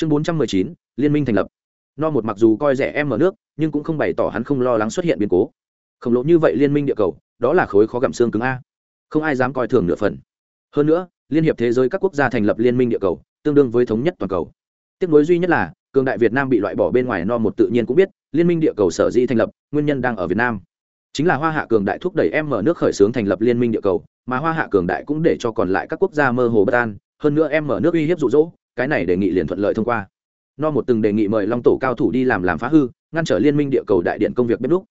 chương bốn trăm mười chín, liên minh thành lập. No một mặc dù coi rẻ em ở nước, nhưng cũng không bày tỏ hắn không lo lắng xuất hiện biến cố. Khổng lồ như vậy liên minh địa cầu, đó là khối khó gặm xương cứng a. Không ai dám coi thường nửa phần. Hơn nữa, liên hiệp thế giới các quốc gia thành lập liên minh địa cầu, tương đương với thống nhất toàn cầu. Tiếp nối duy nhất là, cường đại việt nam bị loại bỏ bên ngoài no một tự nhiên cũng biết, liên minh địa cầu sở dĩ thành lập, nguyên nhân đang ở việt nam. Chính là hoa hạ cường đại thúc đẩy em mở nước khởi xướng thành lập liên minh địa cầu, mà hoa hạ cường đại cũng để cho còn lại các quốc gia mơ hồ bất an, hơn nữa em mở nước uy hiếp rụ rỗ cái này đề nghị liền thuận lợi thông qua. No một từng đề nghị mời long tổ cao thủ đi làm làm phá hư ngăn trở liên minh địa cầu đại điện công việc bếp đúc,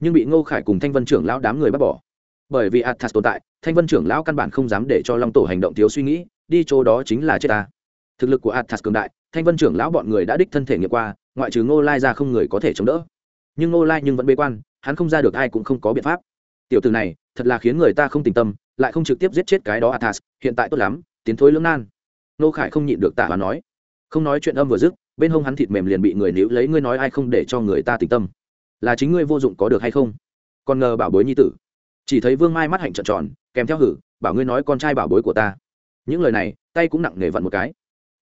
nhưng bị ngô khải cùng thanh vân trưởng lão đám người bắt bỏ. Bởi vì athas tồn tại thanh vân trưởng lão căn bản không dám để cho long tổ hành động thiếu suy nghĩ đi chỗ đó chính là chết ta. Thực lực của athas cường đại thanh vân trưởng lão bọn người đã đích thân thể nghiệm qua ngoại trừ ngô lai ra không người có thể chống đỡ. Nhưng ngô lai nhưng vẫn bế quan hắn không ra được ai cũng không có biện pháp. Tiểu từ này thật là khiến người ta không tình tâm lại không trực tiếp giết chết cái đó athas hiện tại tốt lắm tiến thối lưỡng nan. Nô khải không nhịn được tả và nói. Không nói chuyện âm vừa dứt, bên hông hắn thịt mềm liền bị người níu lấy, ngươi nói ai không để cho người ta tỉnh tâm? Là chính ngươi vô dụng có được hay không? Còn ngờ bảo bối nhi tử. Chỉ thấy vương mai mắt hạnh trợn tròn, kèm theo hử, bảo ngươi nói con trai bảo bối của ta. Những lời này, tay cũng nặng nề vặn một cái.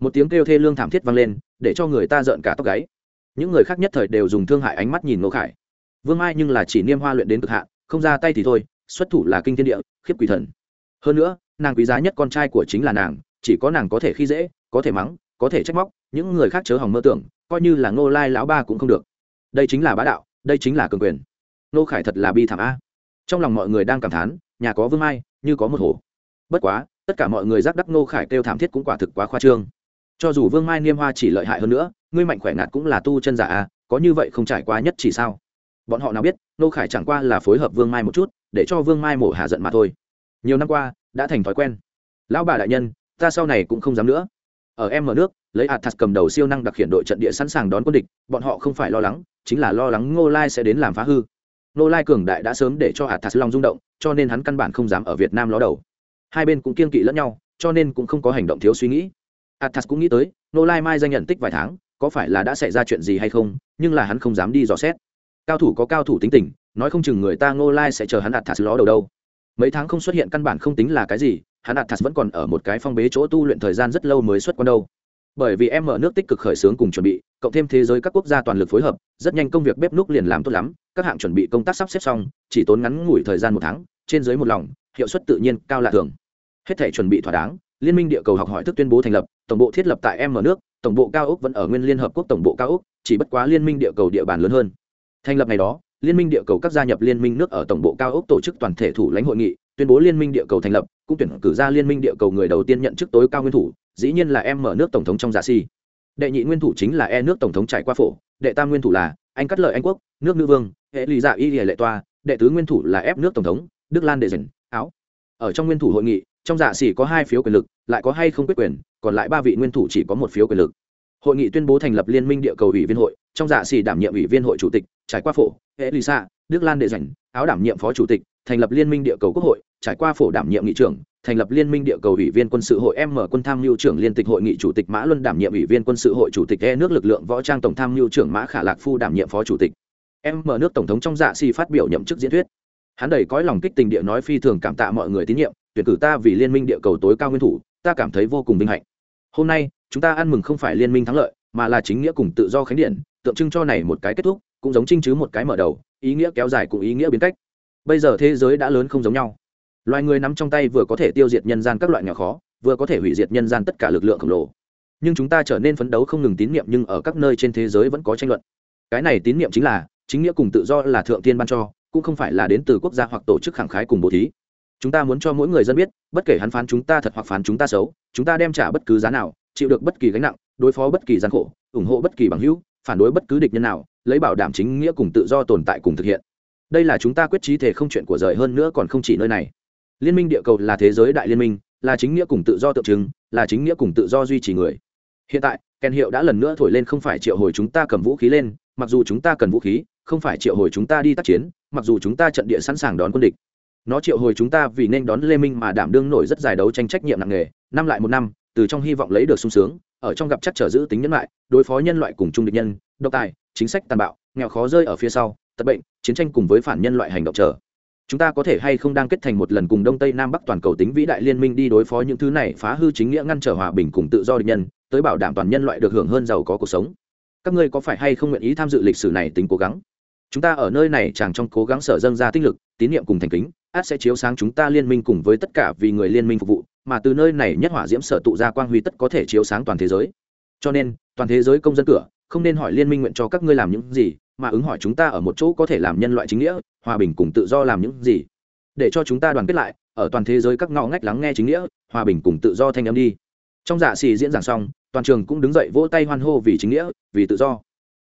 Một tiếng kêu thê lương thảm thiết vang lên, để cho người ta rợn cả tóc gáy. Những người khác nhất thời đều dùng thương hại ánh mắt nhìn ngô khải. Vương mai nhưng là chỉ niêm hoa luyện đến cực hạn, không ra tay thì thôi, xuất thủ là kinh thiên địa, khiếp quỷ thần. Hơn nữa, nàng quý giá nhất con trai của chính là nàng chỉ có nàng có thể khi dễ, có thể mắng, có thể trách móc, những người khác chớ hỏng mơ tưởng, coi như là ngô lai lão ba cũng không được. Đây chính là bá đạo, đây chính là cường quyền. Ngô khải thật là bi thảm a. Trong lòng mọi người đang cảm thán, nhà có vương mai như có một hồ bất quá, tất cả mọi người giác đắc ngô khải kêu thảm thiết cũng quả thực quá khoa trương. Cho dù vương mai niêm hoa chỉ lợi hại hơn nữa, ngươi mạnh khỏe ngạt cũng là tu chân giả a, có như vậy không trải qua nhất chỉ sao? Bọn họ nào biết, ngô khải chẳng qua là phối hợp vương mai một chút, để cho vương mai mổ hạ giận mà thôi. Nhiều năm qua, đã thành thói quen. Lão bà đại nhân ta sau này cũng không dám nữa. Ở em ở nước, lấy athas cầm đầu siêu năng đặc hiện đội trận địa sẵn sàng đón quân địch, bọn họ không phải lo lắng, chính là lo lắng ngô lai sẽ đến làm phá hư. Ngô lai cường đại đã sớm để cho athas long rung động, cho nên hắn căn bản không dám ở việt nam ló đầu. Hai bên cũng kiên kỵ lẫn nhau, cho nên cũng không có hành động thiếu suy nghĩ. Athas cũng nghĩ tới, ngô lai mai danh nhận tích vài tháng, có phải là đã xảy ra chuyện gì hay không, nhưng là hắn không dám đi dò xét. Cao thủ có cao thủ tính tình, nói không chừng người ta ngô lai sẽ chờ hắn athas ló đầu đâu. Mấy tháng không xuất hiện căn bản không tính là cái gì hắn athas vẫn còn ở một cái phong bế chỗ tu luyện thời gian rất lâu mới xuất quan đâu. Bởi vì em mở nước tích cực khởi xướng cùng chuẩn bị, cộng thêm thế giới các quốc gia toàn lực phối hợp, rất nhanh công việc bếp núc liền làm tốt lắm, các hạng chuẩn bị công tác sắp xếp xong, chỉ tốn ngắn ngủi thời gian một tháng, trên dưới một lòng, hiệu suất tự nhiên cao lạ thường. Hết thể chuẩn bị thỏa đáng, liên minh địa cầu học hỏi thức tuyên bố thành lập, tổng bộ thiết lập tại em mở nước, tổng bộ cao ốc vẫn ở nguyên liên hợp quốc tổng bộ cao ốc, chỉ bất quá liên minh địa cầu địa bàn lớn hơn. Thành lập ngày đó, liên minh địa cầu các gia nhập liên minh nước ở tổng bộ cao ốc tổ chức toàn thể thủ lãnh hội nghị tuyên bố liên minh địa cầu thành lập, cũng tuyển cử ra liên minh địa cầu người đầu tiên nhận chức tối cao nguyên thủ, dĩ nhiên là em mở nước tổng thống trong dạ giả si đệ nhị nguyên thủ chính là e nước tổng thống trải qua phổ, đệ tam nguyên thủ là anh cắt lợi anh quốc, nước nữ vương, hệ lụy dạ y lệ toa, đệ tứ nguyên thủ là ép nước tổng thống, đức lan đệ dần áo. Ở trong nguyên thủ hội nghị, trong dạ giả xỉ có hai phiếu quyền lực, lại có hay không quyết quyền, còn lại ba vị nguyên thủ chỉ có một phiếu quyền lực. Hội nghị tuyên bố thành lập liên minh địa cầu ủy viên hội, trong dạ giả xỉ đảm nhiệm ủy viên hội chủ tịch, trải qua phổ, hệ lụy dạ đức lan đệ dần áo đảm nhiệm phó chủ tịch thành lập liên minh địa cầu quốc hội, trải qua phổ đảm nhiệm nghị trưởng, thành lập liên minh địa cầu ủy viên quân sự hội m, quân tham mưu trưởng liên tịch hội nghị chủ tịch mã luân đảm nhiệm ủy viên quân sự hội chủ tịch e nước lực lượng võ trang tổng tham mưu trưởng mã khả lạc phu đảm nhiệm phó chủ tịch. M nước tổng thống trong dạ si phát biểu nhậm chức diễn thuyết. Hắn đầy cõi lòng kích tình địa nói phi thường cảm tạ mọi người tín nhiệm, tuyển cử ta vì liên minh địa cầu tối cao nguyên thủ, ta cảm thấy vô cùng vinh hạnh. Hôm nay, chúng ta ăn mừng không phải liên minh thắng lợi, mà là chính nghĩa cùng tự do khánh điện tượng trưng cho này một cái kết thúc, cũng giống trinh chứ một cái mở đầu, ý nghĩa kéo dài cùng ý nghĩa biến cách bây giờ thế giới đã lớn không giống nhau. Loài người nắm trong tay vừa có thể tiêu diệt nhân gian các loại nhỏ khó, vừa có thể hủy diệt nhân gian tất cả lực lượng khổng lồ. Nhưng chúng ta trở nên phấn đấu không ngừng tín nhiệm nhưng ở các nơi trên thế giới vẫn có tranh luận. Cái này tín nhiệm chính là, chính nghĩa cùng tự do là thượng tiên ban cho, cũng không phải là đến từ quốc gia hoặc tổ chức khẳng khái cùng bố thí. Chúng ta muốn cho mỗi người dân biết, bất kể hắn phán chúng ta thật hoặc phán chúng ta xấu, chúng ta đem trả bất cứ giá nào, chịu được bất kỳ gánh nặng, đối phó bất kỳ gian khổ, ủng hộ bất kỳ bằng hữu, phản đối bất cứ địch nhân nào, lấy bảo đảm chính nghĩa cùng tự do tồn tại cùng thực hiện đây là chúng ta quyết trí thể không chuyện của rời hơn nữa còn không chỉ nơi này. Liên minh địa cầu là thế giới đại liên minh, là chính nghĩa cùng tự do tượng trưng, là chính nghĩa cùng tự do duy trì người. Hiện tại kèn hiệu đã lần nữa thổi lên không phải triệu hồi chúng ta cầm vũ khí lên, mặc dù chúng ta cần vũ khí, không phải triệu hồi chúng ta đi tác chiến, mặc dù chúng ta trận địa sẵn sàng đón quân địch. Nó triệu hồi chúng ta vì nên đón lê minh mà đảm đương nổi rất dài đấu tranh trách nhiệm nặng nề, năm lại một năm, từ trong hy vọng lấy được sung sướng, ở trong gặp chắc trở giữ tính nhân loại, đối phó nhân loại cùng chung địch nhân, độc tài, chính sách tàn bạo, nghèo khó rơi ở phía sau, tật bệnh chiến tranh cùng với phản nhân loại hành động chờ. Chúng ta có thể hay không đang kết thành một lần cùng đông tây nam bắc toàn cầu tính vĩ đại liên minh đi đối phó những thứ này, phá hư chính nghĩa ngăn trở hòa bình cùng tự do địch nhân, tới bảo đảm toàn nhân loại được hưởng hơn giàu có cuộc sống. Các ngươi có phải hay không nguyện ý tham dự lịch sử này tính cố gắng? Chúng ta ở nơi này chàng trong cố gắng sở dâng ra tinh lực, tín nhiệm cùng thành kính, át sẽ chiếu sáng chúng ta liên minh cùng với tất cả vì người liên minh phục vụ, mà từ nơi này nhất hỏa diễm sở tụ ra quang huy tất có thể chiếu sáng toàn thế giới. Cho nên, toàn thế giới công dân cửa không nên hỏi liên minh nguyện cho các ngươi làm những gì, mà ứng hỏi chúng ta ở một chỗ có thể làm nhân loại chính nghĩa, hòa bình cùng tự do làm những gì. Để cho chúng ta đoàn kết lại, ở toàn thế giới các ngõ ngách lắng nghe chính nghĩa, hòa bình cùng tự do thanh âm đi. Trong dạ xì diễn giảng xong, toàn trường cũng đứng dậy vỗ tay hoan hô vì chính nghĩa, vì tự do.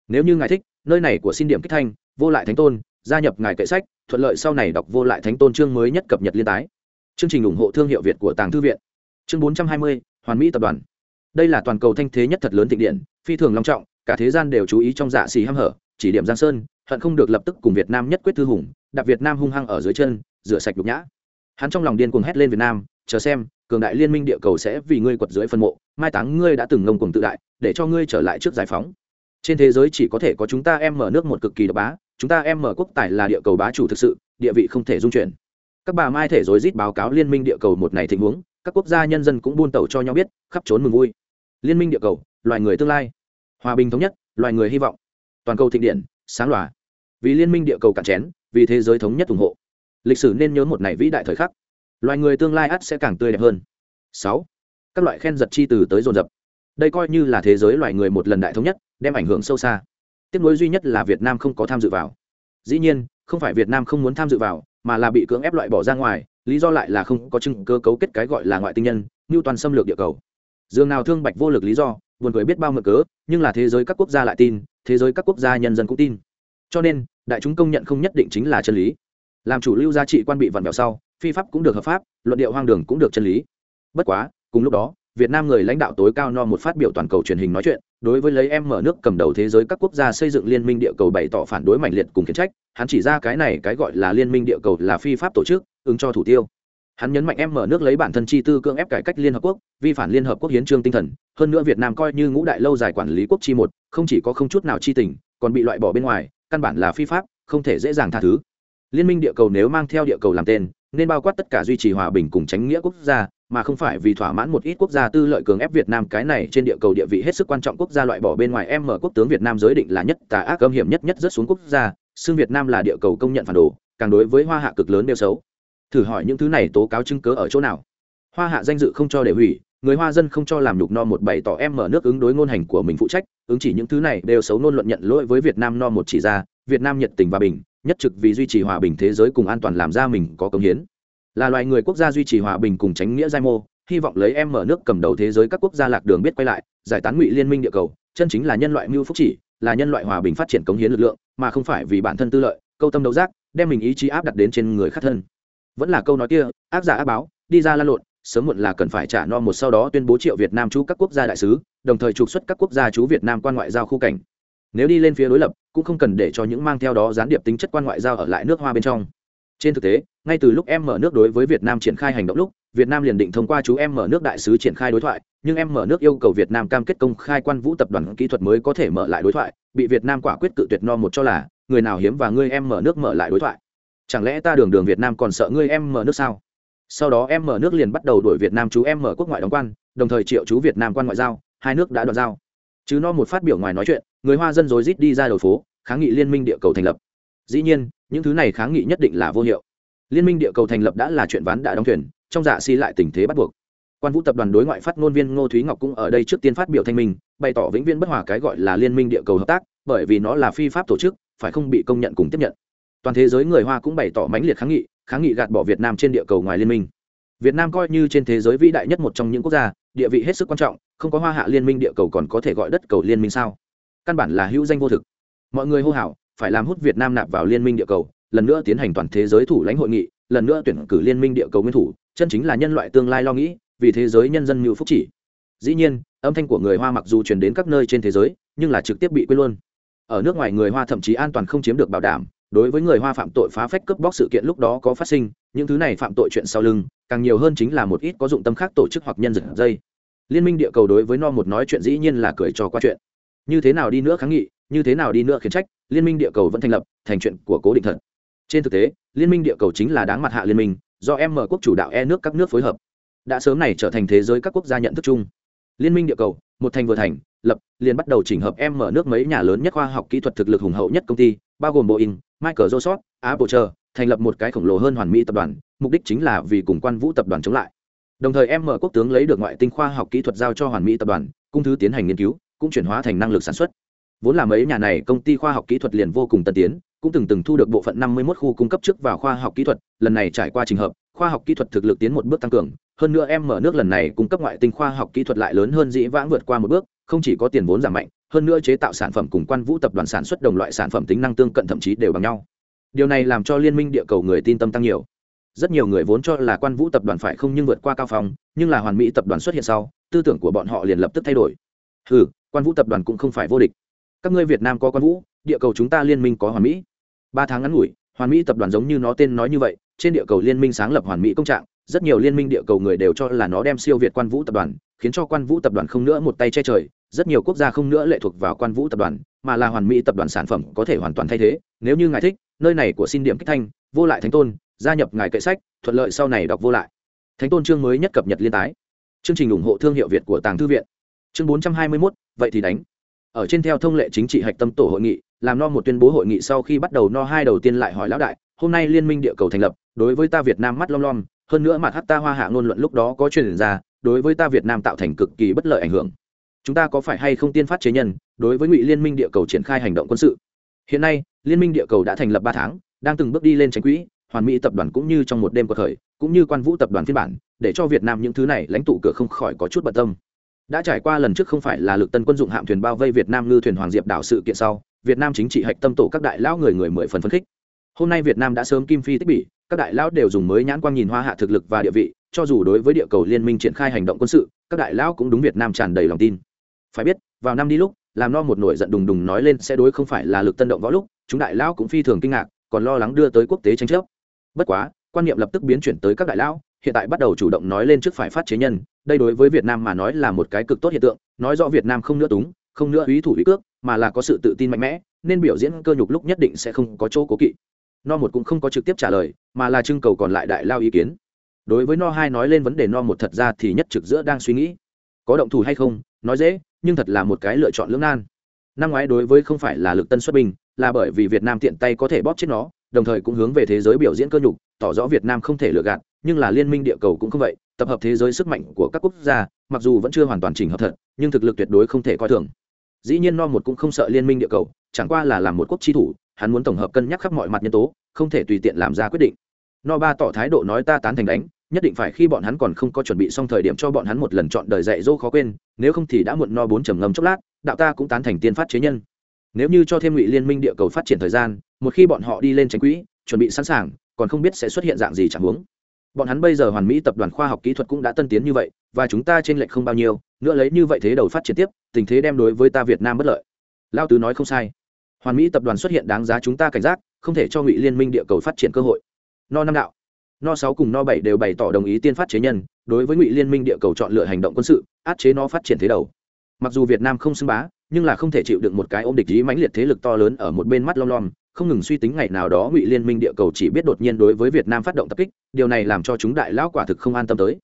Nếu như ngài thích, nơi này của xin điểm kích thanh, vô lại thánh tôn, gia nhập ngài kệ sách, thuận lợi sau này đọc vô lại thánh tôn chương mới nhất cập nhật liên tái. Chương trình ủng hộ thương hiệu việt của tàng thư viện. Chương bốn trăm hai mươi, hoàn mỹ tập đoàn. Đây là toàn cầu thanh thế nhất thật lớn thịnh điện, phi thường long trọng cả thế gian đều chú ý trong dạ xì hăm hở, chỉ điểm giang sơn, hận không được lập tức cùng việt nam nhất quyết thư hùng, đặt việt nam hung hăng ở dưới chân, rửa sạch nhục nhã. Hắn trong lòng điên cuồng hét lên việt nam, chờ xem, cường đại liên minh địa cầu sẽ vì ngươi quật dưới phân mộ, mai táng ngươi đã từng ngông cuồng tự đại, để cho ngươi trở lại trước giải phóng. Trên thế giới chỉ có thể có chúng ta em mở nước một cực kỳ độc bá, chúng ta em mở quốc tài là địa cầu bá chủ thực sự, địa vị không thể dung chuyển. Các bà mai thể rối rít báo cáo liên minh địa cầu một này tình huống, các quốc gia nhân dân cũng buôn tàu cho nhau biết, khắp trốn mừng vui. Liên minh địa cầu, loài người tương lai hòa bình thống nhất, loài người hy vọng. Toàn cầu thịnh điện, sáng lòa. Vì liên minh địa cầu cạn chén, vì thế giới thống nhất ủng hộ. Lịch sử nên nhớ một ngày vĩ đại thời khắc. Loài người tương lai ắt sẽ càng tươi đẹp hơn. Sáu. Các loại khen giật chi từ tới dồn dập. Đây coi như là thế giới loài người một lần đại thống nhất, đem ảnh hưởng sâu xa. Tiếp nối duy nhất là việt nam không có tham dự vào. Dĩ nhiên, không phải việt nam không muốn tham dự vào, mà là bị cưỡng ép loại bỏ ra ngoài, lý do lại là không có chứng cơ cấu kết cái gọi là ngoại tinh nhân, như toàn xâm lược địa cầu. Dường nào thương bạch vô lực lý do buồn cười biết bao mượn cớ, nhưng là thế giới các quốc gia lại tin, thế giới các quốc gia nhân dân cũng tin. Cho nên, đại chúng công nhận không nhất định chính là chân lý. Làm chủ lưu giá trị quan bị vặn vẹo sau, phi pháp cũng được hợp pháp, luận điệu hoang đường cũng được chân lý. Bất quá, cùng lúc đó, việt nam người lãnh đạo tối cao no một phát biểu toàn cầu truyền hình nói chuyện, đối với lấy em mở nước cầm đầu thế giới các quốc gia xây dựng liên minh địa cầu bày tỏ phản đối mạnh liệt cùng khiến trách, hắn chỉ ra cái này cái gọi là liên minh địa cầu là phi pháp tổ chức, ứng cho thủ tiêu hắn nhấn mạnh em mở nước lấy bản thân chi tư cưỡng ép cải cách liên hợp quốc vi phản liên hợp quốc hiến trương tinh thần hơn nữa việt nam coi như ngũ đại lâu dài quản lý quốc chi một không chỉ có không chút nào chi tình còn bị loại bỏ bên ngoài căn bản là phi pháp không thể dễ dàng tha thứ liên minh địa cầu nếu mang theo địa cầu làm tên nên bao quát tất cả duy trì hòa bình cùng tránh nghĩa quốc gia mà không phải vì thỏa mãn một ít quốc gia tư lợi cường ép Việt Nam cái này trên địa cầu địa vị hết sức quan trọng quốc gia loại bỏ bên ngoài em mở quốc tướng Việt Nam giới định là nhất tà ác âm hiểm nhất nhất rất xuống quốc gia, xưng Việt Nam là địa cầu công nhận phản đồ, càng đối với Hoa Hạ cực lớn đều xấu. Thử hỏi những thứ này tố cáo chứng cớ ở chỗ nào? Hoa Hạ danh dự không cho để hủy, người Hoa dân không cho làm nhục no một bày tỏ em mở nước ứng đối ngôn hành của mình phụ trách, ứng chỉ những thứ này đều xấu nôn luận nhận lỗi với Việt Nam no một chỉ ra, Việt Nam nhiệt tình và bình, nhất trực vì duy trì hòa bình thế giới cùng an toàn làm ra mình có công hiến là loài người quốc gia duy trì hòa bình cùng tránh nghĩa giai mô hy vọng lấy em mở nước cầm đầu thế giới các quốc gia lạc đường biết quay lại giải tán ngụy liên minh địa cầu chân chính là nhân loại mưu phúc chỉ là nhân loại hòa bình phát triển cống hiến lực lượng mà không phải vì bản thân tư lợi câu tâm đấu giác đem mình ý chí áp đặt đến trên người khác thân vẫn là câu nói kia, ác giả ác báo, đi ra lan lộn, sớm muộn là cần phải trả no một sau đó tuyên bố triệu việt nam chú các quốc gia đại sứ, đồng thời trục xuất các quốc gia chú việt nam quan ngoại giao khu cảnh. Nếu đi lên phía đối lập, cũng không cần để cho những mang theo đó gián điệp tính chất quan ngoại giao ở lại nước hoa bên trong. Trên thực tế, ngay từ lúc em mở nước đối với việt nam triển khai hành động lúc, việt nam liền định thông qua chú em mở nước đại sứ triển khai đối thoại, nhưng em mở nước yêu cầu việt nam cam kết công khai quan vũ tập đoàn kỹ thuật mới có thể mở lại đối thoại, bị việt nam quả quyết cự tuyệt no một cho là, người nào hiếm và ngươi em mở nước mở lại đối thoại chẳng lẽ ta đường đường việt nam còn sợ ngươi em mở nước sao? Sau đó em mở nước liền bắt đầu đuổi việt nam chú em mở quốc ngoại đóng quan, đồng thời triệu chú việt nam quan ngoại giao, hai nước đã đoạt giao. Chứ no một phát biểu ngoài nói chuyện, người hoa dân dối rít đi ra đầu phố, kháng nghị liên minh địa cầu thành lập. Dĩ nhiên, những thứ này kháng nghị nhất định là vô hiệu. Liên minh địa cầu thành lập đã là chuyện ván đã đóng thuyền, trong dạ si lại tình thế bắt buộc. Quan vũ tập đoàn đối ngoại phát ngôn viên ngô thúy ngọc cũng ở đây trước tiên phát biểu thanh minh, bày tỏ vĩnh viễn bất hòa cái gọi là liên minh địa cầu hợp tác, bởi vì nó là phi pháp tổ chức, phải không bị công nhận cùng tiếp nhận toàn thế giới người hoa cũng bày tỏ mãnh liệt kháng nghị kháng nghị gạt bỏ việt nam trên địa cầu ngoài liên minh. Việt nam coi như trên thế giới vĩ đại nhất một trong những quốc gia, địa vị hết sức quan trọng, không có hoa hạ liên minh địa cầu còn có thể gọi đất cầu liên minh sao? Căn bản là hữu danh vô thực. Mọi người hô hào, phải làm hút việt nam nạp vào liên minh địa cầu, lần nữa tiến hành toàn thế giới thủ lãnh hội nghị, lần nữa tuyển cử liên minh địa cầu nguyên thủ, chân chính là nhân loại tương lai lo nghĩ, vì thế giới nhân dân mưu phúc chỉ. Dĩ nhiên, âm thanh của người hoa mặc dù truyền đến các nơi trên thế giới, nhưng là trực tiếp bị quên luôn. Ở nước ngoài người hoa thậm chí an toàn không chiếm được bảo đảm đối với người hoa phạm tội phá phách cướp bóc sự kiện lúc đó có phát sinh, những thứ này phạm tội chuyện sau lưng, càng nhiều hơn chính là một ít có dụng tâm khác tổ chức hoặc nhân dân dây. Liên minh địa cầu đối với no một nói chuyện dĩ nhiên là cười trò qua chuyện. Như thế nào đi nữa kháng nghị, như thế nào đi nữa khiến trách, liên minh địa cầu vẫn thành lập, thành chuyện của cố định thật. Trên thực tế, liên minh địa cầu chính là đáng mặt hạ liên minh, do em mở quốc chủ đạo e nước các nước phối hợp. Đã sớm này trở thành thế giới các quốc gia nhận thức chung. Liên minh địa cầu, một thành vừa thành, lập, liền bắt đầu chỉnh hợp em mở nước mấy nhà lớn nhất khoa học kỹ thuật thực lực hùng hậu nhất công ty bao gồm boeing, michael joseph, apple chờ, thành lập một cái khổng lồ hơn hoàn mỹ tập đoàn, mục đích chính là vì cùng quan vũ tập đoàn chống lại. Đồng thời em mở quốc tướng lấy được ngoại tinh khoa học kỹ thuật giao cho hoàn mỹ tập đoàn, cung thứ tiến hành nghiên cứu, cũng chuyển hóa thành năng lực sản xuất. Vốn là mấy nhà này công ty khoa học kỹ thuật liền vô cùng tân tiến, cũng từng từng thu được bộ phận 51 khu cung cấp trước vào khoa học kỹ thuật, lần này trải qua trình hợp, khoa học kỹ thuật thực lực tiến một bước tăng cường, hơn nữa em mở nước lần này cung cấp ngoại tinh khoa học kỹ thuật lại lớn hơn dĩ vãng vượt qua một bước, không chỉ có tiền vốn giảm mạnh hơn nữa chế tạo sản phẩm cùng quan vũ tập đoàn sản xuất đồng loại sản phẩm tính năng tương cận thậm chí đều bằng nhau. Điều này làm cho liên minh địa cầu người tin tâm tăng nhiều. Rất nhiều người vốn cho là quan vũ tập đoàn phải không nhưng vượt qua cao phòng nhưng là hoàn mỹ tập đoàn xuất hiện sau, tư tưởng của bọn họ liền lập tức thay đổi. Ừ quan vũ tập đoàn cũng không phải vô địch. Các ngươi việt nam có quan vũ, địa cầu chúng ta liên minh có hoàn mỹ. Ba tháng ngắn ngủi, hoàn mỹ tập đoàn giống như nó tên nói như vậy, trên địa cầu liên minh sáng lập hoàn mỹ công trạng, rất nhiều liên minh địa cầu người đều cho là nó đem siêu việt quan vũ tập đoàn, khiến cho quan vũ tập đoàn không nữa một tay che trời rất nhiều quốc gia không nữa lệ thuộc vào quan vũ tập đoàn, mà là hoàn mỹ tập đoàn sản phẩm có thể hoàn toàn thay thế. Nếu như ngài thích, nơi này của xin điểm kích thanh, vô lại thánh tôn, gia nhập ngài kệ sách, thuận lợi sau này đọc vô lại. Thánh tôn chương mới nhất cập nhật liên tái. Chương trình ủng hộ thương hiệu việt của tàng thư viện. Chương bốn trăm hai mươi mốt, vậy thì đánh. Ở trên theo thông lệ chính trị hạch tâm tổ hội nghị, làm no một tuyên bố hội nghị sau khi bắt đầu no hai đầu tiên lại hỏi lão đại, hôm nay liên minh địa cầu thành lập, đối với ta việt nam mắt lom lom, hơn nữa mặt hát ta hoa hạ ngôn luận lúc đó có truyền ra, đối với ta việt nam tạo thành cực kỳ bất lợi ảnh hưởng chúng ta có phải hay không tiên phát chế nhân, đối với ngụy liên minh địa cầu triển khai hành động quân sự? Hiện nay, liên minh địa cầu đã thành lập ba tháng, đang từng bước đi lên tránh quỹ, hoàn mỹ tập đoàn cũng như trong một đêm của thời cũng như quan vũ tập đoàn phiên bản, để cho việt nam những thứ này lãnh tụ cửa không khỏi có chút bận tâm. Đã trải qua lần trước không phải là lực tân quân dụng hạm thuyền bao vây việt nam ngư thuyền hoàng diệp đảo sự kiện sau, việt nam chính trị hạch tâm tổ các đại lão người người mười phần phấn khích. Hôm nay việt nam đã sớm kim phi tích bị các đại lão đều dùng mới nhãn quang nhìn hoa hạ thực lực và địa vị, cho dù đối với địa cầu liên minh triển khai hành động quân sự, các đại lão cũng đúng việt nam tràn đầy lòng tin phải biết, vào năm đi lúc, làm no một nổi giận đùng đùng nói lên sẽ đối không phải là lực tân động võ lúc, chúng đại lão cũng phi thường kinh ngạc, còn lo lắng đưa tới quốc tế tranh chấp. Bất quá, quan niệm lập tức biến chuyển tới các đại lão, hiện tại bắt đầu chủ động nói lên trước phải phát chế nhân, đây đối với việt nam mà nói là một cái cực tốt hiện tượng, nói rõ việt nam không nữa túng, không nữa ý thủ ý cước, mà là có sự tự tin mạnh mẽ, nên biểu diễn cơ nhục lúc nhất định sẽ không có chỗ cố kỵ. No một cũng không có trực tiếp trả lời, mà là trưng cầu còn lại đại lao ý kiến. Đối với no hai nói lên vấn đề no một thật ra thì nhất trực giữa đang suy nghĩ. Có động thủ hay không nói dễ, nhưng thật là một cái lựa chọn lưỡng nan. Năm ngoái đối với không phải là lực tân xuất binh, là bởi vì việt nam tiện tay có thể bóp chết nó, đồng thời cũng hướng về thế giới biểu diễn cơ nhục, tỏ rõ việt nam không thể lựa gạt, nhưng là liên minh địa cầu cũng không vậy, tập hợp thế giới sức mạnh của các quốc gia, mặc dù vẫn chưa hoàn toàn chỉnh hợp thật, nhưng thực lực tuyệt đối không thể coi thường. Dĩ nhiên no một cũng không sợ liên minh địa cầu, chẳng qua là làm một quốc chi thủ, hắn muốn tổng hợp cân nhắc khắp mọi mặt nhân tố, không thể tùy tiện làm ra quyết định. No ba tỏ thái độ nói ta tán thành đánh nhất định phải khi bọn hắn còn không có chuẩn bị xong thời điểm cho bọn hắn một lần chọn đời dạy dỗ khó quên, nếu không thì đã muộn no bốn trầm ngâm chốc lát, đạo ta cũng tán thành tiên phát chế nhân. Nếu như cho thêm ngụy liên minh địa cầu phát triển thời gian, một khi bọn họ đi lên tránh quỹ, chuẩn bị sẵn sàng, còn không biết sẽ xuất hiện dạng gì chẳng huống. Bọn hắn bây giờ hoàn mỹ tập đoàn khoa học kỹ thuật cũng đã tân tiến như vậy, và chúng ta trên lệch không bao nhiêu, nữa lấy như vậy thế đầu phát triển tiếp, tình thế đem đối với ta việt nam bất lợi. Lao tứ nói không sai. Hoàn mỹ tập đoàn xuất hiện đáng giá chúng ta cảnh giác, không thể cho ngụy liên minh địa cầu phát triển cơ hội. No năm đạo no sáu cùng no bảy đều bày tỏ đồng ý tiên phát chế nhân, đối với ngụy liên minh địa cầu chọn lựa hành động quân sự át chế nó phát triển thế đầu. Mặc dù việt nam không xưng bá, nhưng là không thể chịu được một cái ôm địch ý mãnh liệt thế lực to lớn ở một bên mắt lom lom, không ngừng suy tính ngày nào đó ngụy liên minh địa cầu chỉ biết đột nhiên đối với việt nam phát động tập kích, điều này làm cho chúng đại lão quả thực không an tâm tới.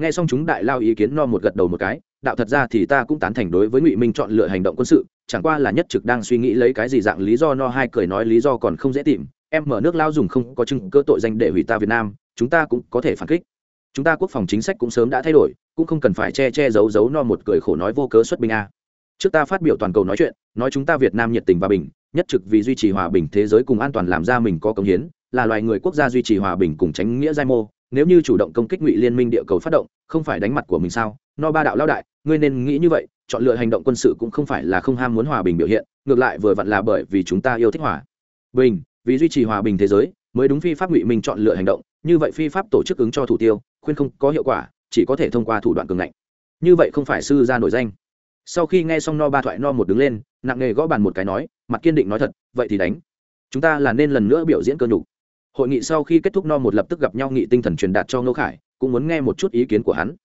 Nghe xong chúng đại lao ý kiến no một gật đầu một cái, đạo thật ra thì ta cũng tán thành đối với ngụy minh chọn lựa hành động quân sự, chẳng qua là nhất trực đang suy nghĩ lấy cái gì dạng lý do no hai cười nói lý do còn không dễ tìm em mở nước lao dùng không có chứng cơ tội danh để hủy ta việt nam, chúng ta cũng có thể phản kích. Chúng ta quốc phòng chính sách cũng sớm đã thay đổi, cũng không cần phải che che giấu giấu no một cười khổ nói vô cớ xuất binh a. Trước ta phát biểu toàn cầu nói chuyện, nói chúng ta việt nam nhiệt tình và bình, nhất trực vì duy trì hòa bình thế giới cùng an toàn làm ra mình có công hiến, là loài người quốc gia duy trì hòa bình cùng tránh nghĩa giai mô. Nếu như chủ động công kích ngụy liên minh địa cầu phát động, không phải đánh mặt của mình sao? No ba đạo lao đại, ngươi nên nghĩ như vậy, chọn lựa hành động quân sự cũng không phải là không ham muốn hòa bình biểu hiện, ngược lại vừa vặn là bởi vì chúng ta yêu thích hòa bình vì duy trì hòa bình thế giới, mới đúng phi pháp ngụy minh chọn lựa hành động, như vậy phi pháp tổ chức ứng cho thủ tiêu, khuyên không có hiệu quả, chỉ có thể thông qua thủ đoạn cường ngạnh. Như vậy không phải sư ra nổi danh. Sau khi nghe xong no ba thoại no một đứng lên, nặng nề gõ bàn một cái nói, mặt kiên định nói thật, vậy thì đánh. Chúng ta là nên lần nữa biểu diễn cơ nhục. Hội nghị sau khi kết thúc no một lập tức gặp nhau nghị tinh thần truyền đạt cho ngô khải, cũng muốn nghe một chút ý kiến của hắn.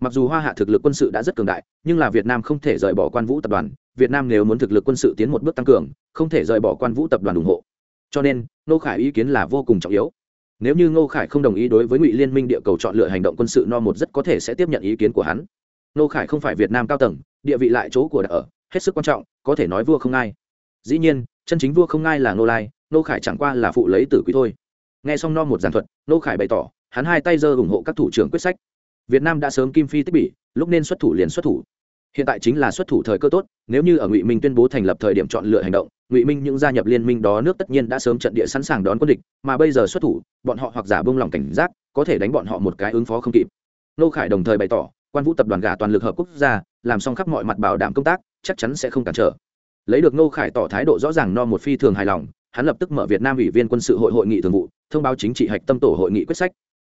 Mặc dù hoa hạ thực lực quân sự đã rất cường đại, nhưng là việt nam không thể rời bỏ quan vũ tập đoàn. Việt nam nếu muốn thực lực quân sự tiến một bước tăng cường, không thể rời bỏ quan vũ tập đoàn ủng hộ cho nên, ngô khải ý kiến là vô cùng trọng yếu. Nếu như ngô khải không đồng ý đối với ngụy liên minh địa cầu chọn lựa hành động quân sự, no một rất có thể sẽ tiếp nhận ý kiến của hắn. Ngô khải không phải việt nam cao tầng, địa vị lại chỗ của đã ở, hết sức quan trọng, có thể nói vua không ai. Dĩ nhiên, chân chính vua không ai là Ngô lai, Ngô khải chẳng qua là phụ lấy tử quý thôi. Nghe xong no một giản thuật, Ngô khải bày tỏ, hắn hai tay giơ ủng hộ các thủ trưởng quyết sách. Việt nam đã sớm kim phi tích bỉ, lúc nên xuất thủ liền xuất thủ hiện tại chính là xuất thủ thời cơ tốt, nếu như ở ngụy minh tuyên bố thành lập thời điểm chọn lựa hành động, ngụy minh những gia nhập liên minh đó nước tất nhiên đã sớm trận địa sẵn sàng đón quân địch, mà bây giờ xuất thủ, bọn họ hoặc giả bông lòng cảnh giác, có thể đánh bọn họ một cái ứng phó không kịp. Nô khải đồng thời bày tỏ, quan vũ tập đoàn gà toàn lực hợp quốc gia, làm xong khắp mọi mặt bảo đảm công tác, chắc chắn sẽ không cản trở. Lấy được nô khải tỏ thái độ rõ ràng no một phi thường hài lòng, hắn lập tức mở việt nam ủy viên quân sự hội hội nghị thường vụ, thông báo chính trị hạch tâm tổ hội nghị quyết sách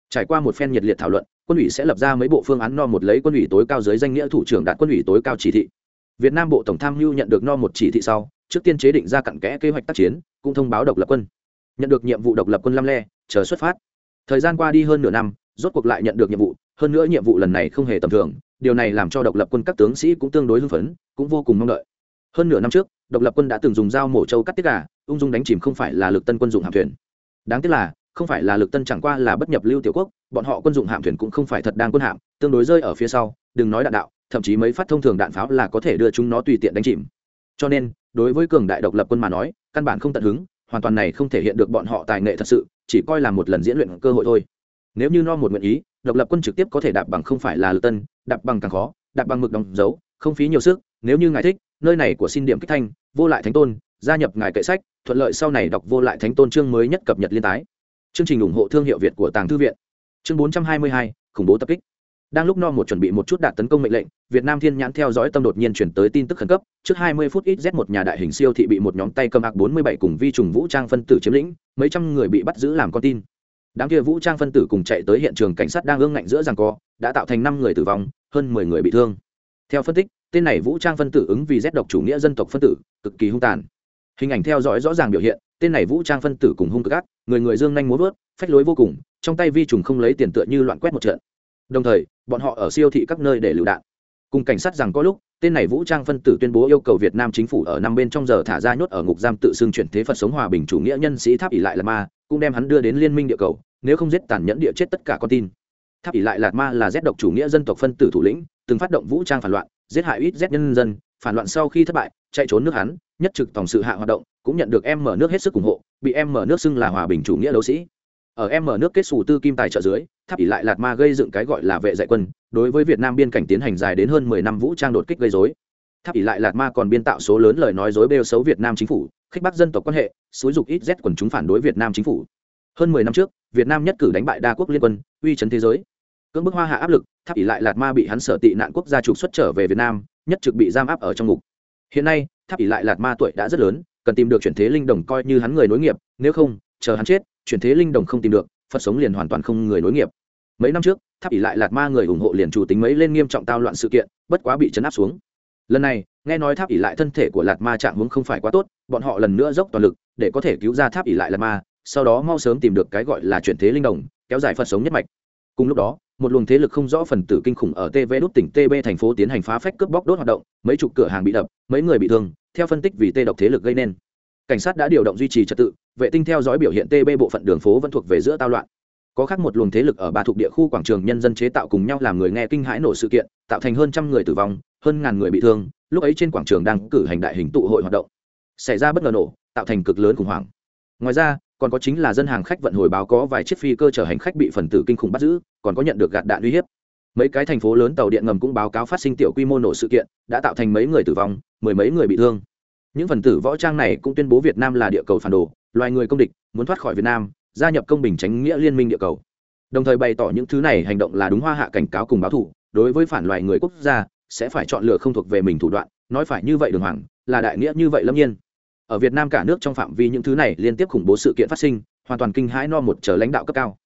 trải qua một phen nhiệt liệt thảo luận, quân ủy sẽ lập ra mấy bộ phương án no một lấy quân ủy tối cao dưới danh nghĩa thủ trưởng đạt quân ủy tối cao chỉ thị. Việt nam bộ tổng tham mưu nhận được no một chỉ thị sau, trước tiên chế định ra cặn kẽ kế hoạch tác chiến, cũng thông báo độc lập quân. Nhận được nhiệm vụ độc lập quân lam le, chờ xuất phát. Thời gian qua đi hơn nửa năm, rốt cuộc lại nhận được nhiệm vụ, hơn nữa nhiệm vụ lần này không hề tầm thường, điều này làm cho độc lập quân các tướng sĩ cũng tương đối hưng phấn, cũng vô cùng mong đợi. Hơn nửa năm trước, độc lập quân đã từng dùng dao mổ trâu cắt tiết gà, ung dung đánh chìm không phải là lực tân quân dụng hạm thuyền. Đáng tiếc là không phải là lực tân chẳng qua là bất nhập lưu tiểu quốc, bọn họ quân dụng hạm thuyền cũng không phải thật đang quân hạm, tương đối rơi ở phía sau, đừng nói đạn đạo, thậm chí mấy phát thông thường đạn pháo là có thể đưa chúng nó tùy tiện đánh chìm. Cho nên, đối với cường đại độc lập quân mà nói, căn bản không tận hứng, hoàn toàn này không thể hiện được bọn họ tài nghệ thật sự, chỉ coi là một lần diễn luyện cơ hội thôi. Nếu như no một nguyện ý, độc lập quân trực tiếp có thể đạp bằng không phải là lực tân, đạp bằng càng khó, đạp bằng mực đóng dấu, không phí nhiều sức, nếu như ngài thích, nơi này của xin điểm kích thanh, vô lại thánh tôn, gia nhập ngài kệ sách, thuận lợi sau này đọc vô lại thánh tôn chương mới nhất cập nhật liên tái chương trình ủng hộ thương hiệu việt của tàng thư viện. Chương 422, khủng bố tập kích. Đang lúc no một chuẩn bị một chút đạt tấn công mệnh lệnh việt nam thiên nhãn theo dõi tâm đột nhiên chuyển tới tin tức khẩn cấp. Trước 20 phút ít z một nhà đại hình siêu thị bị một nhóm tay cầm ạc 47 cùng vi trùng vũ trang phân tử chiếm lĩnh mấy trăm người bị bắt giữ làm con tin. Đám kia vũ trang phân tử cùng chạy tới hiện trường cảnh sát đang ương ngạnh giữa giằng co đã tạo thành năm người tử vong hơn mười người bị thương. Theo phân tích tên này vũ trang phân tử ứng vì z độc chủ nghĩa dân tộc phân tử cực kỳ hung tàn hình ảnh theo dõi rõ ràng biểu hiện, tên này vũ trang phân tử cùng hung cực ác, người người dương nhanh muốn vớt, phách lối vô cùng, trong tay vi trùng không lấy tiền tựa như loạn quét một trận. Đồng thời, bọn họ ở siêu thị các nơi để lựu đạn. Cùng cảnh sát rằng có lúc, tên này vũ trang phân tử tuyên bố yêu cầu việt nam chính phủ ở năm bên trong giờ thả ra nhốt ở ngục giam tự xưng chuyển thế phật sống hòa bình chủ nghĩa nhân sĩ tháp ỉ lại là ma, cũng đem hắn đưa đến liên minh địa cầu, nếu không giết tàn nhẫn địa chết tất cả con tin. Tháp ỉ lại lạt ma là rét độc chủ nghĩa dân tộc phân tử thủ lĩnh, từng phát động vũ trang phản loạn, giết hại ít rét nhân dân, phản loạn sau khi thất bại, chạy trốn nước hắn nhất trực tổng sự hạ hoạt động, cũng nhận được em mở nước hết sức ủng hộ, bị em mở nước xưng là hòa bình chủ nghĩa đấu sĩ. Ở em mở nước kết xù tư kim tài trợ dưới, tháp ỉ lại lạt ma gây dựng cái gọi là vệ dạy quân, đối với việt nam biên cảnh tiến hành dài đến hơn mười năm vũ trang đột kích gây dối tháp ỉ lại lạt ma còn biên tạo số lớn lời nói dối bêu xấu việt nam chính phủ, khích bác dân tộc quan hệ, xúi dục ít rét quần chúng phản đối việt nam chính phủ. Hơn mười năm trước, việt nam nhất cử đánh bại đa quốc liên quân, uy chấn thế giới. Cưỡng bức hoa hạ áp lực, tháp ỉ lại lạt ma bị hắn sở tị nạn quốc gia trục xuất trở về việt nam, nhất trực bị giam áp ở trong ngục. Hiện nay tháp ỉ lại lạt ma tuổi đã rất lớn, cần tìm được chuyển thế linh đồng coi như hắn người nối nghiệp, nếu không, chờ hắn chết, chuyển thế linh đồng không tìm được, phật sống liền hoàn toàn không người nối nghiệp. Mấy năm trước, tháp ỉ lại lạt ma người ủng hộ liền chủ tính mấy lên nghiêm trọng tao loạn sự kiện, bất quá bị chấn áp xuống. Lần này, nghe nói tháp ỉ lại thân thể của lạt ma trạng hướng không phải quá tốt, bọn họ lần nữa dốc toàn lực để có thể cứu ra tháp ỉ lại lạt ma, sau đó mau sớm tìm được cái gọi là chuyển thế linh đồng, kéo dài phật sống nhất mạch. Cùng lúc đó một luồng thế lực không rõ phần tử kinh khủng ở tv đốt tỉnh tb thành phố tiến hành phá phách cướp bóc đốt hoạt động, mấy chục cửa hàng bị đập, mấy người bị thương, theo phân tích vì tê độc thế lực gây nên. Cảnh sát đã điều động duy trì trật tự, vệ tinh theo dõi biểu hiện tb bộ phận đường phố vẫn thuộc về giữa tao loạn. Có khác một luồng thế lực ở ba thuộc địa khu quảng trường nhân dân chế tạo cùng nhau làm người nghe kinh hãi nổ sự kiện, tạo thành hơn trăm người tử vong, hơn ngàn người bị thương, lúc ấy trên quảng trường đang cử hành đại hình tụ hội hoạt động. Xảy ra bất ngờ nổ, tạo thành cực lớn khủng hoảng. Ngoài ra còn có chính là dân hàng khách vận hồi báo có vài chiếc phi cơ chở hành khách bị phần tử kinh khủng bắt giữ, còn có nhận được gạt đạn uy hiếp. Mấy cái thành phố lớn tàu điện ngầm cũng báo cáo phát sinh tiểu quy mô nổ sự kiện, đã tạo thành mấy người tử vong, mười mấy người bị thương. Những phần tử võ trang này cũng tuyên bố việt nam là địa cầu phản đồ, loài người công địch, muốn thoát khỏi việt nam, gia nhập công bình tránh nghĩa liên minh địa cầu. Đồng thời bày tỏ những thứ này hành động là đúng hoa hạ cảnh cáo cùng báo thủ, đối với phản loài người quốc gia, sẽ phải chọn lựa không thuộc về mình thủ đoạn, nói phải như vậy đường hoàng, là đại nghĩa như vậy lâm nhiên ở việt nam cả nước trong phạm vi những thứ này liên tiếp khủng bố sự kiện phát sinh, hoàn toàn kinh hãi no một chờ lãnh đạo cấp cao.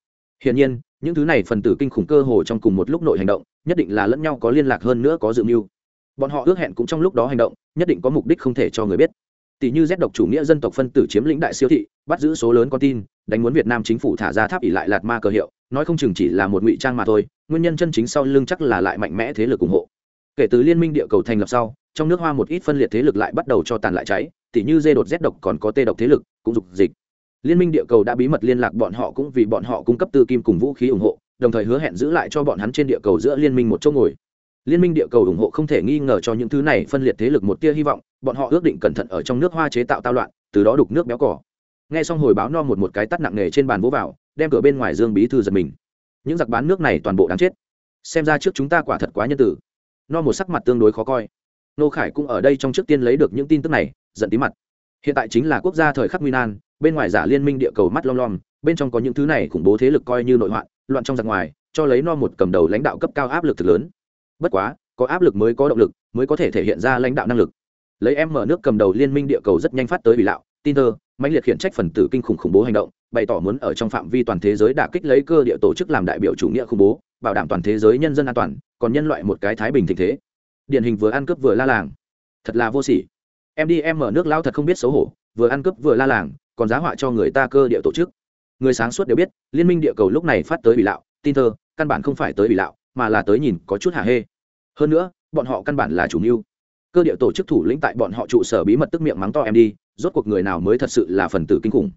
Hiển nhiên, những thứ này phần tử kinh khủng cơ hồ trong cùng một lúc nội hành động, nhất định là lẫn nhau có liên lạc hơn nữa có dự mưu. Bọn họ ước hẹn cũng trong lúc đó hành động, nhất định có mục đích không thể cho người biết. Tỷ như rét độc chủ nghĩa dân tộc phân tử chiếm lĩnh đại siêu thị, bắt giữ số lớn con tin, đánh muốn việt nam chính phủ thả ra tháp ỉ lại lạt ma cờ hiệu, nói không chừng chỉ là một ngụy trang mà thôi, nguyên nhân chân chính sau lưng chắc là lại mạnh mẽ thế lực ủng hộ. Kể từ liên minh địa cầu thành lập sau trong nước hoa một ít phân liệt thế lực lại bắt đầu cho tàn lại cháy, tỉ như dê đột rét độc còn có tê độc thế lực, cũng dục dịch. Liên minh địa cầu đã bí mật liên lạc bọn họ cũng vì bọn họ cung cấp tư kim cùng vũ khí ủng hộ, đồng thời hứa hẹn giữ lại cho bọn hắn trên địa cầu giữa liên minh một chỗ ngồi. Liên minh địa cầu ủng hộ không thể nghi ngờ cho những thứ này phân liệt thế lực một tia hy vọng, bọn họ ước định cẩn thận ở trong nước hoa chế tạo tao loạn, từ đó đục nước béo cỏ. Nghe xong hồi báo no một một cái tắt nặng nề trên bàn vỗ vào, đem cửa bên ngoài dương bí thư giật mình. Những giặc bán nước này toàn bộ đáng chết. Xem ra trước chúng ta quả thật quá nhân tử. No một sắc mặt tương đối khó coi nô khải cũng ở đây trong trước tiên lấy được những tin tức này, giận tí mặt. Hiện tại chính là quốc gia thời khắc nguy nan, bên ngoài giả liên minh địa cầu mắt lom lom, bên trong có những thứ này khủng bố thế lực coi như nội hoạn, loạn trong giặc ngoài, cho lấy no một cầm đầu lãnh đạo cấp cao áp lực thực lớn. Bất quá, có áp lực mới có động lực, mới có thể thể hiện ra lãnh đạo năng lực. Lấy em mở nước cầm đầu liên minh địa cầu rất nhanh phát tới bị lạo, tin thơ mạnh liệt khiển trách phần tử kinh khủng khủng bố hành động, bày tỏ muốn ở trong phạm vi toàn thế giới đả kích lấy cơ địa tổ chức làm đại biểu chủ nghĩa khủng bố, bảo đảm toàn thế giới nhân dân an toàn, còn nhân loại một cái thái bình thịnh thế điển hình vừa ăn cướp vừa la làng. Thật là vô sỉ. Em đi, em mở nước lao thật không biết xấu hổ. Vừa ăn cướp vừa la làng, còn giá họa cho người ta cơ địa tổ chức. Người sáng suốt đều biết, liên minh địa cầu lúc này phát tới ủy lạo, tin thơ, căn bản không phải tới ủy lạo, mà là tới nhìn có chút hả hê. Hơn nữa, bọn họ căn bản là chủ mưu. Cơ địa tổ chức thủ lĩnh tại bọn họ trụ sở bí mật tức miệng mắng to em đi, rốt cuộc người nào mới thật sự là phần tử kinh khủng.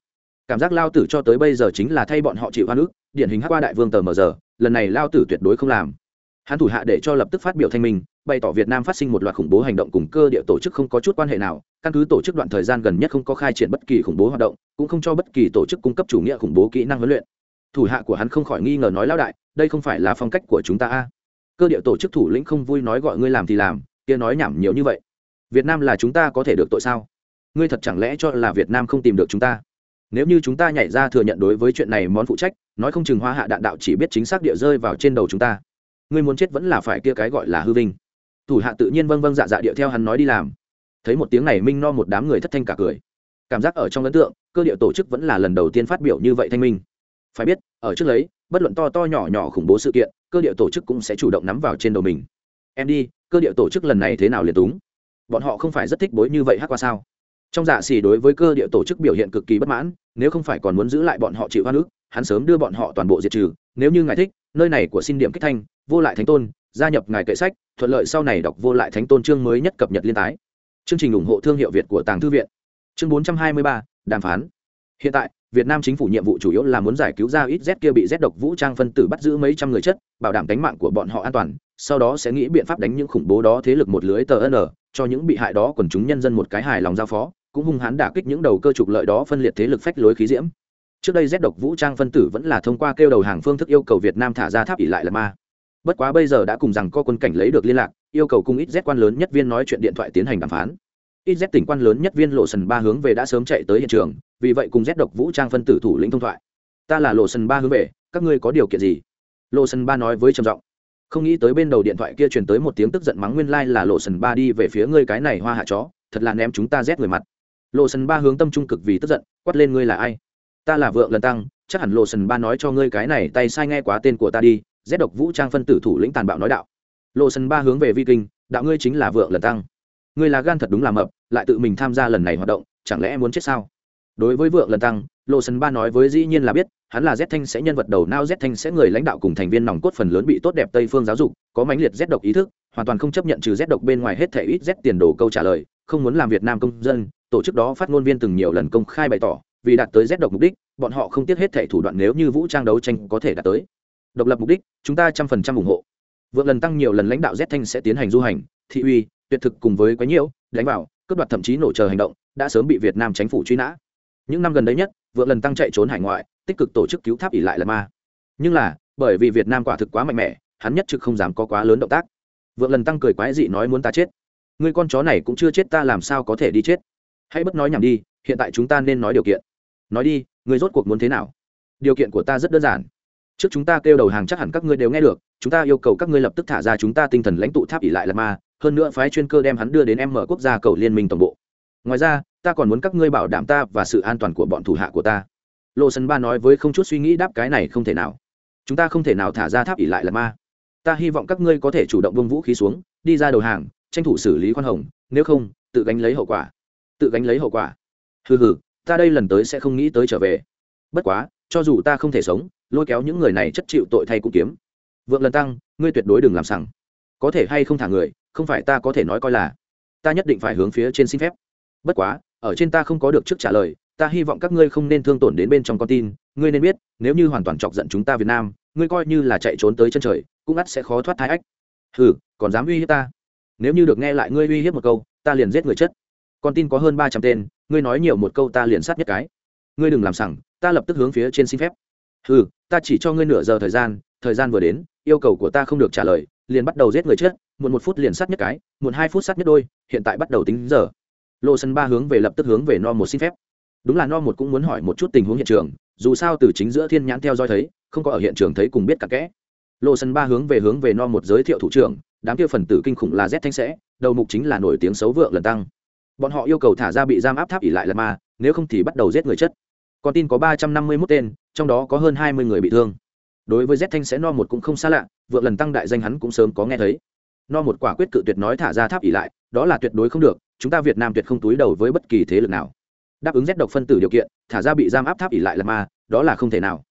Cảm giác lao tử cho tới bây giờ chính là thay bọn họ chịu hoa nước điển hình hát qua đại vương tờ mờ giờ, lần này lao tử tuyệt đối không làm. Hắn thủ hạ để cho lập tức phát biểu thanh minh bày tỏ việt nam phát sinh một loạt khủng bố hành động cùng cơ địa tổ chức không có chút quan hệ nào, căn cứ tổ chức đoạn thời gian gần nhất không có khai triển bất kỳ khủng bố hoạt động, cũng không cho bất kỳ tổ chức cung cấp chủ nghĩa khủng bố kỹ năng huấn luyện. Thủ hạ của hắn không khỏi nghi ngờ nói lão đại, đây không phải là phong cách của chúng ta a. Cơ địa tổ chức thủ lĩnh không vui nói gọi ngươi làm thì làm, kia nói nhảm nhiều như vậy. Việt nam là chúng ta có thể được tội sao? Ngươi thật chẳng lẽ cho là việt nam không tìm được chúng ta? Nếu như chúng ta nhảy ra thừa nhận đối với chuyện này món phụ trách, nói không chừng hoa hạ đạn đạo chỉ biết chính xác địa rơi vào trên đầu chúng ta. Ngươi muốn chết vẫn là phải kia cái gọi là hư vinh thủ hạ tự nhiên vâng vâng dạ dạ địa theo hắn nói đi làm. Thấy một tiếng này minh no một đám người thất thanh cả cười. Cảm giác ở trong ấn tượng, cơ địa tổ chức vẫn là lần đầu tiên phát biểu như vậy thanh minh. Phải biết, ở trước lấy, bất luận to to nhỏ nhỏ khủng bố sự kiện, cơ địa tổ chức cũng sẽ chủ động nắm vào trên đầu mình. Em đi, cơ địa tổ chức lần này thế nào liền túng? Bọn họ không phải rất thích bối như vậy hát qua sao? Trong dạ xỉ đối với cơ địa tổ chức biểu hiện cực kỳ bất mãn, nếu không phải còn muốn giữ lại bọn họ chịu hoa nước hắn sớm đưa bọn họ toàn bộ diệt trừ. Nếu như ngài thích, nơi này của xin điểm kích thanh, vô lại thánh tôn gia nhập ngài kệ sách, thuận lợi sau này đọc vô lại thánh tôn chương mới nhất cập nhật liên tái. Chương trình ủng hộ thương hiệu việt của tàng thư viện. Chương bốn trăm hai mươi ba, đàm phán. Hiện tại, việt nam chính phủ nhiệm vụ chủ yếu là muốn giải cứu ra ít z kia bị z độc vũ trang phân tử bắt giữ mấy trăm người chất, bảo đảm tính mạng của bọn họ an toàn, sau đó sẽ nghĩ biện pháp đánh những khủng bố đó thế lực một lưới tờ n, cho những bị hại đó quần chúng nhân dân một cái hài lòng giao phó, cũng hung hãn đả kích những đầu cơ trục lợi đó phân liệt thế lực phách lối khí diễm. Trước đây z độc vũ trang phân tử vẫn là thông qua kêu đầu hàng phương thức yêu cầu việt nam thả ra tháp ỉ lại là ma bất quá bây giờ đã cùng rằng có quân cảnh lấy được liên lạc, yêu cầu cung ít z quan lớn nhất viên nói chuyện điện thoại tiến hành đàm phán. Ít z tỉnh quan lớn nhất viên lộ sần ba hướng về đã sớm chạy tới hiện trường, vì vậy cùng z độc vũ trang phân tử thủ lĩnh thông thoại. Ta là lộ sần ba hướng về, các ngươi có điều kiện gì? Lộ sần ba nói với trầm giọng. Không nghĩ tới bên đầu điện thoại kia truyền tới một tiếng tức giận mắng nguyên lai là lộ sần ba đi về phía ngươi cái này hoa hạ chó, thật là ném chúng ta rét người mặt. Lộ sần ba hướng tâm trung cực vì tức giận, quát lên ngươi là ai? Ta là vượng lần tăng, chắc hẳn lộ sần ba nói cho ngươi cái này tay sai nghe quá tên của ta đi rét độc vũ trang phân tử thủ lĩnh tàn bạo nói đạo. Lộ sân ba hướng về vi kinh, đạo ngươi chính là vượng lần tăng. Ngươi là gan thật đúng là mập, lại tự mình tham gia lần này hoạt động, chẳng lẽ muốn chết sao? Đối với vượng lần tăng lộ sân ba nói với dĩ nhiên là biết, hắn là z thanh sẽ nhân vật đầu nao, z thanh sẽ người lãnh đạo cùng thành viên nòng cốt phần lớn bị tốt đẹp tây phương giáo dục, có mãnh liệt z độc ý thức, hoàn toàn không chấp nhận trừ z độc bên ngoài hết thể ít z tiền đồ câu trả lời, không muốn làm việt nam công dân, tổ chức đó phát ngôn viên từng nhiều lần công khai bày tỏ, vì đạt tới z độc mục đích, bọn họ không tiếc hết thể thủ đoạn nếu như vũ trang đấu tranh có thể đạt tới độc lập mục đích, chúng ta trăm phần trăm ủng hộ. Vượng lần tăng nhiều lần lãnh đạo z thanh sẽ tiến hành du hành, thị uy, tuyệt thực cùng với quái nhiễu, đánh vào, cướp đoạt thậm chí nổ chờ hành động, đã sớm bị việt nam chính phủ truy nã. Những năm gần đây nhất vượng lần tăng chạy trốn hải ngoại, tích cực tổ chức cứu tháp ỉ lại là ma. Nhưng là, bởi vì việt nam quả thực quá mạnh mẽ, hắn nhất trực không dám có quá lớn động tác. Vượng lần tăng cười quái dị nói muốn ta chết. Người con chó này cũng chưa chết ta làm sao có thể đi chết? Hãy bất nói nhảm đi, hiện tại chúng ta nên nói điều kiện. Nói đi người rốt cuộc muốn thế nào? Điều kiện của ta rất đơn giản trước chúng ta kêu đầu hàng chắc hẳn các ngươi đều nghe được, chúng ta yêu cầu các ngươi lập tức thả ra chúng ta tinh thần lãnh tụ tháp ỉ lại là ma, hơn nữa phái chuyên cơ đem hắn đưa đến em mở quốc gia cầu liên minh tổng bộ. Ngoài ra, ta còn muốn các ngươi bảo đảm ta và sự an toàn của bọn thủ hạ của ta. Lộ sân ba nói với không chút suy nghĩ đáp cái này không thể nào. Chúng ta không thể nào thả ra tháp ỉ lại là ma. Ta hy vọng các ngươi có thể chủ động bông vũ khí xuống, đi ra đầu hàng, tranh thủ xử lý khoan hồng, nếu không, tự gánh lấy hậu quả. Tự gánh lấy hậu quả. Hừ hừ, ta đây lần tới sẽ không nghĩ tới trở về. Bất quá, cho dù ta không thể sống lôi kéo những người này chất chịu tội thay cũng kiếm. Vượng lần tăng, ngươi tuyệt đối đừng làm sằng. Có thể hay không thả người, không phải ta có thể nói coi là. Ta nhất định phải hướng phía trên xin phép. Bất quá, ở trên ta không có được trước trả lời, ta hy vọng các ngươi không nên thương tổn đến bên trong con tin. Ngươi nên biết, nếu như hoàn toàn chọc giận chúng ta việt nam, ngươi coi như là chạy trốn tới chân trời, cũng ắt sẽ khó thoát thái ách. Hừ, còn dám uy hiếp ta? Nếu như được nghe lại ngươi uy hiếp một câu, ta liền giết người chất. Con tin có hơn ba trăm tên, ngươi nói nhiều một câu ta liền sát nhất cái. Ngươi đừng làm sẳng ta lập tức hướng phía trên xin phép ừ ta chỉ cho ngươi nửa giờ thời gian thời gian vừa đến, yêu cầu của ta không được trả lời, liền bắt đầu giết người chết, muộn một phút liền sát nhất cái, muộn hai phút sát nhất đôi, hiện tại bắt đầu tính giờ. Lộ sân ba hướng về lập tức hướng về no một xin phép. Đúng là no một cũng muốn hỏi một chút tình huống hiện trường, dù sao từ chính giữa thiên nhãn theo dõi thấy, không có ở hiện trường thấy cùng biết cả kẽ. Lộ sân ba hướng về hướng về no một giới thiệu thủ trưởng, đám kia phần tử kinh khủng là z thanh sẽ, đầu mục chính là nổi tiếng xấu vượng lần tăng. Bọn họ yêu cầu thả ra bị giam áp tháp ỉ lại là ma, nếu không thì bắt đầu giết người chất còn tin có ba trăm năm mươi mốt tên trong đó có hơn hai mươi người bị thương. Đối với z thanh sẽ no một cũng không xa lạ vượng lần tăng đại danh hắn cũng sớm có nghe thấy. No một quả quyết cự tuyệt nói thả ra tháp ỉ lại, đó là tuyệt đối không được, chúng ta việt nam tuyệt không túi đầu với bất kỳ thế lực nào. Đáp ứng z độc phân tử điều kiện, thả ra bị giam áp tháp ỉ lại là ma, đó là không thể nào.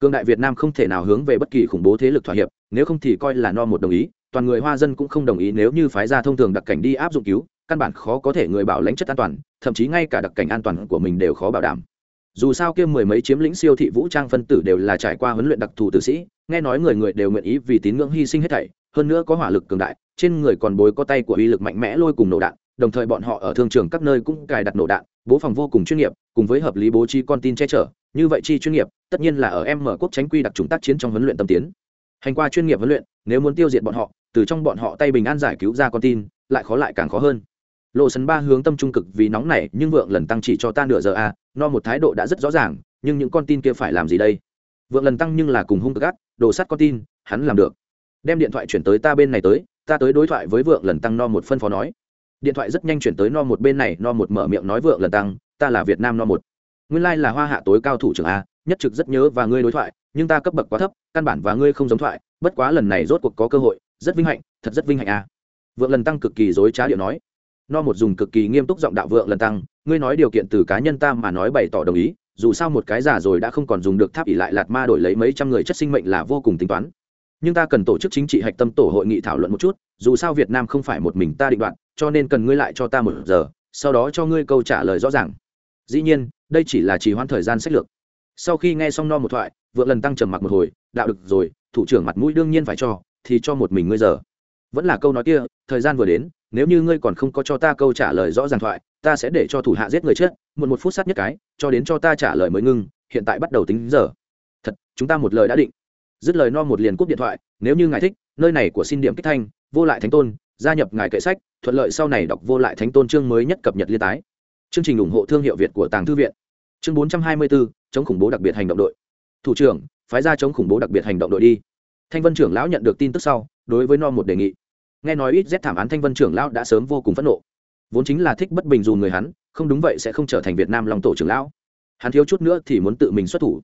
Cương đại việt nam không thể nào hướng về bất kỳ khủng bố thế lực thỏa hiệp, nếu không thì coi là no một đồng ý, toàn người hoa dân cũng không đồng ý nếu như phái ra thông thường đặc cảnh đi áp dụng cứu, căn bản khó có thể người bảo lãnh chất an toàn, thậm chí ngay cả đặc cảnh an toàn của mình đều khó bảo đảm dù sao kia mười mấy chiếm lĩnh siêu thị vũ trang phân tử đều là trải qua huấn luyện đặc thù tử sĩ, nghe nói người người đều nguyện ý vì tín ngưỡng hy sinh hết thảy, hơn nữa có hỏa lực cường đại, trên người còn bối có tay của uy lực mạnh mẽ lôi cùng nổ đạn, đồng thời bọn họ ở thương trường các nơi cũng cài đặt nổ đạn, bố phòng vô cùng chuyên nghiệp, cùng với hợp lý bố trí con tin che chở, như vậy chi chuyên nghiệp, tất nhiên là ở em mở quốc tránh quy đặc trùng tác chiến trong huấn luyện tâm tiến. Hành qua chuyên nghiệp huấn luyện, nếu muốn tiêu diệt bọn họ, từ trong bọn họ tay bình an giải cứu ra con tin, lại khó lại càng khó hơn lộ sân ba hướng tâm trung cực vì nóng này nhưng vượng lần tăng chỉ cho ta nửa giờ a à, no một thái độ đã rất rõ ràng nhưng những con tin kia phải làm gì đây? Vượng lần tăng nhưng là cùng hung cực ác đồ sắt con tin hắn làm được. Đem điện thoại chuyển tới ta bên này tới ta tới đối thoại với vượng lần tăng no một phân phó nói. Điện thoại rất nhanh chuyển tới no một bên này no một mở miệng nói vượng lần tăng ta là việt nam no một. Nguyên lai là hoa hạ tối cao thủ trưởng a nhất trực rất nhớ và ngươi đối thoại nhưng ta cấp bậc quá thấp căn bản và ngươi không giống thoại bất quá lần này rốt cuộc có cơ hội rất vinh hạnh thật rất vinh hạnh a. Vượng lần tăng cực kỳ dối trá điệu nói no một dùng cực kỳ nghiêm túc giọng đạo vượng lần tăng, ngươi nói điều kiện từ cá nhân ta mà nói bày tỏ đồng ý, dù sao một cái giả rồi đã không còn dùng được tháp ỉ lại lạt ma đổi lấy mấy trăm người chất sinh mệnh là vô cùng tính toán. Nhưng ta cần tổ chức chính trị hạch tâm tổ hội nghị thảo luận một chút, dù sao việt nam không phải một mình ta định đoạn cho nên cần ngươi lại cho ta một giờ, sau đó cho ngươi câu trả lời rõ ràng. Dĩ nhiên, đây chỉ là trì hoãn thời gian sách lược. Sau khi nghe xong no một thoại, vượng lần tăng trầm mặc một hồi, đạo được rồi, thủ trưởng mặt mũi đương nhiên phải cho, thì cho một mình ngươi giờ vẫn là câu nói kia, thời gian vừa đến, nếu như ngươi còn không có cho ta câu trả lời rõ ràng thoại, ta sẽ để cho thủ hạ giết người chết một một phút sát nhất cái, cho đến cho ta trả lời mới ngưng, hiện tại bắt đầu tính giờ. Thật, chúng ta một lời đã định. Dứt lời no một liền cúp điện thoại, nếu như ngài thích, nơi này của xin điểm kích thanh, vô lại thánh tôn, gia nhập ngài kệ sách, thuận lợi sau này đọc vô lại thánh tôn chương mới nhất cập nhật liên tái. Chương trình ủng hộ thương hiệu việt của tàng thư viện. Chương bốn trăm hai mươi bốn chống khủng bố đặc biệt hành động đội. Thủ trưởng, phái ra chống khủng bố đặc biệt hành động đội đi. Thanh vân trưởng lão nhận được tin tức sau, đối với no một đề nghị nghe nói ít rét thảm án thanh vân trưởng lão đã sớm vô cùng phẫn nộ. Vốn chính là thích bất bình dù người hắn, không đúng vậy sẽ không trở thành việt nam lòng tổ trưởng lão. Hắn thiếu chút nữa thì muốn tự mình xuất thủ.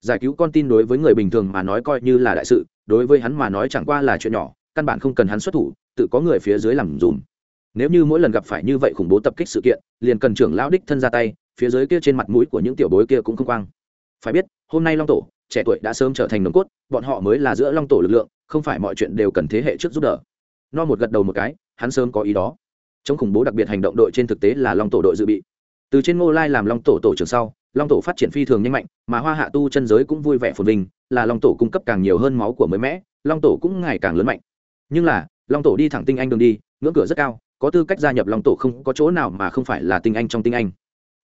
Giải cứu con tin đối với người bình thường mà nói coi như là đại sự, đối với hắn mà nói chẳng qua là chuyện nhỏ, căn bản không cần hắn xuất thủ, tự có người phía dưới làm dùm. Nếu như mỗi lần gặp phải như vậy khủng bố tập kích sự kiện, liền cần trưởng lão đích thân ra tay, phía dưới kia trên mặt mũi của những tiểu bối kia cũng không quang. Phải biết, hôm nay long tổ, trẻ tuổi đã sớm trở thành nồng cốt, bọn họ mới là giữa long tổ lực lượng, không phải mọi chuyện đều cần thế hệ trước giúp đỡ no một gật đầu một cái, hắn sớm có ý đó. Chống khủng bố đặc biệt hành động đội trên thực tế là long tổ đội dự bị. Từ trên ngô lai làm long tổ tổ trưởng sau, long tổ phát triển phi thường nhanh mạnh, mà hoa hạ tu chân giới cũng vui vẻ phồn vinh, là long tổ cung cấp càng nhiều hơn máu của mới mẽ long tổ cũng ngày càng lớn mạnh. Nhưng là, long tổ đi thẳng tinh anh đường đi, ngưỡng cửa rất cao, có tư cách gia nhập long tổ không có chỗ nào mà không phải là tinh anh trong tinh anh.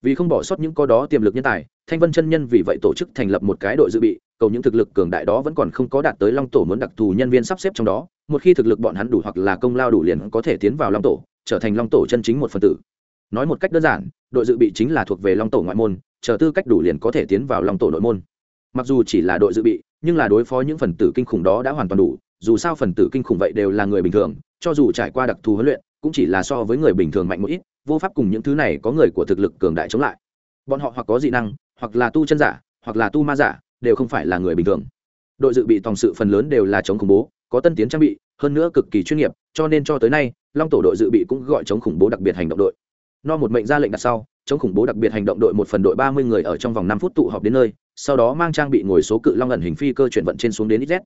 Vì không bỏ sót những có đó tiềm lực nhân tài, thanh vân chân nhân vì vậy tổ chức thành lập một cái đội dự bị cầu những thực lực cường đại đó vẫn còn không có đạt tới long tổ muốn đặc thù nhân viên sắp xếp trong đó, một khi thực lực bọn hắn đủ hoặc là công lao đủ liền có thể tiến vào long tổ, trở thành long tổ chân chính một phần tử. Nói một cách đơn giản, đội dự bị chính là thuộc về long tổ ngoại môn, chờ tư cách đủ liền có thể tiến vào long tổ nội môn. Mặc dù chỉ là đội dự bị, nhưng là đối phó những phần tử kinh khủng đó đã hoàn toàn đủ, dù sao phần tử kinh khủng vậy đều là người bình thường, cho dù trải qua đặc thù huấn luyện, cũng chỉ là so với người bình thường mạnh một ít, vô pháp cùng những thứ này có người của thực lực cường đại chống lại. Bọn họ hoặc có dị năng, hoặc là tu chân giả, hoặc là tu ma giả đều không phải là người bình thường. Đội dự bị tòng sự phần lớn đều là chống khủng bố, có tân tiến trang bị, hơn nữa cực kỳ chuyên nghiệp, cho nên cho tới nay, long tổ đội dự bị cũng gọi chống khủng bố đặc biệt hành động đội. No một mệnh ra lệnh đặt sau, chống khủng bố đặc biệt hành động đội một phần đội ba mươi người ở trong vòng năm phút tụ họp đến nơi, sau đó mang trang bị ngồi số cự long ẩn hình phi cơ chuyển vận trên xuống đến z.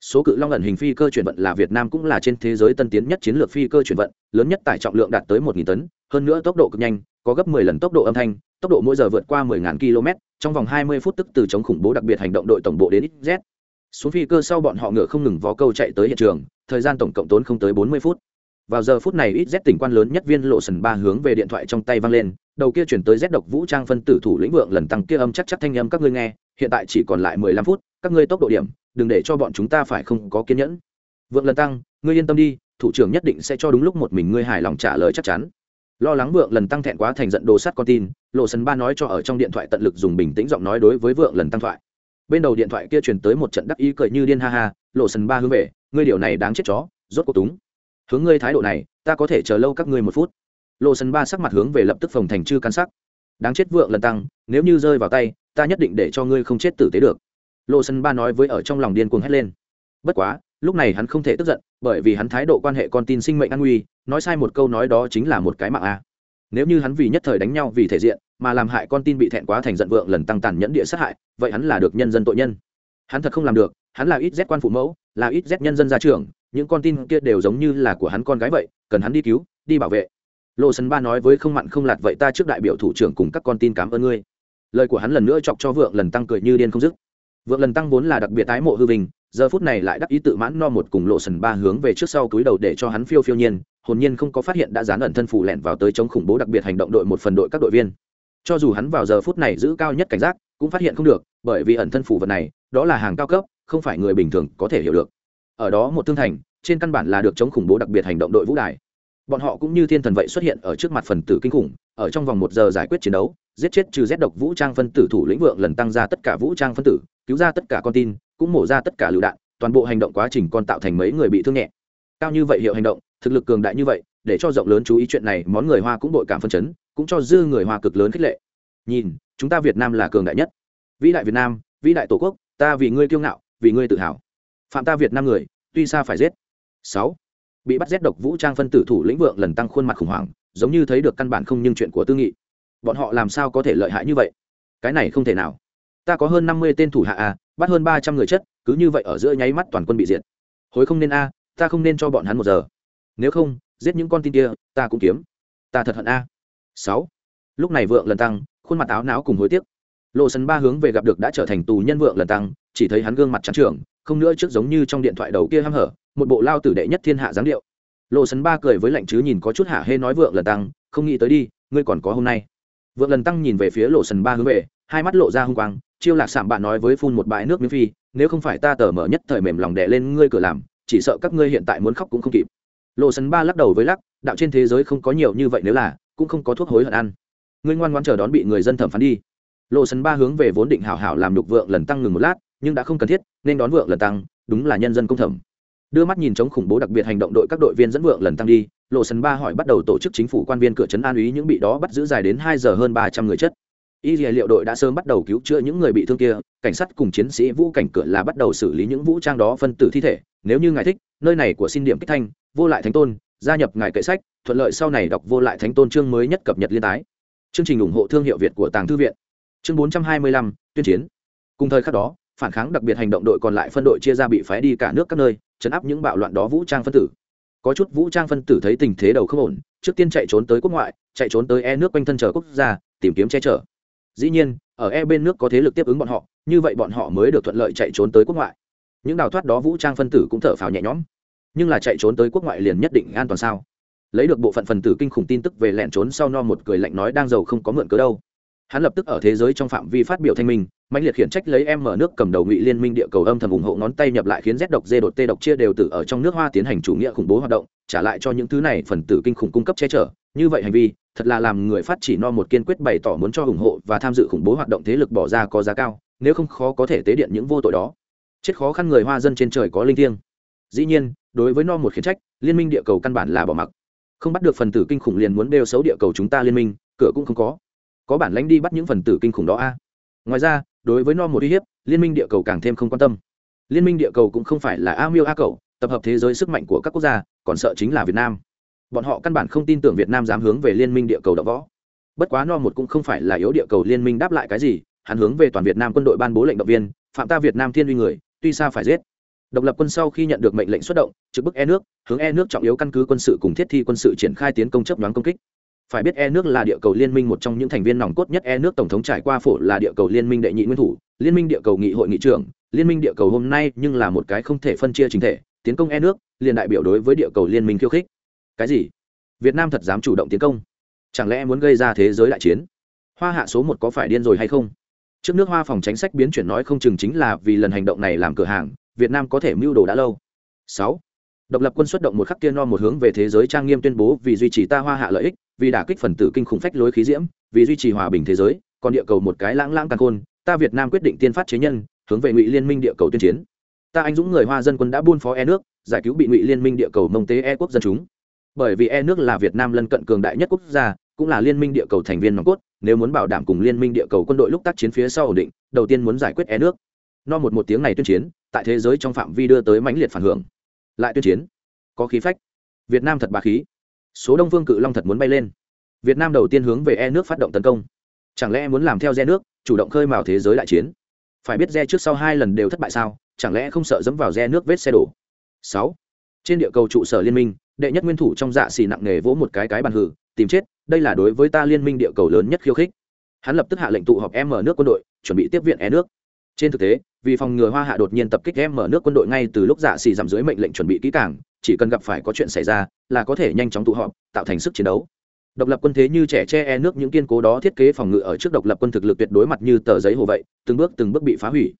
Số cự long ẩn hình phi cơ chuyển vận là việt nam cũng là trên thế giới tân tiến nhất chiến lược phi cơ chuyển vận, lớn nhất tải trọng lượng đạt tới một tấn, hơn nữa tốc độ cực nhanh, có gấp 10 lần tốc độ âm thanh tốc độ mỗi giờ vượt qua 10.000 km, trong vòng 20 phút tức từ chống khủng bố đặc biệt hành động đội tổng bộ đến xz xuống phi cơ sau bọn họ ngựa không ngừng vó câu chạy tới hiện trường, thời gian tổng cộng tốn không tới bốn mươi phút. Vào giờ phút này ít z tỉnh quan lớn nhất viên lộ sần ba hướng về điện thoại trong tay vang lên, đầu kia chuyển tới z độc vũ trang phân tử thủ lĩnh vượng lần tăng kia âm chắc chắc thanh âm các ngươi nghe, hiện tại chỉ còn lại mười lăm phút, các ngươi tốc độ điểm, đừng để cho bọn chúng ta phải không có kiên nhẫn. Vượng lần tăng, ngươi yên tâm đi, thủ trưởng nhất định sẽ cho đúng lúc một mình ngươi hài lòng trả lời chắc chắn. Lo lắng vượng lần tăng thẹn quá thành giận đồ sắt con tin lộ Sân ba nói cho ở trong điện thoại tận lực dùng bình tĩnh giọng nói đối với vượng lần tăng thoại. Bên đầu điện thoại kia truyền tới một trận đắc ý cười như điên ha ha, lộ sân ba hướng về, ngươi điều này đáng chết chó, rốt cuộc túng. Hướng ngươi thái độ này, ta có thể chờ lâu các ngươi một phút. Lộ Sân ba sắc mặt hướng về lập tức phòng thành chư căn sắc. Đáng chết vượng lần tăng, nếu như rơi vào tay, ta nhất định để cho ngươi không chết tử tế được. Lộ Sân ba nói với ở trong lòng điên cuồng hét lên. Bất quá, lúc này hắn không thể tức giận, bởi vì hắn thái độ quan hệ con tin sinh mệnh an nguy, nói sai một câu nói đó chính là một cái mạng a nếu như hắn vì nhất thời đánh nhau vì thể diện, mà làm hại con tin bị thẹn quá thành giận vượng lần tăng tàn nhẫn địa sát hại, vậy hắn là được nhân dân tội nhân. Hắn thật không làm được, hắn là ít z quan phụ mẫu, là ít z nhân dân gia trưởng, những con tin kia đều giống như là của hắn con gái vậy, cần hắn đi cứu, đi bảo vệ. Lộ sân ba nói với không mặn không lạt, vậy ta trước đại biểu thủ trưởng cùng các con tin cảm ơn ngươi. Lời của hắn lần nữa chọc cho vượng lần tăng cười như điên không dứt. Vượng lần tăng vốn là đặc biệt tái mộ hư vinh, giờ phút này lại đắc ý tự mãn no một cùng lộ sần ba hướng về trước sau túi đầu để cho hắn phiêu phiêu nhiên hồn nhiên không có phát hiện đã dán ẩn thân phủ lẻn vào tới chống khủng bố đặc biệt hành động đội một phần đội các đội viên. Cho dù hắn vào giờ phút này giữ cao nhất cảnh giác, cũng phát hiện không được, bởi vì ẩn thân phủ vật này, đó là hàng cao cấp, không phải người bình thường có thể hiểu được. Ở đó một thương thành, trên căn bản là được chống khủng bố đặc biệt hành động đội vũ đài. Bọn họ cũng như thiên thần vậy xuất hiện ở trước mặt phần tử kinh khủng, ở trong vòng một giờ giải quyết chiến đấu, giết chết trừ rét độc vũ trang phân tử thủ lĩnh vượng lần tăng ra tất cả vũ trang phân tử, cứu ra tất cả con tin, cũng mổ ra tất cả lựu đạn, toàn bộ hành động quá trình còn tạo thành mấy người bị thương nhẹ. Cao như vậy hiệu hành động thực lực cường đại như vậy, để cho rộng lớn chú ý chuyện này, món người hoa cũng đội cảm phân chấn, cũng cho dư người hoa cực lớn khích lệ. Nhìn, chúng ta việt nam là cường đại nhất. Vĩ đại việt nam, vĩ đại tổ quốc, ta vì ngươi kiêu ngạo, vì ngươi tự hào. Phạm ta việt nam người, tuy xa phải giết. Sáu, bị bắt giết độc vũ trang phân tử thủ lĩnh vượng lần tăng khuôn mặt khủng hoảng, giống như thấy được căn bản không nhưng chuyện của tư nghị. Bọn họ làm sao có thể lợi hại như vậy? Cái này không thể nào. Ta có hơn năm mươi tên thủ hạ a, bắt hơn ba trăm người chất, cứ như vậy ở giữa nháy mắt toàn quân bị diệt. Hối không nên a, ta không nên cho bọn hắn một giờ nếu không, giết những con tin kia, ta cũng kiếm. Ta thật hận a. Sáu. Lúc này vượng lần tăng, khuôn mặt áo não cùng hối tiếc. Lộ sân ba hướng về gặp được đã trở thành tù nhân vượng lần tăng, chỉ thấy hắn gương mặt trắng trưởng không nữa trước giống như trong điện thoại đầu kia hăm hở, một bộ lao tử đệ nhất thiên hạ dáng điệu. Lộ sân ba cười với lạnh chứ nhìn có chút hạ hê nói vượng lần tăng, không nghĩ tới đi, ngươi còn có hôm nay. Vượng lần tăng nhìn về phía lộ sân ba hướng về, hai mắt lộ ra hung quang, chiêu lạc sảm bạn nói với phun một bãi nước miếng phi, nếu không phải ta tờ mở nhất thời mềm lòng đè lên ngươi cửa làm, chỉ sợ các ngươi hiện tại muốn khóc cũng không kịp lộ sân ba lắc đầu với lắc, đạo trên thế giới không có nhiều như vậy nếu là, cũng không có thuốc hối hận ăn. Ngươi ngoan ngoan chờ đón bị người dân thẩm phán đi. Lộ sân ba hướng về vốn định hảo hảo làm nhục vượng lần tăng ngừng một lát, nhưng đã không cần thiết, nên đón vượng lần tăng, đúng là nhân dân công thẩm. Đưa mắt nhìn chống khủng bố đặc biệt hành động đội các đội viên dẫn vượng lần tăng đi lộ sân ba hỏi bắt đầu tổ chức chính phủ quan viên cửa trấn an ý những bị đó bắt giữ dài đến hai giờ hơn ba trăm người chất. Y liệu đội đã sớm bắt đầu cứu chữa những người bị thương kia, cảnh sát cùng chiến sĩ vũ cảnh cửa là bắt đầu xử lý những vũ trang đó phân tử thi thể, nếu như ngài thích, nơi này của xin điểm kích thanh vô lại thánh tôn, gia nhập ngài kệ sách, thuận lợi sau này đọc vô lại thánh tôn chương mới nhất cập nhật liên tái. Chương trình ủng hộ thương hiệu việt của tàng thư viện. Chương bốn trăm hai mươi lăm, tuyên chiến. Cùng thời khắc đó, phản kháng đặc biệt hành động đội còn lại phân đội chia ra bị phái đi cả nước các nơi, chấn áp những bạo loạn đó vũ trang phân tử. Có chút vũ trang phân tử thấy tình thế đầu không ổn, trước tiên chạy trốn tới quốc ngoại, chạy trốn tới e nước quanh thân chờ quốc gia, tìm kiếm che chở. Dĩ nhiên, ở e bên nước có thế lực tiếp ứng bọn họ, như vậy bọn họ mới được thuận lợi chạy trốn tới quốc ngoại. Những đào thoát đó vũ trang phân tử cũng thở phào nhẹ nhõm nhưng là chạy trốn tới quốc ngoại liền nhất định an toàn sao? Lấy được bộ phận phần tử kinh khủng tin tức về lẹn trốn sau no một cười lạnh nói đang giàu không có mượn cớ đâu. Hắn lập tức ở thế giới trong phạm vi phát biểu thanh minh mạnh liệt khiển trách lấy em mở nước cầm đầu ngụy liên minh địa cầu âm thầm ủng hộ ngón tay nhập lại khiến rét độc dê đột tê độc chia đều tử ở trong nước hoa tiến hành chủ nghĩa khủng bố hoạt động, trả lại cho những thứ này phần tử kinh khủng cung cấp che chở. Như vậy hành vi, thật là làm người phát chỉ no một kiên quyết bày tỏ muốn cho ủng hộ và tham dự khủng bố hoạt động thế lực bỏ ra có giá cao, nếu không khó có thể tế điện những vô tội đó. Chết khó khăn người hoa dân trên trời có linh thiêng dĩ nhiên, đối với no một khiển trách, liên minh địa cầu căn bản là bỏ mặc. Không bắt được phần tử kinh khủng liền muốn đeo xấu địa cầu chúng ta liên minh, cửa cũng không có. Có bản lãnh đi bắt những phần tử kinh khủng đó a. Ngoài ra, đối với no một uy hiếp, liên minh địa cầu càng thêm không quan tâm. Liên minh địa cầu cũng không phải là a miêu a cầu tập hợp thế giới sức mạnh của các quốc gia, còn sợ chính là việt nam. Bọn họ căn bản không tin tưởng việt nam dám hướng về liên minh địa cầu đ võ. Bất quá no một cũng không phải là yếu địa cầu liên minh đáp lại cái gì, hắn hướng về toàn việt nam quân đội ban bố lệnh động viên, phạm ta việt nam thiên uy người, tuy xa phải giết? Độc lập quân sau khi nhận được mệnh lệnh xuất động, trực bức e nước, hướng e nước trọng yếu căn cứ quân sự cùng thiết thi quân sự triển khai tiến công chấp đoán công kích. Phải biết e nước là địa cầu liên minh một trong những thành viên nòng cốt nhất e nước tổng thống trải qua phổ là địa cầu liên minh đệ nhị nguyên thủ, liên minh địa cầu nghị hội nghị trưởng, liên minh địa cầu hôm nay nhưng là một cái không thể phân chia chính thể, tiến công e nước, liền đại biểu đối với địa cầu liên minh khiêu khích. Cái gì? Việt nam thật dám chủ động tiến công? Chẳng lẽ muốn gây ra thế giới đại chiến? Hoa hạ số một có phải điên rồi hay không? Trước nước hoa phòng tránh sách biến chuyển nói không chừng chính là vì lần hành động này làm cửa hàng việt nam có thể mưu đồ đã lâu. Sáu. Độc lập quân xuất động một khắc kia no một hướng về thế giới trang nghiêm tuyên bố vì duy trì ta hoa hạ lợi ích, vì đả kích phần tử kinh khủng phách lối khí diễm, vì duy trì hòa bình thế giới, còn địa cầu một cái lãng lãng càng khôn, ta việt nam quyết định tiên phát chế nhân, hướng về ngụy liên minh địa cầu tuyên chiến. Ta anh dũng người hoa dân quân đã buôn phó e nước, giải cứu bị ngụy liên minh địa cầu mông tế e quốc dân chúng. Bởi vì e nước là việt nam lân cận cường đại nhất quốc gia, cũng là liên minh địa cầu thành viên nòng cốt, nếu muốn bảo đảm cùng liên minh địa cầu quân đội lúc tác chiến phía sau ổn định, đầu tiên muốn giải quyết e nước. No một một tiếng này tuyên chiến tại thế giới trong phạm vi đưa tới mãnh liệt phản hưởng. Lại tuyên chiến. Có khí phách. Việt nam thật bà khí. Số đông Vương cự long thật muốn bay lên. Việt nam đầu tiên hướng về e nước phát động tấn công. Chẳng lẽ muốn làm theo re nước, chủ động khơi mào thế giới đại chiến? Phải biết re trước sau hai lần đều thất bại sao, chẳng lẽ không sợ dẫm vào re nước vết xe đổ? Sáu. Trên địa cầu trụ sở liên minh, đệ nhất nguyên thủ trong dạ xì nặng nề vỗ một cái cái bàn hử, tìm chết, đây là đối với ta liên minh địa cầu lớn nhất khiêu khích. Hắn lập tức hạ lệnh tụ họp em mở nước quân đội, chuẩn bị tiếp viện e nước. Trên thực tế vì phòng ngừa hoa hạ đột nhiên tập kích em mở nước quân đội ngay từ lúc dạ xì giảm dưới mệnh lệnh chuẩn bị kỹ càng, chỉ cần gặp phải có chuyện xảy ra là có thể nhanh chóng tụ họp, tạo thành sức chiến đấu. Độc lập quân thế như trẻ che e nước những kiên cố đó thiết kế phòng ngự ở trước độc lập quân thực lực tuyệt đối mặt như tờ giấy hồ vậy, từng bước từng bước bị phá hủy.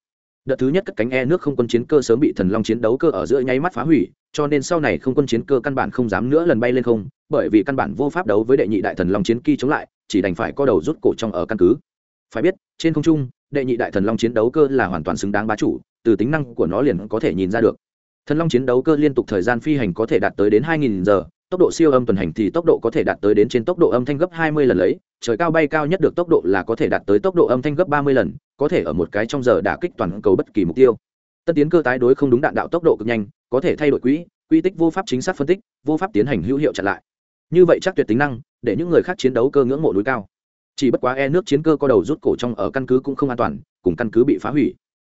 Đợt thứ nhất các cánh e nước không quân chiến cơ sớm bị thần long chiến đấu cơ ở giữa nháy mắt phá hủy, cho nên sau này không quân chiến cơ căn bản không dám nữa lần bay lên không, bởi vì căn bản vô pháp đấu với đệ nhị đại thần long chiến kỳ chống lại, chỉ đành phải co đầu rút cổ trong ở căn cứ. Phải biết, trên không trung đệ nhị đại thần long chiến đấu cơ là hoàn toàn xứng đáng bá chủ, từ tính năng của nó liền có thể nhìn ra được. Thần long chiến đấu cơ liên tục thời gian phi hành có thể đạt tới đến 2.000 giờ, tốc độ siêu âm tuần hành thì tốc độ có thể đạt tới đến trên tốc độ âm thanh gấp 20 lần lấy, trời cao bay cao nhất được tốc độ là có thể đạt tới tốc độ âm thanh gấp 30 lần, có thể ở một cái trong giờ đả kích toàn cầu bất kỳ mục tiêu. Tân tiến cơ tái đối không đúng đạn đạo tốc độ cực nhanh, có thể thay đổi quỹ, quy tích vô pháp chính xác phân tích, vô pháp tiến hành hữu hiệu chặn lại. Như vậy chắc tuyệt tính năng, để những người khác chiến đấu cơ ngưỡng mộ núi cao chỉ bất quá e nước chiến cơ có đầu rút cổ trong ở căn cứ cũng không an toàn, cùng căn cứ bị phá hủy.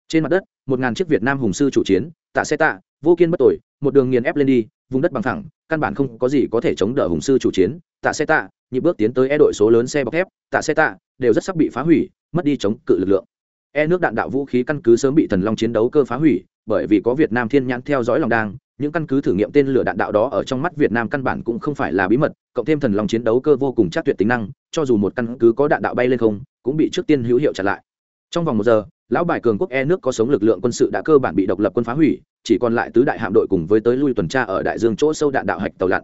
Trên mặt đất, một ngàn chiếc việt nam hùng sư chủ chiến, tạ xe tạ, vô kiên bất tội, một đường nghiền ép lên đi, vùng đất bằng thẳng, căn bản không có gì có thể chống đỡ hùng sư chủ chiến, tạ xe tạ nhịp bước tiến tới e đội số lớn xe bọc thép, tạ xe tạ, đều rất sắp bị phá hủy, mất đi chống cự lực lượng. E nước đạn đạo vũ khí căn cứ sớm bị thần long chiến đấu cơ phá hủy, bởi vì có việt nam thiên nhãn theo dõi lòng đang những căn cứ thử nghiệm tên lửa đạn đạo đó ở trong mắt việt nam căn bản cũng không phải là bí mật, cộng thêm thần long chiến đấu cơ vô cùng chắc tuyệt tính năng, cho dù một căn cứ có đạn đạo bay lên không, cũng bị trước tiên hữu hiệu chặn lại. Trong vòng một giờ, lão bài cường quốc e nước có sống lực lượng quân sự đã cơ bản bị độc lập quân phá hủy, chỉ còn lại tứ đại hạm đội cùng với tới lui tuần tra ở đại dương chỗ sâu đạn đạo hạch tàu lặn.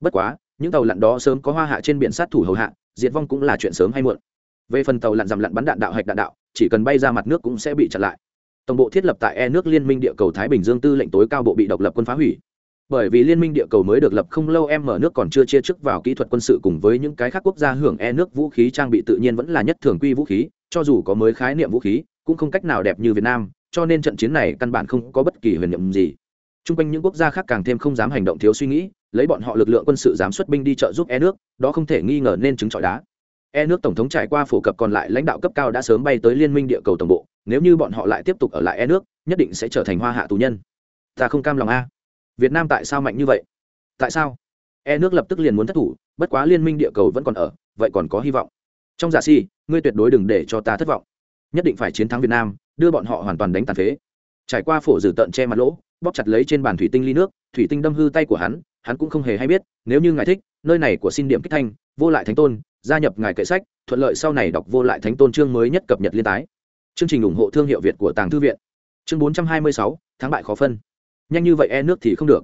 Bất quá, những tàu lặn đó sớm có hoa hạ trên biển sát thủ hầu hạ, diệt vong cũng là chuyện sớm hay muộn. Về phần tàu lặn giảm lặn bắn đạn đạo hạch đạn đạo, chỉ cần bay ra mặt nước cũng sẽ bị chặn lại tổng bộ thiết lập tại e nước liên minh địa cầu thái bình dương tư lệnh tối cao bộ bị độc lập quân phá hủy. Bởi vì liên minh địa cầu mới được lập không lâu em mở nước còn chưa chia chức vào kỹ thuật quân sự cùng với những cái khác quốc gia hưởng e nước vũ khí trang bị tự nhiên vẫn là nhất thường quy vũ khí, cho dù có mới khái niệm vũ khí, cũng không cách nào đẹp như việt nam, cho nên trận chiến này căn bản không có bất kỳ huyền nhiệm gì. T r u n g quanh những quốc gia khác càng thêm không dám hành động thiếu suy nghĩ, lấy bọn họ lực lượng quân sự dám xuất binh đi trợ giúp e nước, đó không thể nghi ngờ nên chứng trọi đá. E nước tổng thống trải qua phổ cập còn lại lãnh đạo cấp cao đã sớm bay tới liên minh địa cầu tổng bộ nếu như bọn họ lại tiếp tục ở lại e nước, nhất định sẽ trở thành hoa hạ tù nhân. Ta không cam lòng a. Việt nam tại sao mạnh như vậy? Tại sao? E nước lập tức liền muốn thất thủ, bất quá liên minh địa cầu vẫn còn ở, vậy còn có hy vọng. Trong dạ giả si ngươi tuyệt đối đừng để cho ta thất vọng. Nhất định phải chiến thắng việt nam, đưa bọn họ hoàn toàn đánh tàn phế. Trải qua phổ dử tận che mặt lỗ, bóp chặt lấy trên bàn thủy tinh ly nước, thủy tinh đâm hư tay của hắn hắn cũng không hề hay biết, nếu như ngài thích, nơi này của xin điểm kích thanh, vô lại thánh tôn, gia nhập ngài kệ sách, thuận lợi sau này đọc vô lại thánh tôn chương mới nhất cập nhật liên tái chương trình ủng hộ thương hiệu việt của tàng thư viện. Chương bốn trăm hai mươi sáu tháng bại khó phân. Nhanh như vậy e nước thì không được.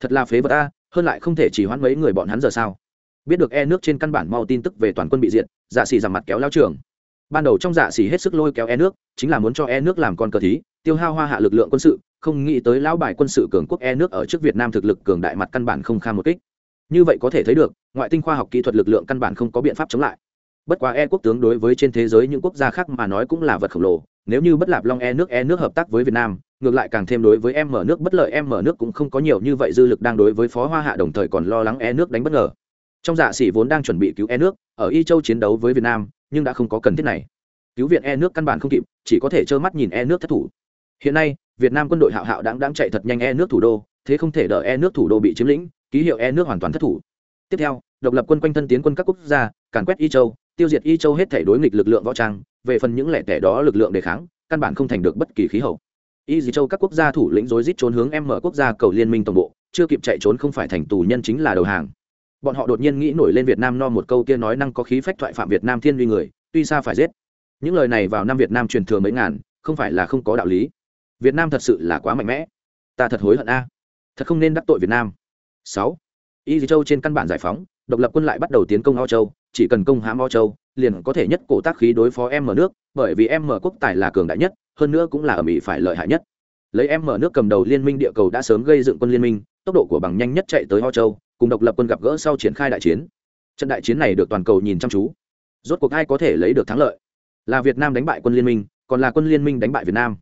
Thật là phế vật a, hơn lại không thể chỉ hoãn mấy người bọn hắn giờ sao? Biết được e nước trên căn bản mau tin tức về toàn quân bị diện dạ xỉ giảm mặt kéo lao trường. Ban đầu trong dạ xỉ hết sức lôi kéo e nước, chính là muốn cho e nước làm con cờ thí, tiêu hao hoa hạ lực lượng quân sự, không nghĩ tới lão bài quân sự cường quốc e nước ở trước việt nam thực lực cường đại mặt căn bản không kham một kích. Như vậy có thể thấy được, ngoại tinh khoa học kỹ thuật lực lượng căn bản không có biện pháp chống lại bất quá e quốc tướng đối với trên thế giới những quốc gia khác mà nói cũng là vật khổng lồ, nếu như bất lạp long e nước e nước hợp tác với việt nam, ngược lại càng thêm đối với em mở nước bất lợi em mở nước cũng không có nhiều như vậy dư lực đang đối với phó hoa hạ đồng thời còn lo lắng e nước đánh bất ngờ. Trong dạ sĩ vốn đang chuẩn bị cứu e nước, ở y châu chiến đấu với việt nam, nhưng đã không có cần thiết này. Cứu viện e nước căn bản không kịp, chỉ có thể trơ mắt nhìn e nước thất thủ. Hiện nay, việt nam quân đội hạo hạo đang đang chạy thật nhanh e nước thủ đô, thế không thể đợi e nước thủ đô bị chiếm lĩnh, ký hiệu e nước hoàn toàn thất thủ. Tiếp theo, độc lập quân quanh thân tiến quân các quốc gia, càn quét y châu tiêu diệt y châu hết thể đối nghịch lực lượng võ trang, về phần những lẻ tẻ đó lực lượng đề kháng, căn bản không thành được bất kỳ khí hậu. Y dì châu các quốc gia thủ lĩnh rối rít trốn hướng em mở quốc gia cầu liên minh tổng bộ, chưa kịp chạy trốn không phải thành tù nhân chính là đầu hàng. Bọn họ đột nhiên nghĩ nổi lên việt nam no một câu kia nói năng có khí phách thoại phạm việt nam thiên uy người, tuy xa phải giết. Những lời này vào năm việt nam truyền thừa mấy ngàn, không phải là không có đạo lý. Việt nam thật sự là quá mạnh mẽ. Ta thật hối hận a. Thật không nên đắc tội việt nam. Sáu. Y dì châu trên căn bản giải phóng, độc lập quân lại bắt đầu tiến công Âu châu chỉ cần công hãm o châu, liền có thể nhất cổ tác khí đối phó em mở nước, bởi vì em mở quốc tài là cường đại nhất, hơn nữa cũng là ở mỹ phải lợi hại nhất. Lấy em mở nước cầm đầu liên minh địa cầu đã sớm gây dựng quân liên minh, tốc độ của bằng nhanh nhất chạy tới ho châu, cùng độc lập quân gặp gỡ sau triển khai đại chiến. Trận đại chiến này được toàn cầu nhìn chăm chú. Rốt cuộc ai có thể lấy được thắng lợi? Là việt nam đánh bại quân liên minh, còn là quân liên minh đánh bại việt nam?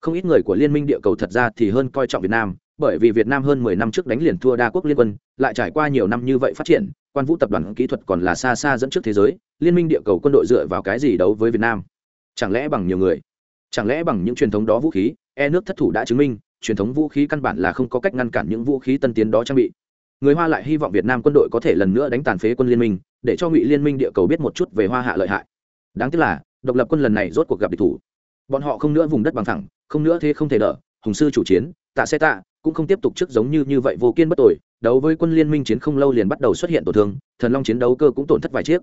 Không ít người của liên minh địa cầu thật ra thì hơn coi trọng việt nam, bởi vì việt nam hơn mười năm trước đánh liền thua đa quốc liên quân, lại trải qua nhiều năm như vậy phát triển quan vũ tập đoàn kỹ thuật còn là xa xa dẫn trước thế giới, liên minh địa cầu quân đội dựa vào cái gì đấu với việt nam? Chẳng lẽ bằng nhiều người? Chẳng lẽ bằng những truyền thống đó vũ khí? E nước thất thủ đã chứng minh, truyền thống vũ khí căn bản là không có cách ngăn cản những vũ khí tân tiến đó trang bị. Người hoa lại hy vọng việt nam quân đội có thể lần nữa đánh tàn phế quân liên minh, để cho ngụy liên minh địa cầu biết một chút về hoa hạ lợi hại. Đáng tiếc là, độc lập quân lần này rốt cuộc gặp địch thủ. Bọn họ không nữa vùng đất bằng thẳng, không nữa thế không thể đỡ, hùng sư chủ chiến, tạ xe tạ, cũng không tiếp tục trước giống như như vậy vô kiên bất tội đấu với quân liên minh chiến không lâu liền bắt đầu xuất hiện tổn thương, thần long chiến đấu cơ cũng tổn thất vài chiếc.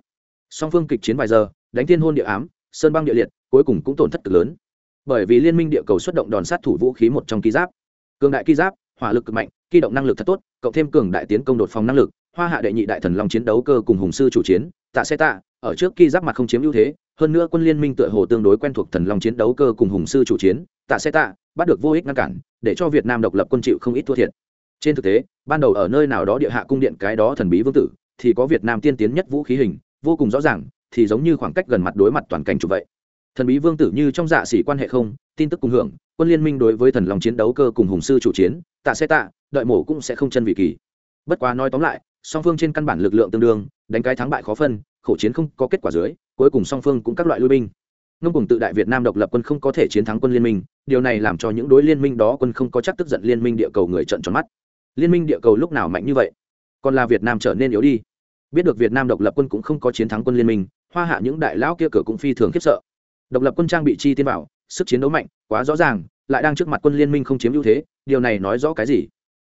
Song phương kịch chiến vài giờ, đánh thiên hôn địa ám, sơn băng địa liệt, cuối cùng cũng tổn thất cực lớn. Bởi vì liên minh địa cầu xuất động đòn sát thủ vũ khí một trong ký giáp. Cường đại ký giáp, hỏa lực cực mạnh ký động năng lực thật tốt, cộng thêm cường đại tiến công đột phòng năng lực, hoa hạ đệ nhị đại thần long chiến đấu cơ cùng hùng sư chủ chiến, tạ xe tạ, ở trước kỳ giáp mặt không chiếm ưu thế, hơn nữa quân liên minh tựa hồ tương đối quen thuộc thần long chiến đấu cơ cùng hùng sư chủ chiến, tạ xe tạ, bắt được vô ích ngăn cản, để cho việt nam độc lập quân chịu không ít thua thiệt trên thực tế, ban đầu ở nơi nào đó địa hạ cung điện cái đó thần bí vương tử, thì có việt nam tiên tiến nhất vũ khí hình, vô cùng rõ ràng, thì giống như khoảng cách gần mặt đối mặt toàn cảnh chụp vậy. Thần bí vương tử như trong dạ xỉ quan hệ không, tin tức cùng hưởng, quân liên minh đối với thần lòng chiến đấu cơ cùng hùng sư chủ chiến, tạ xe tạ, đợi mổ cũng sẽ không chân vị kỳ. Bất quá nói tóm lại, song phương trên căn bản lực lượng tương đương, đánh cái thắng bại khó phân, khổ chiến không có kết quả dưới, cuối cùng song phương cũng các loại lui binh. Ngông cùng tự đại việt nam độc lập quân không có thể chiến thắng quân liên minh, điều này làm cho những đối liên minh đó quân không có chắc tức giận liên minh địa cầu người trận tròn mắt liên minh địa cầu lúc nào mạnh như vậy, còn là việt nam trở nên yếu đi. Biết được việt nam độc lập quân cũng không có chiến thắng quân liên minh, hoa hạ những đại lão kia cửa cũng phi thường khiếp sợ. Độc lập quân trang bị chi tiên bảo, sức chiến đấu mạnh, quá rõ ràng, lại đang trước mặt quân liên minh không chiếm ưu thế, điều này nói rõ cái gì?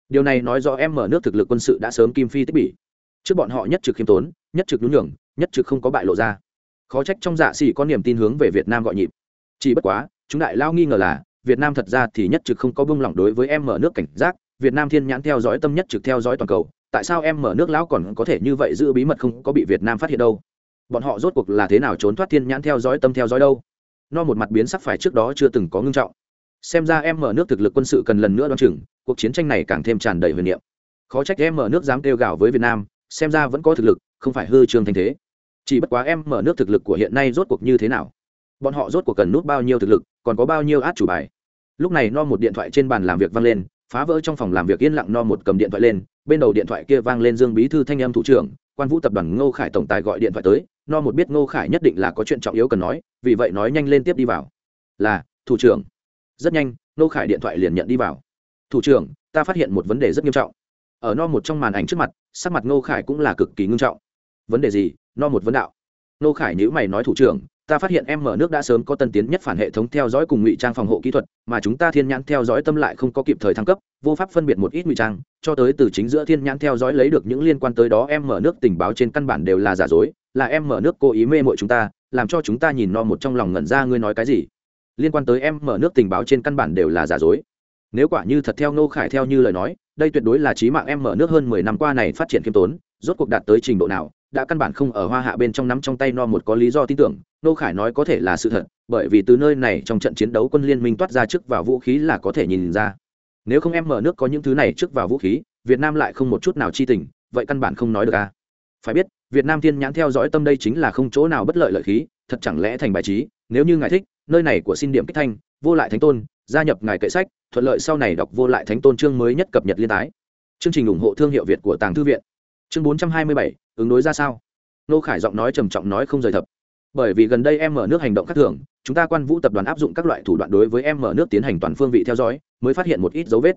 Điều này nói rõ em mở nước thực lực quân sự đã sớm kim phi tích bỉ. Trước bọn họ nhất trực khiêm tốn, nhất trực nhún nhường, nhất trực không có bại lộ ra. Khó trách trong dạ xỉ có niềm tin hướng về việt nam gọi nhịp. Chỉ bất quá, chúng đại lao nghi ngờ là, việt nam thật ra thì nhất trực không có bông lỏng đối với em mở nước cảnh giác việt nam thiên nhãn theo dõi tâm nhất trực theo dõi toàn cầu, tại sao em mở nước lão còn có thể như vậy giữ bí mật không có bị việt nam phát hiện đâu? Bọn họ rốt cuộc là thế nào trốn thoát thiên nhãn theo dõi tâm theo dõi đâu? No một mặt biến sắc phải trước đó chưa từng có ngưng trọng. Xem ra em mở nước thực lực quân sự cần lần nữa đoán chừng, cuộc chiến tranh này càng thêm tràn đầy huyền niệm. Khó trách em mở nước dám kêu gào với việt nam, xem ra vẫn có thực lực, không phải hư trương thành thế. Chỉ bất quá em mở nước thực lực của hiện nay rốt cuộc như thế nào? Bọn họ rốt cuộc cần nút bao nhiêu thực lực, còn có bao nhiêu át chủ bài? Lúc này no một điện thoại trên bàn làm việc vang lên phá vỡ trong phòng làm việc yên lặng no một cầm điện thoại lên, bên đầu điện thoại kia vang lên dương bí thư thanh âm thủ trưởng, quan vũ tập đoàn ngô khải tổng tài gọi điện thoại tới, no một biết ngô khải nhất định là có chuyện trọng yếu cần nói, vì vậy nói nhanh lên tiếp đi vào. Là, thủ trưởng. Rất nhanh, ngô khải điện thoại liền nhận đi vào. Thủ trưởng, ta phát hiện một vấn đề rất nghiêm trọng. Ở no một trong màn ảnh trước mặt, sắc mặt ngô khải cũng là cực kỳ nghiêm trọng. Vấn đề gì? No một vấn đạo. Ngô khải nhữ mày nói thủ trưởng ta phát hiện em mở nước đã sớm có tân tiến nhất phản hệ thống theo dõi cùng ngụy trang phòng hộ kỹ thuật, mà chúng ta thiên nhãn theo dõi tâm lại không có kịp thời thăng cấp, vô pháp phân biệt một ít ngụy trang, cho tới từ chính giữa thiên nhãn theo dõi lấy được những liên quan tới đó em mở nước tình báo trên căn bản đều là giả dối, là em mở nước cố ý mê mội chúng ta, làm cho chúng ta nhìn no một trong lòng ngẩn ra ngươi nói cái gì. Liên quan tới em mở nước tình báo trên căn bản đều là giả dối. Nếu quả như thật theo nô khải theo như lời nói, đây tuyệt đối là trí mạng em mở nước hơn mười năm qua này phát triển khiêm tốn, rốt cuộc đạt tới trình độ nào, đã căn bản không ở hoa hạ bên trong nắm trong tay no một có lý do tin tưởng nô khải nói có thể là sự thật, bởi vì từ nơi này trong trận chiến đấu quân liên minh toát ra trước vào vũ khí là có thể nhìn ra. Nếu không em mở nước có những thứ này trước vào vũ khí, việt nam lại không một chút nào chi tình, vậy căn bản không nói được à? Phải biết, việt nam thiên nhãn theo dõi tâm đây chính là không chỗ nào bất lợi lợi khí, thật chẳng lẽ thành bài trí? Nếu như ngài thích, nơi này của xin điểm kích thanh, vô lại thánh tôn, gia nhập ngài kệ sách, thuận lợi sau này đọc vô lại thánh tôn chương mới nhất cập nhật liên tái. Chương trình ủng hộ thương hiệu việt của tàng thư viện. Chương bốn trăm hai mươi bảy, ứng đối ra sao? Nô khải giọng nói trầm trọng nói không rời thập bởi vì gần đây em mở nước hành động khác thường, chúng ta quan vũ tập đoàn áp dụng các loại thủ đoạn đối với em mở nước tiến hành toàn phương vị theo dõi, mới phát hiện một ít dấu vết.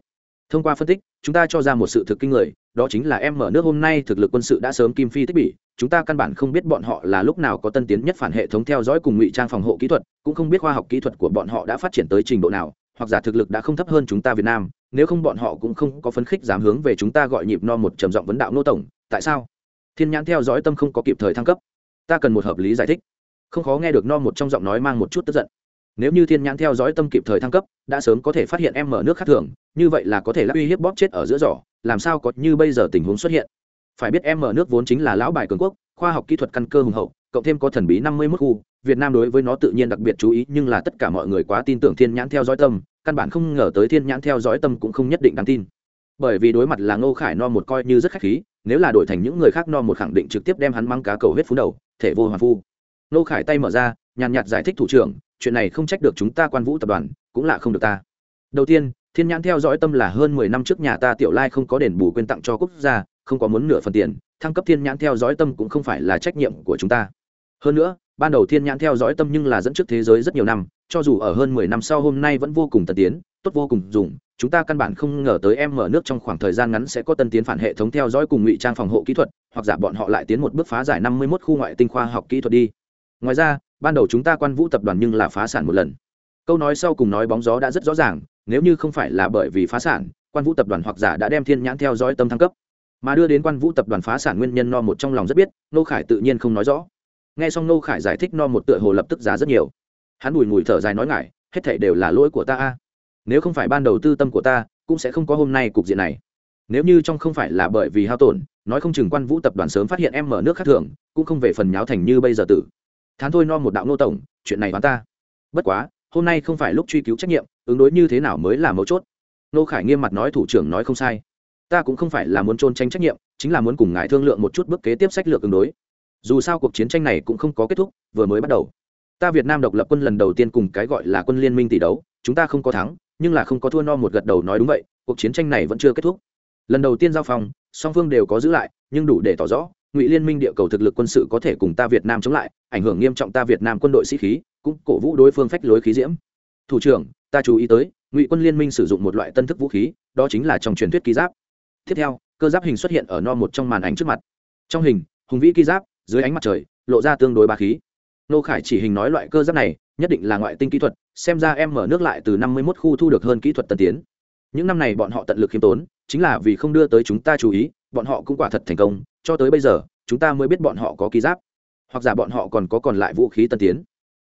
Thông qua phân tích, chúng ta cho ra một sự thực kinh người, đó chính là em mở nước hôm nay thực lực quân sự đã sớm kim phi tích bị chúng ta căn bản không biết bọn họ là lúc nào có tân tiến nhất phản hệ thống theo dõi cùng ngụy trang phòng hộ kỹ thuật, cũng không biết khoa học kỹ thuật của bọn họ đã phát triển tới trình độ nào, hoặc giả thực lực đã không thấp hơn chúng ta việt nam, nếu không bọn họ cũng không có phấn khích dám hướng về chúng ta gọi nhịp no một trầm giọng vấn đạo nô tổng, tại sao? Thiên nhãn theo dõi tâm không có kịp thời thăng cấp. Ta cần một hợp lý giải thích không khó nghe được no một trong giọng nói mang một chút tức giận. Nếu như thiên nhãn theo dõi tâm kịp thời thăng cấp, đã sớm có thể phát hiện em mở nước khác thường, như vậy là có thể lắp uy hiếp bóp chết ở giữa giỏ, làm sao có như bây giờ tình huống xuất hiện. Phải biết em mở nước vốn chính là lão bài cường quốc, khoa học kỹ thuật căn cơ hùng hậu, cộng thêm có thần bí năm mươi mức khu, việt nam đối với nó tự nhiên đặc biệt chú ý, nhưng là tất cả mọi người quá tin tưởng thiên nhãn theo dõi tâm, căn bản không ngờ tới thiên nhãn theo dõi tâm cũng không nhất định đáng tin. Bởi vì đối mặt là ngô khải no một coi như rất khách khí, nếu là đổi thành những người khác no một khẳng định trực tiếp đem hắn mang cá cầu hết phú đầu, thể vô hoàn phu. Nô khải tay mở ra, nhàn nhạt giải thích thủ trưởng, chuyện này không trách được chúng ta quan vũ tập đoàn, cũng là không được ta. Đầu tiên, thiên nhãn theo dõi tâm là hơn mười năm trước nhà ta tiểu lai không có đền bù quyên tặng cho quốc gia, không có muốn nửa phần tiền, thăng cấp thiên nhãn theo dõi tâm cũng không phải là trách nhiệm của chúng ta. Hơn nữa, ban đầu thiên nhãn theo dõi tâm nhưng là dẫn trước thế giới rất nhiều năm, cho dù ở hơn mười năm sau hôm nay vẫn vô cùng tân tiến, tốt vô cùng dùng, chúng ta căn bản không ngờ tới em mở nước trong khoảng thời gian ngắn sẽ có tân tiến phản hệ thống theo dõi cùng ngụy trang phòng hộ kỹ thuật, hoặc giả bọn họ lại tiến một bước phá giải năm mươi mốt khu ngoại tinh khoa học kỹ thuật đi ngoài ra, ban đầu chúng ta quan vũ tập đoàn nhưng là phá sản một lần. Câu nói sau cùng nói bóng gió đã rất rõ ràng, nếu như không phải là bởi vì phá sản, quan vũ tập đoàn hoặc giả đã đem thiên nhãn theo dõi tâm thăng cấp. Mà đưa đến quan vũ tập đoàn phá sản nguyên nhân no một trong lòng rất biết, nô khải tự nhiên không nói rõ. Nghe xong nô khải giải thích no một tựa hồ lập tức giá rất nhiều. Hắn bùi ngùi thở dài nói ngại, hết thảy đều là lỗi của ta a. Nếu không phải ban đầu tư tâm của ta, cũng sẽ không có hôm nay cục diện này. Nếu như trong không phải là bởi vì hao tổn, nói không chừng quan vũ tập đoàn sớm phát hiện em mở nước khác thường, cũng không về phần nháo thành như bây giờ tử thán thôi no một đạo nô tổng, chuyện này đoán ta. Bất quá, hôm nay không phải lúc truy cứu trách nhiệm, ứng đối như thế nào mới là mấu chốt. Nô khải nghiêm mặt nói thủ trưởng nói không sai. Ta cũng không phải là muốn trôn tranh trách nhiệm, chính là muốn cùng ngài thương lượng một chút bước kế tiếp sách lược ứng đối. Dù sao cuộc chiến tranh này cũng không có kết thúc, vừa mới bắt đầu. Ta việt nam độc lập quân lần đầu tiên cùng cái gọi là quân liên minh tỷ đấu, chúng ta không có thắng, nhưng là không có thua no một gật đầu nói đúng vậy, cuộc chiến tranh này vẫn chưa kết thúc. Lần đầu tiên giao phòng, song phương đều có giữ lại, nhưng đủ để tỏ rõ ngụy liên minh địa cầu thực lực quân sự có thể cùng ta việt nam chống lại ảnh hưởng nghiêm trọng ta việt nam quân đội sĩ khí cũng cổ vũ đối phương phách lối khí diễm thủ trưởng ta chú ý tới ngụy quân liên minh sử dụng một loại tân thức vũ khí đó chính là trong truyền thuyết ký giáp tiếp theo cơ giáp hình xuất hiện ở no một trong màn ảnh trước mặt trong hình hùng vĩ ký giáp dưới ánh mặt trời lộ ra tương đối ba khí nô khải chỉ hình nói loại cơ giáp này nhất định là ngoại tinh kỹ thuật xem ra em mở nước lại từ năm mươi mốt khu thu được hơn kỹ thuật tân tiến những năm này bọn họ tận lực khiêm tốn chính là vì không đưa tới chúng ta chú ý bọn họ cũng quả thật thành công cho tới bây giờ, chúng ta mới biết bọn họ có ký giáp. Hoặc giả bọn họ còn có còn lại vũ khí tân tiến.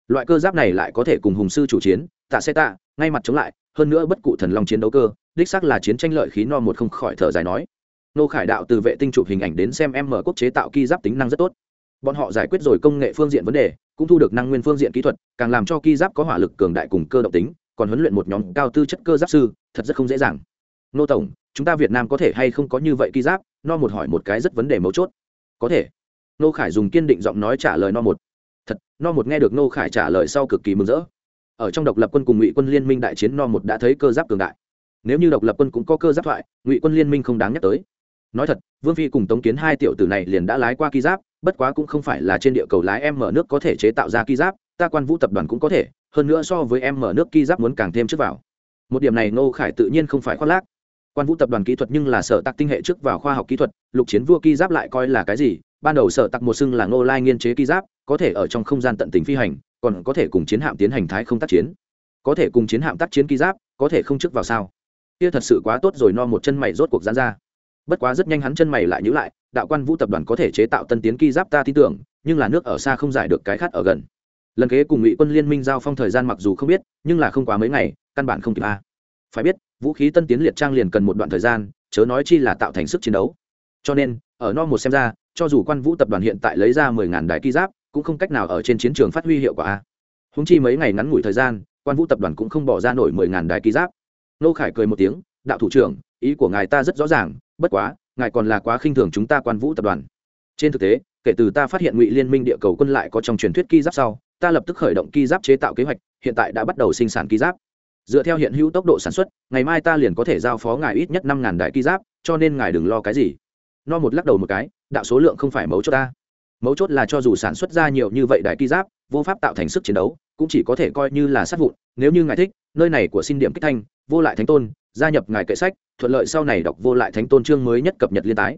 Loại cơ giáp này lại có thể cùng hùng sư chủ chiến, tạ xe tạ, ngay mặt chống lại, hơn nữa bất cụ thần long chiến đấu cơ, đích xác là chiến tranh lợi khí no một không khỏi thở dài nói. Nô khải đạo từ vệ tinh chụp hình ảnh đến xem em mở quốc chế tạo ki giáp tính năng rất tốt. Bọn họ giải quyết rồi công nghệ phương diện vấn đề, cũng thu được năng nguyên phương diện kỹ thuật, càng làm cho ki giáp có hỏa lực cường đại cùng cơ động tính, còn huấn luyện một nhóm cao tư chất cơ giáp sư, thật rất không dễ dàng. Nô tổng, chúng ta việt nam có thể hay không có như vậy ki giáp? No một hỏi một cái rất vấn đề mấu chốt. Có thể. Nô khải dùng kiên định giọng nói trả lời no một. Thật, no một nghe được nô khải trả lời sau cực kỳ mừng rỡ. Ở trong độc lập quân cùng ngụy quân liên minh đại chiến, no một đã thấy cơ giáp cường đại. Nếu như độc lập quân cũng có cơ giáp thoại, ngụy quân liên minh không đáng nhắc tới. Nói thật, vương phi cùng tống kiến hai tiểu tử này liền đã lái qua ký giáp, bất quá cũng không phải là trên địa cầu lái em mở nước có thể chế tạo ra ký giáp, ta quan vũ tập đoàn cũng có thể, hơn nữa so với em mở nước ký giáp muốn càng thêm trước vào. Một điểm này ngô khải tự nhiên không phải khoác lác quan vũ tập đoàn kỹ thuật nhưng là sở tạc tinh hệ trước vào khoa học kỹ thuật, lục chiến vua ki giáp lại coi là cái gì? Ban đầu sở tạc một xưng là ngô lai nghiên chế ki giáp, có thể ở trong không gian tận tình phi hành, còn có thể cùng chiến hạm tiến hành thái không tác chiến. Có thể cùng chiến hạm tác chiến ki giáp, có thể không trước vào sao? Kia thật sự quá tốt rồi, no một chân mày rốt cuộc gián ra. Bất quá rất nhanh hắn chân mày lại nhữ lại, đạo quan vũ tập đoàn có thể chế tạo tân tiến ki giáp ta tin tưởng, nhưng là nước ở xa không giải được cái khát ở gần. Lần kế cùng ngụy quân liên minh giao phong thời gian mặc dù không biết, nhưng là không quá mấy ngày, căn bản không kịp a. Phải biết vũ khí tân tiến liệt trang liền cần một đoạn thời gian, chớ nói chi là tạo thành sức chiến đấu. Cho nên, ở no một xem ra, cho dù quan vũ tập đoàn hiện tại lấy ra mười ngàn đài ki giáp, cũng không cách nào ở trên chiến trường phát huy hiệu quả. Húng chi mấy ngày ngắn ngủi thời gian, quan vũ tập đoàn cũng không bỏ ra nổi mười ngàn đài ki giáp. Nô khải cười một tiếng, đạo thủ trưởng, ý của ngài ta rất rõ ràng, bất quá, ngài còn là quá khinh thường chúng ta quan vũ tập đoàn. Trên thực tế, kể từ ta phát hiện ngụy liên minh địa cầu quân lại có trong truyền thuyết ki giáp sau, ta lập tức khởi động ki giáp chế tạo kế hoạch, hiện tại đã bắt đầu sinh sản ki giáp dựa theo hiện hữu tốc độ sản xuất, ngày mai ta liền có thể giao phó ngài ít nhất năm ngàn đại ký giáp, cho nên ngài đừng lo cái gì. No một lắc đầu một cái, đạo số lượng không phải mấu chốt ta. Mấu chốt là cho dù sản xuất ra nhiều như vậy đại ký giáp, vô pháp tạo thành sức chiến đấu, cũng chỉ có thể coi như là sát vụn. Nếu như ngài thích, nơi này của xin điểm kích thanh, vô lại thánh tôn, gia nhập ngài kệ sách, thuận lợi sau này đọc vô lại thánh tôn chương mới nhất cập nhật liên tái.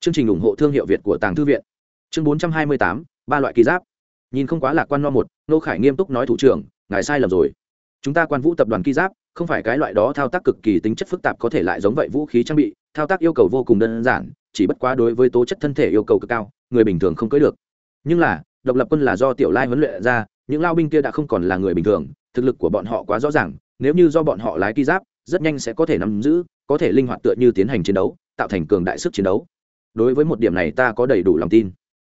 Chương trình ủng hộ thương hiệu việt của tàng thư viện. Chương bốn trăm hai mươi tám, ba loại kỳ giáp. Nhìn không quá lạc quan no một nô khải nghiêm túc nói thủ trưởng, ngài sai lầm rồi chúng ta quan vũ tập đoàn ki giáp không phải cái loại đó thao tác cực kỳ tính chất phức tạp có thể lại giống vậy vũ khí trang bị, thao tác yêu cầu vô cùng đơn giản, chỉ bất quá đối với tố chất thân thể yêu cầu cực cao, người bình thường không cưới được. Nhưng là, độc lập quân là do tiểu lai huấn luyện ra, những lao binh kia đã không còn là người bình thường, thực lực của bọn họ quá rõ ràng, nếu như do bọn họ lái ki giáp rất nhanh sẽ có thể nắm giữ, có thể linh hoạt tựa như tiến hành chiến đấu, tạo thành cường đại sức chiến đấu. Đối với một điểm này ta có đầy đủ lòng tin.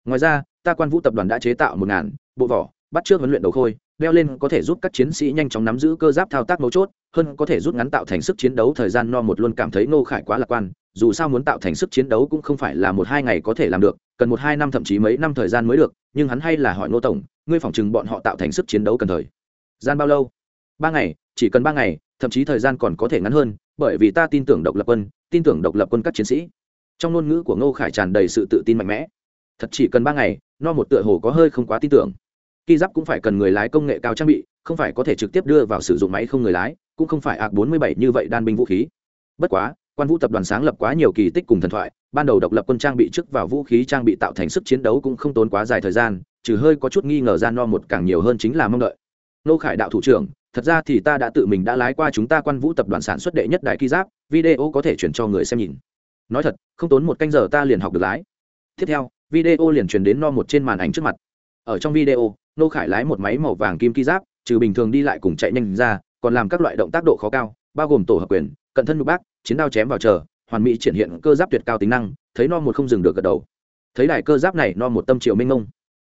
Ngoài ra, ta quan vũ tập đoàn đã chế tạo một ngàn bộ vỏ, bắt trước huấn luyện đầu khôi đeo lên có thể giúp các chiến sĩ nhanh chóng nắm giữ cơ giáp thao tác mấu chốt, hơn có thể rút ngắn tạo thành sức chiến đấu thời gian no một luôn cảm thấy nô khải quá lạc quan, dù sao muốn tạo thành sức chiến đấu cũng không phải là một hai ngày có thể làm được, cần một hai năm thậm chí mấy năm thời gian mới được, nhưng hắn hay là hỏi nô tổng, ngươi phỏng chừng bọn họ tạo thành sức chiến đấu cần thời gian bao lâu? Ba ngày, chỉ cần ba ngày, thậm chí thời gian còn có thể ngắn hơn, bởi vì ta tin tưởng độc lập quân, tin tưởng độc lập quân các chiến sĩ. Trong ngôn ngữ của ngô khải tràn đầy sự tự tin mạnh mẽ. Thật chỉ cần ba ngày, no một tựa hồ có hơi không quá tin tưởng ki giáp cũng phải cần người lái công nghệ cao trang bị, không phải có thể trực tiếp đưa vào sử dụng máy không người lái, cũng không phải ạc bốn mươi bảy như vậy đan binh vũ khí. Bất quá, quan vũ tập đoàn sáng lập quá nhiều kỳ tích cùng thần thoại, ban đầu độc lập quân trang bị trước vào vũ khí trang bị tạo thành sức chiến đấu cũng không tốn quá dài thời gian, trừ hơi có chút nghi ngờ ra no một càng nhiều hơn chính là mong đợi. Nô khải đạo thủ trưởng, thật ra thì ta đã tự mình đã lái qua chúng ta quan vũ tập đoàn sản xuất đệ nhất đại ki giáp, video có thể chuyển cho người xem nhìn. Nói thật, không tốn một canh giờ ta liền học được lái. Tiếp theo, video liền truyền đến no một trên màn ảnh trước mặt ở trong video, nô khải lái một máy màu vàng kim ki giáp, trừ bình thường đi lại cùng chạy nhanh ra, còn làm các loại động tác độ khó cao, bao gồm tổ hợp quyền, cận thân nhục bác, chiến đao chém vào chờ, hoàn mỹ triển hiện cơ giáp tuyệt cao tính năng, thấy no một không dừng được gật đầu thấy đài cơ giáp này no một tâm triệu minh ngông.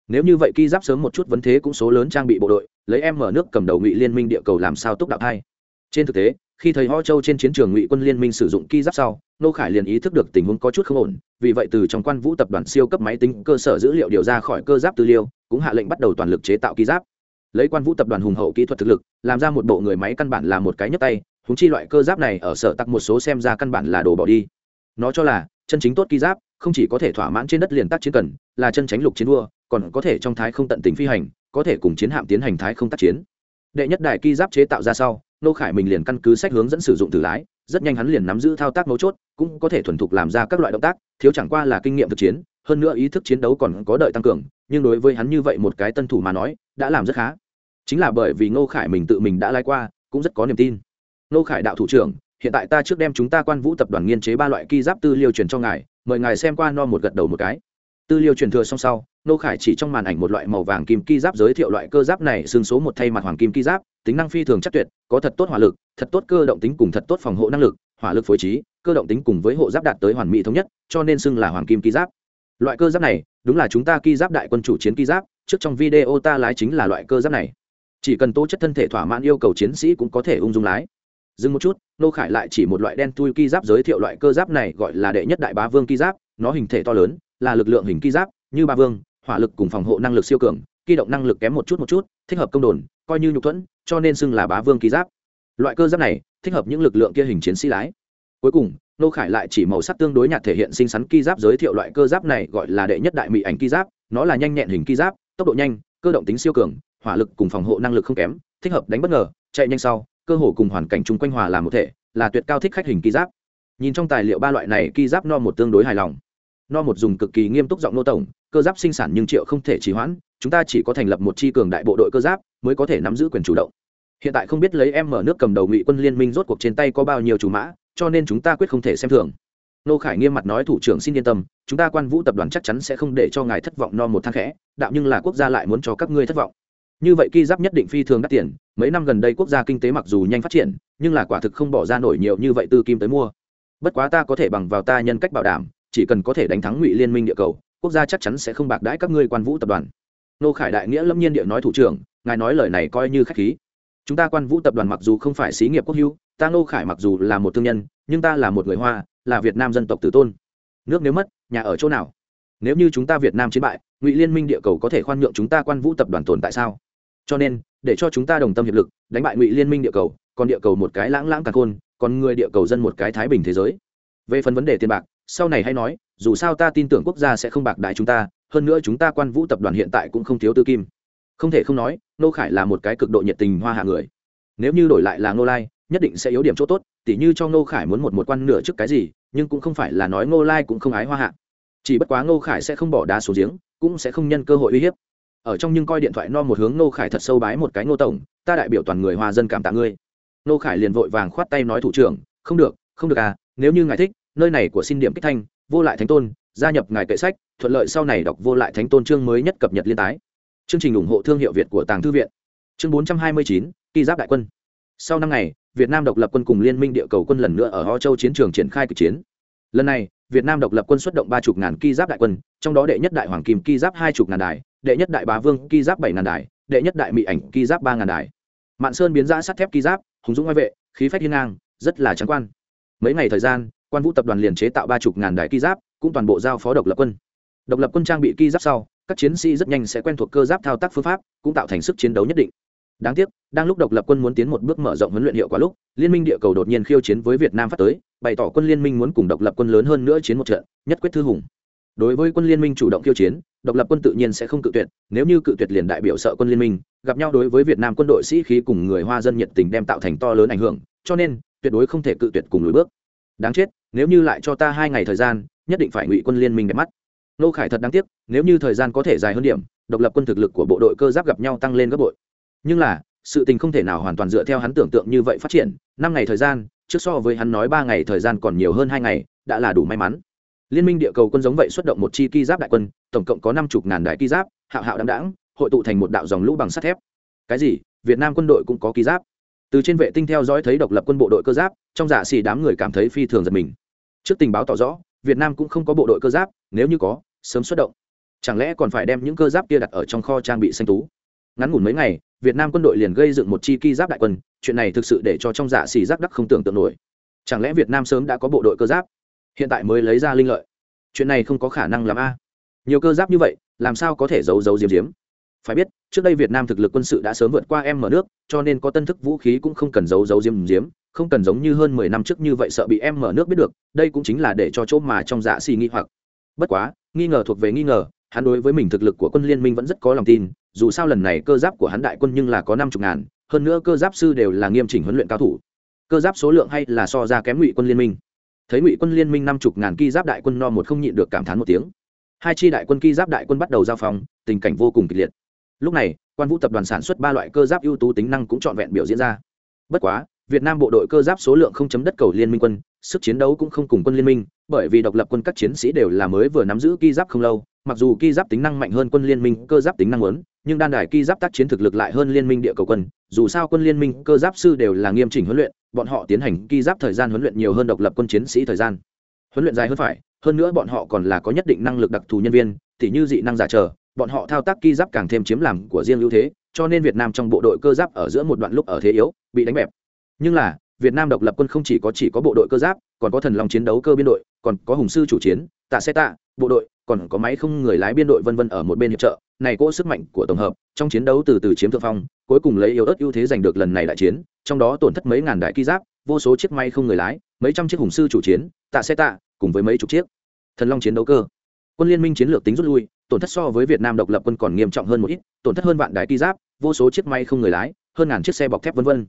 nếu như vậy ki giáp sớm một chút vấn thế cũng số lớn trang bị bộ đội, lấy em mở nước cầm đầu ngụy liên minh địa cầu làm sao túc đạo hai trên thực tế khi thấy ho châu trên chiến trường ngụy quân liên minh sử dụng ki giáp sau, nô khải liền ý thức được tình huống có chút không ổn, vì vậy từ trong quan vũ tập đoàn siêu cấp máy tính cơ sở dữ liệu điều ra khỏi cơ giáp tư liêu cũng hạ lệnh bắt đầu toàn lực chế tạo ki giáp. Lấy quan vũ tập đoàn hùng hậu kỹ thuật thực lực, làm ra một bộ người máy căn bản là một cái nhấp tay húng chi loại cơ giáp này ở sở tặc một số xem ra căn bản là đồ bỏ đi. Nó cho là, chân chính tốt ki giáp, không chỉ có thể thỏa mãn trên đất liền tác chiến cần, là chân tránh lục chiến đua còn có thể trong thái không tận tình phi hành, có thể cùng chiến hạm tiến hành thái không tác chiến. Đệ nhất đại ki giáp chế tạo ra sau nô khải mình liền căn cứ sách hướng dẫn sử dụng thử lái, rất nhanh hắn liền nắm giữ thao tác mấu chốt, cũng có thể thuần thục làm ra các loại động tác, thiếu chẳng qua là kinh nghiệm thực chiến, hơn nữa ý thức chiến đấu còn có đợi tăng cường, nhưng đối với hắn như vậy một cái tân thủ mà nói, đã làm rất khá. Chính là bởi vì ngô khải mình tự mình đã lái qua, cũng rất có niềm tin. Ngô khải đạo thủ trưởng, hiện tại ta trước đem chúng ta quan vũ tập đoàn nghiên chế ba loại ki giáp tư liêu truyền cho ngài, mời ngài xem qua no một gật đầu một cái tư liệu truyền thừa xong sau, nô khải chỉ trong màn ảnh một loại màu vàng kim ki giáp giới thiệu loại cơ giáp này xương số một thay mặt hoàng kim ki giáp, tính năng phi thường chắc tuyệt, có thật tốt hỏa lực, thật tốt cơ động tính cùng thật tốt phòng hộ năng lực, hỏa lực phối trí, cơ động tính cùng với hộ giáp đạt tới hoàn mỹ thống nhất, cho nên xưng là hoàng kim ki giáp. Loại cơ giáp này, đúng là chúng ta ki giáp đại quân chủ chiến ki giáp, trước trong video ta lái chính là loại cơ giáp này. Chỉ cần tố chất thân thể thỏa mãn yêu cầu chiến sĩ cũng có thể ung dung lái. Dừng một chút, nô khải lại chỉ một loại đen tui ki giáp giới thiệu loại cơ giáp này gọi là đệ nhất đại bá vương ki giáp, nó hình thể to lớn là lực lượng hình ki giáp, như ba vương, hỏa lực cùng phòng hộ năng lực siêu cường, ki động năng lực kém một chút một chút, thích hợp công đồn, coi như nhục thuẫn, cho nên xưng là bá vương ki giáp. Loại cơ giáp này, thích hợp những lực lượng kia hình chiến sĩ lái. Cuối cùng, nô khải lại chỉ màu sắc tương đối nhạt thể hiện xinh xắn ki giáp giới thiệu loại cơ giáp này gọi là đệ nhất đại mỹ ảnh ki giáp, nó là nhanh nhẹn hình ki giáp, tốc độ nhanh, cơ động tính siêu cường, hỏa lực cùng phòng hộ năng lực không kém, thích hợp đánh bất ngờ, chạy nhanh sau, cơ hồ cùng hoàn cảnh chung quanh hòa làm một thể, là tuyệt cao thích khách hình ki giáp. Nhìn trong tài liệu ba loại này, ki giáp no một tương đối hài lòng no một dùng cực kỳ nghiêm túc giọng nô tổng, cơ giáp sinh sản nhưng triệu không thể trì hoãn, chúng ta chỉ có thành lập một chi cường đại bộ đội cơ giáp mới có thể nắm giữ quyền chủ động. Hiện tại không biết lấy em mở nước cầm đầu ngụy quân liên minh rốt cuộc trên tay có bao nhiêu chủ mã, cho nên chúng ta quyết không thể xem thường. Nô khải nghiêm mặt nói, thủ trưởng xin yên tâm, chúng ta quan vũ tập đoàn chắc chắn sẽ không để cho ngài thất vọng no một thang khẽ, đạo nhưng là quốc gia lại muốn cho các ngươi thất vọng. Như vậy ki giáp nhất định phi thường đắt tiền, mấy năm gần đây quốc gia kinh tế mặc dù nhanh phát triển, nhưng là quả thực không bỏ ra nổi nhiều như vậy từ kim tới mua. Bất quá ta có thể bằng vào ta nhân cách bảo đảm chỉ cần có thể đánh thắng ngụy liên minh địa cầu quốc gia chắc chắn sẽ không bạc đãi các ngươi quan vũ tập đoàn nô khải đại nghĩa lâm nhiên địa nói thủ trưởng ngài nói lời này coi như khách khí chúng ta quan vũ tập đoàn mặc dù không phải xí nghiệp quốc hữu ta nô khải mặc dù là một thương nhân nhưng ta là một người hoa là việt nam dân tộc tử tôn nước nếu mất nhà ở chỗ nào nếu như chúng ta việt nam chiến bại ngụy liên minh địa cầu có thể khoan nhượng chúng ta quan vũ tập đoàn tồn tại sao cho nên để cho chúng ta đồng tâm hiệp lực đánh bại ngụy liên minh địa cầu còn địa cầu một cái lãng lãng cả khôn còn người địa cầu dân một cái thái bình thế giới về phần vấn đề tiền bạc sau này hay nói, dù sao ta tin tưởng quốc gia sẽ không bạc đại chúng ta, hơn nữa chúng ta quan vũ tập đoàn hiện tại cũng không thiếu tư kim. Không thể không nói, nô khải là một cái cực độ nhiệt tình hoa hạ người. Nếu như đổi lại là nô lai, nhất định sẽ yếu điểm chỗ tốt, tỉ như cho ngô khải muốn một một quan nửa trước cái gì, nhưng cũng không phải là nói ngô lai cũng không ái hoa hạ. Chỉ bất quá ngô khải sẽ không bỏ đá xuống giếng, cũng sẽ không nhân cơ hội uy hiếp. Ở trong nhưng coi điện thoại no một hướng ngô khải thật sâu bái một cái ngô tổng, ta đại biểu toàn người hoa dân cảm tạ ngươi. Ngô khải liền vội vàng khoát tay nói thủ trưởng, không được không được à nếu như ngài thích nơi này của xin điểm kích thanh, vô lại thánh tôn, gia nhập ngài kệ sách, thuận lợi sau này đọc vô lại thánh tôn chương mới nhất cập nhật liên tái. Chương trình ủng hộ thương hiệu việt của tàng thư viện. Chương bốn trăm hai mươi chín, kỳ giáp đại quân. Sau năm ngày, việt nam độc lập quân cùng liên minh địa cầu quân lần nữa ở ho châu chiến trường triển khai kịch chiến. Lần này, việt nam độc lập quân xuất động ba chục ngàn ki giáp đại quân, trong đó đệ nhất đại hoàng kim ki giáp hai chục ngàn đài, đệ nhất đại bá vương ki giáp bảy ngàn đài, đệ nhất đại mỹ ảnh ki giáp ba ngàn đài. Mạn sơn biến ra sắt thép ki giáp, hùng dũng ngoại vệ, khí phách hiên ngang, rất là trắng quan. Mấy ngày thời gian quan vũ tập đoàn liền chế tạo ba chục ngàn đài ki giáp, cũng toàn bộ giao phó độc lập quân. Độc lập quân trang bị ki giáp sau, các chiến sĩ rất nhanh sẽ quen thuộc cơ giáp thao tác phương pháp, cũng tạo thành sức chiến đấu nhất định. Đáng tiếc, đang lúc độc lập quân muốn tiến một bước mở rộng huấn luyện hiệu quả lúc, liên minh địa cầu đột nhiên khiêu chiến với việt nam phát tới, bày tỏ quân liên minh muốn cùng độc lập quân lớn hơn nữa chiến một trận, nhất quyết thư hùng. Đối với quân liên minh chủ động khiêu chiến, độc lập quân tự nhiên sẽ không cự tuyệt, nếu như cự tuyệt liền đại biểu sợ quân liên minh, gặp nhau đối với việt nam quân đội sĩ khí cùng người hoa dân nhiệt tình đem tạo thành to lớn ảnh hưởng, cho nên, tuyệt đối không thể cự tuyệt cùng lùi bước. Đáng chết nếu như lại cho ta hai ngày thời gian, nhất định phải ngụy quân liên minh đẹp mắt. Nô khải thật đáng tiếc, nếu như thời gian có thể dài hơn điểm, độc lập quân thực lực của bộ đội cơ giáp gặp nhau tăng lên gấp bội. Nhưng là, sự tình không thể nào hoàn toàn dựa theo hắn tưởng tượng như vậy phát triển, năm ngày thời gian, trước so với hắn nói ba ngày thời gian còn nhiều hơn hai ngày, đã là đủ may mắn. Liên minh địa cầu quân giống vậy xuất động một chi ki giáp đại quân, tổng cộng có năm chục ngàn đại ki giáp, hạo hạo đáng đáng hội tụ thành một đạo dòng lũ bằng sắt thép. Cái gì? Việt nam quân đội cũng có ki giáp từ trên vệ tinh theo dõi thấy độc lập quân bộ đội cơ giáp, trong dạ xì đám người cảm thấy phi thường giật mình. Trước tình báo tỏ rõ, việt nam cũng không có bộ đội cơ giáp, nếu như có, sớm xuất động. Chẳng lẽ còn phải đem những cơ giáp kia đặt ở trong kho trang bị xanh tú? Ngắn ngủn mấy ngày, việt nam quân đội liền gây dựng một chi ki giáp đại quân, chuyện này thực sự để cho trong dạ xì giáp đắc không tưởng tượng nổi. Chẳng lẽ việt nam sớm đã có bộ đội cơ giáp? Hiện tại mới lấy ra linh lợi. Chuyện này không có khả năng làm a. Nhiều cơ giáp như vậy, làm sao có thể giấu giấu diếm diếm phải biết, trước đây việt nam thực lực quân sự đã sớm vượt qua em mở nước, cho nên có tân thức vũ khí cũng không cần giấu giấu diếm diếm không cần giống như hơn mười năm trước như vậy sợ bị em mở nước biết được, đây cũng chính là để cho chỗ mà trong dạ xì nghi hoặc. Bất quá, nghi ngờ thuộc về nghi ngờ, hắn đối với mình thực lực của quân liên minh vẫn rất có lòng tin, dù sao lần này cơ giáp của hắn đại quân nhưng là có năm chục ngàn, hơn nữa cơ giáp sư đều là nghiêm chỉnh huấn luyện cao thủ. Cơ giáp số lượng hay là so ra kém ngụy quân liên minh. Thấy ngụy quân liên minh năm chục ngàn ki giáp đại quân no một không nhịn được cảm thán một tiếng. Hai chi đại quân ki giáp đại quân bắt đầu giao phòng tình cảnh vô cùng kịch liệt lúc này, quan vũ tập đoàn sản xuất ba loại cơ giáp ưu tú tính năng cũng trọn vẹn biểu diễn ra bất quá, việt nam bộ đội cơ giáp số lượng không chấm đất cầu liên minh quân, sức chiến đấu cũng không cùng quân liên minh, bởi vì độc lập quân các chiến sĩ đều là mới vừa nắm giữ ki giáp không lâu, mặc dù ki giáp tính năng mạnh hơn quân liên minh, cơ giáp tính năng lớn nhưng đan đài ki giáp tác chiến thực lực lại hơn liên minh địa cầu quân, dù sao quân liên minh, cơ giáp sư đều là nghiêm chỉnh huấn luyện, bọn họ tiến hành ki giáp thời gian huấn luyện nhiều hơn độc lập quân chiến sĩ thời gian huấn luyện dài hơn phải, hơn nữa bọn họ còn là có nhất định năng lực đặc thù nhân viên, tỉ như dị năng giả trở bọn họ thao tác ki giáp càng thêm chiếm làm của riêng ưu thế, cho nên việt nam trong bộ đội cơ giáp ở giữa một đoạn lúc ở thế yếu, bị đánh bẹp. Nhưng là, việt nam độc lập quân không chỉ có chỉ có bộ đội cơ giáp, còn có thần long chiến đấu cơ biên đội, còn có hùng sư chủ chiến, tạ xe tạ, bộ đội, còn có máy không người lái biên đội vân vân ở một bên hiệp trợ. Này cỗ sức mạnh của tổng hợp, trong chiến đấu từ từ chiếm thượng phong, cuối cùng lấy yếu ớt ưu thế giành được lần này đại chiến, trong đó tổn thất mấy ngàn đại ki giáp, vô số chiếc máy không người lái, mấy trăm chiếc hùng sư chủ chiến, tạ xe tạ, cùng với mấy chục chiếc thần long chiến đấu cơ. Quân liên minh chiến lược tính rút lui tổn thất so với việt nam độc lập quân còn nghiêm trọng hơn một ít tổn thất hơn vạn đại kỳ giáp vô số chiếc máy không người lái hơn ngàn chiếc xe bọc thép vân vân.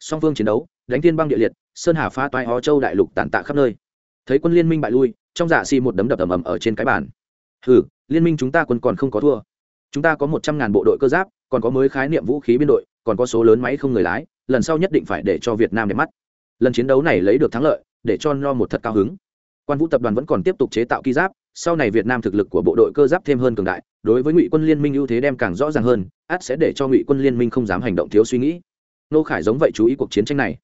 Song phương chiến đấu đánh thiên băng địa liệt sơn hà phá toai ho châu đại lục tàn tạ khắp nơi. Thấy quân liên minh bại lui trong dạ xi một đấm đập ầm ầm ở trên cái bàn. Hừ, liên minh chúng ta quân còn không có thua. Chúng ta có một trăm ngàn bộ đội cơ giáp còn có mới khái niệm vũ khí biên đội còn có số lớn máy không người lái lần sau nhất định phải để cho việt nam để mắt. Lần chiến đấu này lấy được thắng lợi để cho no một thật cao hứng. Quan vũ tập đoàn vẫn còn tiếp tục chế tạo kỳ giáp sau này việt nam thực lực của bộ đội cơ giáp thêm hơn cường đại, đối với ngụy quân liên minh ưu thế đem càng rõ ràng hơn át sẽ để cho ngụy quân liên minh không dám hành động thiếu suy nghĩ. Nô khải giống vậy chú ý cuộc chiến tranh này.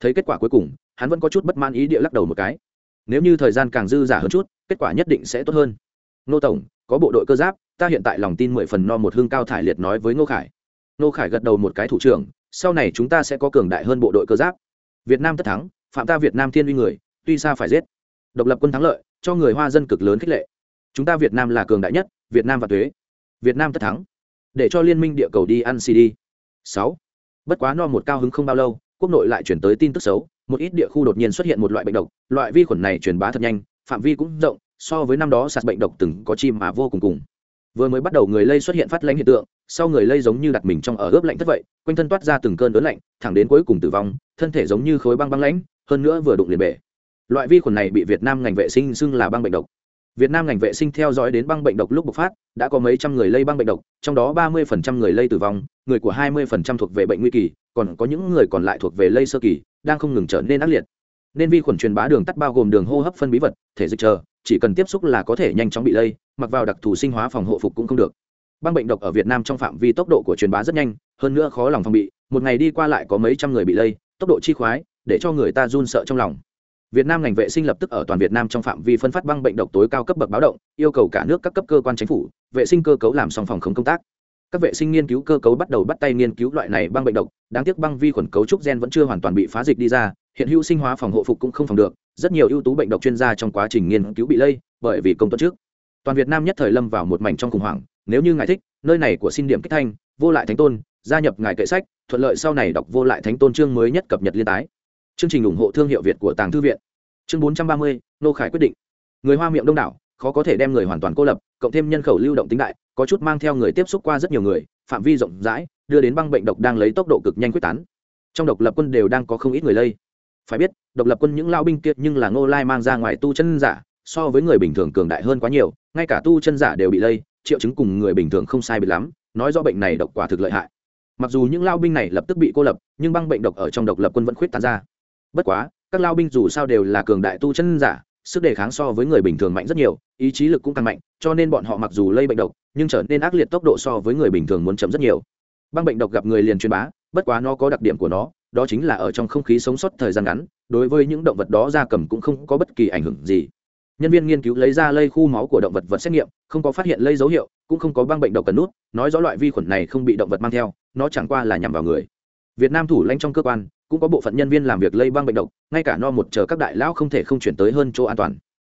Thấy kết quả cuối cùng, hắn vẫn có chút bất mãn ý địa lắc đầu một cái. Nếu như thời gian càng dư giả hơn chút, kết quả nhất định sẽ tốt hơn. Nô tổng, có bộ đội cơ giáp, ta hiện tại lòng tin mười phần no một hương cao thải liệt nói với ngô khải. Ngô khải gật đầu một cái thủ trưởng, sau này chúng ta sẽ có cường đại hơn bộ đội cơ giáp. Việt nam tất thắng, phạm ta việt nam thiên uy người, tuy xa phải giết. Độc lập quân thắng lợi cho người hoa dân cực lớn khích lệ. Chúng ta việt nam là cường đại nhất, việt nam và thuế. Việt nam tất thắng. Để cho liên minh địa cầu đi ăn cd sáu. Bất quá no một cao hứng không bao lâu, quốc nội lại chuyển tới tin tức xấu. Một ít địa khu đột nhiên xuất hiện một loại bệnh độc. Loại vi khuẩn này truyền bá thật nhanh, phạm vi cũng rộng, so với năm đó sạt bệnh độc từng có chim mà vô cùng cùng. Vừa mới bắt đầu người lây xuất hiện phát lãnh hiện tượng, sau người lây giống như đặt mình trong ở ướp lạnh thất vậy, quanh thân toát ra từng cơn đớn lạnh, thẳng đến cuối cùng tử vong, thân thể giống như khối băng băng lãnh, hơn nữa vừa đụng liền bể loại vi khuẩn này bị việt nam ngành vệ sinh xưng là băng bệnh độc. Việt nam ngành vệ sinh theo dõi đến băng bệnh độc lúc bộc phát, đã có mấy trăm người lây băng bệnh độc, trong đó ba mươi người lây tử vong, người của hai mươi thuộc về bệnh nguy kỳ còn có những người còn lại thuộc về lây sơ kỳ đang không ngừng trở nên ác liệt. Nên vi khuẩn truyền bá đường tắt bao gồm đường hô hấp phân bí vật, thể dịch chờ, chỉ cần tiếp xúc là có thể nhanh chóng bị lây, mặc vào đặc thù sinh hóa phòng hộ phục cũng không được. Băng bệnh độc ở việt nam trong phạm vi tốc độ của truyền bá rất nhanh, hơn nữa khó lòng phòng bị, một ngày đi qua lại có mấy trăm người bị lây, tốc độ chi khoái, để cho người ta run sợ trong lòng việt nam ngành vệ sinh lập tức ở toàn việt nam trong phạm vi phân phát băng bệnh độc tối cao cấp bậc báo động, yêu cầu cả nước các cấp cơ quan chính phủ, vệ sinh cơ cấu làm xong phòng không công tác. Các vệ sinh nghiên cứu cơ cấu bắt đầu bắt tay nghiên cứu loại này băng bệnh độc, đáng tiếc băng vi khuẩn cấu trúc gen vẫn chưa hoàn toàn bị phá dịch đi ra, hiện hữu sinh hóa phòng hộ phục cũng không phòng được, rất nhiều ưu tú bệnh độc chuyên gia trong quá trình nghiên cứu bị lây, bởi vì công tuất trước. Toàn việt nam nhất thời lâm vào một mảnh trong khủng hoảng, nếu như ngài thích, nơi này của xin điểm kích thanh, vô lại thánh tôn, gia nhập ngài kệ sách, thuận lợi sau này đọc vô lại thánh tôn chương mới nhất cập nhật liên tái chương trình ủng hộ thương hiệu việt của tàng thư viện. Chương bốn trăm ba mươi, nô khải quyết định. Người hoa miệng đông đảo, khó có thể đem người hoàn toàn cô lập, cộng thêm nhân khẩu lưu động tính đại, có chút mang theo người tiếp xúc qua rất nhiều người, phạm vi rộng rãi, đưa đến băng bệnh độc đang lấy tốc độ cực nhanh quyết tán. Trong độc lập quân đều đang có không ít người lây. Phải biết, độc lập quân những lao binh kiệt nhưng là ngô lai mang ra ngoài tu chân giả, so với người bình thường cường đại hơn quá nhiều, ngay cả tu chân giả đều bị lây, triệu chứng cùng người bình thường không sai bị lắm, nói do bệnh này độc quả thực lợi hại. Mặc dù những lao binh này lập tức bị cô lập, nhưng băng bệnh độc ở trong độc lập quân vẫn khuyết tán ra bất quá, các lao binh dù sao đều là cường đại tu chân giả, sức đề kháng so với người bình thường mạnh rất nhiều, ý chí lực cũng càng mạnh, cho nên bọn họ mặc dù lây bệnh độc, nhưng trở nên ác liệt tốc độ so với người bình thường muốn chậm rất nhiều. Băng bệnh độc gặp người liền truyền bá, bất quá nó có đặc điểm của nó, đó chính là ở trong không khí sống sót thời gian ngắn, đối với những động vật đó da cầm cũng không có bất kỳ ảnh hưởng gì. Nhân viên nghiên cứu lấy ra lây khu máu của động vật vật xét nghiệm, không có phát hiện lây dấu hiệu, cũng không có băng bệnh độc cần nút, nói rõ loại vi khuẩn này không bị động vật mang theo, nó chẳng qua là nhằm vào người việt nam thủ lãnh trong cơ quan, cũng có bộ phận nhân viên làm việc lây băng bệnh độc, ngay cả no một chờ các đại lão không thể không chuyển tới hơn chỗ an toàn.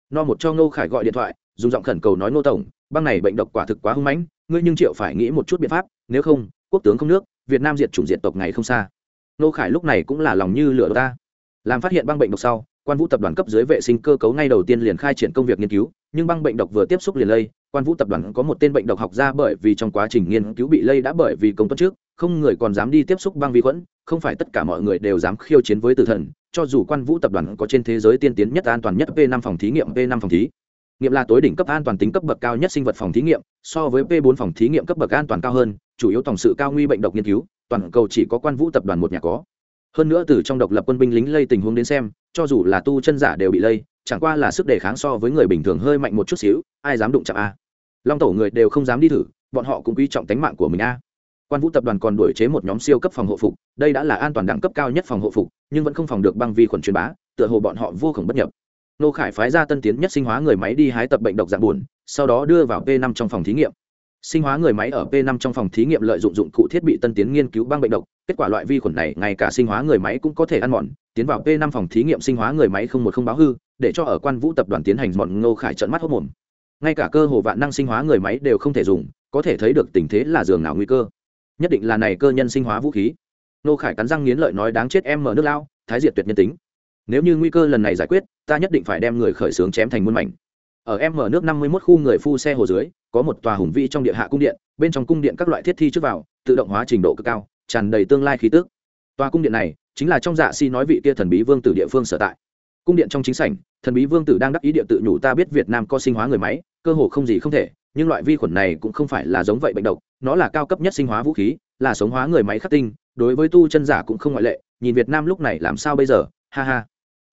No một cho ngô khải gọi điện thoại, dùng giọng khẩn cầu nói, ngô tổng, băng này bệnh độc quả thực quá hung mãnh, ngươi nhưng triệu phải nghĩ một chút biện pháp, nếu không, quốc tướng không nước, việt nam diệt chủng diệt tộc ngày không xa. Ngô khải lúc này cũng là lòng như lửa ta. Làm phát hiện băng bệnh độc sau, quan vũ tập đoàn cấp dưới vệ sinh cơ cấu ngay đầu tiên liền khai triển công việc nghiên cứu, nhưng băng bệnh độc vừa tiếp xúc liền lây quan vũ tập đoàn có một tên bệnh độc học ra bởi vì trong quá trình nghiên cứu bị lây đã bởi vì công tuất trước, không người còn dám đi tiếp xúc băng vi khuẩn, không phải tất cả mọi người đều dám khiêu chiến với tử thần, cho dù quan vũ tập đoàn có trên thế giới tiên tiến nhất an toàn nhất p 5 phòng thí nghiệm, p 5 phòng thí nghiệm là tối đỉnh cấp an toàn tính cấp bậc cao nhất sinh vật phòng thí nghiệm, so với p 4 phòng thí nghiệm cấp bậc an toàn cao hơn, chủ yếu tổng sự cao nguy bệnh độc nghiên cứu, toàn cầu chỉ có quan vũ tập đoàn một nhà có. Hơn nữa từ trong độc lập quân binh lính lây tình huống đến xem, cho dù là tu chân giả đều bị lây, chẳng qua là sức đề kháng so với người bình thường hơi mạnh một chút xíu, ai dám đụng chạm a? Long tổ người đều không dám đi thử, bọn họ cũng quý trọng tính mạng của mình a. Quan vũ tập đoàn còn đổi chế một nhóm siêu cấp phòng hộ phục, đây đã là an toàn đẳng cấp cao nhất phòng hộ phục, nhưng vẫn không phòng được băng vi khuẩn truyền bá, tựa hồ bọn họ vô khổng bất nhập. Nô khải phái ra tân tiến nhất sinh hóa người máy đi hái tập bệnh độc dạng buồn, sau đó đưa vào p 5 trong phòng thí nghiệm. Sinh hóa người máy ở p 5 trong phòng thí nghiệm lợi dụng dụng cụ thiết bị tân tiến nghiên cứu băng bệnh độc, kết quả loại vi khuẩn này ngay cả sinh hóa người máy cũng có thể ăn mòn, tiến vào p 5 phòng thí nghiệm sinh hóa người máy không một không báo hư, để cho ở quan vũ tập đoàn tiến hành mọn ngô khải trận mắt hốc mồm ngay cả cơ hồ vạn năng sinh hóa người máy đều không thể dùng, có thể thấy được tình thế là giường nào nguy cơ. Nhất định là này cơ nhân sinh hóa vũ khí. Nô khải cắn răng nghiến lợi nói đáng chết em mở nước lao, thái diệt tuyệt nhân tính. Nếu như nguy cơ lần này giải quyết, ta nhất định phải đem người khởi xướng chém thành muôn mảnh. Ở em mở nước năm mươi 51 khu người phu xe hồ dưới, có một tòa hùng vĩ trong địa hạ cung điện, bên trong cung điện các loại thiết thi trước vào, tự động hóa trình độ cực cao, tràn đầy tương lai khí tức. Tòa cung điện này chính là trong dạ si nói vị kia thần bí vương tử địa phương sở tại. Cung điện trong chính sảnh, thần bí vương tử đang đắc ý địa tự nhủ ta biết việt nam có sinh hóa người máy cơ hồ không gì không thể, nhưng loại vi khuẩn này cũng không phải là giống vậy bệnh độc, nó là cao cấp nhất sinh hóa vũ khí, là sống hóa người máy khắc tinh, đối với tu chân giả cũng không ngoại lệ, nhìn việt nam lúc này làm sao bây giờ, ha ha.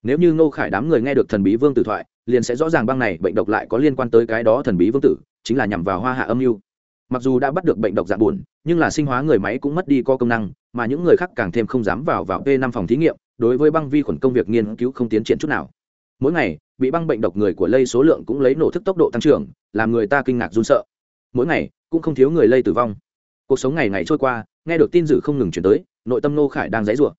Nếu như ngô khải đám người nghe được thần bí vương tử thoại, liền sẽ rõ ràng băng này bệnh độc lại có liên quan tới cái đó thần bí vương tử, chính là nhằm vào hoa hạ âm mưu. Mặc dù đã bắt được bệnh độc dạng buồn, nhưng là sinh hóa người máy cũng mất đi co công năng, mà những người khác càng thêm không dám vào vào p năm phòng thí nghiệm, đối với băng vi khuẩn công việc nghiên cứu không tiến triển chút nào mỗi ngày, bị băng bệnh độc người của lây số lượng cũng lấy nổ thức tốc độ tăng trưởng, làm người ta kinh ngạc run sợ. Mỗi ngày, cũng không thiếu người lây tử vong. Cuộc sống ngày ngày trôi qua, nghe được tin dữ không ngừng chuyển tới, nội tâm nô khải đang dãy rủa.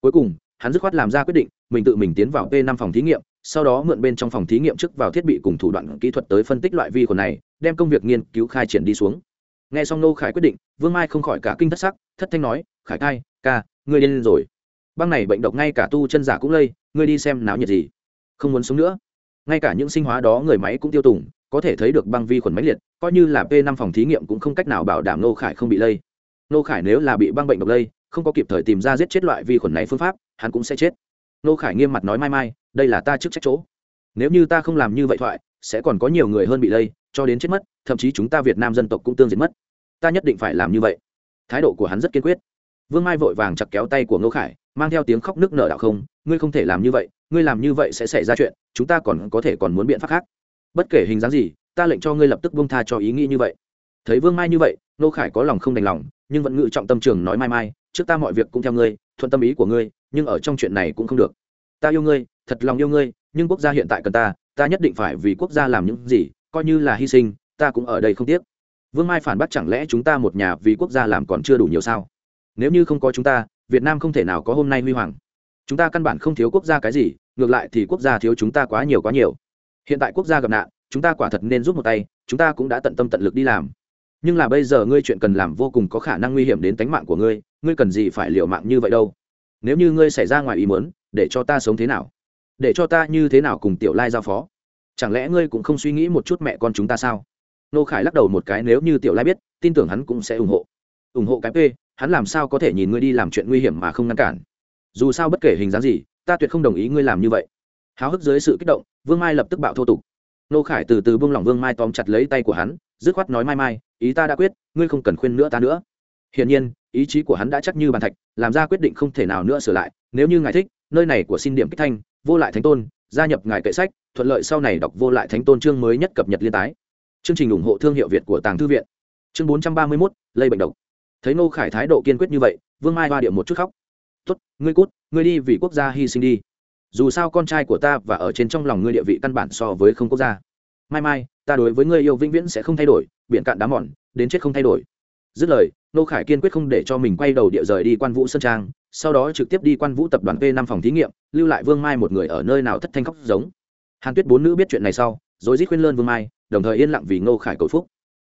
Cuối cùng, hắn dứt khoát làm ra quyết định, mình tự mình tiến vào p 5 phòng thí nghiệm, sau đó mượn bên trong phòng thí nghiệm trước vào thiết bị cùng thủ đoạn kỹ thuật tới phân tích loại vi khuẩn này, đem công việc nghiên cứu khai triển đi xuống. Nghe xong nô khải quyết định, vương mai không khỏi cả kinh thất sắc, thất thanh nói, khải cai, ca, ngươi điên rồi. Băng này bệnh độc ngay cả tu chân giả cũng lây, ngươi đi xem náo nhiệt gì không muốn sống nữa. Ngay cả những sinh hóa đó người máy cũng tiêu tùng, có thể thấy được băng vi khuẩn máy liệt, coi như là p 5 phòng thí nghiệm cũng không cách nào bảo đảm nô khải không bị lây. Nô khải nếu là bị băng bệnh độc lây, không có kịp thời tìm ra giết chết loại vi khuẩn này phương pháp, hắn cũng sẽ chết. Nô khải nghiêm mặt nói mai mai, đây là ta chức trách chỗ. Nếu như ta không làm như vậy thoại, sẽ còn có nhiều người hơn bị lây, cho đến chết mất, thậm chí chúng ta việt nam dân tộc cũng tương diệt mất. Ta nhất định phải làm như vậy. Thái độ của hắn rất kiên quyết vương mai vội vàng chặt kéo tay của ngô khải, mang theo tiếng khóc nước nở đạo không, ngươi không thể làm như vậy, ngươi làm như vậy sẽ xảy ra chuyện, chúng ta còn có thể còn muốn biện pháp khác. Bất kể hình dáng gì, ta lệnh cho ngươi lập tức buông tha cho ý nghĩ như vậy. Thấy vương mai như vậy, ngô khải có lòng không đành lòng, nhưng vẫn ngự trọng tâm trường nói mai mai, trước ta mọi việc cũng theo ngươi, thuận tâm ý của ngươi, nhưng ở trong chuyện này cũng không được. Ta yêu ngươi, thật lòng yêu ngươi, nhưng quốc gia hiện tại cần ta ta nhất định phải vì quốc gia làm những gì, coi như là hy sinh, ta cũng ở đây không tiếc. Vương mai phản bác, chẳng lẽ chúng ta một nhà vì quốc gia làm còn chưa đủ nhiều sao? Nếu như không có chúng ta, việt nam không thể nào có hôm nay huy hoàng. Chúng ta căn bản không thiếu quốc gia cái gì, ngược lại thì quốc gia thiếu chúng ta quá nhiều quá nhiều. Hiện tại quốc gia gặp nạn, chúng ta quả thật nên giúp một tay, chúng ta cũng đã tận tâm tận lực đi làm. Nhưng là bây giờ ngươi chuyện cần làm vô cùng có khả năng nguy hiểm đến tính mạng của ngươi ngươi cần gì phải liều mạng như vậy đâu? Nếu như ngươi xảy ra ngoài ý muốn, để cho ta sống thế nào? Để cho ta như thế nào cùng tiểu lai giao phó? Chẳng lẽ ngươi cũng không suy nghĩ một chút mẹ con chúng ta sao? Nô khải lắc đầu một cái, nếu như tiểu lai biết, tin tưởng hắn cũng sẽ ủng hộ. Ủng hộ cái p hắn làm sao có thể nhìn ngươi đi làm chuyện nguy hiểm mà không ngăn cản? Dù sao bất kể hình dáng gì, ta tuyệt không đồng ý ngươi làm như vậy. Háo hức dưới sự kích động, vương mai lập tức bạo thô tục. Nô khải từ từ buông lỏng vương mai tóm chặt lấy tay của hắn, dứt khoát nói mai mai, ý ta đã quyết, ngươi không cần khuyên nữa ta nữa. Hiển nhiên, ý chí của hắn đã chắc như bàn thạch, làm ra quyết định không thể nào nữa sửa lại, nếu như ngài thích, nơi này của xin điểm kích thanh, vô lại thánh tôn, gia nhập ngài kệ sách, thuận lợi sau này đọc vô lại thánh tôn chương mới nhất cập nhật liên tái. Chương trình ủng hộ thương hiệu việt của tàng thư viện. Chương bốn trăm ba mươi mốt, lây bệnh độc thấy Nô khải thái độ kiên quyết như vậy, vương mai ba điệu một chút khóc. Tốt, ngươi cút, ngươi đi vì quốc gia hy sinh đi. Dù sao con trai của ta và ở trên trong lòng ngươi địa vị căn bản so với không quốc gia. Mai mai, ta đối với ngươi yêu vĩnh viễn sẽ không thay đổi biện cạn đá mòn, đến chết không thay đổi. Dứt lời nô khải kiên quyết không để cho mình quay đầu địa rời đi quan vũ sơn trang, sau đó trực tiếp đi quan vũ tập đoàn p năm phòng thí nghiệm, lưu lại vương mai một người ở nơi nào thất thanh khóc giống. Hàn tuyết bốn nữ biết chuyện này sau, rồi dít khuyên lơn vương mai, đồng thời yên lặng vì ngô khải cầu phúc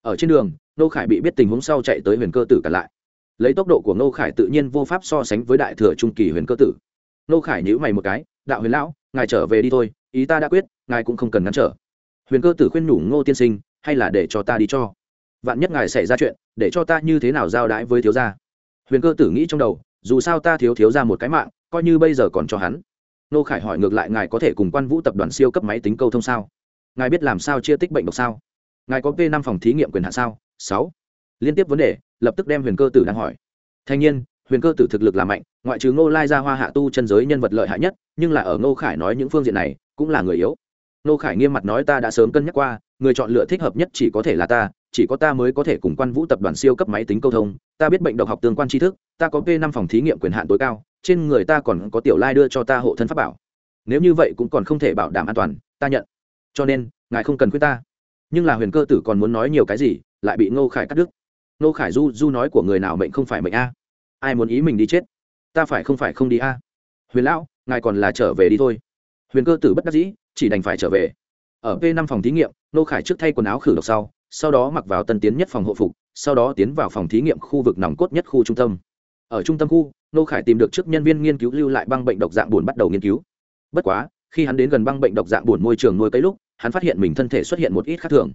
ở trên đường, ngô khải bị biết tình huống sau chạy tới huyền cơ tử cả lại. Lấy tốc độ của ngô khải tự nhiên vô pháp so sánh với đại thừa trung kỳ huyền cơ tử. Ngô khải nhữ mày một cái, đạo huyền lão, ngài trở về đi thôi, ý ta đã quyết, ngài cũng không cần ngăn trở. Huyền cơ tử khuyên nhủ ngô tiên sinh, hay là để cho ta đi cho. Vạn nhất ngài xảy ra chuyện, để cho ta như thế nào giao đãi với thiếu gia? Huyền cơ tử nghĩ trong đầu, dù sao ta thiếu thiếu ra một cái mạng, coi như bây giờ còn cho hắn. Nô khải hỏi ngược lại, ngài có thể cùng quan vũ tập đoàn siêu cấp máy tính câu thông sao? Ngài biết làm sao chia tích bệnh độc sao? Ngài có p năm phòng thí nghiệm quyền hạn sao? Sáu. Liên tiếp vấn đề, lập tức đem huyền cơ tử đang hỏi. Thanh nhiên, huyền cơ tử thực lực là mạnh, ngoại trừ ngô lai ra hoa hạ tu chân giới nhân vật lợi hại nhất, nhưng là ở ngô khải nói những phương diện này, cũng là người yếu. Ngô khải nghiêm mặt nói ta đã sớm cân nhắc qua, người chọn lựa thích hợp nhất chỉ có thể là ta, chỉ có ta mới có thể cùng quan vũ tập đoàn siêu cấp máy tính câu thông, ta biết bệnh độc học tương quan tri thức, ta có p năm phòng thí nghiệm quyền hạn tối cao, trên người ta còn có tiểu lai đưa cho ta hộ thân pháp bảo. Nếu như vậy cũng còn không thể bảo đảm an toàn, ta nhận. Cho nên, ngài không cần khuyên ta nhưng là huyền cơ tử còn muốn nói nhiều cái gì, lại bị ngô khải cắt đứt. Ngô khải du du nói của người nào mệnh không phải mệnh a. Ai muốn ý mình đi chết? Ta phải không phải không đi a? Huyền lão, ngài còn là trở về đi thôi. Huyền cơ tử bất đắc dĩ, chỉ đành phải trở về. Ở p năm phòng thí nghiệm, ngô khải trước thay quần áo khử độc sau sau đó mặc vào tân tiến nhất phòng hộ phục, sau đó tiến vào phòng thí nghiệm khu vực nòng cốt nhất khu trung tâm. Ở trung tâm khu nô khải tìm được trước nhân viên nghiên cứu lưu lại băng bệnh độc dạng buồn bắt đầu nghiên cứu. Bất quá, khi hắn đến gần băng bệnh độc dạng buồn môi trường nuôi cấy lúc hắn phát hiện mình thân thể xuất hiện một ít khác thường.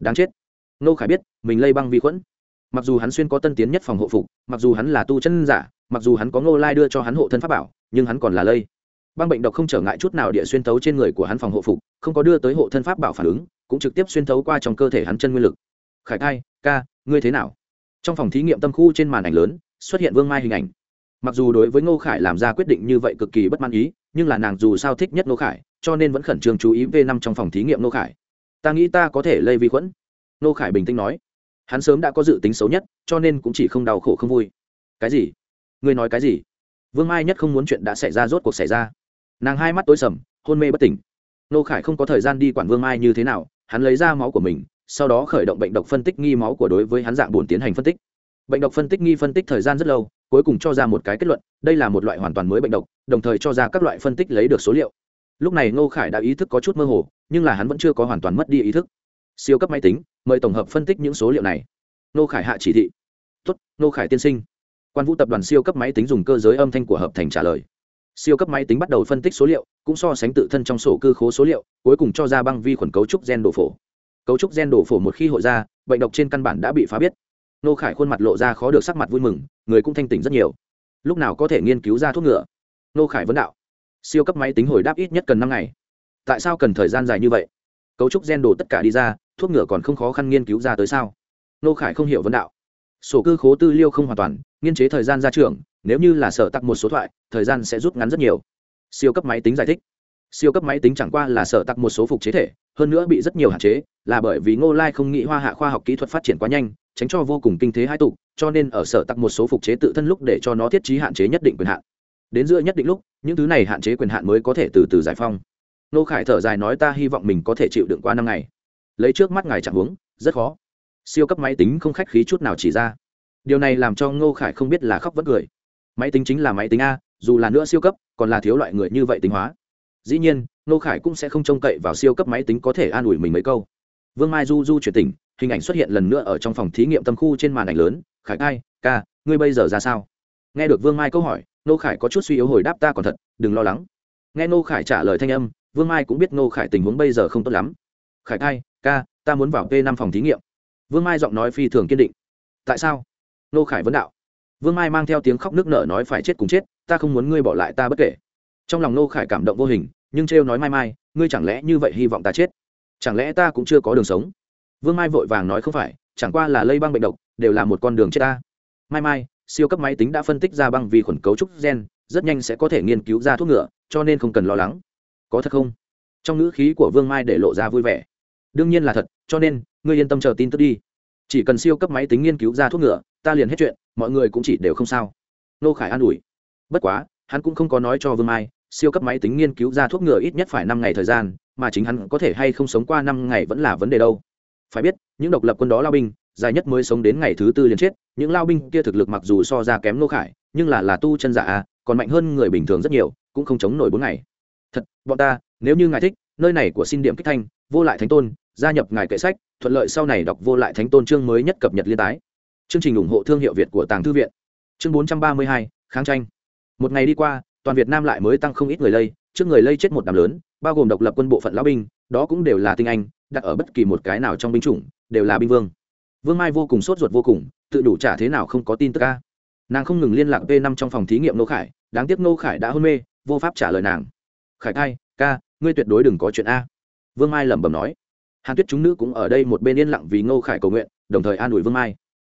Đáng chết. Nô khải biết, mình lây băng vi khuẩn. Mặc dù hắn xuyên có tân tiến nhất phòng hộ phục, mặc dù hắn là tu chân giả, mặc dù hắn có ngô lai đưa cho hắn hộ thân pháp bảo, nhưng hắn còn là lây. Băng bệnh độc không trở ngại chút nào địa xuyên tấu trên người của hắn phòng hộ phục, không có đưa tới hộ thân pháp bảo phản ứng, cũng trực tiếp xuyên thấu qua trong cơ thể hắn chân nguyên lực. Khải thai, ca, ngươi thế nào? Trong phòng thí nghiệm tâm khu trên màn ảnh lớn, xuất hiện vương mai hình ảnh. Mặc dù đối với ngô khải làm ra quyết định như vậy cực kỳ bất mãn ý, nhưng là nàng dù sao thích nhất ngô khải cho nên vẫn khẩn trương chú ý v năm trong phòng thí nghiệm Nô khải. Ta nghĩ ta có thể lây vi khuẩn. Nô khải bình tĩnh nói. Hắn sớm đã có dự tính xấu nhất, cho nên cũng chỉ không đau khổ không vui. Cái gì? Ngươi nói cái gì? Vương mai nhất không muốn chuyện đã xảy ra rốt cuộc xảy ra. Nàng hai mắt tối sầm, hôn mê bất tỉnh. Nô khải không có thời gian đi quản vương mai như thế nào, hắn lấy ra máu của mình, sau đó khởi động bệnh độc phân tích nghi máu của đối với hắn dạng buồn tiến hành phân tích. Bệnh độc phân tích nghi phân tích thời gian rất lâu, cuối cùng cho ra một cái kết luận, đây là một loại hoàn toàn mới bệnh độc, đồng thời cho ra các loại phân tích lấy được số liệu lúc này ngô khải đã ý thức có chút mơ hồ, nhưng là hắn vẫn chưa có hoàn toàn mất đi ý thức. Siêu cấp máy tính, mời tổng hợp phân tích những số liệu này. Ngô khải hạ chỉ thị. Tuất ngô khải tiên sinh. Quan vũ tập đoàn siêu cấp máy tính dùng cơ giới âm thanh của hợp thành trả lời. Siêu cấp máy tính bắt đầu phân tích số liệu, cũng so sánh tự thân trong sổ cư khố số liệu, cuối cùng cho ra băng vi khuẩn cấu trúc gen đổ phổ. Cấu trúc gen đổ phổ một khi hội ra, bệnh độc trên căn bản đã bị phá biết. Nô khải khuôn mặt lộ ra khó được sắc mặt vui mừng, người cũng thanh tỉnh rất nhiều. Lúc nào có thể nghiên cứu ra thuốc ngựa? Nô khải vấn đạo siêu cấp máy tính hồi đáp ít nhất cần năm ngày. Tại sao cần thời gian dài như vậy? Cấu trúc gen đồ tất cả đi ra, thuốc ngựa còn không khó khăn nghiên cứu ra tới sao? Nô khải không hiểu vấn đạo. Sổ cư khố tư liêu không hoàn toàn, nghiên chế thời gian ra trường, nếu như là sở tặc một số thoại, thời gian sẽ rút ngắn rất nhiều. Siêu cấp máy tính giải thích. Siêu cấp máy tính chẳng qua là sở tặc một số phục chế thể, hơn nữa bị rất nhiều hạn chế, là bởi vì ngô lai không nghĩ hoa hạ khoa học kỹ thuật phát triển quá nhanh, tránh cho vô cùng kinh thế hai tục cho nên ở sở tặc một số phục chế tự thân lúc để cho nó thiết trí hạn chế nhất định quyền hạn đến giữa nhất định lúc, những thứ này hạn chế quyền hạn mới có thể từ từ giải phong. Nô khải thở dài nói ta hy vọng mình có thể chịu đựng qua năm ngày. Lấy trước mắt ngài chẳng uống rất khó. Siêu cấp máy tính không khách khí chút nào chỉ ra. Điều này làm cho ngô khải không biết là khóc vẫn cười. Máy tính chính là máy tính a, dù là nữa siêu cấp, còn là thiếu loại người như vậy tính hóa. Dĩ nhiên, ngô khải cũng sẽ không trông cậy vào siêu cấp máy tính có thể an ủi mình mấy câu. Vương mai du du chuyển tỉnh, hình ảnh xuất hiện lần nữa ở trong phòng thí nghiệm tâm khu trên màn ảnh lớn. Khải ai ca, ngươi bây giờ ra sao? Nghe được vương mai câu hỏi Nô khải có chút suy yếu hồi đáp ta còn thật, đừng lo lắng. Nghe Nô khải trả lời thanh âm, vương mai cũng biết Nô khải tình huống bây giờ không tốt lắm. Khải ai ca, ta muốn vào p năm phòng thí nghiệm. Vương mai giọng nói phi thường kiên định. Tại sao? Nô khải vấn đạo. Vương mai mang theo tiếng khóc nước nở nói phải chết cùng chết, ta không muốn ngươi bỏ lại ta bất kể. Trong lòng nô khải cảm động vô hình, nhưng trêu nói mai mai, ngươi chẳng lẽ như vậy hy vọng ta chết? Chẳng lẽ ta cũng chưa có đường sống? Vương mai vội vàng nói không phải, chẳng qua là lây băng bệnh độc, đều là một con đường chết ta. Mai mai siêu cấp máy tính đã phân tích ra băng vi khuẩn cấu trúc gen, rất nhanh sẽ có thể nghiên cứu ra thuốc ngựa, cho nên không cần lo lắng. Có thật không? Trong ngữ khí của vương mai để lộ ra vui vẻ. Đương nhiên là thật, cho nên, ngươi yên tâm chờ tin tức đi. Chỉ cần siêu cấp máy tính nghiên cứu ra thuốc ngựa, ta liền hết chuyện, mọi người cũng chỉ đều không sao. Nô khải an ủi. Bất quá, hắn cũng không có nói cho vương mai, siêu cấp máy tính nghiên cứu ra thuốc ngựa ít nhất phải năm ngày thời gian, mà chính hắn có thể hay không sống qua năm ngày vẫn là vấn đề đâu. Phải biết, những độc lập quân đó lao binh dài nhất mới sống đến ngày thứ tư liền chết, những lao binh kia thực lực mặc dù so ra kém nô khải, nhưng là là tu chân giả a, còn mạnh hơn người bình thường rất nhiều, cũng không chống nổi bốn ngày. Thật, bọn ta, nếu như ngài thích, nơi này của xin điểm kích thanh, vô lại thánh tôn, gia nhập ngài kệ sách, thuận lợi sau này đọc vô lại thánh tôn chương mới nhất cập nhật liên tái. Chương trình ủng hộ thương hiệu việt của tàng thư viện. Chương bốn trăm ba mươi hai, kháng tranh. Một ngày đi qua, toàn việt nam lại mới tăng không ít người lây, trước người lây chết một đám lớn, bao gồm độc lập quân bộ phận lão binh, đó cũng đều là tinh anh, đặt ở bất kỳ một cái nào trong binh chủng, đều là binh vương vương mai vô cùng sốt ruột vô cùng, tự đủ trả thế nào không có tin tức ca nàng không ngừng liên lạc p năm trong phòng thí nghiệm nô khải, đáng tiếc nô khải đã hôn mê, vô pháp trả lời nàng. Khải thai ca, ngươi tuyệt đối đừng có chuyện a. Vương mai lẩm bẩm nói. Hàn tuyết chúng nữ cũng ở đây một bên yên lặng vì ngô khải cầu nguyện, đồng thời an ủi vương mai.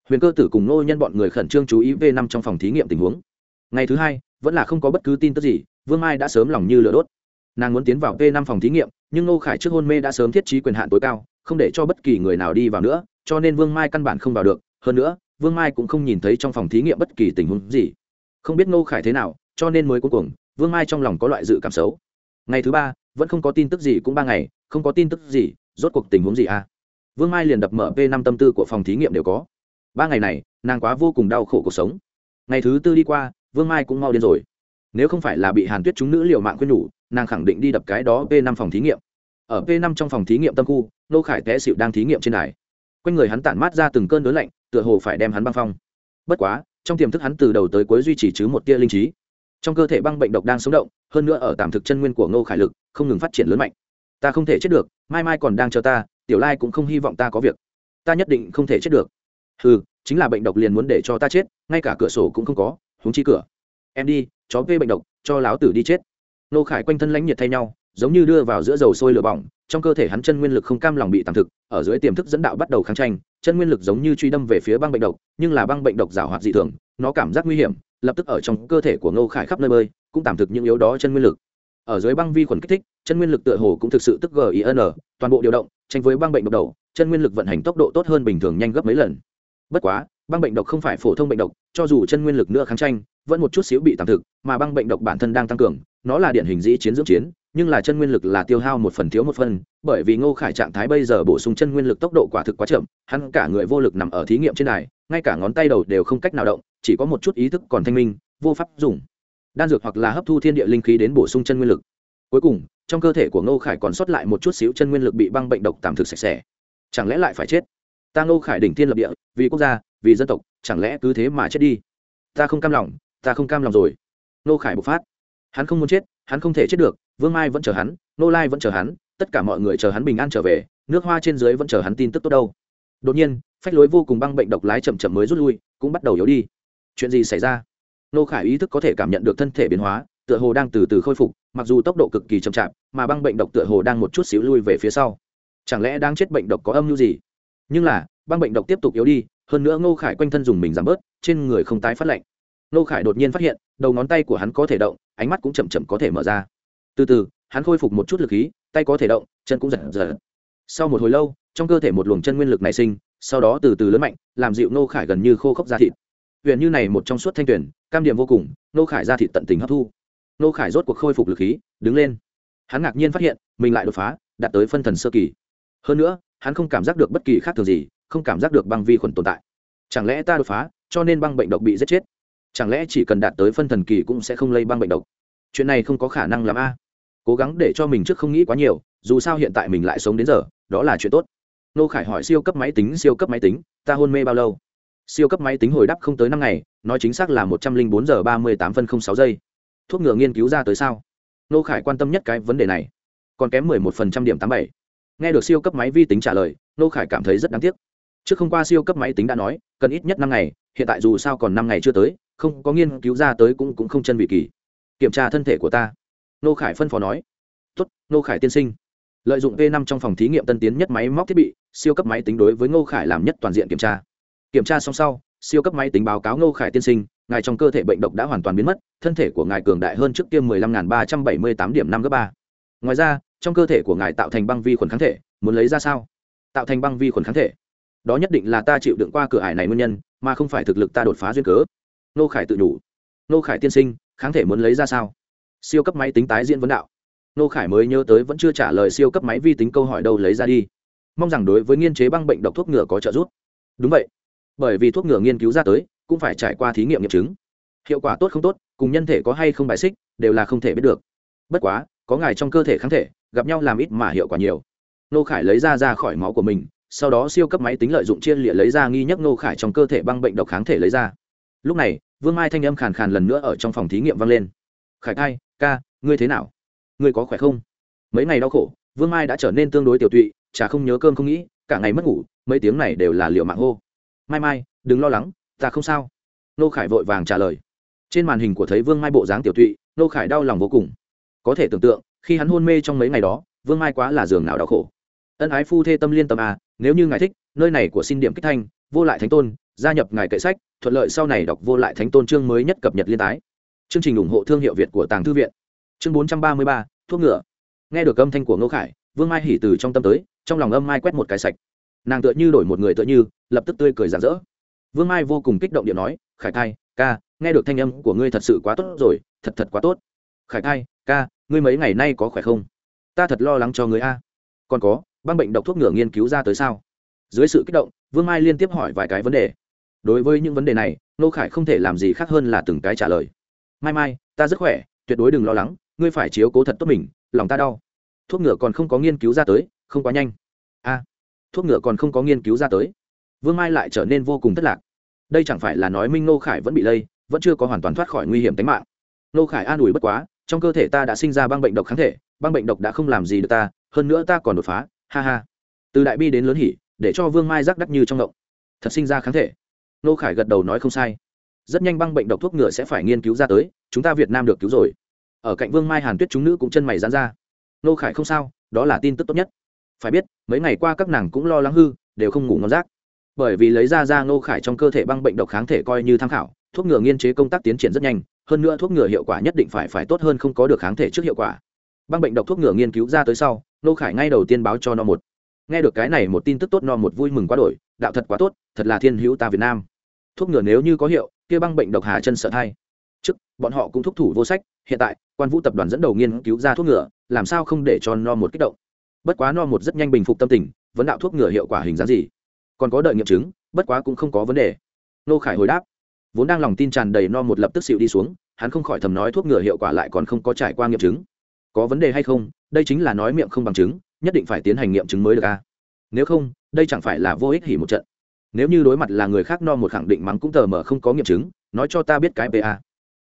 Huyền cơ tử cùng ngô nhân bọn người khẩn trương chú ý v năm trong phòng thí nghiệm tình huống. Ngày thứ hai, vẫn là không có bất cứ tin tức gì, vương mai đã sớm lòng như lửa đốt. Nàng muốn tiến vào v năm phòng thí nghiệm, nhưng ngô khải trước hôn mê đã sớm thiết trí quyền hạn tối cao, không để cho bất kỳ người nào đi vào nữa cho nên vương mai căn bản không vào được, hơn nữa, vương mai cũng không nhìn thấy trong phòng thí nghiệm bất kỳ tình huống gì. Không biết ngô khải thế nào, cho nên mới cuối cùng, vương mai trong lòng có loại dự cảm xấu. Ngày thứ ba, vẫn không có tin tức gì cũng ba ngày, không có tin tức gì, rốt cuộc tình huống gì à? Vương mai liền đập mở p năm tâm tư của phòng thí nghiệm đều có. Ba ngày này, nàng quá vô cùng đau khổ cuộc sống. Ngày thứ tư đi qua, vương mai cũng mau điên rồi. Nếu không phải là bị hàn tuyết chúng nữ liều mạng khuyên nhủ, nàng khẳng định đi đập cái đó p năm phòng thí nghiệm. Ở p năm trong phòng thí nghiệm tâm khu nô khải té xịu đang thí nghiệm trên đài quanh người hắn tản mát ra từng cơn đớn lạnh, tựa hồ phải đem hắn băng phong. Bất quá, trong tiềm thức hắn từ đầu tới cuối duy trì chứ một tia linh trí. Trong cơ thể băng bệnh độc đang sống động, hơn nữa ở tạm thực chân nguyên của ngô khải lực, không ngừng phát triển lớn mạnh. Ta không thể chết được, mai mai còn đang chờ ta, tiểu lai cũng không hy vọng ta có việc. Ta nhất định không thể chết được. Ừ chính là bệnh độc liền muốn để cho ta chết, ngay cả cửa sổ cũng không có húng chi cửa. Em đi, chó vê bệnh độc, cho láo tử đi chết. Nô khải quanh thân lãnh nhiệt thay nhau giống như đưa vào giữa dầu sôi lửa bỏng, trong cơ thể hắn chân nguyên lực không cam lòng bị tạm thực, ở dưới tiềm thức dẫn đạo bắt đầu kháng tranh, chân nguyên lực giống như truy đâm về phía băng bệnh độc, nhưng là băng bệnh độc rào hoạt dị thường, nó cảm giác nguy hiểm, lập tức ở trong cơ thể của ngô khải khắp nơi bơi, cũng tạm thực những yếu đó chân nguyên lực. Ở dưới băng vi khuẩn kích thích, chân nguyên lực tựa hồ cũng thực sự tức gin toàn bộ điều động, tranh với băng bệnh độc đầu, chân nguyên lực vận hành tốc độ tốt hơn bình thường nhanh gấp mấy lần. Bất quá, băng bệnh độc không phải phổ thông bệnh độc, cho dù chân nguyên lực nữa kháng tranh vẫn một chút xíu bị tạm thực, mà băng bệnh độc bản thân đang tăng cường, nó là điển hình dĩ chiến dưỡng chiến, nhưng là chân nguyên lực là tiêu hao một phần thiếu một phần, bởi vì ngô khải trạng thái bây giờ bổ sung chân nguyên lực tốc độ quả thực quá chậm, hắn cả người vô lực nằm ở thí nghiệm trên này ngay cả ngón tay đầu đều không cách nào động, chỉ có một chút ý thức còn thanh minh, vô pháp dùng. Đan dược hoặc là hấp thu thiên địa linh khí đến bổ sung chân nguyên lực. Cuối cùng, trong cơ thể của ngô khải còn sót lại một chút xíu chân nguyên lực bị băng bệnh độc tạm thực sạch sẽ. Chẳng lẽ lại phải chết? Ta ngô khải đỉnh thiên lập địa, vì quốc gia, vì dân tộc, chẳng lẽ cứ thế mà chết đi? Ta không cam lòng ta không cam lòng rồi. Ngô khải bộc phát. Hắn không muốn chết, hắn không thể chết được, vương mai vẫn chờ hắn, nô lai vẫn chờ hắn, tất cả mọi người chờ hắn bình an trở về, nước hoa trên dưới vẫn chờ hắn tin tức tốt đâu. Đột nhiên, phách lối vô cùng băng bệnh độc lái chậm chậm mới rút lui, cũng bắt đầu yếu đi. Chuyện gì xảy ra? Nô khải ý thức có thể cảm nhận được thân thể biến hóa, tựa hồ đang từ từ khôi phục, mặc dù tốc độ cực kỳ chậm chạp, mà băng bệnh độc tựa hồ đang một chút xíu lui về phía sau. Chẳng lẽ đang chết bệnh độc có âm mưu gì? Nhưng là, băng bệnh độc tiếp tục yếu đi, hơn nữa ngô khải quanh thân dùng mình giảm bớt, trên người không tái phát lạnh. Nô khải đột nhiên phát hiện, đầu ngón tay của hắn có thể động, ánh mắt cũng chậm chậm có thể mở ra. Từ từ, hắn khôi phục một chút lực khí, tay có thể động, chân cũng giật giật. Sau một hồi lâu, trong cơ thể một luồng chân nguyên lực nảy sinh, sau đó từ từ lớn mạnh, làm dịu Nô khải gần như khô khốc da thịt. Huyện như này một trong suốt thanh tuyển, cam điểm vô cùng, Nô khải da thịt tận tình hấp thu. Nô khải rốt cuộc khôi phục lực khí, đứng lên. Hắn ngạc nhiên phát hiện, mình lại đột phá, đạt tới phân thần sơ kỳ. Hơn nữa, hắn không cảm giác được bất kỳ khác thường gì, không cảm giác được băng vi khuẩn tồn tại. Chẳng lẽ ta đột phá, cho nên băng bệnh độc bị giết chết? Chẳng lẽ chỉ cần đạt tới phân thần kỳ cũng sẽ không lây băng bệnh độc? Chuyện này không có khả năng làm a. Cố gắng để cho mình trước không nghĩ quá nhiều, dù sao hiện tại mình lại sống đến giờ, đó là chuyện tốt. Nô khải hỏi siêu cấp máy tính, siêu cấp máy tính, ta hôn mê bao lâu? Siêu cấp máy tính hồi đáp không tới năm ngày, nói chính xác là một trăm linh bốn giờ ba mươi tám phân không sáu giây. Thuốc ngừa nghiên cứu ra tới sao? Nô khải quan tâm nhất cái vấn đề này. Còn kém mười một phần trăm điểm tám bảy. Nghe được siêu cấp máy vi tính trả lời, nô khải cảm thấy rất đáng tiếc. Trước không qua siêu cấp máy tính đã nói, cần ít nhất năm ngày, hiện tại dù sao còn năm ngày chưa tới không có nghiên cứu ra tới cũng cũng không chân vị kỳ. Kiểm tra thân thể của ta. Nô khải phân phó nói. Tốt, nô khải tiên sinh. Lợi dụng v năm trong phòng thí nghiệm tân tiến nhất máy móc thiết bị, siêu cấp máy tính đối với ngô khải làm nhất toàn diện kiểm tra. Kiểm tra xong sau, siêu cấp máy tính báo cáo ngô khải tiên sinh, ngài trong cơ thể bệnh độc đã hoàn toàn biến mất, thân thể của ngài cường đại hơn trước tiêm 15.378 điểm năm gấp ba. Ngoài ra, trong cơ thể của ngài tạo thành băng vi khuẩn kháng thể, muốn lấy ra sao? Tạo thành băng vi khuẩn kháng thể. Đó nhất định là ta chịu đựng qua cửa ải này nguyên nhân, mà không phải thực lực ta đột phá duyên cớ nô khải tự nhủ, nô khải tiên sinh kháng thể muốn lấy ra sao? Siêu cấp máy tính tái diễn vấn đạo. Nô khải mới nhớ tới vẫn chưa trả lời siêu cấp máy vi tính câu hỏi đâu lấy ra đi. Mong rằng đối với nghiên chế băng bệnh độc thuốc ngừa có trợ giúp. Đúng vậy. Bởi vì thuốc ngừa nghiên cứu ra tới cũng phải trải qua thí nghiệm nghiệm chứng. Hiệu quả tốt không tốt cùng nhân thể có hay không bài xích đều là không thể biết được. Bất quá có ngài trong cơ thể kháng thể gặp nhau làm ít mà hiệu quả nhiều. Nô khải lấy ra ra khỏi máu của mình sau đó siêu cấp máy tính lợi dụng chia lịa lấy ra nghi nhất nô khải trong cơ thể băng bệnh độc kháng thể lấy ra lúc này, vương mai thanh âm khàn khàn lần nữa ở trong phòng thí nghiệm vang lên. Khải thai, ca, ngươi thế nào? Ngươi có khỏe không? Mấy ngày đau khổ, vương mai đã trở nên tương đối tiểu tụy, chả không nhớ cơm không nghĩ, cả ngày mất ngủ, mấy tiếng này đều là liệu mạng hô. Mai mai, đừng lo lắng, ta không sao. Nô khải vội vàng trả lời. Trên màn hình của thấy vương mai bộ dáng tiểu tụy, nô khải đau lòng vô cùng. Có thể tưởng tượng, khi hắn hôn mê trong mấy ngày đó, vương mai quá là giường nào đau khổ. Ân ái phu thê tâm liên tâm à nếu như ngài thích, nơi này của xin điểm kích thanh, vô lại thánh tôn gia nhập ngài kệ sách, thuận lợi sau này đọc vô lại thánh tôn chương mới nhất cập nhật liên tái. Chương trình ủng hộ thương hiệu việt của tàng thư viện. Chương bốn trăm ba mươi ba, thuốc ngựa. Nghe được âm thanh của ngô khải, vương mai hỉ từ trong tâm tới, trong lòng âm mai quét một cái sạch. Nàng tựa như đổi một người tựa như, lập tức tươi cười rạng rỡ. Vương mai vô cùng kích động điện nói, khải thai, ca, nghe được thanh âm của ngươi thật sự quá tốt rồi, thật thật quá tốt. Khải thai, ca, ngươi mấy ngày nay có khỏe không? Ta thật lo lắng cho ngươi a. Còn có, băng bệnh độc thuốc ngựa nghiên cứu ra tới sao? Dưới sự kích động, vương mai liên tiếp hỏi vài cái vấn đề đối với những vấn đề này nô khải không thể làm gì khác hơn là từng cái trả lời. Mai mai, ta rất khỏe, tuyệt đối đừng lo lắng, ngươi phải chiếu cố thật tốt mình, lòng ta đau. Thuốc ngựa còn không có nghiên cứu ra tới, không quá nhanh. A, thuốc ngựa còn không có nghiên cứu ra tới. Vương mai lại trở nên vô cùng thất lạc. Đây chẳng phải là nói minh nô khải vẫn bị lây, vẫn chưa có hoàn toàn thoát khỏi nguy hiểm tính mạng. Nô khải an ủi bất quá, trong cơ thể ta đã sinh ra băng bệnh độc kháng thể, băng bệnh độc đã không làm gì được ta, hơn nữa ta còn đột phá, ha ha. Từ đại bi đến lớn hỉ, để cho vương mai giác đắc như trong động thật sinh ra kháng thể nô khải gật đầu nói không sai. Rất nhanh băng bệnh độc thuốc ngựa sẽ phải nghiên cứu ra tới, chúng ta việt nam được cứu rồi. Ở cạnh vương mai hàn tuyết chúng nữ cũng chân mày dán ra. Nô khải không sao, đó là tin tức tốt nhất. Phải biết, mấy ngày qua các nàng cũng lo lắng hư, đều không ngủ ngon rác bởi vì lấy ra ra nô khải trong cơ thể băng bệnh độc kháng thể coi như tham khảo, thuốc ngừa nghiên chế công tác tiến triển rất nhanh, hơn nữa thuốc ngừa hiệu quả nhất định phải phải tốt hơn không có được kháng thể trước hiệu quả. Băng bệnh độc thuốc ngừa nghiên cứu ra tới sau, nô khải ngay đầu tiên báo cho no một. Nghe được cái này một tin tức tốt no một vui mừng quá đổi đạo thật quá tốt, thật là thiên hữu ta việt nam. Thuốc ngừa nếu như có hiệu, kia băng bệnh độc hà chân sợ thay trước, bọn họ cũng thúc thủ vô sách, hiện tại, quan vũ tập đoàn dẫn đầu nghiên cứu ra thuốc ngừa, làm sao không để cho no một kích động? Bất quá no một rất nhanh bình phục tâm tình, vấn đạo thuốc ngừa hiệu quả hình dáng gì? Còn có đợi nghiệm chứng, bất quá cũng không có vấn đề. Nô khải hồi đáp, vốn đang lòng tin tràn đầy no một lập tức xịu đi xuống, hắn không khỏi thầm nói thuốc ngừa hiệu quả lại còn không có trải qua nghiệm chứng. Có vấn đề hay không? Đây chính là nói miệng không bằng chứng, nhất định phải tiến hành nghiệm chứng mới được a nếu không, đây chẳng phải là vô ích hỉ một trận. Nếu như đối mặt là người khác no một khẳng định mắng cũng tờ mờ không có nghiệm chứng, nói cho ta biết cái pa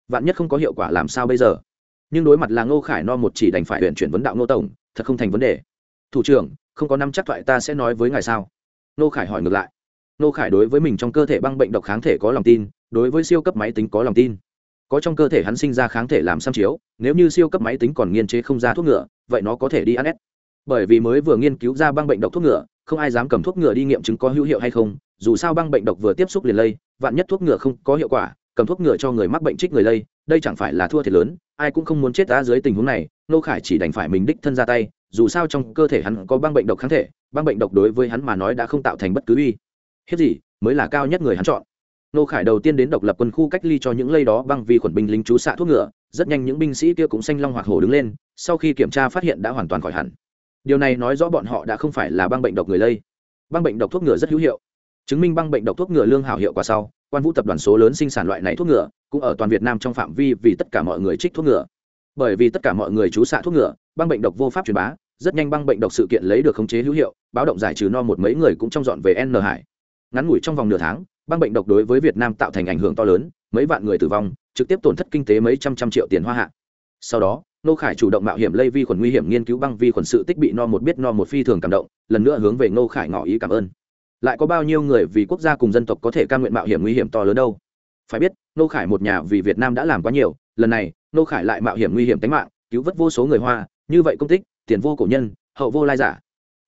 vạn nhất không có hiệu quả làm sao bây giờ? Nhưng đối mặt là ngô khải no một chỉ đành phải huyện chuyển vấn đạo ngô tổng, thật không thành vấn đề. Thủ trưởng, không có năm chắc thoại ta sẽ nói với ngài sao? Ngô khải hỏi ngược lại. Ngô khải đối với mình trong cơ thể băng bệnh độc kháng thể có lòng tin, đối với siêu cấp máy tính có lòng tin. Có trong cơ thể hắn sinh ra kháng thể làm xăm chiếu, nếu như siêu cấp máy tính còn nghiên chế không ra thuốc ngựa, vậy nó có thể đi ăn ép bởi vì mới vừa nghiên cứu ra băng bệnh độc thuốc ngựa không ai dám cầm thuốc ngựa đi nghiệm chứng có hữu hiệu hay không, dù sao băng bệnh độc vừa tiếp xúc liền lây, vạn nhất thuốc ngựa không có hiệu quả, cầm thuốc ngựa cho người mắc bệnh trích người lây, đây chẳng phải là thua thiệt lớn, ai cũng không muốn chết ta dưới tình huống này nô khải chỉ đành phải mình đích thân ra tay, dù sao trong cơ thể hắn có băng bệnh độc kháng thể, băng bệnh độc đối với hắn mà nói đã không tạo thành bất cứ uy hiếp gì, mới là cao nhất người hắn chọn. Nô khải đầu tiên đến độc lập quân khu cách ly cho những lây đó băng vi khuẩn binh lính chú xạ thuốc ngựa rất nhanh những binh sĩ kia cũng xanh long hoặc hổ đứng lên, sau khi kiểm tra phát hiện đã hoàn toàn khỏi hẳn điều này nói rõ bọn họ đã không phải là băng bệnh độc người lây. Băng bệnh độc thuốc ngựa rất hữu hiệu. Chứng minh băng bệnh độc thuốc ngựa lương hảo hiệu quả sau, quan vũ tập đoàn số lớn sinh sản loại này thuốc ngựa cũng ở toàn việt nam trong phạm vi vì tất cả mọi người trích thuốc ngựa bởi vì tất cả mọi người chú xạ thuốc ngựa băng bệnh độc vô pháp truyền bá, rất nhanh băng bệnh độc sự kiện lấy được khống chế hữu hiệu, báo động giải trừ no một mấy người cũng trong dọn về n hải. Ngắn ngủi trong vòng nửa tháng, băng bệnh độc đối với việt nam tạo thành ảnh hưởng to lớn, mấy vạn người tử vong, trực tiếp tổn thất kinh tế mấy trăm trăm triệu tiền hoa hạ. Sau đó nô khải chủ động mạo hiểm lây vi khuẩn nguy hiểm nghiên cứu băng vi khuẩn sự tích bị no một biết no một phi thường cảm động, lần nữa hướng về nô khải ngỏ ý cảm ơn. Lại có bao nhiêu người vì quốc gia cùng dân tộc có thể cam nguyện mạo hiểm nguy hiểm to lớn đâu? Phải biết, nô khải một nhà vì việt nam đã làm quá nhiều, lần này, nô khải lại mạo hiểm nguy hiểm tính mạng, cứu vớt vô số người hoa, như vậy công tích, tiền vô cổ nhân, hậu vô lai giả.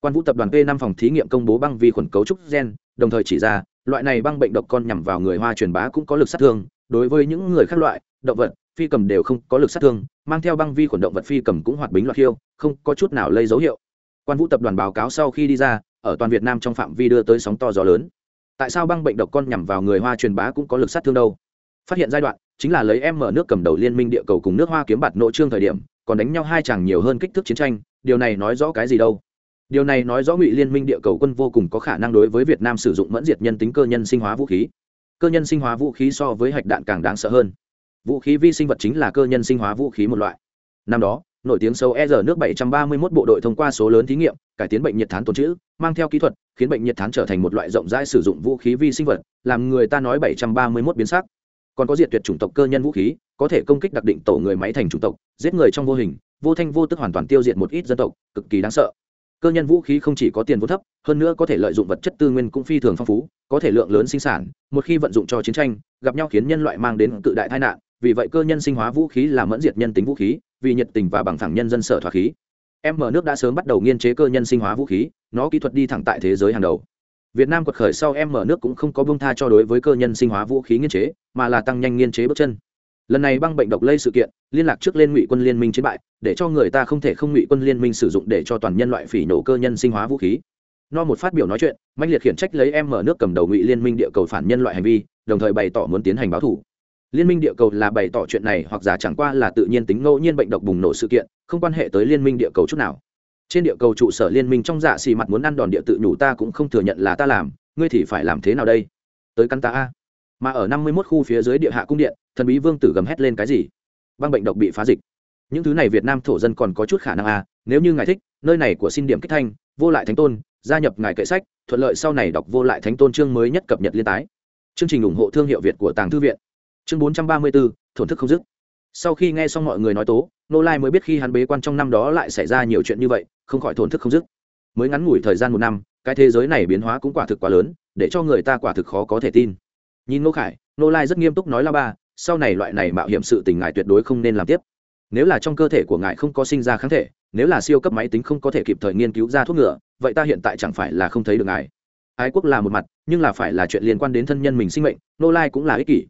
Quan vũ tập đoàn p năm phòng thí nghiệm công bố băng vi khuẩn cấu trúc gen, đồng thời chỉ ra, loại này băng bệnh độc con nhằm vào người hoa truyền bá cũng có lực sát thương, đối với những người khác loại, động vật phi cầm đều không có lực sát thương, mang theo băng vi khuẩn động vật phi cầm cũng hoạt bính loạt khiêu, không có chút nào lây dấu hiệu. Quan vũ tập đoàn báo cáo sau khi đi ra, ở toàn việt nam trong phạm vi đưa tới sóng to gió lớn. Tại sao băng bệnh độc con nhằm vào người hoa truyền bá cũng có lực sát thương đâu? Phát hiện giai đoạn, chính là lấy em mở nước cầm đầu liên minh địa cầu cùng nước hoa kiếm bạt nội trương thời điểm, còn đánh nhau hai chàng nhiều hơn kích thước chiến tranh, điều này nói rõ cái gì đâu? Điều này nói rõ ngụy liên minh địa cầu quân vô cùng có khả năng đối với việt nam sử dụng mẫn diệt nhân tính cơ nhân sinh hóa vũ khí. Cơ nhân sinh hóa vũ khí so với hạch đạn càng đáng sợ hơn vũ khí vi sinh vật chính là cơ nhân sinh hóa vũ khí một loại. Năm đó, nổi tiếng sâu e r nước 731 bộ đội thông qua số lớn thí nghiệm, cải tiến bệnh nhiệt thán tồn chữ mang theo kỹ thuật, khiến bệnh nhiệt thán trở thành một loại rộng rãi sử dụng vũ khí vi sinh vật, làm người ta nói 731 biến sắc. Còn có diệt tuyệt chủng tộc cơ nhân vũ khí, có thể công kích đặc định tổ người máy thành chủng tộc, giết người trong vô hình, vô thanh vô tức hoàn toàn tiêu diệt một ít dân tộc, cực kỳ đáng sợ. Cơ nhân vũ khí không chỉ có tiền vốn thấp, hơn nữa có thể lợi dụng vật chất tư nguyên cũng phi thường phong phú, có thể lượng lớn sinh sản, một khi vận dụng cho chiến tranh, gặp nhau khiến nhân loại mang đến cự đại tai nạn vì vậy cơ nhân sinh hóa vũ khí là mẫn diệt nhân tính vũ khí, vì nhiệt tình và bằng thẳng nhân dân sở thỏa khí. M nước đã sớm bắt đầu nghiên chế cơ nhân sinh hóa vũ khí, nó kỹ thuật đi thẳng tại thế giới hàng đầu. Việt nam quật khởi sau m nước cũng không có bông tha cho đối với cơ nhân sinh hóa vũ khí nghiên chế, mà là tăng nhanh nghiên chế bước chân. Lần này băng bệnh độc lây sự kiện, liên lạc trước lên ngụy quân liên minh chiến bại, để cho người ta không thể không ngụy quân liên minh sử dụng để cho toàn nhân loại phỉ nổ cơ nhân sinh hóa vũ khí. No một phát biểu nói chuyện mạnh liệt khiển trách lấy em mở nước cầm đầu ngụy liên minh địa cầu phản nhân loại hành vi, đồng thời bày tỏ muốn tiến hành báo thủ liên minh địa cầu là bày tỏ chuyện này hoặc giả chẳng qua là tự nhiên tính ngẫu nhiên bệnh độc bùng nổ sự kiện, không quan hệ tới liên minh địa cầu chút nào. Trên địa cầu trụ sở liên minh trong dạ xì mặt muốn ăn đòn địa tự nhủ ta cũng không thừa nhận là ta làm, ngươi thì phải làm thế nào đây? Tới căn ta a. Mà ở năm mươi 51 khu phía dưới địa hạ cung điện, thần bí vương tử gầm hét lên cái gì? Băng bệnh độc bị phá dịch. Những thứ này việt nam thổ dân còn có chút khả năng a, nếu như ngài thích, nơi này của xin điểm kích thanh, vô lại thánh tôn, gia nhập ngài kệ sách, thuận lợi sau này đọc vô lại thánh tôn chương mới nhất cập nhật liên tái. Chương trình ủng hộ thương hiệu việt của tàng thư viện chương bốn trăm ba mươi bốn, thổn thức không dứt. Sau khi nghe xong mọi người nói tố nô lai mới biết khi hắn bế quan trong năm đó lại xảy ra nhiều chuyện như vậy, không khỏi thổn thức không dứt. Mới ngắn ngủi thời gian một năm, cái thế giới này biến hóa cũng quả thực quá lớn, để cho người ta quả thực khó có thể tin. Nhìn nô khải nô lai rất nghiêm túc nói la ba, sau này loại này mạo hiểm sự tình ngài tuyệt đối không nên làm tiếp. Nếu là trong cơ thể của ngài không có sinh ra kháng thể, nếu là siêu cấp máy tính không có thể kịp thời nghiên cứu ra thuốc ngựa vậy ta hiện tại chẳng phải là không thấy được ngài. Ái quốc là một mặt, nhưng là phải là chuyện liên quan đến thân nhân mình sinh mệnh nô lai cũng là ích kỷ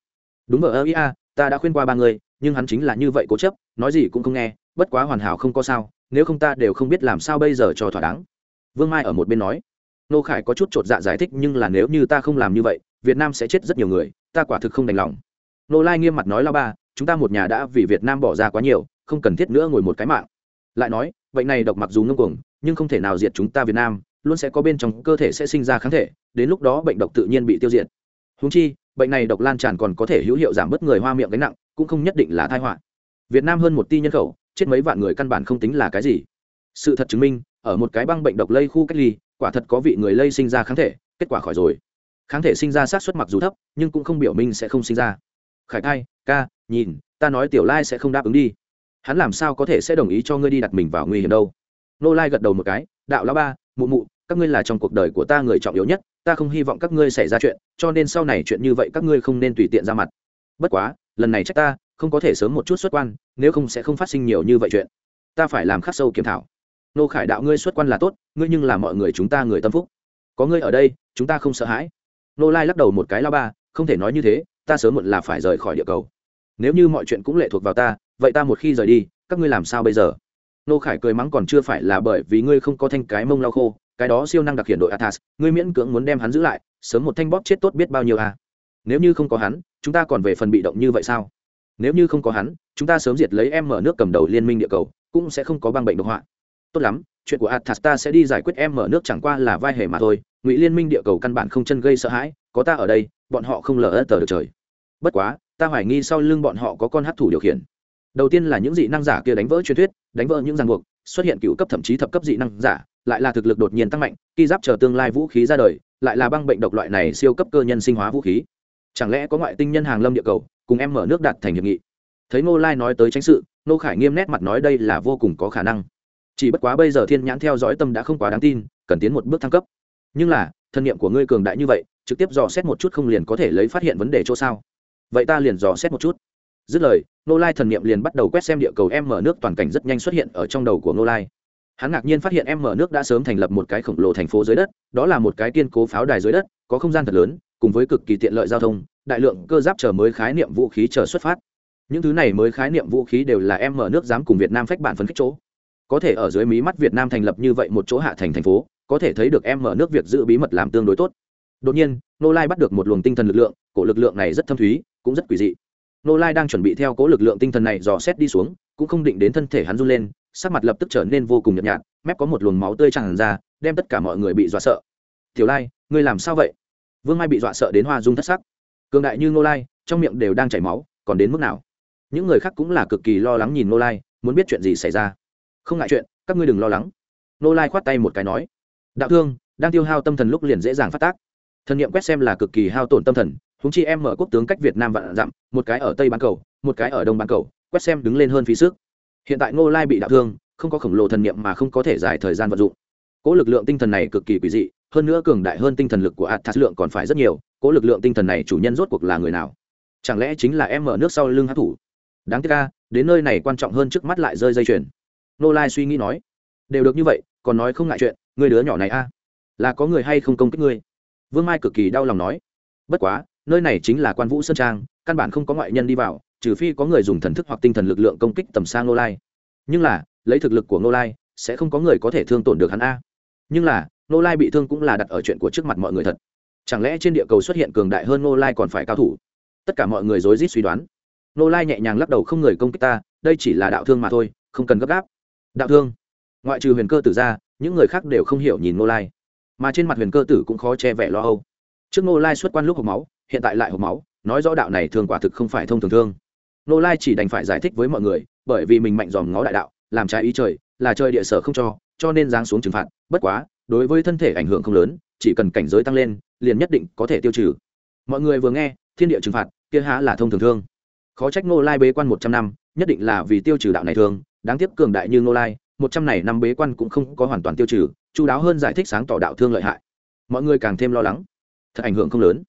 đúng vợ ơ ia ta đã khuyên qua ba người, nhưng hắn chính là như vậy cố chấp, nói gì cũng không nghe, bất quá hoàn hảo không có sao, nếu không ta đều không biết làm sao bây giờ cho thỏa đáng. Vương mai ở một bên nói. Nô khải có chút t r ộ t dạ giải thích, nhưng là nếu như ta không làm như vậy, việt nam sẽ chết rất nhiều người, ta quả thực không đành lòng. Nô lai nghiêm mặt nói lao ba, chúng ta một nhà đã vì việt nam bỏ ra quá nhiều, không cần thiết nữa ngồi một cái mạng. Lại nói, bệnh này độc mặc dù ngưng cuồng, nhưng không thể nào diệt chúng ta việt nam, luôn sẽ có bên trong cơ thể sẽ sinh ra kháng thể, đến lúc đó bệnh độc tự nhiên bị tiêu diệt. Húng chi bệnh này độc lan tràn còn có thể hữu hiệu giảm bớt người hoa miệng gánh nặng, cũng không nhất định là thai họa. Việt nam hơn một ti nhân khẩu, chết mấy vạn người căn bản không tính là cái gì. Sự thật chứng minh, ở một cái băng bệnh độc lây khu cách ly, quả thật có vị người lây sinh ra kháng thể, kết quả khỏi rồi. Kháng thể sinh ra sát xuất mặc dù thấp, nhưng cũng không biểu minh sẽ không sinh ra. Khải thai, ca, nhìn, ta nói tiểu lai sẽ không đáp ứng đi. Hắn làm sao có thể sẽ đồng ý cho ngươi đi đặt mình vào nguy hiểm đâu? Nô lai gật đầu một cái, đạo lão ba, mụ mụ, các ngươi là trong cuộc đời của ta người trọng yếu nhất ta không hy vọng các ngươi xảy ra chuyện, cho nên sau này chuyện như vậy các ngươi không nên tùy tiện ra mặt. Bất quá, lần này trách ta, không có thể sớm một chút xuất quan, nếu không sẽ không phát sinh nhiều như vậy chuyện. Ta phải làm khắc sâu kiểm thảo. Nô khải đạo ngươi xuất quan là tốt, ngươi nhưng là mọi người chúng ta người tâm phúc. Có ngươi ở đây, chúng ta không sợ hãi. Nô lai lắc đầu một cái lao ba, không thể nói như thế, ta sớm muộn là phải rời khỏi địa cầu. Nếu như mọi chuyện cũng lệ thuộc vào ta, vậy ta một khi rời đi, các ngươi làm sao bây giờ? Nô khải cười mắng còn chưa phải là bởi vì ngươi không có thanh cái mông lau khô cái đó siêu năng đặc hiện đội athas ngươi miễn cưỡng muốn đem hắn giữ lại, sớm một thanh bóp chết tốt biết bao nhiêu à nếu như không có hắn, chúng ta còn về phần bị động như vậy sao? Nếu như không có hắn, chúng ta sớm diệt lấy em mở nước cầm đầu liên minh địa cầu, cũng sẽ không có băng bệnh độc họa. Tốt lắm, chuyện của athas ta sẽ đi giải quyết em mở nước chẳng qua là vai hề mà thôi, ngụy liên minh địa cầu căn bản không chân gây sợ hãi, có ta ở đây, bọn họ không lờ ớt tờ được trời. Bất quá, ta hoài nghi sau lưng bọn họ có con hát thủ điều khiển. Đầu tiên là những dị năng giả kia đánh vỡ truyền thuyết, đánh vỡ những ràng buộc xuất hiện cựu cấp thậm chí thập cấp dị năng giả, lại là thực lực đột nhiên tăng mạnh khi giáp chờ tương lai vũ khí ra đời, lại là băng bệnh độc loại này siêu cấp cơ nhân sinh hóa vũ khí. Chẳng lẽ có ngoại tinh nhân hàng lâm địa cầu, cùng em mở nước đạt thành hiệp nghị? Thấy ngô lai nói tới tránh sự nô khải nghiêm nét mặt nói đây là vô cùng có khả năng. Chỉ bất quá bây giờ thiên nhãn theo dõi tâm đã không quá đáng tin, cần tiến một bước thăng cấp. Nhưng là, thân nhiệm của ngươi cường đại như vậy, trực tiếp dò xét một chút không liền có thể lấy phát hiện vấn đề chỗ sao? Vậy ta liền dò xét một chút dứt lời nô lai thần niệm liền bắt đầu quét xem địa cầu em mở nước toàn cảnh rất nhanh xuất hiện ở trong đầu của nô lai. Hắn ngạc nhiên phát hiện em mở nước đã sớm thành lập một cái khổng lồ thành phố dưới đất, đó là một cái kiên cố pháo đài dưới đất, có không gian thật lớn, cùng với cực kỳ tiện lợi giao thông, đại lượng cơ giáp chờ mới khái niệm vũ khí chờ xuất phát. Những thứ này mới khái niệm vũ khí đều là em mở nước dám cùng việt nam phách bản phấn khích chỗ. Có thể ở dưới mí mắt việt nam thành lập như vậy một chỗ hạ thành thành phố, có thể thấy được em mở nước việc giữ bí mật làm tương đối tốt. Đột nhiên nô lai bắt được một luồng tinh thần lực lượng, cổ lực lượng này rất thâm thúy, cũng rất quỷ dị nô lai đang chuẩn bị theo cố lực lượng tinh thần này dò xét đi xuống, cũng không định đến thân thể hắn run lên, sắc mặt lập tức trở nên vô cùng nhợt nhạt, mép có một luồng máu tươi tràn ra, đem tất cả mọi người bị dọa sợ. Tiểu lai, ngươi làm sao vậy? Vương mai bị dọa sợ đến hoa dung thất sắc. Cường đại như nô lai, trong miệng đều đang chảy máu, còn đến mức nào? Những người khác cũng là cực kỳ lo lắng nhìn nô lai, muốn biết chuyện gì xảy ra. Không ngại chuyện, các ngươi đừng lo lắng. Nô lai khoát tay một cái nói. Đạo thương, đang tiêu hao tâm thần lúc liền dễ dàng phát tác. Thần nghiệm quét xem là cực kỳ hao tổn tâm thần húng chi em mở quốc tướng cách việt nam vạn dặm, một cái ở tây bán cầu, một cái ở đông bán cầu, quét xem đứng lên hơn phí sức. Hiện tại ngô lai bị đạo thương, không có khổng lồ thần niệm mà không có thể dài thời gian vận dụng. Cỗ lực lượng tinh thần này cực kỳ quỷ dị, hơn nữa cường đại hơn tinh thần lực của athas lượng còn phải rất nhiều cỗ lực lượng tinh thần này chủ nhân rốt cuộc là người nào? Chẳng lẽ chính là em mở nước sau lưng hát thủ? Đáng tiếc ca đến nơi này quan trọng hơn trước mắt lại rơi dây chuyền. Nô lai suy nghĩ nói, đều được như vậy, còn nói không ngại chuyện, người đứa nhỏ này a, là có người hay không công kích ngươi? Vương mai cực kỳ đau lòng nói, bất quá nơi này chính là quan vũ sơn trang, căn bản không có ngoại nhân đi vào, trừ phi có người dùng thần thức hoặc tinh thần lực lượng công kích tầm xa nô lai. Nhưng là, lấy thực lực của nô lai, sẽ không có người có thể thương tổn được hắn a. Nhưng là nô lai bị thương cũng là đặt ở chuyện của trước mặt mọi người thật. Chẳng lẽ trên địa cầu xuất hiện cường đại hơn nô lai còn phải cao thủ? Tất cả mọi người rối rít suy đoán. Nô lai nhẹ nhàng lắc đầu không người công kích ta, đây chỉ là đạo thương mà thôi, không cần gấp gáp. Đạo thương? Ngoại trừ huyền cơ tử ra, những người khác đều không hiểu nhìn nô lai. Mà trên mặt huyền cơ tử cũng khó che vẻ lo âu. Trước nô lai xuất quan lúc hộp máu hiện tại lại hộp máu, nói rõ đạo này thường quả thực không phải thông thường thương. Nô lai chỉ đành phải giải thích với mọi người, bởi vì mình mạnh dòm ngó đại đạo, làm trái ý trời, là trời địa sở không cho cho nên giáng xuống trừng phạt, bất quá, đối với thân thể ảnh hưởng không lớn, chỉ cần cảnh giới tăng lên, liền nhất định có thể tiêu trừ. Mọi người vừa nghe, thiên địa trừng phạt, kia há là thông thường thương. Khó trách nô lai bế quan một trăm năm, nhất định là vì tiêu trừ đạo này thường đáng tiếc cường đại như nô lai, một trăm này năm bế quan cũng không có hoàn toàn tiêu trừ, chu đáo hơn giải thích sáng tỏ đạo thương lợi hại. Mọi người càng thêm lo lắng. Thật ảnh hưởng không lớn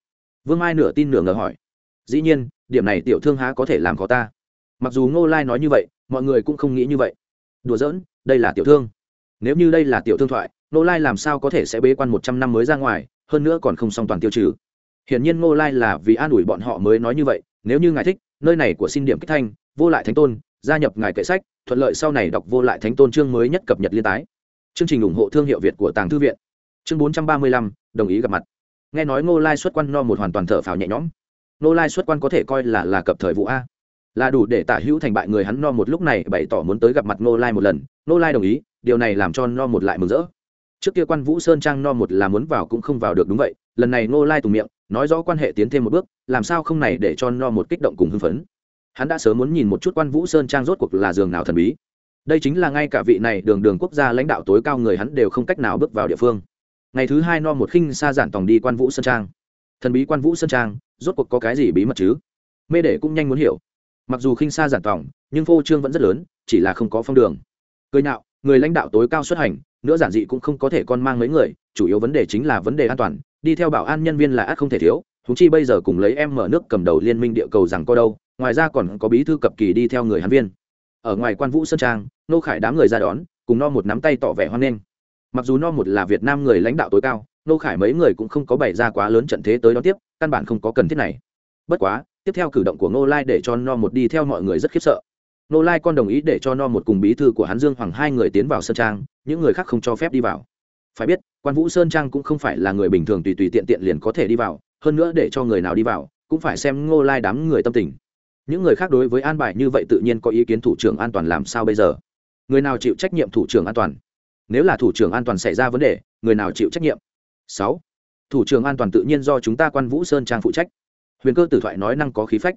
vương mai nửa tin nửa ngờ hỏi. Dĩ nhiên, điểm này tiểu thương há có thể làm khó ta. Mặc dù ngô lai nói như vậy, mọi người cũng không nghĩ như vậy. Đùa giỡn, đây là tiểu thương. Nếu như đây là tiểu thương thoại, ngô lai làm sao có thể sẽ bế quan một trăm năm mới ra ngoài, hơn nữa còn không song toàn tiêu trừ. Hiển nhiên ngô lai là vì an ủi bọn họ mới nói như vậy, nếu như ngài thích, nơi này của xin điểm kích thanh, vô lại thánh tôn, gia nhập ngài kệ sách, thuận lợi sau này đọc vô lại thánh tôn chương mới nhất cập nhật liên tái. Chương trình ủng hộ thương hiệu việt của tàng thư viện. Chương bốn trăm ba mươi lăm, đồng ý gặp mặt nghe nói ngô lai xuất quan no một hoàn toàn thở phào nhẹ nhõm. Ngô lai xuất quan có thể coi là là cập thời vụ a. Là đủ để tả hữu thành bại người hắn no một lúc này bày tỏ muốn tới gặp mặt ngô lai một lần. Ngô lai đồng ý, điều này làm cho no một lại mừng rỡ. Trước kia quan vũ sơn trang no một là muốn vào cũng không vào được đúng vậy, lần này ngô lai tùng miệng, nói rõ quan hệ tiến thêm một bước, làm sao không này để cho no một kích động cùng hưng phấn. Hắn đã sớm muốn nhìn một chút quan vũ sơn trang rốt cuộc là giường nào thần bí. Đây chính là ngay cả vị này đường đường quốc gia lãnh đạo tối cao người hắn đều không cách nào bước vào địa phương ngày thứ hai no một khinh xa giản tòng đi quan vũ sơn trang. Thần bí quan vũ sơn trang, rốt cuộc có cái gì bí mật chứ? Mê đệ cũng nhanh muốn hiểu. Mặc dù khinh xa giản tòng, nhưng phô trương vẫn rất lớn, chỉ là không có phong đường. Cười nhạo, người lãnh đạo tối cao xuất hành, nữa giản dị cũng không có thể con mang mấy người, chủ yếu vấn đề chính là vấn đề an toàn, đi theo bảo an nhân viên là ác không thể thiếu húng chi bây giờ cùng lấy em mở nước cầm đầu liên minh địa cầu rằng có đâu, ngoài ra còn có bí thư cập kỳ đi theo người hán viên. Ở ngoài quan vũ sơn trang, nô khải đám người ra đón, cùng no một nắm tay tỏ vẻ hoan nghênh mặc dù no một là việt nam người lãnh đạo tối cao nô khải mấy người cũng không có bày ra quá lớn trận thế tới đón tiếp, căn bản không có cần thiết này. Bất quá, tiếp theo cử động của ngô lai để cho no một đi theo mọi người rất khiếp sợ. Nô lai con đồng ý để cho no một cùng bí thư của hắn dương hoàng hai người tiến vào sơn trang, những người khác không cho phép đi vào. Phải biết, quan vũ sơn trang cũng không phải là người bình thường tùy tùy tiện tiện liền có thể đi vào, hơn nữa để cho người nào đi vào, cũng phải xem ngô lai đám người tâm tình. Những người khác đối với an bài như vậy tự nhiên có ý kiến thủ trưởng an toàn làm sao bây giờ? Người nào chịu trách nhiệm thủ trưởng an toàn? Nếu là thủ trưởng an toàn xảy ra vấn đề, người nào chịu trách nhiệm? Sáu. Thủ trưởng an toàn tự nhiên do chúng ta quan vũ sơn trang phụ trách. Huyền cơ tử thoại nói năng có khí phách.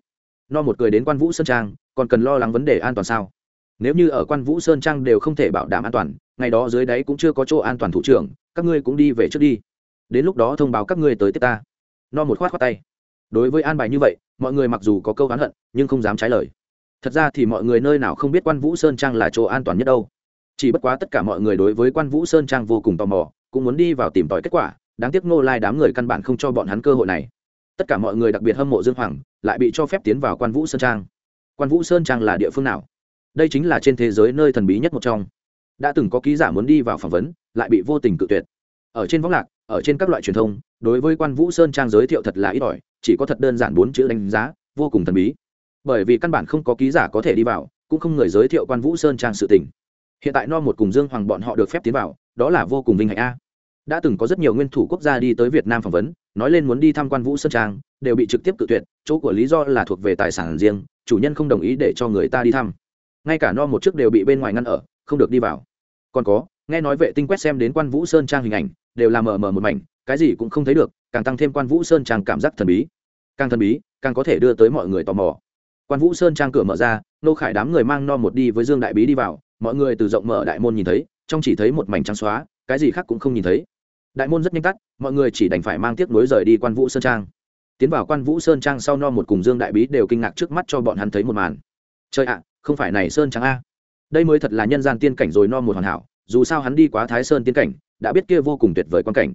No một cười đến quan vũ sơn trang, còn cần lo lắng vấn đề an toàn sao? Nếu như ở quan vũ sơn trang đều không thể bảo đảm an toàn, ngày đó dưới đáy cũng chưa có chỗ an toàn thủ trưởng, các ngươi cũng đi về trước đi. Đến lúc đó thông báo các ngươi tới tiếp ta. No một khoát khoát tay. Đối với an bài như vậy, mọi người mặc dù có câu oán hận, nhưng không dám trái lời. Thật ra thì mọi người nơi nào không biết quan vũ sơn trang là chỗ an toàn nhất đâu chỉ bất quá tất cả mọi người đối với quan vũ sơn trang vô cùng tò mò, cũng muốn đi vào tìm tòi kết quả, đáng tiếc ngô lai đám người căn bản không cho bọn hắn cơ hội này. Tất cả mọi người đặc biệt hâm mộ dương hoàng, lại bị cho phép tiến vào quan vũ sơn trang. Quan vũ sơn trang là địa phương nào? Đây chính là trên thế giới nơi thần bí nhất một trong. Đã từng có ký giả muốn đi vào phỏng vấn, lại bị vô tình cự tuyệt. Ở trên võng lạc, ở trên các loại truyền thông, đối với quan vũ sơn trang giới thiệu thật là ít ỏi, chỉ có thật đơn giản bốn chữ đánh giá, vô cùng thần bí. Bởi vì căn bản không có ký giả có thể đi vào, cũng không người giới thiệu quan vũ sơn trang sự tình hiện tại no một cùng dương hoàng bọn họ được phép tiến vào, đó là vô cùng vinh hạnh a. Đã từng có rất nhiều nguyên thủ quốc gia đi tới việt nam phỏng vấn, nói lên muốn đi tham quan vũ sơn trang, đều bị trực tiếp cự tuyệt, chỗ của lý do là thuộc về tài sản riêng, chủ nhân không đồng ý để cho người ta đi thăm. Ngay cả no một chiếc đều bị bên ngoài ngăn ở, không được đi vào. Còn có, nghe nói vệ tinh quét xem đến quan vũ sơn trang hình ảnh, đều là mờ mờ một mảnh, cái gì cũng không thấy được, càng tăng thêm quan vũ sơn trang cảm giác thần bí. Càng thần bí, càng có thể đưa tới mọi người tò mò. Quan vũ sơn trang cửa mở ra, nô khải đám người mang no một đi với dương đại bí đi vào mọi người từ rộng mở đại môn nhìn thấy, trong chỉ thấy một mảnh trắng xóa, cái gì khác cũng không nhìn thấy. Đại môn rất nhanh tắt, mọi người chỉ đành phải mang tiếc nối rời đi quan vũ sơn trang. Tiến vào quan vũ sơn trang sau no một cùng dương đại bí đều kinh ngạc trước mắt cho bọn hắn thấy một màn. Trời ạ, không phải này sơn trang a. Đây mới thật là nhân gian tiên cảnh rồi no một hoàn hảo, dù sao hắn đi quá thái sơn tiên cảnh, đã biết kia vô cùng tuyệt vời quan cảnh.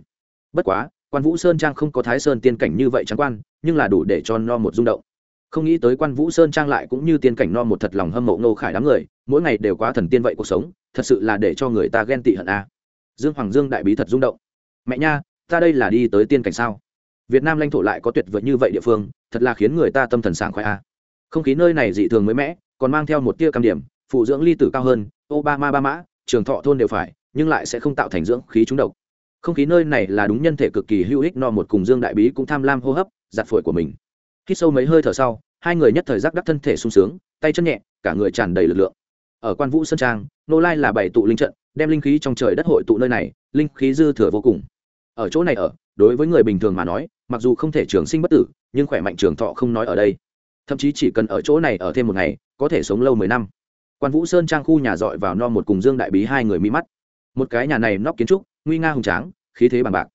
Bất quá, quan vũ sơn trang không có thái sơn tiên cảnh như vậy trắng quan, nhưng là đủ để cho no một rung động không nghĩ tới quan vũ sơn trang lại cũng như tiên cảnh no một thật lòng hâm mộ ngô khải đám người, mỗi ngày đều quá thần tiên vậy cuộc sống, thật sự là để cho người ta ghen tị hận a. Dương hoàng dương đại bí thật rung động. Mẹ nha, ta đây là đi tới tiên cảnh sao? Việt nam lãnh thổ lại có tuyệt vời như vậy địa phương, thật là khiến người ta tâm thần sảng khoái a. Không khí nơi này dị thường mới mẻ, còn mang theo một tia cam điểm, phụ dưỡng ly tử cao hơn, obama, ba mã, trường thọ thôn đều phải, nhưng lại sẽ không tạo thành dưỡng khí trúng độc. Không khí nơi này là đúng nhân thể cực kỳ hữu ích, no một cùng dương đại bí cũng tham lam hô hấp, giặt phổi của mình hít sâu mấy hơi thở sau, hai người nhất thời giác đắc thân thể sung sướng, tay chân nhẹ, cả người tràn đầy lực lượng. Ở quan vũ sơn trang, nô lai là bảy tụ linh trận, đem linh khí trong trời đất hội tụ nơi này, linh khí dư thừa vô cùng. Ở chỗ này ở, đối với người bình thường mà nói, mặc dù không thể trường sinh bất tử, nhưng khỏe mạnh trường thọ không nói ở đây. Thậm chí chỉ cần ở chỗ này ở thêm một ngày, có thể sống lâu mười năm. Quan vũ sơn trang khu nhà dọi vào no một cùng dương đại bí hai người mi mắt. Một cái nhà này nóc kiến trúc, nguy nga hùng tráng, khí thế bằng bạc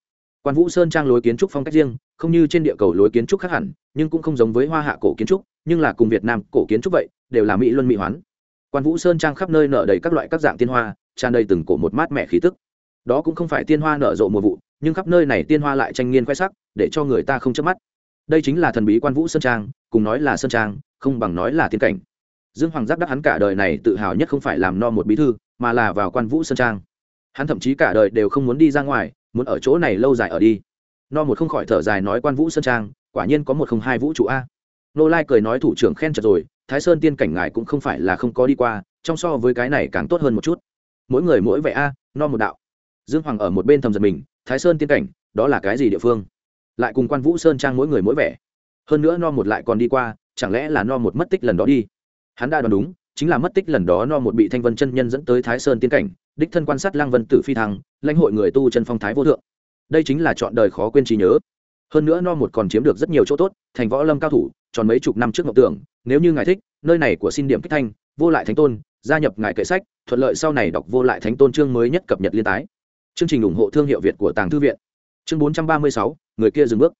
quan vũ sơn trang lối kiến trúc phong cách riêng, không như trên địa cầu lối kiến trúc khác hẳn, nhưng cũng không giống với hoa hạ cổ kiến trúc, nhưng là cùng việt nam cổ kiến trúc vậy, đều là mỹ luân mỹ hoán. Quan vũ sơn trang khắp nơi nở đầy các loại các dạng tiên hoa, tràn đầy từng cổ một mát mẻ khí tức. Đó cũng không phải tiên hoa nở rộ mùa vụ, nhưng khắp nơi này tiên hoa lại tranh nghiên khoe sắc, để cho người ta không chớp mắt. Đây chính là thần bí quan vũ sơn trang, cùng nói là sơn trang, không bằng nói là tiên cảnh. Dương hoàng giác đắc hắn cả đời này tự hào nhất không phải làm no một bí thư, mà là vào quan vũ sơn trang. Hắn thậm chí cả đời đều không muốn đi ra ngoài muốn ở chỗ này lâu dài ở đi. No một không khỏi thở dài nói quan vũ sơn trang, quả nhiên có một không hai vũ trụ a. Nô lai cười nói thủ trưởng khen chật rồi, thái sơn tiên cảnh ngài cũng không phải là không có đi qua, trong so với cái này càng tốt hơn một chút. Mỗi người mỗi vẻ a, no một đạo. Dương hoàng ở một bên thầm giật mình, thái sơn tiên cảnh, đó là cái gì địa phương? Lại cùng quan vũ sơn trang mỗi người mỗi vẻ. Hơn nữa no một lại còn đi qua, chẳng lẽ là no một mất tích lần đó đi? Hắn đã đoán đúng, chính là mất tích lần đó no một bị thanh vân chân nhân dẫn tới thái sơn tiên cảnh đích thân quan sát lăng vân tử phi thăng, lãnh hội người tu chân phong thái vô thượng. Đây chính là chọn đời khó quên trí nhớ. Hơn nữa no một còn chiếm được rất nhiều chỗ tốt, thành võ lâm cao thủ, tròn mấy chục năm trước ngọc tưởng, nếu như ngài thích, nơi này của xin điểm kích thanh, vô lại thánh tôn, gia nhập ngài kệ sách, thuận lợi sau này đọc vô lại thánh tôn chương mới nhất cập nhật liên tái. Chương trình ủng hộ thương hiệu việt của tàng thư viện. Chương bốn trăm ba mươi sáu, người kia dừng bước.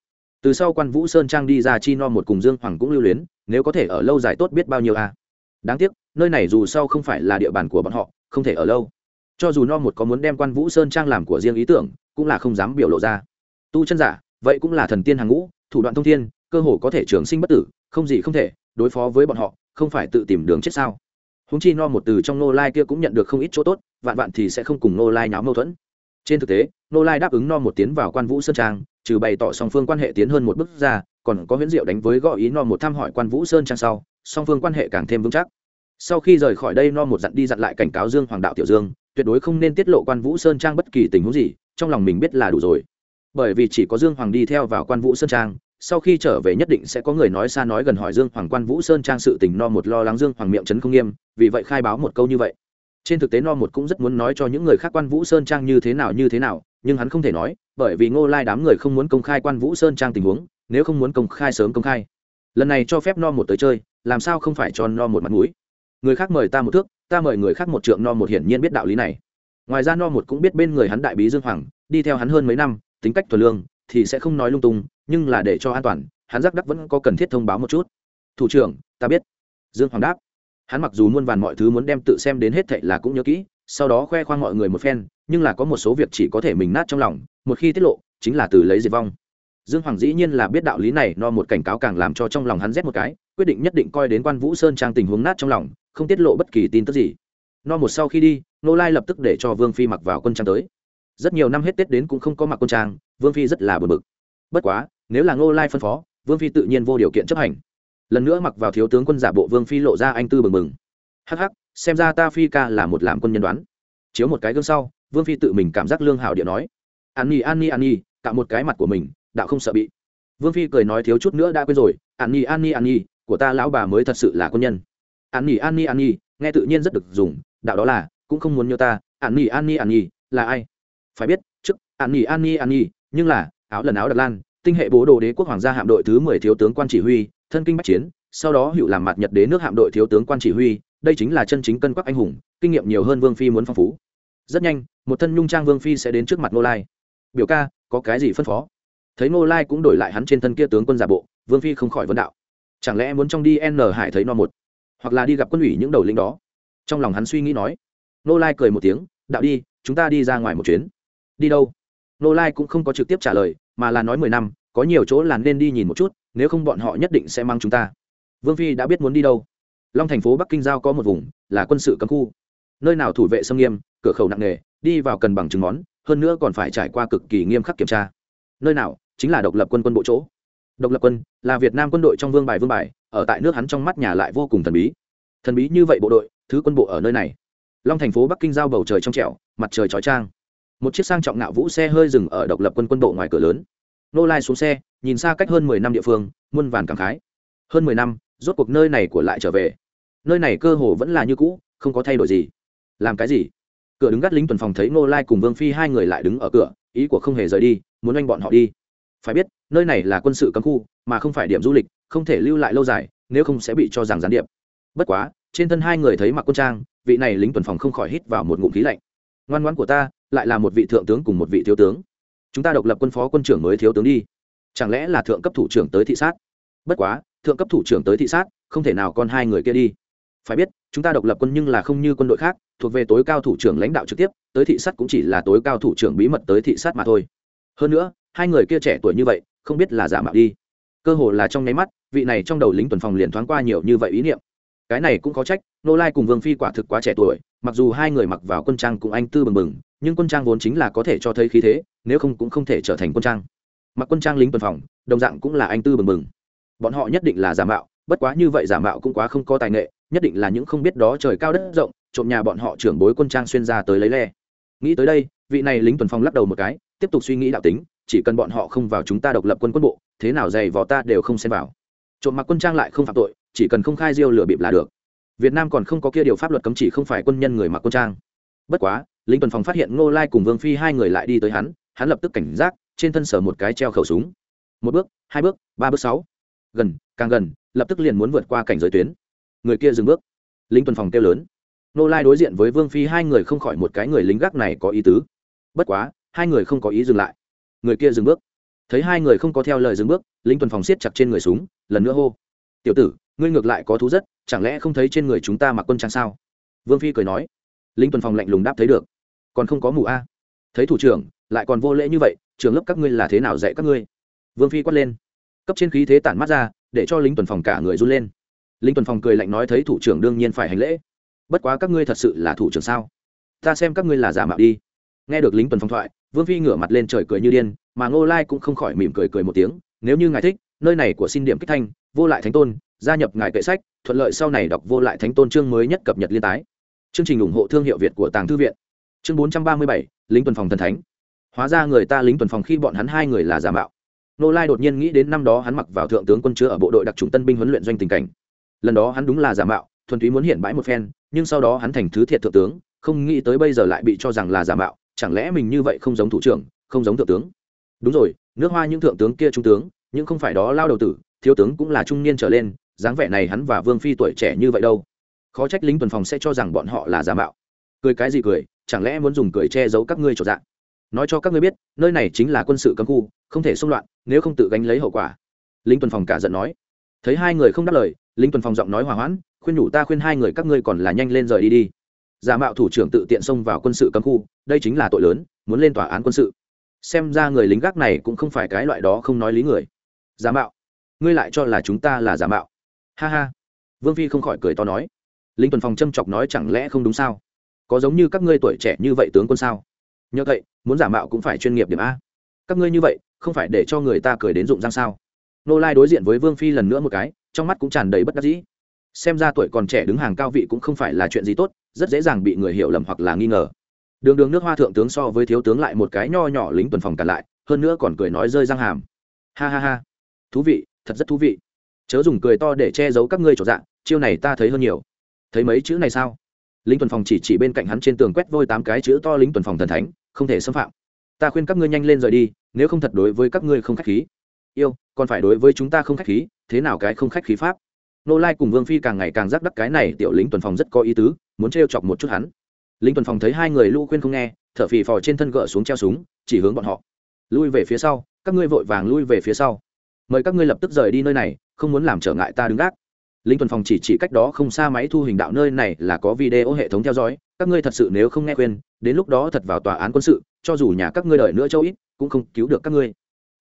Từ sau quan vũ sơn trang đi ra chi no một cùng dương hoàng cũng lưu luyến, nếu có thể ở lâu dài tốt biết bao nhiêu a đáng tiếc, nơi này dù sau không phải là địa bàn của bọn họ, không thể ở lâu cho dù no một có muốn đem quan vũ sơn trang làm của riêng ý tưởng, cũng là không dám biểu lộ ra. Tu chân giả, vậy cũng là thần tiên hàng ngũ, thủ đoạn thông thiên, cơ hồ có thể trường sinh bất tử, không gì không thể đối phó với bọn họ, không phải tự tìm đường chết sao? Húng chi no một từ trong nô lai kia cũng nhận được không ít chỗ tốt, vạn vạn thì sẽ không cùng nô lai nháo mâu thuẫn. Trên thực tế nô lai đáp ứng no một tiến vào quan vũ sơn trang, trừ bày tỏ song phương quan hệ tiến hơn một bước ra, còn có huyễn diệu đánh với gõ ý no một thăm hỏi quan vũ sơn trang sau, song phương quan hệ càng thêm vững chắc. Sau khi rời khỏi đây no một dặn đi dặn lại cảnh cáo dương hoàng đạo tiểu dương tuyệt đối không nên tiết lộ quan vũ sơn trang bất kỳ tình huống gì, trong lòng mình biết là đủ rồi. Bởi vì chỉ có dương hoàng đi theo vào quan vũ sơn trang, sau khi trở về nhất định sẽ có người nói xa nói gần hỏi dương hoàng quan vũ sơn trang sự tình no một lo lắng dương hoàng miệng trấn không nghiêm, vì vậy khai báo một câu như vậy. Trên thực tế no một cũng rất muốn nói cho những người khác quan vũ sơn trang như thế nào như thế nào, nhưng hắn không thể nói, bởi vì ngô lai đám người không muốn công khai quan vũ sơn trang tình huống, nếu không muốn công khai sớm công khai. Lần này cho phép no một tới chơi, làm sao không phải cho no một mặt mũi? Người khác mời ta một thước ta mời người khác một trượng no một hiển nhiên biết đạo lý này. Ngoài ra no một cũng biết bên người hắn đại bí dương hoàng, đi theo hắn hơn mấy năm, tính cách thuần lương, thì sẽ không nói lung tung, nhưng là để cho an toàn, hắn giác đắc vẫn có cần thiết thông báo một chút. Thủ trưởng, ta biết. Dương hoàng đáp. Hắn mặc dù muôn vàn mọi thứ muốn đem tự xem đến hết thệ là cũng nhớ kỹ, sau đó khoe khoang mọi người một phen, nhưng là có một số việc chỉ có thể mình nát trong lòng, một khi tiết lộ, chính là từ lấy diệt vong. Dương hoàng dĩ nhiên là biết đạo lý này, no một cảnh cáo càng làm cho trong lòng hắn rét một cái quyết định nhất định coi đến quan vũ sơn trang tình huống nát trong lòng, không tiết lộ bất kỳ tin tức gì. No một sau khi đi nô lai lập tức để cho vương phi mặc vào quân trang tới. Rất nhiều năm hết tết đến cũng không có mặc quân trang, vương phi rất là bực bực. Bất quá, nếu là nô lai phân phó, vương phi tự nhiên vô điều kiện chấp hành. Lần nữa mặc vào thiếu tướng quân giả bộ vương phi lộ ra anh tư bừng bừng. Hắc hắc, xem ra ta phi ca là một làm quân nhân đoán. Chiếu một cái gương sau, vương phi tự mình cảm giác lương hảo điện nói. An nhi an nhi an nhi tạo một cái mặt của mình, đạo không sợ bị. Vương phi cười nói thiếu chút nữa đã quên rồi. An nhi an nhi an nhi của ta lão bà mới thật sự là quân nhân. An nhi an nhi an nhi, nghe tự nhiên rất được dùng, đạo đó là, cũng không muốn nhớ ta, an nhi an nhi an nhi, là ai? Phải biết, trước, an nhi an nhi an nhi, nhưng là, áo lần áo đặt lan, tinh hệ bố đồ đế quốc hoàng gia hạm đội thứ mười thiếu tướng quan chỉ huy, thân kinh bách chiến, sau đó hữu làm mặt nhật đế nước hạm đội thiếu tướng quan chỉ huy, đây chính là chân chính cân quắc anh hùng, kinh nghiệm nhiều hơn vương phi muốn phong phú. Rất nhanh, một thân nhung trang vương phi sẽ đến trước mặt nô lai. Biểu ca, có cái gì phân phó? Thấy nô lai cũng đổi lại hắn trên thân kia tướng quân giả bộ, vương phi không khỏi vấn đạo chẳng lẽ muốn trong đi n hải thấy no một? Hoặc là đi gặp quân ủy những đầu lĩnh đó? Trong lòng hắn suy nghĩ nói. Nô lai cười một tiếng, đạo đi, chúng ta đi ra ngoài một chuyến. Đi đâu? Nô lai cũng không có trực tiếp trả lời, mà là nói mười năm, có nhiều chỗ là nên đi nhìn một chút, nếu không bọn họ nhất định sẽ mang chúng ta. Vương phi đã biết muốn đi đâu. Long thành phố bắc kinh giao có một vùng, là quân sự cấm khu. Nơi nào thủ vệ xâm nghiêm, cửa khẩu nặng nề, đi vào cần bằng chứng món, hơn nữa còn phải trải qua cực kỳ nghiêm khắc kiểm tra. Nơi nào, chính là độc lập quân quân bộ chỗ độc lập quân, là việt nam quân đội trong vương bài vương bài, ở tại nước hắn trong mắt nhà lại vô cùng thần bí. Thần bí như vậy bộ đội, thứ quân bộ ở nơi này. Long thành phố bắc kinh giao bầu trời trong trẻo, mặt trời chói trang một chiếc sang trọng nạo vũ xe hơi dừng ở độc lập quân quân bộ ngoài cửa lớn. Nô lai xuống xe, nhìn xa cách hơn mười năm địa phương, muôn vàn cảm khái. Hơn mười năm, rốt cuộc nơi này của lại trở về. Nơi này cơ hồ vẫn là như cũ, không có thay đổi gì. Làm cái gì? Cửa đứng gắt lính tuần phòng thấy nô lai cùng vương phi hai người lại đứng ở cửa, ý của không hề rời đi, muốn anh bọn họ đi phải biết, nơi này là quân sự cấm khu, mà không phải điểm du lịch, không thể lưu lại lâu dài, nếu không sẽ bị cho rằng gián điệp. Bất quá, trên thân hai người thấy mặc quân trang, vị này lính tuần phòng không khỏi hít vào một ngụm khí lạnh. Ngoan ngoãn của ta, lại là một vị thượng tướng cùng một vị thiếu tướng. Chúng ta độc lập quân phó quân trưởng mới thiếu tướng đi. Chẳng lẽ là thượng cấp thủ trưởng tới thị sát? Bất quá, thượng cấp thủ trưởng tới thị sát, không thể nào con hai người kia đi. Phải biết, chúng ta độc lập quân nhưng là không như quân đội khác, thuộc về tối cao thủ trưởng lãnh đạo trực tiếp, tới thị sát cũng chỉ là tối cao thủ trưởng bí mật tới thị sát mà thôi. Hơn nữa hai người kia trẻ tuổi như vậy, không biết là giả mạo đi. Cơ hồ là trong nháy mắt, vị này trong đầu lính tuần phòng liền thoáng qua nhiều như vậy ý niệm. Cái này cũng có trách, nô lai cùng vương phi quả thực quá trẻ tuổi, mặc dù hai người mặc vào quân trang cùng anh tư bừng bừng, nhưng quân trang vốn chính là có thể cho thấy khí thế, nếu không cũng không thể trở thành quân trang. Mặc quân trang lính tuần phòng, đồng dạng cũng là anh tư bừng bừng. Bọn họ nhất định là giả mạo, bất quá như vậy giả mạo cũng quá không có tài nghệ, nhất định là những không biết đó trời cao đất rộng, trộm nhà bọn họ trưởng bối quân trang xuyên ra tới lấy le. Nghĩ tới đây, vị này lính tuần phong lắc đầu một cái, tiếp tục suy nghĩ đạo tính chỉ cần bọn họ không vào chúng ta độc lập quân quân bộ, thế nào dày vò ta đều không xem vào. Trộm mặc quân trang lại không phạm tội, chỉ cần không khai diêu lửa bịp là được. Việt nam còn không có kia điều pháp luật cấm chỉ không phải quân nhân người mặc quân trang. Bất quá lính tuần phòng phát hiện ngô lai cùng vương phi hai người lại đi tới hắn hắn lập tức cảnh giác, trên thân sở một cái treo khẩu súng. Một bước, hai bước, ba bước sáu. Gần, càng gần, lập tức liền muốn vượt qua cảnh giới tuyến. Người kia dừng bước. Lính tuần phòng kêu lớn. Nô lai đối diện với vương phi hai người không khỏi một cái người lính gác này có ý tứ. Bất quá, hai người không có ý dừng lại người kia dừng bước. Thấy hai người không có theo lời dừng bước lính tuần phòng siết chặt trên người súng, lần nữa hô, tiểu tử, ngươi ngược lại có thú rất, chẳng lẽ không thấy trên người chúng ta mặc quân trang sao? Vương phi cười nói. Lính tuần phòng lạnh lùng đáp, thấy được. Còn không có mù a. Thấy thủ trưởng, lại còn vô lễ như vậy trường lớp các ngươi là thế nào dạy các ngươi? Vương phi quát lên. Cấp trên khí thế tản mắt ra, để cho lính tuần phòng cả người run lên. Lính tuần phòng cười lạnh nói, thấy thủ trưởng đương nhiên phải hành lễ. Bất quá các ngươi thật sự là thủ trưởng sao? Ta xem các ngươi là giả mạo đi. Nghe được lính tuần phòng thoại vương phi ngửa mặt lên trời cười như điên, mà ngô lai cũng không khỏi mỉm cười cười một tiếng, nếu như ngài thích, nơi này của xin điểm kích thanh, vô lại thánh tôn, gia nhập ngài kệ sách, thuận lợi sau này đọc vô lại thánh tôn chương mới nhất cập nhật liên tái. Chương trình ủng hộ thương hiệu việt của tàng thư viện. Chương bốn trăm ba mươi bảy, lính tuần phòng thần thánh. Hóa ra người ta lính tuần phòng khi bọn hắn hai người là giả mạo. Nô lai đột nhiên nghĩ đến năm đó hắn mặc vào thượng tướng quân chứa ở bộ đội đặc trùng tân binh huấn luyện doanh tình cảnh. Lần đó hắn đúng là giả mạo, thuần túy muốn hiện bãi một phen, nhưng sau đó hắn thành thứ thiệt thượng tướng, không nghĩ tới bây giờ lại bị cho rằng là giả mạo chẳng lẽ mình như vậy không giống thủ trưởng, không giống thượng tướng? Đúng rồi, nước hoa những thượng tướng kia trung tướng, nhưng không phải đó lao đầu tử, thiếu tướng cũng là trung niên trở lên, dáng vẻ này hắn và vương phi tuổi trẻ như vậy đâu. Khó trách lính tuần phòng sẽ cho rằng bọn họ là giả mạo. Cười cái gì cười, chẳng lẽ muốn dùng cười che giấu các ngươi trọn dạng nói cho các ngươi biết, nơi này chính là quân sự cấm khu, không thể xung loạn, nếu không tự gánh lấy hậu quả. Lính tuần phòng cả giận nói. Thấy hai người không đáp lời, lính tuần phòng giọng nói hòa hoãn, khuyên nhủ ta khuyên hai người các ngươi còn là nhanh lên rời đi đi. Giả mạo thủ trưởng tự tiện xông vào quân sự cấm khu đây chính là tội lớn, muốn lên tòa án quân sự. Xem ra người lính gác này cũng không phải cái loại đó không nói lý người. Giả mạo. Ngươi lại cho là chúng ta là giả mạo. Ha ha. Vương phi không khỏi cười to nói. Lính tuần phòng châm chọc nói chẳng lẽ không đúng sao? Có giống như các ngươi tuổi trẻ như vậy tướng quân sao? Nhờ vậy, muốn giả mạo cũng phải chuyên nghiệp điểm a. Các ngươi như vậy, không phải để cho người ta cười đến rụng răng sao? Nô lai đối diện với vương phi lần nữa một cái, trong mắt cũng tràn đầy bất đắc dĩ. Xem ra tuổi còn trẻ đứng hàng cao vị cũng không phải là chuyện gì tốt, rất dễ dàng bị người hiểu lầm hoặc là nghi ngờ đường đường nước hoa thượng tướng so với thiếu tướng lại một cái nho nhỏ lính tuần phòng cản lại, hơn nữa còn cười nói rơi răng hàm. Ha ha ha. Thú vị, thật rất thú vị. Chớ dùng cười to để che giấu các ngươi trọn dạng chiêu này ta thấy hơn nhiều. Thấy mấy chữ này sao? Lính tuần phòng chỉ chỉ bên cạnh hắn trên tường quét vôi tám cái chữ to lính tuần phòng thần thánh, không thể xâm phạm. Ta khuyên các ngươi nhanh lên rời đi, nếu không thật đối với các ngươi không khách khí. Yêu, còn phải đối với chúng ta không khách khí, thế nào cái không khách khí pháp? Nô lai cùng vương phi càng ngày càng giác đắc cái này tiểu lính tuần phòng rất có ý tứ, muốn trêu chọc một chút hắn lính tuần phòng thấy hai người lũ khuyên không nghe, thở phì phò trên thân gỡ xuống treo súng, chỉ hướng bọn họ. Lui về phía sau, các ngươi vội vàng lui về phía sau. Mời các ngươi lập tức rời đi nơi này, không muốn làm trở ngại ta đứng gác. Lính tuần phòng chỉ chỉ cách đó không xa máy thu hình đạo nơi này là có video hệ thống theo dõi, các ngươi thật sự nếu không nghe khuyên, đến lúc đó thật vào tòa án quân sự, cho dù nhà các ngươi đợi nữa châu ít, cũng không cứu được các ngươi.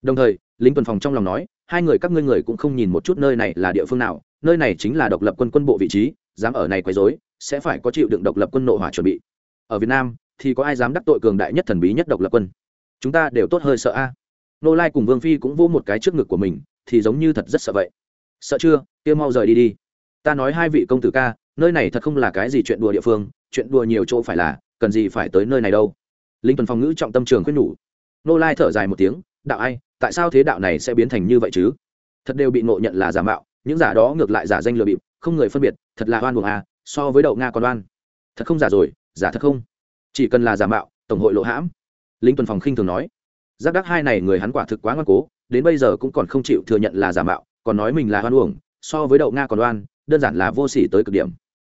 Đồng thời, lính tuần phòng trong lòng nói, hai người các ngươi người cũng không nhìn một chút nơi này là địa phương nào, nơi này chính là độc lập quân quân bộ vị trí, dám ở này quấy rối, sẽ phải có chịu đựng độc lập quân nội hỏa chuẩn bị ở việt nam, thì có ai dám đắc tội cường đại nhất thần bí nhất độc lập quân? Chúng ta đều tốt hơi sợ a. Nô lai cùng vương phi cũng vỗ một cái trước ngực của mình, thì giống như thật rất sợ vậy. Sợ chưa? Kia mau rời đi đi. Ta nói hai vị công tử ca, nơi này thật không là cái gì chuyện đùa địa phương, chuyện đùa nhiều chỗ phải là, cần gì phải tới nơi này đâu. Linh tuần phòng ngữ trọng tâm trường khuyên nhủ. Nô lai thở dài một tiếng, đạo ai, tại sao thế đạo này sẽ biến thành như vậy chứ? Thật đều bị ngộ nhận là giả mạo, những giả đó ngược lại giả danh lừa bịp, không người phân biệt, thật là oan buồng à so với đậu nga còn oan. Thật không giả rồi giả thật không? Chỉ cần là giả mạo tổng hội lộ hãm. Lính tuần phòng khinh thường nói. Giác đắc hai này người hắn quả thực quá ngoan cố đến bây giờ cũng còn không chịu thừa nhận là giả mạo còn nói mình là hoan uổng so với đậu nga còn đoan, đơn giản là vô sỉ tới cực điểm.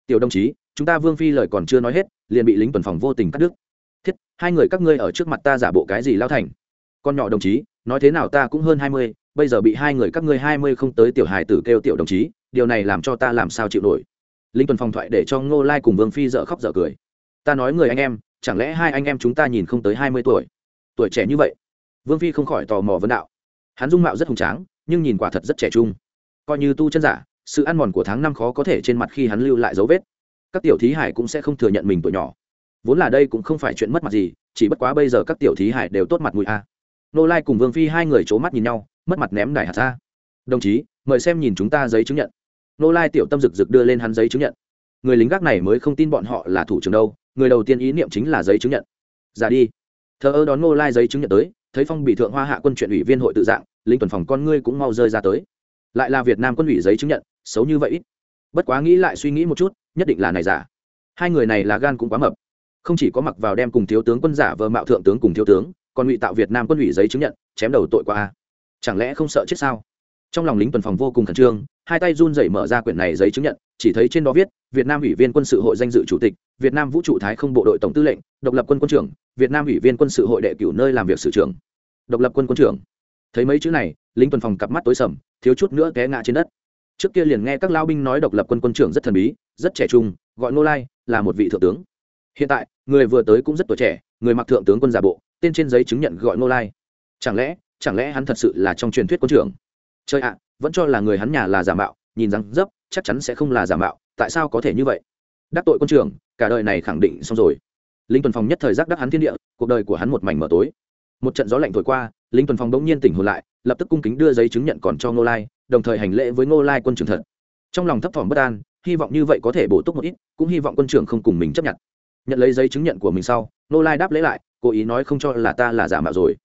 Tiểu đồng chí chúng ta vương phi lời còn chưa nói hết liền bị lính tuần phòng vô tình cắt đứt. Thiết hai người các ngươi ở trước mặt ta giả bộ cái gì lao thành? Con nhỏ đồng chí nói thế nào ta cũng hơn hai mươi bây giờ bị hai người các ngươi hai mươi không tới tiểu hài tử kêu tiểu đồng chí điều này làm cho ta làm sao chịu nổi? Linh tuần phòng thoại để cho ngô lai cùng vương phi dợ khóc dợ cười ta nói người anh em, chẳng lẽ hai anh em chúng ta nhìn không tới hai mươi tuổi? Tuổi trẻ như vậy, vương phi không khỏi tò mò vấn đạo. Hắn dung mạo rất hùng tráng, nhưng nhìn quả thật rất trẻ trung. Coi như tu chân giả, sự ăn mòn của tháng năm khó có thể trên mặt khi hắn lưu lại dấu vết. Các tiểu thí hải cũng sẽ không thừa nhận mình tuổi nhỏ. Vốn là đây cũng không phải chuyện mất mặt gì, chỉ bất quá bây giờ các tiểu thí hải đều tốt mặt mũi a. Nô lai cùng vương phi hai người c h ố mắt nhìn nhau, mất mặt ném đài hạt ra. Đồng chí, mời xem nhìn chúng ta giấy chứng nhận. Nô lai tiểu tâm rực rực đưa lên hắn giấy chứng nhận. Người lính gác này mới không tin bọn họ là thủ trưởng đâu người đầu tiên ý niệm chính là giấy chứng nhận. Ra đi. Thờ ơ đón Ngô lai giấy chứng nhận tới, thấy phong bị thượng hoa hạ quân chuyện ủy viên hội tự dạng, lính tuần phòng con ngươi cũng mau rơi ra tới. Lại là việt nam quân ủy giấy chứng nhận, xấu như vậy bất quá nghĩ lại suy nghĩ một chút, nhất định là này giả. Hai người này là gan cũng quá mập. Không chỉ có mặc vào đem cùng thiếu tướng quân giả vờ mạo thượng tướng cùng thiếu tướng, còn ngụy tạo việt nam quân ủy giấy chứng nhận, chém đầu tội qua chẳng lẽ không sợ chết sao? Trong lòng lính tuần phòng vô cùng khẩn trương hai tay run rẩy mở ra quyển này giấy chứng nhận, chỉ thấy trên đó viết, việt nam ủy viên quân sự hội danh dự chủ tịch, việt nam vũ trụ thái không bộ đội tổng tư lệnh, độc lập quân quân trưởng, việt nam ủy viên quân sự hội đệ cửu nơi làm việc sự trưởng. Độc lập quân quân trưởng. Thấy mấy chữ này, lính tuần phòng cặp mắt tối sầm, thiếu chút nữa té ngã trên đất. Trước kia liền nghe các lao binh nói độc lập quân quân trưởng rất thần bí, rất trẻ trung, gọi ngô lai, là một vị thượng tướng. Hiện tại, người vừa tới cũng rất tuổi trẻ, người mặc thượng tướng quân giả bộ, tên trên giấy chứng nhận gọi ngô lai. Chẳng lẽ chẳng lẽ hắn thật sự là trong truyền thuyết quân trưởng? Chơi ạ vẫn cho là người hắn nhà là giả mạo, nhìn rằng dấp, chắc chắn sẽ không là giả mạo, tại sao có thể như vậy? Đắc tội quân trưởng, cả đời này khẳng định xong rồi. Linh tuần phong nhất thời giác đắc hắn thiên địa, cuộc đời của hắn một mảnh mở tối. Một trận gió lạnh thổi qua, linh tuần phong bỗng nhiên tỉnh hồn lại, lập tức cung kính đưa giấy chứng nhận còn cho ngô lai, đồng thời hành lễ với ngô lai quân trưởng thật. Trong lòng thấp thỏm bất an, hy vọng như vậy có thể bổ túc một ít, cũng hy vọng quân trưởng không cùng mình chấp nhận. Nhận lấy giấy chứng nhận của mình sau, ngô lai đáp lễ lại, cố ý nói không cho là ta là giả mạo rồi.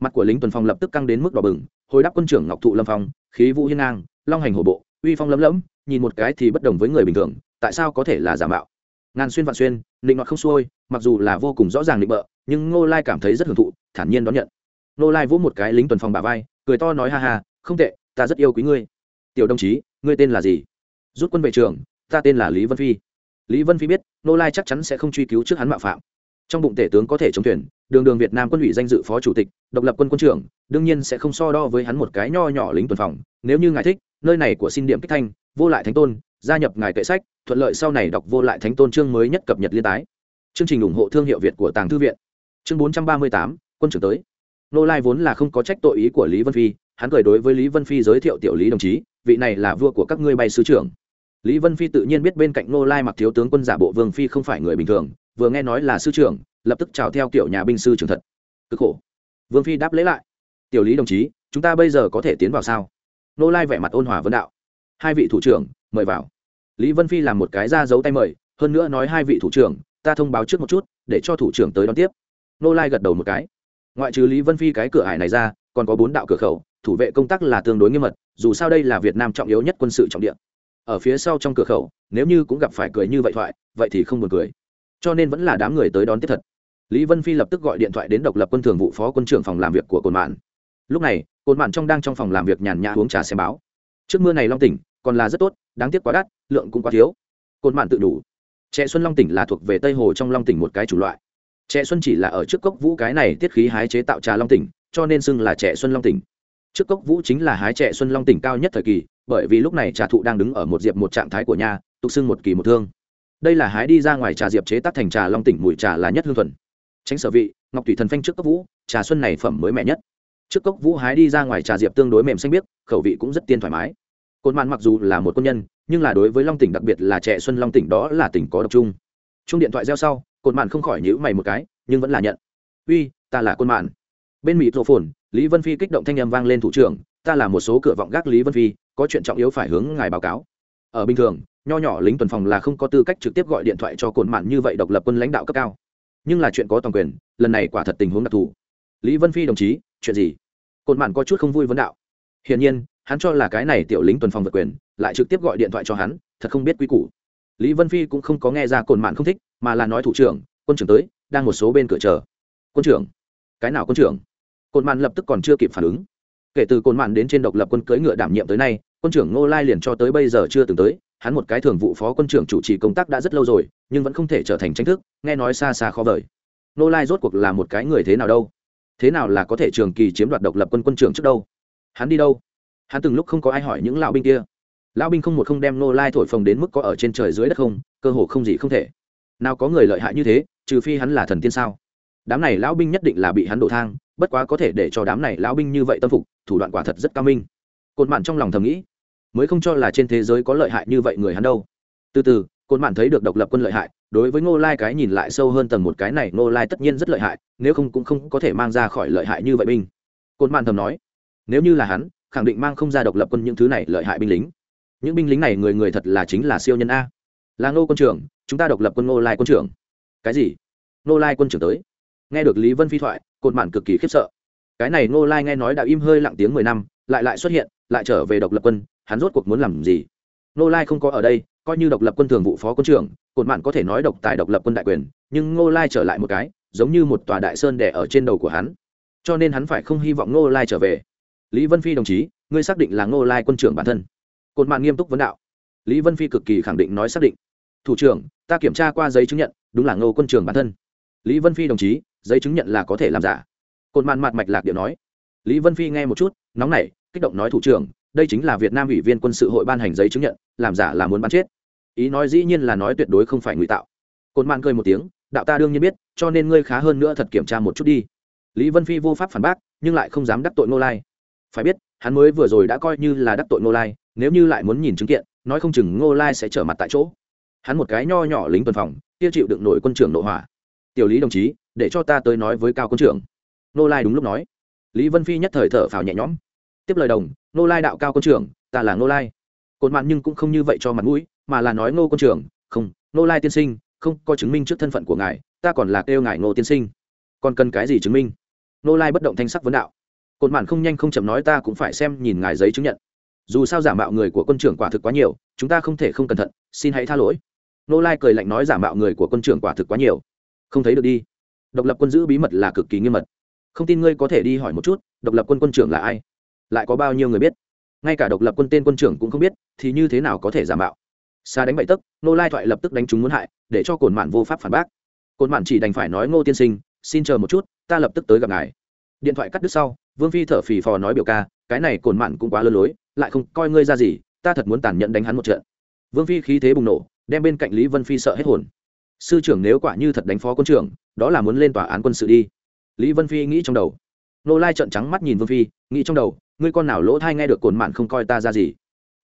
Mặt của lính tuần phong lập tức căng đến mức đỏ bừng, hồi đáp quân trưởng ngọc thụ lâm phong khí vũ hiên ngang, long hành hổ bộ, uy phong lấm lẫm nhìn một cái thì bất đồng với người bình thường, tại sao có thể là giả mạo? Ngàn xuyên vạn xuyên định ngọt không xuôi, mặc dù là vô cùng rõ ràng định bợ, nhưng ngô lai cảm thấy rất hưởng thụ, thản nhiên đón nhận. Ngô lai vỗ một cái lính tuần phòng bà vai, cười to nói ha ha, không tệ, ta rất yêu quý ngươi. Tiểu đồng chí, ngươi tên là gì? Rút quân về trường ta tên là lý vân phi. Lý vân phi biết, ngô lai chắc chắn sẽ không truy cứu trước hắn mạo phạm trong bụng tể tướng có thể chống thuyền, đường đường việt nam quân ủy danh dự phó chủ tịch, độc lập quân quân trưởng, đương nhiên sẽ không so đo với hắn một cái nho nhỏ lính tuần phòng. Nếu như ngài thích, nơi này của xin điểm kích thanh, vô lại thánh tôn, gia nhập ngài kệ sách, thuận lợi sau này đọc vô lại thánh tôn chương mới nhất cập nhật liên tái. Chương trình ủng hộ thương hiệu việt của tàng thư viện. Chương bốn trăm ba mươi tám, quân trưởng tới. Nô lai vốn là không có trách tội ý của lý vân phi, hắn cười đối với lý vân phi giới thiệu tiểu lý đồng chí, vị này là vua của các ngươi bay sứ trưởng. Lý vân phi tự nhiên biết bên cạnh nô lai mặc thiếu tướng quân giả bộ vương phi không phải người bình thường vừa nghe nói là sư trưởng, lập tức chào theo kiểu nhà binh sư trưởng thật. Cực khổ. Vương phi đáp lễ lại. Tiểu lý đồng chí, chúng ta bây giờ có thể tiến vào sao? Nô lai vẻ mặt ôn hòa vấn đạo. Hai vị thủ trưởng, mời vào. Lý vân phi làm một cái ra giấu tay mời, hơn nữa nói hai vị thủ trưởng, ta thông báo trước một chút, để cho thủ trưởng tới đón tiếp. Nô lai gật đầu một cái. Ngoại trừ lý vân phi cái cửa ải này ra, còn có bốn đạo cửa khẩu, thủ vệ công tác là tương đối nghiêm mật, dù sao đây là việt nam trọng yếu nhất quân sự trọng địa. Ở phía sau trong cửa khẩu, nếu như cũng gặp phải cười như vậy thoại, vậy thì không buồn cười cho nên vẫn là đám người tới đón tiếp thật. Lý vân phi lập tức gọi điện thoại đến độc lập quân thường vụ phó quân trưởng phòng làm việc của cồn mạn. Lúc này cồn mạn trong đang trong phòng làm việc nhàn nhã uống trà xem báo. Trước mưa này long tỉnh, còn là rất tốt, đáng tiếc quá đắt, lượng cũng quá thiếu. Cồn mạn tự đủ. Trẻ xuân long tỉnh là thuộc về tây hồ trong long tỉnh một cái chủ loại. Trẻ xuân chỉ là ở trước cốc vũ cái này tiết khí hái chế tạo trà long tỉnh, cho nên xưng là trẻ xuân long tỉnh. Trước cốc vũ chính là hái trẻ xuân long tỉnh cao nhất thời kỳ, bởi vì lúc này trà thụ đang đứng ở một diệp một trạng thái của nhà, tục xưng một kỳ một thương đây là hái đi ra ngoài trà diệp chế tác thành trà long tỉnh mùi trà là nhất hương thuần. Tránh sở vị, ngọc thủy thần phanh trước cốc vũ, trà xuân này phẩm mới mẻ nhất. Trước cốc vũ hái đi ra ngoài trà diệp tương đối mềm xanh biếc, khẩu vị cũng rất tiên thoải mái. Côn mạn mặc dù là một quân nhân, nhưng là đối với long tỉnh đặc biệt là trẻ xuân long tỉnh đó là tỉnh có độc trung chung điện thoại reo sau, côn mạn không khỏi nhữ mày một cái, nhưng vẫn là nhận. Uy, ta là côn mạn. Bên mỹ thổ phồn, lý vân phi kích động thanh â m vang lên thủ trưởng, ta là một số cửa vọng gác lý vân phi, có chuyện trọng yếu phải hướng ngài báo cáo. Ở bình thường nho nhỏ lính tuần phòng là không có tư cách trực tiếp gọi điện thoại cho cồn mạn như vậy độc lập quân lãnh đạo cấp cao. Nhưng là chuyện có toàn quyền, lần này quả thật tình huống đặc thù. Lý vân phi đồng chí, chuyện gì? Cồn mạn có chút không vui vấn đạo. Hiển nhiên, hắn cho là cái này tiểu lính tuần phòng vượt quyền, lại trực tiếp gọi điện thoại cho hắn, thật không biết quy củ. Lý vân phi cũng không có nghe ra cồn mạn không thích, mà là nói thủ trưởng, quân trưởng tới, đang một số bên cửa chờ. Quân trưởng? Cái nào quân trưởng? Cồn mạn lập tức còn chưa kịp phản ứng. Kể từ cồn mạn đến trên độc lập quân cưỡi ngựa đảm nhiệm tới nay, quân trưởng ngô lai liền cho tới bây giờ chưa từng tới hắn một cái thường vụ phó quân trưởng chủ trì công tác đã rất lâu rồi, nhưng vẫn không thể trở thành tranh thức, nghe nói xa xa khó vời. Nô lai rốt cuộc là một cái người thế nào đâu? Thế nào là có thể trường kỳ chiếm đoạt độc lập quân quân trưởng trước đâu? Hắn đi đâu? Hắn từng lúc không có ai hỏi những lão binh kia. Lão binh không một không đem nô lai thổi phồng đến mức có ở trên trời dưới đất không, cơ hồ không gì không thể. Nào có người lợi hại như thế, trừ phi hắn là thần tiên sao? Đám này lão binh nhất định là bị hắn đổ thang, bất quá có thể để cho đám này lão binh như vậy tâm phục, thủ đoạn quả thật rất cao minh. Cột mạn trong lòng thầm nghĩ mới không cho là trên thế giới có lợi hại như vậy người hắn đâu. Từ từ, côn mạn thấy được độc lập quân lợi hại, đối với ngô lai cái nhìn lại sâu hơn tầng một cái này, ngô lai tất nhiên rất lợi hại, nếu không cũng không có thể mang ra khỏi lợi hại như vậy binh. Côn mạn thầm nói, nếu như là hắn, khẳng định mang không ra độc lập quân những thứ này lợi hại binh lính. Những binh lính này người người thật là chính là siêu nhân a. Là ngô quân trưởng, chúng ta độc lập quân ngô lai quân trưởng. Cái gì? Ngô lai quân trưởng tới. Nghe được lý vân phi thoại cột mạn cực kỳ khiếp sợ. Cái này ngô lai nghe nói đã im hơi lặng tiếng mười năm, lại lại xuất hiện, lại trở về độc lập quân hắn rốt cuộc muốn làm gì? Ngô lai không có ở đây, coi như độc lập quân thường vụ phó quân trưởng cột mạn có thể nói độc tài độc lập quân đại quyền, nhưng ngô lai trở lại một cái, giống như một tòa đại sơn đẻ ở trên đầu của hắn. Cho nên hắn phải không hy vọng ngô lai trở về. Lý vân phi đồng chí, ngươi xác định là ngô lai quân trưởng bản thân. Cột mạn nghiêm túc vấn đạo. Lý vân phi cực kỳ khẳng định nói xác định. Thủ trưởng, ta kiểm tra qua giấy chứng nhận, đúng là ngô quân trưởng bản thân. Lý vân phi đồng chí, giấy chứng nhận là có thể làm giả. Cột mạn mặt mạch lạc điệu nói. Lý vân phi nghe một chút, nóng nảy, kích động nói thủ trưởng đây chính là việt nam ủy viên quân sự hội ban hành giấy chứng nhận, làm giả là muốn bắn chết. Ý nói dĩ nhiên là nói tuyệt đối không phải ngụy tạo. Côn mạn cười một tiếng, đạo ta đương nhiên biết, cho nên ngươi khá hơn nữa thật kiểm tra một chút đi. Lý vân phi vô pháp phản bác, nhưng lại không dám đắc tội ngô lai. Phải biết, hắn mới vừa rồi đã coi như là đắc tội ngô lai, nếu như lại muốn nhìn chứng kiện, nói không chừng ngô lai sẽ trở mặt tại chỗ. Hắn một cái nho nhỏ lính tuần phòng, kia chịu đựng nổi quân trưởng nội hỏa. Tiểu lý đồng chí, để cho ta tới nói với cao quân trưởng. Ngô lai đúng lúc nói. Lý vân phi nhất thời thở phào nhẹ nhõm tiếp lời đồng nô lai đạo cao quân trưởng, ta là nô lai. Cột mạn nhưng cũng không như vậy cho mặt mũi, mà là nói, ngô quân trưởng, không nô lai tiên sinh, không có chứng minh trước thân phận của ngài, ta còn là kêu ngài ngô tiên sinh. Còn cần cái gì chứng minh? Nô lai bất động thanh sắc vấn đạo. Cột mạn không nhanh không chậm nói, ta cũng phải xem nhìn ngài giấy chứng nhận. Dù sao giả mạo người của quân trưởng quả thực quá nhiều, chúng ta không thể không cẩn thận, xin hãy tha lỗi. Nô lai cười lạnh nói, giả mạo người của quân trưởng quả thực quá nhiều. Không thấy được đi. Độc lập quân giữ bí mật là cực kỳ nghiêm mật. Không tin ngươi có thể đi hỏi một chút, độc lập quân quân trưởng là ai? Lại có bao nhiêu người biết? Ngay cả độc lập quân tên quân trưởng cũng không biết, thì như thế nào có thể giả mạo? Xa đánh bậy tấc nô lai thoại lập tức đánh chúng muốn hại, để cho cồn mạn vô pháp phản bác. Cồn mạn chỉ đành phải nói, ngô tiên sinh, xin chờ một chút, ta lập tức tới gặp ngài. Điện thoại cắt đứt sau, vương phi thở phì phò nói biểu ca, cái này cồn mạn cũng quá lơ lối, lại không coi ngươi ra gì, ta thật muốn tàn nhẫn đánh hắn một trận. Vương phi khí thế bùng nổ, đem bên cạnh lý vân phi sợ hết hồn. Sư trưởng nếu quả như thật đánh phó quân trưởng, đó là muốn lên tòa án quân sự đi. Lý vân phi nghĩ trong đầu nô lai trợn trắng mắt nhìn vương phi, nghĩ trong đầu, ngươi con nào lỗ thai nghe được cồn mạn không coi ta ra gì?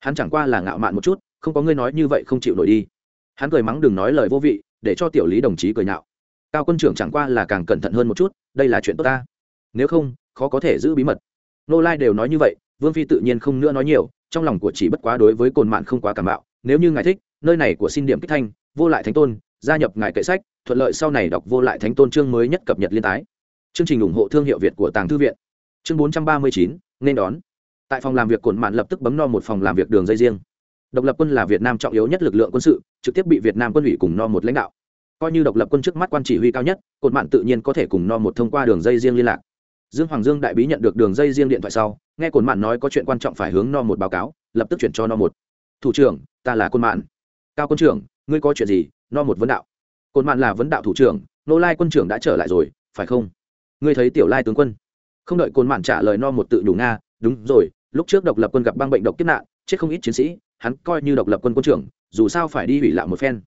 Hắn chẳng qua là ngạo mạn một chút, không có ngươi nói như vậy không chịu nổi đi. Hắn cười mắng đừng nói lời vô vị, để cho tiểu lý đồng chí cười nhạo. Cao quân trưởng chẳng qua là càng cẩn thận hơn một chút, đây là chuyện tốt ta. Nếu không, khó có thể giữ bí mật. Nô lai đều nói như vậy, vương phi tự nhiên không nữa nói nhiều, trong lòng của chỉ bất quá đối với cồn mạn không quá cảm bạo. Nếu như ngài thích, nơi này của xin điểm kích thanh, vô lại thánh tôn, gia nhập ngài kệ sách, thuận lợi sau này đọc vô lại thánh tôn chương mới nhất cập nhật liên tái chương trình ủng hộ thương hiệu việt của tàng thư viện. Chương bốn trăm ba mươi chín, nên đón. Tại phòng làm việc cồn mạn lập tức bấm no một phòng làm việc đường dây riêng. Độc lập quân là việt nam trọng yếu nhất lực lượng quân sự, trực tiếp bị việt nam quân ủy cùng no một lãnh đạo. Coi như độc lập quân trước mắt quan chỉ huy cao nhất cột mạn tự nhiên có thể cùng no một thông qua đường dây riêng liên lạc. Dương hoàng dương đại bí nhận được đường dây riêng điện thoại sau, nghe cột mạn nói có chuyện quan trọng phải hướng no một báo cáo, lập tức chuyển cho no một. Thủ trưởng, ta là quân mạn. Cao quân trưởng, ngươi có chuyện gì? No một vấn đạo. Cột mạn là vấn đạo thủ trưởng, nô lai quân trưởng đã trở lại rồi, phải không? Ngươi thấy tiểu lai tướng quân. Không đợi côn mạn trả lời no một tự đủ nga, đúng rồi, lúc trước độc lập quân gặp băng bệnh độc kiếp nạn, chết không ít chiến sĩ, hắn coi như độc lập quân quân trưởng, dù sao phải đi hủy lạ một phen.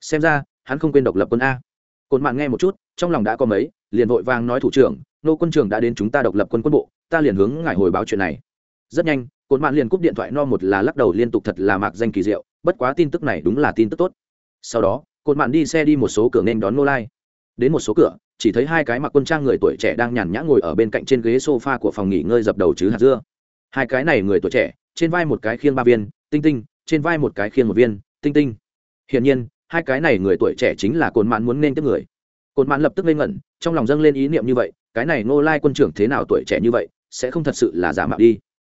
Xem ra, hắn không quên độc lập quân a. Côn mạn nghe một chút, trong lòng đã có mấy, liền vội vàng nói thủ trưởng, nô quân trưởng đã đến chúng ta độc lập quân quân bộ, ta liền hướng ngài hồi báo chuyện này. Rất nhanh cồn mạn liền cúp điện thoại no một là lắc đầu liên tục thật là mạc danh kỳ diệu, bất quá tin tức này đúng là tin tức tốt. Sau đó cồn mạn đi xe đi một số cửa nên đón nô lai đến một số cửa, chỉ thấy hai cái mặc quân trang người tuổi trẻ đang nhàn nhã ngồi ở bên cạnh trên ghế sofa của phòng nghỉ ngơi dập đầu chứ hạt dưa. Hai cái này người tuổi trẻ, trên vai một cái khiêng ba viên, tinh tinh, trên vai một cái khiêng một viên, tinh tinh. Hiển nhiên, hai cái này người tuổi trẻ chính là cồn mạn muốn nên tiếp người. Cồn mạn lập tức lên ngẩn, trong lòng dâng lên ý niệm như vậy, cái này nô lai quân trưởng thế nào tuổi trẻ như vậy, sẽ không thật sự là giả mạo đi.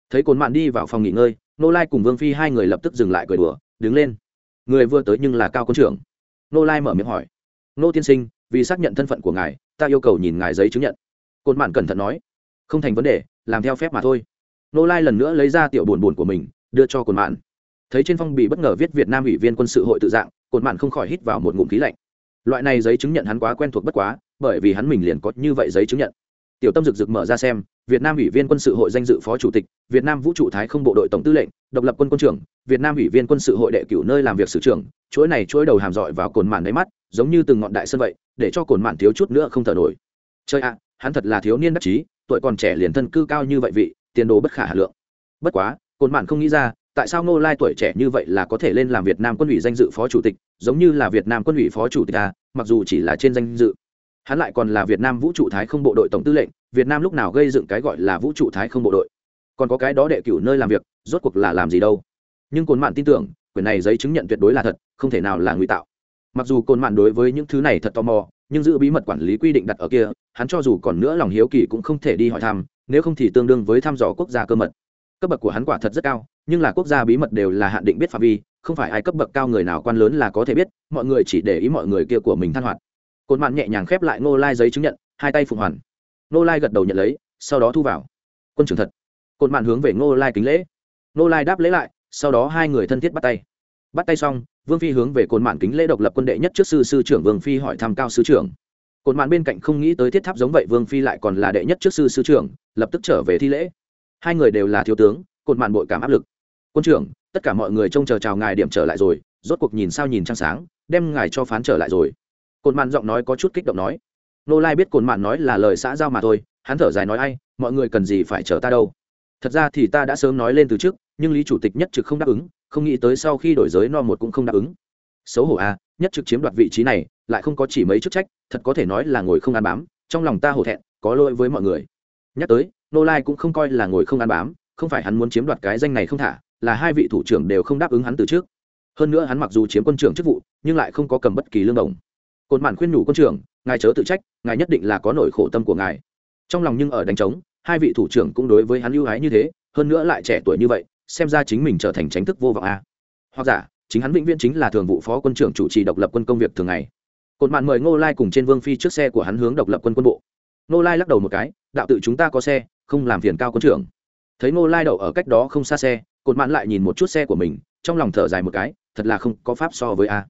Thấy cồn mạn đi vào phòng nghỉ ngơi nô lai cùng vương phi hai người lập tức dừng lại cười đùa, đứng lên. Người vừa tới nhưng là cao quân trưởng. Nô lai mở miệng hỏi nô tiên sinh, vì xác nhận thân phận của ngài, ta yêu cầu nhìn ngài giấy chứng nhận. Cột mạn cẩn thận nói, không thành vấn đề, làm theo phép mà thôi. Nô lai lần nữa lấy ra tiểu buồn buồn của mình, đưa cho cột mạn. Thấy trên phong bị bất ngờ viết việt nam ủy viên quân sự hội tự dạng cột mạn không khỏi hít vào một ngụm khí lạnh. Loại này giấy chứng nhận hắn quá quen thuộc bất quá, bởi vì hắn mình liền có như vậy giấy chứng nhận tiểu tâm rực rực mở ra xem, việt nam ủy viên quân sự hội danh dự phó chủ tịch, việt nam vũ trụ thái không bộ đội tổng tư lệnh, độc lập quân quân trưởng, việt nam ủy viên quân sự hội đệ cửu nơi làm việc sử trưởng, chuỗi này chuỗi đầu hàm dọi vào cồn màn đáy mắt, giống như từng ngọn đại sơn vậy, để cho cồn màn thiếu chút nữa không thở nổi. Chơi ạ, hắn thật là thiếu niên đắc chí, tuổi còn trẻ liền thân cư cao như vậy vị, tiền đồ bất khả hà lượng. Bất quá, cồn màn không nghĩ ra, tại sao ngô lai tuổi trẻ như vậy là có thể lên làm việt nam quân ủy danh dự phó chủ tịch, giống như là việt nam quân ủy phó chủ tịch à mặc dù chỉ là trên danh dự hắn lại còn là việt nam vũ trụ thái không bộ đội tổng tư lệnh, việt nam lúc nào gây dựng cái gọi là vũ trụ thái không bộ đội? Còn có cái đó đệ cửu nơi làm việc, rốt cuộc là làm gì đâu? Nhưng cồn mạn tin tưởng, quyển này giấy chứng nhận tuyệt đối là thật, không thể nào là ngụy tạo. Mặc dù cồn mạn đối với những thứ này thật tò mò, nhưng giữ bí mật quản lý quy định đặt ở kia, hắn cho dù còn nữa lòng hiếu kỳ cũng không thể đi hỏi thăm, nếu không thì tương đương với thăm dò quốc gia cơ mật. Cấp bậc của hắn quả thật rất cao, nhưng là quốc gia bí mật đều là hạn định biết phạm vi, không phải ai cấp bậc cao người nào quan lớn là có thể biết, mọi người chỉ để ý mọi người kia của mình than hoạt cột mạn nhẹ nhàng khép lại ngô lai giấy chứng nhận, hai tay phụng hoàn. Ngô lai gật đầu nhận lấy, sau đó thu vào. Quân trưởng thật. Cột mạn hướng về ngô lai kính lễ. Ngô lai đáp lễ lại, sau đó hai người thân thiết bắt tay. Bắt tay xong, vương phi hướng về cột mạn kính lễ độc lập quân đệ nhất trước sư sư trưởng vương phi hỏi thăm cao sư trưởng. Cột mạn bên cạnh không nghĩ tới thiết tháp giống vậy, vương phi lại còn là đệ nhất trước sư sư trưởng, lập tức trở về thi lễ. Hai người đều là thiếu tướng cột mạn bội cảm áp lực. Quân trưởng, tất cả mọi người trông chờ chào ngài điểm trở lại rồi, rốt cuộc nhìn sao nhìn trăng sáng, đem ngài cho phán trở lại rồi cồn mạn giọng nói có chút kích động nói, nô lai biết cồn mạn nói là lời xã giao mà thôi, hắn thở dài nói ai, mọi người cần gì phải chờ ta đâu. Thật ra thì ta đã sớm nói lên từ trước, nhưng lý chủ tịch nhất trực không đáp ứng, không nghĩ tới sau khi đổi giới no một cũng không đáp ứng. Xấu hổ a nhất trực chiếm đoạt vị trí này, lại không có chỉ mấy chức trách, thật có thể nói là ngồi không ăn bám, trong lòng ta hổ thẹn, có lỗi với mọi người. Nhắc tới, nô lai cũng không coi là ngồi không ăn bám, không phải hắn muốn chiếm đoạt cái danh này không thả, là hai vị thủ trưởng đều không đáp ứng hắn từ trước. Hơn nữa hắn mặc dù chiếm quân trưởng chức vụ, nhưng lại không có cầm bất kỳ lương đồng cột mạn khuyên nhủ quân trưởng, ngài chớ tự trách, ngài nhất định là có nỗi khổ tâm của ngài. Trong lòng nhưng ở đánh trống, hai vị thủ trưởng cũng đối với hắn ưu ái như thế, hơn nữa lại trẻ tuổi như vậy, xem ra chính mình trở thành tránh thức vô vọng a. Hoặc giả, chính hắn vĩnh viễn chính là thường vụ phó quân trưởng chủ trì độc lập quân công việc thường ngày. Cột mạn mời ngô lai cùng trên vương phi trước xe của hắn hướng độc lập quân quân bộ. Ngô lai lắc đầu một cái, đạo tự chúng ta có xe, không làm phiền cao quân trưởng. Thấy ngô lai đậu ở cách đó không xa xe cột mạn lại nhìn một chút xe của mình, trong lòng thở dài một cái, thật là không có pháp so với a.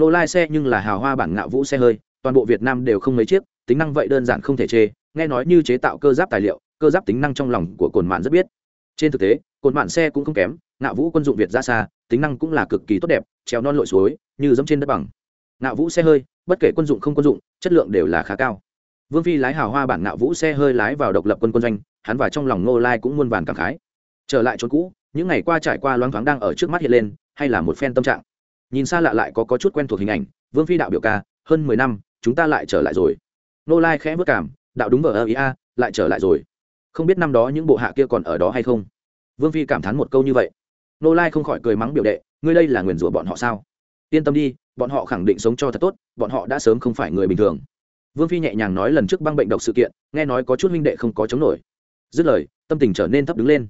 Nô lai xe nhưng là hào hoa bản ngạo vũ xe hơi, toàn bộ việt nam đều không mấy chiếc, tính năng vậy đơn giản không thể chê, nghe nói như chế tạo cơ giáp tài liệu, cơ giáp tính năng trong lòng của cồn mạn rất biết. Trên thực tế, cồn mạn xe cũng không kém, ngạo vũ quân dụng việt ra xa, tính năng cũng là cực kỳ tốt đẹp, treo non lội suối, như dẫm trên đất bằng. Ngạo vũ xe hơi, bất kể quân dụng không quân dụng, chất lượng đều là khá cao. Vương phi lái hào hoa bản ngạo vũ xe hơi lái vào độc lập quân quân doanh, hắn và trong lòng Nô lai cũng muôn vàn cảm khái. Trở lại chốn cũ, những ngày qua trải qua loáng thoáng đang ở trước mắt hiện lên, hay là một phen tâm trạng nhìn xa lạ lại có, có chút quen thuộc hình ảnh vương phi đạo biểu ca hơn mười năm chúng ta lại trở lại rồi. Nô lai khẽ vất cảm đạo đúng vờ ơ ý a lại trở lại rồi. Không biết năm đó những bộ hạ kia còn ở đó hay không? Vương phi cảm thán một câu như vậy. Nô lai không khỏi cười mắng biểu đệ ngươi đây là nguyền rủa bọn họ sao? Yên tâm đi bọn họ khẳng định sống cho thật tốt bọn họ đã sớm không phải người bình thường. Vương phi nhẹ nhàng nói lần trước băng bệnh độc sự kiện nghe nói có chút huynh đệ không có chống nổi. Dứt lời tâm tình trở nên thấp đứng lên.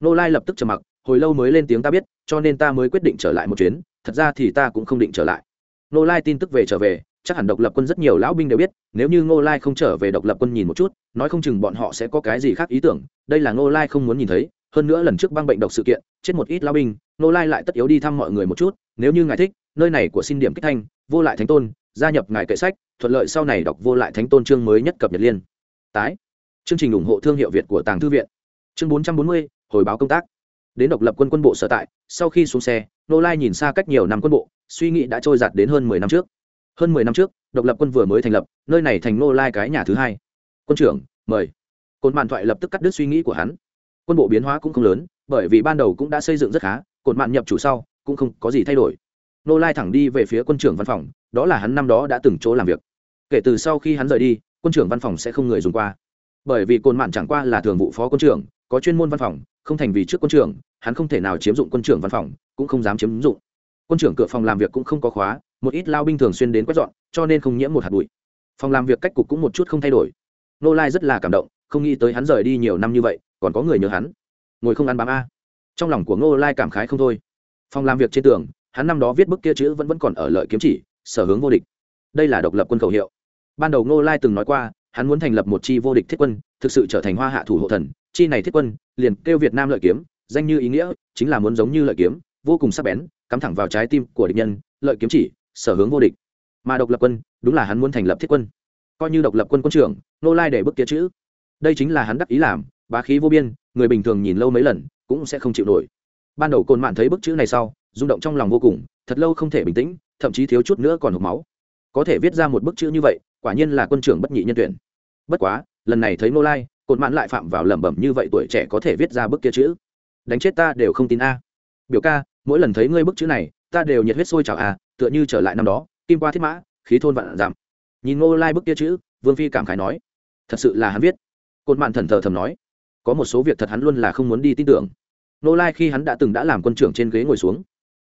Nô lai lập tức trầm mặc hồi lâu mới lên tiếng ta biết, cho nên ta mới quyết định trở lại một chuyến, thật ra thì ta cũng không định trở lại. Nô lai tin tức về trở về, chắc hẳn độc lập quân rất nhiều lão binh đều biết, nếu như ngô lai không trở về độc lập quân nhìn một chút, nói không chừng bọn họ sẽ có cái gì khác ý tưởng, đây là ngô lai không muốn nhìn thấy, hơn nữa lần trước băng bệnh độc sự kiện, chết một ít lão binh, ngô lai lại tất yếu đi thăm mọi người một chút, nếu như ngài thích, nơi này của xin điểm kích thanh, vô lại thánh tôn, gia nhập ngài kệ sách, thuận lợi sau này đọc vô lại thánh tôn chương mới nhất cập nhật liên. Tái. Chương trình ủng hộ thương hiệu việt của tàng thư viện. Chương bốn trăm bốn mươi, hồi báo công tác đến độc lập quân quân bộ sở tại, sau khi xuống xe, nô lai nhìn xa cách nhiều năm quân bộ, suy nghĩ đã trôi giạt đến hơn mười năm trước. Hơn mười năm trước, độc lập quân vừa mới thành lập, nơi này thành nô lai cái nhà thứ hai. Quân trưởng, mời. Cột mạn thoại lập tức cắt đứt suy nghĩ của hắn. Quân bộ biến hóa cũng không lớn, bởi vì ban đầu cũng đã xây dựng rất khá cột mạn nhập chủ sau, cũng không có gì thay đổi. Nô lai thẳng đi về phía quân trưởng văn phòng, đó là hắn năm đó đã từng chỗ làm việc. Kể từ sau khi hắn rời đi, quân trưởng văn phòng sẽ không người dùng qua. Bởi vì cồn mạn chẳng qua là thường vụ phó quân trưởng, có chuyên môn văn phòng không thành vì trước quân trưởng, hắn không thể nào chiếm dụng quân trưởng văn phòng, cũng không dám chiếm dụng. Quân trưởng cửa phòng làm việc cũng không có khóa, một ít lao binh thường xuyên đến quét dọn, cho nên không nhiễm một hạt bụi. Phòng làm việc cách cục cũng một chút không thay đổi. Nô lai rất là cảm động, không nghĩ tới hắn rời đi nhiều năm như vậy, còn có người nhớ hắn. Ngồi không ăn bám a. Trong lòng của nô lai cảm khái không thôi. Phòng làm việc trên tường, hắn năm đó viết bức kia chữ vẫn vẫn còn ở lợi kiếm chỉ, sở hướng vô địch. Đây là độc lập quân khẩu hiệu. Ban đầu nô lai từng nói qua, hắn muốn thành lập một chi vô địch thiết quân, thực sự trở thành hoa hạ thủ hộ thần chi này thiết quân, liền kêu việt nam lợi kiếm, danh như ý nghĩa, chính là muốn giống như lợi kiếm, vô cùng sắc bén, cắm thẳng vào trái tim của địch nhân, lợi kiếm chỉ, sở hướng vô địch. Mà độc lập quân, đúng là hắn muốn thành lập thiết quân. Coi như độc lập quân quân trưởng, nô lai để bức kia chữ. Đây chính là hắn đắc ý làm, bá khí vô biên, người bình thường nhìn lâu mấy lần, cũng sẽ không chịu nổi. Ban đầu côn mạn thấy bức chữ này sau, rung động trong lòng vô cùng, thật lâu không thể bình tĩnh, thậm chí thiếu chút nữa còn hộp máu. Có thể viết ra một bức chữ như vậy, quả nhiên là quân trưởng bất nhị nhân tuyển. Bất quá, lần này thấy nô lai cột mãn lại phạm vào lẩm bẩm như vậy tuổi trẻ có thể viết ra bức kia chữ. Đánh chết ta đều không tin a. Biểu ca, mỗi lần thấy ngươi bức chữ này, ta đều nhiệt huyết sôi trào a tựa như trở lại năm đó, kim qua thiết mã, khí thôn vạn giảm. Nhìn ngô lai bức kia chữ, vương phi cảm khái nói, thật sự là hắn viết. Cột mạn thần thờ thầm nói, có một số việc thật hắn luôn là không muốn đi tin tưởng. Ngô lai khi hắn đã từng đã làm quân trưởng trên ghế ngồi xuống.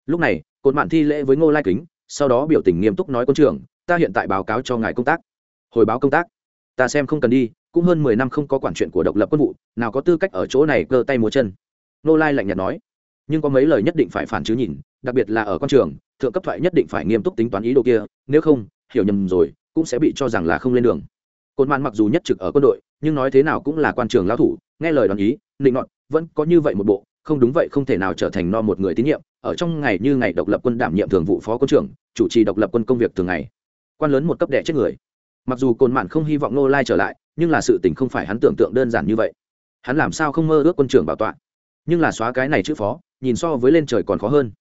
Lúc này, cột mạn thi lễ với ngô lai kính, sau đó biểu tình nghiêm túc nói, quân trưởng, ta hiện tại báo cáo cho ngài công tác. Hồi báo công tác? Ta xem không cần đi, cũng hơn mười năm không có quản chuyện của độc lập quân vụ, nào có tư cách ở chỗ này cơ tay múa chân. Nô lai lạnh nhạt nói. Nhưng có mấy lời nhất định phải phản chứ nhìn, đặc biệt là ở con trường, thượng cấp thoại nhất định phải nghiêm túc tính toán ý đồ kia, nếu không, hiểu nhầm rồi, cũng sẽ bị cho rằng là không lên đường. Côn mạn mặc dù nhất trực ở quân đội, nhưng nói thế nào cũng là quan trường lão thủ, nghe lời đoàn ý định nọt, vẫn có như vậy một bộ, không đúng vậy không thể nào trở thành no một người tín nhiệm, ở trong ngày như ngày độc lập quân đảm nhiệm thường vụ phó quân trưởng, chủ trì độc lập quân công việc thường ngày. Quan lớn một cấp đệ chết người mặc dù côn mạn không hy vọng nô lai trở lại, nhưng là sự tình không phải hắn tưởng tượng đơn giản như vậy. Hắn làm sao không mơ ước quân trưởng bảo tọa? Nhưng là xóa cái này chữ phó, nhìn so với lên trời còn khó hơn.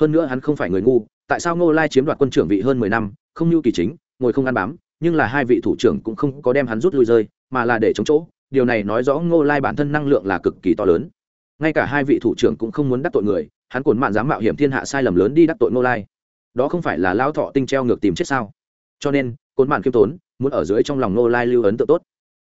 Hơn nữa hắn không phải người ngu, tại sao ngô lai chiếm đoạt quân trưởng vị hơn mười năm, không như kỳ chính, ngồi không ăn bám, nhưng là hai vị thủ trưởng cũng không có đem hắn rút lui rơi, mà là để chống chỗ. Điều này nói rõ ngô lai bản thân năng lượng là cực kỳ to lớn. Ngay cả hai vị thủ trưởng cũng không muốn đắc tội người, hắn cồn mạn dám mạo hiểm thiên hạ sai lầm lớn đi đắc tội ngô lai. Đó không phải là lao thọ tinh treo ngược tìm chết sao? Cho nên cồn mạn khiêm tốn, muốn ở dưới trong lòng ngô lai lưu ấn tượng tốt.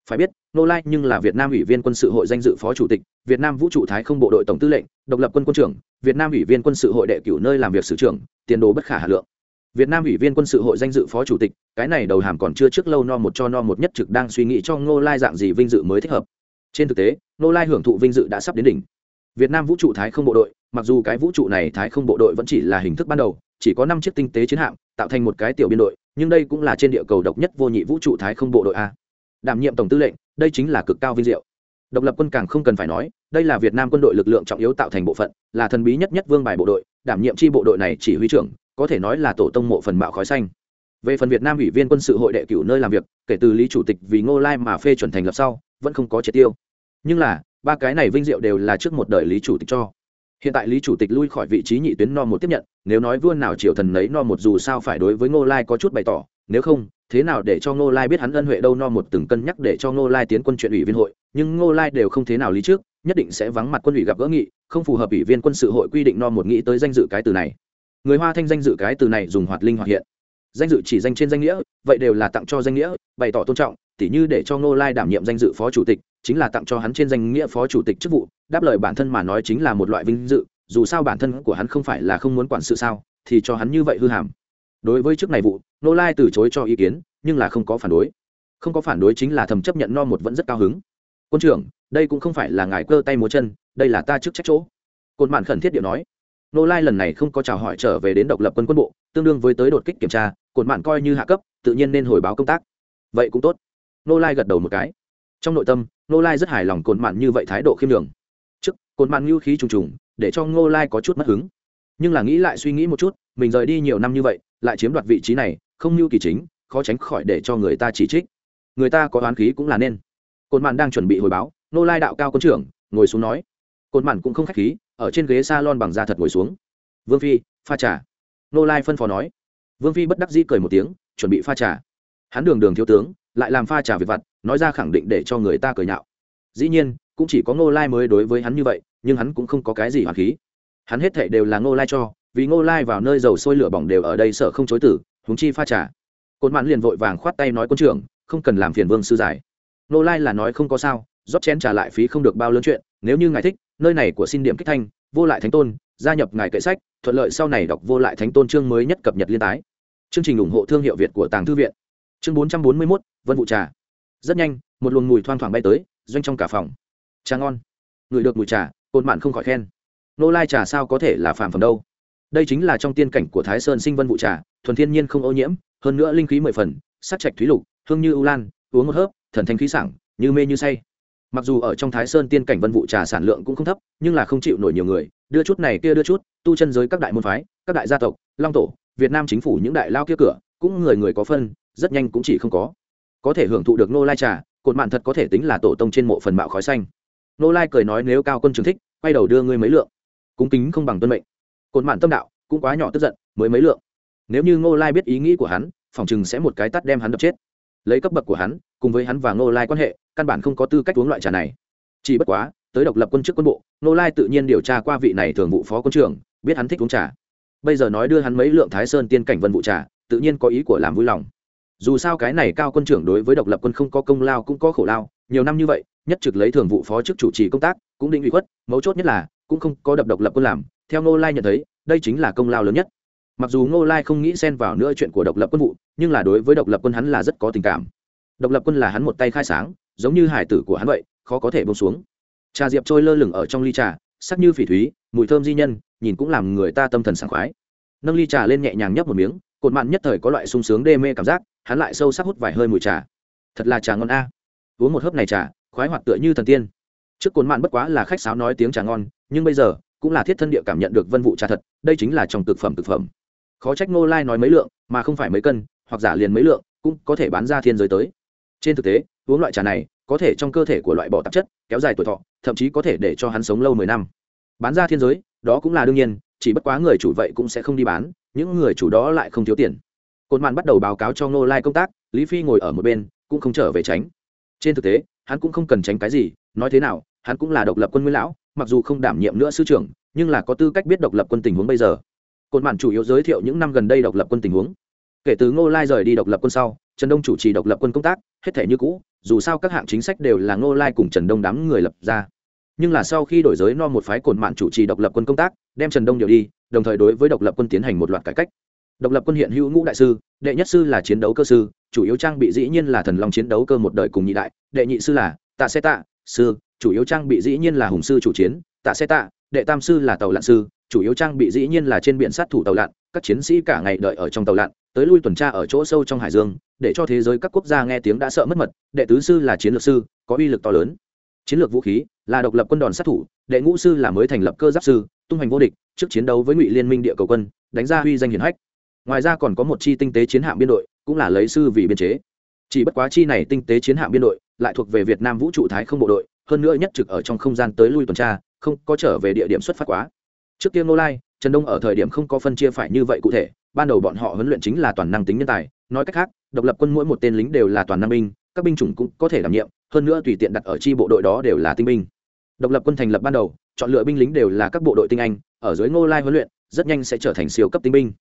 Phải biết, ngô lai nhưng là việt nam ủy viên quân sự hội danh dự phó chủ tịch, việt nam vũ trụ thái không bộ đội tổng tư lệnh, độc lập quân quân trưởng, việt nam ủy viên quân sự hội đệ cửu nơi làm việc sử trưởng, tiền đồ bất khả hà lượng. Việt nam ủy viên quân sự hội danh dự phó chủ tịch, cái này đầu hàm còn chưa trước lâu no một cho no một nhất trực đang suy nghĩ cho ngô lai dạng gì vinh dự mới thích hợp. Trên thực tế, ngô lai hưởng thụ vinh dự đã sắp đến đỉnh. Việt nam vũ trụ thái không bộ đội, mặc dù cái vũ trụ này thái không bộ đội vẫn chỉ là hình thức ban đầu, chỉ có năm chiếc tinh tế chiến hạm, tạo thành một cái tiểu biên đội nhưng đây cũng là trên địa cầu độc nhất vô nhị vũ trụ thái không bộ đội a. Đảm nhiệm tổng tư lệnh, đây chính là cực cao vinh diệu. Độc lập quân càng không cần phải nói, đây là việt nam quân đội lực lượng trọng yếu tạo thành bộ phận, là thần bí nhất nhất vương bài bộ đội, đảm nhiệm chi bộ đội này chỉ huy trưởng, có thể nói là tổ tông mộ phần mạo khói xanh. Về phần việt nam ủy viên quân sự hội đệ cửu nơi làm việc, kể từ lý chủ tịch vì ngô lai mà phê chuẩn thành lập sau, vẫn không có triệt tiêu. Nhưng là, ba cái này vinh diệu đều là trước một đời lý chủ tịch cho hiện tại lý chủ tịch lui khỏi vị trí nhị tuyến no một tiếp nhận, nếu nói vua nào triều thần nấy no một dù sao phải đối với ngô lai có chút bày tỏ, nếu không, thế nào để cho ngô lai biết hắn ân huệ đâu no một từng cân nhắc để cho ngô lai tiến quân chuyện ủy viên hội, nhưng ngô lai đều không thế nào lý trước, nhất định sẽ vắng mặt quân ủy gặp gỡ nghị, không phù hợp ủy viên quân sự hội quy định no một nghĩ tới danh dự cái từ này. Người hoa thanh danh dự cái từ này dùng hoạt linh hoạt hiện. Danh dự chỉ danh trên danh nghĩa, vậy đều là tặng cho danh nghĩa, bày tỏ tôn trọng, tỉ như để cho ngô lai đảm nhiệm danh dự phó chủ tịch chính là tặng cho hắn trên danh nghĩa phó chủ tịch chức vụ, đáp lời bản thân mà nói chính là một loại vinh dự, dù sao bản thân của hắn không phải là không muốn quản sự sao, thì cho hắn như vậy hư hàm. Đối với chức này vụ, Nô lai từ chối cho ý kiến, nhưng là không có phản đối. Không có phản đối chính là thầm chấp nhận no một vẫn rất cao hứng. Quân trưởng, đây cũng không phải là ngài cơ tay múa chân, đây là ta chức trách chỗ. Cột mạn khẩn thiết điệu nói. Nô lai lần này không có chào hỏi trở về đến độc lập quân quân bộ, tương đương với tới đột kích kiểm tra cột mạn coi như hạ cấp, tự nhiên nên hồi báo công tác. Vậy cũng tốt. Nô lai gật đầu một cái trong nội tâm nô lai rất hài lòng cồn mạn như vậy thái độ khiêm đường trước cồn mạn ngưu khí trùng trùng, để cho Ngô lai có chút mất hứng. Nhưng là nghĩ lại suy nghĩ một chút, mình rời đi nhiều năm như vậy, lại chiếm đoạt vị trí này, không như kỳ chính, khó tránh khỏi để cho người ta chỉ trích. Người ta có oán khí cũng là nên. Cồn mạn đang chuẩn bị hồi báo nô lai đạo cao quân trưởng, ngồi xuống nói. Cồn mạn cũng không khách khí, ở trên ghế s a lon bằng da thật ngồi xuống. Vương phi, pha trà. Nô lai phân phó nói. Vương phi bất đắc dĩ cười một tiếng, chuẩn bị pha trà. Hắn đường đường thiếu tướng lại làm pha trà việc vặt, nói ra khẳng định để cho người ta cười nhạo. Dĩ nhiên, cũng chỉ có ngô lai mới đối với hắn như vậy, nhưng hắn cũng không có cái gì hoàn khí. Hắn hết thệ đều là ngô lai cho, vì ngô lai vào nơi dầu sôi lửa bỏng đều ở đây sợ không chối tử húng chi pha trà. Cột mạn liền vội vàng khoát tay nói, quân trưởng, không cần làm phiền vương sư giải. Ngô lai là nói, không có sao, rót chén trả lại phí không được bao lớn chuyện, nếu như ngài thích, nơi này của xin điểm kích thanh, vô lại thánh tôn, gia nhập ngài kệ sách, thuận lợi sau này đọc vô lại thánh tôn chương mới nhất cập nhật liên tái. Chương trình ủng hộ thương hiệu việt của tàng thư viện. Chương bốn trăm bốn mươi mốt vân vụ trà. Rất nhanh, một luồng mùi thoang thoảng bay tới, doanh trong cả phòng. Trà ngon. Người được mùi trà, côn mạn không khỏi khen. Nô lai trà sao có thể là phàm phẩm đâu? Đây chính là trong tiên cảnh của thái sơn sinh vân vụ trà, thuần thiên nhiên không ô nhiễm, hơn nữa linh khí mười phần, sắc trạch thúy lục, hương như ưu lan, uống một hớp, thần thanh khí sảng, như mê như say. Mặc dù ở trong thái sơn tiên cảnh vân vụ trà sản lượng cũng không thấp, nhưng là không chịu nổi nhiều người, đưa chút này kia đưa chút, tu chân giới các đại môn phái, các đại gia tộc, long tổ, việt nam chính phủ những đại lao kia cửa, cũng người người có phân, rất nhanh cũng chỉ không có có thể hưởng thụ được nô lai trà, cột mạn thật có thể tính là tổ tông trên mộ phần mạo khói xanh. Nô lai cười nói nếu cao quân trường thích, quay đầu đưa ngươi mấy lượng. Cúng kính không bằng tuân mệnh. Cột mạn tâm đạo, cũng quá nhỏ tức giận, mới mấy lượng. Nếu như ngô lai biết ý nghĩ của hắn, phòng chừng sẽ một cái tắt đem hắn đập chết. Lấy cấp bậc của hắn, cùng với hắn và ngô lai quan hệ, căn bản không có tư cách uống loại trà này. Chỉ bất quá, tới độc lập quân chức quân bộ, ngô lai tự nhiên điều tra qua vị này thường vụ phó quân trưởng, biết hắn thích uống trà. Bây giờ nói đưa hắn mấy lượng thái sơn tiên cảnh vân vụ trà, tự nhiên có ý của làm vui lòng dù sao cái này cao quân trưởng đối với độc lập quân không có công lao cũng có khổ lao, nhiều năm như vậy, nhất trực lấy thường vụ phó chức chủ trì công tác, cũng định bị khuất, mấu chốt nhất là, cũng không có đập độc lập quân làm. Theo ngô lai nhận thấy, đây chính là công lao lớn nhất. Mặc dù ngô lai không nghĩ xen vào nữa chuyện của độc lập quân vụ, nhưng là đối với độc lập quân hắn là rất có tình cảm. Độc lập quân là hắn một tay khai sáng, giống như hải tử của hắn vậy, khó có thể bông xuống. Trà diệp trôi lơ lửng ở trong ly trà, sắc như phỉ thúy, mùi thơm di nhân, nhìn cũng làm người ta tâm thần sảng khoái. Nâng ly trà lên nhẹ nhàng nhấp một miếng, cột mạn nhất thời có loại sung sướng đê mê cảm giác hắn lại sâu sắc hút vài hơi mùi trà. Thật là trà ngon a. Uống một hớp này trà, khoái hoạt tựa như thần tiên. Trước cồn mạn bất quá là khách sáo nói tiếng trà ngon, nhưng bây giờ, cũng là thiết thân địa cảm nhận được vân vụ trà thật, đây chính là trong thực phẩm thực phẩm. Khó trách ngô lai nói mấy lượng, mà không phải mấy cân, hoặc giả liền mấy lượng, cũng có thể bán ra thiên giới tới. Trên thực tế, uống loại trà này, có thể trong cơ thể của loại bỏ tạp chất, kéo dài tuổi thọ, thậm chí có thể để cho hắn sống lâu mười năm. Bán ra thiên giới, đó cũng là đương nhiên, chỉ bất quá người chủ vậy cũng sẽ không đi bán, những người chủ đó lại không thiếu tiền cột mạn bắt đầu báo cáo cho ngô lai công tác, lý phi ngồi ở một bên, cũng không trở về tránh. Trên thực tế, hắn cũng không cần tránh cái gì, nói thế nào, hắn cũng là độc lập quân nguyên lão, mặc dù không đảm nhiệm nữa sư trưởng, nhưng là có tư cách biết độc lập quân tình huống bây giờ. Cột mạn chủ yếu giới thiệu những năm gần đây độc lập quân tình huống. Kể từ ngô lai rời đi độc lập quân sau, trần đông chủ trì độc lập quân công tác, hết thể như cũ, dù sao các hạng chính sách đều là ngô lai cùng trần đông đám người lập ra. Nhưng là sau khi đổi giới no một phái cồn mạn chủ trì độc lập quân công tác, đem trần đông điều đi, đồng thời đối với độc lập quân tiến hành một loạt cải cách độc lập quân hiện hữu ngũ đại sư, đệ nhất sư là chiến đấu cơ sư, chủ yếu trang bị dĩ nhiên là thần long chiến đấu cơ một đời cùng nhị đại, đệ nhị sư là tạ xe tạ, sư, chủ yếu trang bị dĩ nhiên là hùng sư chủ chiến, tạ xe tạ, đệ tam sư là tàu lặn sư, chủ yếu trang bị dĩ nhiên là trên biển sát thủ tàu lặn, các chiến sĩ cả ngày đợi ở trong tàu lặn, tới lui tuần tra ở chỗ sâu trong hải dương, để cho thế giới các quốc gia nghe tiếng đã sợ mất mật, đệ tứ sư là chiến lược sư, có uy lực to lớn. Chiến lược vũ khí là độc lập quân đòn sát thủ, đệ ngũ sư là mới thành lập cơ giáp sư, tung hành vô địch, trước chiến đấu với ngụy liên minh địa cầu quân, đánh ra uy danh hiển hách ngoài ra còn có một chi tinh tế chiến hạm biên đội, cũng là lấy sư vì biên chế. Chỉ bất quá chi này tinh tế chiến hạm biên đội, lại thuộc về việt nam vũ trụ thái không bộ đội, hơn nữa nhất trực ở trong không gian tới lui tuần tra, không có trở về địa điểm xuất phát quá. Trước tiên nô lai, trần đông ở thời điểm không có phân chia phải như vậy cụ thể, ban đầu bọn họ huấn luyện chính là toàn năng tính nhân tài, nói cách khác, độc lập quân mỗi một tên lính đều là toàn năng binh, các binh chủng cũng có thể đảm nhiệm, hơn nữa tùy tiện đặt ở chi bộ đội đó đều là tinh binh. Độc lập quân thành lập ban đầu, chọn lựa binh lính đều là các bộ đội tinh anh, ở dưới ngô lai huấn luyện, rất nhanh sẽ trở thành siêu cấp tinh binh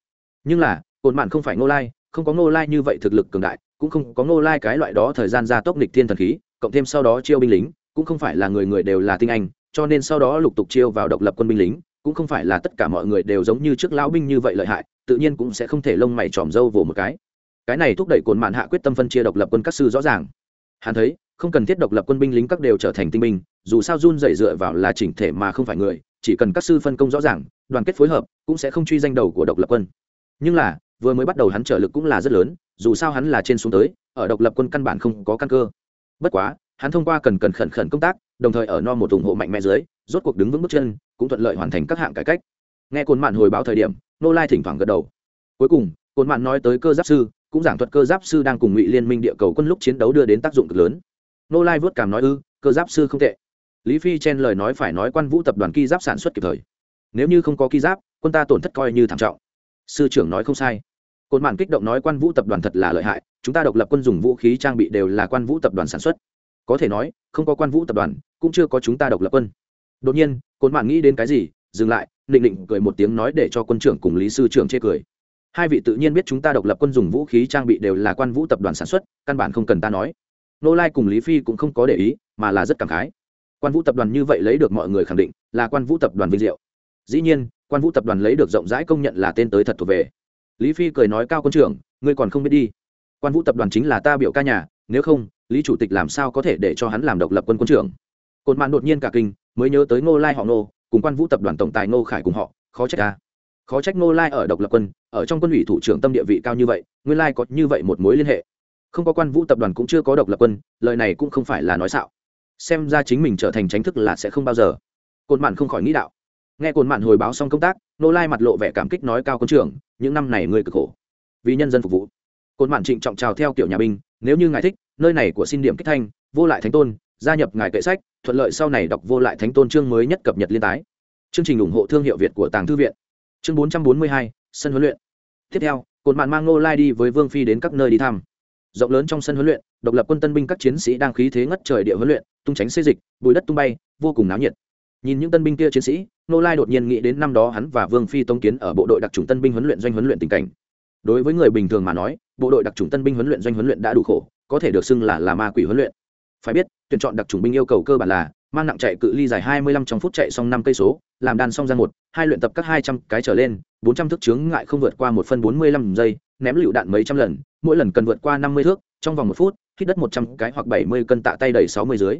nhưng là, cồn mạn không phải ngô lai, không có ngô lai như vậy thực lực cường đại, cũng không có ngô lai cái loại đó thời gian gia tốc nịch thiên thần khí, cộng thêm sau đó chiêu binh lính, cũng không phải là người người đều là tinh anh, cho nên sau đó lục tục chiêu vào độc lập quân binh lính, cũng không phải là tất cả mọi người đều giống như trước lão binh như vậy lợi hại, tự nhiên cũng sẽ không thể lông mày tròm dâu vồ một cái. Cái này thúc đẩy cồn mạn hạ quyết tâm phân chia độc lập quân các sư rõ ràng. Hắn thấy, không cần thiết độc lập quân binh lính các đều trở thành tinh binh, dù sao run dậy dựa vào là chỉnh thể mà không phải người, chỉ cần các sư phân công rõ ràng, đoàn kết phối hợp, cũng sẽ không truy danh đầu của độc lập quân nhưng là, vừa mới bắt đầu hắn trở lực cũng là rất lớn, dù sao hắn là trên xuống tới, ở độc lập quân căn bản không có căn cơ. Bất quá, hắn thông qua cần cần khẩn khẩn công tác, đồng thời ở no một ủng hộ mạnh mẽ dưới, rốt cuộc đứng vững bước chân, cũng thuận lợi hoàn thành các hạng cải cách. Nghe cồn mạn hồi báo thời điểm nô lai thỉnh thoảng gật đầu. Cuối cùng cồn mạn nói tới cơ giáp sư, cũng giảng thuật cơ giáp sư đang cùng ngụy liên minh địa cầu quân lúc chiến đấu đưa đến tác dụng cực lớn. Nô lai vớt cảm nói, ư, cơ giáp sư không tệ. Lý phi chen lời nói phải nói quan vũ tập đoàn ki giáp sản xuất kịp thời. Nếu như không có ki giáp, quân ta tổn thất coi như thảm trọng sư trưởng nói không sai. Cột mạn kích động nói quan vũ tập đoàn thật là lợi hại, chúng ta độc lập quân dùng vũ khí trang bị đều là quan vũ tập đoàn sản xuất. Có thể nói, không có quan vũ tập đoàn, cũng chưa có chúng ta độc lập quân. Đột nhiên cột mạn nghĩ đến cái gì, dừng lại định định cười một tiếng nói để cho quân trưởng cùng lý sư trưởng chê cười. Hai vị tự nhiên biết chúng ta độc lập quân dùng vũ khí trang bị đều là quan vũ tập đoàn sản xuất, căn bản không cần ta nói. Nô lai cùng lý phi cũng không có để ý, mà là rất cảm khái. Quan vũ tập đoàn như vậy lấy được mọi người khẳng định là quan vũ tập đoàn vinh diệu. Dĩ nhiên quan vũ tập đoàn lấy được rộng rãi công nhận là tên tới thật thuộc về. Lý phi cười nói, cao quân trưởng, ngươi còn không biết đi. Quan vũ tập đoàn chính là ta biểu ca nhà, nếu không, lý chủ tịch làm sao có thể để cho hắn làm độc lập quân quân trưởng? Cột mạn đột nhiên cả kinh, mới nhớ tới ngô lai họ ngô, cùng quan vũ tập đoàn tổng tài ngô khải cùng họ, khó trách ta. Khó trách ngô lai ở độc lập quân, ở trong quân ủy thủ trưởng tâm địa vị cao như vậy, nguyên lai có như vậy một mối liên hệ. Không có quan vũ tập đoàn cũng chưa có độc lập quân, lời này cũng không phải là nói xạo. Xem ra chính mình trở thành tránh thức là sẽ không bao giờ. Cột mạn không khỏi nghĩ đạo nghe cồn mạn hồi báo xong công tác, nô lai mặt lộ vẻ cảm kích nói, cao quân trưởng, những năm này người cực khổ. Vì nhân dân phục vụ. Cồn mạn trịnh trọng chào theo kiểu nhà binh, nếu như ngài thích, nơi này của xin điểm kích thanh, vô lại thánh tôn, gia nhập ngài kệ sách, thuận lợi sau này đọc vô lại thánh tôn chương mới nhất cập nhật liên tái. Chương trình ủng hộ thương hiệu việt của tàng thư viện. Chương bốn trăm bốn mươi hai, sân huấn luyện. Tiếp theo cồn mạn mang nô lai đi với vương phi đến các nơi đi thăm. Rộng lớn trong sân huấn luyện, độc lập quân tân binh các chiến sĩ đang khí thế ngất trời địa huấn luyện, tung tránh xê dịch, bùi đất tung bay, vô cùng náo nhiệt nhìn những tân binh kia chiến sĩ nô lai đột nhiên nghĩ đến năm đó hắn và vương phi tông kiến ở bộ đội đặc trùng tân binh huấn luyện doanh huấn luyện tình cảnh. Đối với người bình thường mà nói, bộ đội đặc trùng tân binh huấn luyện doanh huấn luyện đã đủ khổ, có thể được xưng là là ma quỷ huấn luyện. Phải biết, tuyển chọn đặc trùng binh yêu cầu cơ bản là mang nặng chạy cự ly dài hai mươi lăm trong phút chạy xong năm cây số, làm đàn xong ra một, hai luyện tập các hai trăm cái trở lên, bốn trăm thước chướng ngại không vượt qua một phân bốn mươi lăm giây, ném lựu đạn mấy trăm lần, mỗi lần cần vượt qua năm mươi thước, trong vòng một phút, hít đất một trăm cái hoặc bảy mươi cân tạ tay đẩy sáu mươi dưới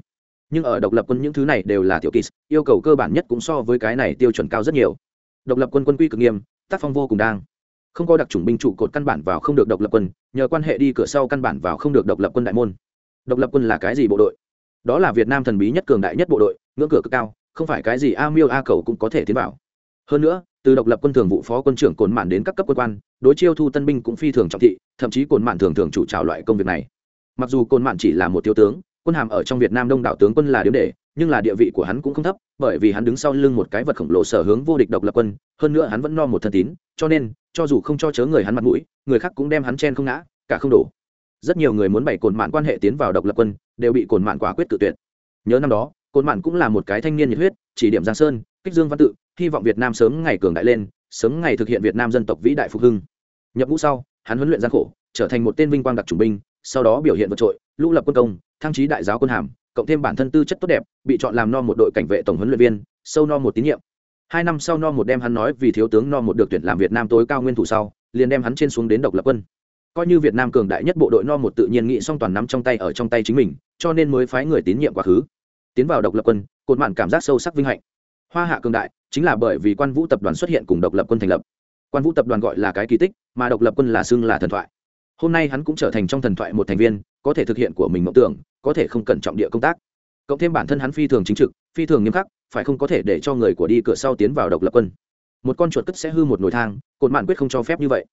nhưng ở độc lập quân những thứ này đều là tiểu kỳ, yêu cầu cơ bản nhất cũng so với cái này tiêu chuẩn cao rất nhiều. Độc lập quân quân quy cực nghiêm, tác phong vô cùng đang. Không có đặc chủng binh trụ cột căn bản vào không được độc lập quân, nhờ quan hệ đi cửa sau căn bản vào không được độc lập quân đại môn. Độc lập quân là cái gì bộ đội? Đó là việt nam thần bí nhất cường đại nhất bộ đội, ngưỡng cửa cực cao, không phải cái gì a miêu a cầu cũng có thể tiến vào. Hơn nữa, từ độc lập quân thường vụ phó quân trưởng cồn mạn đến các cấp quân quan, đối chiêu thu tân binh cũng phi thường trọng thị, thậm chí cồn mạn thường thường chủ trào loại công việc này. Mặc dù cồn mạn chỉ là một thiếu tướng quân hàm ở trong việt nam đông đảo tướng quân là điếm để nhưng là địa vị của hắn cũng không thấp, bởi vì hắn đứng sau lưng một cái vật khổng lồ sở hướng vô địch độc lập quân, hơn nữa hắn vẫn no một thân tín, cho nên, cho dù không cho chớ người hắn mặt mũi, người khác cũng đem hắn chen không ngã, cả không đổ. Rất nhiều người muốn bày cồn mạn quan hệ tiến vào độc lập quân, đều bị cồn mạn quả quyết tự tuyệt. Nhớ năm đó, cồn mạn cũng là một cái thanh niên nhiệt huyết, chỉ điểm giang sơn, kích dương văn tự, hy vọng việt nam sớm ngày cường đại lên, sớm ngày thực hiện việt nam dân tộc vĩ đại phục hưng. Nhập ngũ sau, hắn huấn luyện gian khổ, trở thành một tên vinh quang đặc chủng binh, sau đó biểu hiện vượt trội, lũ lập quân công thăng trí đại giáo quân hàm, cộng thêm bản thân tư chất tốt đẹp, bị chọn làm no một đội cảnh vệ tổng huấn luyện viên, sâu no một tín nhiệm. Hai năm sau no một đem hắn nói vì thiếu tướng no một được tuyển làm việt nam tối cao nguyên thủ sau, liền đem hắn trên xuống đến độc lập quân. Coi như việt nam cường đại nhất bộ đội no một tự nhiên nghĩ song toàn nắm trong tay ở trong tay chính mình, cho nên mới phái người tín nhiệm quá khứ. Tiến vào độc lập quân, cột mạn cảm giác sâu sắc vinh hạnh. Hoa hạ cường đại, chính là bởi vì quan vũ tập đoàn xuất hiện cùng độc lập quân thành lập. Quan vũ tập đoàn gọi là cái kỳ tích, mà độc lập quân là xưng là thần thoại hôm nay hắn cũng trở thành trong thần thoại một thành viên, có thể thực hiện của mình mộng tưởng, có thể không cẩn trọng địa công tác. Cộng thêm bản thân hắn phi thường chính trực, phi thường nghiêm khắc, phải không có thể để cho người của đi cửa sau tiến vào độc lập quân. Một con chuột cất sẽ hư một nồi thang, cột mạn quyết không cho phép như vậy.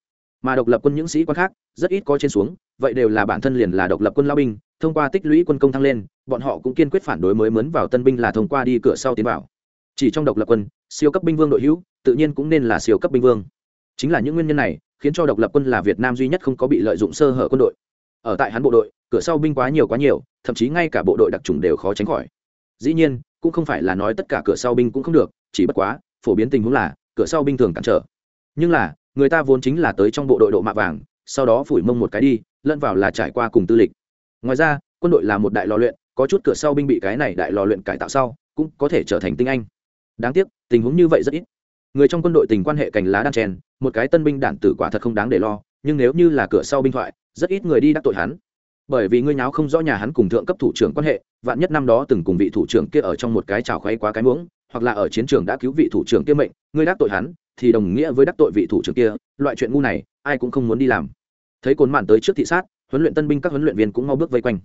Mà độc lập quân những sĩ quan khác, rất ít có trên xuống, vậy đều là bản thân liền là độc lập quân lao binh, thông qua tích lũy quân công thăng lên, bọn họ cũng kiên quyết phản đối mới mướn vào tân binh là thông qua đi cửa sau tiến vào. Chỉ trong độc lập quân, siêu cấp binh vương đội hữu, tự nhiên cũng nên là siêu cấp binh vương. Chính là những nguyên nhân này khiến cho độc lập quân là việt nam duy nhất không có bị lợi dụng sơ hở quân đội. Ở tại hắn bộ đội, cửa sau binh quá nhiều quá nhiều, thậm chí ngay cả bộ đội đặc trùng đều khó tránh khỏi. Dĩ nhiên, cũng không phải là nói tất cả cửa sau binh cũng không được, chỉ bất quá, phổ biến tình huống là, cửa sau binh thường cản trở. Nhưng là, người ta vốn chính là tới trong bộ đội độ mạ vàng, sau đó phủi mông một cái đi, lẫn vào là trải qua cùng tư lịch. Ngoài ra, quân đội là một đại lò luyện, có chút cửa sau binh bị cái này đại lò luyện cải tạo sau, cũng có thể trở thành tinh anh. Đáng tiếc, tình huống như vậy rất ít người trong quân đội tình quan hệ cành lá đan chen, một cái tân binh đản tử quả thật không đáng để lo nhưng nếu như là cửa sau binh thoại rất ít người đi đắc tội hắn. Bởi vì ngươi nháo không rõ nhà hắn cùng thượng cấp thủ trưởng quan hệ vạn nhất năm đó từng cùng vị thủ trưởng kia ở trong một cái trào khoáy quá cái muỗng hoặc là ở chiến trường đã cứu vị thủ trưởng kia mệnh ngươi đắc tội hắn thì đồng nghĩa với đắc tội vị thủ trưởng kia loại chuyện ngu này ai cũng không muốn đi làm. Thấy cồn mạn tới trước thị sát huấn luyện tân binh các huấn luyện viên cũng mau bước vây quanh.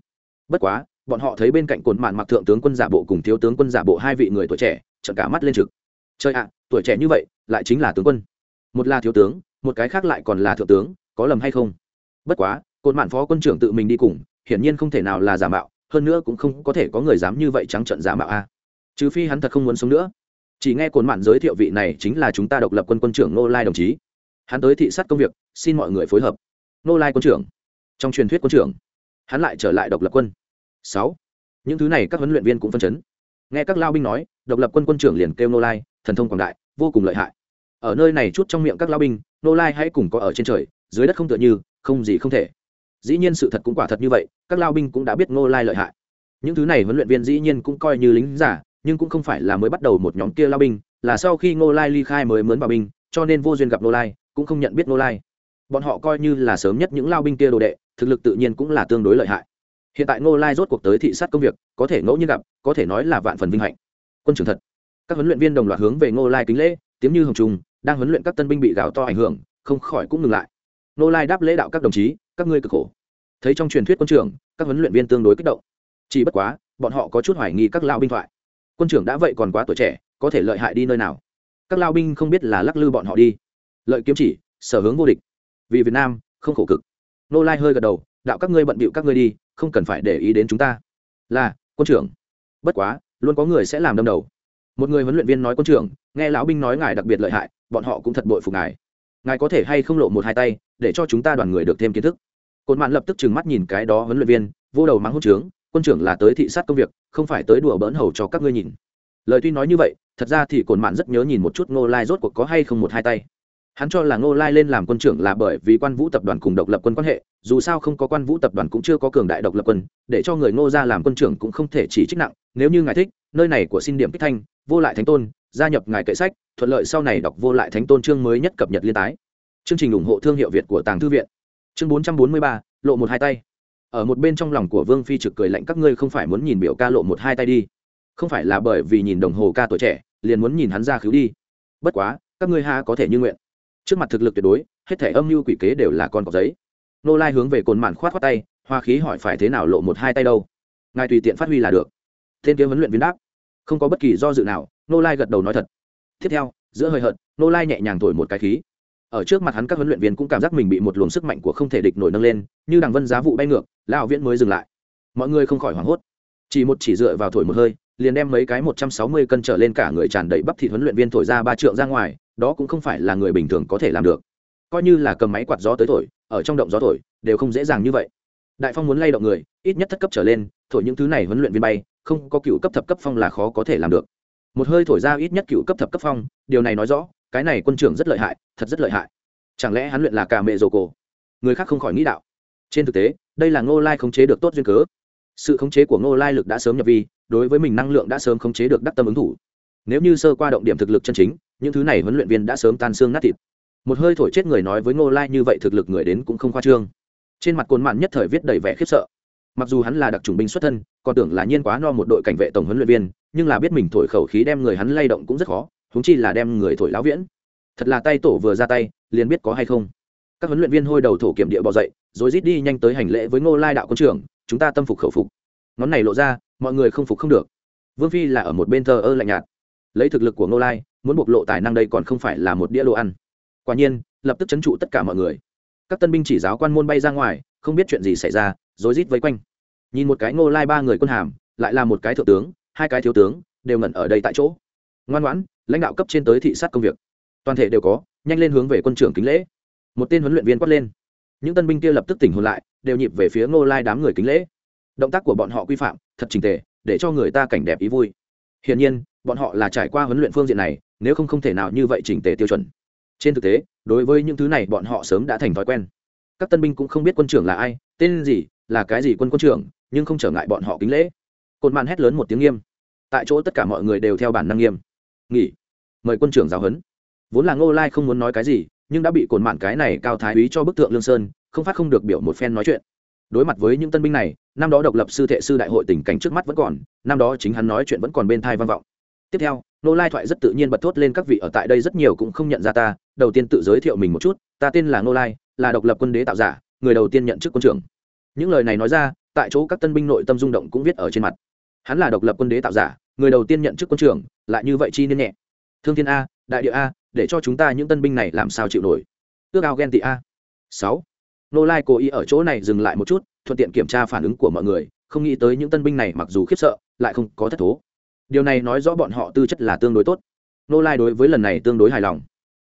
Bất quá bọn họ thấy bên cạnh cồn mạn mặc thượng tướng quân giả bộ cùng thiếu tướng quân giả bộ hai vị người tuổi trẻ chợt cả mắt lên trực trời ạ, tuổi trẻ như vậy, lại chính là tướng quân. Một là thiếu tướng, một cái khác lại còn là thượng tướng, có lầm hay không? Bất quá cột mạn phó quân trưởng tự mình đi cùng, hiển nhiên không thể nào là giả mạo, hơn nữa cũng không có thể có người dám như vậy trắng trận giả mạo a. Trừ phi hắn thật không muốn sống nữa. Chỉ nghe cồn mạn giới thiệu vị này chính là chúng ta độc lập quân quân trưởng nô lai đồng chí. Hắn tới thị sát công việc, xin mọi người phối hợp. Nô lai quân trưởng. Trong truyền thuyết quân trưởng, hắn lại trở lại độc lập quân. Sáu. Những thứ này các huấn luyện viên cũng phân chấn nghe các lao binh nói, độc lập quân quân trưởng liền kêu nô lai, thần thông quảng đại, vô cùng lợi hại. Ở nơi này chút trong miệng các lao binh, nô lai hãy cùng có ở trên trời, dưới đất không tựa như, không gì không thể. Dĩ nhiên sự thật cũng quả thật như vậy, các lao binh cũng đã biết nô lai lợi hại. Những thứ này huấn luyện viên dĩ nhiên cũng coi như lính giả, nhưng cũng không phải là mới bắt đầu một nhóm kia lao binh, là sau khi ngô lai ly khai mới mướn vào binh, cho nên vô duyên gặp nô lai, cũng không nhận biết nô lai. Bọn họ coi như là sớm nhất những lao binh kia đồ đệ, thực lực tự nhiên cũng là tương đối lợi hại. Hiện tại ngô lai rốt cuộc tới thị sát công việc, có thể ngẫu nhiên gặp có thể nói là vạn phần vinh hạnh. Quân trưởng thật. Các huấn luyện viên đồng loạt hướng về ngô lai kính lễ, tiếng như hồng trung đang huấn luyện các tân binh bị gào to ảnh hưởng, không khỏi cũng ngừng lại. Ngô lai đáp lễ đạo các đồng chí, các ngươi cực khổ. Thấy trong truyền thuyết quân trưởng, các huấn luyện viên tương đối kích động. Chỉ bất quá, bọn họ có chút hoài nghi các lao binh thoại. Quân trưởng đã vậy còn quá tuổi trẻ, có thể lợi hại đi nơi nào? Các lao binh không biết là lắc lư bọn họ đi. Lợi kiếm chỉ, sở hướng vô địch. Vì việt nam, không khổ cực. Nô lai hơi gật đầu, đạo các ngươi bận bịu các ngươi đi, không cần phải để ý đến chúng ta. Là, quân trưởng bất quá, luôn có người sẽ làm đâm đầu. Một người huấn luyện viên nói quân trưởng, nghe lão binh nói ngài đặc biệt lợi hại, bọn họ cũng thật bội phục ngài. Ngài có thể hay không lộ một hai tay, để cho chúng ta đoàn người được thêm kiến thức. Cột mạn lập tức trừng mắt nhìn cái đó huấn luyện viên, vô đầu mắng hốt trướng quân trưởng là tới thị sát công việc, không phải tới đùa bỡn hầu cho các ngươi nhìn. Lời tuy nói như vậy, thật ra thì cột mạn rất nhớ nhìn một chút ngô lai rốt cuộc có hay không một hai tay hắn cho là ngô lai lên làm quân trưởng là bởi vì quan vũ tập đoàn cùng độc lập quân quan hệ, dù sao không có quan vũ tập đoàn cũng chưa có cường đại độc lập quân, để cho người ngô ra làm quân trưởng cũng không thể chỉ trích nặng. Nếu như ngài thích, nơi này của xin điểm kích thanh, vô lại thánh tôn, gia nhập ngài kệ sách, thuận lợi sau này đọc vô lại thánh tôn chương mới nhất cập nhật liên tái. Chương trình ủng hộ thương hiệu việt của tàng thư viện. Chương bốn trăm bốn mươi ba, lộ một hai tay. Ở một bên trong lòng của vương phi trực cười lạnh, các ngươi không phải muốn nhìn biểu ca lộ một hai tay đi. Không phải là bởi vì nhìn đồng hồ ca tuổi trẻ, liền muốn nhìn hắn ra khứu đi. Bất quá, các ngươi ha có thể như nguyện trước mặt thực lực tuyệt đối, hết thể âm mưu quỷ kế đều là con cọc giấy. Nô lai hướng về cồn mạn khoát khoát tay, hoa khí hỏi phải thế nào lộ một hai tay đâu. Ngài tùy tiện phát huy là được. Thiên kiếm huấn luyện viên đáp. Không có bất kỳ do dự nào, nô lai gật đầu nói thật. Tiếp theo, giữa hơi hợt, nô lai nhẹ nhàng thổi một cái khí. Ở trước mặt hắn các huấn luyện viên cũng cảm giác mình bị một luồng sức mạnh của không thể địch nổi nâng lên, như đằng vân giá vụ bay ngược, lão viễn mới dừng lại. Mọi người không khỏi hoảng hốt. Chỉ một chỉ dựa vào thổi một hơi, liền đem mấy cái một trăm sáu mươi cân trở lên cả người tràn đầy bắp thịt huấn luyện viên thổi ra ba trượng ra ngoài đó cũng không phải là người bình thường có thể làm được. Coi như là cầm máy quạt gió tới thổi, ở trong động gió thổi, đều không dễ dàng như vậy. Đại phong muốn lay động người, ít nhất thất cấp trở lên, thổi những thứ này huấn luyện viên bay, không có cựu cấp thập cấp phong là khó có thể làm được. Một hơi thổi ra ít nhất cựu cấp thập cấp phong, điều này nói rõ, cái này quân trưởng rất lợi hại, thật rất lợi hại. Chẳng lẽ hắn luyện là cả mẹ rồ cổ? Người khác không khỏi nghĩ đạo. Trên thực tế, đây là ngô lai khống chế được tốt duyên cớ. Sự khống chế của ngô lai lực đã sớm nhập vi, đối với mình năng lượng đã sớm khống chế được đắc tâm ứng thủ. Nếu như sơ qua động điểm thực lực chân chính những thứ này huấn luyện viên đã sớm tan xương nát thịt. Một hơi thổi chết người nói với ngô lai như vậy thực lực người đến cũng không khoa trương. Trên mặt cồn mạn nhất thời viết đầy vẻ khiếp sợ. Mặc dù hắn là đặc trùng binh xuất thân, còn tưởng là nhiên quá no một đội cảnh vệ tổng huấn luyện viên, nhưng là biết mình thổi khẩu khí đem người hắn lay động cũng rất khó húng chi là đem người thổi láo viễn. Thật là tay tổ vừa ra tay, liền biết có hay không. Các huấn luyện viên hôi đầu thổ kiểm địa bỏ dậy, rồi rít đi nhanh tới hành lễ với ngô lai đạo quân trưởng, chúng ta tâm phục khẩu phục. Ngón này lộ ra, mọi người không phục không được. Vương phi là ở một bên thờ ơ lạnh nhạt. Lấy thực lực của ngô lai muốn bộc lộ tài năng đây còn không phải là một đĩa đồ ăn. Quả nhiên, lập tức chấn trụ tất cả mọi người. Các tân binh chỉ giáo quan môn bay ra ngoài, không biết chuyện gì xảy ra, rối rít vây quanh. Nhìn một cái ngô lai ba người quân hàm, lại là một cái thượng tướng, hai cái thiếu tướng, đều ngẩn ở đây tại chỗ. Ngoan ngoãn, lãnh đạo cấp trên tới thị sát công việc. Toàn thể đều có, nhanh lên hướng về quân trưởng kính lễ. Một tên huấn luyện viên quát lên. Những tân binh kia lập tức tỉnh hồn lại, đều nhịp về phía ngô lai đám người kính lễ. Động tác của bọn họ quy phạm, thật trình tề, để cho người ta cảnh đẹp ý vui hiển nhiên, bọn họ là trải qua huấn luyện phương diện này, nếu không không thể nào như vậy chỉnh tề tiêu chuẩn. Trên thực tế, đối với những thứ này bọn họ sớm đã thành thói quen. Các tân binh cũng không biết quân trưởng là ai, tên gì, là cái gì quân quân trưởng, nhưng không trở ngại bọn họ kính lễ. Cột màn hét lớn một tiếng nghiêm. Tại chỗ tất cả mọi người đều theo bản năng nghiêm. Nghỉ. Mời quân trưởng giáo huấn. Vốn là ngô lai không muốn nói cái gì, nhưng đã bị cột mạn cái này cao thái úy cho bức tượng lương sơn, không phát không được biểu một phen nói chuyện đối mặt với những tân binh này, năm đó độc lập sư thệ sư đại hội tình cảnh trước mắt vẫn còn, năm đó chính hắn nói chuyện vẫn còn bên thai văn vọng. Tiếp theo, nô lai thoại rất tự nhiên bật thốt lên các vị ở tại đây rất nhiều cũng không nhận ra ta, đầu tiên tự giới thiệu mình một chút, ta tên là nô lai, là độc lập quân đế tạo giả, người đầu tiên nhận chức quân trưởng. Những lời này nói ra, tại chỗ các tân binh nội tâm rung động cũng viết ở trên mặt. Hắn là độc lập quân đế tạo giả, người đầu tiên nhận chức quân trưởng, lại như vậy chi nên nhẹ. Thương thiên a, đại địa a, để cho chúng ta những tân binh này làm sao chịu nổi? Ước ao ghen tị a. Sáu nô lai cố ý ở chỗ này dừng lại một chút, thuận tiện kiểm tra phản ứng của mọi người, không nghĩ tới những tân binh này mặc dù khiếp sợ, lại không có thất thố. Điều này nói rõ bọn họ tư chất là tương đối tốt. Nô lai đối với lần này tương đối hài lòng.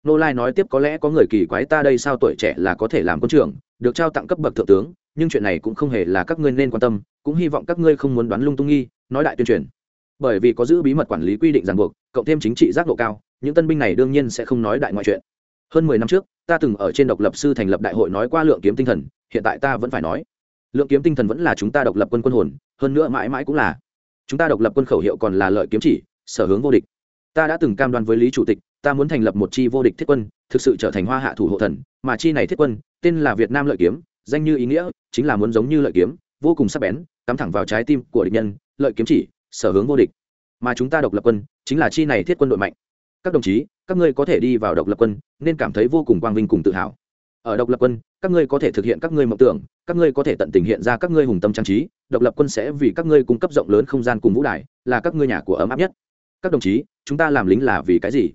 Nô lai nói tiếp có lẽ có người kỳ quái ta đây sao tuổi trẻ là có thể làm quân trưởng, được trao tặng cấp bậc thượng tướng, nhưng chuyện này cũng không hề là các ngươi nên quan tâm, cũng hy vọng các ngươi không muốn đoán lung tung nghi, nói đại tuyên truyền. Bởi vì có giữ bí mật quản lý quy định ràng buộc, cộng thêm chính trị giác độ cao, những tân binh này đương nhiên sẽ không nói đại ngoại chuyện hơn mười năm trước, ta từng ở trên độc lập sư thành lập đại hội nói qua lượng kiếm tinh thần, hiện tại ta vẫn phải nói. Lượng kiếm tinh thần vẫn là chúng ta độc lập quân quân hồn, hơn nữa mãi mãi cũng là. Chúng ta độc lập quân khẩu hiệu còn là lợi kiếm chỉ, sở hướng vô địch. Ta đã từng cam đoan với lý chủ tịch, ta muốn thành lập một chi vô địch thiết quân, thực sự trở thành hoa hạ thủ hộ thần, mà chi này thiết quân, tên là việt nam lợi kiếm, danh như ý nghĩa, chính là muốn giống như lợi kiếm, vô cùng sắc bén, cắm thẳng vào trái tim của địch nhân, lợi kiếm chỉ, sở hướng vô địch. Mà chúng ta độc lập quân, chính là chi này thiết quân đội mạnh. Các đồng chí các ngươi có thể đi vào độc lập quân, nên cảm thấy vô cùng quang vinh cùng tự hào. Ở độc lập quân, các ngươi có thể thực hiện các ngươi mộng tưởng, các ngươi có thể tận tình hiện ra các ngươi hùng tâm trang trí, độc lập quân sẽ vì các ngươi cung cấp rộng lớn không gian cùng vũ đài, là các ngươi nhà của ấm áp nhất. Các đồng chí, chúng ta làm lính là vì cái gì?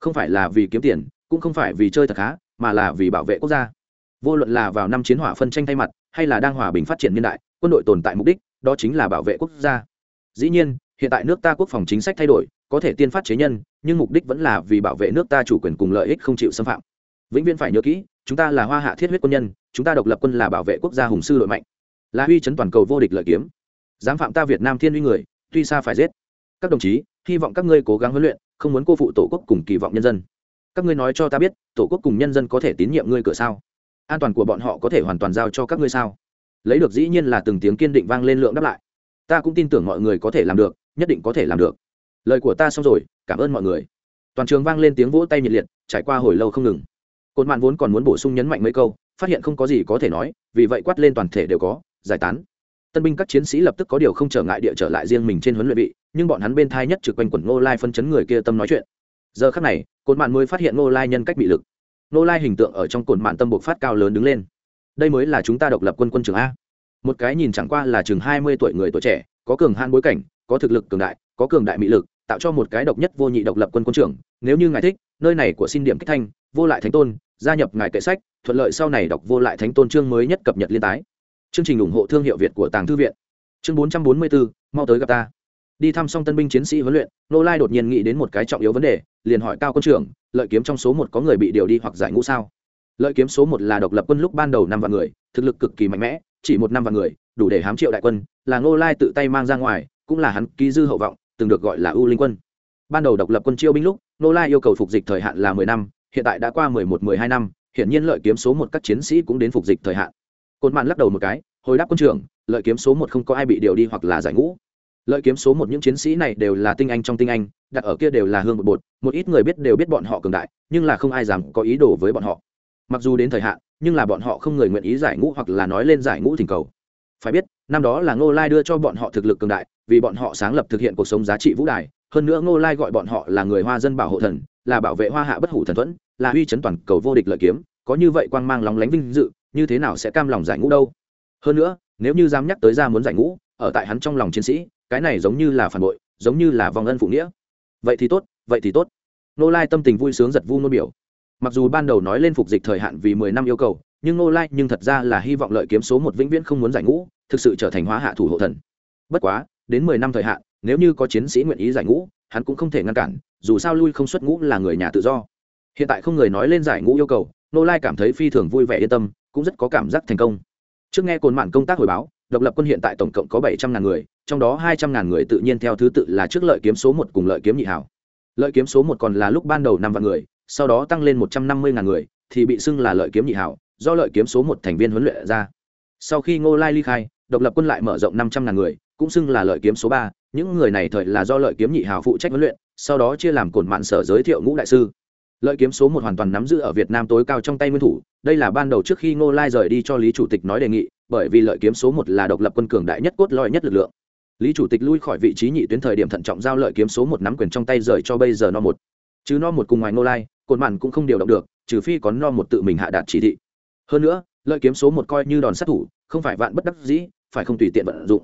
Không phải là vì kiếm tiền, cũng không phải vì chơi thật khá, mà là vì bảo vệ quốc gia. Vô luận là vào năm chiến hỏa phân tranh thay mặt, hay là đang hòa bình phát triển niên đại, quân đội tồn tại mục đích, đó chính là bảo vệ quốc gia. Dĩ nhiên, hiện tại nước ta quốc phòng chính sách thay đổi có thể tiên phát chế nhân, nhưng mục đích vẫn là vì bảo vệ nước ta chủ quyền cùng lợi ích không chịu xâm phạm. Vĩnh viễn phải nhớ kỹ, chúng ta là hoa hạ thiết huyết quân nhân, chúng ta độc lập quân là bảo vệ quốc gia hùng sư đội mạnh. Là huy chấn toàn cầu vô địch lợi kiếm. Dám phạm ta việt nam thiên uy người, tuy xa phải giết. Các đồng chí, hy vọng các ngươi cố gắng huấn luyện, không muốn cô phụ tổ quốc cùng kỳ vọng nhân dân. Các ngươi nói cho ta biết, tổ quốc cùng nhân dân có thể tín nhiệm ngươi cửa sao? An toàn của bọn họ có thể hoàn toàn giao cho các ngươi sao? Lấy được dĩ nhiên là từng tiếng kiên định vang lên lượng đáp lại. Ta cũng tin tưởng mọi người có thể làm được, nhất định có thể làm được lời của ta xong rồi, cảm ơn mọi người. Toàn trường vang lên tiếng vỗ tay nhiệt liệt, trải qua hồi lâu không ngừng. Cột mạn vốn còn muốn bổ sung nhấn mạnh mấy câu, phát hiện không có gì có thể nói, vì vậy quát lên toàn thể đều có, giải tán. Tân binh các chiến sĩ lập tức có điều không trở ngại địa trở lại riêng mình trên huấn luyện vị, nhưng bọn hắn bên thai nhất trực quanh quẩn ngô lai phân chấn người kia tâm nói chuyện. Giờ khắc này, cột mạn mới phát hiện ngô lai nhân cách bị lực. Ngô lai hình tượng ở trong cột mạn tâm buộc phát cao lớn đứng lên. Đây mới là chúng ta độc lập quân quân trường a. Một cái nhìn chẳng qua là chừng hai mươi tuổi người tuổi trẻ, có cường han bối cảnh, có thực lực cường đại có cường đại mỹ lực, tạo cho một cái độc nhất vô nhị độc lập quân quân trưởng, nếu như ngài thích, nơi này của xin điểm kích thanh, vô lại thánh tôn, gia nhập ngài kệ sách, thuận lợi sau này đọc vô lại thánh tôn chương mới nhất cập nhật liên tái. Chương trình ủng hộ thương hiệu việt của tàng thư viện. Chương bốn trăm bốn mươi bốn mau tới gặp ta. Đi thăm xong tân binh chiến sĩ huấn luyện nô lai đột nhiên nghĩ đến một cái trọng yếu vấn đề, liền hỏi cao quân trưởng, lợi kiếm trong số một có người bị điều đi hoặc giải ngũ sao? Lợi kiếm số một là độc lập quân lúc ban đầu năm vạn người, thực lực cực kỳ mạnh mẽ, chỉ một năm vạn người, đủ để hám triệu đại quân, là ngô lai tự tay mang ra ngoài, cũng là hắn ký dư hậu vọng từng được gọi là u linh quân. Ban đầu độc lập quân chiêu binh lúc, nô lai yêu cầu phục dịch thời hạn là mười năm, hiện tại đã qua mười một, mười hai năm hiện nhiên lợi kiếm số một các chiến sĩ cũng đến phục dịch thời hạn. Côn mạn lắc đầu một cái, hồi đáp quân trưởng, lợi kiếm số một không có ai bị điều đi hoặc là giải ngũ. Lợi kiếm số một những chiến sĩ này đều là tinh anh trong tinh anh, đặt ở kia đều là hương một bột, một ít người biết đều biết bọn họ cường đại, nhưng là không ai dám có ý đồ với bọn họ. Mặc dù đến thời hạn, nhưng là bọn họ không người nguyện ý giải ngũ hoặc là nói lên giải ngũ thỉnh cầu phải biết, năm đó là ngô lai đưa cho bọn họ thực lực cường đại, vì bọn họ sáng lập thực hiện cuộc sống giá trị vũ đài. Hơn nữa ngô lai gọi bọn họ là người hoa dân bảo hộ thần, là bảo vệ hoa hạ bất hủ thần thuẫn, là uy chấn toàn cầu vô địch lợi kiếm. Có như vậy quang mang lóng lánh vinh dự, như thế nào sẽ cam lòng giải ngũ đâu? Hơn nữa, nếu như dám nhắc tới ra muốn giải ngũ, ở tại hắn trong lòng chiến sĩ, cái này giống như là phản bội, giống như là vòng ân phụ nghĩa. Vậy thì tốt, vậy thì tốt. Nô lai tâm tình vui sướng giật vu nôn biểu. Mặc dù ban đầu nói lên phục dịch thời hạn vì mười năm yêu cầu nhưng nô lai nhưng thật ra là hy vọng lợi kiếm số một vĩnh viễn không muốn giải ngũ, thực sự trở thành hóa hạ thủ hộ thần. Bất quá, đến mười năm thời hạn, nếu như có chiến sĩ nguyện ý giải ngũ, hắn cũng không thể ngăn cản, dù sao lui không xuất ngũ là người nhà tự do. Hiện tại không người nói lên giải ngũ yêu cầu nô lai cảm thấy phi thường vui vẻ yên tâm, cũng rất có cảm giác thành công. Trước nghe cồn mạn công tác hồi báo, độc lập quân hiện tại tổng cộng có bảy trăm ngàn người, trong đó hai trăm ngàn người tự nhiên theo thứ tự là trước lợi kiếm số một cùng lợi kiếm nhị hảo. Lợi kiếm số một còn là lúc ban đầu năm vạn người, sau đó tăng lên một trăm năm mươi ngàn người, thì bị xưng là lợi kiếm nhị hảo do lợi kiếm số một thành viên huấn luyện ra. Sau khi ngô lai ly khai, độc lập quân lại mở rộng năm trăm ngàn người, cũng xưng là lợi kiếm số ba. Những người này thời là do lợi kiếm nhị hào phụ trách huấn luyện, sau đó chia làm cồn mạn sở giới thiệu ngũ đại sư. Lợi kiếm số một hoàn toàn nắm giữ ở việt nam tối cao trong tay nguyên thủ. Đây là ban đầu trước khi ngô lai rời đi cho lý chủ tịch nói đề nghị, bởi vì lợi kiếm số một là độc lập quân cường đại nhất cốt lõi nhất lực lượng. Lý chủ tịch lui khỏi vị trí nhị tuyến thời điểm thận trọng giao lợi kiếm số một nắm quyền trong tay rời cho bây giờ no một. Chứ no một cùng ngoài ngô lai cồn mạn cũng không điều động được, trừ phi có no một tự mình hạ đạt chỉ thị hơn nữa, lợi kiếm số một coi như đòn sát thủ, không phải vạn bất đắc dĩ, phải không tùy tiện vận dụng.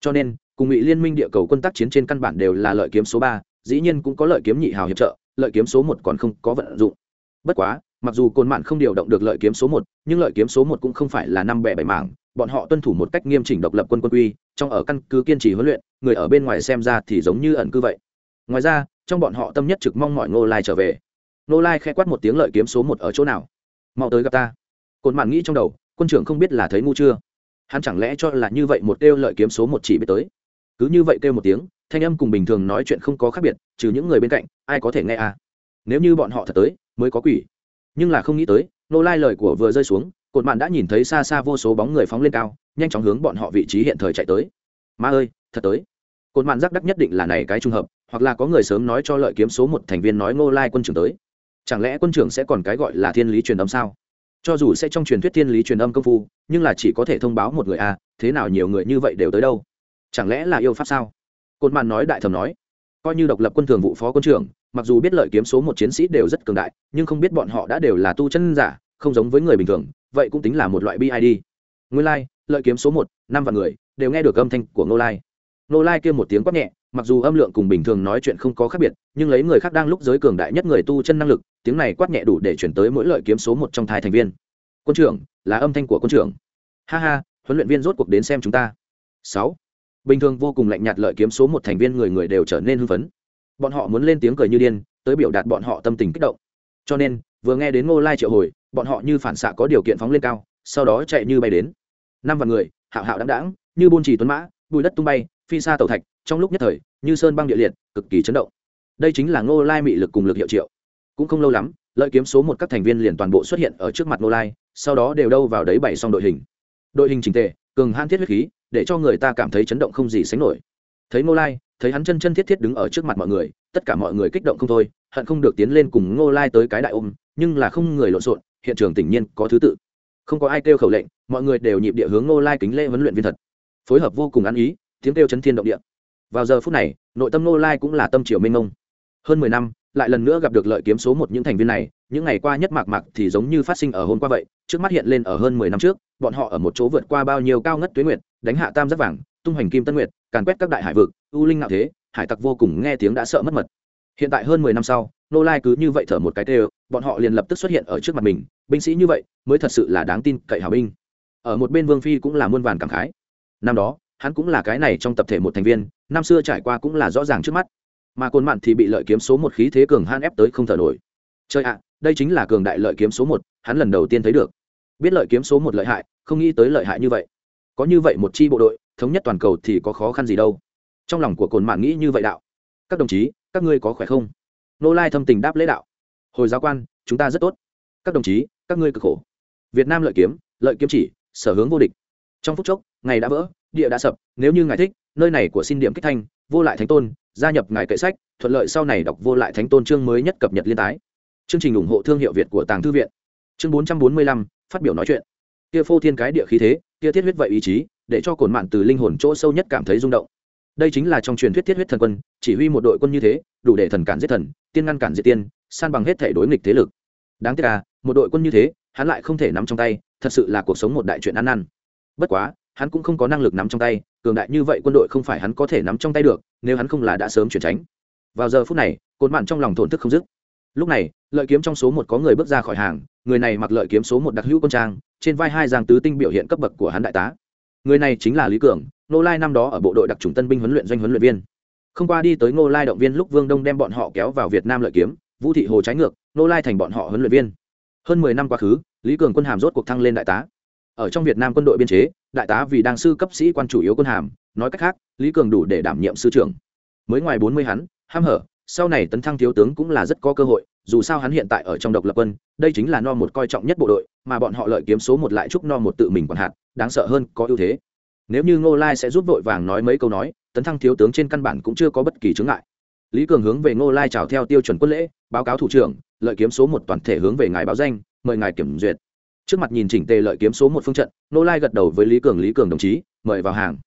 Cho nên, cùng ngụy liên minh địa cầu quân tác chiến trên căn bản đều là lợi kiếm số ba, dĩ nhiên cũng có lợi kiếm nhị hào hiệp trợ, lợi kiếm số một còn không có vận dụng. Bất quá, mặc dù cồn mạn không điều động được lợi kiếm số một, nhưng lợi kiếm số một cũng không phải là năm bẻ bảy mảng, bọn họ tuân thủ một cách nghiêm chỉnh độc lập quân quân quy, trong ở căn cứ kiên trì huấn luyện, người ở bên ngoài xem ra thì giống như ẩn cư vậy. Ngoài ra, trong bọn họ tâm nhất trực mong mọi ngô lai trở về. Ngô lai khẽ quát một tiếng lợi kiếm số một ở chỗ nào? Mau tới gặp ta cồn mạn nghĩ trong đầu, quân trưởng không biết là thấy ngu chưa. Hắn chẳng lẽ cho là như vậy một kêu lợi kiếm số một chỉ biết tới. Cứ như vậy kêu một tiếng, thanh âm cùng bình thường nói chuyện không có khác biệt, trừ những người bên cạnh, ai có thể nghe à? Nếu như bọn họ thật tới, mới có quỷ. Nhưng là không nghĩ tới, nô lai lời của vừa rơi xuống cột mạn đã nhìn thấy xa xa vô số bóng người phóng lên cao, nhanh chóng hướng bọn họ vị trí hiện thời chạy tới. Ma ơi, thật tới. Cột mạn giác đắc nhất định là này cái trùng hợp, hoặc là có người sớm nói cho lợi kiếm số một thành viên nói ngô lai quân trưởng tới. Chẳng lẽ quân trưởng sẽ còn cái gọi là thiên lý truyền âm sao? Cho dù sẽ trong truyền thuyết thiên lý truyền âm công phu nhưng là chỉ có thể thông báo một người à thế nào nhiều người như vậy đều tới đâu? Chẳng lẽ là yêu pháp sao? Cột màn nói đại thầm nói. Coi như độc lập quân thường vụ phó quân trưởng mặc dù biết lợi kiếm số một chiến sĩ đều rất cường đại nhưng không biết bọn họ đã đều là tu chân giả không giống với người bình thường vậy cũng tính là một loại bid nguyên lai、like, lợi kiếm số một năm vạn người đều nghe được âm thanh của ngô lai. Ngô lai kêu một tiếng quát nhẹ mặc dù âm lượng cùng bình thường nói chuyện không có khác biệt, nhưng lấy người khác đang lúc giới cường đại nhất người tu chân năng lực, tiếng này quát nhẹ đủ để chuyển tới mỗi lợi kiếm số một trong thai thành viên. Quân trưởng, là âm thanh của quân trưởng. Ha ha, huấn luyện viên rốt cuộc đến xem chúng ta. Sáu. Bình thường vô cùng lạnh nhạt lợi kiếm số một thành viên người người đều trở nên hưng phấn. Bọn họ muốn lên tiếng cười như điên, tới biểu đạt bọn họ tâm tình kích động. Cho nên, vừa nghe đến ngô lai triệu hồi, bọn họ như phản xạ có điều kiện phóng lên cao, sau đó chạy như bay đến. Năm vạn người, hạo hạo đáng đáng như bôn trì tuấn mã, bùi đất tung bay, phi xa tàu thạch trong lúc nhất thời, như sơn băng địa liệt, cực kỳ chấn động. Đây chính là ngô lai mị lực cùng lực hiệu triệu. Cũng không lâu lắm, lợi kiếm số một các thành viên liền toàn bộ xuất hiện ở trước mặt ngô lai, sau đó đều đâu vào đấy bày xong đội hình. Đội hình trình tề, cường han thiết huyết khí, để cho người ta cảm thấy chấn động không gì sánh nổi. Thấy ngô lai, thấy hắn chân chân thiết thiết đứng ở trước mặt mọi người, tất cả mọi người kích động không thôi, hận không được tiến lên cùng ngô lai tới cái đại ôm, nhưng là không người lộn xộn, hiện trường tỉnh nhiên có thứ tự. Không có ai kêu khẩu lệnh, mọi người đều nhịp địa hướng ngô lai kính lễ huấn luyện viên thật. Phối hợp vô cùng ăn ý, tiếng kêu chấn thiên động địa vào giờ phút này, nội tâm Nô lai cũng là tâm triều minh ông hơn mười năm, lại lần nữa gặp được lợi kiếm số một những thành viên này, những ngày qua nhất mạc mạc thì giống như phát sinh ở hôm qua vậy, trước mắt hiện lên ở hơn mười năm trước, bọn họ ở một chỗ vượt qua bao nhiêu cao ngất tuyến nguyệt, đánh hạ tam giác vàng, tung hoành kim tân nguyệt, càn quét các đại hải vực, ưu linh nạo thế, hải tặc vô cùng nghe tiếng đã sợ mất mật. Hiện tại hơn mười năm sau nô lai cứ như vậy thở một cái tê, bọn họ liền lập tức xuất hiện ở trước mặt mình, binh sĩ như vậy mới thật sự là đáng tin cậy hào binh. Ở một bên vương phi cũng là muôn vàn cảm khái. Năm đó, hắn cũng là cái này trong tập thể một thành viên năm xưa trải qua cũng là rõ ràng trước mắt. Mà côn mặn thì bị lợi kiếm số một khí thế cường han ép tới không thở nổi. Chơi ạ, đây chính là cường đại lợi kiếm số một, hắn lần đầu tiên thấy được. Biết lợi kiếm số một lợi hại, không nghĩ tới lợi hại như vậy. Có như vậy một chi bộ đội, thống nhất toàn cầu thì có khó khăn gì đâu. Trong lòng của cồn mạn nghĩ như vậy đạo. Các đồng chí, các ngươi có khỏe không? Nô lai thâm tình đáp lễ đạo. Hồi giáo quan, chúng ta rất tốt. Các đồng chí, các ngươi cực khổ. Việt nam lợi kiếm lợi kiếm chỉ, sở hướng vô địch. Trong phút chốc, ngày đã vỡ, địa đã sập, nếu như ngài thích nơi này của xin điểm kích thanh, vô lại thánh tôn, gia nhập ngài kệ sách, thuận lợi sau này đọc vô lại thánh tôn chương mới nhất cập nhật liên tái. Chương trình ủng hộ thương hiệu việt của tàng thư viện. Chương bốn trăm bốn mươi lăm, phát biểu nói chuyện. Kia phô thiên cái địa khí thế, kia thiết huyết vậy ý chí, để cho cồn mạn từ linh hồn chỗ sâu nhất cảm thấy rung động. Đây chính là trong truyền thuyết thiết huyết thần quân, chỉ huy một đội quân như thế, đủ để thần cản giết thần, tiên ngăn cản diệt tiên, san bằng hết thể đối nghịch thế lực. Đáng tiếc là một đội quân như thế, hắn lại không thể nắm trong tay, thật sự là cuộc sống một đại chuyện ăn ăn. bất quá hắn cũng không có năng lực nắm trong tay, cường đại như vậy quân đội không phải hắn có thể nắm trong tay được, nếu hắn không là đã sớm chuyển tránh. Vào giờ phút này cồn mạn trong lòng thổn thức không dứt. Lúc này, lợi kiếm trong số một có người bước ra khỏi hàng, người này mặc lợi kiếm số một đặc hữu quân trang, trên vai hai giang tứ tinh biểu hiện cấp bậc của hắn đại tá. Người này chính là lý cường nô lai năm đó ở bộ đội đặc trùng tân binh huấn luyện doanh huấn luyện viên. Không qua đi tới ngô lai động viên lúc vương đông đem bọn họ kéo vào việt nam lợi kiếm, vũ thị hồ trái ngược nô lai thành bọn họ huấn luyện viên. Hơn mười năm quá khứ, lý cường quân hàm rốt cuộc thăng lên đại tá ở trong việt nam quân đội biên chế, đại tá vì đang sư cấp sĩ quan chủ yếu quân hàm, nói cách khác, lý cường đủ để đảm nhiệm sư trưởng. Mới ngoài bốn mươi hắn, ham hở, sau này tấn thăng thiếu tướng cũng là rất có cơ hội, dù sao hắn hiện tại ở trong độc lập quân, đây chính là no một coi trọng nhất bộ đội, mà bọn họ lợi kiếm số một lại chúc no một tự mình còn hạt, đáng sợ hơn có ưu thế. Nếu như ngô lai sẽ giúp vội vàng nói mấy câu nói, tấn thăng thiếu tướng trên căn bản cũng chưa có bất kỳ chướng ngại. Lý cường hướng về ngô lai chào theo tiêu chuẩn quân lễ, báo cáo thủ trưởng, lợi kiếm số một toàn thể hướng về ngài báo danh, mời ngài kiểm duyệt trước mặt nhìn chỉnh tề lợi kiếm số một phương trận ngô lai gật đầu với lý cường lý cường đồng chí, mời vào hàng.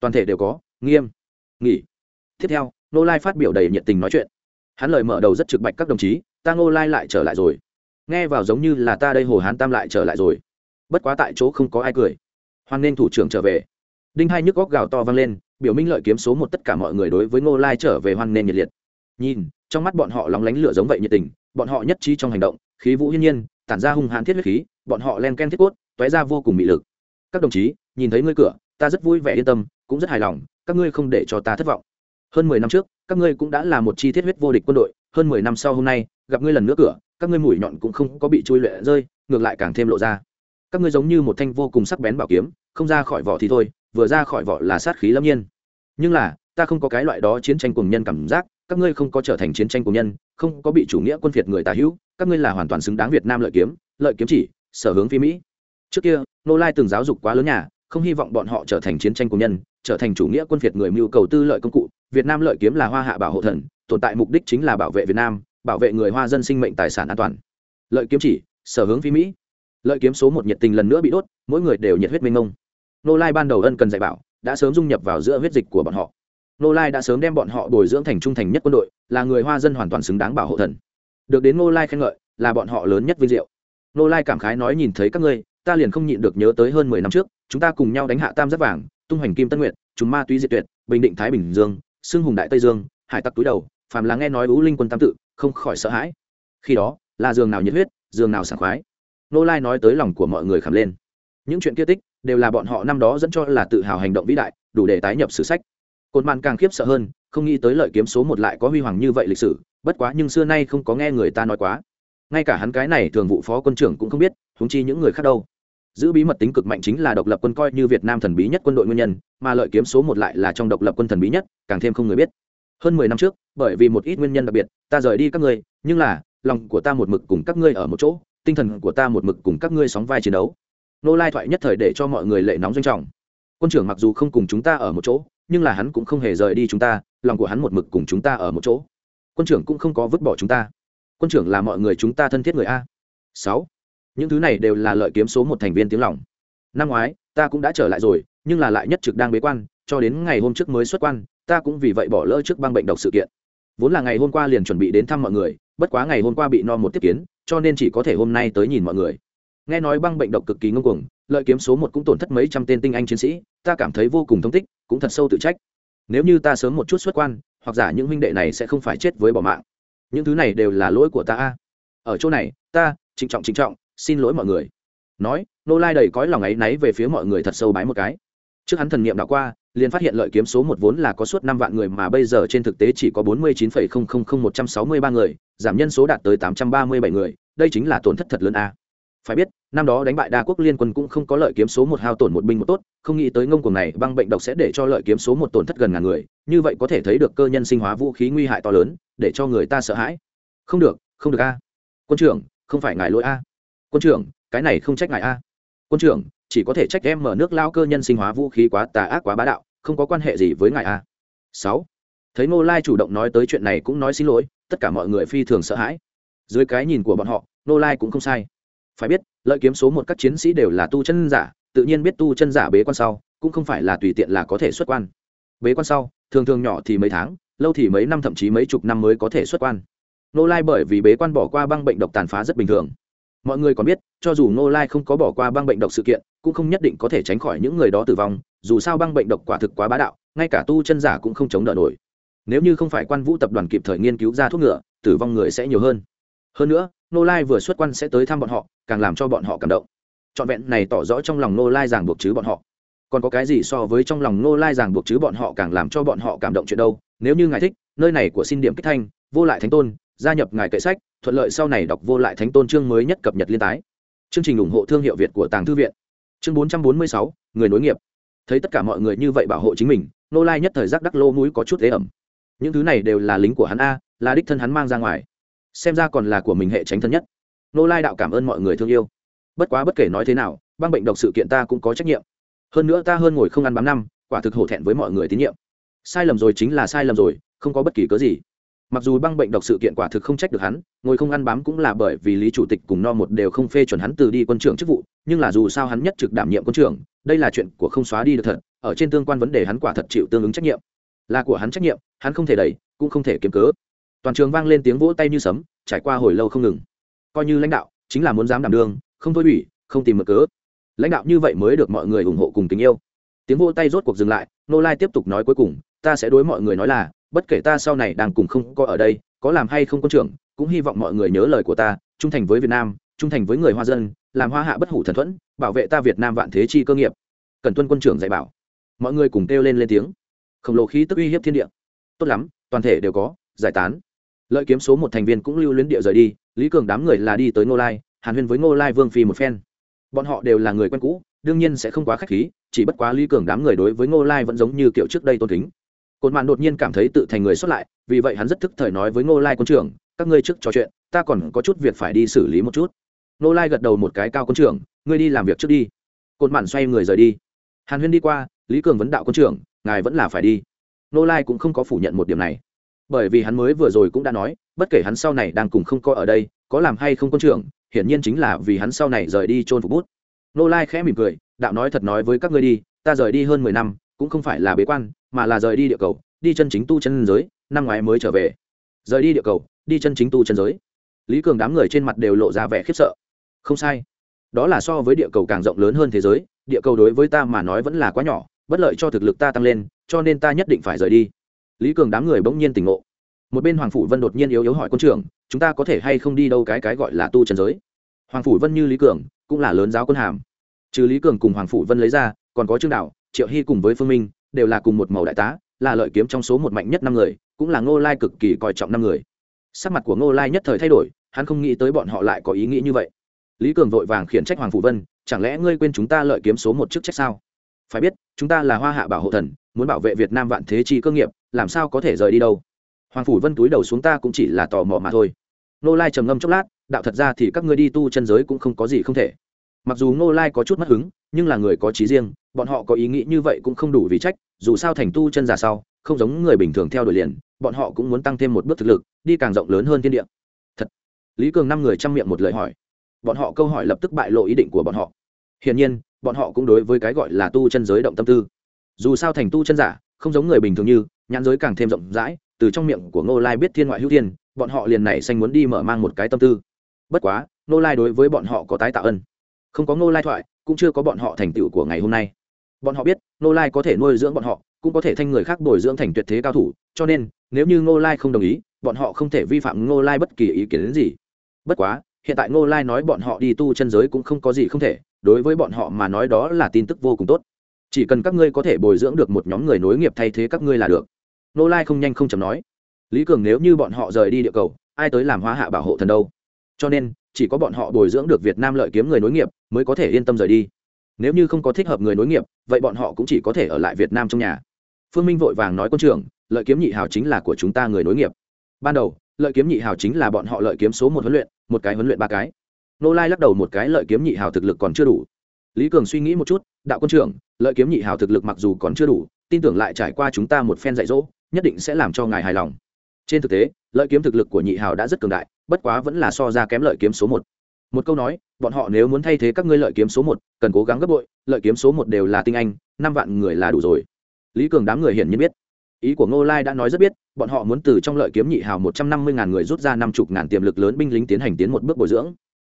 Toàn thể đều có, nghiêm, nghỉ. Tiếp theo ngô lai phát biểu đầy nhiệt tình nói chuyện. Hắn lời mở đầu rất trực bạch các đồng chí, ta ngô lai lại trở lại rồi. Nghe vào giống như là ta đây hồ hán tam lại trở lại rồi. Bất quá tại chỗ không có ai cười. Hoan nên thủ trưởng trở về. Đinh hai nhức góc gào to vang lên, biểu minh lợi kiếm số một tất cả mọi người đối với ngô lai trở về hoan nên nhiệt liệt. Nhìn, trong mắt bọn họ lóng lánh lửa giống vậy nhiệt tình, bọn họ nhất trí trong hành động, khí vũ hiên nhiên tản ra hung hãn thiết huyết khí, bọn họ len ken thiết cốt tóe ra vô cùng mị lực. Các đồng chí, nhìn thấy ngươi cửa, ta rất vui vẻ yên tâm, cũng rất hài lòng, các ngươi không để cho ta thất vọng. Hơn mười năm trước, các ngươi cũng đã là một chi thiết huyết vô địch quân đội, hơn mười năm sau hôm nay, gặp ngươi lần nữa cửa, các ngươi mũi nhọn cũng không có bị chui lệ rơi, ngược lại càng thêm lộ ra. Các ngươi giống như một thanh vô cùng sắc bén bảo kiếm, không ra khỏi vỏ thì thôi, vừa ra khỏi vỏ là sát khí lâm nhiên. Nhưng là, ta không có cái loại đó chiến tranh cùng nhân cảm giác các ngươi không có trở thành chiến tranh của nhân, không có bị chủ nghĩa quân phiệt người tà hữu, các ngươi là hoàn toàn xứng đáng việt nam lợi kiếm lợi kiếm chỉ, sở hướng phi mỹ. Trước kia, nô lai từng giáo dục quá lớn nhà, không hy vọng bọn họ trở thành chiến tranh của nhân, trở thành chủ nghĩa quân phiệt người mưu cầu tư lợi công cụ. Việt nam lợi kiếm là hoa hạ bảo hộ thần, tồn tại mục đích chính là bảo vệ việt nam, bảo vệ người hoa dân sinh mệnh tài sản an toàn. Lợi kiếm chỉ, sở hướng phi mỹ. Lợi kiếm số một nhiệt tình lần nữa bị đốt, mỗi người đều nhiệt huyết minh mông. nô lai ban đầu ân cần dạy bảo, đã sớm dung nhập vào giữa huyết dịch của bọn họ nô lai đã sớm đem bọn họ bồi dưỡng thành trung thành nhất quân đội, là người hoa dân hoàn toàn xứng đáng bảo hộ thần. Được đến nô lai khen ngợi, là bọn họ lớn nhất vinh diệu. Nô lai cảm khái nói nhìn thấy các ngươi, ta liền không nhịn được nhớ tới hơn mười năm trước, chúng ta cùng nhau đánh hạ tam giác vàng, tung hoành kim tân nguyệt chúng ma túy diệt tuyệt, bình định thái bình dương xưng hùng đại tây dương, hải tặc túi đầu, phàm là nghe nói ú linh quân tam tự, không khỏi sợ hãi. Khi đó, là giường nào nhiệt huyết, giường nào sảng khoái. Nô lai nói tới lòng của mọi người khảm lên. Những chuyện kia tích, đều là bọn họ năm đó dẫn cho là tự hào hành động vĩ đại, đủ để tái nhập sử sách cột mạn càng khiếp sợ hơn, không nghĩ tới lợi kiếm số một lại có huy hoàng như vậy lịch sử, bất quá nhưng xưa nay không có nghe người ta nói quá. Ngay cả hắn cái này thường vụ phó quân trưởng cũng không biết húng chi những người khác đâu. Giữ bí mật tính cực mạnh chính là độc lập quân coi như việt nam thần bí nhất quân đội nguyên nhân, mà lợi kiếm số một lại là trong độc lập quân thần bí nhất, càng thêm không người biết. Hơn mười năm trước, bởi vì một ít nguyên nhân đặc biệt, ta rời đi các ngươi, nhưng là, lòng của ta một mực cùng các ngươi ở một chỗ, tinh thần của ta một mực cùng các ngươi sóng vai chiến đấu. Nô lai thoại nhất thời để cho mọi người lệ nóng doanh trọng. Quân trưởng mặc dù không cùng chúng ta ở một chỗ nhưng là hắn cũng không hề rời đi chúng ta, lòng của hắn một mực cùng chúng ta ở một chỗ. Quân trưởng cũng không có vứt bỏ chúng ta. Quân trưởng là mọi người chúng ta thân thiết người a. Sáu. Những thứ này đều là lợi kiếm số một thành viên tiếng lòng. Năm ngoái, ta cũng đã trở lại rồi, nhưng là lại nhất trực đang bế quan, cho đến ngày hôm trước mới xuất quan, ta cũng vì vậy bỏ lỡ trước băng bệnh độc sự kiện. Vốn là ngày hôm qua liền chuẩn bị đến thăm mọi người, bất quá ngày hôm qua bị no một tiếp kiến, cho nên chỉ có thể hôm nay tới nhìn mọi người. Nghe nói băng bệnh độc cực kỳ ngông cuồng lợi kiếm số một cũng tổn thất mấy trăm tên tinh anh chiến sĩ, ta cảm thấy vô cùng thông tích, cũng thật sâu tự trách. Nếu như ta sớm một chút xuất quan, hoặc giả những huynh đệ này sẽ không phải chết với bỏ mạng. Những thứ này đều là lỗi của ta ở chỗ này, ta, trịnh trọng trịnh trọng, xin lỗi mọi người. Nói, nô lai đầy cõi lòng ấy náy về phía mọi người thật sâu bái một cái. Trước hắn thần niệm đảo qua, liền phát hiện lợi kiếm số một vốn là có suốt năm vạn người mà bây giờ trên thực tế chỉ có bốn mươi chín một trăm sáu mươi ba người, giảm nhân số đạt tới tám trăm ba mươi bảy người, đây chính là tổn thất thật lớn a phải biết, năm đó đánh bại đa quốc liên quân cũng không có lợi kiếm số một hao tổn một binh một tốt, không nghĩ tới ngông cuồng này băng bệnh độc sẽ để cho lợi kiếm số một tổn thất gần ngàn người, như vậy có thể thấy được cơ nhân sinh hóa vũ khí nguy hại to lớn, để cho người ta sợ hãi. Không được không được a. Quân trưởng, không phải ngài lỗi a. Quân trưởng, cái này không trách ngài a. Quân trưởng, chỉ có thể trách em mở nước lao cơ nhân sinh hóa vũ khí quá tà ác quá bá đạo, không có quan hệ gì với ngài a. Sáu. Thấy ngô lai chủ động nói tới chuyện này cũng nói xin lỗi, tất cả mọi người phi thường sợ hãi. Dưới cái nhìn của bọn họ, ngô lai cũng không sai phải biết, lợi kiếm số một các chiến sĩ đều là tu chân giả, tự nhiên biết tu chân giả bế quan sau, cũng không phải là tùy tiện là có thể xuất quan. Bế quan sau, thường thường nhỏ thì mấy tháng, lâu thì mấy năm, thậm chí mấy chục năm mới có thể xuất quan. Nô lai bởi vì bế quan bỏ qua băng bệnh độc tàn phá rất bình thường. Mọi người còn biết, cho dù nô lai không có bỏ qua băng bệnh độc sự kiện, cũng không nhất định có thể tránh khỏi những người đó tử vong, dù sao băng bệnh độc quả thực quá bá đạo, ngay cả tu chân giả cũng không chống đỡ nổi. Nếu như không phải quan vũ tập đoàn kịp thời nghiên cứu ra thuốc ngựa, tử vong người sẽ nhiều hơn. Hơn nữa nô lai vừa xuất quan sẽ tới thăm bọn họ, càng làm cho bọn họ cảm động. Trọn vẹn này tỏ rõ trong lòng nô lai ràng buộc chứ bọn họ. Còn có cái gì so với trong lòng nô lai ràng buộc chứ bọn họ càng làm cho bọn họ cảm động chuyện đâu? Nếu như ngài thích, nơi này của xin điểm kích thanh, vô lại thánh tôn, gia nhập ngài kệ sách, thuận lợi sau này đọc vô lại thánh tôn chương mới nhất cập nhật liên tái. Chương trình ủng hộ thương hiệu việt của tàng thư viện. Chương bốn trăm bốn mươi sáu, người nối nghiệp. Thấy tất cả mọi người như vậy bảo hộ chính mình, nô lai nhất thời giác đắc lô mũi có chút thế ẩm. Những thứ này đều là lính của hắn a, là đích thân hắn mang ra ngoài xem ra còn là của mình hệ tránh thân nhất. Nô lai đạo cảm ơn mọi người thương yêu. Bất quá bất kể nói thế nào, băng bệnh độc sự kiện ta cũng có trách nhiệm. Hơn nữa ta hơn ngồi không ăn bám năm, quả thực hổ thẹn với mọi người tín nhiệm. Sai lầm rồi chính là sai lầm rồi, không có bất kỳ cớ gì. Mặc dù băng bệnh độc sự kiện quả thực không trách được hắn, ngồi không ăn bám cũng là bởi vì lý chủ tịch cùng no một đều không phê chuẩn hắn từ đi quân trưởng chức vụ, nhưng là dù sao hắn nhất trực đảm nhiệm quân trưởng, đây là chuyện của không xóa đi được thật, ở trên tương quan vấn đề hắn quả thật chịu tương ứng trách nhiệm. Là của hắn trách nhiệm, hắn không thể đẩy, cũng không thể kiếm cớ toàn trường vang lên tiếng vỗ tay như sấm, trải qua hồi lâu không ngừng. Coi như lãnh đạo chính là muốn dám đảm đương, không thôi ủy, không tìm mực cớ. Lãnh đạo như vậy mới được mọi người ủng hộ cùng tình yêu. Tiếng vỗ tay rốt cuộc dừng lại, nô lai tiếp tục nói cuối cùng, ta sẽ đối mọi người nói là, bất kể ta sau này đang cùng không có ở đây, có làm hay không có trưởng, cũng hy vọng mọi người nhớ lời của ta, trung thành với việt nam, trung thành với người hoa dân, làm hoa hạ bất hủ thần thuẫn, bảo vệ ta việt nam vạn thế chi cơ nghiệp. Cần tuân quân trưởng dạy bảo. Mọi người cùng kêu lên lên tiếng. Khổng lồ khí tức uy hiếp thiên địa. Tốt lắm, toàn thể đều có, giải tán lợi kiếm số một thành viên cũng lưu luyến địa rời đi, lý cường đám người là đi tới ngô lai, hàn huyên với ngô lai vương phi một phen. Bọn họ đều là người quen cũ, đương nhiên sẽ không quá k h á c h khí, chỉ bất quá lý cường đám người đối với ngô lai vẫn giống như kiểu trước đây tôn kính. Cột mạn đột nhiên cảm thấy tự thành người xuất lại, vì vậy hắn rất thức thời nói với ngô lai quân trưởng, các ngươi trước trò chuyện, ta còn có chút việc phải đi xử lý một chút. Ngô lai gật đầu một cái, cao quân trưởng, ngươi đi làm việc trước đi. Cột mạn xoay người rời đi. Hàn huyên đi qua, lý cường vấn đạo quân trưởng, ngài vẫn là phải đi. Ngô lai cũng không có phủ nhận một điểm này bởi vì hắn mới vừa rồi cũng đã nói, bất kể hắn sau này đang cùng không có ở đây, có làm hay không quân trưởng, hiển nhiên chính là vì hắn sau này rời đi trôn phục bút. Nô lai khẽ mỉm cười, đạo nói thật nói với các ngươi đi, ta rời đi hơn mười năm, cũng không phải là bế quan, mà là rời đi địa cầu, đi chân chính tu chân giới, năm ngoái mới trở về. Rời đi địa cầu, đi chân chính tu chân giới. Lý cường đám người trên mặt đều lộ ra vẻ khiếp sợ. Không sai. Đó là so với địa cầu càng rộng lớn hơn thế giới, địa cầu đối với ta mà nói vẫn là quá nhỏ, bất lợi cho thực lực ta tăng lên, cho nên ta nhất định phải rời đi lý cường đám người bỗng nhiên tỉnh ngộ. Một bên hoàng phủ vân đột nhiên yếu yếu hỏi quân trưởng, chúng ta có thể hay không đi đâu cái cái gọi là tu trần giới? Hoàng phủ vân như lý cường, cũng là lớn giáo quân hàm. Trừ lý cường cùng hoàng phủ vân lấy ra, còn có trương đạo, triệu hy cùng với phương minh, đều là cùng một màu đại tá, là lợi kiếm trong số một mạnh nhất năm người, cũng là ngô lai cực kỳ coi trọng năm người. Sắc mặt của ngô lai nhất thời thay đổi, hắn không nghĩ tới bọn họ lại có ý nghĩ như vậy. Lý cường vội vàng khiển trách hoàng phủ vân, chẳng lẽ ngươi quên chúng ta lợi kiếm số một chức trách sao? Phải biết, chúng ta là hoa hạ bảo hộ thần muốn bảo vệ việt nam vạn thế chi cơ nghiệp, làm sao có thể rời đi đâu? Hoàng phủ vân túi đầu xuống ta cũng chỉ là tò mò mà thôi. Nô lai trầm ngâm chốc lát, đạo thật ra thì các ngươi đi tu chân giới cũng không có gì không thể. Mặc dù nô lai có chút mất hứng, nhưng là người có trí riêng, bọn họ có ý nghĩ như vậy cũng không đủ vì trách, dù sao thành tu chân giả sau, không giống người bình thường theo đuổi liền, bọn họ cũng muốn tăng thêm một bước thực lực, đi càng rộng lớn hơn thiên địa. Thật. Lý cường năm người chăm miệng một lời hỏi. Bọn họ câu hỏi lập tức bại lộ ý định của bọn họ. Hiển nhiên, bọn họ cũng đối với cái gọi là tu chân giới động tâm tư dù sao thành tu chân giả, không giống người bình thường như, nhãn giới càng thêm rộng rãi, từ trong miệng của ngô lai biết thiên ngoại hữu thiên, bọn họ liền nảy xanh muốn đi mở mang một cái tâm tư. Bất quá, ngô lai đối với bọn họ có tái tạo ân. Không có ngô lai thoại, cũng chưa có bọn họ thành tựu của ngày hôm nay. Bọn họ biết, ngô lai có thể nuôi dưỡng bọn họ, cũng có thể thanh người khác bồi dưỡng thành tuyệt thế cao thủ, cho nên, nếu như ngô lai không đồng ý, bọn họ không thể vi phạm ngô lai bất kỳ ý kiến đến gì. Bất quá, hiện tại ngô lai nói bọn họ đi tu chân giới cũng không có gì không thể, đối với bọn họ mà nói đó là tin tức vô cùng tốt chỉ cần các ngươi có thể bồi dưỡng được một nhóm người nối nghiệp thay thế các ngươi là được. Nô lai không nhanh không chầm nói. Lý cường nếu như bọn họ rời đi địa cầu, ai tới làm hóa hạ bảo hộ thần đâu? Cho nên, chỉ có bọn họ bồi dưỡng được việt nam lợi kiếm người nối nghiệp mới có thể yên tâm rời đi. Nếu như không có thích hợp người nối nghiệp, vậy bọn họ cũng chỉ có thể ở lại việt nam trong nhà. Phương minh vội vàng nói quân trưởng, lợi kiếm nhị hào chính là của chúng ta người nối nghiệp. Ban đầu, lợi kiếm nhị hào chính là bọn họ lợi kiếm số một huấn luyện, một cái huấn luyện ba cái. Nô lai lắc đầu một cái, lợi kiếm nhị hào thực lực còn chưa đủ lý cường suy nghĩ một chút, đạo quân trưởng, lợi kiếm nhị hào thực lực mặc dù còn chưa đủ, tin tưởng lại trải qua chúng ta một phen dạy dỗ, nhất định sẽ làm cho ngài hài lòng. Trên thực tế, lợi kiếm thực lực của nhị hào đã rất cường đại, bất quá vẫn là so ra kém lợi kiếm số một. Một câu nói, bọn họ nếu muốn thay thế các ngươi lợi kiếm số một, cần cố gắng gấp bội, lợi kiếm số một đều là tinh anh, năm vạn người là đủ rồi. Lý cường đám người hiển nhiên biết. Ý của ngô lai đã nói rất biết, bọn họ muốn từ trong lợi kiếm nhị hào một trăm năm mươi ngàn người rút ra năm chục ngàn tiềm lực lớn binh lính tiến hành tiến một bước bồi dưỡng.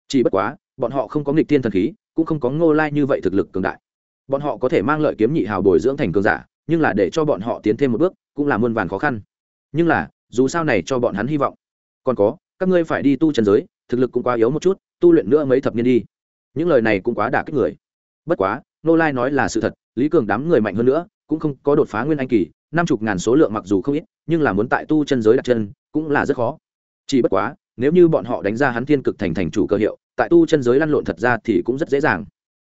Chỉ bất quá, bọn họ không có nghịch tiên thần khí cũng không có ngô lai như vậy thực lực cường đại. Bọn họ có thể mang lợi kiếm nhị hào bồi dưỡng thành cường giả, nhưng là để cho bọn họ tiến thêm một bước, cũng là muôn vàn khó khăn. Nhưng là, dù sao này cho bọn hắn hy vọng. Còn có, các ngươi phải đi tu trần giới, thực lực cũng quá yếu một chút, tu luyện nữa mấy thập niên đi. Những lời này cũng quá đả kích người. Bất quá nô lai nói là sự thật, lý cường đám người mạnh hơn nữa, cũng không có đột phá nguyên anh kỳ, năm chục ngàn số lượng mặc dù không ít, nhưng là muốn tại tu chân giới đặt chân, cũng là rất khó. Chỉ bất quá, nếu như bọn họ đánh ra hắn thiên cực thành thành chủ cơ hiệu tại tu chân giới lăn lộn thật ra thì cũng rất dễ dàng.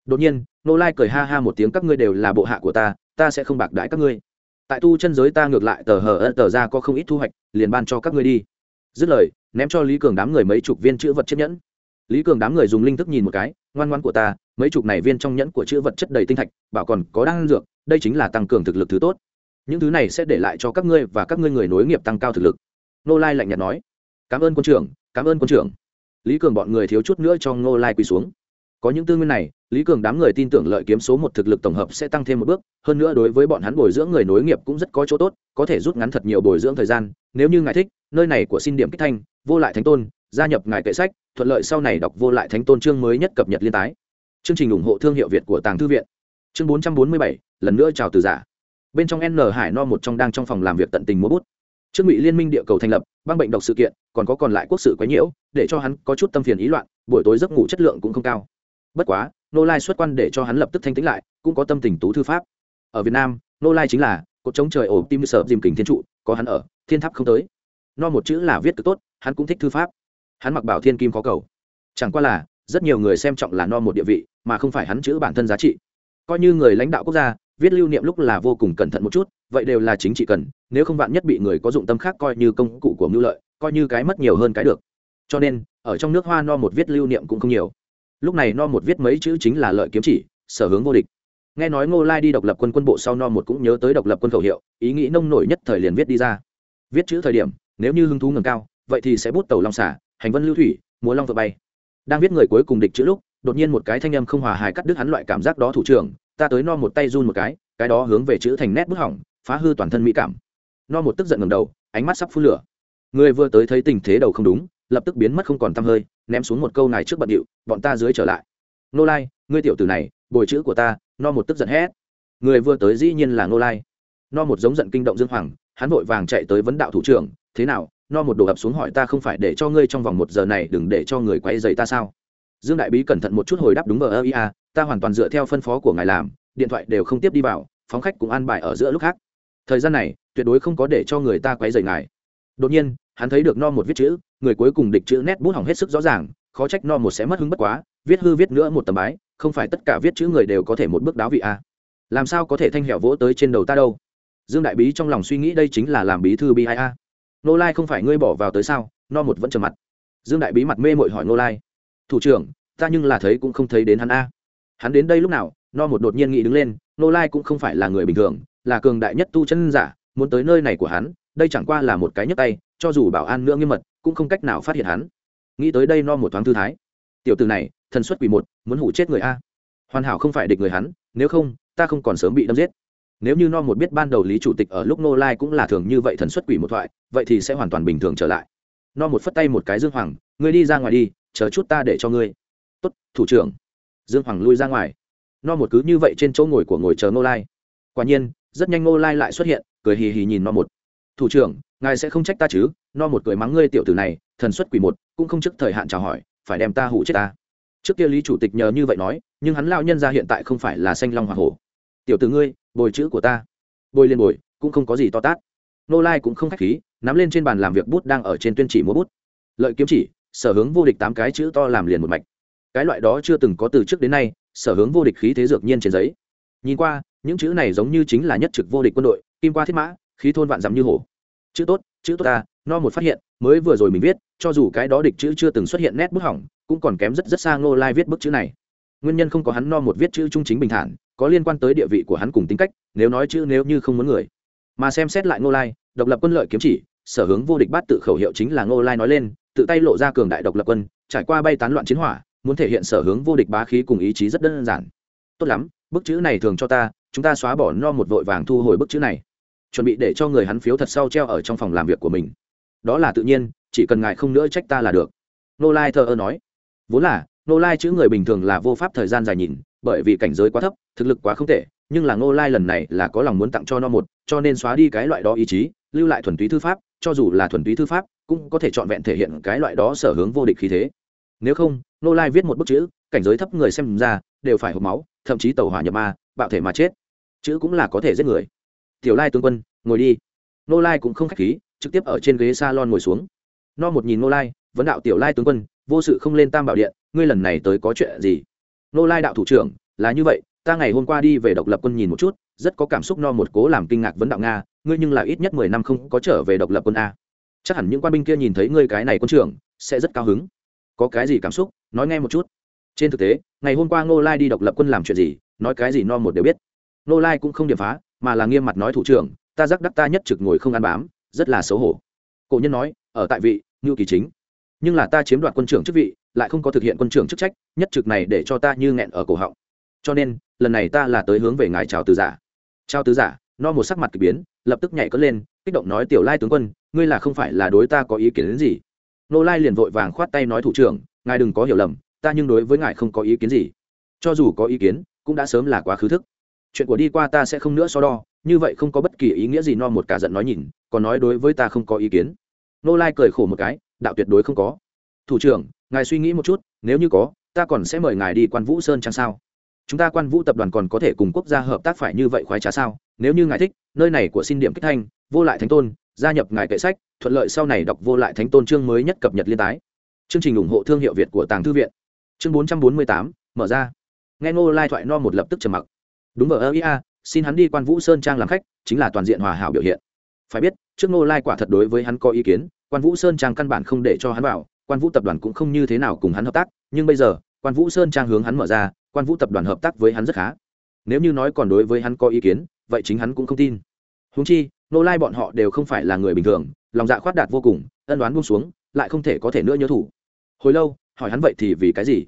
Đột nhiên nô lai cười ha ha một tiếng, các ngươi đều là bộ hạ của ta ta sẽ không bạc đãi các ngươi. Tại tu chân giới ta ngược lại tờ hờ ơ tờ ra có không ít thu hoạch, liền ban cho các ngươi đi. Dứt lời, ném cho lý cường đám người mấy chục viên chữ vật chiếc nhẫn. Lý cường đám người dùng linh thức nhìn một cái, ngoan ngoan của ta, mấy chục này viên trong nhẫn của chữ vật chất đầy tinh thạch, bảo còn có đan dược, đây chính là tăng cường thực lực thứ tốt. Những thứ này sẽ để lại cho các ngươi và các ngươi người nối nghiệp tăng cao thực lực. Nô lai lạnh nhạt nói. Cảm ơn quân trưởng, cảm ơn quân trưởng lý cường bọn người thiếu chút nữa cho ngô lai quỳ xuống. Có những tư nguyên này, lý cường đám người tin tưởng lợi kiếm số một thực lực tổng hợp sẽ tăng thêm một bước, hơn nữa đối với bọn hắn bồi dưỡng người nối nghiệp cũng rất có chỗ tốt, có thể rút ngắn thật nhiều bồi dưỡng thời gian. Nếu như ngài thích, nơi này của xin điểm kích thanh, vô lại thánh tôn, gia nhập ngài kệ sách, thuận lợi sau này đọc vô lại thánh tôn chương mới nhất cập nhật liên tái. Chương trình ủng hộ thương hiệu việt của tàng thư viện. Chương bốn trăm bốn mươi bảy, lần nữa chào từ giả. Bên trong n hải no một trong đang trong phòng làm việc tận tình múa bút trước ngụy liên minh địa cầu thành lập, băng bệnh độc sự kiện, còn có còn lại quốc sự quấy nhiễu, để cho hắn có chút tâm phiền ý loạn, buổi tối giấc ngủ chất lượng cũng không cao. Bất quá, nô lai xuất quan để cho hắn lập tức thanh tĩnh lại, cũng có tâm tình tú thư pháp. Ở việt nam, nô lai chính là cột chống trời ổ tim sợ dìm kình thiên trụ, có hắn ở, thiên tháp không tới. No một chữ là viết cực tốt, hắn cũng thích thư pháp. Hắn mặc bảo thiên kim có cầu. Chẳng qua là, rất nhiều người xem trọng là no một địa vị, mà không phải hắn chữ bản thân giá trị. Coi như người lãnh đạo quốc gia, viết lưu niệm lúc là vô cùng cẩn thận một chút vậy đều là chính trị cần, nếu không vạn nhất bị người có dụng tâm khác coi như công cụ của mưu lợi, coi như cái mất nhiều hơn cái được. Cho nên, ở trong nước hoa no một viết lưu niệm cũng không nhiều. Lúc này no một viết mấy chữ chính là lợi kiếm chỉ, sở hướng vô địch. Nghe nói ngô lai đi độc lập quân quân bộ sau no một cũng nhớ tới độc lập quân khẩu hiệu, ý nghĩ nông nổi nhất thời liền viết đi ra. Viết chữ thời điểm, nếu như hứng thú ngầm cao, vậy thì sẽ bút tàu long xả hành vân lưu thủy, múa long vợ bay. Đang viết người cuối cùng địch chữ lúc, đột nhiên một cái thanh âm không hòa hài cắt đứt hắn loại cảm giác đó thủ trưởng, ta tới no một tay run một cái cái đó hướng về chữ thành nét bút hỏng phá hư toàn thân mỹ cảm. No một tức giận ngầm đầu, ánh mắt sắp phun lửa. Người vừa tới thấy tình thế đầu không đúng, lập tức biến mất không còn t hơi, ném xuống một câu này trước bận điệu, bọn ta dưới trở lại. Nô lai, ngươi tiểu tử này, bồi chữ của ta, no một tức giận hét. Người vừa tới dĩ nhiên là nô lai. No một giống giận kinh động dương hoàng, hắn vội vàng chạy tới vấn đạo thủ trưởng, thế nào, no một đổ ập xuống hỏi ta không phải để cho ngươi trong vòng một giờ này đừng để cho người quay dày ta sao? Dương đại bí cẩn thận một chút hồi đáp đúng ở ơ ia ta hoàn toàn dựa theo phân phó của ngài làm, điện thoại đều không tiếp đi vào, phóng khách cũng an bài ở giữa lúc khác thời gian này, tuyệt đối không có để cho người ta quấy rầy ngài. Đột nhiên, hắn thấy được no một viết chữ, người cuối cùng địch chữ nét bút hỏng hết sức rõ ràng, khó trách no một sẽ mất hứng bất quá, viết hư viết nữa một tầm bái, không phải tất cả viết chữ người đều có thể một bước đáo vị a. Làm sao có thể thanh hẻo vỗ tới trên đầu ta đâu? Dương đại bí trong lòng suy nghĩ đây chính là làm bí thư bi ai a. Nô lai không phải ngươi bỏ vào tới sao? No một vẫn trầm mặt. Dương đại bí mặt mê mội hỏi nô lai. Thủ trưởng, ta nhưng là thấy cũng không thấy đến hắn a. Hắn đến đây lúc nào? No một đột nhiên nghĩ đứng lên, nô lai cũng không phải là người bình thường là cường đại nhất tu chân giả, muốn tới nơi này của hắn, đây chẳng qua là một cái nhấp tay, cho dù bảo an nữa nghiêm mật, cũng không cách nào phát hiện hắn. Nghĩ tới đây no một thoáng thư thái. Tiểu từ này, thần xuất quỷ một, muốn hủ chết người a. Hoàn hảo không phải địch người hắn, nếu không, ta không còn sớm bị đâm giết. Nếu như no một biết ban đầu lý chủ tịch ở lúc nô lai cũng là thường như vậy thần xuất quỷ một thoại, vậy thì sẽ hoàn toàn bình thường trở lại. No một phất tay một cái dương hoàng, ngươi đi ra ngoài đi, chờ chút ta để cho ngươi. Tốt, thủ trưởng. Dương hoàng lui ra ngoài. No một cứ như vậy trên chỗ ngồi của ngồi chờ nô lai. Quả nhiên rất nhanh nô lai lại xuất hiện, cười hì hì nhìn no một. Thủ trưởng, ngài sẽ không trách ta chứ? No một cười mắng ngươi tiểu tử này, thần xuất quỷ một, cũng không trước thời hạn chào hỏi, phải đem ta hủ chết ta. Trước kia lý chủ tịch nhờ như vậy nói, nhưng hắn lao nhân ra hiện tại không phải là xanh long hỏa hổ. Tiểu tử ngươi, bồi chữ của ta. Bồi liền bồi, cũng không có gì to tát. Nô lai cũng không khách khí, nắm lên trên bàn làm việc bút đang ở trên tuyên chỉ múa bút. Lợi kiếm chỉ, sở hướng vô địch tám cái chữ to làm liền một mạch. Cái loại đó chưa từng có từ trước đến nay, sở hướng vô địch khí thế dược nhiên trên giấy. Nhìn qua những chữ này giống như chính là nhất trực vô địch quân đội, kim qua thiết mã, khí thôn vạn dặm như hổ. Chữ tốt chữ tốt ta, no một phát hiện, mới vừa rồi mình viết, cho dù cái đó địch chữ chưa từng xuất hiện nét bức hỏng, cũng còn kém rất rất xa ngô lai viết bức chữ này. Nguyên nhân không có hắn no một viết chữ trung chính bình thản, có liên quan tới địa vị của hắn cùng tính cách, nếu nói chữ nếu như không muốn người. Mà xem xét lại ngô lai, độc lập quân lợi kiếm chỉ, sở hướng vô địch bát tự khẩu hiệu chính là ngô lai nói lên, tự tay lộ ra cường đại độc lập quân, trải qua bay tán loạn chiến hỏa, muốn thể hiện sở hướng vô địch bá khí cùng ý chí rất đơn giản tốt lắm, bức chữ này thường cho ta, chúng ta xóa bỏ no một vội vàng thu hồi bức chữ này. Chuẩn bị để cho người hắn phiếu thật sau treo ở trong phòng làm việc của mình. Đó là tự nhiên, chỉ cần ngài không nữa trách ta là được. Nô lai thờ ơ nói. Vốn là, nô lai chữ người bình thường là vô pháp thời gian dài nhìn, bởi vì cảnh giới quá thấp, thực lực quá không tệ, nhưng là nô lai lần này là có lòng muốn tặng cho no một, cho nên xóa đi cái loại đó ý chí, lưu lại thuần túy thư pháp, cho dù là thuần túy thư pháp, cũng có thể trọn vẹn thể hiện cái loại đó sở hướng vô địch khí thế nếu không nô lai viết một bức chữ, cảnh giới thấp người xem ra, đều phải hộp máu, thậm chí tàu hỏa nhập ma, bạo thể mà chết. Chữ cũng là có thể giết người. Tiểu lai tướng quân, ngồi đi. Nô lai cũng không k h á c h khí, trực tiếp ở trên ghế s a lon ngồi xuống. No một nhìn nô lai, vấn đạo tiểu lai tướng quân, vô sự không lên tam bảo điện, ngươi lần này tới có chuyện gì? Nô lai đạo thủ trưởng, là như vậy, ta ngày hôm qua đi về độc lập quân nhìn một chút, rất có cảm xúc no một cố làm kinh ngạc vấn đạo nga, ngươi nhưng là ít nhất mười năm không có trở về độc lập quân a. Chắc hẳn những quan binh kia nhìn thấy ngươi cái này quân trưởng, sẽ rất cao hứng có cái gì cảm xúc, nói nghe một chút. Trên thực tế, ngày hôm qua ngô lai đi độc lập quân làm chuyện gì, nói cái gì no một đều biết. Ngô lai cũng không điểm phá, mà là nghiêm mặt nói thủ trưởng, ta giác đắc ta nhất trực ngồi không ăn bám, rất là xấu hổ. Cổ nhân nói, ở tại vị, ngưu kỳ chính. Nhưng là ta chiếm đoạt quân trưởng chức vị, lại không có thực hiện quân trưởng chức trách, nhất trực này để cho ta như nghẹn ở cổ họng. Cho nên, lần này ta là tới hướng về ngài chào từ giả. Chào từ giả, no một sắc mặt k ỳ biến, lập tức nhảy cất lên, kích động nói, tiểu lai tướng quân, ngươi là không phải là đối ta có ý kiến đến gì? Nô lai liền vội vàng khoát tay nói, thủ trưởng, ngài đừng có hiểu lầm, ta nhưng đối với ngài không có ý kiến gì. Cho dù có ý kiến, cũng đã sớm là quá khứ thức. Chuyện của đi qua ta sẽ không nữa so đo, như vậy không có bất kỳ ý nghĩa gì no một cả giận nói nhìn, còn nói đối với ta không có ý kiến. Nô lai cười khổ một cái, đạo tuyệt đối không có. Thủ trưởng, ngài suy nghĩ một chút, nếu như có, ta còn sẽ mời ngài đi quan vũ sơn chăng sao? Chúng ta quan vũ tập đoàn còn có thể cùng quốc gia hợp tác phải như vậy khoái trá sao? Nếu như ngài thích, nơi này của xin điểm kích thanh, vô lại thánh tôn gia nhập ngài kệ sách, thuận lợi sau này đọc vô lại thánh tôn chương mới nhất cập nhật liên tái. Chương trình ủng hộ thương hiệu việt của tàng thư viện. Chương bốn trăm bốn mươi tám, mở ra. Nghe ngô lai thoại no một lập tức trầm mặc. Đúng ở ơ ia xin hắn đi quan vũ sơn trang làm khách, chính là toàn diện hòa hảo biểu hiện. Phải biết, trước ngô lai quả thật đối với hắn có ý kiến, quan vũ sơn trang căn bản không để cho hắn vào, quan vũ tập đoàn cũng không như thế nào cùng hắn hợp tác, nhưng bây giờ, quan vũ sơn trang hướng hắn mở ra, quan vũ tập đoàn hợp tác với hắn rất khá. Nếu như nói còn đối với hắn có ý kiến, vậy chính hắn cũng không tin. Húng chi nô lai bọn họ đều không phải là người bình thường, lòng dạ khoát đạt vô cùng, ân đoán buông xuống, lại không thể có thể nữa nhớ thủ. Hồi lâu, hỏi hắn vậy thì vì cái gì?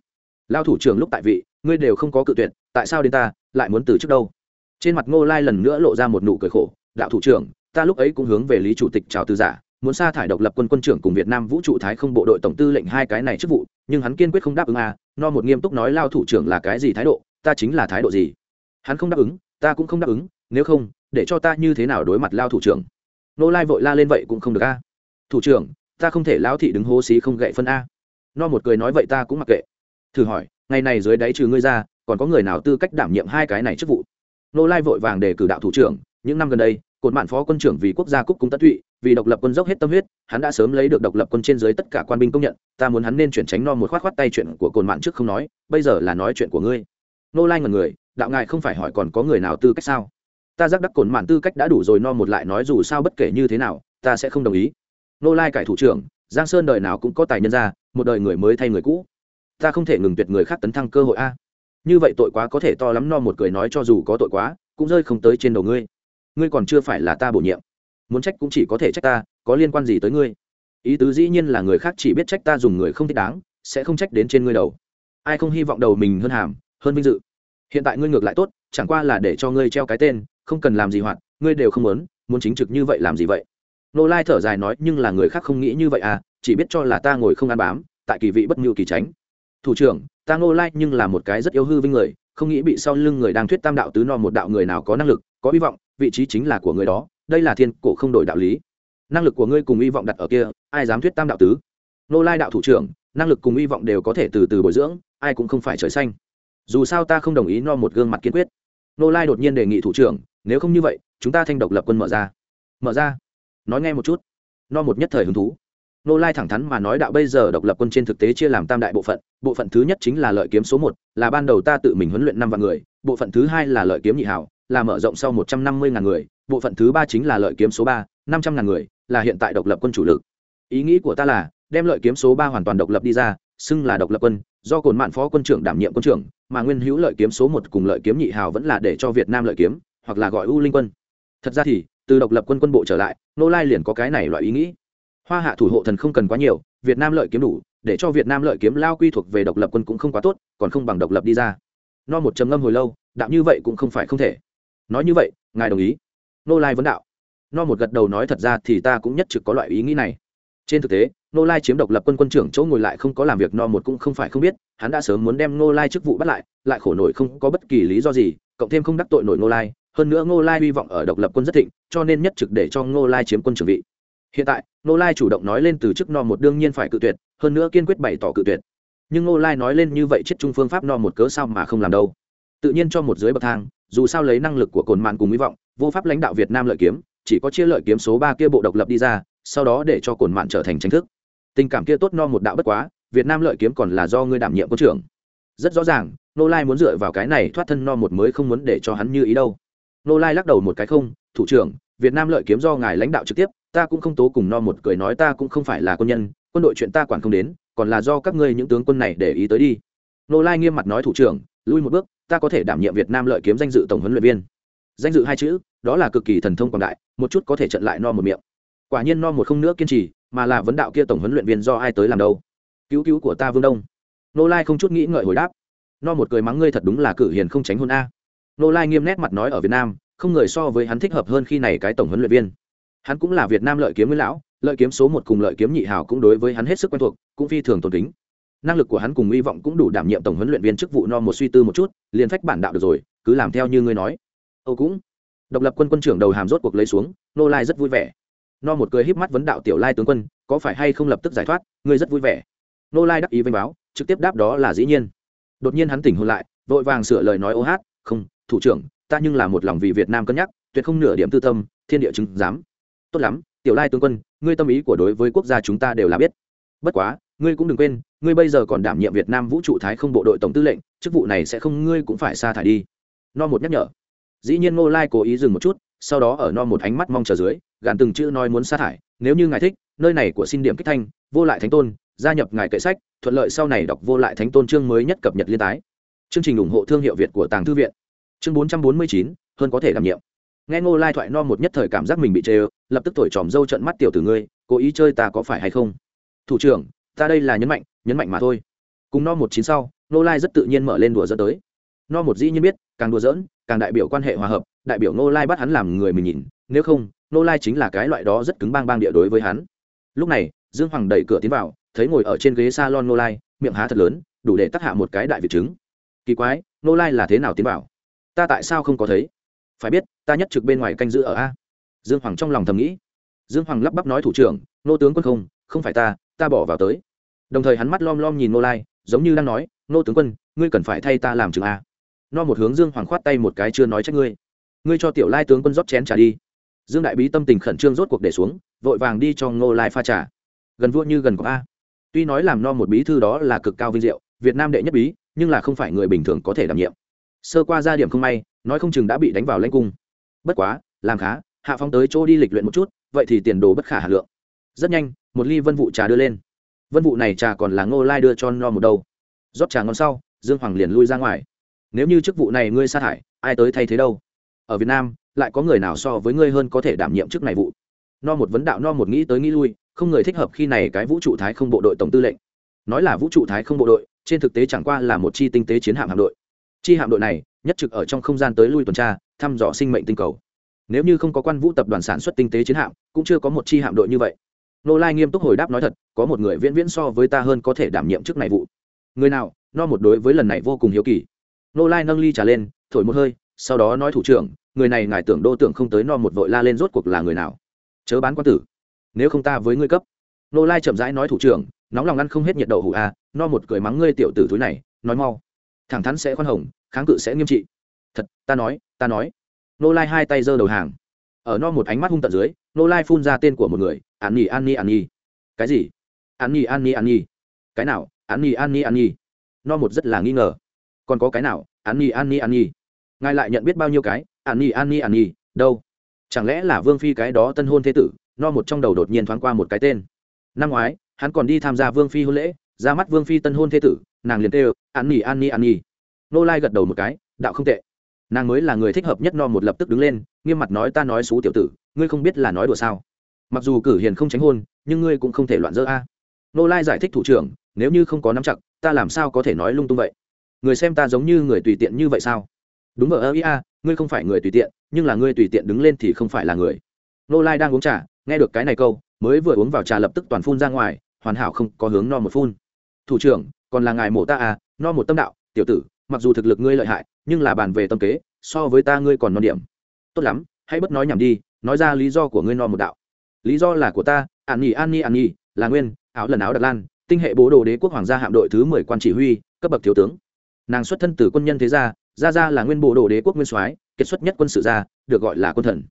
Lao thủ trưởng lúc tại vị, ngươi đều không có cự tuyệt, tại sao đến ta, lại muốn từ trước đâu? Trên mặt ngô lai lần nữa lộ ra một nụ cười khổ, đạo thủ trưởng, ta lúc ấy cũng hướng về lý chủ tịch chào từ giả, muốn sa thải độc lập quân quân trưởng cùng việt nam vũ trụ thái không bộ đội tổng tư lệnh hai cái này chức vụ, nhưng hắn kiên quyết không đáp ứng à no một nghiêm túc nói lao thủ trưởng là cái gì thái độ, ta chính là thái độ gì? Hắn không đáp ứng, ta cũng không đáp ứng, nếu không để cho ta như thế nào đối mặt lao thủ trưởng? Nô lai vội la lên vậy cũng không được a. À? Thủ trưởng, ta không thể lão thị đứng hô xí không gậy phân a. No một cười nói vậy ta cũng mặc kệ. Thử hỏi, ngày này dưới đáy trừ ngươi ra, còn có người nào tư cách đảm nhiệm hai cái này chức vụ? Nô lai vội vàng để cử đạo thủ trưởng, những năm gần đây, cột mạn phó quân trưởng vì quốc gia cúc cung tất thụy vì độc lập quân dốc hết tâm huyết, hắn đã sớm lấy được độc lập quân trên dưới tất cả quan binh công nhận, ta muốn hắn nên chuyển tránh no một khoát khoát tay chuyện của cồn mạn trước không nói, bây giờ là nói chuyện của ngươi. Nô lai ngần người, đạo ngài không phải hỏi còn có người nào tư cách sao? Ta giác đắc cồn mạn tư cách đã đủ rồi, no một lại nói dù sao bất kể như thế nào, ta sẽ không đồng ý. Nô lai cải thủ trưởng, giang sơn đời nào cũng có tài nhân ra, một đời người mới thay người cũ. Ta không thể ngừng tuyệt người khác tấn thăng cơ hội a. Như vậy tội quá có thể to lắm, no một cười nói cho dù có tội quá, cũng rơi không tới trên đầu ngươi. Ngươi còn chưa phải là ta bổ nhiệm. Muốn trách cũng chỉ có thể trách ta, có liên quan gì tới ngươi? Ý tứ dĩ nhiên là người khác chỉ biết trách ta dùng người không thích đáng, sẽ không trách đến trên ngươi đầu. Ai không hy vọng đầu mình hơn hàm, hơn vinh dự? Hiện tại ngươi ngược lại tốt, chẳng qua là để cho ngươi treo cái tên không cần làm gì hoạt, ngươi đều không muốn muốn chính trực như vậy làm gì vậy? Nô lai thở dài nói, nhưng là người khác không nghĩ như vậy à chỉ biết cho là ta ngồi không ăn bám, tại kỳ vị bất ngưu kỳ tránh thủ trưởng, ta nô lai nhưng là một cái rất yêu hư vinh người, không nghĩ bị sau lưng người đang thuyết tam đạo tứ no một đạo người nào có năng lực, có hy vọng, vị trí chính là của người đó, đây là thiên cổ không đổi đạo lý. Năng lực của ngươi cùng hy vọng đặt ở kia, ai dám thuyết tam đạo tứ? Nô lai đạo thủ trưởng, năng lực cùng hy vọng đều có thể từ từ bồi dưỡng, ai cũng không phải trời xanh. Dù sao ta không đồng ý no một gương mặt kiên quyết. Nô lai đột nhiên đề nghị thủ trưởng nếu không như vậy, chúng ta thanh độc lập quân mở ra. Mở ra. Nói nghe một chút. No một nhất thời hứng thú. Nô lai thẳng thắn mà nói đạo bây giờ độc lập quân trên thực tế chia làm tam đại bộ phận. Bộ phận thứ nhất chính là lợi kiếm số một, là ban đầu ta tự mình huấn luyện năm vạn người. Bộ phận thứ hai là lợi kiếm nhị hảo, là mở rộng sau một trăm năm mươi ngàn người. Bộ phận thứ ba chính là lợi kiếm số ba, năm trăm ngàn người, là hiện tại độc lập quân chủ lực. Ý nghĩ của ta là, đem lợi kiếm số ba hoàn toàn độc lập đi ra, xưng là độc lập quân, do cồn mạn phó quân trưởng đảm nhiệm quân trưởng, mà nguyên hữu lợi kiếm số một cùng lợi kiếm nhị hào vẫn là để cho việt nam lợi kiếm hoặc là gọi u linh quân. Thật ra thì, từ độc lập quân quân bộ trở lại, nô lai liền có cái này loại ý nghĩ. Hoa hạ thủ hộ thần không cần quá nhiều, việt nam lợi kiếm đủ, để cho việt nam lợi kiếm lao quy thuộc về độc lập quân cũng không quá tốt, còn không bằng độc lập đi ra. No một trầm ngâm hồi lâu, đạo như vậy cũng không phải không thể. Nói như vậy, ngài đồng ý. Nô lai vấn đạo. No một gật đầu nói thật ra thì ta cũng nhất trực có loại ý nghĩ này. Trên thực tế, nô lai chiếm độc lập quân quân trưởng chỗ ngồi lại không có làm việc, no một cũng không phải không biết, hắn đã sớm muốn đem nô lai chức vụ bắt lại lại khổ nổi không có bất kỳ lý do gì, cộng thêm không đắc tội nổi nô lai hơn nữa Ngô lai hy vọng ở độc lập quân rất thịnh, cho nên nhất trực để cho Ngô lai chiếm quân trưởng vị. Hiện tại, Ngô lai chủ động nói lên từ chức no một đương nhiên phải cự tuyệt, hơn nữa kiên quyết bày tỏ cự tuyệt. Nhưng Ngô lai nói lên như vậy chết trung phương pháp no một cớ sao mà không làm đâu. Tự nhiên cho một dưới bậc thang, dù sao lấy năng lực của cồn mạn cùng hy vọng, vô pháp lãnh đạo việt nam lợi kiếm, chỉ có chia lợi kiếm số ba kia bộ độc lập đi ra, sau đó để cho cồn mạn trở thành tranh thức. Tình cảm kia tốt no một đạo bất quá, việt nam lợi kiếm còn là do ngươi đảm nhiệm quân trưởng. Rất rõ ràng nô lai muốn dựa vào cái này thoát thân no một mới không muốn để cho hắn như ý đâu nô lai lắc đầu một cái không, thủ trưởng, việt nam lợi kiếm do ngài lãnh đạo trực tiếp, ta cũng không tố cùng no một cười nói ta cũng không phải là quân nhân, quân đội chuyện ta quản không đến, còn là do các ngươi những tướng quân này để ý tới đi. Nô lai nghiêm mặt nói, thủ trưởng, lui một bước, ta có thể đảm nhiệm việt nam lợi kiếm danh dự tổng huấn luyện viên. Danh dự hai chữ, đó là cực kỳ thần thông quảng đại, một chút có thể trận lại no một miệng. Quả nhiên no một không nữa kiên trì, mà là vấn đạo kia tổng huấn luyện viên do ai tới làm đâu? Cứu cứu của ta vương đông. Nô lai không chút nghĩ ngợi hồi đáp, no một cười mắng ngươi thật đúng là cử hiền không tránh hôn a nô lai nghiêm nét mặt nói ở việt nam, không người so với hắn thích hợp hơn khi này cái tổng huấn luyện viên. Hắn cũng là việt nam lợi kiếm nguyên lão, lợi kiếm số một cùng lợi kiếm nhị hào cũng đối với hắn hết sức quen thuộc, cũng phi thường tôn kính. Năng lực của hắn cùng hy vọng cũng đủ đảm nhiệm tổng huấn luyện viên chức vụ no một suy tư một chút, liền phách bản đạo được rồi, cứ làm theo như ngươi nói. Âu cũng. Độc lập quân quân trưởng đầu hàm rốt cuộc lấy xuống nô lai rất vui vẻ. No một cười híp mắt vấn đạo tiểu lai tướng quân, có phải hay không lập tức giải thoát, ngươi rất vui vẻ. Nô lai đắc ý vênh báo, trực tiếp đáp đó là dĩ nhiên. Đột nhiên hắn tỉnh hôn lại, vội vàng sửa lời nói ô hát, không thủ trưởng, ta nhưng là một lòng vì việt nam cân nhắc, tuyệt không nửa điểm tư tâm, thiên địa chứng giám. Tốt lắm, tiểu lai tướng quân, ngươi tâm ý của đối với quốc gia chúng ta đều là biết. Bất quá, ngươi cũng đừng quên, ngươi bây giờ còn đảm nhiệm việt nam vũ trụ thái không bộ đội tổng tư lệnh, chức vụ này sẽ không ngươi cũng phải sa thải đi. No một nhắc nhở. Dĩ nhiên ngô lai cố ý dừng một chút, sau đó ở no một ánh mắt mong chờ dưới, gàn từng chữ nói muốn sa thải, nếu như ngài thích, nơi này của xin điểm kích thanh, vô lại thánh tôn, gia nhập ngài kệ sách, thuận lợi sau này đọc vô lại thánh tôn chương mới nhất cập nhật liên tái. Chương trình ủng hộ thương hiệu việt của tàng thư viện chương bốn trăm bốn mươi chín, hơn có thể đảm nhiệm. Nghe ngô lai thoại no một nhất thời cảm giác mình bị chê lập tức thổi tròm dâu trận mắt tiểu tử ngươi, cố ý chơi ta có phải hay không? Thủ trưởng, ta đây là nhấn mạnh nhấn mạnh mà thôi. Cùng no một chín sau, ngô lai rất tự nhiên mở lên đùa dẫn tới. No một dĩ nhiên biết, càng đùa dỡn càng đại biểu quan hệ hòa hợp, đại biểu ngô lai bắt hắn làm người mình nhìn, nếu không, ngô lai chính là cái loại đó rất cứng bang bang địa đối với hắn. Lúc này, dương hoàng đẩy cửa tiến vào, thấy ngồi ở trên ghế s a lon ngô lai, miệng há thật lớn, đủ để tắc hạ một cái đại việt chứng kỳ quái, ngô lai là thế nào tiến vào? Ta tại sao không có thấy? Phải biết, ta nhất trực bên ngoài canh giữ ở a. Dương hoàng trong lòng thầm nghĩ. Dương hoàng lắp bắp nói thủ trưởng, nô tướng quân không không phải ta ta bỏ vào tới. Đồng thời hắn mắt lom lom nhìn nô lai, giống như đang nói, nô tướng quân, ngươi cần phải thay ta làm trường a. No một hướng dương hoàng khoát tay một cái chưa nói trách ngươi. Ngươi cho tiểu lai tướng quân rót chén trà đi. Dương đại bí tâm tình khẩn trương rốt cuộc để xuống, vội vàng đi cho ngô lai pha trà. Gần vua như gần có a. Tuy nói làm no một bí thư đó là cực cao vinh diệu, việt nam đệ nhất bí, nhưng là không phải người bình thường có thể đảm nhiệm sơ qua ra điểm không may, nói không chừng đã bị đánh vào lanh cung. Bất quá, làm khá, hạ phong tới chỗ đi lịch luyện một chút, vậy thì tiền đồ bất khả hà lượng. Rất nhanh, một ly vân vụ trà đưa lên. Vân vụ này trà còn là ngô lai đưa cho no một đầu. Rót trà ngon sau, dương hoàng liền lui ra ngoài. Nếu như chức vụ này ngươi sa thải, ai tới thay thế đâu? Ở việt nam, lại có người nào so với ngươi hơn có thể đảm nhiệm chức này vụ? No một vấn đạo no một nghĩ tới nghĩ lui, không người thích hợp khi này cái vũ trụ thái không bộ đội tổng tư lệnh. Nói là vũ trụ thái không bộ đội, trên thực tế chẳng qua là một chi tinh tế chiến hạm hạm đội chi hạm đội này nhất trực ở trong không gian tới lui tuần tra thăm dò sinh mệnh tinh cầu. Nếu như không có quan vũ tập đoàn sản xuất tinh tế chiến hạm cũng chưa có một chi hạm đội như vậy. Nô lai nghiêm túc hồi đáp nói thật có một người viễn viễn so với ta hơn có thể đảm nhiệm chức này vụ. Người nào no một đối với lần này vô cùng hiếu kỳ. Nô lai nâng ly trả lên thổi một hơi sau đó nói thủ trưởng người này ngài tưởng đô tưởng không tới no một vội la lên rốt cuộc là người nào. Chớ bán quan tử. Nếu không ta với ngươi cấp. Nô lai chậm rãi nói thủ trưởng nóng lòng ăn không hết nhiệt đậu hủ a à, no một cười mắng ngươi tiểu tử túi này nói mau thẳng thắn sẽ khoan hồng kháng cự sẽ nghiêm trị thật ta nói ta nói nô lai hai tay giơ đầu hàng ở no một ánh mắt hung tận dưới nô lai phun ra tên của một người an nhi an nhi an nhi cái gì an nhi an nhi an nhi cái nào an nhi an nhi an nhi no một rất là nghi ngờ còn có cái nào an nhi an nhi an nhi ngài lại nhận biết bao nhiêu cái an nhi an nhi an nhi đâu chẳng lẽ là vương phi cái đó tân hôn thế tử no một trong đầu đột nhiên thoáng qua một cái tên năm ngoái hắn còn đi tham gia vương phi hôn lễ ra mắt vương phi tân hôn thế tử nàng liền kêu, an nỉ an nỉ an nỉ nô lai gật đầu một cái, đạo không tệ. Nàng mới là người thích hợp nhất no một lập tức đứng lên, nghiêm mặt nói ta nói xú tiểu tử, ngươi không biết là nói đùa sao. Mặc dù cử hiền không tránh hôn, nhưng ngươi cũng không thể loạn dơ a. Nô lai giải thích thủ trưởng, nếu như không có nắm chặt, ta làm sao có thể nói lung tung vậy? Người xem ta giống như người tùy tiện như vậy sao? Đúng ở ơ ia ngươi không phải người tùy tiện, nhưng là ngươi tùy tiện đứng lên thì không phải là người. Nô lai đang uống trà, nghe được cái này câu, mới vừa uống vào trà lập tức toàn phun ra ngoài, hoàn hảo không có hướng no một phun. Thủ trưởng còn là ngài mổ ta à no một tâm đạo, tiểu tử, mặc dù thực lực ngươi lợi hại, nhưng là bàn về tâm kế, so với ta ngươi còn non điểm. Tốt lắm, hãy bất nói nhảm đi, nói ra lý do của ngươi no một đạo. Lý do là của ta, an nhi an nhi an nhi, là nguyên, áo lần áo đặt lan, tinh hệ bố đồ đế quốc hoàng gia hạm đội thứ mười quan chỉ huy, cấp bậc thiếu tướng. Nàng xuất thân từ quân nhân thế gia gia gia là nguyên bộ đồ đế quốc nguyên soái kết xuất nhất quân sự gia, được gọi là quân thần.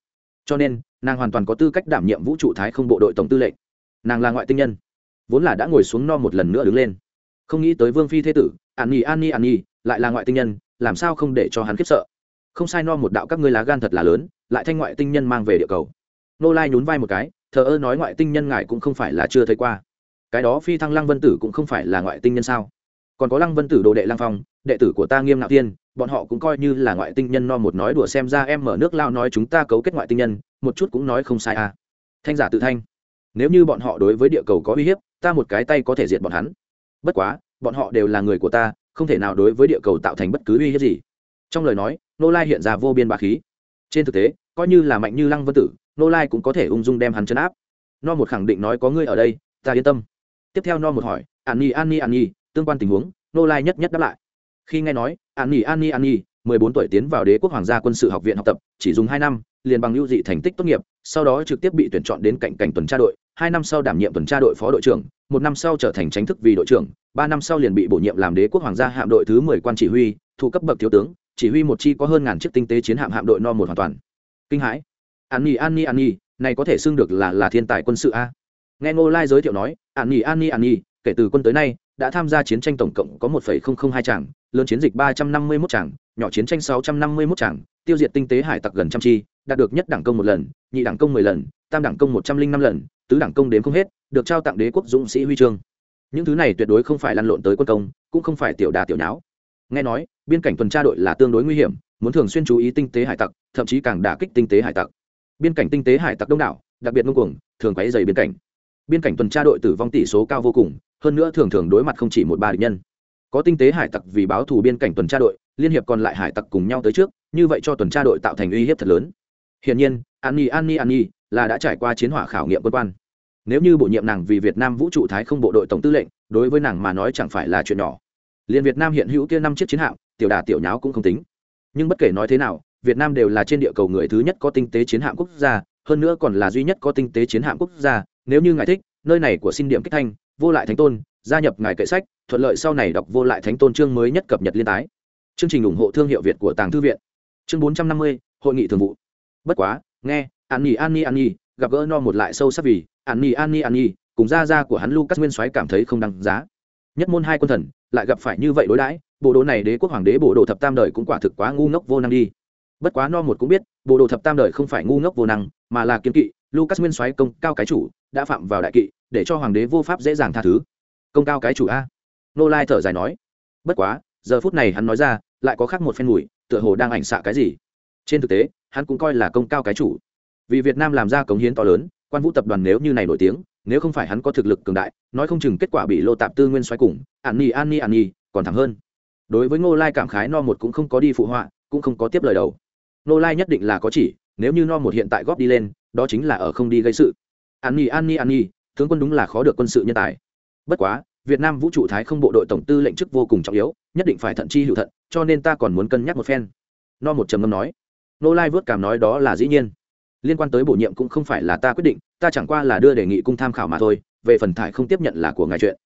Cho nên, nàng hoàn toàn có tư cách đảm nhiệm vũ trụ thái không bộ đội tổng tư lệnh. Nàng là ngoại tinh nhân, vốn là đã ngồi xuống no một lần nữa đứng lên không nghĩ tới vương phi thế tử, an nhi an nhi an nhi, lại là ngoại tinh nhân, làm sao không để cho hắn khiếp sợ? Không sai no một đạo các ngươi lá gan thật là lớn, lại thanh ngoại tinh nhân mang về địa cầu. Nô lai nhún vai một cái, thờ ơ nói ngoại tinh nhân ngài cũng không phải là chưa thấy qua. Cái đó phi thăng lăng vân tử cũng không phải là ngoại tinh nhân sao? Còn có lăng vân tử đồ đệ lăng phong, đệ tử của ta nghiêm ngạo tiên bọn họ cũng coi như là ngoại tinh nhân no một nói đùa xem ra em mở nước lao nói chúng ta cấu kết ngoại tinh nhân, một chút cũng nói không sai à. Thanh giả tự thanh, nếu như bọn họ đối với địa cầu có uy hiếp, ta một cái tay có thể diệt bọn hắn bất quá, bọn họ đều là người của ta, không thể nào đối với địa cầu tạo thành bất cứ uy hiếp gì. Trong lời nói nô lai hiện ra vô biên bá khí. Trên thực tế, coi như là mạnh như lăng vân tử nô lai cũng có thể ung dung đem hắn chấn áp. No một khẳng định nói có ngươi ở đây, ta yên tâm. Tiếp theo no một hỏi, an nhi an nhi an nhi, tương quan tình huống? Nô lai nhất nhất đáp lại. Khi nghe nói, an nhi an nhi an nhi, mười bốn tuổi tiến vào đế quốc hoàng gia quân sự học viện học tập, chỉ dùng hai năm, liền bằng lưu dị thành tích tốt nghiệp sau đó trực tiếp bị tuyển chọn đến cạnh cảnh tuần tra đội, hai năm sau đảm nhiệm tuần tra đội phó đội trưởng, một năm sau trở thành tránh thức vì đội trưởng, ba năm sau liền bị bổ nhiệm làm đế quốc hoàng gia hạm đội thứ mười quan chỉ huy thụ cấp bậc thiếu tướng, chỉ huy một chi có hơn ngàn chiếc tinh tế chiến hạm hạm đội no một hoàn toàn. Kinh hãi. An nhi an nhi an nhi, này có thể xưng được là là thiên tài quân sự a? Nghe ngô lai giới thiệu nói, an nhi an nhi an nhi, kể từ quân tới nay, đã tham gia chiến tranh tổng cộng có một hai tràng, lớn chiến dịch ba trăm năm mươi 351 tràng, nhỏ chiến tranh sáu trăm năm mươi 651 tràng, tiêu diệt tinh tế hải tặc gần trăm chi đạt được nhất đẳng công một lần, nhị đẳng công mười lần, tam đẳng công một trăm linh năm lần, tứ đẳng công đến không hết, được trao tặng đế quốc dũng sĩ huy chương. Những thứ này tuyệt đối không phải lăn lộn tới quân công, cũng không phải tiểu đà tiểu nháo. Nghe nói, biên cảnh tuần tra đội là tương đối nguy hiểm, muốn thường xuyên chú ý tinh tế hải tặc, thậm chí càng đả kích tinh tế hải tặc. Biên cảnh tinh tế hải tặc đông đảo, đặc biệt ngông cuồng, thường quấy dày biên cảnh. Biên cảnh tuần tra đội tử vong tỷ số cao vô cùng, hơn nữa thường thường đối mặt không chỉ một ba địch nhân. Có tinh tế hải tặc vì báo thù biên cảnh tuần tra đội, liên hiệp còn lại hải tặc cùng nhau tới trước, như vậy cho tuần tra đội tạo thành uy hiếp thật lớn hiển nhiên Anni Anni Anni là đã trải qua chiến hỏa khảo nghiệm quân quan. Nếu như bổ nhiệm nàng vì việt nam vũ trụ thái không bộ đội tổng tư lệnh, đối với nàng mà nói chẳng phải là chuyện nhỏ. Liên việt nam hiện hữu kia năm chiếc chiến hạm, tiểu đà tiểu nháo cũng không tính. Nhưng bất kể nói thế nào, việt nam đều là trên địa cầu người thứ nhất có tinh tế chiến hạm quốc gia, hơn nữa còn là duy nhất có tinh tế chiến hạm quốc gia. Nếu như ngài thích, nơi này của xin điểm kích thanh, vô lại thánh tôn, gia nhập ngài kệ sách, thuận lợi sau này đọc vô lại thánh tôn chương mới nhất cập nhật liên tái. Chương trình ủng hộ thương hiệu việt của tàng thư viện. Chương bốn trăm năm mươi, hội nghị thường vụ bất quá, nghe, an nhi an nhi an nhi, gặp gỡ no một lại sâu sắc vì, an nhi an nhi an nhi, cùng gia gia của hắn lucas nguyên soái cảm thấy không đáng giá. Nhất môn hai quân thần, lại gặp phải như vậy đối đãi, bộ đồ này đế quốc hoàng đế bộ đồ thập tam đời cũng quả thực quá ngu ngốc vô năng đi. Bất quá no một cũng biết, bộ đồ thập tam đời không phải ngu ngốc vô năng, mà là kiếm kỵ, lucas nguyên soái công cao cái chủ, đã phạm vào đại kỵ, để cho hoàng đế vô pháp dễ dàng tha thứ. Công cao cái chủ a. Nô lai thở dài nói. Bất quá, giờ phút này hắn nói ra, lại có khác một phen mùi, tựa hồ đang ảnh xạ cái gì. Trên thực tế hắn cũng coi là công cao cái chủ. Vì việt nam làm ra cống hiến to lớn, quan vũ tập đoàn nếu như này nổi tiếng, nếu không phải hắn có thực lực cường đại, nói không chừng kết quả bị lô tạp tư nguyên xoáy cùng, an ni an ni an ni còn thẳng hơn. Đối với ngô lai cảm khái no một cũng không có đi phụ họa, cũng không có tiếp lời đầu. Ngô lai nhất định là có chỉ, nếu như no một hiện tại góp đi lên, đó chính là ở không đi gây sự. An ni an ni an ni tướng quân đúng là khó được quân sự nhân tài. Bất quá, việt nam vũ trụ thái không bộ đội tổng tư lệnh chức vô cùng trọng yếu, nhất định phải thận chi hữu thận, cho nên ta còn muốn cân nhắc một phen. No một trầm ngâm nói nô lai vớt cảm nói đó là dĩ nhiên. Liên quan tới bổ nhiệm cũng không phải là ta quyết định, ta chẳng qua là đưa đề nghị cung tham khảo mà thôi, về phần thải không tiếp nhận là của ngài chuyện.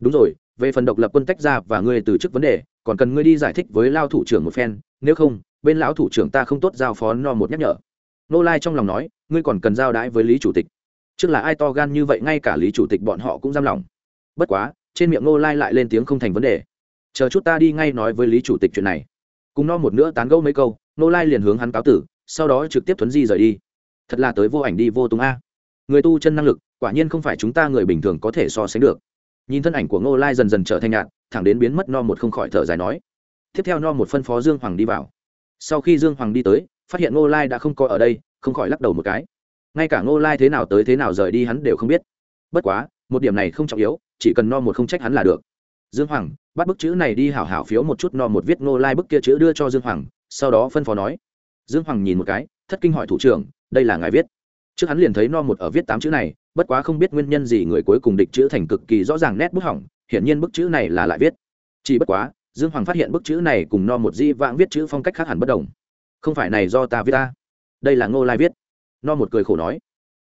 Đúng rồi, về phần độc lập quân tách ra và ngươi từ chức vấn đề, còn cần ngươi đi giải thích với lao thủ trưởng một phen, nếu không, bên lão thủ trưởng ta không tốt giao phó no một nhắc nhở. Nô lai trong lòng nói, ngươi còn cần giao đãi với lý chủ tịch. Trước là ai to gan như vậy ngay cả lý chủ tịch bọn họ cũng giam lòng bất quá, trên miệng Nô lai lại lên tiếng không thành vấn đề. Chờ chút ta đi ngay nói với lý chủ tịch chuyện này cùng no một nữa tán gẫu mấy câu, nô lai liền hướng hắn cáo tử, sau đó trực tiếp thuấn di rời đi. Thật là tới vô ảnh đi vô tung a. Người tu chân năng lực, quả nhiên không phải chúng ta người bình thường có thể so sánh được. Nhìn thân ảnh của ngô lai dần dần trở thành nhạt, thẳng đến biến mất no một không khỏi thở dài nói. Tiếp theo no một phân phó dương hoàng đi vào. Sau khi dương hoàng đi tới, phát hiện ngô lai đã không có ở đây, không khỏi lắc đầu một cái. Ngay cả ngô lai thế nào tới thế nào rời đi hắn đều không biết. Bất quá, một điểm này không trọng yếu, chỉ cần no một không trách hắn là được dương hoàng, bắt bức chữ này đi hảo hảo phiếu một chút no một viết ngô lai bức kia chữ đưa cho dương hoàng, sau đó phân phó nói. Dương hoàng nhìn một cái, thất kinh hỏi thủ trưởng, đây là ngài viết. Trước hắn liền thấy no một ở viết tám chữ này, bất quá không biết nguyên nhân gì người cuối cùng địch chữ thành cực kỳ rõ ràng nét bút hỏng, hiển nhiên bức chữ này là lại viết. Chỉ bất quá, dương hoàng phát hiện bức chữ này cùng no một di vãng viết chữ phong cách khác hẳn bất đồng. Không phải này do ta viết ta. Đây là ngô lai viết. No một cười khổ nói.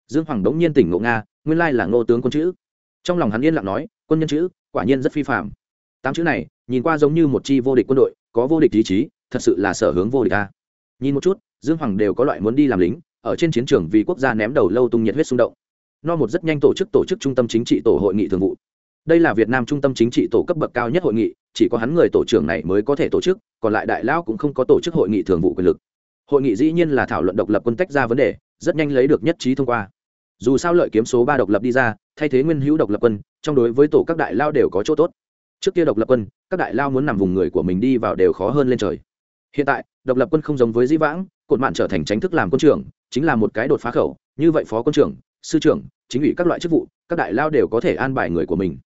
Dương hoàng đống nhiên tỉnh ngộ nga, nguyên lai là ngô tướng quân chữ. Trong lòng hắn yên lặng nói, quân nhân chữ, quả nhiên rất phi phạm tám chữ này nhìn qua giống như một chi vô địch quân đội, có vô địch ý chí, thật sự là sở hướng vô địch ta nhìn một chút, dương hoàng đều có loại muốn đi làm lính, ở trên chiến trường vì quốc gia ném đầu lâu tung nhiệt huyết xung động. No một rất nhanh tổ chức tổ chức trung tâm chính trị tổ hội nghị thường vụ. Đây là việt nam trung tâm chính trị tổ cấp bậc cao nhất hội nghị, chỉ có hắn người tổ trưởng này mới có thể tổ chức, còn lại đại lão cũng không có tổ chức hội nghị thường vụ quyền lực. Hội nghị dĩ nhiên là thảo luận độc lập quân tách ra vấn đề, rất nhanh lấy được nhất trí thông qua. Dù sao lợi kiếm số ba độc lập đi ra, thay thế nguyên hữu độc lập quân, trong đối với tổ các đại lao đều có chỗ tốt trước kia độc lập quân, các đại lao muốn nằm vùng người của mình đi vào đều khó hơn lên trời. Hiện tại, độc lập quân không giống với dĩ vãng, cột mạn trở thành tránh thức làm quân trưởng, chính là một cái đột phá khẩu, như vậy phó quân trưởng, sư trưởng, chính ủy các loại chức vụ, các đại lao đều có thể an bài người của mình.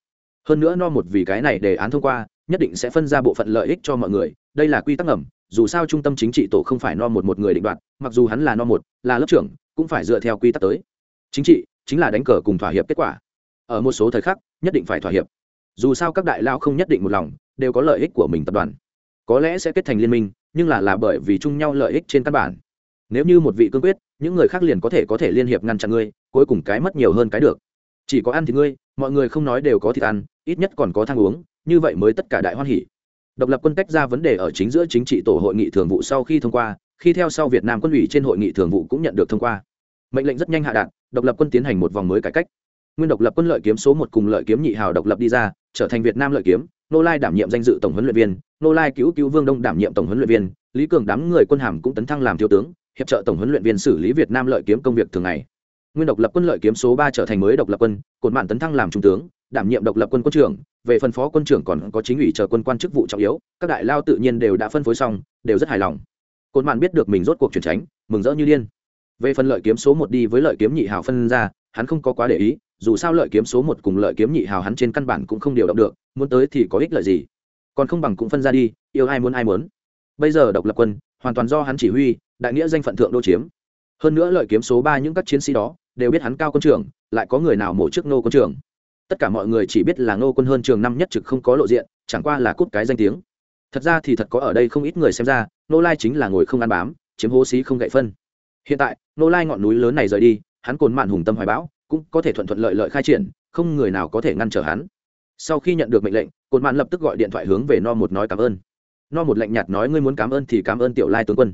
Hơn nữa no một vì cái này đề án thông qua, nhất định sẽ phân ra bộ phận lợi ích cho mọi người, đây là quy tắc ngầm, dù sao trung tâm chính trị tổ không phải no một một người định đoạt, mặc dù hắn là no một, là lớp trưởng, cũng phải dựa theo quy tắc tới. Chính trị chính là đánh cờ cùng thỏa hiệp kết quả. Ở một số thời khắc, nhất định phải thỏa hiệp dù sao các đại lao không nhất định một lòng, đều có lợi ích của mình tập đoàn. Có lẽ sẽ kết thành liên minh, nhưng là là bởi vì chung nhau lợi ích trên căn bản. Nếu như một vị cương quyết, những người khác liền có thể có thể liên hiệp ngăn chặn ngươi, cuối cùng cái mất nhiều hơn cái được. Chỉ có ăn thì ngươi, mọi người không nói đều có thịt ăn, ít nhất còn có thang uống, như vậy mới tất cả đại hoan hỉ. Độc lập quân tách ra vấn đề ở chính giữa chính trị tổ hội nghị thường vụ sau khi thông qua, khi theo sau việt nam quân ủy trên hội nghị thường vụ cũng nhận được thông qua. Mệnh lệnh rất nhanh hạ đạn độc lập quân tiến hành một vòng mới cải cách nguyên độc lập quân lợi kiếm số một cùng lợi kiếm nhị hào độc lập đi ra, trở thành việt nam lợi kiếm, nô lai đảm nhiệm danh dự tổng huấn luyện viên, nô lai cứu cứu vương đông đảm nhiệm tổng huấn luyện viên, lý cường đám người quân hàm cũng tấn thăng làm thiếu tướng, hiệp trợ tổng huấn luyện viên xử lý việt nam lợi kiếm công việc thường ngày. Nguyên độc lập quân lợi kiếm số ba trở thành mới độc lập quân, cột mạn tấn thăng làm trung tướng, đảm nhiệm độc lập quân quân trưởng, về phân phó quân trưởng còn có chính ủy chờ quân quan chức vụ trọng yếu, các đại lao tự nhiên đều đã phân phối xong, đều rất hài lòng. Cột mạn biết được mình rốt cuộc chuyển tránh, mừng rỡ như điên. Về phần lợi kiếm số một đi với lợi kiếm nhị hào phân ra, hắn không có quá để ý dù sao lợi kiếm số một cùng lợi kiếm nhị hào hắn trên căn bản cũng không điều động được, muốn tới thì có ích lợi gì? Còn không bằng cũng phân ra đi, yêu ai muốn ai muốn. Bây giờ độc lập quân, hoàn toàn do hắn chỉ huy, đại nghĩa danh phận thượng đô chiếm. Hơn nữa lợi kiếm số ba những các chiến sĩ đó, đều biết hắn cao quân trưởng, lại có người nào mổ trước nô quân trưởng. Tất cả mọi người chỉ biết là nô quân hơn trường năm nhất trực không có lộ diện, chẳng qua là cút cái danh tiếng. Thật ra thì thật có ở đây không ít người xem ra nô lai chính là ngồi không ăn bám, chiếm hố xí không gậy phân. Hiện tại nô lai ngọn núi lớn này rời đi, hắn cồn mạn hùng tâm hoài bão cũng có thể thuận thuận lợi lợi khai triển, không người nào có thể ngăn trở hắn. Sau khi nhận được mệnh lệnh cột mạn lập tức gọi điện thoại hướng về no một nói cảm ơn. No một lạnh nhạt nói, ngươi muốn cảm ơn thì cảm ơn tiểu lai tướng quân.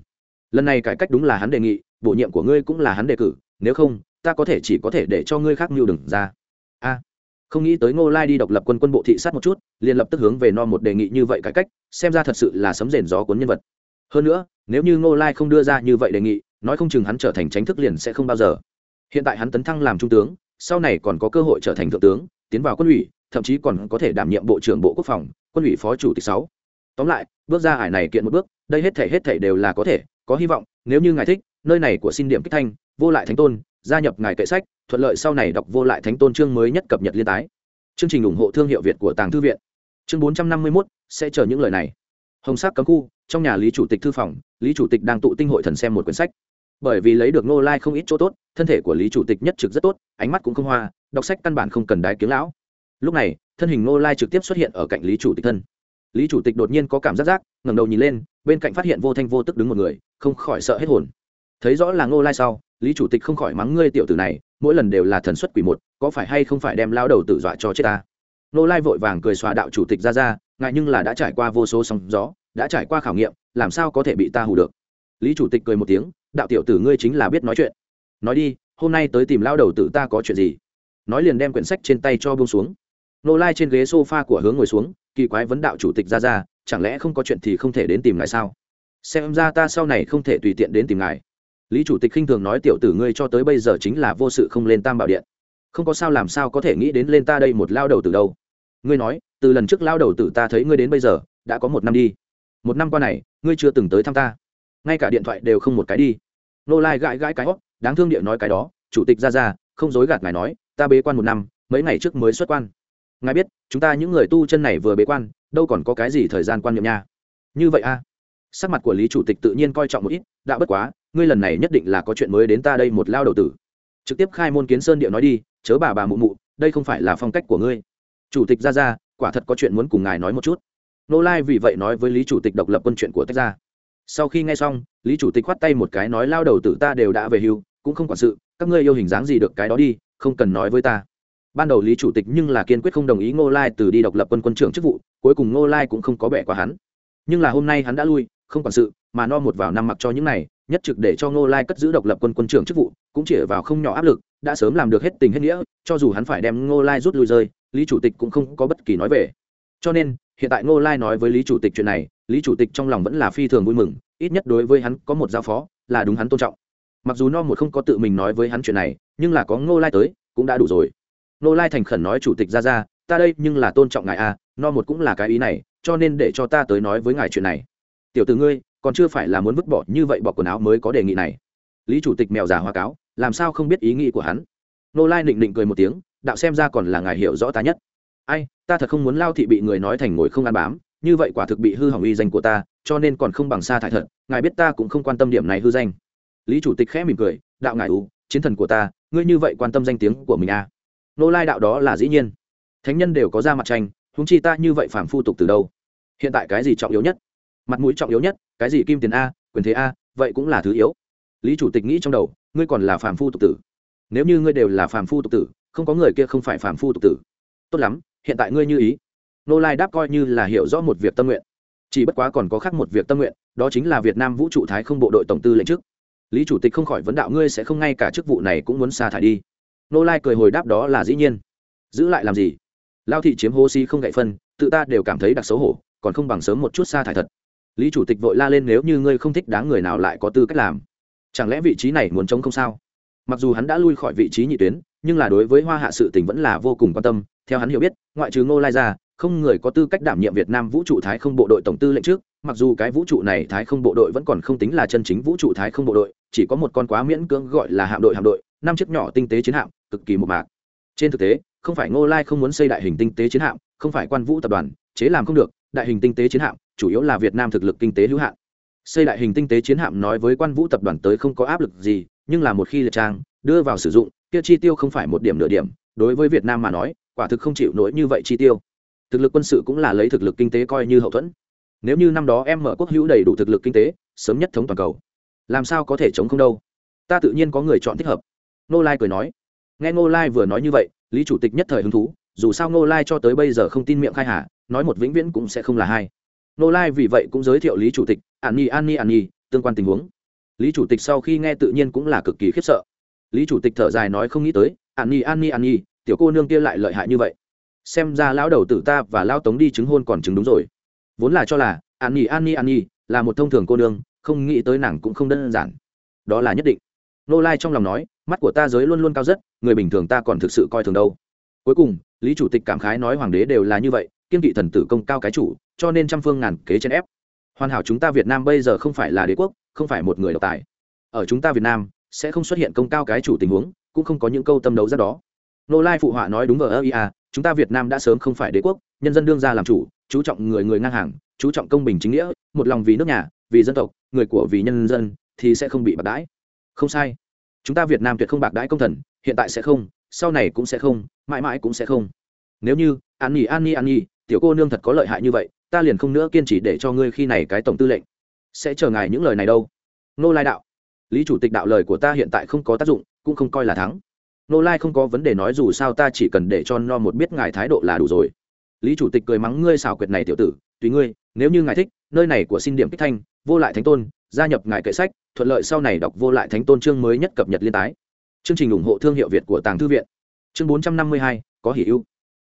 Lần này cải cách đúng là hắn đề nghị, bổ nhiệm của ngươi cũng là hắn đề cử, nếu không, ta có thể chỉ có thể để cho ngươi khác mưu đừng ra. A. Không nghĩ tới ngô lai đi độc lập quân quân bộ thị sát một chút, liền lập tức hướng về no một đề nghị như vậy cải cách, xem ra thật sự là sấm rền gió cuốn nhân vật. Hơn nữa, nếu như ngô lai không đưa ra như vậy đề nghị, nói không chừng hắn trở thành tránh thức liền sẽ không bao giờ hiện tại hắn tấn thăng làm trung tướng sau này còn có cơ hội trở thành thượng tướng tiến vào quân ủy thậm chí còn có thể đảm nhiệm bộ trưởng bộ quốc phòng quân ủy phó chủ tịch sáu. Tóm lại bước ra hải này kiện một bước đây hết thể hết thể đều là có thể có hy vọng nếu như ngài thích nơi này của xin điểm kích thanh vô lại thánh tôn gia nhập ngài kệ sách thuận lợi sau này đọc vô lại thánh tôn chương mới nhất cập nhật liên tái. Chương trình ủng hộ thương hiệu việt của tàng thư viện. Chương bốn trăm năm mươi 451, sẽ chờ những lời này. Hồng sắc cấm khu trong nhà lý chủ tịch thư phòng lý chủ tịch đang tụ tinh hội thần xem một quyển sách bởi vì lấy được nô lai không ít chỗ tốt, thân thể của lý chủ tịch nhất trực rất tốt, ánh mắt cũng không hoa, đọc sách căn bản không cần đái kiếm lão. Lúc này, thân hình nô lai trực tiếp xuất hiện ở cạnh lý chủ tịch thân. Lý chủ tịch đột nhiên có cảm giác rác ngẩng đầu nhìn lên, bên cạnh phát hiện vô thanh vô tức đứng một người, không khỏi sợ hết hồn. Thấy rõ là Nô lai sau, lý chủ tịch không khỏi mắng ngươi tiểu tử này, mỗi lần đều là thần xuất quỷ một, có phải hay không phải đem lao đầu tự dọa cho chết ta? Nô lai vội vàng cười xòa đạo chủ tịch ra ra, ngại nhưng là đã trải qua vô số sóng gió, đã trải qua khảo nghiệm, làm sao có thể bị ta hù được? Lý chủ tịch cười một tiếng, đạo tiểu tử ngươi chính là biết nói chuyện. Nói đi, hôm nay tới tìm lao đầu tử ta có chuyện gì? Nói liền đem quyển sách trên tay cho bông xuống. Nô lai trên ghế s o f a của hướng ngồi xuống, kỳ quái vấn đạo chủ tịch ra ra, chẳng lẽ không có chuyện thì không thể đến tìm ngài sao? Xem ra ta sau này không thể tùy tiện đến tìm ngài. Lý chủ tịch khinh thường nói, tiểu tử ngươi cho tới bây giờ chính là vô sự không lên tam bảo điện. Không có sao làm sao có thể nghĩ đến lên ta đây một lao đầu từ đâu. Ngươi nói, từ lần trước lao đầu tử ta thấy ngươi đến bây giờ, đã có một năm đi. Một năm qua này, ngươi chưa từng tới thăm ta ngay cả điện thoại đều không một cái đi. Nô lai gãi gãi cái hót đáng thương điện nói cái đó, chủ tịch ra ra, không dối gạt ngài nói, ta bế quan một năm, mấy ngày trước mới xuất quan. Ngài biết, chúng ta những người tu chân này vừa bế quan, đâu còn có cái gì thời gian quan niệm nha. Như vậy a sắc mặt của lý chủ tịch tự nhiên coi trọng một ít đã bất quá, ngươi lần này nhất định là có chuyện mới đến ta đây một lao đầu tử. Trực tiếp khai môn kiến sơn điệu nói đi, chớ bà bà mụ mụ, đây không phải là phong cách của ngươi. Chủ tịch ra ra, quả thật có chuyện muốn cùng ngài nói một chút. Nô lai vì vậy nói với lý chủ tịch độc lập quân chuyện của tách ra sau khi nghe xong, lý chủ tịch khoát tay một cái nói, lao đầu tử ta đều đã về hưu, cũng không quản sự, các ngươi yêu hình dáng gì được cái đó đi, không cần nói với ta. Ban đầu lý chủ tịch nhưng là kiên quyết không đồng ý ngô lai từ đi độc lập quân quân trưởng chức vụ, cuối cùng ngô lai cũng không có bẻ qua hắn. Nhưng là hôm nay hắn đã lui, không quản sự, mà no một vào năm mặc cho những này, nhất trực để cho ngô lai cất giữ độc lập quân quân trưởng chức vụ, cũng chỉ vào không nhỏ áp lực, đã sớm làm được hết tình hết nghĩa, cho dù hắn phải đem ngô lai rút lui rơi, lý chủ tịch cũng không có bất kỳ nói về. Cho nên, hiện tại ngô lai nói với lý chủ tịch chuyện này lý chủ tịch trong lòng vẫn là phi thường vui mừng, ít nhất đối với hắn có một giao phó là đúng hắn tôn trọng. Mặc dù no một không có tự mình nói với hắn chuyện này, nhưng là có ngô lai tới, cũng đã đủ rồi. Ngô lai thành khẩn nói chủ tịch ra ra, ta đây, nhưng là tôn trọng ngài a no một cũng là cái ý này, cho nên để cho ta tới nói với ngài chuyện này. Tiểu từ ngươi, còn chưa phải là muốn vứt bỏ như vậy bỏ quần áo mới có đề nghị này. Lý chủ tịch mèo già hoa cáo, làm sao không biết ý nghĩ của hắn? Nô lai nịnh nịnh cười một tiếng, đạo xem ra còn là ngài hiểu rõ ta nhất. Ai, ta thật không muốn lao thị bị người nói thành ngồi không ăn bám như vậy quả thực bị hư hỏng uy danh của ta, cho nên còn không bằng xa thải thật, ngài biết ta cũng không quan tâm điểm này hư danh. Lý chủ tịch khẽ mỉm cười, đạo ngài u chiến thần của ta, ngươi như vậy quan tâm danh tiếng của mình à. nô lai đạo đó là dĩ nhiên. Thánh nhân đều có ra mặt tranh húng chi ta như vậy phản phu tục từ đâu? Hiện tại cái gì trọng yếu nhất? Mặt mũi trọng yếu nhất, cái gì kim tiền a, quyền thế a, vậy cũng là thứ yếu. Lý chủ tịch nghĩ trong đầu, ngươi còn là phàm phu tục tử. Nếu như ngươi đều là phàm phu tục tử, không có người kia không phải phàm phu tục tử. Tốt lắm, hiện tại ngươi như ý nô lai đáp coi như là hiểu rõ một việc tâm nguyện. Chỉ bất quá còn có khác một việc tâm nguyện, đó chính là việt nam vũ trụ thái không bộ đội tổng tư lệnh trước. Lý chủ tịch không khỏi vấn đạo ngươi sẽ không ngay cả chức vụ này cũng muốn sa thải đi. Nô lai cười hồi đáp đó là dĩ nhiên. Giữ lại làm gì? Lao thị chiếm hô si không gậy phân, tự ta đều cảm thấy đặc xấu hổ, còn không bằng sớm một chút sa thải thật. Lý chủ tịch vội la lên nếu như ngươi không thích đáng người nào lại có tư cách làm. Chẳng lẽ vị trí này muốn chống không sao? Mặc dù hắn đã lui khỏi vị trí nhị tuyến, nhưng là đối với hoa hạ sự tình vẫn là vô cùng quan tâm, theo hắn hiểu biết, ngoại trừ ngô lai ra không người có tư cách đảm nhiệm việt nam vũ trụ thái không bộ đội tổng tư lệnh trước, mặc dù cái vũ trụ này thái không bộ đội vẫn còn không tính là chân chính vũ trụ thái không bộ đội, chỉ có một con quá miễn cưỡng gọi là hạm đội hạm đội, năm chiếc nhỏ tinh tế chiến hạm, cực kỳ một mạc. Trên thực tế, không phải ngô lai không muốn xây đại hình tinh tế chiến hạm, không phải quan vũ tập đoàn, chế làm không được, đại hình tinh tế chiến hạm, chủ yếu là việt nam thực lực kinh tế hữu hạn. Xây đại hình tinh tế chiến hạm nói với quan vũ tập đoàn tới không có áp lực gì, nhưng là một khi liệt trang, đưa vào sử dụng, kia chi tiêu không phải một điểm nửa điểm, đối với việt nam mà nói, quả thực không chịu nổi như vậy chi tiêu thực lực quân sự cũng là lấy thực lực kinh tế coi như hậu thuẫn. Nếu như năm đó em mở quốc hữu đầy đủ thực lực kinh tế, sớm nhất thống toàn cầu, làm sao có thể chống không đâu? Ta tự nhiên có người chọn thích hợp. Nô lai cười nói. Nghe nô lai vừa nói như vậy, lý chủ tịch nhất thời hứng thú, dù sao nô lai cho tới bây giờ không tin miệng khai hà, nói một vĩnh viễn cũng sẽ không là hai. Nô lai vì vậy cũng giới thiệu lý chủ tịch, an ni an ni an ni tương quan tình huống. Lý chủ tịch sau khi nghe tự nhiên cũng là cực kỳ khiếp sợ. Lý chủ tịch thở dài nói không nghĩ tới, an ni an ni an ni tiểu cô nương kia lại lợi hại như vậy xem ra lão đầu tử ta và lão tống đi chứng hôn còn chứng đúng rồi. Vốn là cho là, an nhi an nhi an nhi, là một thông thường cô nương, không nghĩ tới nàng cũng không đơn giản. Đó là nhất định. Nô lai trong lòng nói, mắt của ta giới luôn luôn cao rất, người bình thường ta còn thực sự coi thường đâu. Cuối cùng, lý chủ tịch cảm khái nói hoàng đế đều là như vậy, kiên kỵ thần tử công cao cái chủ, cho nên trăm phương ngàn kế chèn ép. Hoàn hảo chúng ta việt nam bây giờ không phải là đế quốc, không phải một người độc tài. Ở chúng ta việt nam, sẽ không xuất hiện công cao cái chủ tình huống, cũng không có những câu tâm đấu ra đó. Nô lai phụ họa nói đúng vờ ơ ia chúng ta việt nam đã sớm không phải đế quốc, nhân dân đương ra làm chủ, chú trọng người người ngang hàng, chú trọng công bình chính nghĩa, một lòng vì nước nhà, vì dân tộc, người của vì nhân dân thì sẽ không bị bạc đãi. Không sai. Chúng ta việt nam tuyệt không bạc đãi công thần, hiện tại sẽ không, sau này cũng sẽ không, mãi mãi cũng sẽ không. Nếu như, an nhi an nhi an nhi, tiểu cô nương thật có lợi hại như vậy, ta liền không nữa kiên trì để cho ngươi khi này cái tổng tư lệnh. Sẽ chờ ngài những lời này đâu. Nô lai đạo, lý chủ tịch đạo lời của ta hiện tại không có tác dụng, cũng không coi là thắng nô lai không có vấn đề nói dù sao ta chỉ cần để cho no một biết ngài thái độ là đủ rồi. Lý chủ tịch cười mắng ngươi xào quyệt này tiểu tử, tùy ngươi, nếu như ngài thích, nơi này của xin điểm kích thanh, vô lại thánh tôn, gia nhập ngài kệ sách, thuận lợi sau này đọc vô lại thánh tôn chương mới nhất cập nhật liên tái. Chương trình ủng hộ thương hiệu việt của tàng thư viện. Chương bốn trăm năm mươi hai, có hỉ ưu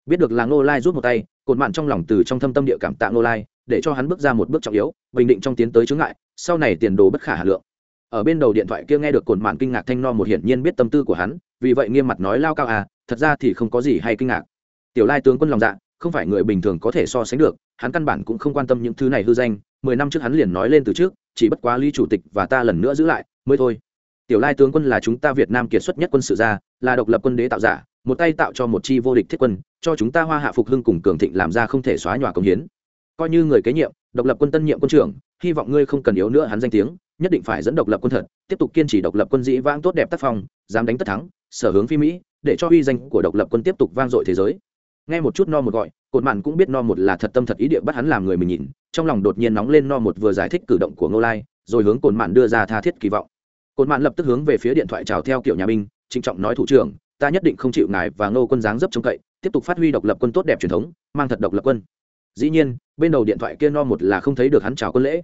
biết được là ngô lai rút một tay cột mạn trong lòng từ trong thâm tâm địa cảm tạ ngô lai, để cho hắn bước ra một bước trọng yếu, bình định trong tiến tới chướng ngại, sau này tiền đồ bất khả hà lượng. Ở bên đầu điện thoại kia nghe được cột mạn kinh ngạc thanh no một hiển nhiên biết tâm tư của hắn vì vậy nghiêm mặt nói lao cao à thật ra thì không có gì hay kinh ngạc. Tiểu lai tướng quân lòng dạ không phải người bình thường có thể so sánh được, hắn căn bản cũng không quan tâm những thứ này hư danh, mười năm trước hắn liền nói lên từ trước, chỉ bất quá ly chủ tịch và ta lần nữa giữ lại, mới thôi. Tiểu lai tướng quân là chúng ta việt nam kiệt xuất nhất quân sự gia, là độc lập quân đế tạo giả, một tay tạo cho một chi vô địch thiết quân, cho chúng ta hoa hạ phục hưng cùng cường thịnh làm ra không thể xóa nhòa công hiến. Coi như người kế nhiệm, độc lập quân tân nhiệm quân trưởng, hy vọng ngươi không cần yếu nữa hắn danh tiếng, nhất định phải dẫn độc lập quân thật tiếp tục kiên trì độc lập quân dĩ vãng tốt đẹp tác phong, dám đánh tất thắng, sở hướng phi mỹ, để cho uy danh của độc lập quân tiếp tục vang dội thế giới. Nghe một chút no một gọi, cột mạn cũng biết no một là thật tâm thật ý địa bắt hắn làm người mình nhìn, trong lòng đột nhiên nóng lên no một vừa giải thích cử động của ngô lai, rồi hướng cột mạn đưa ra tha thiết kỳ vọng. Cột mạn lập tức hướng về phía điện thoại chào theo kiểu nhà binh, trịnh trọng nói, thủ trưởng, ta nhất định không chịu ngài và ngô quân dáng dấp trông cậy, tiếp tục phát huy độc lập quân tốt đẹp truyền thống, mang thật độc lập quân. Dĩ nhiên, bên đầu điện thoại kia no một là không thấy được hắn chào quân lễ.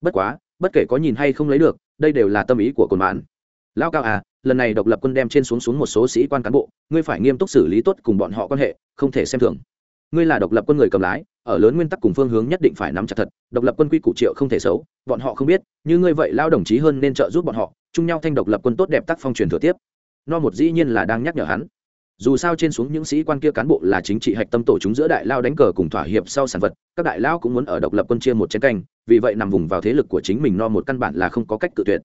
Bất quá, bất kể có nhìn hay không lấy được đây đều là tâm ý của cồn mạn. Lao cao à lần này độc lập quân đem trên xuống xuống một số sĩ quan cán bộ, ngươi phải nghiêm túc xử lý tốt cùng bọn họ quan hệ, không thể xem thường. Ngươi là độc lập quân người cầm lái, ở lớn nguyên tắc cùng phương hướng nhất định phải nắm chặt thật, độc lập quân quy củ triệu không thể xấu, bọn họ không biết, như ngươi vậy lao đồng chí hơn nên trợ giúp bọn họ, chung nhau thanh độc lập quân tốt đẹp tác phong truyền thừa tiếp. No một dĩ nhiên là đang nhắc nhở hắn. Dù sao trên xuống những sĩ quan kia cán bộ là chính trị hạch tâm tổ chúng giữa đại lao đánh cờ cùng thỏa hiệp sau sản vật, các đại lao cũng muốn ở độc lập quân chia một chiến canh vì vậy nằm vùng vào thế lực của chính mình no một căn bản là không có cách cự tuyệt.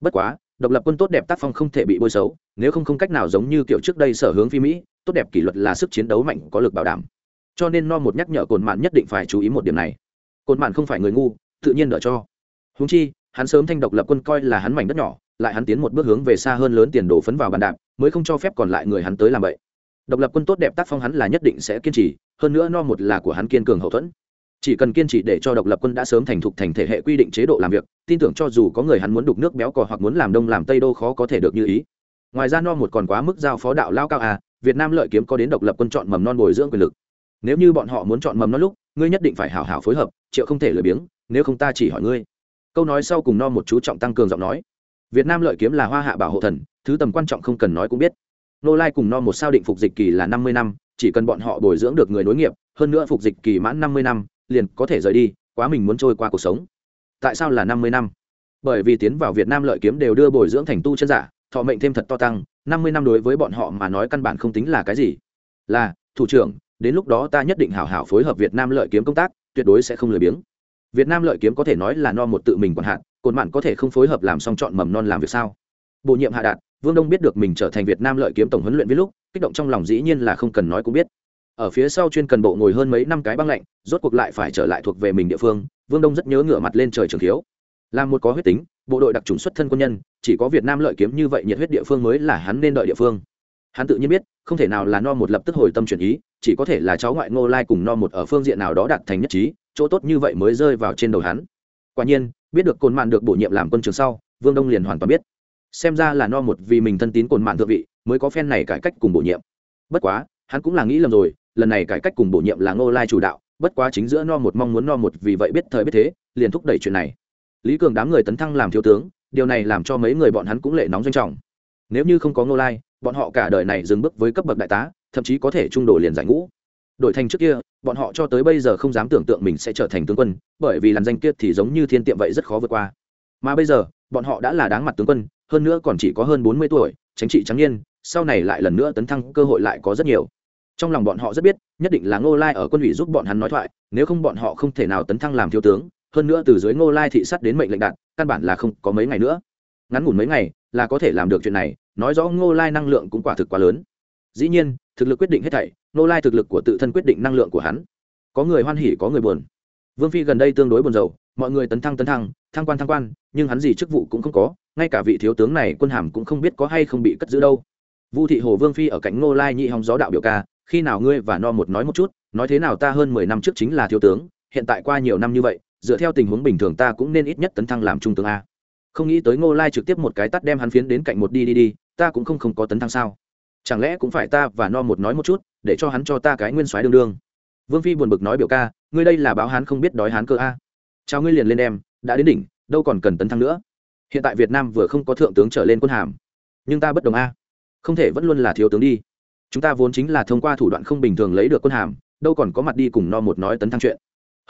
Bất quá, độc lập quân tốt đẹp tác phong không thể bị bôi xấu, nếu không không cách nào giống như kiểu trước đây sở hướng phi mỹ, tốt đẹp kỷ luật là sức chiến đấu mạnh, có lực bảo đảm. Cho nên no một nhắc nhở cồn mạn nhất định phải chú ý một điểm này. Cồn mạn không phải người ngu, tự nhiên đỡ cho. Húng chi, hắn sớm thanh độc lập quân coi là hắn mảnh đất nhỏ, lại hắn tiến một bước hướng về xa hơn lớn tiền đổ phấn vào bàn đạp, mới không cho phép còn lại người hắn tới làm vậy. Độc lập quân tốt đẹp tác phong hắn là nhất định sẽ kiên trì, hơn nữa no một là của hắn kiên cường hậu thuẫn chỉ cần kiên trì để cho độc lập quân đã sớm thành thục thành thể hệ quy định chế độ làm việc, tin tưởng cho dù có người hắn muốn đục nước béo cò hoặc muốn làm đông làm tây đô khó có thể được như ý. Ngoài ra no một còn quá mức giao phó đạo lao cao à việt nam lợi kiếm có đến độc lập quân chọn mầm non bồi dưỡng quyền lực. Nếu như bọn họ muốn chọn mầm non lúc, ngươi nhất định phải hảo hảo phối hợp, triệu không thể lười biếng, nếu không ta chỉ hỏi ngươi. Câu nói sau cùng no một chú trọng tăng cường giọng nói. Việt nam lợi kiếm là hoa hạ bảo hộ thần, thứ tầm quan trọng không cần nói cũng biết. Nô lai cùng no một sao định phục dịch kỳ là năm mươi năm, chỉ cần bọn họ bồi dưỡng được người nối nghiệp, hơn nữa phục dịch kỳ mãn năm mươi năm liền có thể rời đi, quá mình muốn trôi qua cuộc sống. Tại sao là năm mươi năm? Bởi vì tiến vào việt nam lợi kiếm đều đưa bồi dưỡng thành tu chân giả, thọ mệnh thêm thật to tăng, năm mươi năm đối với bọn họ mà nói căn bản không tính là cái gì. Là, thủ trưởng, đến lúc đó ta nhất định hảo hảo phối hợp việt nam lợi kiếm công tác, tuyệt đối sẽ không lười biếng. Việt nam lợi kiếm có thể nói là no một tự mình còn hạn cồn mạn có thể không phối hợp làm xong chọn mầm non làm việc sao? Bổ nhiệm hạ đạt, vương đông biết được mình trở thành việt nam lợi kiếm tổng huấn luyện viên lúc, kích động trong lòng dĩ nhiên là không cần nói cũng biết ở phía sau chuyên cần bộ ngồi hơn mấy năm cái băng lạnh, rốt cuộc lại phải trở lại thuộc về mình địa phương, vương đông rất nhớ ngửa mặt lên trời trường thiếu làm một có huyết tính, bộ đội đặc trùng xuất thân quân nhân, chỉ có việt nam lợi kiếm như vậy nhiệt huyết địa phương mới là hắn nên đợi địa phương. Hắn tự nhiên biết, không thể nào là no một lập tức hồi tâm chuyển ý, chỉ có thể là cháu ngoại ngô lai cùng no một ở phương diện nào đó đạt thành nhất trí, chỗ tốt như vậy mới rơi vào trên đầu hắn. Quả nhiên, biết được cồn mạn được bổ nhiệm làm quân trường sau, vương đông liền hoàn toàn biết. Xem ra là no một vì mình thân tín cồn mạn thượng vị, mới có phen này cải cách cùng bổ nhiệm. Bất quá, hắn cũng là nghĩ lầm rồi lần này cải cách cùng bổ nhiệm là ngô lai chủ đạo bất quá chính giữa no một mong muốn no một vì vậy biết thời biết thế liền thúc đẩy chuyện này. Lý cường đám người tấn thăng làm thiếu tướng điều này làm cho mấy người bọn hắn cũng lệ nóng doanh trọng. Nếu như không có ngô lai bọn họ cả đời này dừng bước với cấp bậc đại tá thậm chí có thể trung đổ liền giải ngũ. Đổi thành trước kia bọn họ cho tới bây giờ không dám tưởng tượng mình sẽ trở thành tướng quân bởi vì làn danh kia thì giống như thiên tiệm vậy rất khó vượt qua. Mà bây giờ bọn họ đã là đáng mặt tướng quân hơn nữa còn chỉ có hơn bốn mươi tuổi chính trị trắng niên, sau này lại lần nữa tấn thăng cơ hội lại có rất nhiều trong lòng bọn họ rất biết, nhất định là ngô lai ở quân ủy giúp bọn hắn nói thoại, nếu không bọn họ không thể nào tấn thăng làm thiếu tướng, hơn nữa từ dưới ngô lai thị sát đến mệnh lệnh đạt căn bản là không có mấy ngày nữa. Ngắn ngủn mấy ngày, là có thể làm được chuyện này, nói rõ ngô lai năng lượng cũng quả thực quá lớn. Dĩ nhiên, thực lực quyết định hết thảy, ngô lai thực lực của tự thân quyết định năng lượng của hắn. Có người hoan hỉ, có người buồn. Vương phi gần đây tương đối buồn rầu, mọi người tấn thăng tấn thăng thăng quan thăng quan, nhưng hắn gì chức vụ cũng không có, ngay cả vị thiếu tướng này quân hàm cũng không biết có hay không bị cất giữ đâu. Vu thị hồ vương phi ở cạnh ngô lai nhị hòng gió đạo biểu ca khi nào ngươi và no một nói một chút nói thế nào ta hơn mười năm trước chính là thiếu tướng hiện tại qua nhiều năm như vậy dựa theo tình huống bình thường ta cũng nên ít nhất tấn thăng làm trung tướng a. Không nghĩ tới ngô lai trực tiếp một cái tắt đem hắn phiến đến cạnh một đi đi đi ta cũng không không có tấn thăng sao. Chẳng lẽ cũng phải ta và no một nói một chút để cho hắn cho ta cái nguyên soái đương đương? Vương phi buồn bực nói biểu ca ngươi đây là báo hắn không biết đói hắn cơ a. Chào ngươi liền lên em, đã đến đỉnh đâu còn cần tấn thăng nữa. Hiện tại việt nam vừa không có thượng tướng trở lên quân hàm nhưng ta bất đồng a. Không thể vẫn luôn là thiếu tướng đi chúng ta vốn chính là thông qua thủ đoạn không bình thường lấy được quân hàm, đâu còn có mặt đi cùng no một nói tấn thăng chuyện.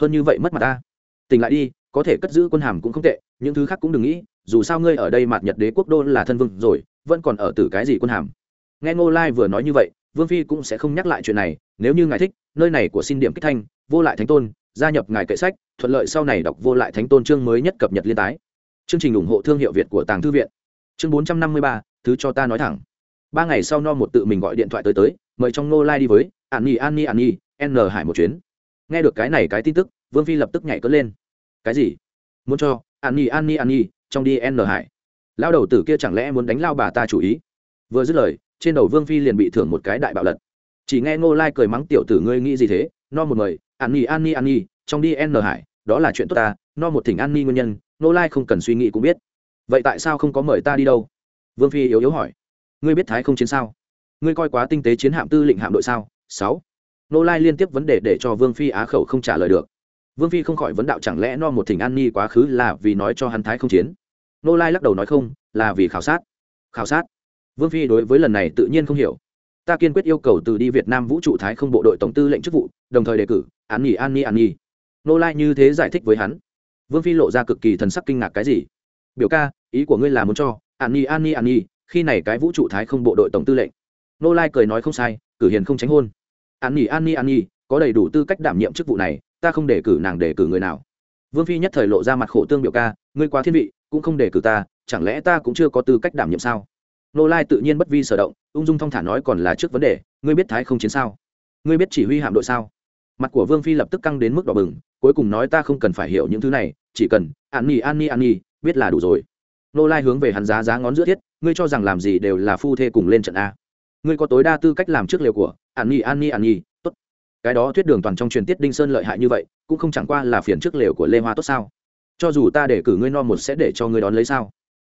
Hơn như vậy mất mặt ta. Tỉnh lại đi, có thể cất giữ quân hàm cũng không tệ, những thứ khác cũng đừng nghĩ, dù sao ngươi ở đây mặt nhật đế quốc đô là thân vương rồi, vẫn còn ở từ cái gì quân hàm. Nghe ngô lai vừa nói như vậy, vương phi cũng sẽ không nhắc lại chuyện này, nếu như ngài thích, nơi này của xin điểm kích thanh, vô lại thánh tôn, gia nhập ngài kệ sách, thuận lợi sau này đọc vô lại thánh tôn chương mới nhất cập nhật liên tái. Chương trình ủng hộ thương hiệu việt của tàng thư viện. Chương bốn trăm năm mươi ba, thứ cho ta nói thẳng ba ngày sau no một tự mình gọi điện thoại tới tới, mời trong nô lai đi với, an nhi an nhi an nhi, n hải một chuyến. Nghe được cái này cái tin tức, vương phi lập tức nhảy cất lên. Cái gì? Muốn cho, an nhi an nhi an nhi, trong đi n hải. Lao đầu tử kia chẳng lẽ muốn đánh lao bà ta chủ ý? Vừa dứt lời, trên đầu vương phi liền bị thưởng một cái đại bạo lật. Chỉ nghe ngô lai cười mắng tiểu tử ngươi nghĩ gì thế? No một mời, an nhi an nhi an nhi, trong đi n hải, đó là chuyện tốt ta, no một thỉnh an nhi nguyên nhân, ngô lai không cần suy nghĩ cũng biết. Vậy tại sao không có mời ta đi đâu? Vương phi yếu yếu hỏi ngươi biết thái không chiến sao? Ngươi coi quá tinh tế chiến hạm tư lệnh hạm đội sao? Sáu. Nô lai liên tiếp vấn đề để cho vương phi á khẩu không trả lời được. Vương phi không khỏi vấn đạo chẳng lẽ no một thỉnh an ni quá khứ là vì nói cho hắn thái không chiến? Nô lai lắc đầu nói không, là vì khảo sát. Khảo sát? Vương phi đối với lần này tự nhiên không hiểu. Ta kiên quyết yêu cầu từ đi việt nam vũ trụ thái không bộ đội tổng tư lệnh chức vụ, đồng thời đề cử án nghỉ an nhi an nhi nô lai như thế giải thích với hắn. Vương phi lộ ra cực kỳ thần sắc kinh ngạc cái gì? Biểu ca, ý của ngươi là muốn cho, an nhi an nhi an nhi khi này cái vũ trụ thái không bộ đội tổng tư lệnh. Nô lai cười nói không sai, cử hiền không tránh hôn. An nhi an nhi an nhi, có đầy đủ tư cách đảm nhiệm chức vụ này, ta không để cử nàng để cử người nào. Vương phi nhất thời lộ ra mặt khổ tương biểu ca, ngươi quá thiên vị, cũng không để cử ta, chẳng lẽ ta cũng chưa có tư cách đảm nhiệm sao? Nô lai tự nhiên bất vi sở động, ung dung thong thả nói còn là trước vấn đề, ngươi biết thái không chiến sao? Ngươi biết chỉ huy hạm đội sao? Mặt của vương phi lập tức căng đến mức đỏ bừng, cuối cùng nói ta không cần phải hiểu những thứ này, chỉ cần, an nhi an nhi an nhi, biết là đủ rồi. Nô lai hướng về hắn giá giá ngón giữa thiết ngươi cho rằng làm gì đều là phu thê cùng lên trận a. Ngươi có tối đa tư cách làm trước liều của, an nhi an nhi an nhi, tốt. Cái đó thuyết đường toàn trong truyền tiết đinh sơn lợi hại như vậy, cũng không chẳng qua là phiền trước liều của lê hoa tốt sao? Cho dù ta để cử ngươi no một sẽ để cho ngươi đón lấy sao?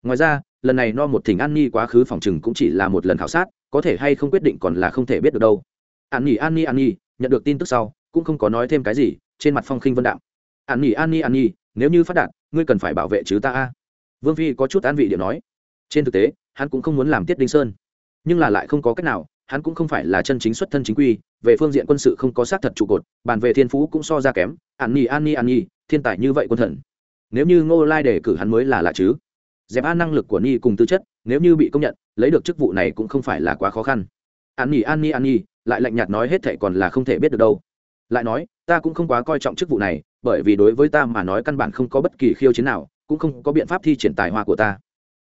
Ngoài ra, lần này no một thỉnh an nhi quá khứ phòng chừng cũng chỉ là một lần khảo sát, có thể hay không quyết định còn là không thể biết được đâu. An nhi an nhi an nhi, nhận được tin tức sau, cũng không có nói thêm cái gì, trên mặt phong khinh vân đạo an nhi an nhi an nhi, nếu như phát đạt, ngươi cần phải bảo vệ chứ ta a. Vương phi có chút an vị điện nói trên thực tế, hắn cũng không muốn làm tiết đinh sơn. Nhưng là lại không có cách nào, hắn cũng không phải là chân chính xuất thân chính quy, về phương diện quân sự không có xác thật trụ cột, bàn về thiên phú cũng so ra kém, an nhi an nhi an nhi, thiên tài như vậy quân thần. Nếu như ngô lai đề cử hắn mới là lạ chứ? Dẹp an năng lực của ni cùng tư chất, nếu như bị công nhận, lấy được chức vụ này cũng không phải là quá khó khăn. An nhi an nhi an nhi, lại lạnh nhạt nói hết thệ còn là không thể biết được đâu. Lại nói, ta cũng không quá coi trọng chức vụ này, bởi vì đối với ta mà nói căn bản không có bất kỳ khiêu chiến nào, cũng không có biện pháp thi triển tài hoa của ta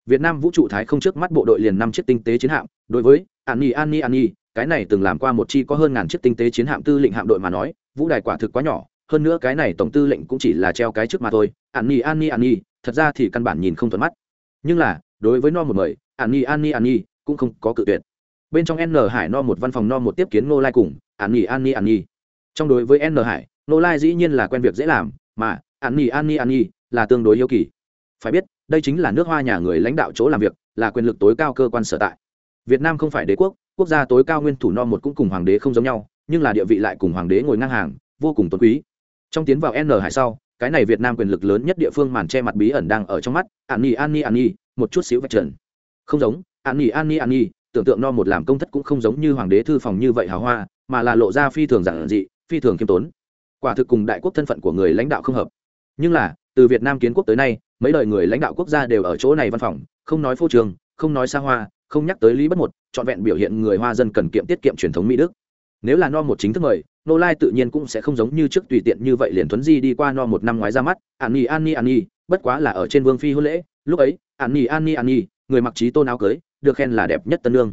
việt nam vũ trụ thái không trước mắt bộ đội liền năm chiếc tinh tế chiến hạm đối với Anni Anni Anni, cái này từng làm qua một chi có hơn ngàn chiếc tinh tế chiến hạm tư lệnh hạm đội mà nói vũ đài quả thực quá nhỏ hơn nữa cái này tổng tư lệnh cũng chỉ là treo cái trước mà thôi. Anni Anni Anni, thật ra thì căn bản nhìn không thuận mắt. Nhưng là đối với no một mời Anni Anni Anni cũng không có cự tuyệt. Bên trong n hải no một văn phòng no một tiếp kiến Ngô lai cùng Anni Anni Anni. trong đối với n hải Ngô lai dĩ nhiên là quen việc dễ làm mà Anni Anni Anni là tương đối yêu kỳ. Phải biết đây chính là nước hoa nhà người lãnh đạo chỗ làm việc, là quyền lực tối cao cơ quan sở tại. Việt nam không phải đế quốc quốc gia tối cao nguyên thủ no một cũng cùng hoàng đế không giống nhau, nhưng là địa vị lại cùng hoàng đế ngồi ngang hàng, vô cùng tôn quý. Trong tiến vào n hải sau, cái này việt nam quyền lực lớn nhất địa phương màn che mặt bí ẩn đang ở trong mắt, an nhi an nhi an nhi, một chút xíu vạch trần. Không giống, an nhi an nhi an nhi, tưởng tượng no một làm công thất cũng không giống như hoàng đế thư phòng như vậy hào hoa, mà là lộ ra phi thường giản dị, phi thường khiêm tốn. Quả thực cùng đại quốc thân phận của người lãnh đạo không hợp. Nhưng là, từ việt nam kiến quốc tới nay mấy đời người lãnh đạo quốc gia đều ở chỗ này văn phòng, không nói phô trường không nói xa hoa, không nhắc tới lý bất một, trọn vẹn biểu hiện người hoa dân cần kiệm tiết kiệm truyền thống mỹ đức. Nếu là no một chính thức mời, nô lai tự nhiên cũng sẽ không giống như trước tùy tiện như vậy liền thuấn di đi qua no một năm ngoái ra mắt, an nhi an nhi an nhi, bất quá là ở trên vương phi hôn lễ, lúc ấy, an nhi an nhi an nhi, người mặc trí tôn áo cưới, được khen là đẹp nhất tân lương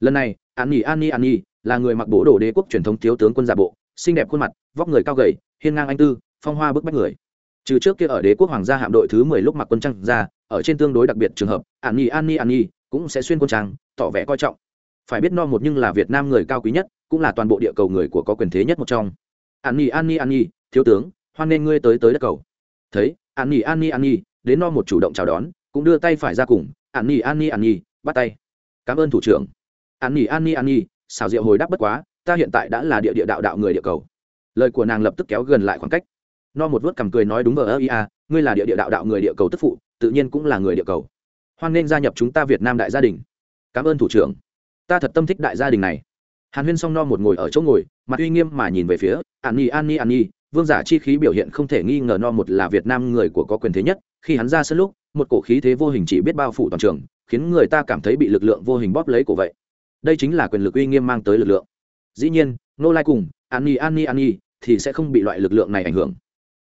lần này, an nhi an nhi an nhi là người mặc bố đồ đế quốc truyền thống thiếu tướng quân giả bộ, xinh đẹp khuôn mặt, vóc người cao gầy, hiên ngang anh tư, phong hoa bức bách người trừ trước kia ở đế quốc hoàng gia hạm đội thứ mười lúc mặc quân trang ra ở trên tương đối đặc biệt trường hợp an nhi an nhi an nhi cũng sẽ xuyên quân trang tỏ vẻ coi trọng phải biết no một nhưng là việt nam người cao quý nhất cũng là toàn bộ địa cầu người của có quyền thế nhất một trong an nhi an nhi an nhi thiếu tướng hoan nên ngươi tới tới đất cầu thấy an nhi an nhi an nhi đến no một chủ động chào đón cũng đưa tay phải ra cùng an nhi an nhi an nhi bắt tay cảm ơn thủ trưởng an nhi an nhi an nhi xào rượu hồi đáp bất quá ta hiện tại đã là địa địa đạo đạo người địa cầu lời của nàng lập tức kéo gần lại khoảng cách no một vớt cằm cười nói đúng vờ ơ ia ngươi là địa địa đạo đạo người địa cầu tức phụ, tự nhiên cũng là người địa cầu. Hoan nên gia nhập chúng ta việt nam đại gia đình. Cảm ơn thủ trưởng. Ta thật tâm thích đại gia đình này. Hàn huyên song no một ngồi ở chỗ ngồi, mặt uy nghiêm mà nhìn về phía, an nhi an nhi an nhi, vương giả chi khí biểu hiện không thể nghi ngờ no một là việt nam người của có quyền thế nhất, khi hắn ra sân lúc, một cổ khí thế vô hình chỉ biết bao phủ toàn trường, khiến người ta cảm thấy bị lực lượng vô hình bóp lấy của vậy. Đây chính là quyền lực uy nghiêm mang tới lực lượng. Dĩ nhiên nô lai cùng, an nhi an nhi an nhi, thì sẽ không bị loại lực lượng này ảnh hưởng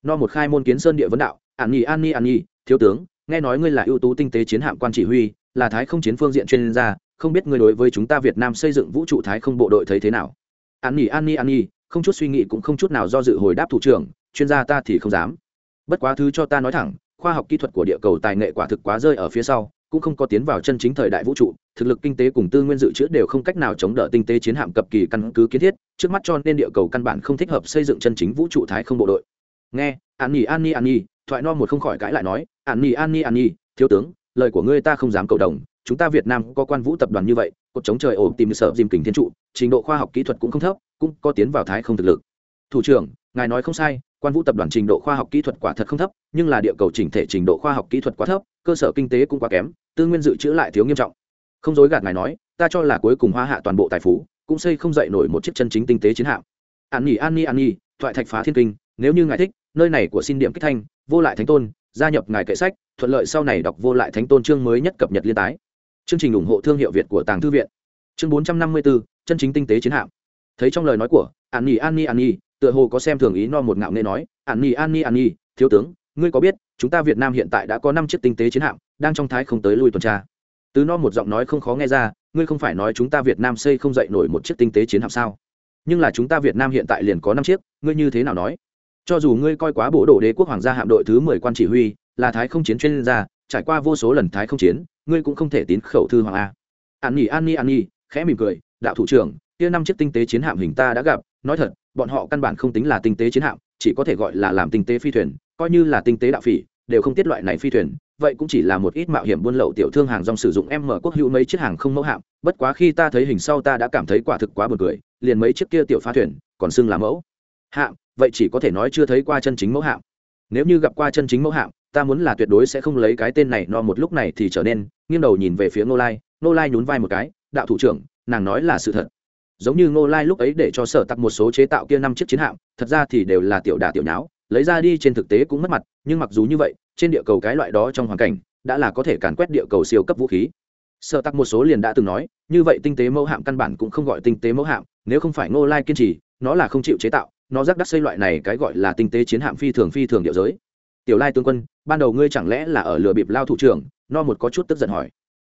no một khai môn kiến sơn địa vấn đạo, an nhi an nhi an nhi, thiếu tướng, nghe nói ngươi là ưu tú tinh tế chiến hạm quan chỉ huy, là thái không chiến phương diện chuyên gia, không biết ngươi đối với chúng ta việt nam xây dựng vũ trụ thái không bộ đội thấy thế nào? An nhi an nhi an nhi, không chút suy nghĩ cũng không chút nào do dự hồi đáp thủ trưởng, chuyên gia ta thì không dám. Bất quá thứ cho ta nói thẳng, khoa học kỹ thuật của địa cầu tài nghệ quả thực quá rơi ở phía sau, cũng không có tiến vào chân chính thời đại vũ trụ, thực lực kinh tế cùng tư nguyên dự trữ đều không cách nào chống đỡ tinh tế chiến hạm cập kỳ căn cứ kiến thiết, trước mắt cho nên địa cầu căn bản không thích hợp xây dựng chân chính vũ trụ thái không bộ đội nghe, an nhi an nhi an nhi, thoại no một không khỏi cãi lại nói, an nhi an nhi an nhi, thiếu tướng, lời của ngươi ta không dám cầu đồng, chúng ta việt nam có quan vũ tập đoàn như vậy, cột chống trời ổ tìm sợ dìm kình thiên trụ, trình độ khoa học kỹ thuật cũng không thấp, cũng có tiến vào thái không thực lực. Thủ trưởng, ngài nói không sai, quan vũ tập đoàn trình độ khoa học kỹ thuật quả thật không thấp, nhưng là địa cầu chỉnh thể trình độ khoa học kỹ thuật quá thấp, cơ sở kinh tế cũng quá kém, tư nguyên dự trữ lại thiếu nghiêm trọng. Không dối gạt ngài nói, ta cho là cuối cùng hoa hạ toàn bộ tài phú, cũng xây không dậy nổi một chiếc chân chính tinh tế chiến hạm. An nhi an nhi an nhi, thoại thạch phá thiên kinh, nếu như ngài thích nơi này của xin điểm kích thanh, vô lại thánh tôn, gia nhập ngài kệ sách, thuận lợi sau này đọc vô lại thánh tôn chương mới nhất cập nhật liên tái. Chương trình ủng hộ thương hiệu việt của tàng thư viện. Chương bốn trăm năm mươi bốn chân chính tinh tế chiến hạm. Thấy trong lời nói của an nhi an nhi an nhi, tựa hồ có xem thường ý no một ngạo nghệ nói, an nhi an nhi an nhi, thiếu tướng, ngươi có biết, chúng ta việt nam hiện tại đã có năm chiếc tinh tế chiến hạm, đang trong thái không tới lui tuần tra? Từ no một giọng nói không khó nghe ra, ngươi không phải nói chúng ta việt nam xây không dậy nổi một chiếc tinh tế chiến hạm sao? Nhưng là chúng ta việt nam hiện tại liền có năm chiếc, ngươi như thế nào nói? Cho dù ngươi coi quá bộ đồ đế quốc hoàng gia hạm đội thứ mười quan chỉ huy, là thái không chiến chuyên gia, trải qua vô số lần thái không chiến, ngươi cũng không thể tín khẩu thư hoàng a. An nhi an nhi an nhi, khẽ mỉm cười, đạo thủ trưởng, kia năm chiếc tinh tế chiến hạm hình ta đã gặp, nói thật, bọn họ căn bản không tính là tinh tế chiến hạm, chỉ có thể gọi là làm tinh tế phi thuyền, coi như là tinh tế đạo phỉ, đều không tiết loại này phi thuyền, vậy cũng chỉ là một ít mạo hiểm buôn lậu tiểu thương hàng dòng sử dụng em mở quốc hữu mấy chiếc hàng không mẫu hạm, bất quá khi ta thấy hình sau ta đã cảm thấy quả thực quá buồn cười, liền mấy chiếc kia tiểu phá thuyền, còn xưng là mẫu hạm vậy chỉ có thể nói chưa thấy qua chân chính mẫu hạm. Nếu như gặp qua chân chính mẫu hạm, ta muốn là tuyệt đối sẽ không lấy cái tên này no một lúc này thì trở nên nghiêng đầu nhìn về phía ngô lai ngô lai nhún vai một cái, đạo thủ trưởng, nàng nói là sự thật. Giống như ngô lai lúc ấy để cho sở tặc một số chế tạo kia năm chiếc chiến hạm, thật ra thì đều là tiểu đả tiểu nháo, lấy ra đi trên thực tế cũng mất mặt, nhưng mặc dù như vậy, trên địa cầu cái loại đó trong hoàn cảnh, đã là có thể càn quét địa cầu siêu cấp vũ khí. Sở tặc một số liền đã từng nói, như vậy tinh tế mẫu hạm căn bản cũng không gọi tinh tế mẫu hạm, nếu không phải ngô lai kiên trì nó là không chịu chế tạo, nó rắc đắc xây loại này cái gọi là tinh tế chiến hạm phi thường phi thường địa giới. Tiểu lai tướng quân, ban đầu ngươi chẳng lẽ là ở lừa bịp lao thủ trưởng? No một có chút tức giận hỏi.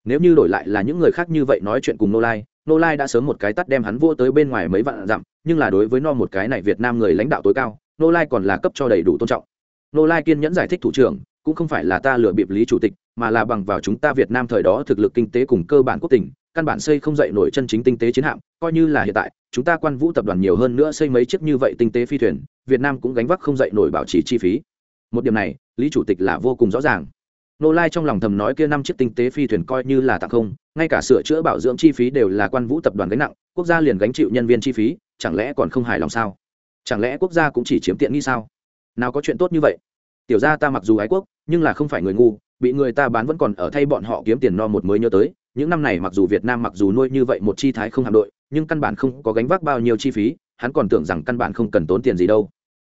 Nếu như đổi lại là những người khác như vậy nói chuyện cùng nô lai nô lai đã sớm một cái tắt đem hắn vô tới bên ngoài mấy vạn dặm, nhưng là đối với no một cái này việt nam người lãnh đạo tối cao, nô lai còn là cấp cho đầy đủ tôn trọng. Nô lai kiên nhẫn giải thích thủ trưởng, cũng không phải là ta lừa bịp lý chủ tịch, mà là bằng vào chúng ta việt nam thời đó thực lực kinh tế cùng cơ bản quốc tỉnh căn bản xây không dậy nổi chân chính tinh tế chiến hạm, coi như là hiện tại, chúng ta quan vũ tập đoàn nhiều hơn nữa xây mấy chiếc như vậy tinh tế phi thuyền, việt nam cũng gánh vác không dậy nổi bảo trì chi phí. Một điểm này, lý chủ tịch là vô cùng rõ ràng. Nô lai trong lòng thầm nói kia năm chiếc tinh tế phi thuyền coi như là tặng không, ngay cả sửa chữa bảo dưỡng chi phí đều là quan vũ tập đoàn gánh nặng, quốc gia liền gánh chịu nhân viên chi phí, chẳng lẽ còn không hài lòng sao? Chẳng lẽ quốc gia cũng chỉ chiếm tiện nghi sao? Nào có chuyện tốt như vậy? Tiểu gia ta mặc dù ái quốc, nhưng là không phải người ngu, bị người ta bán vẫn còn ở thay bọn họ kiếm tiền no một mới nhớ tới những năm này mặc dù việt nam mặc dù nuôi như vậy một chi thái không hạm đội, nhưng căn bản không có gánh vác bao nhiêu chi phí, hắn còn tưởng rằng căn bản không cần tốn tiền gì đâu.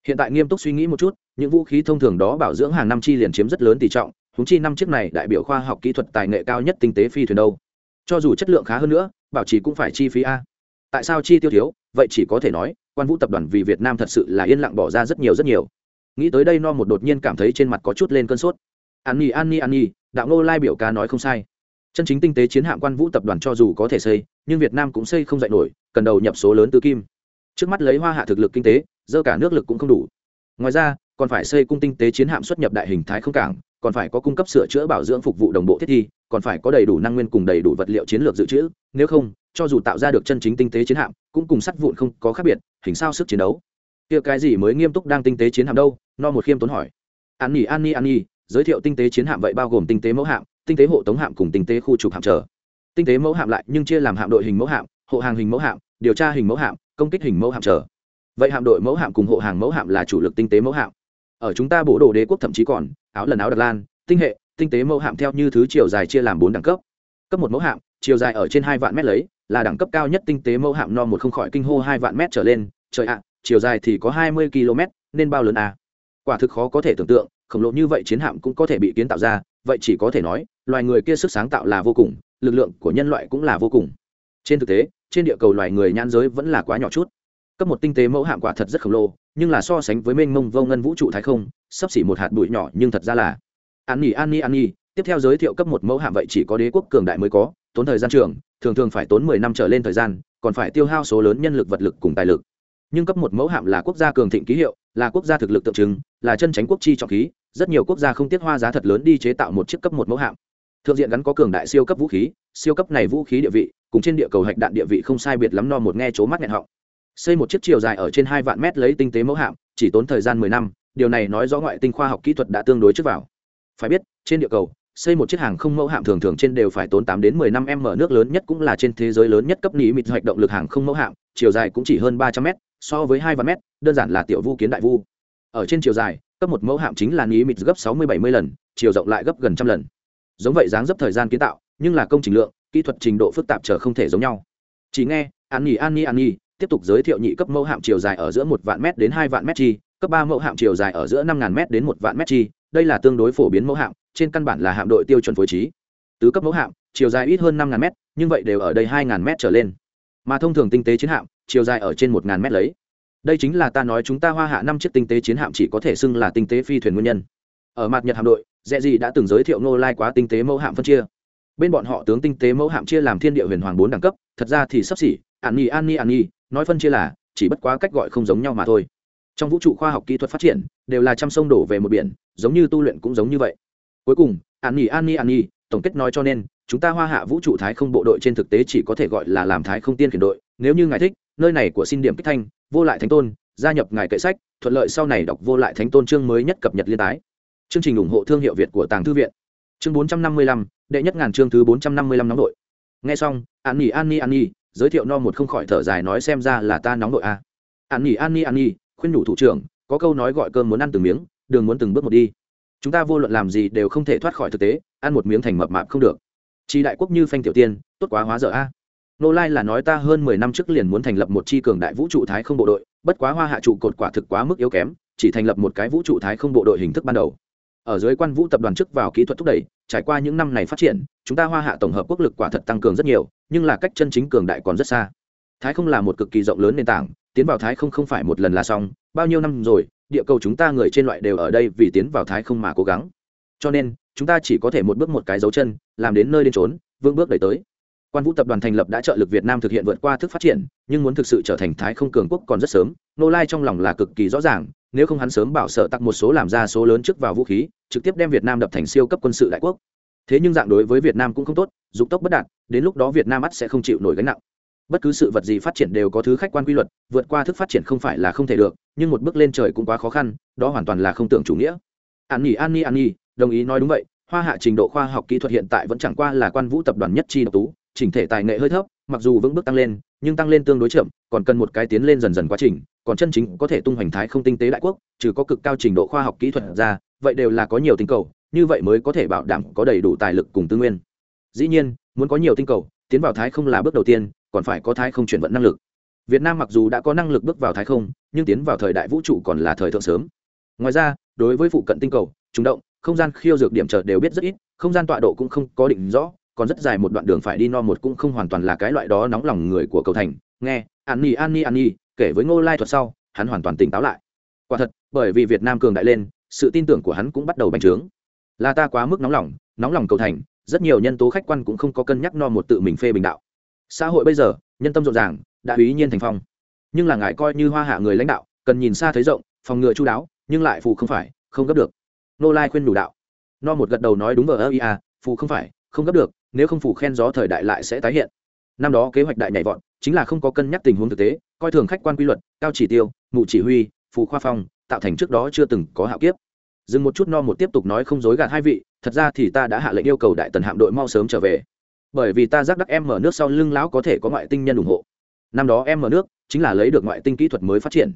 Hiện tại nghiêm túc suy nghĩ một chút, những vũ khí thông thường đó bảo dưỡng hàng năm chi liền chiếm rất lớn tỷ trọng, huống chi năm chiếc này đại biểu khoa học kỹ thuật tài nghệ cao nhất tinh tế phi thuyền đâu. Cho dù chất lượng khá hơn nữa, bảo trì cũng phải chi phí a. Tại sao chi tiêu thiếu? Vậy chỉ có thể nói, quan vũ tập đoàn vì việt nam thật sự là yên lặng bỏ ra rất nhiều rất nhiều. Nghĩ tới đây no một đột nhiên cảm thấy trên mặt có chút lên cơn sốt. An nhi an nhi an nhi đạo ngô lai biểu ca nói không sai chân chính tinh tế chiến hạm quan vũ tập đoàn cho dù có thể xây, nhưng việt nam cũng xây không dạy nổi, cần đầu nhập số lớn từ kim. Trước mắt lấy hoa hạ thực lực kinh tế, dơ cả nước lực cũng không đủ. Ngoài ra, còn phải xây cung tinh tế chiến hạm xuất nhập đại hình thái không cảng, còn phải có cung cấp sửa chữa bảo dưỡng phục vụ đồng bộ thiết thi, còn phải có đầy đủ năng nguyên cùng đầy đủ vật liệu chiến lược dự trữ, nếu không, cho dù tạo ra được chân chính tinh tế chiến hạm, cũng cùng sắt vụn không có khác biệt, hình sao sức chiến đấu. Kia cái gì mới nghiêm túc đang tinh tế chiến hạm đâu? No một khiêm tốn hỏi. An nhi an nhi an nhi, giới thiệu tinh tế chiến hạm vậy bao gồm tinh tế mẫu hạm tinh tế hộ tống hạm cùng tinh tế khu trục hạm trở tinh tế mẫu hạm lại nhưng chia làm hạm đội hình mẫu hạm, hộ hàng hình mẫu hạm, điều tra hình mẫu hạm, công kích hình mẫu hạm trở vậy hạm đội mẫu hạm cùng hộ hàng mẫu hạm là chủ lực tinh tế mẫu hạm. Ở chúng ta bộ đồ đế quốc thậm chí còn, áo lần áo đặc lan, tinh hệ, tinh tế mẫu hạm theo như thứ chiều dài chia làm bốn đẳng cấp. Cấp một mẫu hạm, chiều dài ở trên hai vạn mét lấy, là đẳng cấp cao nhất tinh tế mẫu hạm no một không khỏi kinh hô hai vạn mét trở lên. Trời ạ, chiều dài thì có hai mươi km nên bao lớn à. quả thực khó có thể tưởng tượng, khổng lồ như vậy chiến hạm cũng có thể bị kiến tạo ra vậy chỉ có thể nói, loài người kia sức sáng tạo là vô cùng, lực lượng của nhân loại cũng là vô cùng. Trên thực tế, trên địa cầu loài người nhãn giới vẫn là quá nhỏ chút. Cấp một tinh tế mẫu hạm quả thật rất khổng lồ, nhưng là so sánh với mênh mông vô ngân vũ trụ thái không, sắp xỉ một hạt bụi nhỏ nhưng thật ra là an nghỉ an nhi an nhi. Tiếp theo giới thiệu cấp một mẫu hạm vậy chỉ có đế quốc cường đại mới có, tốn thời gian trường, thường thường phải tốn mười năm trở lên thời gian, còn phải tiêu hao số lớn nhân lực vật lực cùng tài lực nhưng cấp một mẫu hạm là quốc gia cường thịnh ký hiệu, là quốc gia thực lực tượng trưng, là chân tránh quốc chi trọng khí, rất nhiều quốc gia không tiết hoa giá thật lớn đi chế tạo một chiếc cấp một mẫu hạm thượng diện gắn có cường đại siêu cấp vũ khí, siêu cấp này vũ khí địa vị, cùng trên địa cầu hạch đạn địa vị không sai biệt lắm no một nghe chố mắt nghẹn họng xây một chiếc chiều dài ở trên hai vạn mét lấy tinh tế mẫu hạm, chỉ tốn thời gian mười năm, điều này nói rõ ngoại tinh khoa học kỹ thuật đã tương đối trước vào phải biết, trên địa cầu, xây một chiếc hàng không mẫu hạm thường thường trên đều phải tốn tám đến mười năm m nước lớn nhất cũng là trên thế giới lớn nhất cấp ní mịt hoạt động lực hàng không mẫu hạm, chiều dài cũng chỉ hơn ba trăm mét so với hai vạn mét, đơn giản là tiểu vu kiến đại vu. Ở trên chiều dài cấp một mẫu hạm chính là ní mịt gấp sáu mươi bảy mươi lần chiều rộng lại gấp gần trăm lần. Giống vậy dáng dấp thời gian kiến tạo nhưng là công trình lượng kỹ thuật trình độ phức tạp trở không thể giống nhau. Chỉ nghe an nhi an nhi an nhi tiếp tục giới thiệu nhị cấp mẫu hạm chiều dài ở giữa một vạn mét đến hai vạn mét chi cấp ba mẫu hạm chiều dài ở giữa năm ngàn mét đến một vạn mét chi đây là tương đối phổ biến mẫu hạm trên căn bản là hạm đội tiêu chuẩn phối trí. Tứ cấp mẫu hạm chiều dài ít hơn năm ngàn mét nhưng vậy đều ở đây hai ngàn mét trở lên. Mà thông thường tinh tế chiến hạm chiều dài ở trên một ngàn mét lấy. Đây chính là ta nói chúng ta hoa hạ năm chiếc tinh tế chiến hạm chỉ có thể xưng là tinh tế phi thuyền nguyên nhân. Ở mặt nhật hạm đội, dẹ gì đã từng giới thiệu nô lai quá tinh tế mẫu hạm phân chia. Bên bọn họ tướng tinh tế mẫu hạm chia làm thiên địa huyền hoàng bốn đẳng cấp, thật ra thì sắp xỉ, an nhi an nhi an nhi nói phân chia là, chỉ bất quá cách gọi không giống nhau mà thôi. Trong vũ trụ khoa học kỹ thuật phát triển, đều là trăm sông đổ về một biển, giống như tu luyện cũng giống như vậy. Cuối cùng, an nhi an nhi an nhi tổng kết nói cho nên, chúng ta hoa hạ vũ trụ thái không bộ đội trên thực tế chỉ có thể gọi là làm thái không tiên khiển đội, nếu như ngài thích nơi này của xin điểm kích thanh, vô lại thánh tôn, gia nhập ngài kệ sách, thuận lợi sau này đọc vô lại thánh tôn chương mới nhất cập nhật liên tái. Chương trình ủng hộ thương hiệu việt của tàng thư viện. Chương bốn trăm năm mươi lăm, đệ nhất ngàn chương thứ bốn trăm năm mươi lăm nóng đội nghe xong, an nỉ an nỉ an nỉ giới thiệu no một không khỏi thở dài nói xem ra là ta nóng đội a à. an nỉ an nỉ an nỉ khuyên nhủ thủ trưởng, có câu nói gọi cơm muốn ăn từng miếng, đường muốn từng bước một đi. Chúng ta vô luận làm gì đều không thể thoát khỏi thực tế, ăn một miếng thành mập mạp không được. Chi đại quốc như phanh tiểu tiên, tốt quá hóa dở a nô lai là nói ta hơn mười năm trước liền muốn thành lập một chi cường đại vũ trụ thái không bộ đội, bất quá hoa hạ trụ cột quả thực quá mức yếu kém, chỉ thành lập một cái vũ trụ thái không bộ đội hình thức ban đầu. Ở dưới quan vũ tập đoàn chức vào kỹ thuật thúc đẩy, trải qua những năm này phát triển, chúng ta hoa hạ tổng hợp quốc lực quả thật tăng cường rất nhiều, nhưng là cách chân chính cường đại còn rất xa. Thái không là một cực kỳ rộng lớn nền tảng, tiến vào thái không không phải một lần là xong, bao nhiêu năm rồi, địa cầu chúng ta người trên loại đều ở đây vì tiến vào thái không mà cố gắng. Cho nên, chúng ta chỉ có thể một bước một cái dấu chân, làm đến nơi đến trốn vương bước đẩy tới quan vũ tập đoàn thành lập đã trợ lực việt nam thực hiện vượt qua thức phát triển nhưng muốn thực sự trở thành thái không cường quốc còn rất sớm nô lai trong lòng là cực kỳ rõ ràng nếu không hắn sớm bảo sợ tặc một số làm ra số lớn trước vào vũ khí trực tiếp đem việt nam đập thành siêu cấp quân sự đại quốc thế nhưng dạng đối với việt nam cũng không tốt dục tốc bất đạt đến lúc đó việt nam ắt sẽ không chịu nổi gánh nặng bất cứ sự vật gì phát triển đều có thứ khách quan quy luật vượt qua thức phát triển không phải là không thể được nhưng một bước lên trời cũng quá khó khăn đó hoàn toàn là không tưởng chủ nghĩa an nhi an nhi an nhi, đồng ý nói đúng vậy hoa hạ trình độ khoa học kỹ thuật hiện tại vẫn chẳng qua là quan vũ tập đoàn nhất chi độc tú chỉnh thể tài nghệ hơi thấp, mặc dù vững bước tăng lên, nhưng tăng lên tương đối chậm, còn cần một cái tiến lên dần dần quá trình, còn chân chính có thể tung hoành thái không tinh tế đại quốc, trừ có cực cao trình độ khoa học kỹ thuật ra, vậy đều là có nhiều tinh cầu, như vậy mới có thể bảo đảm có đầy đủ tài lực cùng tư nguyên. Dĩ nhiên, muốn có nhiều tinh cầu, tiến vào thái không là bước đầu tiên, còn phải có thái không chuyển vận năng lực. Việt nam mặc dù đã có năng lực bước vào thái không, nhưng tiến vào thời đại vũ trụ còn là thời thượng sớm. Ngoài ra, đối với phụ cận tinh cầu trùng động, không gian khiêu dược điểm chợt đều biết rất ít, không gian tọa độ cũng không có định rõ còn rất dài một đoạn đường phải đi no một cũng không hoàn toàn là cái loại đó nóng lòng người của cầu thành. Nghe an nhi an nhi an nhi kể với ngô lai thuật sau, hắn hoàn toàn tỉnh táo lại. Quả thật, bởi vì việt nam cường đại lên, sự tin tưởng của hắn cũng bắt đầu bành trướng. Là ta quá mức nóng lòng nóng lòng cầu thành, rất nhiều nhân tố khách quan cũng không có cân nhắc no một tự mình phê bình đạo. Xã hội bây giờ, nhân tâm rộn ràng, đã ý nhiên thành phong. Nhưng là ngài coi như hoa hạ người lãnh đạo, cần nhìn xa thấy rộng, phòng ngừa chú đáo, nhưng lại phù không phải, không gấp được. Nô lai khuyên đủ đạo. No một gật đầu nói đúng vờ ơ ia phù không phải, không gấp được nếu không phủ khen gió thời đại lại sẽ tái hiện. Năm đó kế hoạch đại nhảy vọt, chính là không có cân nhắc tình huống thực tế, coi thường khách quan quy luật, cao chỉ tiêu mụ chỉ huy phụ khoa phong, tạo thành trước đó chưa từng có hạo kiếp. Dừng một chút no một tiếp tục nói không dối gạt hai vị, thật ra thì ta đã hạ lệnh yêu cầu đại tần hạm đội mau sớm trở về. Bởi vì ta giác đắc em mở nước sau lưng lão có thể có ngoại tinh nhân ủng hộ. Năm đó em mở nước, chính là lấy được ngoại tinh kỹ thuật mới phát triển.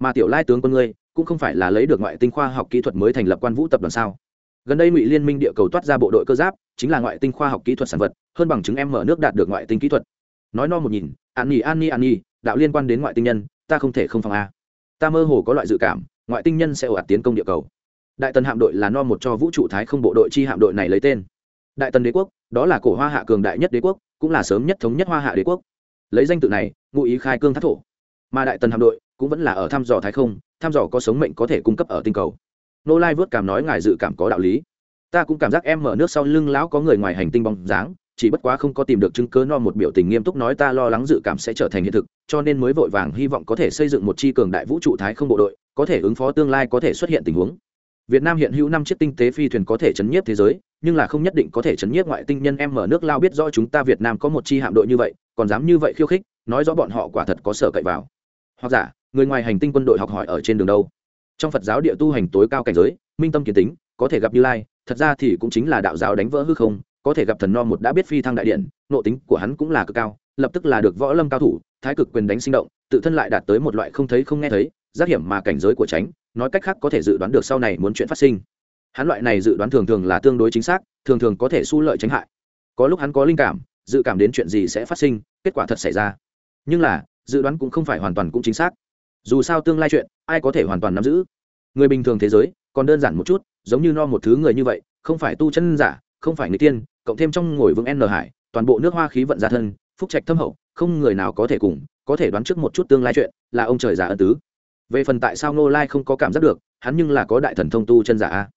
Mà tiểu lai tướng quân ngươi, cũng không phải là lấy được ngoại tinh khoa học kỹ thuật mới thành lập quan vũ tập đoàn sao? Gần đây ngụy liên minh địa cầu toát ra bộ đội cơ giáp, chính là ngoại tinh khoa học kỹ thuật sản vật, hơn bằng chứng em mở nước đạt được ngoại tinh kỹ thuật. Nói no một nhìn, an nhi an nhi an nhi đạo liên quan đến ngoại tinh nhân, ta không thể không phòng a. Ta mơ hồ có loại dự cảm, ngoại tinh nhân sẽ ồ ạt tiến công địa cầu. Đại tần hạm đội là no một cho vũ trụ thái không bộ đội chi hạm đội này lấy tên. Đại tần đế quốc, đó là cổ hoa hạ cường đại nhất đế quốc, cũng là sớm nhất thống nhất hoa hạ đế quốc. Lấy danh tự này, ngụ ý khai cương thác thổ. Mà đại tần hạm đội cũng vẫn là ở thăm dò thái không, thăm dò có sống mệnh có thể cung cấp ở tinh cầu nô lai vớt cảm nói ngài dự cảm có đạo lý. Ta cũng cảm giác em mở nước sau lưng lão có người ngoài hành tinh bóng dáng, chỉ bất quá không có tìm được chứng cớ no một biểu tình nghiêm túc nói ta lo lắng dự cảm sẽ trở thành hiện thực, cho nên mới vội vàng hy vọng có thể xây dựng một chi cường đại vũ trụ thái không bộ đội, có thể ứng phó tương lai có thể xuất hiện tình huống. Việt nam hiện hữu năm chiếc tinh tế phi thuyền có thể chấn nhiếp thế giới, nhưng là không nhất định có thể chấn nhiếp ngoại tinh nhân em mở nước lao biết rõ chúng ta việt nam có một chi hạm đội như vậy, còn dám như vậy khiêu khích, nói rõ bọn họ quả thật có sở cậy vào. Hoặc giả, người ngoài hành tinh quân đội học hỏi ở trên đường đâu? Trong phật giáo địa tu hành tối cao cảnh giới, minh tâm kiến tính, có thể gặp như lai, thật ra thì cũng chính là đạo giáo đánh vỡ hư không, có thể gặp thần no một đã biết phi thăng đại điện nộ tính của hắn cũng là cực cao, lập tức là được võ lâm cao thủ, thái cực quyền đánh sinh động, tự thân lại đạt tới một loại không thấy không nghe thấy, giác hiểm mà cảnh giới của tránh nói cách khác có thể dự đoán được sau này muốn chuyện phát sinh. Hắn loại này dự đoán thường thường là tương đối chính xác, thường thường có thể su lợi tránh hại. Có lúc hắn có linh cảm, dự cảm đến chuyện gì sẽ phát sinh, kết quả thật xảy ra. Nhưng là, dự đoán cũng không phải hoàn toàn cũng chính xác dù sao tương lai chuyện, ai có thể hoàn toàn nắm giữ. Người bình thường thế giới, còn đơn giản một chút, giống như no một thứ người như vậy, không phải tu chân giả, không phải người tiên, cộng thêm trong ngồi vững n hải, toàn bộ nước hoa khí vận ra thân, phúc trạch thâm hậu, không người nào có thể cùng, có thể đoán trước một chút tương lai chuyện, là ông trời giả ân tứ. Về phần tại sao ngô lai không có cảm giác được, hắn nhưng là có đại thần thông tu chân giả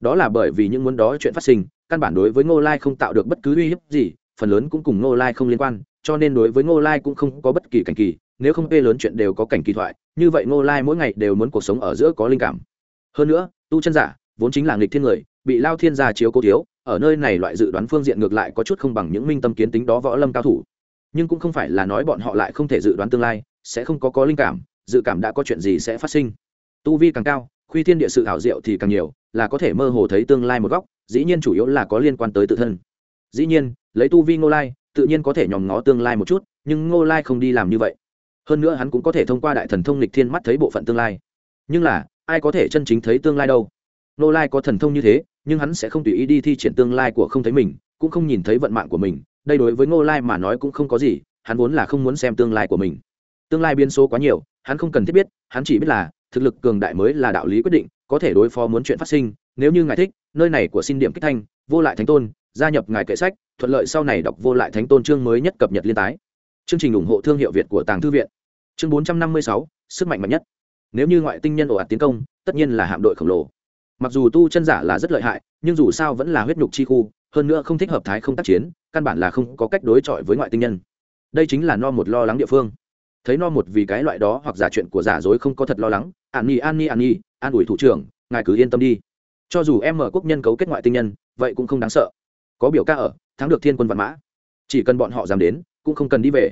đó là bởi vì những muốn đó chuyện phát sinh, căn bản đối với ngô lai không tạo được bất cứ uy hiếp gì, phần lớn cũng cùng ngô lai không liên quan, cho nên đối với ngô lai cũng không có bất kỳ cảnh kỳ nếu không pê lớn chuyện đều có cảnh kỳ thoại, như vậy ngô lai mỗi ngày đều muốn cuộc sống ở giữa có linh cảm. Hơn nữa, tu chân giả, vốn chính là nghịch thiên người, bị lao thiên gia chiếu cố thiếu, ở nơi này loại dự đoán phương diện ngược lại có chút không bằng những minh tâm kiến tính đó võ lâm cao thủ. Nhưng cũng không phải là nói bọn họ lại không thể dự đoán tương lai, sẽ không có có linh cảm, dự cảm đã có chuyện gì sẽ phát sinh. Tu vi càng cao, khuy thiên địa sự hảo diệu thì càng nhiều, là có thể mơ hồ thấy tương lai một góc, dĩ nhiên chủ yếu là có liên quan tới tự thân. Dĩ nhiên, lấy tu vi ngô lai, tự nhiên có thể nhòm ngó tương lai một chút, nhưng ngô lai không đi làm như vậy hơn nữa hắn cũng có thể thông qua đại thần thông lịch thiên mắt thấy bộ phận tương lai. Nhưng là, ai có thể chân chính thấy tương lai đâu? Ngô lai có thần thông như thế, nhưng hắn sẽ không tùy ý đi thi triển tương lai của không thấy mình, cũng không nhìn thấy vận mạng của mình. Đây đối với ngô lai mà nói cũng không có gì, hắn vốn là không muốn xem tương lai của mình. Tương lai biến số quá nhiều, hắn không cần thiết biết, hắn chỉ biết là, thực lực cường đại mới là đạo lý quyết định, có thể đối phó muốn chuyện phát sinh. Nếu như ngài thích, nơi này của xin điểm kích thanh, vô lại thánh tôn, gia nhập ngài kệ sách, thuận lợi sau này đọc vô lại thánh tôn chương mới nhất cập nhật liên tái. Chương trình ủng hộ thương hiệu việt của tàng thư viện chương bốn trăm năm mươi sáu, sức mạnh mạnh nhất. Nếu như ngoại tinh nhân ồ ạt tiến công, tất nhiên là hạm đội khổng lồ. Mặc dù tu chân giả là rất lợi hại, nhưng dù sao vẫn là huyết nhục chi khu, hơn nữa không thích hợp thái không tác chiến, căn bản là không có cách đối chọi với ngoại tinh nhân. Đây chính là no một lo lắng địa phương. Thấy no một vì cái loại đó hoặc giả chuyện của giả dối không có thật lo lắng, an nhi an nhi an nhi, an ủi thủ trưởng, ngài cứ yên tâm đi. Cho dù em mở quốc nhân cấu kết ngoại tinh nhân, vậy cũng không đáng sợ. Có biểu ca ở, thắng được thiên quân văn mã. Chỉ cần bọn họ dám đến, cũng không cần đi về.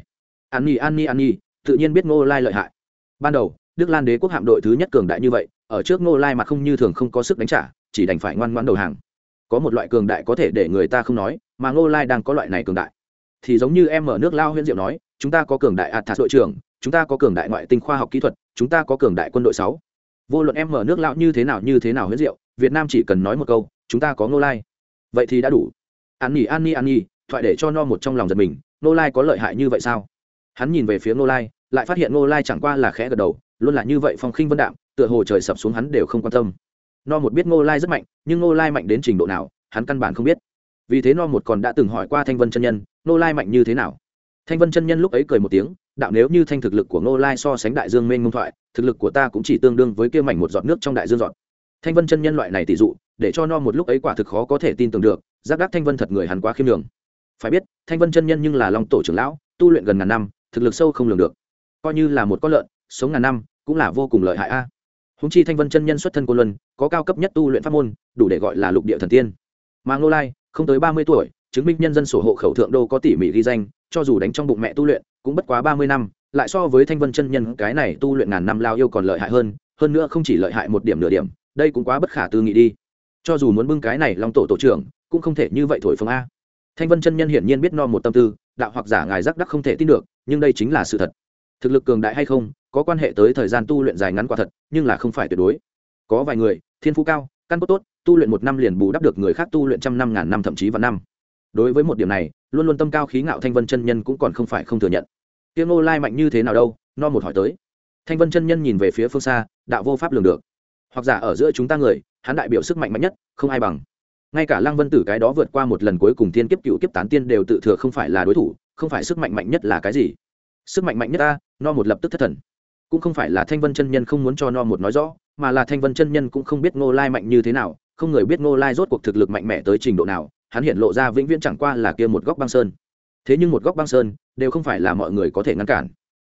An nhi an nhi an nhi tự nhiên biết ngô lai lợi hại. Ban đầu, đức lan đế quốc hạm đội thứ nhất cường đại như vậy, ở trước ngô lai mà không như thường không có sức đánh trả, chỉ đành phải ngoan ngoãn đầu hàng. Có một loại cường đại có thể để người ta không nói, mà ngô lai đang có loại này cường đại. Thì giống như em ở nước lao huyên diệu nói, chúng ta có cường đại ạt thạt đội trưởng, chúng ta có cường đại ngoại tinh khoa học kỹ thuật, chúng ta có cường đại quân đội sáu. Vô luận em mở nước lao như thế nào, như thế nào Huyễn diệu, việt nam chỉ cần nói một câu, chúng ta có ngô lai. Vậy thì đã đủ. An nghỉ an nghỉ an nghỉ, thoại để cho no một trong lòng giật mình, ngô lai có lợi hại như vậy sao? Hắn nhìn về phía ngô lai, lại phát hiện ngô lai chẳng qua là khẽ gật đầu, luôn là như vậy phong khinh vân đạm, tựa hồ trời sập xuống hắn đều không quan tâm. No một biết ngô lai rất mạnh, nhưng ngô lai mạnh đến trình độ nào, hắn căn bản không biết. Vì thế no một còn đã từng hỏi qua thanh vân chân nhân, ngô lai mạnh như thế nào? Thanh vân chân nhân lúc ấy cười một tiếng, đạo nếu như thanh thực lực của ngô lai so sánh đại dương mênh ngông thoại, thực lực của ta cũng chỉ tương đương với kia mảnh một giọt nước trong đại dương giọt. Thanh vân chân nhân loại này tỷ dụ, để cho no một lúc ấy quả thực khó có thể tin tưởng được, giác đắc thanh vân thật người hắn quá khiêm đường phải biết, thanh vân chân nhân nhưng là long tổ trưởng lão, tu luyện gần ngàn năm thực lực sâu không lường được. Coi như là một con lợn, sống ngàn năm, cũng là vô cùng lợi hại a. Húng chi thanh vân chân nhân xuất thân cô luân, có cao cấp nhất tu luyện pháp môn, đủ để gọi là lục địa thần tiên. Mà ngô lai, không tới ba mươi tuổi, chứng minh nhân dân sổ hộ khẩu thượng đô có tỉ mỉ ghi danh, cho dù đánh trong bụng mẹ tu luyện, cũng bất quá ba mươi năm, lại so với thanh vân chân nhân cái này tu luyện ngàn năm lao yêu còn lợi hại hơn hơn nữa không chỉ lợi hại một điểm nửa điểm, đây cũng quá bất khả tư nghị đi. Cho dù muốn bưng cái này long tổ tổ trưởng, cũng không thể như vậy thổi phồng a. Thanh vân chân nhân hiển nhiên biết no một tâm tư đạo hoặc giả ngài giác đắc không thể tin được, nhưng đây chính là sự thật. Thực lực cường đại hay không, có quan hệ tới thời gian tu luyện dài ngắn quả thật, nhưng là không phải tuyệt đối. Có vài người, thiên phú cao, căn cốt tốt, tu luyện một năm liền bù đắp được người khác tu luyện trăm năm, ngàn năm, thậm chí vạn năm. Đối với một điểm này, luôn luôn tâm cao khí ngạo thanh vân chân nhân cũng còn không phải không thừa nhận. Tiếng ngô lai mạnh như thế nào đâu, no một hỏi tới. Thanh vân chân nhân nhìn về phía phương xa, đạo vô pháp lường được. Hoặc giả ở giữa chúng ta người, hắn đại biểu sức mạnh mạnh nhất, không ai bằng ngay cả lăng vân tử cái đó vượt qua một lần cuối cùng thiên kiếp cựu kiếp tán tiên đều tự thừa không phải là đối thủ, không phải sức mạnh mạnh nhất là cái gì? Sức mạnh mạnh nhất ta, no một lập tức thất thần. Cũng không phải là thanh vân chân nhân không muốn cho no một nói rõ, mà là thanh vân chân nhân cũng không biết ngô lai mạnh như thế nào, không người biết ngô lai rốt cuộc thực lực mạnh mẽ tới trình độ nào, hắn hiện lộ ra vĩnh viễn chẳng qua là kia một góc băng sơn. Thế nhưng một góc băng sơn, đều không phải là mọi người có thể ngăn cản.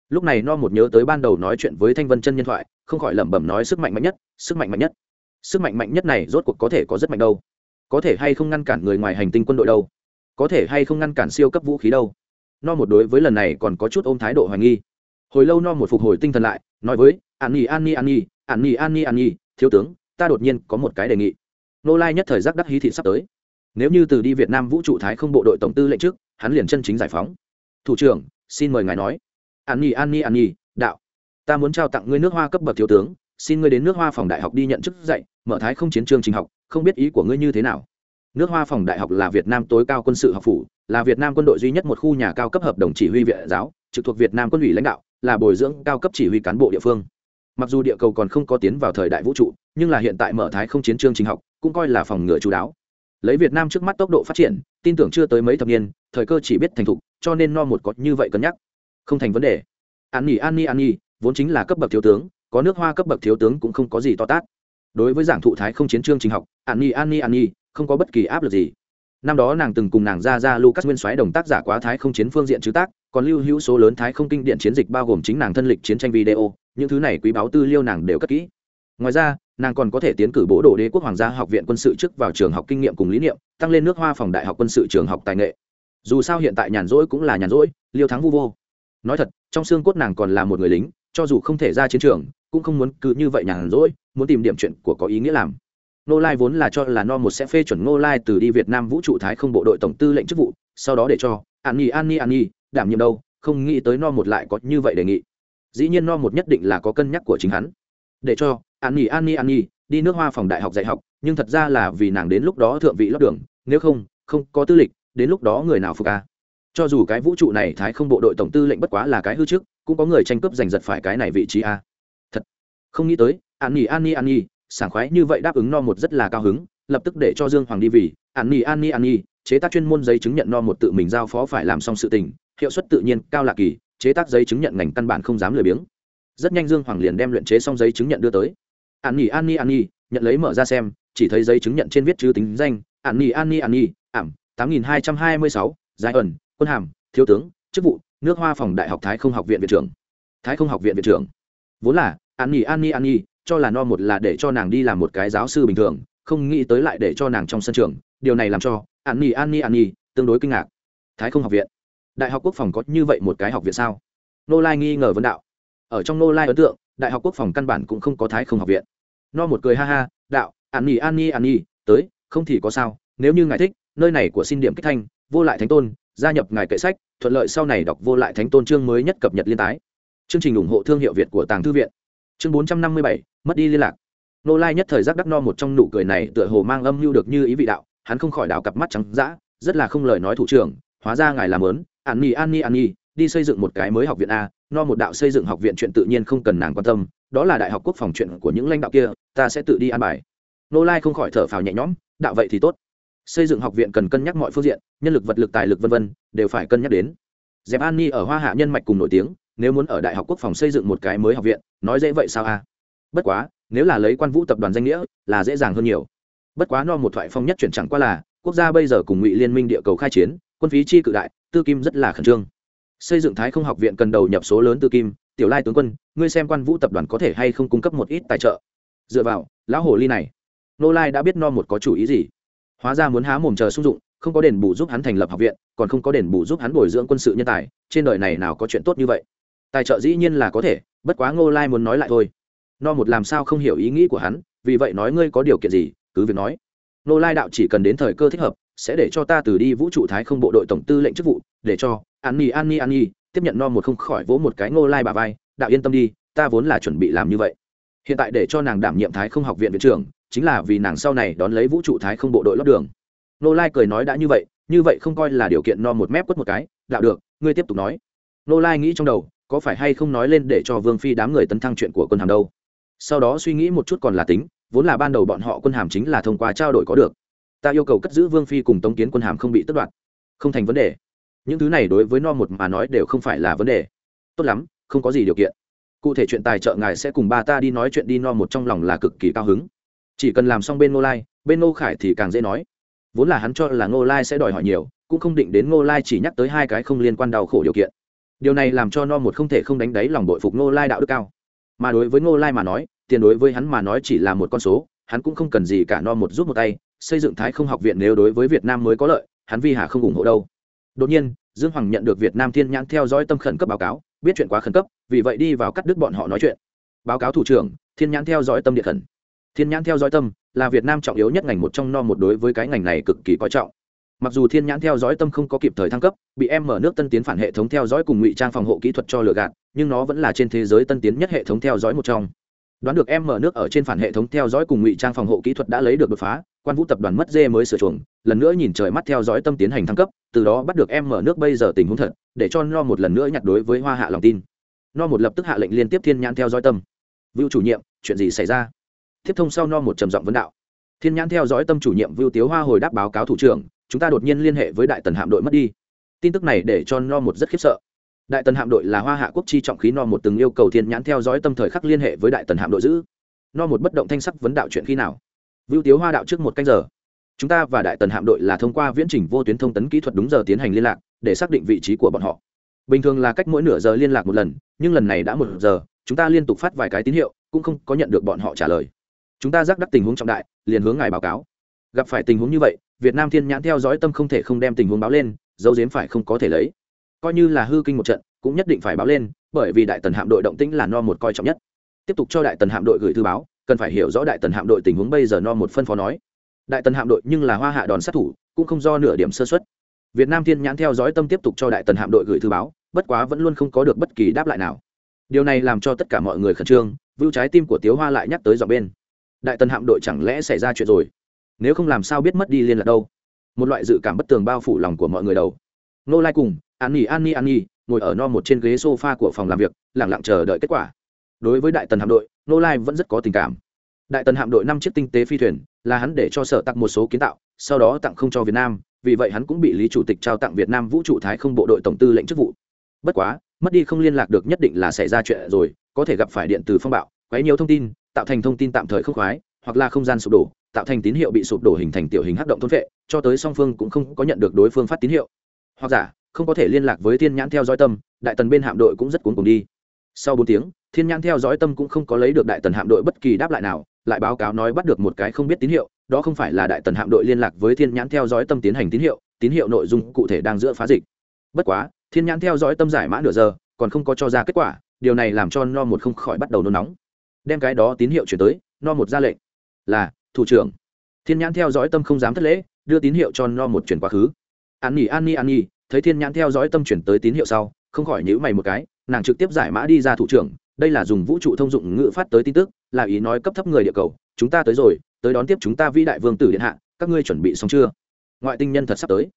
Lúc này no một nhớ tới ban đầu nói chuyện với thanh vân chân nhân thoại, không khỏi lẩm bẩm nói sức mạnh mạnh nhất, sức mạnh mạnh nhất. Sức mạnh mạnh nhất này rốt cuộc có thể có rất mạnh đâu có thể hay không ngăn cản người ngoài hành tinh quân đội đâu? Có thể hay không ngăn cản siêu cấp vũ khí đâu? No một đối với lần này còn có chút ôm thái độ hoài nghi. Hồi lâu no một phục hồi tinh thần lại, nói với, an nhi an nhi an nhi an nhi an nhi an nhi, thiếu tướng, ta đột nhiên có một cái đề nghị. Nô lai nhất thời giác đắc hí thị sắp tới. Nếu như từ đi việt nam vũ trụ thái không bộ đội tổng tư lệnh trước, hắn liền chân chính giải phóng. Thủ trưởng, xin mời ngài nói. An nhi an nhi an nhi, đạo, ta muốn trao tặng ngươi nước hoa cấp bậc thiếu tướng xin ngươi đến nước hoa phòng đại học đi nhận chức dạy, mở thái không chiến trường trình học, không biết ý của ngươi như thế nào. Nước hoa phòng đại học là việt nam tối cao quân sự học phủ, là việt nam quân đội duy nhất một khu nhà cao cấp hợp đồng chỉ huy viện giáo, trực thuộc việt nam quân ủy lãnh đạo, là bồi dưỡng cao cấp chỉ huy cán bộ địa phương. Mặc dù địa cầu còn không có tiến vào thời đại vũ trụ, nhưng là hiện tại mở thái không chiến trường trình học cũng coi là phòng ngừa chú đáo. Lấy việt nam trước mắt tốc độ phát triển, tin tưởng chưa tới mấy thập niên, thời cơ chỉ biết thành thục, cho nên no một có như vậy cân nhắc. Không thành vấn đề. An nhi an nhi an nhi, vốn chính là cấp bậc thiếu tướng có nước hoa cấp bậc thiếu tướng cũng không có gì to tát. Đối với giảng thụ thái không chiến trương trình học an ni an ni an ni không có bất kỳ áp lực gì. Năm đó nàng từng cùng nàng ra ra lucas nguyên soái đồng tác giả quá thái không chiến phương diện chứ tác, còn lưu hữu số lớn thái không kinh điện chiến dịch bao gồm chính nàng thân lịch chiến tranh video, những thứ này quý báo tư liêu nàng đều cất kỹ. Ngoài ra, nàng còn có thể tiến cử bố đồ đế quốc hoàng gia học viện quân sự trước vào trường học kinh nghiệm cùng lý niệm, tăng lên nước hoa phòng đại học quân sự trường học tài nghệ. Dù sao hiện tại nhàn rỗi cũng là nhàn rỗi, liêu thắng vu vô. Nói thật, trong xương cốt nàng còn là một người lính, cho dù không thể ra chiến trường cũng không muốn cứ như vậy nhàn rỗi, muốn tìm điểm chuyện của có ý nghĩa làm. Nô lai vốn là cho là no một sẽ phê chuẩn nô lai từ đi việt nam vũ trụ thái không bộ đội tổng tư lệnh chức vụ, sau đó để cho an nhi an nhi an nhi đảm nhiệm đâu, không nghĩ tới no một lại có như vậy đề nghị. Dĩ nhiên no một nhất định là có cân nhắc của chính hắn. Để cho an nhi an nhi an nhi đi nước hoa phòng đại học dạy học, nhưng thật ra là vì nàng đến lúc đó thượng vị lót đường, nếu không không có tư lịch, đến lúc đó người nào phục ca cho dù cái vũ trụ này thái không bộ đội tổng tư lệnh bất quá là cái hư trước, cũng có người tranh cướp giành giật phải cái này vị trí a không nghĩ tới an nhi an nhi an nhi sảng khoái như vậy đáp ứng no một rất là cao hứng lập tức để cho dương hoàng đi vì an nhi an nhi an nhi chế tác chuyên môn giấy chứng nhận no một tự mình giao phó phải làm xong sự tình hiệu suất tự nhiên cao lạ kỳ chế tác giấy chứng nhận ngành căn bản không dám lười biếng rất nhanh dương hoàng liền đem luyện chế xong giấy chứng nhận đưa tới an nhi an nhi an nhi nhận lấy mở ra xem chỉ thấy giấy chứng nhận trên viết chữ tính danh an nhi an nhi an nhi ảm tám nghìn hai trăm hai mươi sáu giải ẩn quân hàm thiếu tướng chức vụ nước hoa phòng đại học thái không học viện viện trưởng thái không học viện viện trưởng vốn là an nhi an nhi an nhi, cho là no một là để cho nàng đi làm một cái giáo sư bình thường, không nghĩ tới lại để cho nàng trong sân trường. Điều này làm cho an nhi an nhi an nhi tương đối kinh ngạc. Thái không học viện. Đại học quốc phòng có như vậy một cái học viện sao? Nô lai nghi ngờ vấn đạo. Ở trong nô lai ấn tượng, đại học quốc phòng căn bản cũng không có thái không học viện. No một cười ha ha, đạo, an nhi an nhi an nhi, tới, không thì có sao, nếu như ngài thích, nơi này của xin điểm kích thanh, vô lại thánh tôn, gia nhập ngài kệ sách, thuận lợi sau này đọc vô lại thánh tôn chương mới nhất cập nhật liên tái. Chương trình ủng hộ thương hiệu việt của tàng thư viện chương bốn trăm năm mươi bảy, mất đi liên lạc. Nô lai nhất thời giác đắc no một trong nụ cười này tựa hồ mang âm mưu được như ý vị đạo, hắn không khỏi đào cặp mắt trắng dã, rất là không lời nói thủ trưởng, hóa ra ngài làm lớn an nhi an nhi an nhi đi xây dựng một cái mới học viện a, no một đạo xây dựng học viện chuyện tự nhiên không cần nàng quan tâm, đó là đại học quốc phòng chuyện của những lãnh đạo kia, ta sẽ tự đi an bài. Nô lai không khỏi thở phào nhẹ nhõm, đạo vậy thì tốt. Xây dựng học viện cần cân nhắc mọi phương diện, nhân lực, vật lực, tài lực v v đều phải cân nhắc đến. Dẹp an ni ở hoa hạ nhân mạch cùng nổi tiếng nếu muốn ở đại học quốc phòng xây dựng một cái mới học viện, nói dễ vậy sao a? Bất quá, nếu là lấy quan vũ tập đoàn danh nghĩa, là dễ dàng hơn nhiều. Bất quá no một thoại phong nhất chuyển chẳng qua là, quốc gia bây giờ cùng ngụy liên minh địa cầu khai chiến, quân phí chi cự đại, tư kim rất là khẩn trương. Xây dựng thái không học viện cần đầu nhập số lớn tư kim, tiểu lai tướng quân, ngươi xem quan vũ tập đoàn có thể hay không cung cấp một ít tài trợ. Dựa vào, lão hồ ly này, nô lai đã biết no một có chủ ý gì. Hóa ra muốn há mồm chờ sung dụng, không có đền bù giúp hắn thành lập học viện, còn không có đền bù giúp hắn bồi dưỡng quân sự nhân tài, trên đời này nào có chuyện tốt như vậy? Tài trợ dĩ nhiên là có thể, bất quá ngô lai muốn nói lại thôi. No một làm sao không hiểu ý nghĩ của hắn, vì vậy nói ngươi có điều kiện gì, cứ việc nói. Ngô lai đạo chỉ cần đến thời cơ thích hợp, sẽ để cho ta từ đi vũ trụ thái không bộ đội tổng tư lệnh chức vụ, để cho an nhi an nhi an nhi tiếp nhận no một không khỏi vỗ một cái ngô lai bà vai, đạo yên tâm đi, ta vốn là chuẩn bị làm như vậy. Hiện tại để cho nàng đảm nhiệm thái không học viện viện trưởng, chính là vì nàng sau này đón lấy vũ trụ thái không bộ đội lót đường. Nô lai cười nói đã như vậy như vậy không coi là điều kiện no một mép quất một cái, đạo được, ngươi tiếp tục nói. Nô lai nghĩ trong đầu có phải hay không nói lên để cho vương phi đám người tấn thăng chuyện của quân hàm đâu? Sau đó suy nghĩ một chút còn là tính, vốn là ban đầu bọn họ quân hàm chính là thông qua trao đổi có được. Ta yêu cầu cất giữ vương phi cùng tống kiến quân hàm không bị tất đoạt. Không thành vấn đề. Những thứ này đối với no một mà nói đều không phải là vấn đề. Tốt lắm, không có gì điều kiện. Cụ thể chuyện tài trợ ngài sẽ cùng ba ta đi nói chuyện đi no một trong lòng là cực kỳ cao hứng. Chỉ cần làm xong bên ngô lai, bên ngô khải thì càng dễ nói. Vốn là hắn cho là ngô lai sẽ đòi hỏi nhiều, cũng không định đến ngô lai chỉ nhắc tới hai cái không liên quan đau khổ điều kiện điều này làm cho no một không thể không đánh đáy lòng bội phục ngô lai đạo đức cao. Mà đối với ngô lai mà nói, tiền đối với hắn mà nói chỉ là một con số, hắn cũng không cần gì cả no một rút một tay, xây dựng thái không học viện nếu đối với việt nam mới có lợi, hắn vi hà không ủng hộ đâu. Đột nhiên, dương hoàng nhận được việt nam thiên nhãn theo dõi tâm khẩn cấp báo cáo, biết chuyện quá khẩn cấp, vì vậy đi vào cắt đứt bọn họ nói chuyện. Báo cáo thủ trưởng, thiên nhãn theo dõi tâm địa khẩn. Thiên nhãn theo dõi tâm là việt nam trọng yếu nhất ngành một trong no một đối với cái ngành này cực kỳ coi trọng mặc dù thiên nhãn theo dõi tâm không có kịp thời thăng cấp, bị em mở nước tân tiến phản hệ thống theo dõi cùng ngụy trang phòng hộ kỹ thuật cho lừa gạt, nhưng nó vẫn là trên thế giới tân tiến nhất hệ thống theo dõi một trong. Đoán được em mở nước ở trên phản hệ thống theo dõi cùng ngụy trang phòng hộ kỹ thuật đã lấy được đột phá, quan vũ tập đoàn mất dê mới sửa chuồng, lần nữa nhìn trời mắt theo dõi tâm tiến hành thăng cấp, từ đó bắt được em mở nước bây giờ tình huống thật, để cho no một lần nữa nhặt đối với hoa hạ lòng tin. No một lập tức hạ lệnh liên tiếp thiên nhãn theo dõi tâm. Vưu chủ nhiệm, chuyện gì xảy ra? Tiếp thông sau no một trầm giọng vấn đạo. Thiên nhãn theo dõi tâm chủ nhiệm vưu tiếu hoa hồi đáp báo cáo thủ trưởng chúng ta đột nhiên liên hệ với đại tần hạm đội mất đi. Tin tức này để cho no một rất khiếp sợ. Đại tần hạm đội là hoa hạ quốc chi trọng khí no một từng yêu cầu thiên nhãn theo dõi tâm thời khắc liên hệ với đại tần hạm đội giữ. No một bất động thanh sắc vấn đạo chuyện khi nào? Vưu tiếu hoa đạo trước một canh giờ. Chúng ta và đại tần hạm đội là thông qua viễn trình vô tuyến thông tấn kỹ thuật đúng giờ tiến hành liên lạc, để xác định vị trí của bọn họ. Bình thường là cách mỗi nửa giờ liên lạc một lần, nhưng lần này đã một giờ, chúng ta liên tục phát vài cái tín hiệu, cũng không có nhận được bọn họ trả lời. Chúng ta giác đắc tình huống trọng đại, liền hướng ngài báo cáo. Gặp phải tình huống như vậy việt nam thiên nhãn theo dõi tâm không thể không đem tình huống báo lên, dấu diếm phải không có thể lấy. Coi như là hư kinh một trận, cũng nhất định phải báo lên, bởi vì đại tần hạm đội động tĩnh là no một coi trọng nhất. Tiếp tục cho đại tần hạm đội gửi thư báo, cần phải hiểu rõ đại tần hạm đội tình huống bây giờ no một phân phó nói. Đại tần hạm đội nhưng là hoa hạ đòn sát thủ, cũng không do nửa điểm sơ xuất việt nam thiên nhãn theo dõi tâm tiếp tục cho đại tần hạm đội gửi thư báo, bất quá vẫn luôn không có được bất kỳ đáp lại nào. Điều này làm cho tất cả mọi người khẩn trương, vưu trái tim của tiếu hoa lại nhắc tới dọn bên. Đại tần hạm đội chẳng lẽ xảy ra chuyện rồi? Nếu không làm sao biết mất đi liên lạc đâu. Một loại dự cảm bất tường bao phủ lòng của mọi người đầu. Nô lai cùng, an nhi an nhi an nhi, ngồi ở no một trên ghế sofa của phòng làm việc lẳng lặng chờ đợi kết quả. Đối với đại tần hạm đội, nô lai vẫn rất có tình cảm. Đại tần hạm đội năm chiếc tinh tế phi thuyền, là hắn để cho sở tặng một số kiến tạo, sau đó tặng không cho việt nam, vì vậy hắn cũng bị lý chủ tịch trao tặng việt nam vũ trụ thái không bộ đội tổng tư lệnh chức vụ. Bất quá, mất đi không liên lạc được nhất định là xảy ra chuyện rồi, có thể gặp phải điện từ phong bạo, quấy nhiều thông tin, tạo thành thông tin tạm thời không khoái hoặc là không gian sụp đổ, tạo thành tín hiệu bị sụp đổ hình thành tiểu hình hắc động thôn vệ, cho tới song phương cũng không có nhận được đối phương phát tín hiệu. Hoặc giả, không có thể liên lạc với thiên nhãn theo dõi tâm, đại tần bên hạm đội cũng rất cuốn cùng đi. Sau bốn tiếng, thiên nhãn theo dõi tâm cũng không có lấy được đại tần hạm đội bất kỳ đáp lại nào, lại báo cáo nói bắt được một cái không biết tín hiệu, đó không phải là đại tần hạm đội liên lạc với thiên nhãn theo dõi tâm tiến hành tín hiệu tín hiệu nội dung cụ thể đang giữa phá dịch. Bất quá, thiên nhãn theo dõi tâm giải mã nửa giờ, còn không có cho ra kết quả, điều này làm cho no một không khỏi bắt đầu nôn nóng. Đem cái đó tín hiệu chuyển tới, no một ra lệnh là, thủ trưởng. Thiên nhãn theo dõi tâm không dám thất lễ, đưa tín hiệu cho no một chuyển quá khứ. An nhi an nhi an nhi, thấy thiên nhãn theo dõi tâm chuyển tới tín hiệu sau, không khỏi nhữ mày một cái, nàng trực tiếp giải mã đi ra thủ trưởng, đây là dùng vũ trụ thông dụng ngữ phát tới tin tức, là ý nói cấp thấp người địa cầu, chúng ta tới rồi, tới đón tiếp chúng ta vĩ đại vương tử điện hạ, các ngươi chuẩn bị xong chưa? Ngoại tinh nhân thật sắp tới.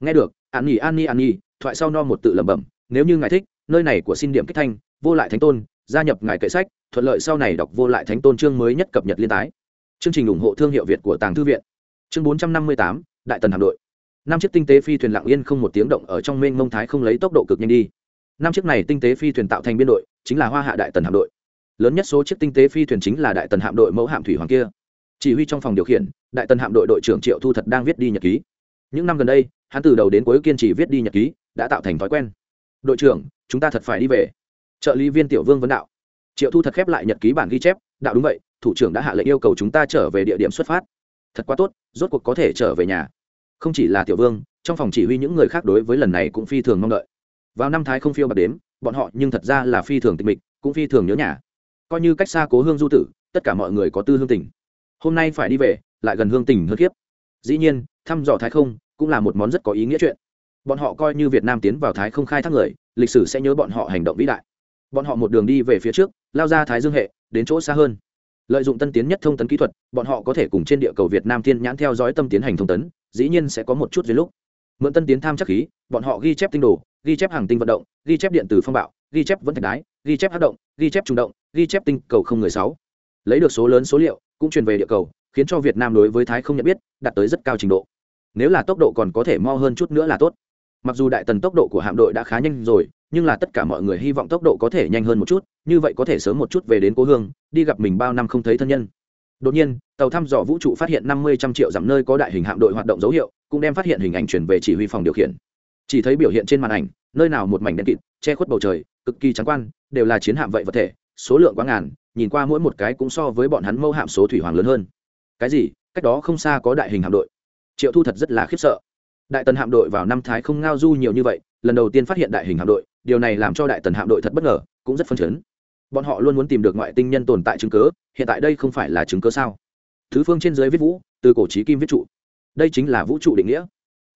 Nghe được, an nhi an nhi an nhi, thoại sau no một tự lẩm bẩm, nếu như ngài thích, nơi này của xin điểm kích thanh, vô lại thánh tôn, gia nhập ngài kệ sách, thuận lợi sau này đọc vô lại thánh tôn chương mới nhất cập nhật liên tái chương trình ủng hộ thương hiệu việt của tàng thư viện. Chương bốn trăm năm mươi tám, đại tần hạm đội. Năm chiếc tinh tế phi thuyền lặng yên không một tiếng động ở trong mênh mông thái không lấy tốc độ cực nhanh đi. Năm chiếc này tinh tế phi thuyền tạo thành biên đội, chính là hoa hạ đại tần hạm đội. Lớn nhất số chiếc tinh tế phi thuyền chính là đại tần hạm đội mẫu hạm thủy hoàng kia. Chỉ huy trong phòng điều khiển, đại tần hạm đội đội trưởng triệu thu thật đang viết đi nhật ký. Những năm gần đây, hắn từ đầu đến cuối kiên trì viết đi nhật ký, đã tạo thành thói quen. Đội trưởng, chúng ta thật phải đi về. Trợ lý viên tiểu vương vấn đạo. Triệu thu thật khép lại nhật ký bản ghi chép, đạo đúng vậy thủ trưởng đã hạ lệnh yêu cầu chúng ta trở về địa điểm xuất phát. Thật quá tốt, rốt cuộc có thể trở về nhà. Không chỉ là tiểu vương, trong phòng chỉ huy những người khác đối với lần này cũng phi thường mong đợi. Vào năm thái không phiêu bạc đếm, bọn họ nhưng thật ra là phi thường tịch mịch, cũng phi thường nhớ nhà. Coi như cách xa cố hương du tử, tất cả mọi người có tư hương tình. Hôm nay phải đi về, lại gần hương tình hơn khiếp dĩ nhiên, thăm dò thái không cũng là một món rất có ý nghĩa chuyện. Bọn họ coi như việt nam tiến vào thái không khai thác người, lịch sử sẽ nhớ bọn họ hành động vĩ đại. Bọn họ một đường đi về phía trước, lao ra thái dương hệ, đến chỗ xa hơn lợi dụng tân tiến nhất thông tấn kỹ thuật, bọn họ có thể cùng trên địa cầu việt nam thiên nhãn theo dõi tâm tiến hành thông tấn, dĩ nhiên sẽ có một chút dưới lúc. Mượn tân tiến tham chắc khí, bọn họ ghi chép tinh đồ, ghi chép hàng tinh vận động, ghi chép điện tử phong bạo, ghi chép vẫn thạch đái, ghi chép hát động, ghi chép trung động, ghi chép tinh cầu không người sáu. Lấy được số lớn số liệu, cũng truyền về địa cầu, khiến cho việt nam đối với thái không nhận biết, đạt tới rất cao trình độ. Nếu là tốc độ còn có thể mo hơn chút nữa là tốt. Mặc dù đại tần tốc độ của hạm đội đã khá nhanh rồi nhưng là tất cả mọi người hy vọng tốc độ có thể nhanh hơn một chút, như vậy có thể sớm một chút về đến cố hương, đi gặp mình bao năm không thấy thân nhân. Đột nhiên, tàu thăm dò vũ trụ phát hiện năm mươi trăm triệu dặm nơi có đại hình hạm đội hoạt động dấu hiệu, cũng đem phát hiện hình ảnh chuyển về chỉ huy phòng điều khiển. Chỉ thấy biểu hiện trên màn ảnh, nơi nào một mảnh đen kịt, che khuất bầu trời, cực kỳ trắng quan, đều là chiến hạm vậy vật thể, số lượng quá ngàn, nhìn qua mỗi một cái cũng so với bọn hắn mâu hạm số thủy hoàng lớn hơn. Cái gì? Cách đó không xa có đại hình hạm đội. Triệu thu thật rất là khiếp sợ. Đại tần hạm đội vào năm thái không ngao du nhiều như vậy lần đầu tiên phát hiện đại hình hạm đội, điều này làm cho đại tần hạm đội thật bất ngờ, cũng rất phân chấn. Bọn họ luôn muốn tìm được ngoại tinh nhân tồn tại chứng cớ hiện tại đây không phải là chứng cớ sao? Thứ phương trên dưới viết vũ, từ cổ trí kim viết trụ. Đây chính là vũ trụ định nghĩa.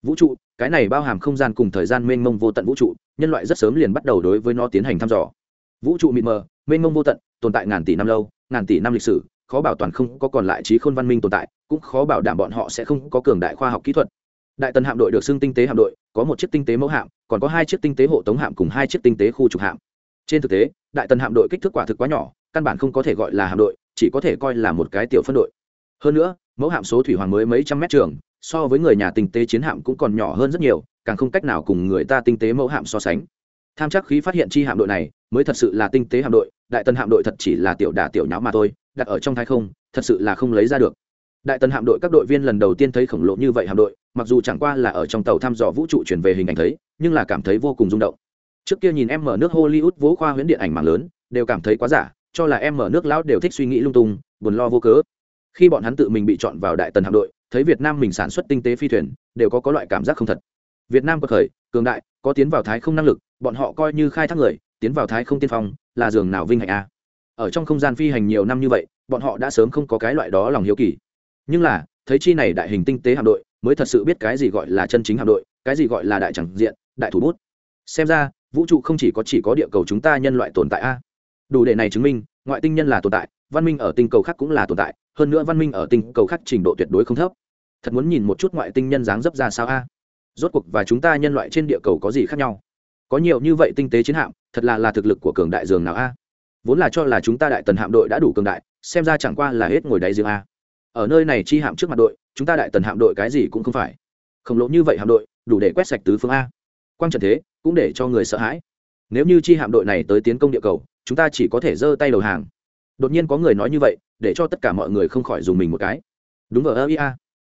Vũ trụ, cái này bao hàm không gian cùng thời gian mênh mông vô tận vũ trụ, nhân loại rất sớm liền bắt đầu đối với nó tiến hành thăm dò. Vũ trụ mịt mờ, mênh mông vô tận, tồn tại ngàn tỷ năm lâu, ngàn tỷ năm lịch sử, khó bảo toàn không có còn lại trí khôn văn minh tồn tại, cũng khó bảo đảm bọn họ sẽ không có cường đại khoa học kỹ thuật đại tần hạm đội được xưng tinh tế hạm đội, có một chiếc tinh tế mẫu hạm, còn có hai chiếc tinh tế hộ tống hạm cùng hai chiếc tinh tế khu trục hạm. Trên thực tế, đại tần hạm đội kích thước quả thực quá nhỏ, căn bản không có thể gọi là hạm đội, chỉ có thể coi là một cái tiểu phân đội. Hơn nữa, mẫu hạm số thủy hoàng mới mấy trăm mét trường, so với người nhà tinh tế chiến hạm cũng còn nhỏ hơn rất nhiều, càng không cách nào cùng người ta tinh tế mẫu hạm so sánh. Tham chắc khí phát hiện chi hạm đội này, mới thật sự là tinh tế hạm đội, đại tần hạm đội thật chỉ là tiểu đả tiểu nháo mà thôi, đặt ở trong thái không, thật sự là không lấy ra được đại tần hạm đội các đội viên lần đầu tiên thấy khổng lồ như vậy hạm đội, mặc dù chẳng qua là ở trong tàu thăm dò vũ trụ chuyển về hình ảnh thấy, nhưng là cảm thấy vô cùng rung động. Trước kia nhìn em mở nước hollywood vỗ khoa huyễn điện ảnh mạng lớn, đều cảm thấy quá giả, cho là em mở nước lão đều thích suy nghĩ lung tung, buồn lo vô cớ. Khi bọn hắn tự mình bị chọn vào đại tần hạm đội, thấy việt nam mình sản xuất tinh tế phi thuyền, đều có có loại cảm giác không thật. Việt nam có khởi, cường đại, có tiến vào thái không năng lực, bọn họ coi như khai thác người, tiến vào thái không tiên phong, là giường nào vinh hạnh a ở trong không gian phi hành nhiều năm như vậy, bọn họ đã sớm không có cái loại đó lòng hiếu kỳ nhưng là, thấy chi này đại hình tinh tế hạm đội, mới thật sự biết cái gì gọi là chân chính hạm đội, cái gì gọi là đại chẳng diện, đại thủ bút. Xem ra, vũ trụ không chỉ có chỉ có địa cầu chúng ta nhân loại tồn tại a. Đủ để này chứng minh, ngoại tinh nhân là tồn tại, văn minh ở tinh cầu khác cũng là tồn tại, hơn nữa văn minh ở tinh cầu khác trình độ tuyệt đối không thấp. Thật muốn nhìn một chút ngoại tinh nhân dáng dấp ra sao a. Rốt cuộc và chúng ta nhân loại trên địa cầu có gì khác nhau? Có nhiều như vậy tinh tế chiến hạm, thật là là thực lực của cường đại dường nào a? Vốn là cho là chúng ta đại tần hạm đội đã đủ cường đại, xem ra chẳng qua là hết ngồi đáy giường a ở nơi này chi hạm trước mặt đội, chúng ta đại tần hạm đội cái gì cũng không phải. Khổng lồ như vậy hạm đội, đủ để quét sạch tứ phương a. Quang trần thế, cũng để cho người sợ hãi. Nếu như chi hạm đội này tới tiến công địa cầu, chúng ta chỉ có thể giơ tay đầu hàng. Đột nhiên có người nói như vậy, để cho tất cả mọi người không khỏi dùng mình một cái. Đúng ở ơ ia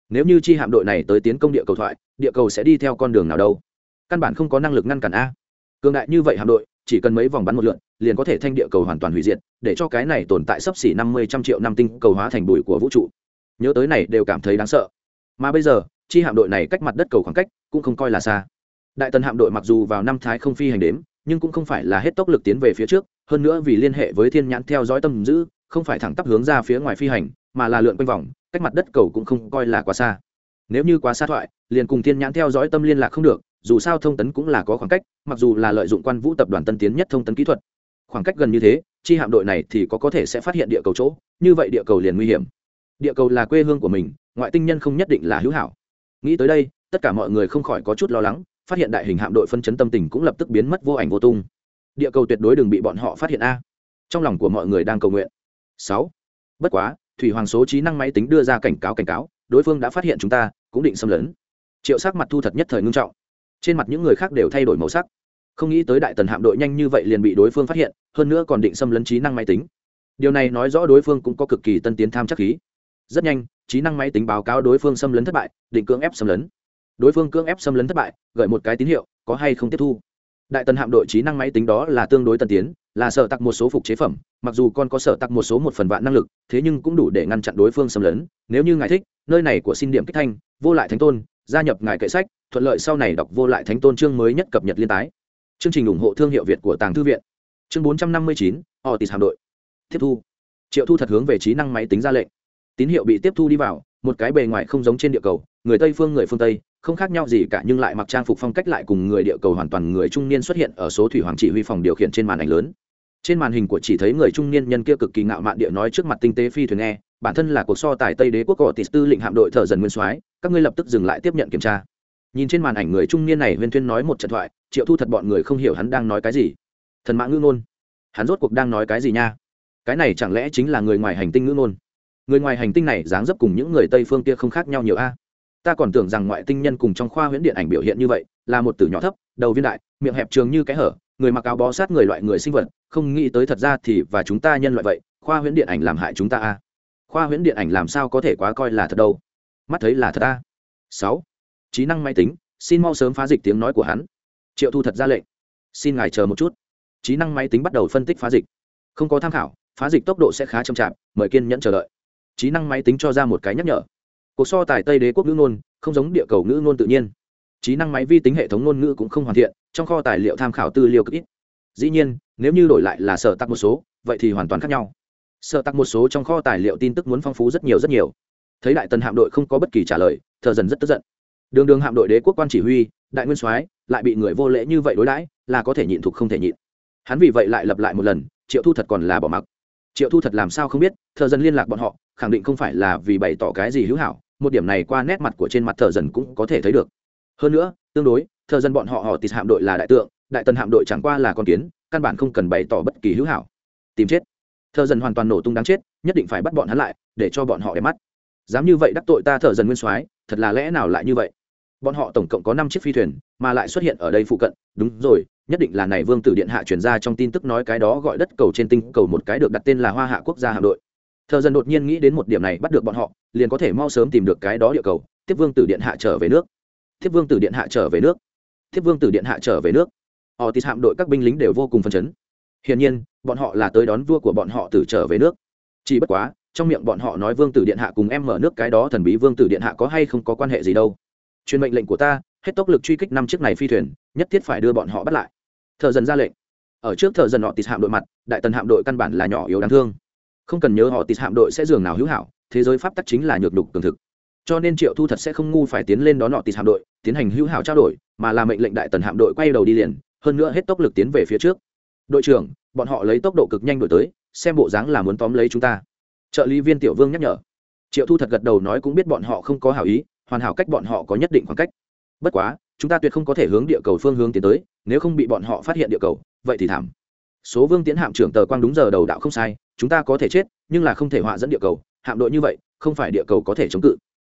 nếu như chi hạm đội này tới tiến công địa cầu thoại, địa cầu sẽ đi theo con đường nào đâu? Căn bản không có năng lực ngăn cản a. Cường đại như vậy hạm đội, chỉ cần mấy vòng bắn một lượn, liền có thể thanh địa cầu hoàn toàn hủy diệt, để cho cái này tồn tại sấp xỉ năm mươi trăm triệu năm tinh cầu hóa thành bụi của vũ trụ nhớ tới này đều cảm thấy đáng sợ. Mà bây giờ, chi hạm đội này cách mặt đất cầu khoảng cách cũng không coi là xa. Đại tần hạm đội mặc dù vào năm thái không phi hành đếm, nhưng cũng không phải là hết tốc lực tiến về phía trước, hơn nữa vì liên hệ với thiên nhãn theo dõi tâm giữ không phải thẳng tắp hướng ra phía ngoài phi hành, mà là lượn quanh vòng, cách mặt đất cầu cũng không coi là quá xa. Nếu như quá xa thoại, liền cùng thiên nhãn theo dõi tâm liên lạc không được, dù sao thông tấn cũng là có khoảng cách, mặc dù là lợi dụng quan vũ tập đoàn tân tiến nhất thông tấn kỹ thuật. Khoảng cách gần như thế, chi hạm đội này thì có có thể sẽ phát hiện địa cầu chỗ, như vậy địa cầu liền nguy hiểm địa cầu là quê hương của mình, ngoại tinh nhân không nhất định là hữu hảo. Nghĩ tới đây, tất cả mọi người không khỏi có chút lo lắng, phát hiện đại hình hạm đội phân chấn tâm tình cũng lập tức biến mất vô ảnh vô tung. Địa cầu tuyệt đối đừng bị bọn họ phát hiện a. Trong lòng của mọi người đang cầu nguyện. Sáu. Bất quá, thủy hoàng số trí năng máy tính đưa ra cảnh cáo cảnh cáo, đối phương đã phát hiện chúng ta, cũng định xâm lấn. Triệu sắc mặt thu thật nhất thời ngưng trọng. Trên mặt những người khác đều thay đổi màu sắc. Không nghĩ tới đại tần hạm đội nhanh như vậy liền bị đối phương phát hiện, hơn nữa còn định xâm lấn trí năng máy tính. Điều này nói rõ đối phương cũng có cực kỳ tân tiến tham chắc khí rất nhanh, trí năng máy tính báo cáo đối phương xâm lấn thất bại, định cưỡng ép xâm lấn. Đối phương cưỡng ép xâm lấn thất bại, gợi một cái tín hiệu, có hay không tiếp thu. Đại tần hạm đội trí năng máy tính đó là tương đối tần tiến, là sở tặc một số phục chế phẩm, mặc dù con có sở tặc một số một phần vạn năng lực, thế nhưng cũng đủ để ngăn chặn đối phương xâm lấn. Nếu như ngài thích, nơi này của xin điểm kích thanh, vô lại thánh tôn, gia nhập ngài kệ sách, thuận lợi sau này đọc vô lại thánh tôn chương mới nhất cập nhật liên tái. Chương trình ủng hộ thương hiệu việt của tàng thư viện. Chương bốn trăm năm mươi chín otis hạm đội. Tiếp thu. Triệu thu thật hướng về trí năng máy tính ra lệnh tín hiệu bị tiếp thu đi vào, một cái bề ngoài không giống trên địa cầu, người tây phương người phương tây, không khác nhau gì cả, nhưng lại mặc trang phục phong cách lại cùng người địa cầu hoàn toàn người trung niên xuất hiện ở số thủy hoàng chỉ huy phòng điều khiển trên màn ảnh lớn. Trên màn hình của chỉ thấy người trung niên nhân kia cực kỳ ngạo mạn địa nói trước mặt tinh tế phi thuyền nghe, bản thân là cuộc so tài tây đế quốc cỏ tỷ tư lệnh hạm đội thợ dần nguyên soái, các ngươi lập tức dừng lại tiếp nhận kiểm tra. Nhìn trên màn ảnh người trung niên này huyên thuyên nói một trận thoại, triệu thu thật bọn người không hiểu hắn đang nói cái gì. Thần mã ngữ ngôn. Hắn rốt cuộc đang nói cái gì nha? Cái này chẳng lẽ chính là người ngoài hành tinh ngữ ngôn? Người ngoài hành tinh này dáng dấp cùng những người tây phương kia không khác nhau nhiều a. Ta còn tưởng rằng ngoại tinh nhân cùng trong khoa huyễn điện ảnh biểu hiện như vậy, là một tử nhỏ thấp, đầu viên đại, miệng hẹp trường như cái hở, người mặc áo bó sát người loại người sinh vật, không nghĩ tới thật ra thì và chúng ta nhân loại vậy, khoa huyễn điện ảnh làm hại chúng ta a. Khoa huyễn điện ảnh làm sao có thể quá coi là thật đâu? Mắt thấy là thật a. Sáu. Trí năng máy tính, xin mau sớm phá dịch tiếng nói của hắn. Triệu thu thật ra lệnh. Xin ngài chờ một chút. Trí năng máy tính bắt đầu phân tích phá dịch. Không có tham khảo, phá dịch tốc độ sẽ khá chậm chạp, mời kiên nhẫn chờ đợi trí năng máy tính cho ra một cái nhắc nhở. Cuộc so tài tây đế quốc ngữ ngôn, không giống địa cầu ngữ ngôn tự nhiên. Trí năng máy vi tính hệ thống ngôn ngữ cũng không hoàn thiện, trong kho tài liệu tham khảo tư liệu cực ít. Dĩ nhiên, nếu như đổi lại là sở tắc một số, vậy thì hoàn toàn khác nhau. Sở tắc một số trong kho tài liệu tin tức muốn phong phú rất nhiều rất nhiều. Thấy đại tần hạm đội không có bất kỳ trả lời, thờ dần rất tức giận. Đường đường hạm đội đế quốc quan chỉ huy, đại nguyên soái, lại bị người vô lễ như vậy đối đãi, là có thể nhịn thuộc không thể nhịn. Hắn vì vậy lại lập lại một lần, triệu thu thật còn là bỏ mặc. Triệu thu thật làm sao không biết, thờ dần liên lạc bọn họ khẳng định không phải là vì bày tỏ cái gì hữu hảo, một điểm này qua nét mặt của trên mặt thợ dần cũng có thể thấy được. Hơn nữa, tương đối, thợ dần bọn họ họ tịt hạm đội là đại tượng, đại tần hạm đội chẳng qua là con kiến, căn bản không cần bày tỏ bất kỳ hữu hảo. Tìm chết. Thợ dần hoàn toàn nổ tung đáng chết, nhất định phải bắt bọn hắn lại, để cho bọn họ đẹp mắt. Dám như vậy đắc tội ta thợ dần nguyên soái, thật là lẽ nào lại như vậy? Bọn họ tổng cộng có năm chiếc phi thuyền, mà lại xuất hiện ở đây phụ cận. Đúng rồi, nhất định là này vương tử điện hạ truyền ra trong tin tức nói cái đó gọi đất cầu trên tinh cầu một cái được đặt tên là hoa hạ quốc gia hạm đội thợ dần đột nhiên nghĩ đến một điểm này bắt được bọn họ, liền có thể mau sớm tìm được cái đó địa cầu. Tiếp vương tử điện hạ trở về nước. Tiếp vương tử điện hạ trở về nước. Tiếp vương tử điện hạ trở về nước. Họ tít hạm đội các binh lính đều vô cùng phấn chấn. Hiển nhiên, bọn họ là tới đón vua của bọn họ tử trở về nước. Chỉ bất quá, trong miệng bọn họ nói vương tử điện hạ cùng em mở nước cái đó thần bí vương tử điện hạ có hay không có quan hệ gì đâu. Truyền mệnh lệnh của ta, hết tốc lực truy kích năm chiếc này phi thuyền, nhất thiết phải đưa bọn họ bắt lại. Thợ dần ra lệnh. Ở trước thợ dần họ tịt hạm đội mặt, đại tần hạm đội căn bản là nhỏ yếu đáng thương không cần nhớ họ tịt hạm đội sẽ dường nào hữu hảo, thế giới pháp tắc chính là nhược đục cường thực. Cho nên triệu thu thật sẽ không ngu phải tiến lên đón họ tịt hạm đội, tiến hành hữu hảo trao đổi, mà là mệnh lệnh đại tần hạm đội quay đầu đi liền, hơn nữa hết tốc lực tiến về phía trước. Đội trưởng, bọn họ lấy tốc độ cực nhanh đổi tới, xem bộ dáng là muốn tóm lấy chúng ta. Trợ lý viên tiểu vương nhắc nhở. Triệu thu thật gật đầu nói cũng biết bọn họ không có hảo ý, hoàn hảo cách bọn họ có nhất định khoảng cách. Bất quá, chúng ta tuyệt không có thể hướng địa cầu phương hướng tiến tới, nếu không bị bọn họ phát hiện địa cầu, vậy thì thảm. Số vương tiến hạm trưởng tờ quang đúng giờ đầu đạo không sai chúng ta có thể chết, nhưng là không thể họa dẫn địa cầu, hạm đội như vậy, không phải địa cầu có thể chống cự.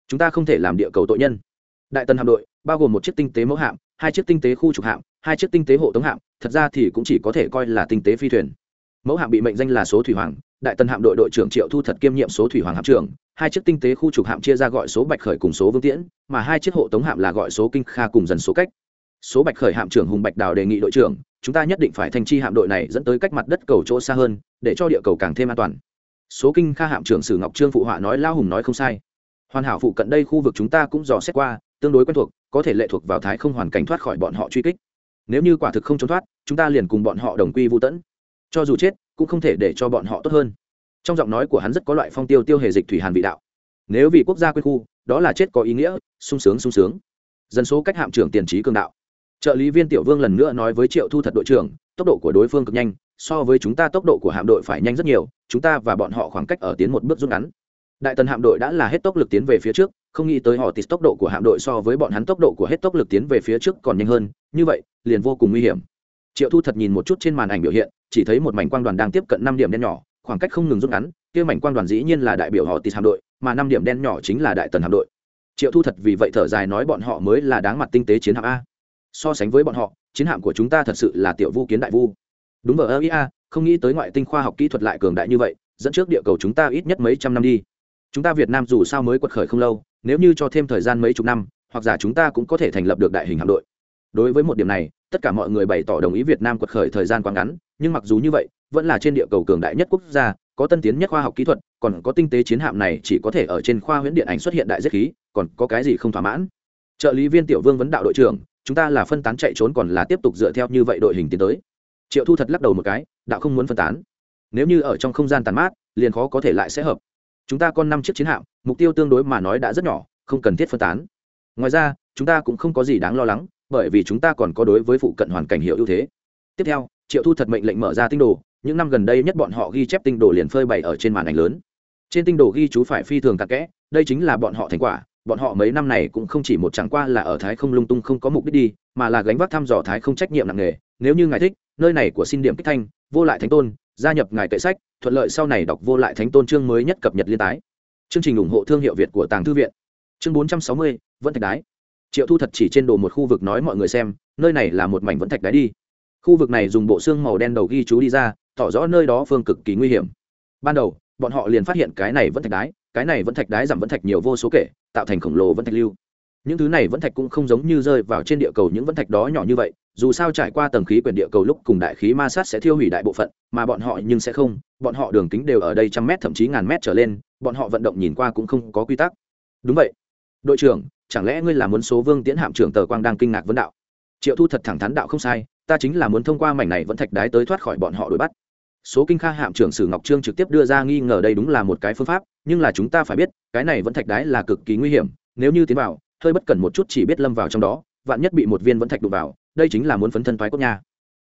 Chúng ta không thể làm địa cầu tội nhân. Đại tần hạm đội, bao gồm một chiếc tinh tế mẫu hạm, hai chiếc tinh tế khu trục hạm, hai chiếc tinh tế hộ tống hạm, thật ra thì cũng chỉ có thể coi là tinh tế phi thuyền. Mẫu hạm bị mệnh danh là số thủy hoàng, đại tần hạm đội đội trưởng triệu thu thật kiêm nhiệm số thủy hoàng hạm trưởng, hai chiếc tinh tế khu trục hạm chia ra gọi số bạch khởi cùng số vương tiễn, mà hai chiếc hộ tống hạm là gọi số kinh kha cùng dần số cách số bạch khởi hạm trưởng hùng bạch đào đề nghị đội trưởng, chúng ta nhất định phải thanh chi hạm đội này dẫn tới cách mặt đất cầu chỗ xa hơn, để cho địa cầu càng thêm an toàn. Số kinh kha hạm trưởng sử ngọc trương phụ họa nói lao hùng nói không sai. Hoàn hảo phụ cận đây khu vực chúng ta cũng dò xét qua, tương đối quen thuộc, có thể lệ thuộc vào thái không hoàn cảnh thoát khỏi bọn họ truy kích. Nếu như quả thực không trốn thoát, chúng ta liền cùng bọn họ đồng quy vô tẫn cho dù chết, cũng không thể để cho bọn họ tốt hơn. Trong giọng nói của hắn rất có loại phong tiêu tiêu hề dịch thủy hàn vị đạo. Nếu vì quốc gia quên khu, đó là chết có ý nghĩa, sung sướng sung sướng. Dân số cách hạm trưởng tiền trí cường đạo trợ lý viên tiểu vương lần nữa nói với triệu thu thật đội trưởng, tốc độ của đối phương cực nhanh, so với chúng ta tốc độ của hạm đội phải nhanh rất nhiều, chúng ta và bọn họ khoảng cách ở tiến một bước rút ngắn. Đại tần hạm đội đã là hết tốc lực tiến về phía trước, không nghĩ tới họ tít tốc độ của hạm đội so với bọn hắn tốc độ của hết tốc lực tiến về phía trước còn nhanh hơn, như vậy, liền vô cùng nguy hiểm. Triệu thu thật nhìn một chút trên màn ảnh biểu hiện, chỉ thấy một mảnh quang đoàn đang tiếp cận năm điểm đen nhỏ, khoảng cách không ngừng rút ngắn, kia mảnh quang đoàn dĩ nhiên là đại biểu họ tít hạm đội, mà năm điểm đen nhỏ chính là đại tần hạm đội. Triệu thu thật vì vậy thở dài nói bọn họ mới là đáng mặt tinh tế chiến hạm a so sánh với bọn họ, chiến hạm của chúng ta thật sự là tiểu vu kiến đại vu. Đúng vờ ơ ia không nghĩ tới ngoại tinh khoa học kỹ thuật lại cường đại như vậy, dẫn trước địa cầu chúng ta ít nhất mấy trăm năm đi. Chúng ta việt nam dù sao mới quật khởi không lâu, nếu như cho thêm thời gian mấy chục năm, hoặc giả chúng ta cũng có thể thành lập được đại hình hạm đội. Đối với một điểm này, tất cả mọi người bày tỏ đồng ý việt nam quật khởi thời gian quá ngắn, nhưng mặc dù như vậy, vẫn là trên địa cầu cường đại nhất quốc gia, có tân tiến nhất khoa học kỹ thuật, còn có tinh tế chiến hạm này chỉ có thể ở trên khoa huyễn điện ảnh xuất hiện đại giết khí, còn có cái gì không thỏa mãn? Trợ lý viên tiểu vương vấn đạo đội trưởng chúng ta là phân tán chạy trốn còn là tiếp tục dựa theo như vậy đội hình tiến tới. Triệu thu thật lắc đầu một cái, đạo không muốn phân tán. Nếu như ở trong không gian tàn mát, liền khó có thể lại sẽ hợp. Chúng ta còn năm chiếc chiến hạm, mục tiêu tương đối mà nói đã rất nhỏ, không cần thiết phân tán. Ngoài ra, chúng ta cũng không có gì đáng lo lắng, bởi vì chúng ta còn có đối với phụ cận hoàn cảnh hiệu ưu thế. Tiếp theo, triệu thu thật mệnh lệnh mở ra tinh đồ, những năm gần đây nhất bọn họ ghi chép tinh đồ liền phơi bày ở trên màn ảnh lớn. Trên tinh đồ ghi chú phải phi thường tạc kẽ, đây chính là bọn họ thành quả bọn họ mấy năm này cũng không chỉ một chẳng qua là ở thái không lung tung không có mục đích đi, mà là gánh vác thăm dò thái không trách nhiệm nặng nề. Nếu như ngài thích, nơi này của xin điểm kích thanh, vô lại thánh tôn, gia nhập ngài kệ sách, thuận lợi sau này đọc vô lại thánh tôn chương mới nhất cập nhật liên tái. Chương trình ủng hộ thương hiệu việt của tàng thư viện. Chương bốn trăm sáu mươi, vẫn thạch đái. Triệu thu thật chỉ trên đồ một khu vực nói mọi người xem, nơi này là một mảnh vẫn thạch đái đi. Khu vực này dùng bộ xương màu đen đầu ghi chú đi ra, tỏ rõ nơi đó phương cực kỳ nguy hiểm. Ban đầu, bọn họ liền phát hiện cái này vẫn thạch đái cái này vẫn thạch đái giảm vẫn thạch nhiều vô số kể, tạo thành khổng lồ vẫn thạch lưu. Những thứ này vẫn thạch cũng không giống như rơi vào trên địa cầu những vẫn thạch đó nhỏ như vậy, dù sao trải qua tầng khí quyển địa cầu lúc cùng đại khí ma sát sẽ thiêu hủy đại bộ phận, mà bọn họ nhưng sẽ không, bọn họ đường kính đều ở đây trăm mét thậm chí ngàn mét trở lên, bọn họ vận động nhìn qua cũng không có quy tắc. Đúng vậy. Đội trưởng, chẳng lẽ ngươi là muốn số vương tiễn hạm trưởng tờ quang đang kinh ngạc vấn đạo? Triệu thu thật thẳng thắn đạo không sai, ta chính là muốn thông qua mảnh này vẫn thạch đái tới thoát khỏi bọn họ đuổi bắt số kinh kha hạm trưởng sử ngọc trương trực tiếp đưa ra nghi ngờ đây đúng là một cái phương pháp, nhưng là chúng ta phải biết, cái này vẫn thạch đái là cực kỳ nguy hiểm, nếu như tiến vào, hơi bất cẩn một chút chỉ biết lâm vào trong đó, vạn nhất bị một viên vẫn thạch đụng vào, đây chính là muốn phấn thân thoái cốt nha.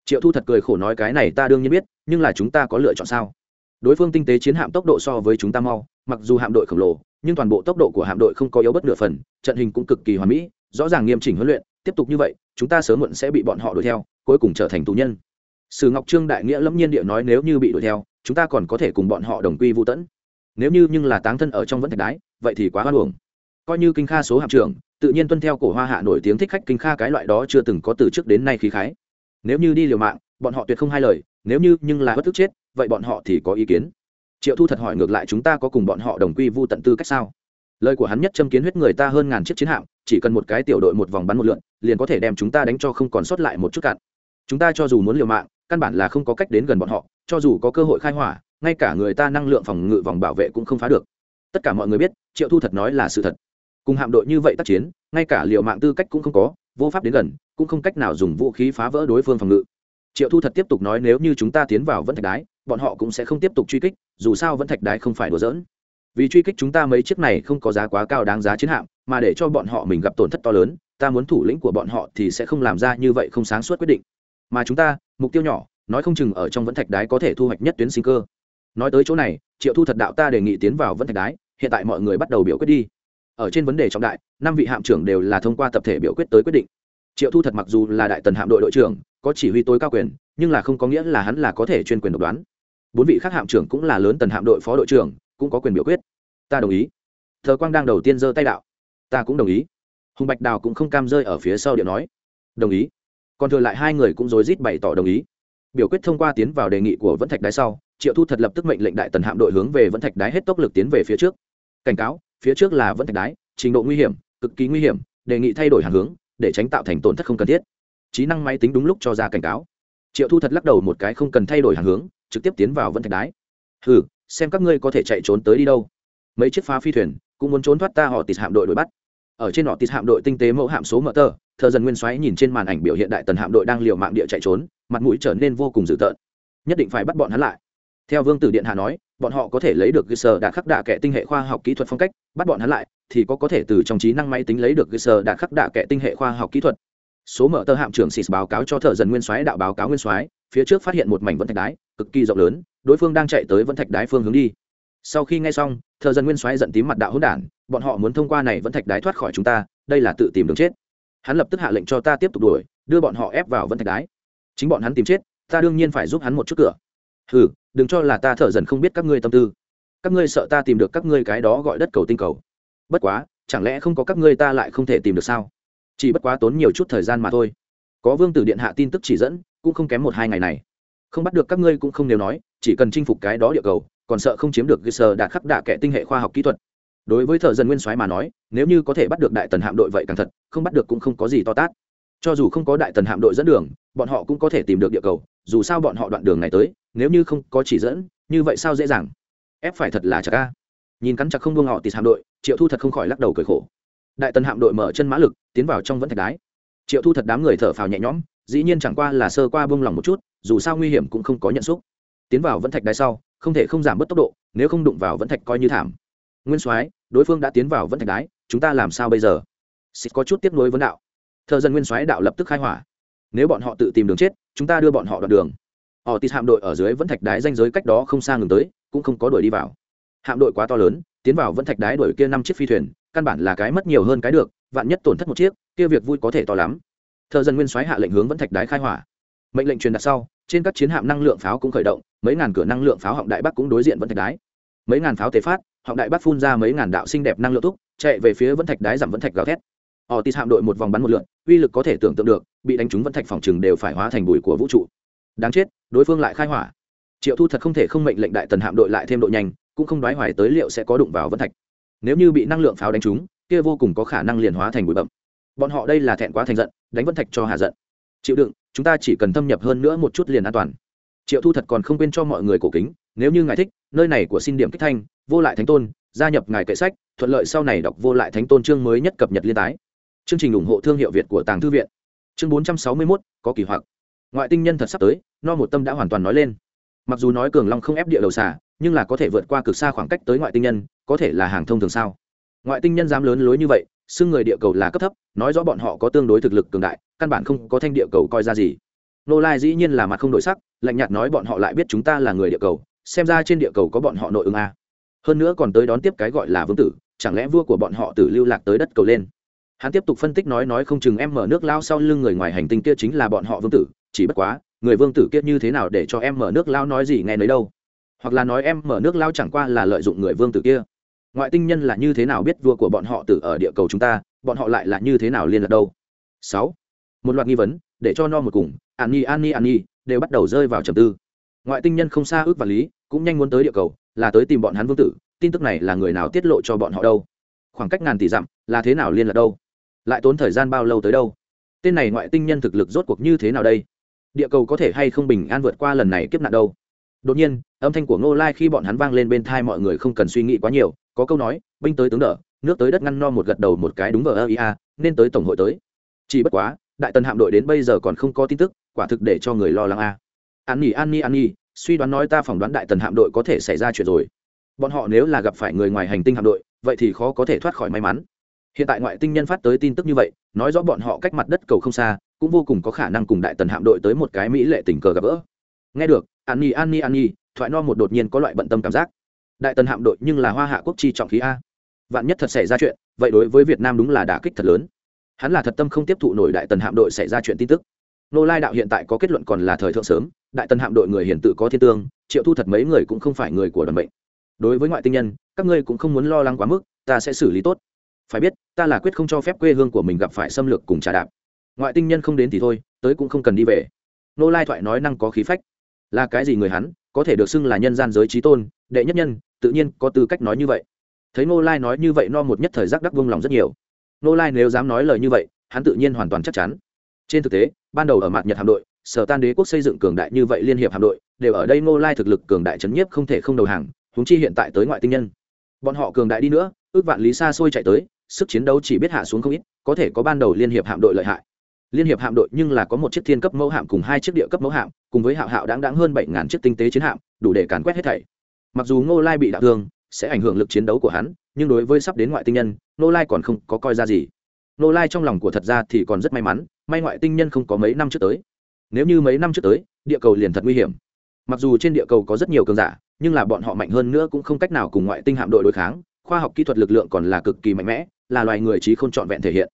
Triệu thu thật cười khổ nói cái này ta đương nhiên biết, nhưng là chúng ta có lựa chọn sao? Đối phương tinh tế chiến hạm tốc độ so với chúng ta mau, mặc dù hạm đội khổng lồ, nhưng toàn bộ tốc độ của hạm đội không có yếu bất nửa phần, trận hình cũng cực kỳ hoàn mỹ, rõ ràng nghiêm chỉnh huấn luyện, tiếp tục như vậy, chúng ta sớm muộn sẽ bị bọn họ đuổi theo, cuối cùng trở thành tù nhân sử ngọc trương đại nghĩa lâm nhiên địa nói nếu như bị đuổi theo, chúng ta còn có thể cùng bọn họ đồng quy vũ tẫn nếu như nhưng là táng thân ở trong vẫn thạch đái, vậy thì quá hoa luồng coi như kinh kha số hạm trưởng, tự nhiên tuân theo cổ hoa hạ nổi tiếng thích khách kinh kha cái loại đó chưa từng có từ trước đến nay khí khái. Nếu như đi liều mạng, bọn họ tuyệt không hai lời, nếu như nhưng là bất thức chết, vậy bọn họ thì có ý kiến. Triệu thu thật hỏi ngược lại chúng ta có cùng bọn họ đồng quy vu tận tư cách sao? Lời của hắn nhất châm kiến huyết người ta hơn ngàn chiếc chiến hạm, chỉ cần một cái tiểu đội một vòng bắn một lượn, liền có thể đem chúng ta đánh cho không còn sót lại một chút cạn. Chúng ta cho dù muốn liều mạng căn bản là không có cách đến gần bọn họ, cho dù có cơ hội khai hỏa, ngay cả người ta năng lượng phòng ngự vòng bảo vệ cũng không phá được. Tất cả mọi người biết, triệu thu thật nói là sự thật. Cùng hạm đội như vậy tác chiến, ngay cả liệu mạng tư cách cũng không có, vô pháp đến gần, cũng không cách nào dùng vũ khí phá vỡ đối phương phòng ngự. Triệu thu thật tiếp tục nói nếu như chúng ta tiến vào vẫn thạch đái, bọn họ cũng sẽ không tiếp tục truy kích, dù sao vẫn thạch đái không phải đùa dỡn vì truy kích chúng ta mấy chiếc này không có giá quá cao đáng giá chiến hạm, mà để cho bọn họ mình gặp tổn thất to lớn, ta muốn thủ lĩnh của bọn họ thì sẽ không làm ra như vậy không sáng suốt quyết định mà chúng ta, mục tiêu nhỏ, nói không chừng ở trong vẫn thạch đái có thể thu hoạch nhất tuyến sinh cơ. Nói tới chỗ này, triệu thu thật đạo ta đề nghị tiến vào vẫn thạch đái, hiện tại mọi người bắt đầu biểu quyết đi. Ở trên vấn đề trọng đại, năm vị hạm trưởng đều là thông qua tập thể biểu quyết tới quyết định. Triệu thu thật mặc dù là đại tần hạm đội đội trưởng, có chỉ huy tối cao quyền, nhưng là không có nghĩa là hắn là có thể chuyên quyền độc đoán. Bốn vị khác hạm trưởng cũng là lớn tần hạm đội phó đội trưởng, cũng có quyền biểu quyết. Ta đồng ý. Thờ quang đang đầu tiên giơ tay đạo. Ta cũng đồng ý. Hùng bạch đào cũng không cam rơi ở phía sau điện nói. Đồng ý còn thừa lại hai người cũng rối rít bày tỏ đồng ý. Biểu quyết thông qua tiến vào đề nghị của vẫn thạch đái sau triệu thu thật lập tức mệnh lệnh đại tần hạm đội hướng về vẫn thạch đái hết tốc lực tiến về phía trước. Cảnh cáo phía trước là vẫn thạch đái trình độ nguy hiểm cực kỳ nguy hiểm đề nghị thay đổi hàng hướng để tránh tạo thành tổn thất không cần thiết. Trí năng máy tính đúng lúc cho ra cảnh cáo. Triệu thu thật lắc đầu một cái không cần thay đổi hàng hướng trực tiếp tiến vào vẫn thạch đái. Hừ, xem các ngươi có thể chạy trốn tới đi đâu. Mấy chiếc phá phi thuyền cũng muốn trốn thoát ta họ tịt hạm đội đuổi bắt. Ở trên họ tịt hạm đội tinh tế mẫu hạm số mở tờ thợ dần nguyên xoáy nhìn trên màn ảnh biểu hiện đại tần hạm đội đang liều mạng địa chạy trốn, mặt mũi trở nên vô cùng dữ tợn. Nhất định phải bắt bọn hắn lại. Theo vương tử điện hạ nói, bọn họ có thể lấy được cơ sở đạt khắc đạ kệ tinh hệ khoa học kỹ thuật phong cách, bắt bọn hắn lại, thì có có thể từ trong trí năng máy tính lấy được cơ sở đạt khắc đạ kệ tinh hệ khoa học kỹ thuật. Số mở tờ hạm trưởng xịt báo cáo cho thợ dần nguyên soái đạo báo cáo nguyên soái, phía trước phát hiện một mảnh vẫn thạch đái, cực kỳ rộng lớn, đối phương đang chạy tới vẫn thạch đái phương hướng đi. Sau khi nghe xong thợ dần nguyên soái giận tím mặt đạo hỗn đản, bọn họ muốn thông qua này vẫn thạch đái thoát khỏi chúng ta, đây là tự tìm đường chết hắn lập tức hạ lệnh cho ta tiếp tục đuổi, đưa bọn họ ép vào vân thạch đái. Chính bọn hắn tìm chết, ta đương nhiên phải giúp hắn một chút cửa. Hừ, đừng cho là ta thở dần không biết các ngươi tâm tư. Các ngươi sợ ta tìm được các ngươi cái đó gọi đất cầu tinh cầu. Bất quá, chẳng lẽ không có các ngươi ta lại không thể tìm được sao? Chỉ bất quá tốn nhiều chút thời gian mà thôi. Có vương tử điện hạ tin tức chỉ dẫn, cũng không kém một hai ngày này. Không bắt được các ngươi cũng không nếu nói, chỉ cần chinh phục cái đó địa cầu, còn sợ không chiếm được cơ sở đạt khắc đạ kệ tinh hệ khoa học kỹ thuật đối với thợ dân nguyên soái mà nói, nếu như có thể bắt được đại tần hạm đội vậy càng thật, không bắt được cũng không có gì to tát. Cho dù không có đại tần hạm đội dẫn đường, bọn họ cũng có thể tìm được địa cầu, dù sao bọn họ đoạn đường này tới, nếu như không có chỉ dẫn, như vậy sao dễ dàng? Ép phải thật là chả ca nhìn cắn chặt không buông họ tịt hạm đội, triệu thu thật không khỏi lắc đầu cười khổ. Đại tần hạm đội mở chân mã lực, tiến vào trong vẫn thạch đái. Triệu thu thật đám người thở phào nhẹ nhõm, dĩ nhiên chẳng qua là sơ qua bông lòng một chút, dù sao nguy hiểm cũng không có nhận xúc. Tiến vào vẫn thạch đái sau, không thể không giảm bớt tốc độ, nếu không đụng vào vẫn thạch coi như thảm nguyên soái, đối phương đã tiến vào vẫn thạch đái, chúng ta làm sao bây giờ? Xịt có chút tiếp nối vấn đạo. Thợ dân nguyên soái đạo lập tức khai hỏa. Nếu bọn họ tự tìm đường chết, chúng ta đưa bọn họ đoạn đường. Họ tịt hạm đội ở dưới vẫn thạch đái danh giới cách đó không xa ngừng tới, cũng không có đuổi đi vào. Hạm đội quá to lớn, tiến vào vẫn thạch đái đuổi kia năm chiếc phi thuyền, căn bản là cái mất nhiều hơn cái được, vạn nhất tổn thất một chiếc, kia việc vui có thể to lắm. Thợ dân nguyên soái hạ lệnh hướng vẫn thạch đái khai hỏa. Mệnh lệnh truyền đặt sau, trên các chiến hạm năng lượng pháo cũng khởi động, mấy ngàn cửa năng lượng pháo họng đại bắc cũng đối diện vẫn thạch đái. Mấy ngàn pháo tế phát họng đại bác phun ra mấy ngàn đạo xinh đẹp năng lượng thúc, chạy về phía vẫn thạch đái giảm vẫn thạch gào thét. Họ tít hạm đội một vòng bắn một lượn, uy lực có thể tưởng tượng được, bị đánh trúng vẫn thạch phòng chừng đều phải hóa thành bụi của vũ trụ. Đáng chết, đối phương lại khai hỏa. Triệu thu thật không thể không mệnh lệnh đại tần hạm đội lại thêm độ nhanh, cũng không đoái hoài tới liệu sẽ có đụng vào vẫn thạch. Nếu như bị năng lượng pháo đánh trúng, kia vô cùng có khả năng liền hóa thành bụi bậm bọn họ đây là thẹn quá thành giận, đánh vẫn thạch cho hạ giận. Chịu đựng, chúng ta chỉ cần thâm nhập hơn nữa một chút liền an toàn. Triệu thu thật còn không quên cho mọi người cổ kính, nếu như ngài thích, nơi này của xin điểm kích thanh vô lại thánh tôn, gia nhập ngài kệ sách, thuận lợi sau này đọc vô lại thánh tôn chương mới nhất cập nhật liên tái. Chương trình ủng hộ thương hiệu việt của tàng thư viện. Chương bốn trăm sáu mươi mốt, có kỳ hoặc. Ngoại tinh nhân thật sắp tới, no một tâm đã hoàn toàn nói lên. Mặc dù nói cường long không ép địa đầu xả nhưng là có thể vượt qua cực xa khoảng cách tới ngoại tinh nhân, có thể là hàng thông thường sao? Ngoại tinh nhân dám lớn lối như vậy, xưng người địa cầu là cấp thấp, nói rõ bọn họ có tương đối thực lực cường đại, căn bản không có thanh địa cầu coi ra gì. Nô lai dĩ nhiên là mặt không đổi sắc, lạnh nhạt nói bọn họ lại biết chúng ta là người địa cầu, xem ra trên địa cầu có bọn họ nội ứng a hơn nữa còn tới đón tiếp cái gọi là vương tử, chẳng lẽ vua của bọn họ tử lưu lạc tới đất cầu lên? Hắn tiếp tục phân tích nói nói không chừng em mở nước lao sau lưng người ngoài hành tinh kia chính là bọn họ vương tử, chỉ bất quá, người vương tử kia như thế nào để cho em mở nước lao nói gì nghe nấy đâu? Hoặc là nói em mở nước lao chẳng qua là lợi dụng người vương tử kia. Ngoại tinh nhân là như thế nào biết vua của bọn họ tử ở địa cầu chúng ta, bọn họ lại là như thế nào liên lạc đâu? Sáu. Một loạt nghi vấn, để cho no một cùng, an nhi an nhi an nhi, đều bắt đầu rơi vào trầm tư. Ngoại tinh nhân không xa ước và lý, cũng nhanh muốn tới địa cầu là tới tìm bọn hắn vương tử, tin tức này là người nào tiết lộ cho bọn họ đâu? Khoảng cách ngàn tỷ dặm, là thế nào liên lạc đâu? Lại tốn thời gian bao lâu tới đâu? Tên này ngoại tinh nhân thực lực rốt cuộc như thế nào đây? Địa cầu có thể hay không bình an vượt qua lần này kiếp nạn đâu? Đột nhiên, âm thanh của ngô lai khi bọn hắn vang lên bên thai mọi người không cần suy nghĩ quá nhiều, có câu nói, binh tới tướng đỡ, nước tới đất ngăn no một gật đầu một cái đúng vờ ơ ia nên tới tổng hội tới. Chỉ bất quá, đại tần hạm đội đến bây giờ còn không có tin tức, quả thực để cho người lo lắng a. An nhi an nhi an nhi suy đoán nói ta phỏng đoán đại tần hạm đội có thể xảy ra chuyện rồi. Bọn họ nếu là gặp phải người ngoài hành tinh hạm đội, vậy thì khó có thể thoát khỏi may mắn. Hiện tại ngoại tinh nhân phát tới tin tức như vậy, nói rõ bọn họ cách mặt đất cầu không xa, cũng vô cùng có khả năng cùng đại tần hạm đội tới một cái mỹ lệ tình cờ gặp gỡ. Nghe được, an nhi an nhi an nhi, thoại no một đột nhiên có loại bận tâm cảm giác. Đại tần hạm đội nhưng là hoa hạ quốc chi trọng khí a. Vạn nhất thật xảy ra chuyện, vậy đối với việt nam đúng là đả kích thật lớn. Hắn là thật tâm không tiếp thụ nổi đại tần hạm đội xảy ra chuyện tin tức nô lai đạo hiện tại có kết luận còn là thời thượng sớm, đại tân hạm đội người hiển tự có thiên tương, triệu thu thật mấy người cũng không phải người của đoàn bệnh đối với ngoại tinh nhân, các ngươi cũng không muốn lo lắng quá mức, ta sẽ xử lý tốt. Phải biết, ta là quyết không cho phép quê hương của mình gặp phải xâm lược cùng trả đạp. Ngoại tinh nhân không đến thì thôi, tới cũng không cần đi về. Nô lai thoại nói năng có khí phách. Là cái gì người hắn, có thể được xưng là nhân gian giới trí tôn, đệ nhất nhân, tự nhiên có tư cách nói như vậy. Thấy nô lai nói như vậy no một nhất thời giác đắc vung lòng rất nhiều. Nô lai nếu dám nói lời như vậy, hắn tự nhiên hoàn toàn chắc chắn trên thực tế, ban đầu ở mặt nhật hạm đội, sở tan đế quốc xây dựng cường đại như vậy liên hiệp hạm đội, đều ở đây Ngô lai thực lực cường đại chấn nhiếp không thể không đầu hàng húng chi hiện tại tới ngoại tinh nhân. Bọn họ cường đại đi nữa, ước vạn lý xa xôi chạy tới, sức chiến đấu chỉ biết hạ xuống không ít, có thể có ban đầu liên hiệp hạm đội lợi hại. Liên hiệp hạm đội nhưng là có một chiếc thiên cấp mẫu hạm cùng hai chiếc địa cấp mẫu hạm, cùng với hạo hạo đáng đáng hơn bảy ngàn chiếc tinh tế chiến hạm, đủ để càn quét hết thảy. Mặc dù ngô lai bị đả thương, sẽ ảnh hưởng lực chiến đấu của hắn, nhưng đối với sắp đến ngoại tinh nhân, ngô lai còn không có coi ra gì. Ngô lai trong lòng của thật ra thì còn rất may mắn may ngoại tinh nhân không có mấy năm trước tới. Nếu như mấy năm trước tới, địa cầu liền thật nguy hiểm. Mặc dù trên địa cầu có rất nhiều cường giả, nhưng là bọn họ mạnh hơn nữa cũng không cách nào cùng ngoại tinh hạm đội đối kháng. Khoa học kỹ thuật lực lượng còn là cực kỳ mạnh mẽ, là loài người trí không trọn vẹn thể hiện.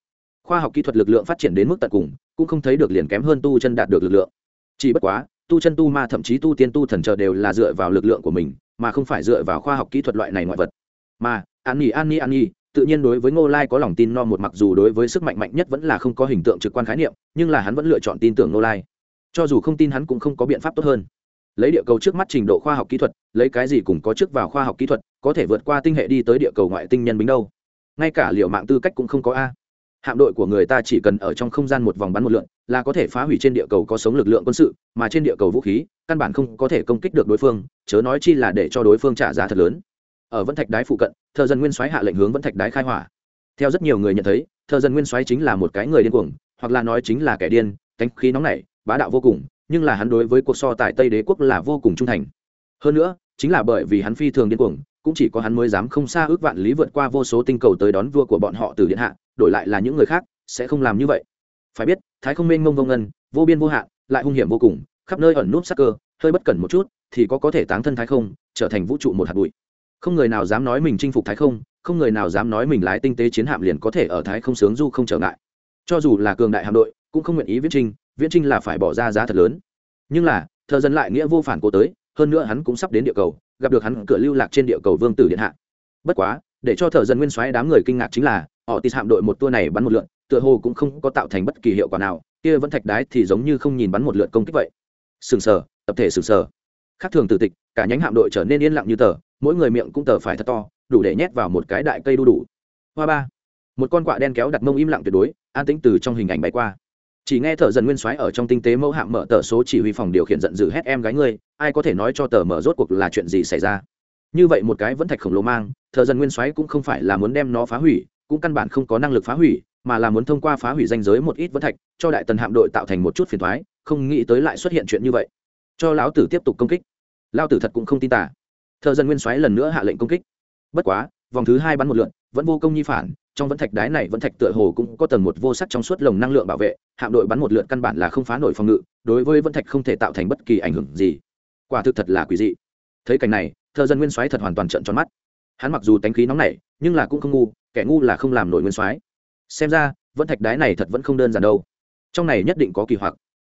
Khoa học kỹ thuật lực lượng phát triển đến mức tận cùng, cũng không thấy được liền kém hơn tu chân đạt được lực lượng. Chỉ bất quá, tu chân tu ma thậm chí tu tiên tu thần chờ đều là dựa vào lực lượng của mình, mà không phải dựa vào khoa học kỹ thuật loại này ngoại vật. Mà an nhi an nhi an nhi tự nhiên đối với ngô lai có lòng tin no một mặc dù đối với sức mạnh mạnh nhất vẫn là không có hình tượng trực quan khái niệm, nhưng là hắn vẫn lựa chọn tin tưởng ngô lai. Cho dù không tin hắn cũng không có biện pháp tốt hơn. Lấy địa cầu trước mắt trình độ khoa học kỹ thuật, lấy cái gì cũng có trước vào khoa học kỹ thuật, có thể vượt qua tinh hệ đi tới địa cầu ngoại tinh nhân bính đâu? Ngay cả liệu mạng tư cách cũng không có a. Hạm đội của người ta chỉ cần ở trong không gian một vòng bắn một lượn, là có thể phá hủy trên địa cầu có sống lực lượng quân sự, mà trên địa cầu vũ khí, căn bản không có thể công kích được đối phương, chớ nói chi là để cho đối phương trả giá thật lớn. Ở vân thạch đái phụ cận thợ dân nguyên soái hạ lệnh hướng vẫn thạch đái khai hỏa. Theo rất nhiều người nhận thấy, thợ dân nguyên soái chính là một cái người điên cuồng, hoặc là nói chính là kẻ điên, cánh khí nóng nảy, bá đạo vô cùng, nhưng là hắn đối với cuộc so tại tây đế quốc là vô cùng trung thành. Hơn nữa, chính là bởi vì hắn phi thường điên cuồng, cũng chỉ có hắn mới dám không xa ước vạn lý vượt qua vô số tinh cầu tới đón vua của bọn họ từ điện hạ, đổi lại là những người khác, sẽ không làm như vậy. Phải biết, thái không mênh mông vô ngân, vô biên vô hạn, lại hung hiểm vô cùng, khắp nơi ẩn núp sắc cơ, hơi bất cẩn một chút, thì có có thể táng thân thái không, trở thành vũ trụ một hạt bụi không người nào dám nói mình chinh phục thái không không người nào dám nói mình lái tinh tế chiến hạm liền có thể ở thái không sướng du không trở ngại. Cho dù là cường đại hạm đội, cũng không nguyện ý viễn trinh viễn trinh là phải bỏ ra giá thật lớn. Nhưng là, thợ dân lại nghĩa vô phản cố tới, hơn nữa hắn cũng sắp đến địa cầu, gặp được hắn cửa lưu lạc trên địa cầu vương tử điện hạ. Bất quá, để cho thợ dân nguyên soái đám người kinh ngạc chính là, họ tịt hạm đội một tour này bắn một lượn, tựa hồ cũng không có tạo thành bất kỳ hiệu quả nào, kia vẫn thạch đái thì giống như không nhìn bắn một lượt công kích vậy. Sừng sờ, tập thể sừng sờ. Khác thường tử tịch, cả nhánh hạm đội trở nên yên lặng như tờ mỗi người miệng cũng tờ phải thật to, đủ để nhét vào một cái đại cây đu đủ. Hoa ba. Một con quạ đen kéo đặt mông im lặng tuyệt đối, an tĩnh từ trong hình ảnh bay qua. Chỉ nghe thợ dần nguyên soái ở trong tinh tế mẫu hạm mở tờ số chỉ huy phòng điều khiển giận dữ hét em gái ngươi, ai có thể nói cho tờ mở rốt cuộc là chuyện gì xảy ra? Như vậy một cái vẫn thạch khổng lồ mang, thợ dần nguyên soái cũng không phải là muốn đem nó phá hủy, cũng căn bản không có năng lực phá hủy, mà là muốn thông qua phá hủy danh giới một ít vẫn thạch, cho đại tần hạm đội tạo thành một chút phiền thoái không nghĩ tới lại xuất hiện chuyện như vậy. Cho lão tử tiếp tục công kích. Lao tử thật cũng không tin tả thợ dân nguyên xoáy lần nữa hạ lệnh công kích. Bất quá, vòng thứ hai bắn một lượn vẫn vô công nhi phản, trong vẫn thạch đái này vẫn thạch tựa hồ cũng có tầng một vô sắc trong suốt lồng năng lượng bảo vệ, hạm đội bắn một lượn căn bản là không phá nổi phòng ngự, đối với vẫn thạch không thể tạo thành bất kỳ ảnh hưởng gì. Quả thực thật là quỷ dị. Thấy cảnh này, thợ dân nguyên soái thật hoàn toàn trợn tròn mắt. Hắn mặc dù tánh khí nóng nảy, nhưng là cũng không ngu, kẻ ngu là không làm nổi nguyên soái. Xem ra, vẫn thạch đái này thật vẫn không đơn giản đâu. Trong này nhất định có kỳ hoặc.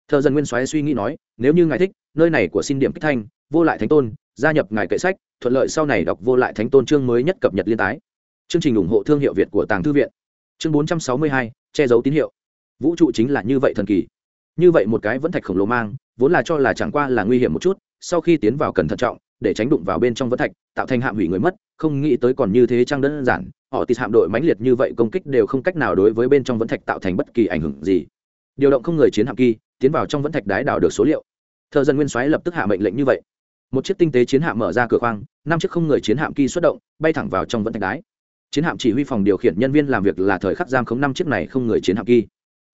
Thợ dân nguyên soái suy nghĩ nói, nếu như ngài thích, nơi này của xin điểm kích thanh vô lại thánh tôn, gia nhập ngài kệ sách, thuận lợi sau này đọc vô lại thánh tôn chương mới nhất cập nhật liên tái. Chương trình ủng hộ thương hiệu việt của tàng thư viện. Chương bốn trăm sáu mươi hai, che giấu tín hiệu. Vũ trụ chính là như vậy thần kỳ. Như vậy một cái vẫn thạch khổng lồ mang, vốn là cho là chẳng qua là nguy hiểm một chút, sau khi tiến vào cần thận trọng, để tránh đụng vào bên trong vẫn thạch, tạo thành hạm hủy người mất, không nghĩ tới còn như thế trang đơn giản, họ tịt hạm đội mãnh liệt như vậy công kích đều không cách nào đối với bên trong vẫn thạch tạo thành bất kỳ ảnh hưởng gì. Điều động không người chiến hạm kỳ, tiến vào trong vẫn thạch đái đảo được số liệu. Thợ dân nguyên soái lập tức hạ mệnh lệnh như vậy một chiếc tinh tế chiến hạm mở ra cửa khoang, năm chiếc không người chiến hạm kỳ xuất động, bay thẳng vào trong vận thạch đái. Chiến hạm chỉ huy phòng điều khiển nhân viên làm việc là thời khắc giam khống năm chiếc này không người chiến hạm kỳ.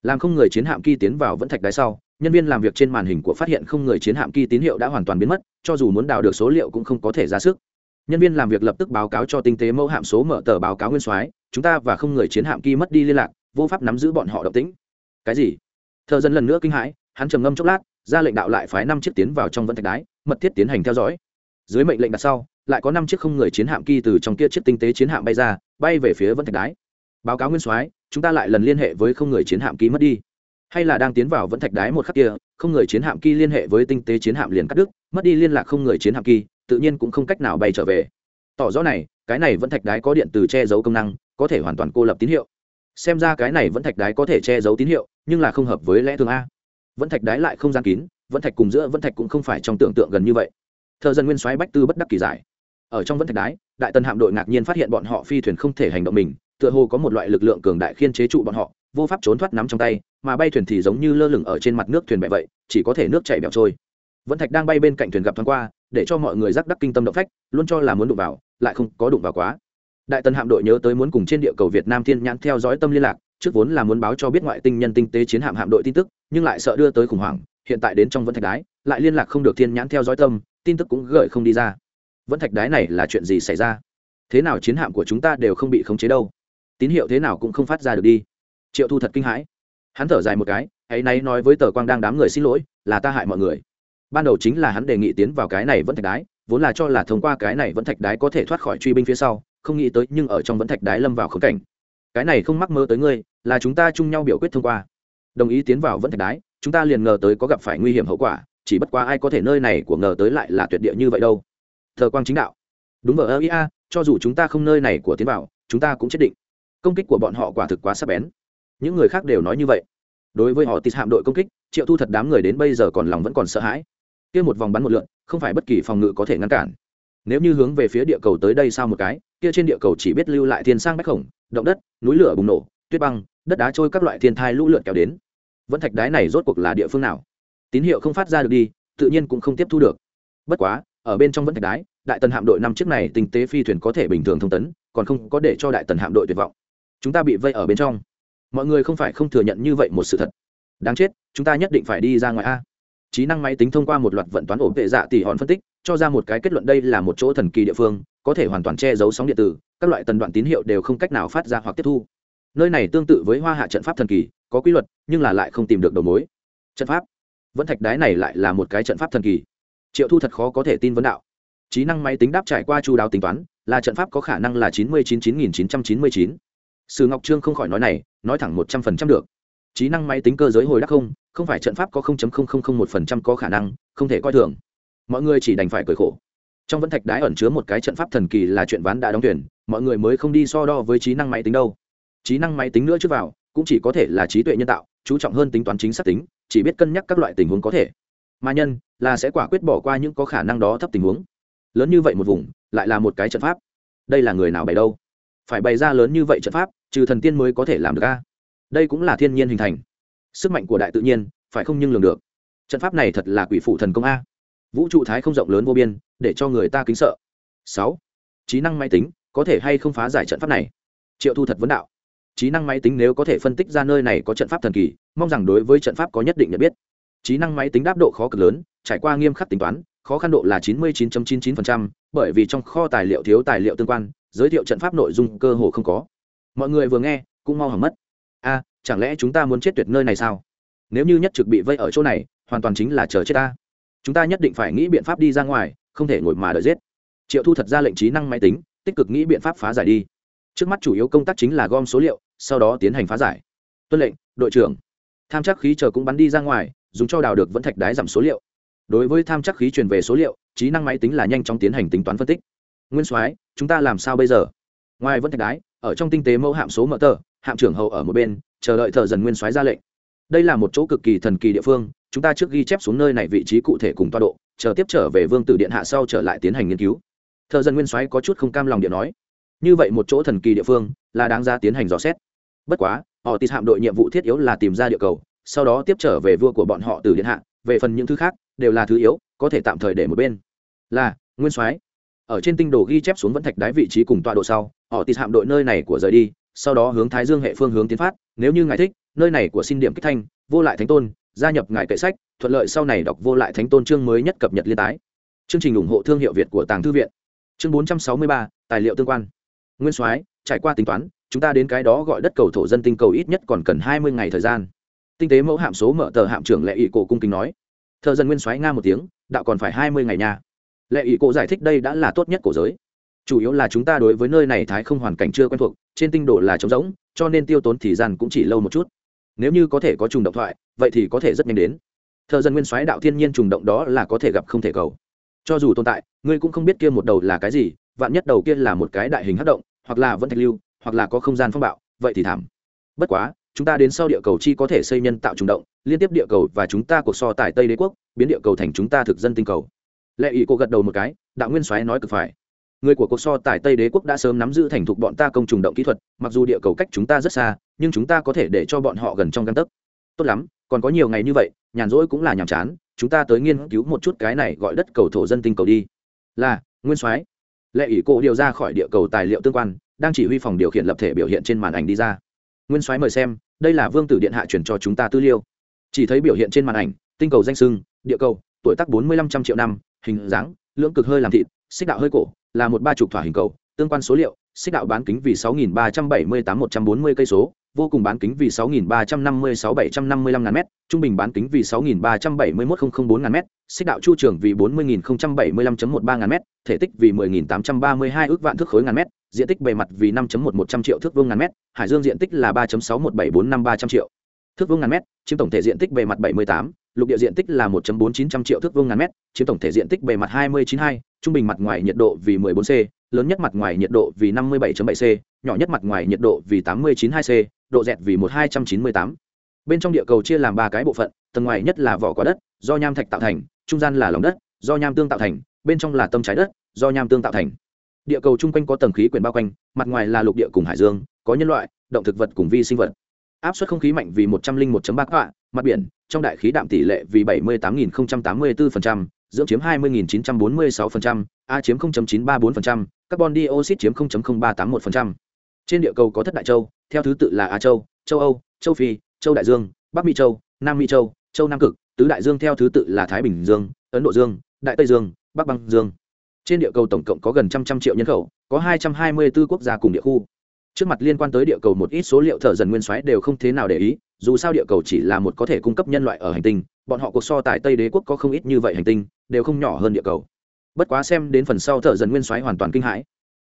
Làm không người chiến hạm kỳ tiến vào vẫn thạch đái sau, nhân viên làm việc trên màn hình của phát hiện không người chiến hạm kỳ tín hiệu đã hoàn toàn biến mất, cho dù muốn đào được số liệu cũng không có thể ra sức. Nhân viên làm việc lập tức báo cáo cho tinh tế mẫu hạm số mở tờ báo cáo nguyên soái, chúng ta và không người chiến hạm kỳ mất đi liên lạc, vô pháp nắm giữ bọn họ động tĩnh. Cái gì? Thợ dân lần nữa kinh hãi, hắn trầm ngâm chốc lát ra lệnh đạo lại phái năm chiếc tiến vào trong vẫn thạch đái, mật thiết tiến hành theo dõi. Dưới mệnh lệnh đặt sau, lại có năm chiếc không người chiến hạm kỳ từ trong kia chiếc tinh tế chiến hạm bay ra, bay về phía vẫn thạch đái. Báo cáo nguyên soái, chúng ta lại lần liên hệ với không người chiến hạm kỳ mất đi. Hay là đang tiến vào vẫn thạch đái một khắc kia, không người chiến hạm kỳ liên hệ với tinh tế chiến hạm liền cắt đứt, mất đi liên lạc không người chiến hạm kỳ tự nhiên cũng không cách nào bay trở về. Tỏ rõ này, cái này vẫn thạch đái có điện từ che giấu công năng, có thể hoàn toàn cô lập tín hiệu. Xem ra cái này vẫn thạch đái có thể che giấu tín hiệu, nhưng là không hợp với lẽ thường a vẫn thạch đái lại không gian kín, vẫn thạch cùng giữa vẫn thạch cũng không phải trong tưởng tượng gần như vậy. Thợ dân nguyên soái bách tư bất đắc kỳ giải. Ở trong vẫn thạch đái, đại tân hạm đội ngạc nhiên phát hiện bọn họ phi thuyền không thể hành động mình, tựa hồ có một loại lực lượng cường đại khiên chế trụ bọn họ, vô pháp trốn thoát nắm trong tay, mà bay thuyền thì giống như lơ lửng ở trên mặt nước thuyền bẹ vậy, chỉ có thể nước chảy bẹo trôi. Vẫn thạch đang bay bên cạnh thuyền gặp thoáng qua, để cho mọi người rắc đắc kinh tâm động phách, luôn cho là muốn đụng vào, lại không có đụng vào quá. Đại tân hạm đội nhớ tới muốn cùng trên địa cầu việt nam thiên nhãn theo dõi tâm liên lạc trước vốn là muốn báo cho biết ngoại tinh nhân tinh tế chiến hạm hạm đội tin tức, nhưng lại sợ đưa tới khủng hoảng, hiện tại đến trong vẫn thạch đái, lại liên lạc không được thiên nhãn theo dõi tâm, tin tức cũng gợi không đi ra. Vẫn thạch đái này là chuyện gì xảy ra? Thế nào chiến hạm của chúng ta đều không bị khống chế đâu? Tín hiệu thế nào cũng không phát ra được đi. Triệu thu thật kinh hãi. Hắn thở dài một cái hãy nay nói với tờ quang đang đám người xin lỗi, là ta hại mọi người. Ban đầu chính là hắn đề nghị tiến vào cái này vẫn thạch đái, vốn là cho là thông qua cái này vẫn thạch đái có thể thoát khỏi truy binh phía sau, không nghĩ tới nhưng ở trong vẫn thạch đái lâm vào khống cảnh. Cái này không mắc mơ tới ngươi là chúng ta chung nhau biểu quyết thông qua. Đồng ý tiến vào vẫn thạch đái, chúng ta liền ngờ tới có gặp phải nguy hiểm hậu quả, chỉ bất quá ai có thể nơi này của ngờ tới lại là tuyệt địa như vậy đâu. Thờ quang chính đạo. Đúng vờ ơ ia cho dù chúng ta không nơi này của tiến vào, chúng ta cũng chết định. Công kích của bọn họ quả thực quá sắc bén. Những người khác đều nói như vậy. Đối với họ, tịt hạm đội công kích, triệu thu thật đám người đến bây giờ còn lòng vẫn còn sợ hãi. Kia một vòng bắn một lượn, không phải bất kỳ phòng ngự có thể ngăn cản. Nếu như hướng về phía địa cầu tới đây sao một cái, kia trên địa cầu chỉ biết lưu lại thiên sang bách khổng, động đất, núi lửa bùng nổ, tuyết băng đất đá trôi các loại thiên thai lũ lượt kéo đến. Vẫn thạch đái này rốt cuộc là địa phương nào? Tín hiệu không phát ra được đi, tự nhiên cũng không tiếp thu được. Bất quá, ở bên trong vẫn thạch đái, đại tần hạm đội năm chiếc này tinh tế phi thuyền có thể bình thường thông tấn, còn không có để cho đại tần hạm đội tuyệt vọng. Chúng ta bị vây ở bên trong. Mọi người không phải không thừa nhận như vậy một sự thật. Đáng chết, chúng ta nhất định phải đi ra ngoài a. Trí năng máy tính thông qua một loạt vận toán ổn tệ dạ tỷ hòn phân tích, cho ra một cái kết luận đây là một chỗ thần kỳ địa phương, có thể hoàn toàn che giấu sóng điện tử, các loại tần đoạn tín hiệu đều không cách nào phát ra hoặc tiếp thu nơi này tương tự với hoa hạ trận pháp thần kỳ, có quy luật, nhưng là lại không tìm được đầu mối. Trận pháp? Vẫn thạch đái này lại là một cái trận pháp thần kỳ. Triệu thu thật khó có thể tin vấn đạo. Trí năng máy tính đáp trải qua chu đáo tính toán, là trận pháp có khả năng là chín mươi chín chín nghìn chín trăm chín mươi chín. Sử ngọc trương không khỏi nói này, nói thẳng một trăm phần trăm được. Trí năng máy tính cơ giới hồi đắc không không phải trận pháp có một phần trăm có khả năng, không thể coi thường. Mọi người chỉ đành phải cởi khổ. Trong vẫn thạch đái ẩn chứa một cái trận pháp thần kỳ là chuyện ván đã đóng tuyển mọi người mới không đi so đo với trí năng máy tính đâu trí năng máy tính nữa trước vào, cũng chỉ có thể là trí tuệ nhân tạo, chú trọng hơn tính toán chính xác tính, chỉ biết cân nhắc các loại tình huống có thể. Mà nhân, là sẽ quả quyết bỏ qua những có khả năng đó thấp tình huống. Lớn như vậy một vùng, lại là một cái trận pháp. Đây là người nào bày đâu? Phải bày ra lớn như vậy trận pháp, trừ thần tiên mới có thể làm được a. Đây cũng là thiên nhiên hình thành. Sức mạnh của đại tự nhiên, phải không nhưng lường được. Trận pháp này thật là quỷ phụ thần công a. Vũ trụ thái không rộng lớn vô biên, để cho người ta kính sợ. Sáu, trí năng máy tính, có thể hay không phá giải trận pháp này? Triệu thu thật vấn đạo trí năng máy tính nếu có thể phân tích ra nơi này có trận pháp thần kỳ mong rằng đối với trận pháp có nhất định nhận biết. Trí năng máy tính đáp độ khó cực lớn trải qua nghiêm khắc tính toán khó khăn độ là 99.99%, bởi vì trong kho tài liệu thiếu tài liệu tương quan giới thiệu trận pháp nội dung cơ hồ không có. Mọi người vừa nghe cũng mau hỏng mất. A chẳng lẽ chúng ta muốn chết tuyệt nơi này sao? Nếu như nhất trực bị vây ở chỗ này hoàn toàn chính là chờ chết ta. Chúng ta nhất định phải nghĩ biện pháp đi ra ngoài không thể ngồi mà đợi giết. Triệu thu thật ra lệnh trí năng máy tính tích cực nghĩ biện pháp phá giải đi trước mắt chủ yếu công tác chính là gom số liệu, sau đó tiến hành phá giải. Tuân lệnh, đội trưởng. Tham chắc khí chờ cũng bắn đi ra ngoài, dùng cho đào được vẫn thạch đái giảm số liệu. Đối với tham chắc khí truyền về số liệu, trí năng máy tính là nhanh chóng tiến hành tính toán phân tích. Nguyên soái, chúng ta làm sao bây giờ? Ngoài vẫn thạch đái, ở trong tinh tế mẫu hạm số mở tờ, hạm trưởng hầu ở một bên, chờ đợi thợ dần nguyên soái ra lệnh. Đây là một chỗ cực kỳ thần kỳ địa phương, chúng ta trước ghi chép xuống nơi này vị trí cụ thể cùng toa độ, chờ tiếp trở về vương tử điện hạ sau trở lại tiến hành nghiên cứu. Thợ dân nguyên soái có chút không cam lòng điện nói như vậy một chỗ thần kỳ địa phương là đáng ra tiến hành dò xét. Bất quá, họ tìm hạm đội nhiệm vụ thiết yếu là tìm ra địa cầu, sau đó tiếp trở về vua của bọn họ từ điện hạ. Về phần những thứ khác, đều là thứ yếu, có thể tạm thời để một bên. Là, nguyên soái. Ở trên tinh đồ ghi chép xuống vẫn thạch đáy vị trí cùng tọa độ sau, họ tìm hạm đội nơi này của rời đi, sau đó hướng thái dương hệ phương hướng tiến phát. Nếu như ngài thích, nơi này của xin điểm kích thanh, vô lại thánh tôn, gia nhập ngài kệ sách, thuận lợi sau này đọc vô lại thánh tôn chương mới nhất cập nhật liên tái. Chương trình ủng hộ thương hiệu việt của tàng thư viện. Chương bốn trăm sáu mươi ba, tài liệu tương quan nguyên soái, trải qua tính toán, chúng ta đến cái đó gọi đất cầu thổ dân tinh cầu ít nhất còn cần hai mươi ngày thời gian. Tinh tế mẫu hạm số mở tờ hạm trưởng lệ ỵ cổ cung kính nói. Thợ dân nguyên soái nga một tiếng, đạo còn phải hai mươi ngày nha. Lệ ỵ cổ giải thích đây đã là tốt nhất cổ giới. Chủ yếu là chúng ta đối với nơi này thái không hoàn cảnh chưa quen thuộc, trên tinh đồ là trống rỗng, cho nên tiêu tốn thì gian cũng chỉ lâu một chút. Nếu như có thể có trùng động thoại, vậy thì có thể rất nhanh đến. Thợ dân nguyên soái đạo thiên nhiên trùng động đó là có thể gặp không thể cầu. Cho dù tồn tại, ngươi cũng không biết kia một đầu là cái gì, vạn nhất đầu kia là một cái đại hình hát động hoặc là vẫn thạch lưu, hoặc là có không gian phong bạo, vậy thì thảm. Bất quá, chúng ta đến sau địa cầu chi có thể xây nhân tạo trùng động, liên tiếp địa cầu và chúng ta cuộc so tại tây đế quốc, biến địa cầu thành chúng ta thực dân tinh cầu. Lệ ý cô gật đầu một cái, đạo nguyên soái nói cực phải. Người của cuộc so tại tây đế quốc đã sớm nắm giữ thành thục bọn ta công trùng động kỹ thuật, mặc dù địa cầu cách chúng ta rất xa, nhưng chúng ta có thể để cho bọn họ gần trong căn tấc. Tốt lắm, còn có nhiều ngày như vậy, nhàn rỗi cũng là nhàm chán, chúng ta tới nghiên cứu một chút cái này gọi đất cầu thổ dân tinh cầu đi. Là, nguyên soái lệ ỷ cổ điều ra khỏi địa cầu tài liệu tương quan, đang chỉ huy phòng điều khiển lập thể biểu hiện trên màn ảnh đi ra. Nguyên soái mời xem, đây là vương tử điện hạ chuyển cho chúng ta tư liệu. Chỉ thấy biểu hiện trên màn ảnh, tinh cầu danh sưng, địa cầu, tuổi tác bốn mươi lăm trăm triệu năm, hình dáng, lưỡng cực hơi làm thịt, xích đạo hơi cổ, là một ba chục thỏa hình cầu, tương quan số liệu, xích đạo bán kính vì sáu nghìn ba trăm bảy mươi tám một trăm bốn mươi cây số vô cùng bán kính vì 6.356-755 ngàn m trung bình bán kính vì 6.371-004 ngàn m xích đạo chu trường vì 40.075.13 ngàn m thể tích vì 10.832 ước vạn thước khối ngàn m diện tích bề mặt vì 5.1100 triệu thước vuông ngàn m hải dương diện tích là 3.61745 triệu thước vuông ngàn m chiếm tổng thể diện tích bề mặt 78, lục địa diện tích là 1.490 triệu thước vuông ngàn m chiếm tổng thể diện tích bề mặt 292, trung bình mặt ngoài nhiệt độ vì 14 c lớn nhất mặt ngoài nhiệt độ vì 57.7 c nhỏ nhất mặt ngoài nhiệt độ vì 89.2 c độ dẹt vì 1298. bên trong địa cầu chia làm ba cái bộ phận tầng ngoài nhất là vỏ quả đất do nham thạch tạo thành trung gian là lòng đất do nham tương tạo thành bên trong là tâm trái đất do nham tương tạo thành địa cầu chung quanh có tầng khí quyển bao quanh mặt ngoài là lục địa cùng hải dương có nhân loại động thực vật cùng vi sinh vật áp suất không khí mạnh vì 101.3 quả mặt biển trong đại khí đạm tỷ lệ vì 78.084%, dưỡng chiếm 20.946%, a chiếm 0.934%, carbon dioxide chiếm 0.0381% trên địa cầu có thất đại châu, theo thứ tự là á châu châu âu, châu phi, châu đại dương, bắc mỹ châu, nam mỹ châu châu nam cực, tứ đại dương theo thứ tự là thái bình dương, ấn độ dương, đại tây dương, bắc băng dương. Trên địa cầu tổng cộng có gần trăm trăm triệu nhân khẩu, có hai trăm hai mươi bốn quốc gia cùng địa khu. Trước mặt liên quan tới địa cầu một ít số liệu thợ dần nguyên soái đều không thế nào để ý, dù sao địa cầu chỉ là một có thể cung cấp nhân loại ở hành tinh, bọn họ cuộc so tại tây đế quốc có không ít như vậy hành tinh, đều không nhỏ hơn địa cầu. Bất quá xem đến phần sau thợ dần nguyên soái hoàn toàn kinh hãi.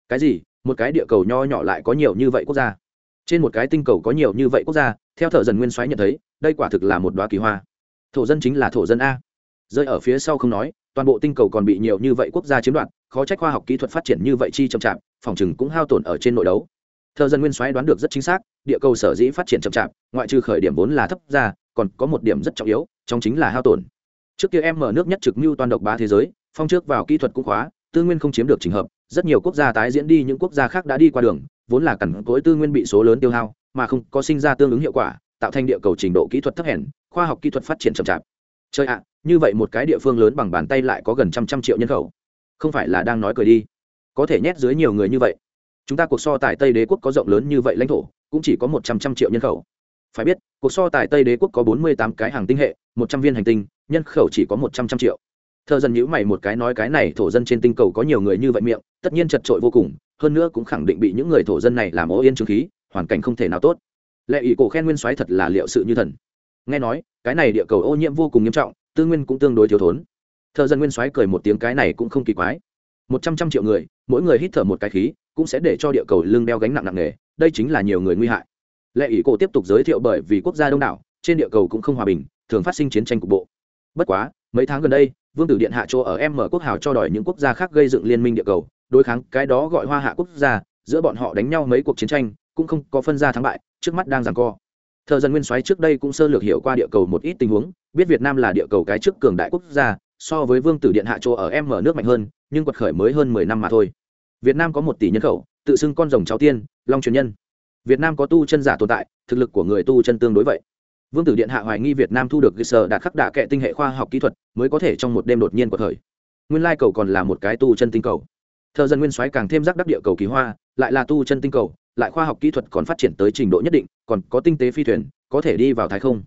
Cái gì? Một cái địa cầu nho nhỏ lại có nhiều như vậy quốc gia. Trên một cái tinh cầu có nhiều như vậy quốc gia, theo thợ dần nguyên soái nhận thấy, đây quả thực là một đoá kỳ hoa. Thổ dân chính là thổ dân a. Rơi ở phía sau không nói, toàn bộ tinh cầu còn bị nhiều như vậy quốc gia chiếm đoạt, khó trách khoa học kỹ thuật phát triển như vậy chi chậm chạp, phòng chừng cũng hao tổn ở trên nội đấu. Thợ dân nguyên soái đoán được rất chính xác, địa cầu sở dĩ phát triển chậm chạp, ngoại trừ khởi điểm vốn là thấp ra, còn có một điểm rất trọng yếu, trong chính là hao tổn. Trước kia em mở nước nhất trực mưu toàn độc bá thế giới, phong trước vào kỹ thuật cũng khóa, tư nguyên không chiếm được trình hợp rất nhiều quốc gia tái diễn đi, những quốc gia khác đã đi qua đường, vốn là cẩn cối tư nguyên bị số lớn tiêu hao, mà không có sinh ra tương ứng hiệu quả, tạo thành địa cầu trình độ kỹ thuật thấp hèn, khoa học kỹ thuật phát triển chậm chạp. Chơi ạ, như vậy một cái địa phương lớn bằng bàn tay lại có gần trăm trăm triệu nhân khẩu. Không phải là đang nói cười đi. Có thể nhét dưới nhiều người như vậy. Chúng ta cuộc so tài tây đế quốc có rộng lớn như vậy lãnh thổ, cũng chỉ có một trăm trăm triệu nhân khẩu. Phải biết, cuộc so tài tây đế quốc có bốn mươi tám cái hàng tinh hệ, một trăm viên hành tinh, nhân khẩu chỉ có một trăm trăm triệu thợ dần nhữ mày một cái nói cái này thổ dân trên tinh cầu có nhiều người như vậy miệng, tất nhiên chật trội vô cùng, hơn nữa cũng khẳng định bị những người thổ dân này làm ô yên trương khí, hoàn cảnh không thể nào tốt. Lệ ỷ cổ khen nguyên soái thật là liệu sự như thần. Nghe nói, cái này địa cầu ô nhiễm vô cùng nghiêm trọng, tư nguyên cũng tương đối thiếu thốn. Thợ dân nguyên soái cười một tiếng cái này cũng không kỳ quái. Một trăm trăm triệu người, mỗi người hít thở một cái khí, cũng sẽ để cho địa cầu lưng đeo gánh nặng nặng nề, đây chính là nhiều người nguy hại. Lệ ỷ cổ tiếp tục giới thiệu bởi vì quốc gia đông đảo, trên địa cầu cũng không hòa bình, thường phát sinh chiến tranh cục bộ. Bất quá, mấy tháng gần đây vương tử điện hạ chỗ ở em mở quốc hào cho đòi những quốc gia khác gây dựng liên minh địa cầu, đối kháng cái đó gọi hoa hạ quốc gia, giữa bọn họ đánh nhau mấy cuộc chiến tranh, cũng không có phân ra thắng bại, trước mắt đang giằng co. Thợ dân nguyên soái trước đây cũng sơ lược hiểu qua địa cầu một ít tình huống, biết việt nam là địa cầu cái trước cường đại quốc gia, so với vương tử điện hạ chỗ ở em mở nước mạnh hơn, nhưng quật khởi mới hơn mười năm mà thôi. Việt nam có một tỷ nhân khẩu, tự xưng con rồng cháu tiên, long truyền nhân. Việt nam có tu chân giả tồn tại, thực lực của người tu chân tương đối vậy vương tử điện hạ hoài nghi việt nam thu được sở đạt khắc đạ kệ tinh hệ khoa học kỹ thuật mới có thể trong một đêm đột nhiên của thời nguyên lai cầu còn là một cái tu chân tinh cầu. Thợ dân nguyên soái càng thêm giác đắc địa cầu kỳ hoa, lại là tu chân tinh cầu, lại khoa học kỹ thuật còn phát triển tới trình độ nhất định, còn có tinh tế phi thuyền, có thể đi vào thái không.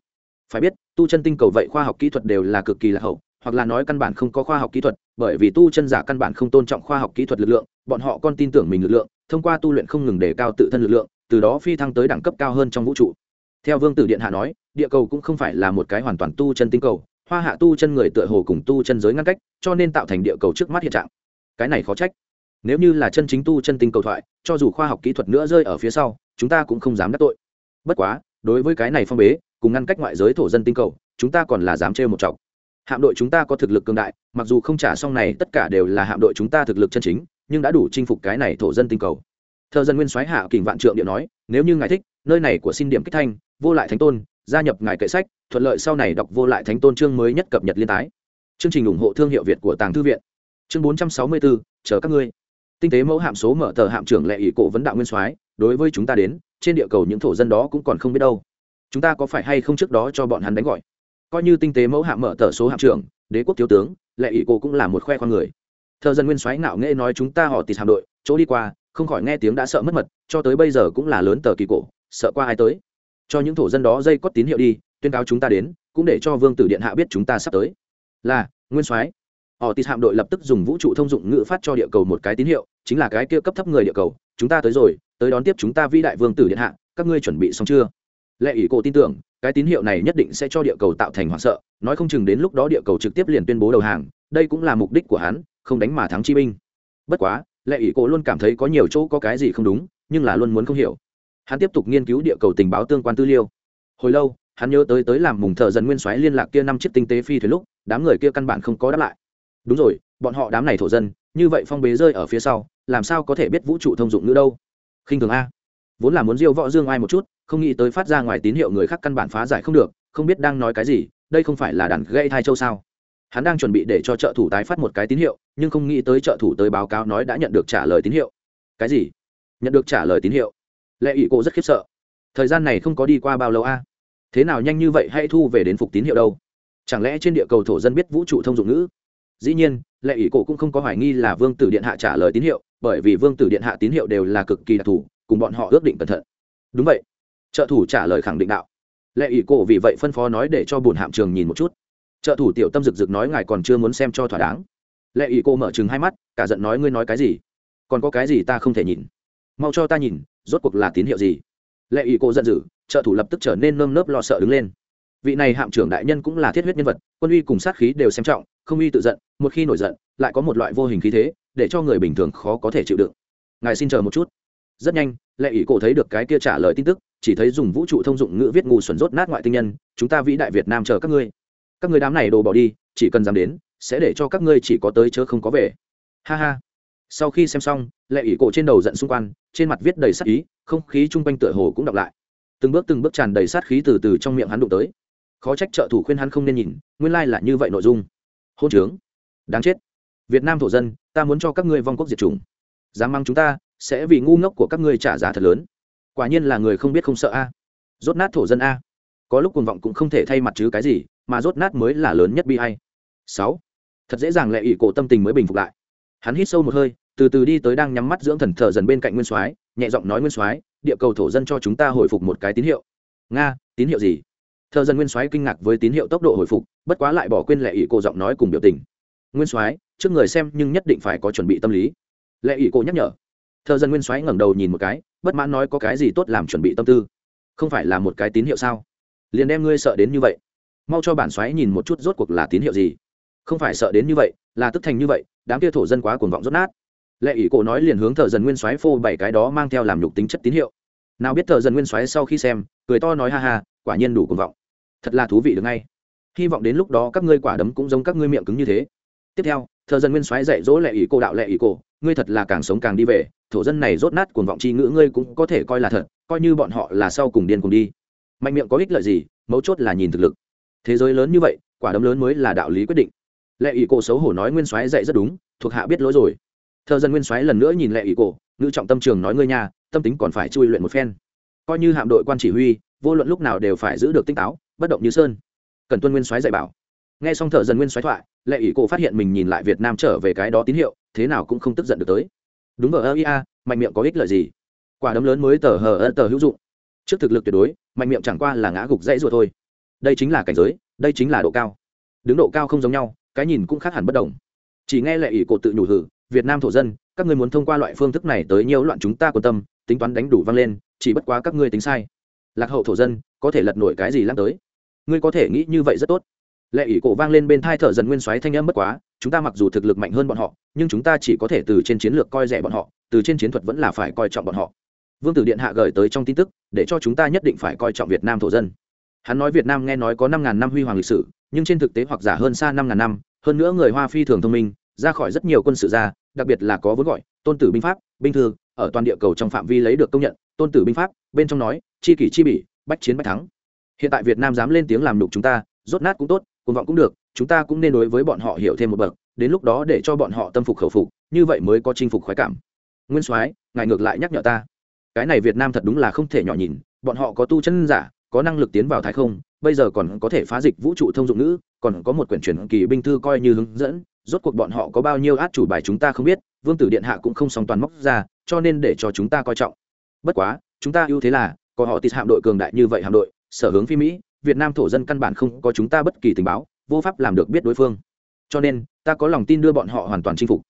Phải biết, tu chân tinh cầu vậy khoa học kỹ thuật đều là cực kỳ lạc hậu, hoặc là nói căn bản không có khoa học kỹ thuật, bởi vì tu chân giả căn bản không tôn trọng khoa học kỹ thuật lực lượng, bọn họ còn tin tưởng mình lực lượng, thông qua tu luyện không ngừng đề cao tự thân lực lượng, từ đó phi thăng tới đẳng cấp cao hơn trong vũ trụ. Theo vương tử điện hạ nói địa cầu cũng không phải là một cái hoàn toàn tu chân tinh cầu, hoa hạ tu chân người tựa hồ cùng tu chân giới ngăn cách, cho nên tạo thành địa cầu trước mắt hiện trạng. Cái này khó trách. Nếu như là chân chính tu chân tinh cầu thoại, cho dù khoa học kỹ thuật nữa rơi ở phía sau, chúng ta cũng không dám đắc tội. Bất quá, đối với cái này phong bế, cùng ngăn cách ngoại giới thổ dân tinh cầu, chúng ta còn là dám trêu một chọc. Hạm đội chúng ta có thực lực cường đại, mặc dù không trả xong này, tất cả đều là hạm đội chúng ta thực lực chân chính, nhưng đã đủ chinh phục cái này thổ dân tinh cầu. Thợ dân nguyên soái hạ kình vạn trượng điện nói, nếu như ngài thích, nơi này của xin điểm kích thanh, vô lại thánh tôn gia nhập ngài kệ sách, thuận lợi sau này đọc vô lại thánh tôn chương mới nhất cập nhật liên tái. Chương trình ủng hộ thương hiệu việt của tàng thư viện. Chương bốn trăm sáu mươi bốn chờ các ngươi. Tinh tế mẫu hạm số mở tờ hạm trưởng lệ ỷ cổ vấn đạo nguyên soái, đối với chúng ta đến, trên địa cầu những thổ dân đó cũng còn không biết đâu. Chúng ta có phải hay không trước đó cho bọn hắn đánh gọi? Coi như tinh tế mẫu hạm mở tờ số hạm trưởng, đế quốc thiếu tướng, lệ ỷ cổ cũng là một khoe khoang người. Thợ dân nguyên soái ngạo nghễ nói chúng ta họ tịt hạm đội, chỗ đi qua, không khỏi nghe tiếng đã sợ mất mật, cho tới bây giờ cũng là lớn tờ kỳ cổ, sợ qua ai tới cho những thổ dân đó dây cót tín hiệu đi, tuyên cáo chúng ta đến, cũng để cho vương tử điện hạ biết chúng ta sắp tới. Là, nguyên soái. Họ tịt hạm đội lập tức dùng vũ trụ thông dụng ngữ phát cho địa cầu một cái tín hiệu, chính là cái kia cấp thấp người địa cầu, chúng ta tới rồi, tới đón tiếp chúng ta vĩ đại vương tử điện hạ, các ngươi chuẩn bị xong chưa? Lệ ỷ cổ tin tưởng, cái tín hiệu này nhất định sẽ cho địa cầu tạo thành hoảng sợ, nói không chừng đến lúc đó địa cầu trực tiếp liền tuyên bố đầu hàng, đây cũng là mục đích của hắn, không đánh mà thắng chi binh. Bất quá, lệ ỷ cổ luôn cảm thấy có nhiều chỗ có cái gì không đúng, nhưng là luôn muốn không hiểu hắn tiếp tục nghiên cứu địa cầu tình báo tương quan tư liêu hồi lâu, hắn nhớ tới tới làm mùng thợ dần nguyên soái liên lạc kia năm chiếc tinh tế phi thuyền lúc, đám người kia căn bản không có đáp lại. Đúng rồi, bọn họ đám này thổ dân, như vậy phong bế rơi ở phía sau, làm sao có thể biết vũ trụ thông dụng nữa đâu? Khinh thường a. Vốn là muốn diêu võ dương ai một chút, không nghĩ tới phát ra ngoài tín hiệu người khác căn bản phá giải không được, không biết đang nói cái gì, đây không phải là đàn gây thai châu sao? Hắn đang chuẩn bị để cho trợ thủ tái phát một cái tín hiệu, nhưng không nghĩ tới trợ thủ tới báo cáo nói đã nhận được trả lời tín hiệu. Cái gì? Nhận được trả lời tín hiệu? Lệ ỷ cổ rất khiếp sợ. Thời gian này không có đi qua bao lâu a? Thế nào nhanh như vậy hay thu về đến phục tín hiệu đâu? Chẳng lẽ trên địa cầu thổ dân biết vũ trụ thông dụng ngữ? Dĩ nhiên, lệ ỷ cổ cũng không có hoài nghi là vương tử điện hạ trả lời tín hiệu, bởi vì vương tử điện hạ tín hiệu đều là cực kỳ đặc thù, cùng bọn họ ước định cẩn thận. Đúng vậy. Trợ thủ trả lời khẳng định đạo. Lệ ỷ cổ vì vậy phân phó nói để cho bùn hạm trường nhìn một chút. Trợ thủ tiểu tâm rực rực nói ngài còn chưa muốn xem cho thỏa đáng. Lệ ỷ cổ mở chừng hai mắt, cả giận nói ngươi nói cái gì? Còn có cái gì ta không thể nhìn? Mau cho ta nhìn rốt cuộc là tín hiệu gì? Lệ ủy cô giận dữ, trợ thủ lập tức trở nên nơm nớp lo sợ đứng lên. Vị này hạm trưởng đại nhân cũng là thiết huyết nhân vật, quân uy cùng sát khí đều xem trọng, không uy tự giận, một khi nổi giận, lại có một loại vô hình khí thế, để cho người bình thường khó có thể chịu đựng. Ngài xin chờ một chút. Rất nhanh, lệ ủy cổ thấy được cái kia trả lời tin tức, chỉ thấy dùng vũ trụ thông dụng ngữ viết ngu xuẩn rốt nát ngoại tinh nhân, chúng ta vĩ đại việt nam chờ các ngươi. Các ngươi đám này đồ bỏ đi, chỉ cần dám đến, sẽ để cho các ngươi chỉ có tới chớ không có về. Ha ha sau khi xem xong, lệ ỷ cổ trên đầu giận xung quanh, trên mặt viết đầy sát ý, không khí chung quanh tựa hồ cũng đọc lại. Từng bước từng bước tràn đầy sát khí từ từ trong miệng hắn đụng tới. Khó trách trợ thủ khuyên hắn không nên nhìn, nguyên lai là như vậy nội dung. Hôn trướng. Đáng chết. Việt nam thổ dân, ta muốn cho các ngươi vong quốc diệt chủng. Dám mang chúng ta, sẽ vì ngu ngốc của các ngươi trả giá thật lớn. Quả nhiên là người không biết không sợ a. Rốt nát thổ dân a. Có lúc cuồng vọng cũng không thể thay mặt chứ cái gì, mà rốt nát mới là lớn nhất bi hay sáu. Thật dễ dàng lệ ỷ cổ tâm tình mới bình phục lại hắn hít sâu một hơi, từ từ đi tới đang nhắm mắt dưỡng thần thờ dần bên cạnh nguyên soái, nhẹ giọng nói nguyên soái, địa cầu thổ dân cho chúng ta hồi phục một cái tín hiệu. Nga, tín hiệu gì? Thờ dần nguyên soái kinh ngạc với tín hiệu tốc độ hồi phục, bất quá lại bỏ quên lệ ỷ cô giọng nói cùng biểu tình. Nguyên soái, trước người xem nhưng nhất định phải có chuẩn bị tâm lý. Lệ ỷ cô nhắc nhở. Thợ dân nguyên soái ngẩng đầu nhìn một cái, bất mãn nói có cái gì tốt làm chuẩn bị tâm tư? Không phải là một cái tín hiệu sao? Liền đem ngươi sợ đến như vậy. Mau cho bản soái nhìn một chút rốt cuộc là tín hiệu gì không phải sợ đến như vậy, là tức thành như vậy, đám kia thổ dân quá cuồng vọng rốt nát. Lệ ỷ cổ nói liền hướng thợ dân nguyên soái phô bảy cái đó mang theo làm nhục tính chất tín hiệu. Nào biết thợ dân nguyên soái sau khi xem, cười to nói ha ha, quả nhiên đủ cuồng vọng. Thật là thú vị được ngay. Hy vọng đến lúc đó các ngươi quả đấm cũng giống các ngươi miệng cứng như thế. Tiếp theo, thợ dân nguyên soái dạy dỗ lệ ỷ cổ đạo lệ ỷ cổ, ngươi thật là càng sống càng đi về, thổ dân này rốt nát cuồng vọng chi ngữ ngươi cũng có thể coi là thật, coi như bọn họ là sau cùng điên cùng đi. Mạnh miệng có ích lợi gì, mấu chốt là nhìn thực lực. Thế giới lớn như vậy, quả đấm lớn mới là đạo lý quyết định lệ ủy cổ xấu hổ nói nguyên soái dạy rất đúng, thuộc hạ biết lỗi rồi. Thợ dân nguyên soái lần nữa nhìn lệ ủy cổ, ngữ trọng tâm trường nói ngươi nhà tâm tính còn phải chui luyện một phen. Coi như hạm đội quan chỉ huy, vô luận lúc nào đều phải giữ được tinh táo, bất động như sơn. Cần tuân nguyên soái dạy bảo. Nghe xong thợ dân nguyên soái thoại, lệ ủy cổ phát hiện mình nhìn lại việt nam trở về cái đó tín hiệu, thế nào cũng không tức giận được tới. Đúng ở ia, mạnh miệng có ích lợi gì? Quả đấm lớn mới tờ hờ, ơ, tờ hữu dụng. Trước thực lực tuyệt đối, mạnh miệng chẳng qua là ngã gục dãy ruột thôi. Đây chính là cảnh giới, đây chính là độ cao. Đứng độ cao không giống nhau cái nhìn cũng khác hẳn bất đồng. Chỉ nghe lệ ỷ cổ tự nhủ hử, việt nam thổ dân, các ngươi muốn thông qua loại phương thức này tới nhiều loạn chúng ta quan tâm, tính toán đánh đủ vang lên, chỉ bất quá các ngươi tính sai. Lạc hậu thổ dân, có thể lật nổi cái gì lắm tới? Ngươi có thể nghĩ như vậy rất tốt. Lệ ỷ cổ vang lên bên thai thở dần nguyên xoáy thanh âm bất quá, chúng ta mặc dù thực lực mạnh hơn bọn họ, nhưng chúng ta chỉ có thể từ trên chiến lược coi rẻ bọn họ, từ trên chiến thuật vẫn là phải coi trọng bọn họ. Vương tử điện hạ gửi tới trong tin tức, để cho chúng ta nhất định phải coi trọng việt nam thổ dân hắn nói việt nam nghe nói có năm ngàn năm huy hoàng lịch sử, nhưng trên thực tế hoặc giả hơn xa năm ngàn năm, hơn nữa người hoa phi thường thông minh, ra khỏi rất nhiều quân sự gia, đặc biệt là có vốn gọi, tôn tử binh pháp, binh thư, ở toàn địa cầu trong phạm vi lấy được công nhận, tôn tử binh pháp, bên trong nói, chi kỷ chi bỉ, bách chiến bách thắng. Hiện tại việt nam dám lên tiếng làm đục chúng ta, rốt nát cũng tốt, cuồng vọng cũng được, chúng ta cũng nên đối với bọn họ hiểu thêm một bậc, đến lúc đó để cho bọn họ tâm phục khẩu phục, như vậy mới có chinh phục khoái cảm. Nguyên soái, ngài ngược lại nhắc nhở ta. Cái này việt nam thật đúng là không thể nhỏ nhìn, bọn họ có tu chân giả có năng lực tiến vào thái không, bây giờ còn có thể phá dịch vũ trụ thông dụng ngữ, còn có một quyển truyền kỳ binh thư coi như hướng dẫn, rốt cuộc bọn họ có bao nhiêu át chủ bài chúng ta không biết, vương tử điện hạ cũng không song toàn móc ra, cho nên để cho chúng ta coi trọng. Bất quá, chúng ta ưu thế là, có họ tịt hạm đội cường đại như vậy hạm đội, sở hướng phi mỹ, việt nam thổ dân căn bản không có chúng ta bất kỳ tình báo, vô pháp làm được biết đối phương. Cho nên, ta có lòng tin đưa bọn họ hoàn toàn chinh phục.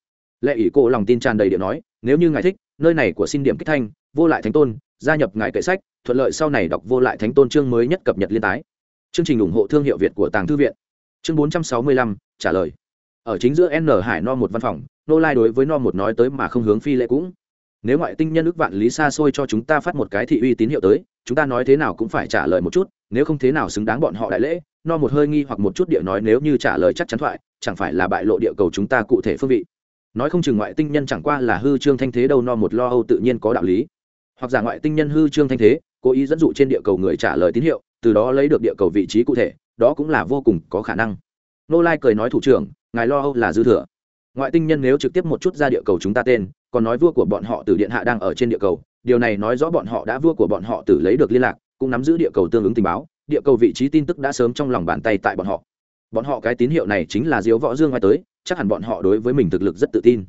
Lệ ỷ cô lòng tin tràn đầy điện nói, nếu như ngài thích, nơi này của xin điểm kích thanh, vô lại thánh tôn gia nhập ngài kệ sách, thuận lợi sau này đọc vô lại thánh tôn chương mới nhất cập nhật liên tái. Chương trình ủng hộ thương hiệu việt của tàng thư viện. Chương bốn trăm sáu mươi lăm, trả lời. Ở chính giữa n hải no một văn phòng, nô lai đối với no một nói tới mà không hướng phi lệ cũng. Nếu ngoại tinh nhân ước vạn lý xa xôi cho chúng ta phát một cái thị uy tín hiệu tới, chúng ta nói thế nào cũng phải trả lời một chút, nếu không thế nào xứng đáng bọn họ đại lễ, no một hơi nghi hoặc một chút địa nói nếu như trả lời chắc chắn thoại, chẳng phải là bại lộ địa cầu chúng ta cụ thể phương vị. Nói không chừng ngoại tinh nhân chẳng qua là hư trương thanh thế đâu, no một lo âu tự nhiên có đạo lý hoặc giả ngoại tinh nhân hư trương thanh thế, cố ý dẫn dụ trên địa cầu người trả lời tín hiệu, từ đó lấy được địa cầu vị trí cụ thể, đó cũng là vô cùng có khả năng. Nô lai cười nói, thủ trưởng, ngài lo âu là dư thừa. Ngoại tinh nhân nếu trực tiếp một chút ra địa cầu chúng ta tên, còn nói vua của bọn họ từ điện hạ đang ở trên địa cầu, điều này nói rõ bọn họ đã vua của bọn họ từ lấy được liên lạc, cũng nắm giữ địa cầu tương ứng tình báo, địa cầu vị trí tin tức đã sớm trong lòng bàn tay tại bọn họ. Bọn họ cái tín hiệu này chính là diếu võ dương ngoài tới, chắc hẳn bọn họ đối với mình thực lực rất tự tin.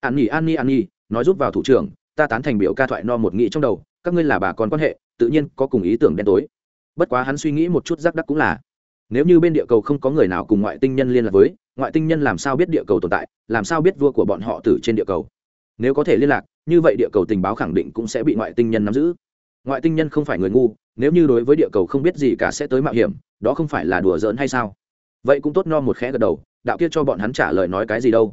An nhi an nhi an nhi, nói giúp vào thủ trưởng ta tán thành biểu ca thoại no một nghĩ trong đầu, các ngươi là bà con quan hệ, tự nhiên có cùng ý tưởng đen tối. Bất quá hắn suy nghĩ một chút giác đắc cũng là, nếu như bên địa cầu không có người nào cùng ngoại tinh nhân liên lạc với, ngoại tinh nhân làm sao biết địa cầu tồn tại, làm sao biết vua của bọn họ tử trên địa cầu? Nếu có thể liên lạc, như vậy địa cầu tình báo khẳng định cũng sẽ bị ngoại tinh nhân nắm giữ. Ngoại tinh nhân không phải người ngu, nếu như đối với địa cầu không biết gì cả sẽ tới mạo hiểm, đó không phải là đùa giỡn hay sao? Vậy cũng tốt no một khẽ gật đầu, đạo kia cho bọn hắn trả lời nói cái gì đâu.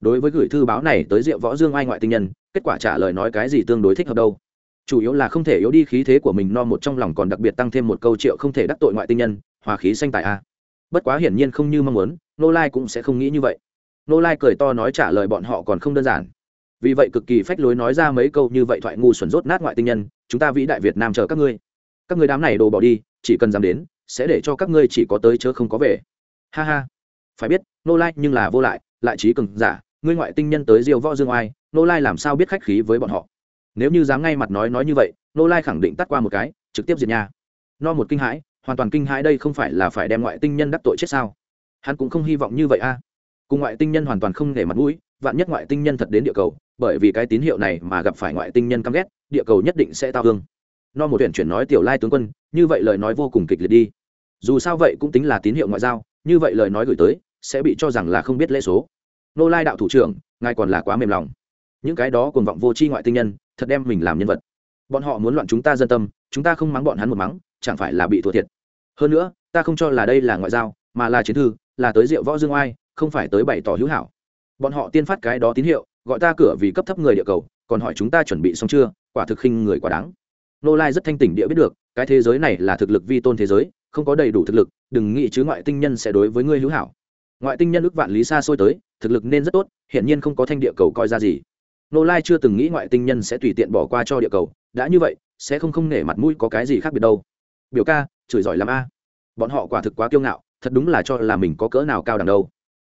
Đối với gửi thư báo này tới diệu võ dương ai ngoại tinh nhân kết quả trả lời nói cái gì tương đối thích hợp đâu. Chủ yếu là không thể yếu đi khí thế của mình no một trong lòng còn đặc biệt tăng thêm một câu triệu không thể đắc tội ngoại tinh nhân, hòa khí xanh tại a. Bất quá hiển nhiên không như mong muốn nô lai cũng sẽ không nghĩ như vậy. Nô lai cười to nói trả lời bọn họ còn không đơn giản. Vì vậy cực kỳ phách lối nói ra mấy câu như vậy thoại ngu xuẩn rốt nát ngoại tinh nhân, chúng ta vĩ đại việt nam chờ các ngươi. Các ngươi đám này đồ bỏ đi, chỉ cần dám đến, sẽ để cho các ngươi chỉ có tới chớ không có về. Ha ha. Phải biết nô lai nhưng là vô lại lại trí cường giả, ngươi ngoại tinh nhân tới diêu võ dương oai nô lai làm sao biết khách khí với bọn họ? Nếu như dám ngay mặt nói nói như vậy, nô lai khẳng định tắt qua một cái, trực tiếp diệt nhà no một kinh hãi, hoàn toàn kinh hãi đây không phải là phải đem ngoại tinh nhân đắc tội chết sao? Hắn cũng không hy vọng như vậy a. Cùng ngoại tinh nhân hoàn toàn không để mặt mũi, vạn nhất ngoại tinh nhân thật đến địa cầu, bởi vì cái tín hiệu này mà gặp phải ngoại tinh nhân căm ghét, địa cầu nhất định sẽ tao hương no một tuyển chuyển nói tiểu lai tướng quân, như vậy lời nói vô cùng kịch liệt đi. Dù sao vậy cũng tính là tín hiệu ngoại giao, như vậy lời nói gửi tới, sẽ bị cho rằng là không biết lễ số. Nô lai đạo thủ trưởng, ngài còn là quá mềm lòng những cái đó cuồng vọng vô tri ngoại tinh nhân, thật đem mình làm nhân vật. Bọn họ muốn loạn chúng ta dân tâm, chúng ta không mắng bọn hắn một mắng, chẳng phải là bị thua thiệt. Hơn nữa, ta không cho là đây là ngoại giao, mà là chiến thư, là tới rượu võ dương oai, không phải tới bày tỏ hữu hảo. Bọn họ tiên phát cái đó tín hiệu, gọi ta cửa vì cấp thấp người địa cầu, còn hỏi chúng ta chuẩn bị xong chưa, quả thực khinh người quá đáng. Nô lai rất thanh tỉnh địa biết được, cái thế giới này là thực lực vi tôn thế giới, không có đầy đủ thực lực, đừng nghĩ chứ ngoại tinh nhân sẽ đối với ngươi hữu hảo. Ngoại tinh nhân ước vạn lý xa xôi tới, thực lực nên rất tốt hiện nhiên không có thanh địa cầu coi ra gì nô lai chưa từng nghĩ ngoại tinh nhân sẽ tùy tiện bỏ qua cho địa cầu, đã như vậy, sẽ không không nể mặt mũi có cái gì khác biệt đâu. Biểu ca, chửi giỏi làm a. Bọn họ quả thực quá kiêu ngạo, thật đúng là cho là mình có cỡ nào cao đằng đâu.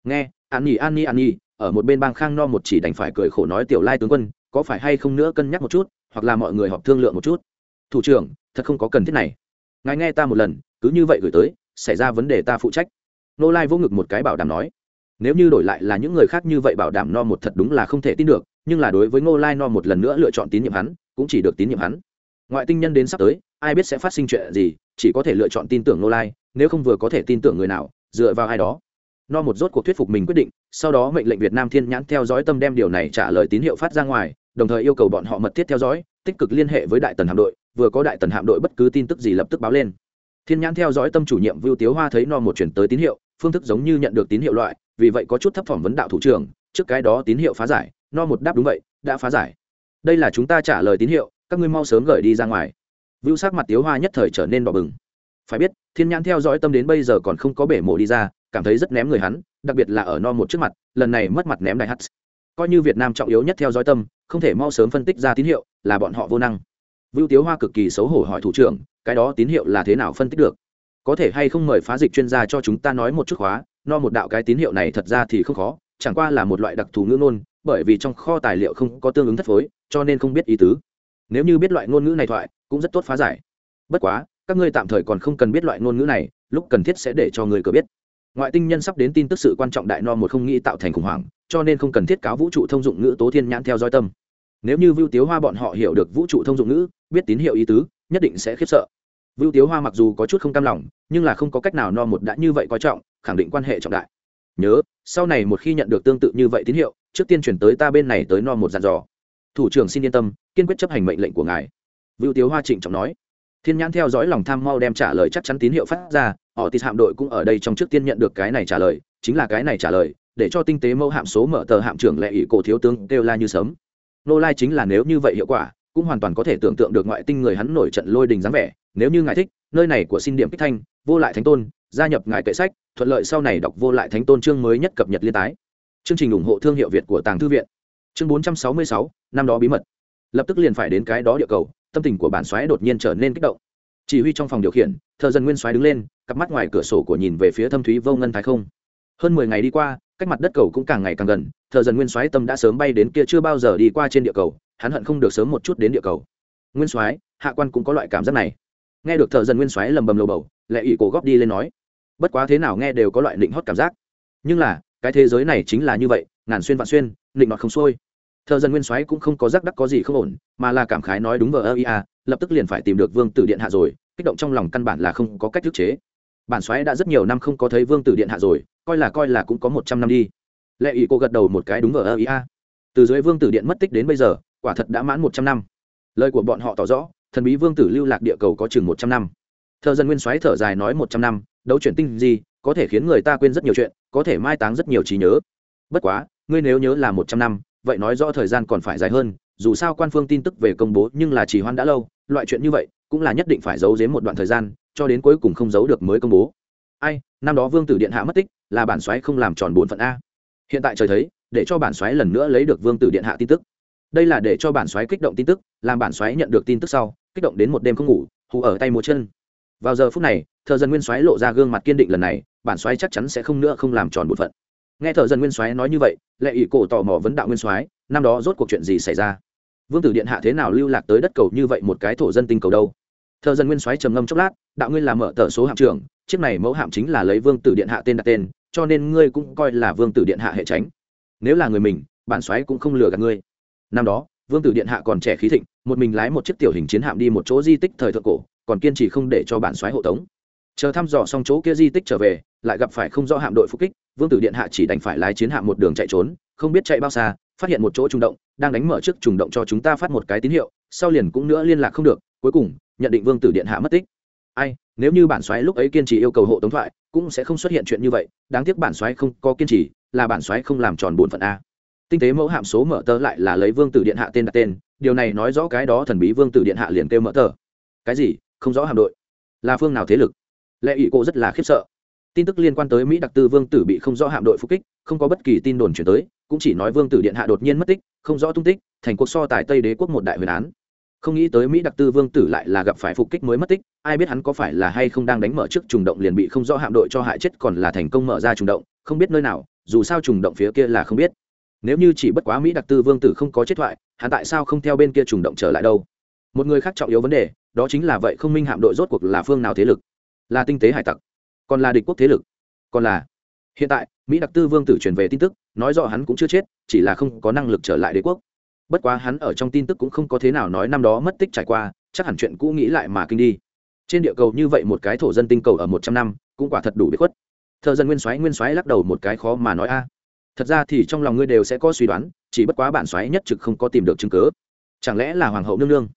Nghe, an nhi an nhi an nhi, ở một bên bang khang no một chỉ đành phải cười khổ nói tiểu lai tướng quân, có phải hay không nữa cân nhắc một chút, hoặc là mọi người họp thương lượng một chút? Thủ trưởng, thật không có cần thiết này. Ngài nghe ta một lần, cứ như vậy gửi tới, xảy ra vấn đề ta phụ trách. Nô lai vô ngực một cái bảo đảm nói. Nếu như đổi lại là những người khác như vậy bảo đảm no một thật đúng là không thể tin được nhưng là đối với ngô lai no một lần nữa lựa chọn tín nhiệm hắn, cũng chỉ được tín nhiệm hắn. Ngoại tinh nhân đến sắp tới, ai biết sẽ phát sinh chuyện gì, chỉ có thể lựa chọn tin tưởng ngô lai, nếu không vừa có thể tin tưởng người nào, dựa vào ai đó. No một rốt cuộc thuyết phục mình quyết định, sau đó mệnh lệnh việt nam thiên nhãn theo dõi tâm đem điều này trả lời tín hiệu phát ra ngoài, đồng thời yêu cầu bọn họ mật thiết theo dõi, tích cực liên hệ với đại tần hạm đội, vừa có đại tần hạm đội bất cứ tin tức gì lập tức báo lên. Thiên nhãn theo dõi tâm chủ nhiệm vưu tiếu hoa thấy no một chuyển tới tín hiệu, phương thức giống như nhận được tín hiệu loại, vì vậy có chút thấp phỏng vấn đạo thủ trưởng, trước cái đó tín hiệu phá giải no một đáp đúng vậy, đã phá giải. Đây là chúng ta trả lời tín hiệu, các ngươi mau sớm gửi đi ra ngoài. Vưu sắc mặt tiếu hoa nhất thời trở nên đỏ bừng. Phải biết, thiên nhãn theo dõi tâm đến bây giờ còn không có bể mổ đi ra, cảm thấy rất ném người hắn, đặc biệt là ở no một trước mặt, lần này mất mặt ném đại hắt coi như việt nam trọng yếu nhất theo dõi tâm, không thể mau sớm phân tích ra tín hiệu, là bọn họ vô năng. Vưu tiếu hoa cực kỳ xấu hổ hỏi thủ trưởng, cái đó tín hiệu là thế nào phân tích được? Có thể hay không mời phá dịch chuyên gia cho chúng ta nói một chút khóa, no một đạo cái tín hiệu này thật ra thì không khó, chẳng qua là một loại đặc thù ngữ ngôn bởi vì trong kho tài liệu không có tương ứng thất phối, cho nên không biết ý tứ. Nếu như biết loại ngôn ngữ này thoại, cũng rất tốt phá giải. Bất quá, các ngươi tạm thời còn không cần biết loại ngôn ngữ này, lúc cần thiết sẽ để cho người cờ biết. Ngoại tinh nhân sắp đến tin tức sự quan trọng đại no một không nghĩ tạo thành khủng hoảng, cho nên không cần thiết cáo vũ trụ thông dụng ngữ tố thiên nhãn theo dõi tâm. Nếu như vưu tiếu hoa bọn họ hiểu được vũ trụ thông dụng ngữ, biết tín hiệu ý tứ, nhất định sẽ khiếp sợ. Vưu tiếu hoa mặc dù có chút không cam lòng, nhưng là không có cách nào no một đã như vậy coi trọng, khẳng định quan hệ trọng đại nhớ, sau này một khi nhận được tương tự như vậy tín hiệu, trước tiên chuyển tới ta bên này tới no một dàn dò. Thủ trưởng xin yên tâm, kiên quyết chấp hành mệnh lệnh của ngài. Vưu tiếu hoa trịnh trọng nói. Thiên nhãn theo dõi lòng tham mau đem trả lời chắc chắn tín hiệu phát ra, họ tịt hạm đội cũng ở đây trong trước tiên nhận được cái này trả lời, chính là cái này trả lời, để cho tinh tế mẫu hạm số mở tờ hạm trưởng lệ ỷ cổ thiếu tướng kêu la như sớm nô lai chính là nếu như vậy hiệu quả, cũng hoàn toàn có thể tưởng tượng được ngoại tinh người hắn nổi trận lôi đình dáng vẻ, nếu như ngài thích, nơi này của xin điểm kích thanh, vô lại thánh tôn gia nhập ngài kệ sách, thuận lợi sau này đọc vô lại thánh tôn chương mới nhất cập nhật liên tái. Chương trình ủng hộ thương hiệu việt của tàng thư viện. Chương bốn trăm sáu mươi sáu, năm đó bí mật. Lập tức liền phải đến cái đó địa cầu, tâm tình của bản xoáy đột nhiên trở nên kích động. Chỉ huy trong phòng điều khiển thợ dần nguyên xoáy đứng lên, cặp mắt ngoài cửa sổ của nhìn về phía thâm thúy vô ngân thái không. Hơn mười ngày đi qua, cách mặt đất cầu cũng càng ngày càng gần thợ dần nguyên xoáy tâm đã sớm bay đến kia chưa bao giờ đi qua trên địa cầu, hắn hận không được sớm một chút đến địa cầu. Nguyên soái, hạ quan cũng có loại cảm giác này. Nghe được thợ dần nguyên soái lầm bầm lầu bầu, lệ ỷ cổ góp đi lên nói bất quá thế nào nghe đều có loại định hót cảm giác. Nhưng là, cái thế giới này chính là như vậy, ngàn xuyên vạn xuyên định nọt không xuôi. Thợ dân nguyên soái cũng không có giác đắc có gì không ổn, mà là cảm khái nói đúng vờ ơ ia lập tức liền phải tìm được vương tử điện hạ rồi, kích động trong lòng căn bản là không có cách thức chế. Bản soái đã rất nhiều năm không có thấy vương tử điện hạ rồi, coi là coi là cũng có một trăm năm đi. Lệ ý cô gật đầu một cái đúng vờ ơ ia từ dưới vương tử điện mất tích đến bây giờ, quả thật đã mãn một trăm năm. Lời của bọn họ tỏ rõ, thần bí vương tử lưu lạc địa cầu có chừng một trăm năm. Thợ dân nguyên soái thở dài nói một trăm năm đấu chuyển tinh gì có thể khiến người ta quên rất nhiều chuyện, có thể mai táng rất nhiều trí nhớ. Bất quá, ngươi nếu nhớ là một trăm năm, vậy nói rõ thời gian còn phải dài hơn, dù sao quan phương tin tức về công bố nhưng là chỉ hoan đã lâu, loại chuyện như vậy cũng là nhất định phải giấu giếm một đoạn thời gian, cho đến cuối cùng không giấu được mới công bố. Ai, năm đó vương tử điện hạ mất tích, là bản xoáy không làm tròn bổn phận a. Hiện tại trời thấy, để cho bản xoáy lần nữa lấy được vương tử điện hạ tin tức. Đây là để cho bản xoáy kích động tin tức, làm bản xoáy nhận được tin tức sau, kích động đến một đêm không ngủ, hù ở tay một chân vào giờ phút này, thợ dân nguyên xoáy lộ ra gương mặt kiên định lần này, bản xoáy chắc chắn sẽ không nữa không làm tròn bổn phận. Nghe thợ dân nguyên xoáy nói như vậy, lệ ỷ cổ tò mò vấn đạo nguyên xoáy năm đó rốt cuộc chuyện gì xảy ra? Vương tử điện hạ thế nào lưu lạc tới đất cầu như vậy một cái thổ dân tinh cầu đâu? Thợ dân nguyên xoáy trầm ngâm chốc lát, đạo nguyên là mở tờ số hạm trưởng, chiếc này mẫu hạm chính là lấy vương tử điện hạ tên đặt tên, cho nên ngươi cũng coi là vương tử điện hạ hệ tránh nếu là người mình, bản xoáy cũng không lừa gạt ngươi. Năm đó, vương tử điện hạ còn trẻ khí thịnh, một mình lái một chiếc tiểu hình chiến hạm đi một chỗ di tích thời thượng cổ còn kiên trì không để cho bản xoáy hộ tống. Chờ thăm dò xong chỗ kia di tích trở về, lại gặp phải không rõ hạm đội phục kích, vương tử điện hạ chỉ đành phải lái chiến hạm một đường chạy trốn, không biết chạy bao xa, phát hiện một chỗ trùng động, đang đánh mở trước trùng động cho chúng ta phát một cái tín hiệu, sau liền cũng nữa liên lạc không được, cuối cùng, nhận định vương tử điện hạ mất tích. Ai, nếu như bản xoáy lúc ấy kiên trì yêu cầu hộ tống thoại, cũng sẽ không xuất hiện chuyện như vậy, đáng tiếc bản xoáy không có kiên trì, là bản xoáy không làm tròn bổn phận a. Tinh tế mẫu hạm số mở tờ lại là lấy vương tử điện hạ tên đặt tên, điều này nói rõ cái đó thần bí vương tử điện hạ liền kêu mở tờ. Cái gì? Không rõ hạm đội. Là phương nào thế lực? Lệ ỵ cô rất là khiếp sợ. Tin tức liên quan tới mỹ đặc tư vương tử bị không rõ hạm đội phục kích, không có bất kỳ tin đồn chuyển tới, cũng chỉ nói vương tử điện hạ đột nhiên mất tích, không rõ tung tích, thành cuộc so tài tây đế quốc một đại huyền án. Không nghĩ tới mỹ đặc tư vương tử lại là gặp phải phục kích mới mất tích, ai biết hắn có phải là hay không đang đánh mở trước trùng động liền bị không rõ hạm đội cho hại chết còn là thành công mở ra trùng động, không biết nơi nào, dù sao trùng động phía kia là không biết. Nếu như chỉ bất quá mỹ đặc tư vương tử không có chết thoại, hắn tại sao không theo bên kia trùng động trở lại đâu? Một người khác trọng yếu vấn đề đó chính là vậy không minh hạm đội rốt cuộc là phương nào thế lực? Là tinh tế hải tặc, còn là địch quốc thế lực, còn là hiện tại, mỹ đặc tư vương tử truyền về tin tức, nói rõ hắn cũng chưa chết, chỉ là không có năng lực trở lại đế quốc. Bất quá hắn ở trong tin tức cũng không có thế nào nói năm đó mất tích trải qua, chắc hẳn chuyện cũ nghĩ lại mà kinh đi. Trên địa cầu như vậy một cái thổ dân tinh cầu ở một trăm năm, cũng quả thật đủ bị khuất. Thợ dân nguyên soái nguyên soái lắc đầu một cái khó mà nói a. Thật ra thì trong lòng ngươi đều sẽ có suy đoán, chỉ bất quá bản soái nhất trực không có tìm được chứng cớ chẳng lẽ là hoàng hậu nương nương?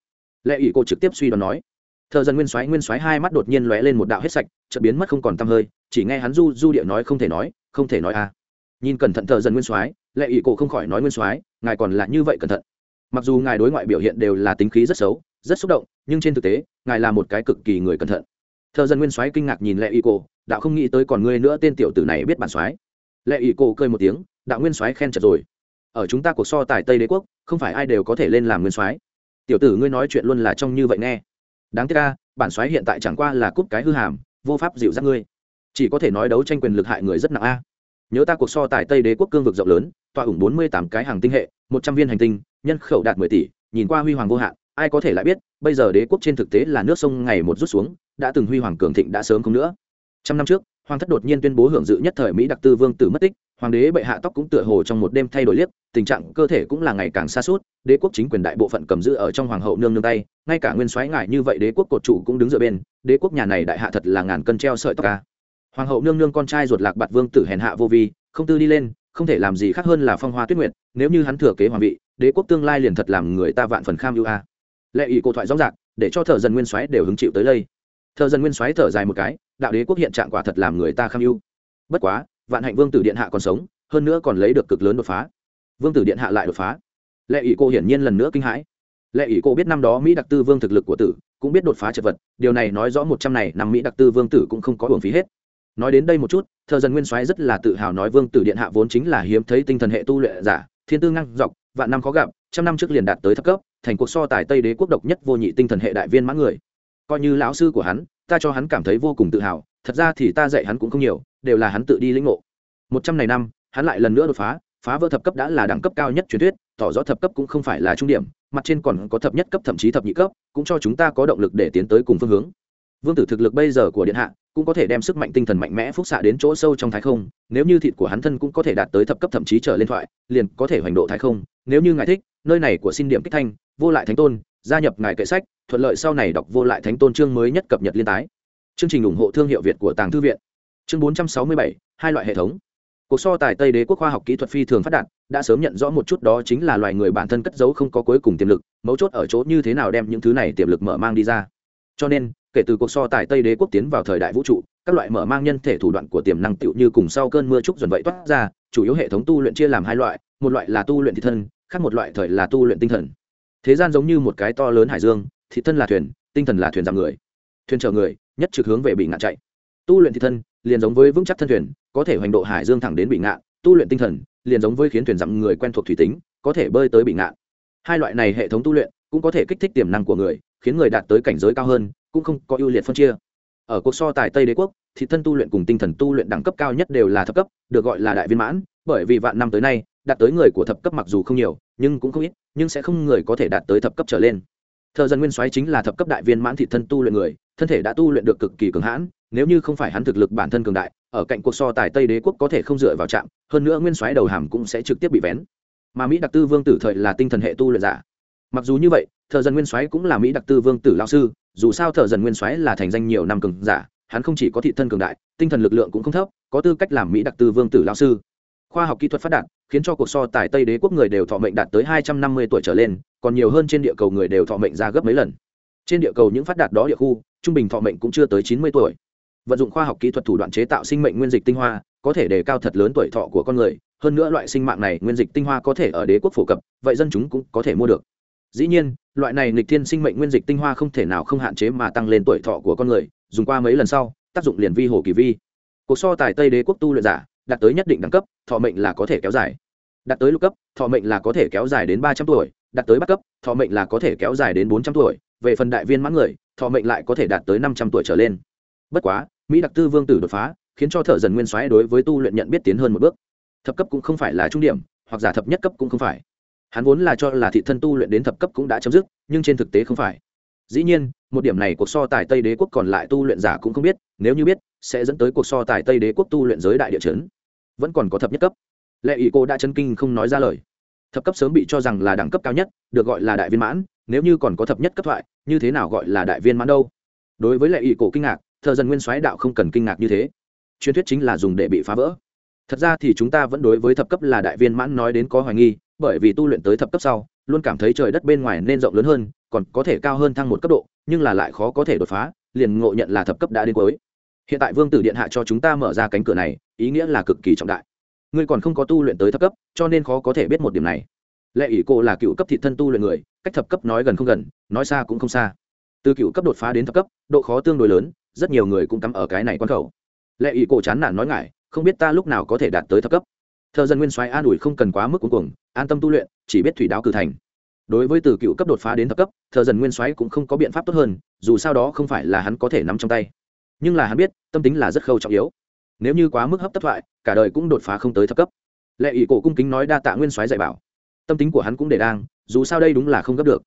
Lệ ủy cô trực tiếp suy đoán nói. Thợ dân nguyên soái nguyên soái hai mắt đột nhiên lóe lên một đạo hết sạch, chợt biến mất không còn tăm hơi, chỉ nghe hắn du du địa nói không thể nói, không thể nói a nhìn cẩn thận thợ dân nguyên soái lệ ủy cô không khỏi nói nguyên soái, ngài còn là như vậy cẩn thận. Mặc dù ngài đối ngoại biểu hiện đều là tính khí rất xấu, rất xúc động, nhưng trên thực tế, ngài là một cái cực kỳ người cẩn thận. Thợ dân nguyên soái kinh ngạc nhìn lệ ủy cô, đạo không nghĩ tới còn ngươi nữa tên tiểu tử này biết bản soái. Lệ ủy cô cười một tiếng, đạo nguyên soái khen chật rồi. Ở chúng ta cuộc so tài tây đế quốc, không phải ai đều có thể lên làm nguyên soái tiểu tử ngươi nói chuyện luôn là trong như vậy nghe. Đáng tiếc ca bản soái hiện tại chẳng qua là cúp cái hư hàm, vô pháp dịu dắt ngươi. Chỉ có thể nói đấu tranh quyền lực hại người rất nặng a. Nhớ ta cuộc so tài tây đế quốc cương vực rộng lớn, tọa ủng bốn mươi tám cái hàng tinh hệ, một trăm viên hành tinh, nhân khẩu đạt mười tỷ, nhìn qua huy hoàng vô hạn, ai có thể lại biết, bây giờ đế quốc trên thực tế là nước sông ngày một rút xuống, đã từng huy hoàng cường thịnh đã sớm không nữa. Trăm năm trước, hoàng thất đột nhiên tuyên bố hưởng dự nhất thời mỹ đặc tư vương tử mất tích, hoàng đế bệ hạ tóc cũng tựa hồ trong một đêm thay đổi liếc tình trạng cơ thể cũng là ngày càng xa suốt, đế quốc chính quyền đại bộ phận cầm giữ ở trong hoàng hậu nương nương tay, ngay cả nguyên soái ngại như vậy đế quốc cột trụ cũng đứng dựa bên, đế quốc nhà này đại hạ thật là ngàn cân treo sợi tóc ca hoàng hậu nương nương con trai ruột lạc bạt vương tử hèn hạ vô vi, không tư đi lên, không thể làm gì khác hơn là phong hoa tuyết nguyệt, nếu như hắn thừa kế hoàng vị, đế quốc tương lai liền thật làm người ta vạn phần kham ưu a. Lệ ý cô thoại rõ rạc để cho thợ dân nguyên soái đều hứng chịu tới đây. Thợ dân nguyên soái thở dài một cái, đạo đế quốc hiện trạng quả thật làm người ta kham ưu bất quá, vạn hạnh vương tử điện hạ còn sống, hơn nữa còn lấy được cực lớn đột phá vương tử điện hạ lại đột phá. Lệ ỷ cô hiển nhiên lần nữa kinh hãi. Lệ ỷ cô biết năm đó mỹ đặc tư vương thực lực của tử cũng biết đột phá chật vật, điều này nói rõ một trăm này năm mỹ đặc tư vương tử cũng không có hưởng phí hết. Nói đến đây một chút thợ dân nguyên soái rất là tự hào nói vương tử điện hạ vốn chính là hiếm thấy tinh thần hệ tu luyện giả, thiên tư ngang dọc, vạn năm khó gặp, trăm năm trước liền đạt tới thấp cấp, thành cuộc so tài tây đế quốc độc nhất vô nhị tinh thần hệ đại viên mã người. Coi như lão sư của hắn, ta cho hắn cảm thấy vô cùng tự hào, thật ra thì ta dạy hắn cũng không nhiều, đều là hắn tự đi lĩnh ngộ. Một trăm này năm, hắn lại lần nữa đột phá phá vỡ thập cấp đã là đẳng cấp cao nhất truyền thuyết tỏ rõ thập cấp cũng không phải là trung điểm mặt trên còn có thập nhất cấp thậm chí thập nhị cấp cũng cho chúng ta có động lực để tiến tới cùng phương hướng. Vương tử thực lực bây giờ của điện hạ cũng có thể đem sức mạnh tinh thần mạnh mẽ phúc xạ đến chỗ sâu trong thái không nếu như thịt của hắn thân cũng có thể đạt tới thập cấp thậm chí trở lên thoại liền có thể hoành độ thái không. Nếu như ngài thích nơi này của xin điểm kích thanh vô lại thánh tôn gia nhập ngài kệ sách thuận lợi sau này đọc vô lại thánh tôn chương mới nhất cập nhật liên tái. Chương trình ủng hộ thương hiệu việt của tàng thư viện. Chương 467, hai loại hệ thống cuộc so tài tây đế quốc khoa học kỹ thuật phi thường phát đạt, đã sớm nhận rõ một chút đó chính là loài người bản thân cất giấu không có cuối cùng tiềm lực, mấu chốt ở chỗ như thế nào đem những thứ này tiềm lực mở mang đi ra. Cho nên, kể từ cuộc so tài tây đế quốc tiến vào thời đại vũ trụ, các loại mở mang nhân thể thủ đoạn của tiềm năng tựu như cùng sau cơn mưa trúc dần vậy toát ra, chủ yếu hệ thống tu luyện chia làm hai loại, một loại là tu luyện thị thân, khác một loại thời là tu luyện tinh thần. Thế gian giống như một cái to lớn hải dương, thị thân là thuyền, tinh thần là thuyền giảm người. Thuyền chở người, nhất trực hướng về bị ngạn chạy. Tu luyện thị thân, liền giống với vững chắc thân thuyền có thể hoành độ hải dương thẳng đến bị ngạn, tu luyện tinh thần, liền giống với khiến thuyền dặm người quen thuộc thủy tính, có thể bơi tới bị ngạn. Hai loại này hệ thống tu luyện cũng có thể kích thích tiềm năng của người, khiến người đạt tới cảnh giới cao hơn, cũng không có ưu liệt phân chia. Ở cuộc so tài tây đế quốc thì thân tu luyện cùng tinh thần tu luyện đẳng cấp cao nhất đều là thập cấp, được gọi là đại viên mãn, bởi vì vạn năm tới nay, đạt tới người của thập cấp mặc dù không nhiều, nhưng cũng không ít, nhưng sẽ không người có thể đạt tới thập cấp trở lên. Thợ dân nguyên soái chính là thập cấp đại viên mãn thị thân tu luyện người, thân thể đã tu luyện được cực kỳ cường hãn, nếu như không phải hắn thực lực bản thân cường đại ở cạnh cuộc so tài tây đế quốc có thể không dựa vào trạm, hơn nữa nguyên soái đầu hàm cũng sẽ trực tiếp bị vén. Mà mỹ đặc tư vương tử thời là tinh thần hệ tu luyện giả. Mặc dù như vậy thợ dân nguyên soái cũng là mỹ đặc tư vương tử lao sư, dù sao thợ dân nguyên soái là thành danh nhiều năm cường giả, hắn không chỉ có thị thân cường đại, tinh thần lực lượng cũng không thấp, có tư cách làm mỹ đặc tư vương tử lao sư. Khoa học kỹ thuật phát đạt, khiến cho cuộc so tài tây đế quốc người đều thọ mệnh đạt tới hai trăm năm mươi tuổi trở lên, còn nhiều hơn trên địa cầu người đều thọ mệnh ra gấp mấy lần. Trên địa cầu những phát đạt đó địa khu, trung bình thọ mệnh cũng chưa tới chín mươi tuổi vận dụng khoa học kỹ thuật thủ đoạn chế tạo sinh mệnh nguyên dịch tinh hoa, có thể đề cao thật lớn tuổi thọ của con người. Hơn nữa loại sinh mạng này, nguyên dịch tinh hoa có thể ở đế quốc phổ cập, vậy dân chúng cũng có thể mua được. Dĩ nhiên, loại này nghịch thiên sinh mệnh nguyên dịch tinh hoa không thể nào không hạn chế mà tăng lên tuổi thọ của con người. Dùng qua mấy lần sau, tác dụng liền vi hồ kỳ vi. Cuộc so tài tây đế quốc tu luyện giả, đạt tới nhất định đẳng cấp, thọ mệnh là có thể kéo dài. Đạt tới lục cấp, thọ mệnh là có thể kéo dài đến ba trăm tuổi. Đạt tới bắt cấp, thọ mệnh là có thể kéo dài đến bốn trăm tuổi. Về phần đại viên mãn người, thọ mệnh lại có thể đạt tới năm trăm tuổi trở lên bất quá, mỹ đặc tư vương tử đột phá, khiến cho thợ dần nguyên soái đối với tu luyện nhận biết tiến hơn một bước. Thập cấp cũng không phải là trung điểm, hoặc giả thập nhất cấp cũng không phải. Hắn vốn là cho là thị thân tu luyện đến thập cấp cũng đã chấm dứt, nhưng trên thực tế không phải. Dĩ nhiên, một điểm này cuộc so tài tây đế quốc còn lại tu luyện giả cũng không biết, nếu như biết, sẽ dẫn tới cuộc so tài tây đế quốc tu luyện giới đại địa chấn. Vẫn còn có thập nhất cấp. Lệ ý cô đã chân kinh không nói ra lời. Thập cấp sớm bị cho rằng là đẳng cấp cao nhất, được gọi là đại viên mãn, nếu như còn có thập nhất cấp thoại, như thế nào gọi là đại viên mãn đâu? Đối với lệ ý cổ kinh ngạc thợ dần nguyên soái đạo không cần kinh ngạc như thế. Truyền thuyết chính là dùng để bị phá vỡ. Thật ra thì chúng ta vẫn đối với thập cấp là đại viên mãn nói đến có hoài nghi, bởi vì tu luyện tới thập cấp sau, luôn cảm thấy trời đất bên ngoài nên rộng lớn hơn, còn có thể cao hơn thăng một cấp độ, nhưng là lại khó có thể đột phá, liền ngộ nhận là thập cấp đã đến cuối. Hiện tại vương tử điện hạ cho chúng ta mở ra cánh cửa này, ý nghĩa là cực kỳ trọng đại. Ngươi còn không có tu luyện tới thập cấp, cho nên khó có thể biết một điểm này. Lệ ỷ cô là cựu cấp thị thân tu luyện người, cách thập cấp nói gần không gần, nói xa cũng không xa. Từ cựu cấp đột phá đến thập cấp, độ khó tương đối lớn rất nhiều người cũng cắm ở cái này quan khẩu. Lệ ý cổ chán nản nói ngại không biết ta lúc nào có thể đạt tới thập cấp. Thợ dân nguyên soái an ủi không cần quá mức cuối cùng an tâm tu luyện, chỉ biết thủy đáo cử thành. Đối với từ cựu cấp đột phá đến thập cấp, thợ dần nguyên soái cũng không có biện pháp tốt hơn, dù sao đó không phải là hắn có thể nắm trong tay. Nhưng là hắn biết, tâm tính là rất khâu trọng yếu. Nếu như quá mức hấp tấp thoại, cả đời cũng đột phá không tới thấp cấp. Lệ ỷ cổ cung kính nói đa tạ nguyên soái dạy bảo. Tâm tính của hắn cũng để đang, dù sao đây đúng là không gấp được.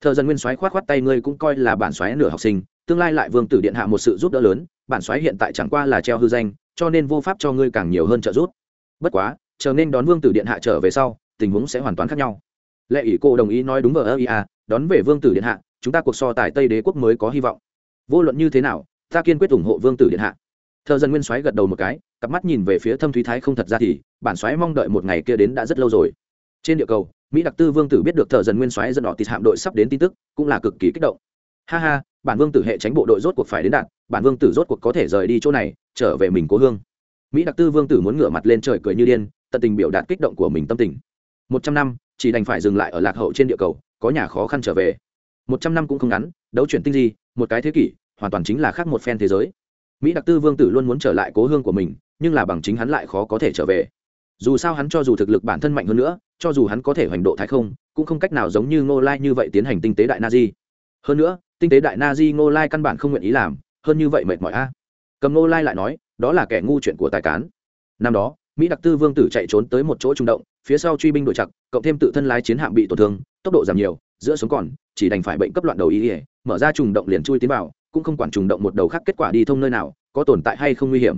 Thợ dần nguyên soái khoát khoát tay, ngươi cũng coi là bản soái nửa học sinh tương lai lại vương tử điện hạ một sự giúp đỡ lớn, bản soái hiện tại chẳng qua là treo hư danh, cho nên vô pháp cho ngươi càng nhiều hơn trợ giúp. Bất quá, chờ nên đón vương tử điện hạ trở về sau, tình huống sẽ hoàn toàn khác nhau. Lệ ỷ cô đồng ý nói đúng vờ ơ ia đón về vương tử điện hạ, chúng ta cuộc so tài tây đế quốc mới có hy vọng. Vô luận như thế nào, ta kiên quyết ủng hộ vương tử điện hạ. Thợ dân nguyên soái gật đầu một cái, cặp mắt nhìn về phía thâm thúy thái không thật ra thì, bản soái mong đợi một ngày kia đến đã rất lâu rồi. Trên địa cầu, mỹ đặc tư vương tử biết được thợ dân nguyên soái dẫn đỏ tịt hạm đội sắp đến tin tức, cũng là cực kỳ kích động ha ha, bản vương tử hệ tránh bộ đội rốt cuộc phải đến đạt bản vương tử rốt cuộc có thể rời đi chỗ này, trở về mình cố hương. Mỹ đặc tư vương tử muốn ngửa mặt lên trời cười như điên, tận tình biểu đạt kích động của mình tâm tình. Một trăm năm, chỉ đành phải dừng lại ở lạc hậu trên địa cầu, có nhà khó khăn trở về. Một trăm năm cũng không ngắn, đấu chuyển tinh di, một cái thế kỷ, hoàn toàn chính là khác một phen thế giới. Mỹ đặc tư vương tử luôn muốn trở lại cố hương của mình, nhưng là bằng chính hắn lại khó có thể trở về. Dù sao hắn cho dù thực lực bản thân mạnh hơn nữa, cho dù hắn có thể hoành độ thái không, cũng không cách nào giống như ngô lai như vậy tiến hành tinh tế đại na di. Hơn nữa tinh tế đại na di ngô lai căn bản không nguyện ý làm, hơn như vậy mệt mỏi a. Cầm ngô lai lại nói, đó là kẻ ngu chuyện của tài cán. Năm đó, mỹ đặc tư vương tử chạy trốn tới một chỗ trung động, phía sau truy binh đội chặt, cộng thêm tự thân lái chiến hạm bị tổn thương, tốc độ giảm nhiều, giữa sống còn, chỉ đành phải bệnh cấp loạn đầu ý ỉa mở ra trùng động liền chui tiến vào, cũng không quản trùng động một đầu khác kết quả đi thông nơi nào, có tồn tại hay không nguy hiểm.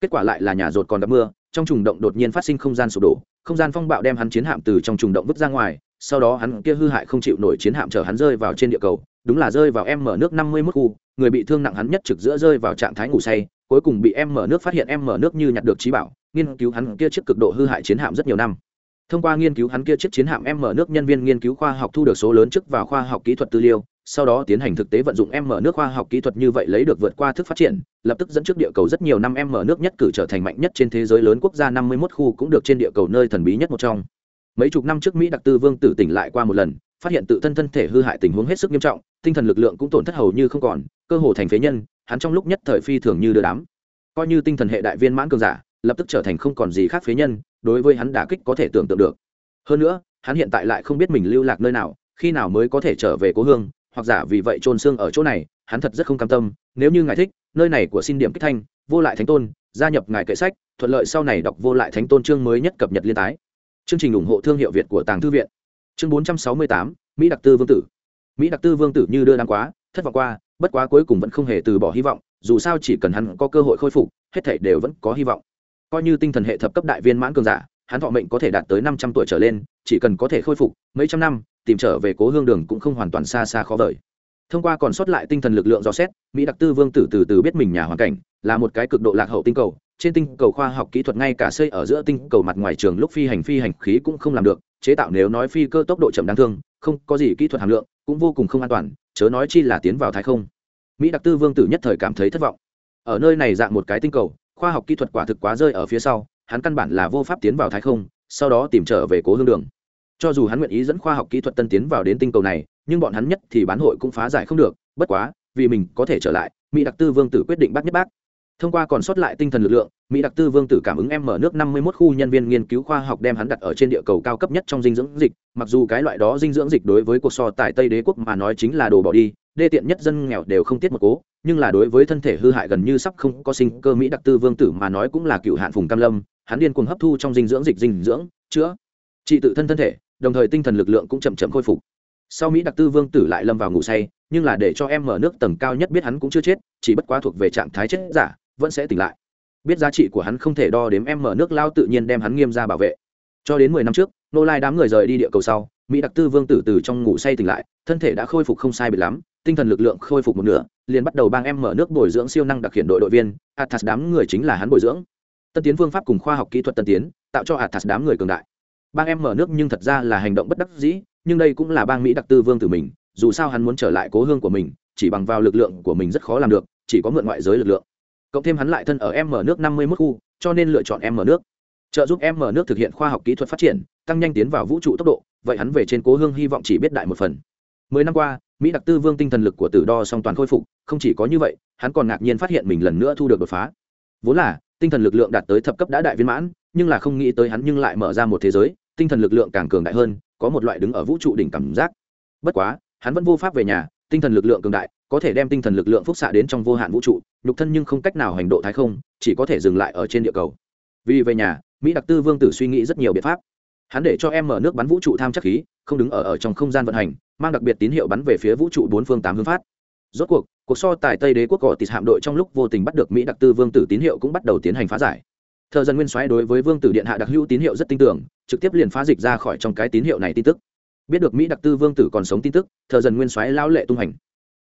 Kết quả lại là nhà rột còn gặp mưa, trong trùng động đột nhiên phát sinh không gian sụp đổ, không gian phong bạo đem hắn chiến hạm từ trong trùng động vứt ra ngoài, sau đó hắn kia hư hại không chịu nổi chiến hạm chở hắn rơi vào trên địa cầu đúng là rơi vào em mở nước năm mươi mức khu, người bị thương nặng hắn nhất trực giữa rơi vào trạng thái ngủ say, cuối cùng bị em mở nước phát hiện em mở nước như nhặt được trí bảo, nghiên cứu hắn kia chiếc cực độ hư hại chiến hạm rất nhiều năm. Thông qua nghiên cứu hắn kia chiếc chiến hạm em mở nước nhân viên nghiên cứu khoa học thu được số lớn chức vào khoa học kỹ thuật tư liệu, sau đó tiến hành thực tế vận dụng em mở nước khoa học kỹ thuật như vậy lấy được vượt qua thức phát triển, lập tức dẫn trước địa cầu rất nhiều năm em mở nước nhất cử trở thành mạnh nhất trên thế giới lớn quốc gia năm mươi 51 khu cũng được trên địa cầu nơi thần bí nhất một trong. Mấy chục năm trước mỹ đặc tư vương tử tỉnh lại qua một lần phát hiện tự thân thân thể hư hại tình huống hết sức nghiêm trọng, tinh thần lực lượng cũng tổn thất hầu như không còn, cơ hồ thành phế nhân, hắn trong lúc nhất thời phi thường như đưa đám. Coi như tinh thần hệ đại viên mãn cường giả, lập tức trở thành không còn gì khác phế nhân, đối với hắn đả kích có thể tưởng tượng được. Hơn nữa, hắn hiện tại lại không biết mình lưu lạc nơi nào, khi nào mới có thể trở về cố hương, hoặc giả vì vậy trôn xương ở chỗ này, hắn thật rất không cam tâm, nếu như ngài thích, nơi này của xin điểm kích thanh, vô lại thánh tôn, gia nhập ngài kệ sách, thuận lợi sau này đọc vô lại thánh tôn chương mới nhất cập nhật liên tái. Chương trình ủng hộ thương hiệu việt của tàng thư viện chương bốn trăm sáu mươi tám, mỹ đặc tư vương tử. Mỹ đặc tư vương tử như đưa đám quá, thất vọng qua, bất quá cuối cùng vẫn không hề từ bỏ hy vọng, dù sao chỉ cần hắn có cơ hội khôi phục, hết thể đều vẫn có hy vọng. Coi như tinh thần hệ thập cấp đại viên mãn cường giả, hắn thọ mệnh có thể đạt tới năm trăm tuổi trở lên, chỉ cần có thể khôi phục mấy trăm năm, tìm trở về cố hương đường cũng không hoàn toàn xa xa khó vời. Thông qua còn sót lại tinh thần lực lượng do xét, mỹ đặc tư vương tử từ từ biết mình nhà hoàn cảnh, là một cái cực độ lạc hậu tinh cầu, trên tinh cầu khoa học kỹ thuật ngay cả xây ở giữa tinh cầu mặt ngoài trường lúc phi hành phi hành khí cũng không làm được chế tạo nếu nói phi cơ tốc độ chậm đáng thương, không có gì kỹ thuật hàm lượng, cũng vô cùng không an toàn, chớ nói chi là tiến vào thái không. Mỹ đặc tư vương tử nhất thời cảm thấy thất vọng. Ở nơi này dạng một cái tinh cầu, khoa học kỹ thuật quả thực quá rơi ở phía sau, hắn căn bản là vô pháp tiến vào thái không, sau đó tìm trở về cố hương đường. Cho dù hắn nguyện ý dẫn khoa học kỹ thuật tân tiến vào đến tinh cầu này, nhưng bọn hắn nhất thì bán hội cũng phá giải không được, bất quá, vì mình có thể trở lại, mỹ đặc tư vương tử quyết định bắt nhất bác. Thông qua còn sót lại tinh thần lực lượng mỹ đặc tư vương tử cảm ứng em mở nước năm mươi một khu nhân viên nghiên cứu khoa học đem hắn đặt ở trên địa cầu cao cấp nhất trong dinh dưỡng dịch. Mặc dù cái loại đó dinh dưỡng dịch đối với cuộc so tại tây đế quốc mà nói chính là đồ bỏ đi, đê tiện nhất dân nghèo đều không tiết một cố, nhưng là đối với thân thể hư hại gần như sắp không có sinh cơ mỹ đặc tư vương tử mà nói cũng là cựu hạn phùng cam lâm, hắn điên cuồng hấp thu trong dinh dưỡng dịch dinh dưỡng, chữa trị tự thân thân thể, đồng thời tinh thần lực lượng cũng chậm chậm khôi phục. Sau mỹ đặc tư vương tử lại lâm vào ngủ say, nhưng là để cho em mở nước tầng cao nhất biết hắn cũng chưa chết, chỉ bất quá thuộc về trạng thái chết giả, vẫn sẽ tỉnh lại biết giá trị của hắn không thể đo đếm em mở nước lao tự nhiên đem hắn nghiêm ra bảo vệ. Cho đến mười năm trước, nô lai đám người rời đi địa cầu sau, mỹ đặc tư vương tử từ trong ngủ say tỉnh lại, thân thể đã khôi phục không sai biệt lắm, tinh thần lực lượng khôi phục một nửa, liền bắt đầu bang em mở nước bồi dưỡng siêu năng đặc hiện đội đội viên, athas đám người chính là hắn bồi dưỡng. Tân tiến phương pháp cùng khoa học kỹ thuật tân tiến, tạo cho athas đám người cường đại. Bang em mở nước nhưng thật ra là hành động bất đắc dĩ, nhưng đây cũng là bang mỹ đặc tư vương tử mình, dù sao hắn muốn trở lại cố hương của mình, chỉ bằng vào lực lượng của mình rất khó làm được, chỉ có mượn ngoại giới lực lượng cộng thêm hắn lại thân ở em mở nước năm mươi mức khu, cho nên lựa chọn em mở nước. Trợ giúp em mở nước thực hiện khoa học kỹ thuật phát triển, tăng nhanh tiến vào vũ trụ tốc độ, vậy hắn về trên cố hương hy vọng chỉ biết đại một phần. Mười năm qua, mỹ đặc tư vương tinh thần lực của tử đo song toàn khôi phục, không chỉ có như vậy, hắn còn ngạc nhiên phát hiện mình lần nữa thu được đột phá. Vốn là, tinh thần lực lượng đạt tới thập cấp đã đại viên mãn, nhưng là không nghĩ tới hắn nhưng lại mở ra một thế giới, tinh thần lực lượng càng cường đại hơn, có một loại đứng ở vũ trụ đỉnh cảm giác. Bất quá, hắn vẫn vô pháp về nhà tinh thần lực lượng cường đại có thể đem tinh thần lực lượng phúc xạ đến trong vô hạn vũ trụ nhục thân nhưng không cách nào hành độ thái không chỉ có thể dừng lại ở trên địa cầu. Vì về nhà mỹ đặc tư vương tử suy nghĩ rất nhiều biện pháp. Hắn để cho em mở nước bắn vũ trụ tham chắc khí không đứng ở, ở trong không gian vận hành mang đặc biệt tín hiệu bắn về phía vũ trụ bốn phương tám hướng phát. Rốt cuộc cuộc so tài tây đế quốc cỏ tịt hạm đội trong lúc vô tình bắt được mỹ đặc tư vương tử tín hiệu cũng bắt đầu tiến hành phá giải. Thợ dân nguyên soái đối với vương tử điện hạ đặc hữu tín hiệu rất tin tưởng trực tiếp liền phá dịch ra khỏi trong cái tín hiệu này tin tức biết được mỹ đặc tư vương tử còn sống tin tức thợ dần nguyên soái lao lệ tung hành.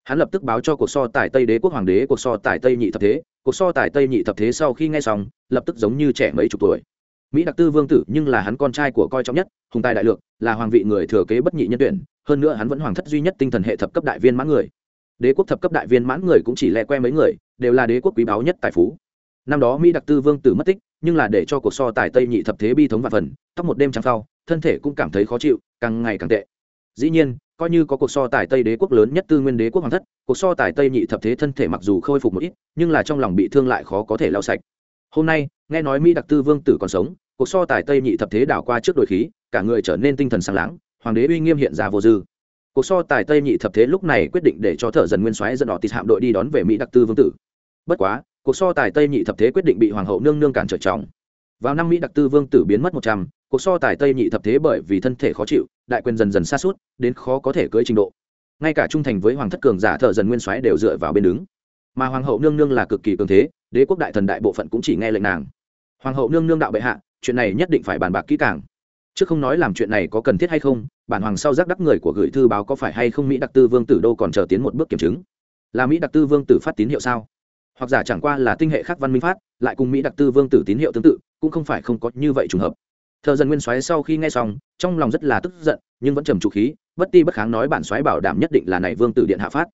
Hắn lập tức báo cho cuộc so tài tây đế quốc hoàng đế, cuộc so tài tây nhị thập thế, cuộc so tài tây nhị thập thế sau khi nghe xong, lập tức giống như trẻ mấy chục tuổi. Mỹ đặc tư vương tử nhưng là hắn con trai của coi trọng nhất, hùng tài đại lượng là hoàng vị người thừa kế bất nhị nhân tuyển, hơn nữa hắn vẫn hoàng thất duy nhất tinh thần hệ thập cấp đại viên mãn người. Đế quốc thập cấp đại viên mãn người cũng chỉ lẹ que mấy người, đều là đế quốc quý báu nhất tài phú. Năm đó mỹ đặc tư vương tử mất tích, nhưng là để cho cuộc so tài tây nhị thập thế bi thống và phần, tóc một đêm trăng sau thân thể cũng cảm thấy khó chịu, càng ngày càng tệ. Dĩ nhiên, coi như có cuộc so tài tây đế quốc lớn nhất tư nguyên đế quốc hoàng thất, cuộc so tài tây nhị thập thế thân thể mặc dù khôi phục một ít, nhưng là trong lòng bị thương lại khó có thể lau sạch. Hôm nay, nghe nói mỹ đặc tư vương tử còn sống, cuộc so tài tây nhị thập thế đảo qua trước đội khí, cả người trở nên tinh thần sáng láng, hoàng đế uy nghiêm hiện ra vô dư. Cuộc so tài tây nhị thập thế lúc này quyết định để cho thợ dần nguyên soái dẫn họ tịt hạm đội đi đón về mỹ đặc tư vương tử. Bất quá, cuộc so tài tây nhị thập thế quyết định bị hoàng hậu nương nương cản trở trọng. Vào năm mỹ đặc tư vương tử biến mất một trăm cuộc so tài tây nhị thập thế bởi vì thân thể khó chịu, đại quyền dần dần xa suốt đến khó có thể cưỡi trình độ. Ngay cả trung thành với hoàng thất cường giả thợ dần nguyên soái đều dựa vào bên đứng. Mà hoàng hậu nương nương là cực kỳ cường thế, đế quốc đại thần đại bộ phận cũng chỉ nghe lệnh nàng. Hoàng hậu nương nương đạo bệ hạ, chuyện này nhất định phải bàn bạc kỹ càng. Chứ không nói làm chuyện này có cần thiết hay không, bản hoàng sau giác đắc người của gửi thư báo có phải hay không mỹ đặc tư vương tử đâu còn chờ tiến một bước kiểm chứng. Là mỹ đặc tư vương tử phát tín hiệu sao? Hoặc giả chẳng qua là tinh hệ khác văn minh phát, lại cùng mỹ đặc tư vương tử tín hiệu tương tự, cũng không phải không có như vậy trùng hợp thợ dân nguyên soái sau khi nghe xong, trong lòng rất là tức giận, nhưng vẫn trầm trụ khí, bất ti bất kháng nói bản soái bảo đảm nhất định là này vương tử điện hạ phát.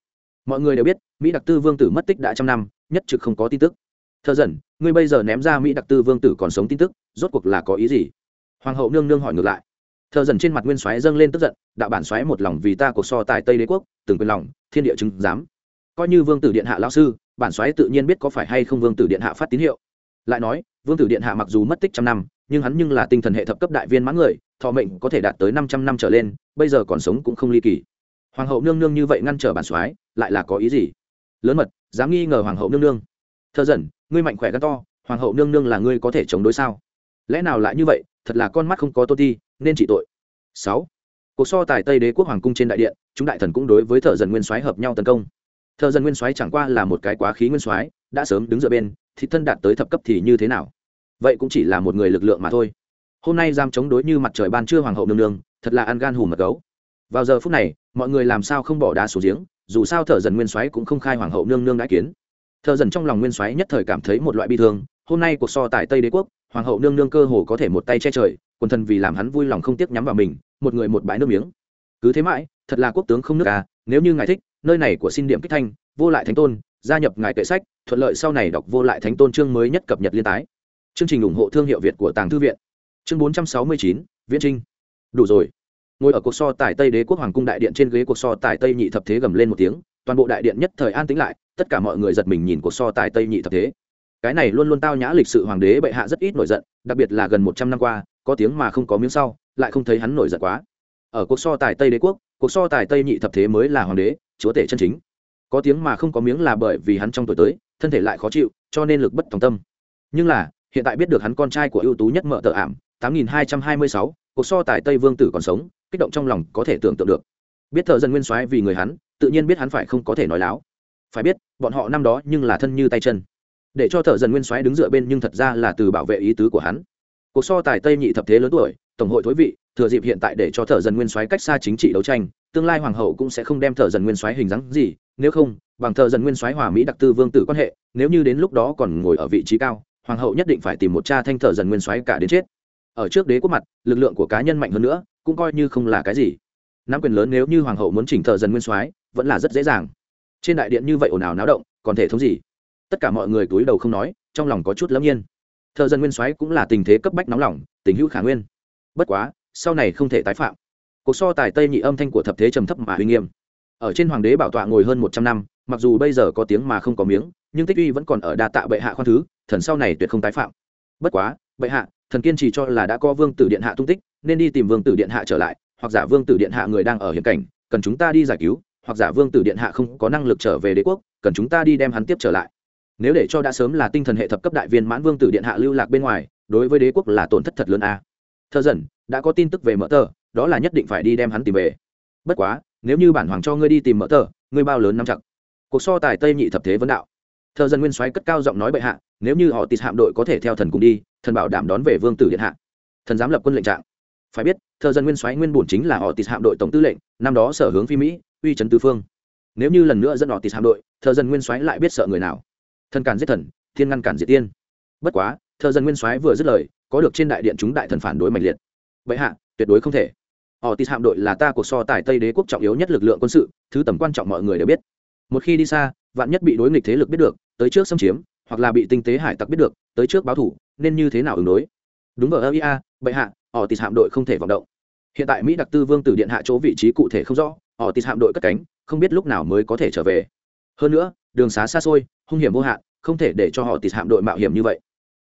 Mọi người đều biết, mỹ đặc tư vương tử mất tích đã trăm năm, nhất trực không có tin tức. Thợ dần, ngươi bây giờ ném ra mỹ đặc tư vương tử còn sống tin tức, rốt cuộc là có ý gì? Hoàng hậu nương nương hỏi ngược lại. Thợ dần trên mặt nguyên soái dâng lên tức giận, đạo bản soái một lòng vì ta cuộc so tài tây đế quốc, từng quyền lòng, thiên địa chứng giám. Coi như vương tử điện hạ lão sư, bản soái tự nhiên biết có phải hay không vương tử điện hạ phát tín hiệu. Lại nói, vương tử điện hạ mặc dù mất tích trăm năm nhưng hắn nhưng là tinh thần hệ thập cấp đại viên mãn người, thọ mệnh có thể đạt tới năm trăm năm trở lên, bây giờ còn sống cũng không ly kỳ. Hoàng hậu nương nương như vậy ngăn trở bản soái, lại là có ý gì? Lớn mật, dám nghi ngờ hoàng hậu nương nương. Thơ dần, ngươi mạnh khỏe gắn to, hoàng hậu nương nương là ngươi có thể chống đối sao? Lẽ nào lại như vậy, thật là con mắt không có tôn ti, nên trị tội. Sáu. Cuộc so tài tây đế quốc hoàng cung trên đại điện, chúng đại thần cũng đối với thợ dần nguyên soái hợp nhau tấn công. Thợ dần nguyên soái chẳng qua là một cái quá khí nguyên soái, đã sớm đứng dựa bên, thì thân đạt tới thập cấp thì như thế nào? Vậy cũng chỉ là một người lực lượng mà thôi. Hôm nay giam chống đối như mặt trời ban trưa hoàng hậu nương nương, thật là ăn gan hùm mật gấu. Vào giờ phút này, mọi người làm sao không bỏ đá xuống giếng, dù sao thợ dần nguyên soái cũng không khai hoàng hậu nương nương đã kiến. Thợ dần trong lòng nguyên soái nhất thời cảm thấy một loại bi thương, hôm nay cuộc so tại tây đế quốc, hoàng hậu nương nương cơ hồ có thể một tay che trời, quần thần vì làm hắn vui lòng không tiếc nhắm vào mình, một người một bãi nước miếng. Cứ thế mãi, thật là quốc tướng không nước à nếu như ngài thích, nơi này của xin điểm kích thanh, vô lại thánh tôn, gia nhập ngài kệ sách, thuận lợi sau này đọc vô lại thánh tôn chương mới nhất cập nhật liên tái chương trình ủng hộ thương hiệu việt của tàng thư viện. Chương bốn trăm sáu mươi chín, viễn trinh. Đủ rồi. Ngồi ở cuộc so tài tây đế quốc hoàng cung đại điện trên ghế cuộc so tài tây nhị thập thế gầm lên một tiếng, toàn bộ đại điện nhất thời an tĩnh lại, tất cả mọi người giật mình nhìn cuộc so tài tây nhị thập thế. Cái này luôn luôn tao nhã lịch sự hoàng đế bệ hạ rất ít nổi giận, đặc biệt là gần một trăm năm qua, có tiếng mà không có miếng sau, lại không thấy hắn nổi giận quá. Ở cuộc so tài tây đế quốc, cuộc so tài tây nhị thập thế mới là hoàng đế, chúa tể chân chính. Có tiếng mà không có miếng là bởi vì hắn trong tuổi tới, thân thể lại khó chịu, cho nên lực bất tòng tâm. Nhưng là hiện tại biết được hắn con trai của ưu tú nhất mợ tờ ảm, tám nghìn hai trăm hai mươi sáu, cuộc so tài tây vương tử còn sống, kích động trong lòng có thể tưởng tượng được. Biết thợ dân nguyên soái vì người hắn, tự nhiên biết hắn phải không có thể nói láo. Phải biết, bọn họ năm đó nhưng là thân như tay chân. Để cho thợ dân nguyên soái đứng dựa bên nhưng thật ra là từ bảo vệ ý tứ của hắn. Cuộc so tài tây nhị thập thế lớn tuổi, tổng hội thối vị, thừa dịp hiện tại để cho thợ dân nguyên soái cách xa chính trị đấu tranh, tương lai hoàng hậu cũng sẽ không đem thợ dân nguyên soái hình dáng gì, nếu không, bằng thợ dân nguyên soái hòa mỹ đặc tư vương tử quan hệ, nếu như đến lúc đó còn ngồi ở vị trí cao hoàng hậu nhất định phải tìm một cha thanh thở dần nguyên soái cả đến chết. Ở trước đế quốc mặt, lực lượng của cá nhân mạnh hơn nữa, cũng coi như không là cái gì. Nắm quyền lớn nếu như hoàng hậu muốn chỉnh thợ dần nguyên soái, vẫn là rất dễ dàng. Trên đại điện như vậy ồn ào náo động, còn thể thống gì? Tất cả mọi người túi đầu không nói, trong lòng có chút lâm nhiên. Thợ dân nguyên soái cũng là tình thế cấp bách nóng lòng, tình hữu khả nguyên. Bất quá, sau này không thể tái phạm. Cuộc so tài tây nhị âm thanh của thập thế trầm thấp mà uy nghiêm. Ở trên hoàng đế bảo tọa ngồi hơn một trăm năm mặc dù bây giờ có tiếng mà không có miếng, nhưng tích uy vẫn còn ở đa tạ bệ hạ khoan thứ, thần sau này tuyệt không tái phạm. Bất quá, bệ hạ, thần kiên trì cho là đã có vương tử điện hạ tung tích, nên đi tìm vương tử điện hạ trở lại, hoặc giả vương tử điện hạ người đang ở hiện cảnh, cần chúng ta đi giải cứu, hoặc giả vương tử điện hạ không có năng lực trở về đế quốc, cần chúng ta đi đem hắn tiếp trở lại. Nếu để cho đã sớm là tinh thần hệ thập cấp đại viên mãn vương tử điện hạ lưu lạc bên ngoài, đối với đế quốc là tổn thất thật lớn a. À. thơ dần, đã có tin tức về mở tờ, đó là nhất định phải đi đem hắn tìm về. Bất quá, nếu như bản hoàng cho ngươi đi tìm mở tờ, ngươi bao lớn nắm chặt? Cuộc so tài tây nhị thập thế vấn đạo. Thợ dân nguyên soái cất cao giọng nói bệ hạ, nếu như họ tịt hạm đội có thể theo thần cùng đi, thần bảo đảm đón về vương tử điện hạ. Thần dám lập quân lệnh trạng. Phải biết thợ dân nguyên soái nguyên bổn chính là họ tịt hạm đội tổng tư lệnh, năm đó sở hướng phi mỹ, uy trấn tứ phương. Nếu như lần nữa dẫn họ tịt hạm đội thợ dân nguyên soái lại biết sợ người nào? Thần cản giết thần, thiên ngăn cản diệt tiên. Bất quá thợ dân nguyên soái vừa dứt lời, có được trên đại điện chúng đại thần phản đối mạnh liệt. Bệ hạ, tuyệt đối không thể. Họ tịt hạm đội là ta cuộc so tài tây đế quốc trọng yếu nhất lực lượng quân sự, thứ tầm quan trọng mọi người đều biết một khi đi xa, vạn nhất bị đối nghịch thế lực biết được, tới trước xâm chiếm, hoặc là bị tinh tế hải tặc biết được, tới trước báo thủ, nên như thế nào ứng đối? Đúng ở ia bệ hạ họ tịt hạm đội không thể vọng động. Hiện tại mỹ đặc tư vương tử điện hạ chỗ vị trí cụ thể không rõ họ tịt hạm đội cất cánh, không biết lúc nào mới có thể trở về. Hơn nữa, đường xá xa xôi, hung hiểm vô hạn, không thể để cho họ tịt hạm đội mạo hiểm như vậy.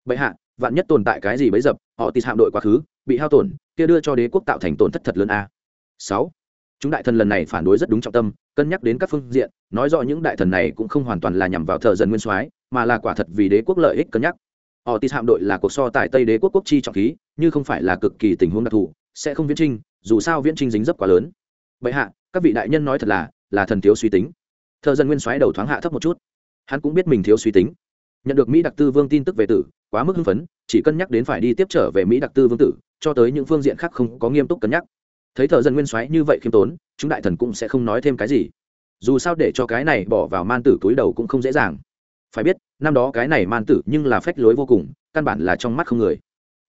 Bệ hạ, vạn nhất tồn tại cái gì bấy dập họ tịt hạm đội quá khứ, bị hao tổn, kia đưa cho đế quốc tạo thành tổn thất thật lớn a. Sáu, chúng đại thần lần này phản đối rất đúng trọng tâm cân nhắc đến các phương diện, nói rõ những đại thần này cũng không hoàn toàn là nhằm vào thợ dần nguyên soái, mà là quả thật vì đế quốc lợi ích cân nhắc. Họ tis hạm đội là cuộc so tại tây đế quốc quốc chi trọng khí, như không phải là cực kỳ tình huống đặc thù, sẽ không viễn trinh, dù sao viễn trinh dính dấp quá lớn. Vậy hạ, các vị đại nhân nói thật là là thần thiếu suy tính. Thợ dân nguyên soái đầu thoáng hạ thấp một chút. Hắn cũng biết mình thiếu suy tính. Nhận được mỹ đặc tư vương tin tức về tử, quá mức hưng phấn, chỉ cân nhắc đến phải đi tiếp trở về mỹ đặc tư vương tử, cho tới những phương diện khác không có nghiêm túc cân nhắc thấy thợ dân nguyên soái như vậy khiêm tốn, chúng đại thần cũng sẽ không nói thêm cái gì. Dù sao để cho cái này bỏ vào man tử túi đầu cũng không dễ dàng. Phải biết, năm đó cái này man tử nhưng là phách lối vô cùng, căn bản là trong mắt không người.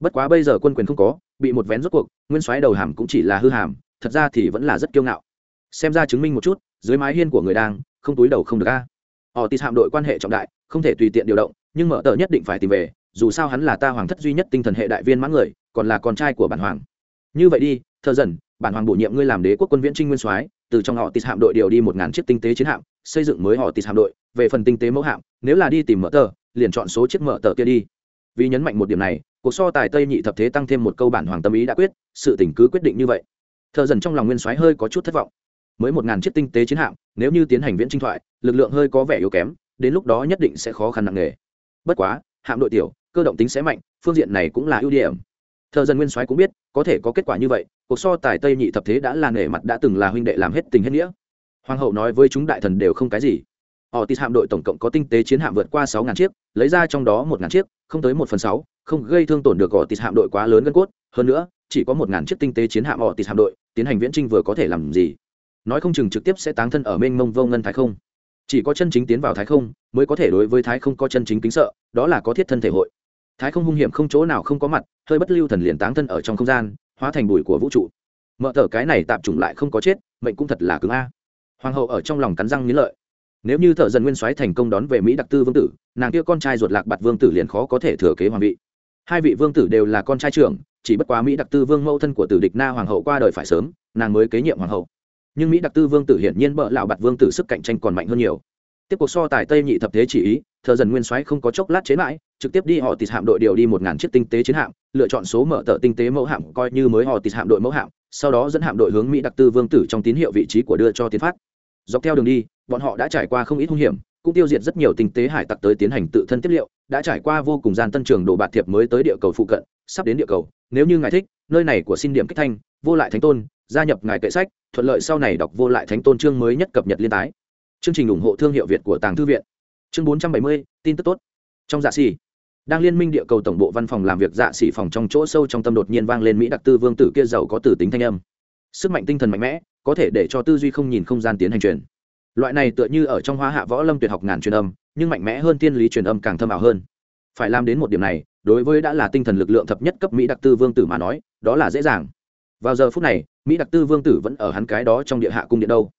Bất quá bây giờ quân quyền không có, bị một vén rốt cuộc, nguyên soái đầu hàm cũng chỉ là hư hàm, thật ra thì vẫn là rất kiêu ngạo. Xem ra chứng minh một chút, dưới mái hiên của người đang, không túi đầu không được a. Họ tịt hạm đội quan hệ trọng đại, không thể tùy tiện điều động, nhưng mở tờ nhất định phải tìm về, dù sao hắn là ta hoàng thất duy nhất tinh thần hệ đại viên mãn người, còn là con trai của bản hoàng. Như vậy đi, thợ dần bản hoàng bổ nhiệm ngươi làm đế quốc quân viễn trinh nguyên soái, từ trong họ tịt hạm đội điều đi một ngàn chiếc tinh tế chiến hạm, xây dựng mới họ tịt hạm đội, về phần tinh tế mẫu hạm, nếu là đi tìm mở tờ, liền chọn số chiếc mở tờ kia đi. Vì nhấn mạnh một điểm này, cuộc so tài tây nhị thập thế tăng thêm một câu bản hoàng tâm ý đã quyết, sự tỉnh cứ quyết định như vậy. Thợ dần trong lòng nguyên soái hơi có chút thất vọng. Mới một ngàn chiếc tinh tế chiến hạm, nếu như tiến hành viễn trinh thoại, lực lượng hơi có vẻ yếu kém, đến lúc đó nhất định sẽ khó khăn nặng nề. Bất quá, hạm đội tiểu, cơ động tính sẽ mạnh, phương diện này cũng là ưu điểm thợ dân nguyên soái cũng biết, có thể có kết quả như vậy, cuộc so tài tây nhị thập thế đã là nể mặt đã từng là huynh đệ làm hết tình hết nghĩa. Hoàng hậu nói với chúng đại thần đều không cái gì. Họ tít hạm đội tổng cộng có tinh tế chiến hạm vượt qua sáu ngàn chiếc, lấy ra trong đó một ngàn chiếc, không tới một phần sáu, không gây thương tổn được họ tít hạm đội quá lớn gân cốt. Hơn nữa, chỉ có một ngàn chiếc tinh tế chiến hạm họ tít hạm đội, tiến hành viễn trinh vừa có thể làm gì? Nói không chừng trực tiếp sẽ táng thân ở mênh mông vô ngân thái không. Chỉ có chân chính tiến vào thái không, mới có thể đối với thái không có chân chính kính sợ, đó là có thiết thân thể hội thái không hung hiểm không chỗ nào không có mặt, hơi bất lưu thần liền táng thân ở trong không gian, hóa thành bụi của vũ trụ. Mợ thở cái này tạm trùng lại không có chết, mệnh cũng thật là cứng a. Hoàng hậu ở trong lòng cắn răng nghĩ lợi. Nếu như thợ dần nguyên soái thành công đón về mỹ đặc tư vương tử, nàng kia con trai ruột lạc bạt vương tử liền khó có thể thừa kế hoàng vị. Hai vị vương tử đều là con trai trưởng, chỉ bất quá mỹ đặc tư vương mẫu thân của tử địch na hoàng hậu qua đời phải sớm, nàng mới kế nhiệm hoàng hậu. Nhưng mỹ đặc tư vương tử hiển nhiên bợ lạo bạt vương tử sức cạnh tranh còn mạnh hơn nhiều. Tiếp cuộc so tài tây nhị thập thế chỉ ý, thợ dần nguyên soái không có chốc lát chế mãi trực tiếp đi họ tịt hạm đội điều đi một ngàn chiếc tinh tế chiến hạm, lựa chọn số mở tờ tinh tế mẫu hạm coi như mới họ tịt hạm đội mẫu hạm, sau đó dẫn hạm đội hướng mỹ đặc tư vương tử trong tín hiệu vị trí của đưa cho tiến phát. Dọc theo đường đi, bọn họ đã trải qua không ít hung hiểm, cũng tiêu diệt rất nhiều tinh tế hải tặc tới tiến hành tự thân tiếp liệu, đã trải qua vô cùng gian tân trường đồ bạt thiệp mới tới địa cầu phụ cận, sắp đến địa cầu. Nếu như ngài thích, nơi này của xin điểm kích thanh, vô lại thánh tôn, gia nhập ngài kệ sách, thuận lợi sau này đọc vô lại thánh tôn chương mới nhất cập nhật liên tái. Chương trình ủng hộ thương hiệu việt của tàng thư viện. Chương bốn trăm bảy mươi, tin tức tốt. Trong dạ xì、si đang liên minh địa cầu tổng bộ văn phòng làm việc dạ xỉ phòng trong chỗ sâu trong tâm đột nhiên vang lên mỹ đặc tư vương tử kia giàu có tử tính thanh âm. Sức mạnh tinh thần mạnh mẽ, có thể để cho tư duy không nhìn không gian tiến hành truyền. Loại này tựa như ở trong hóa hạ võ lâm tuyệt học ngàn truyền âm, nhưng mạnh mẽ hơn tiên lý truyền âm càng thâm ảo hơn. Phải làm đến một điểm này, đối với đã là tinh thần lực lượng thập nhất cấp mỹ đặc tư vương tử mà nói, đó là dễ dàng. Vào giờ phút này, mỹ đặc tư vương tử vẫn ở hắn cái đó trong địa hạ cung điện đâu.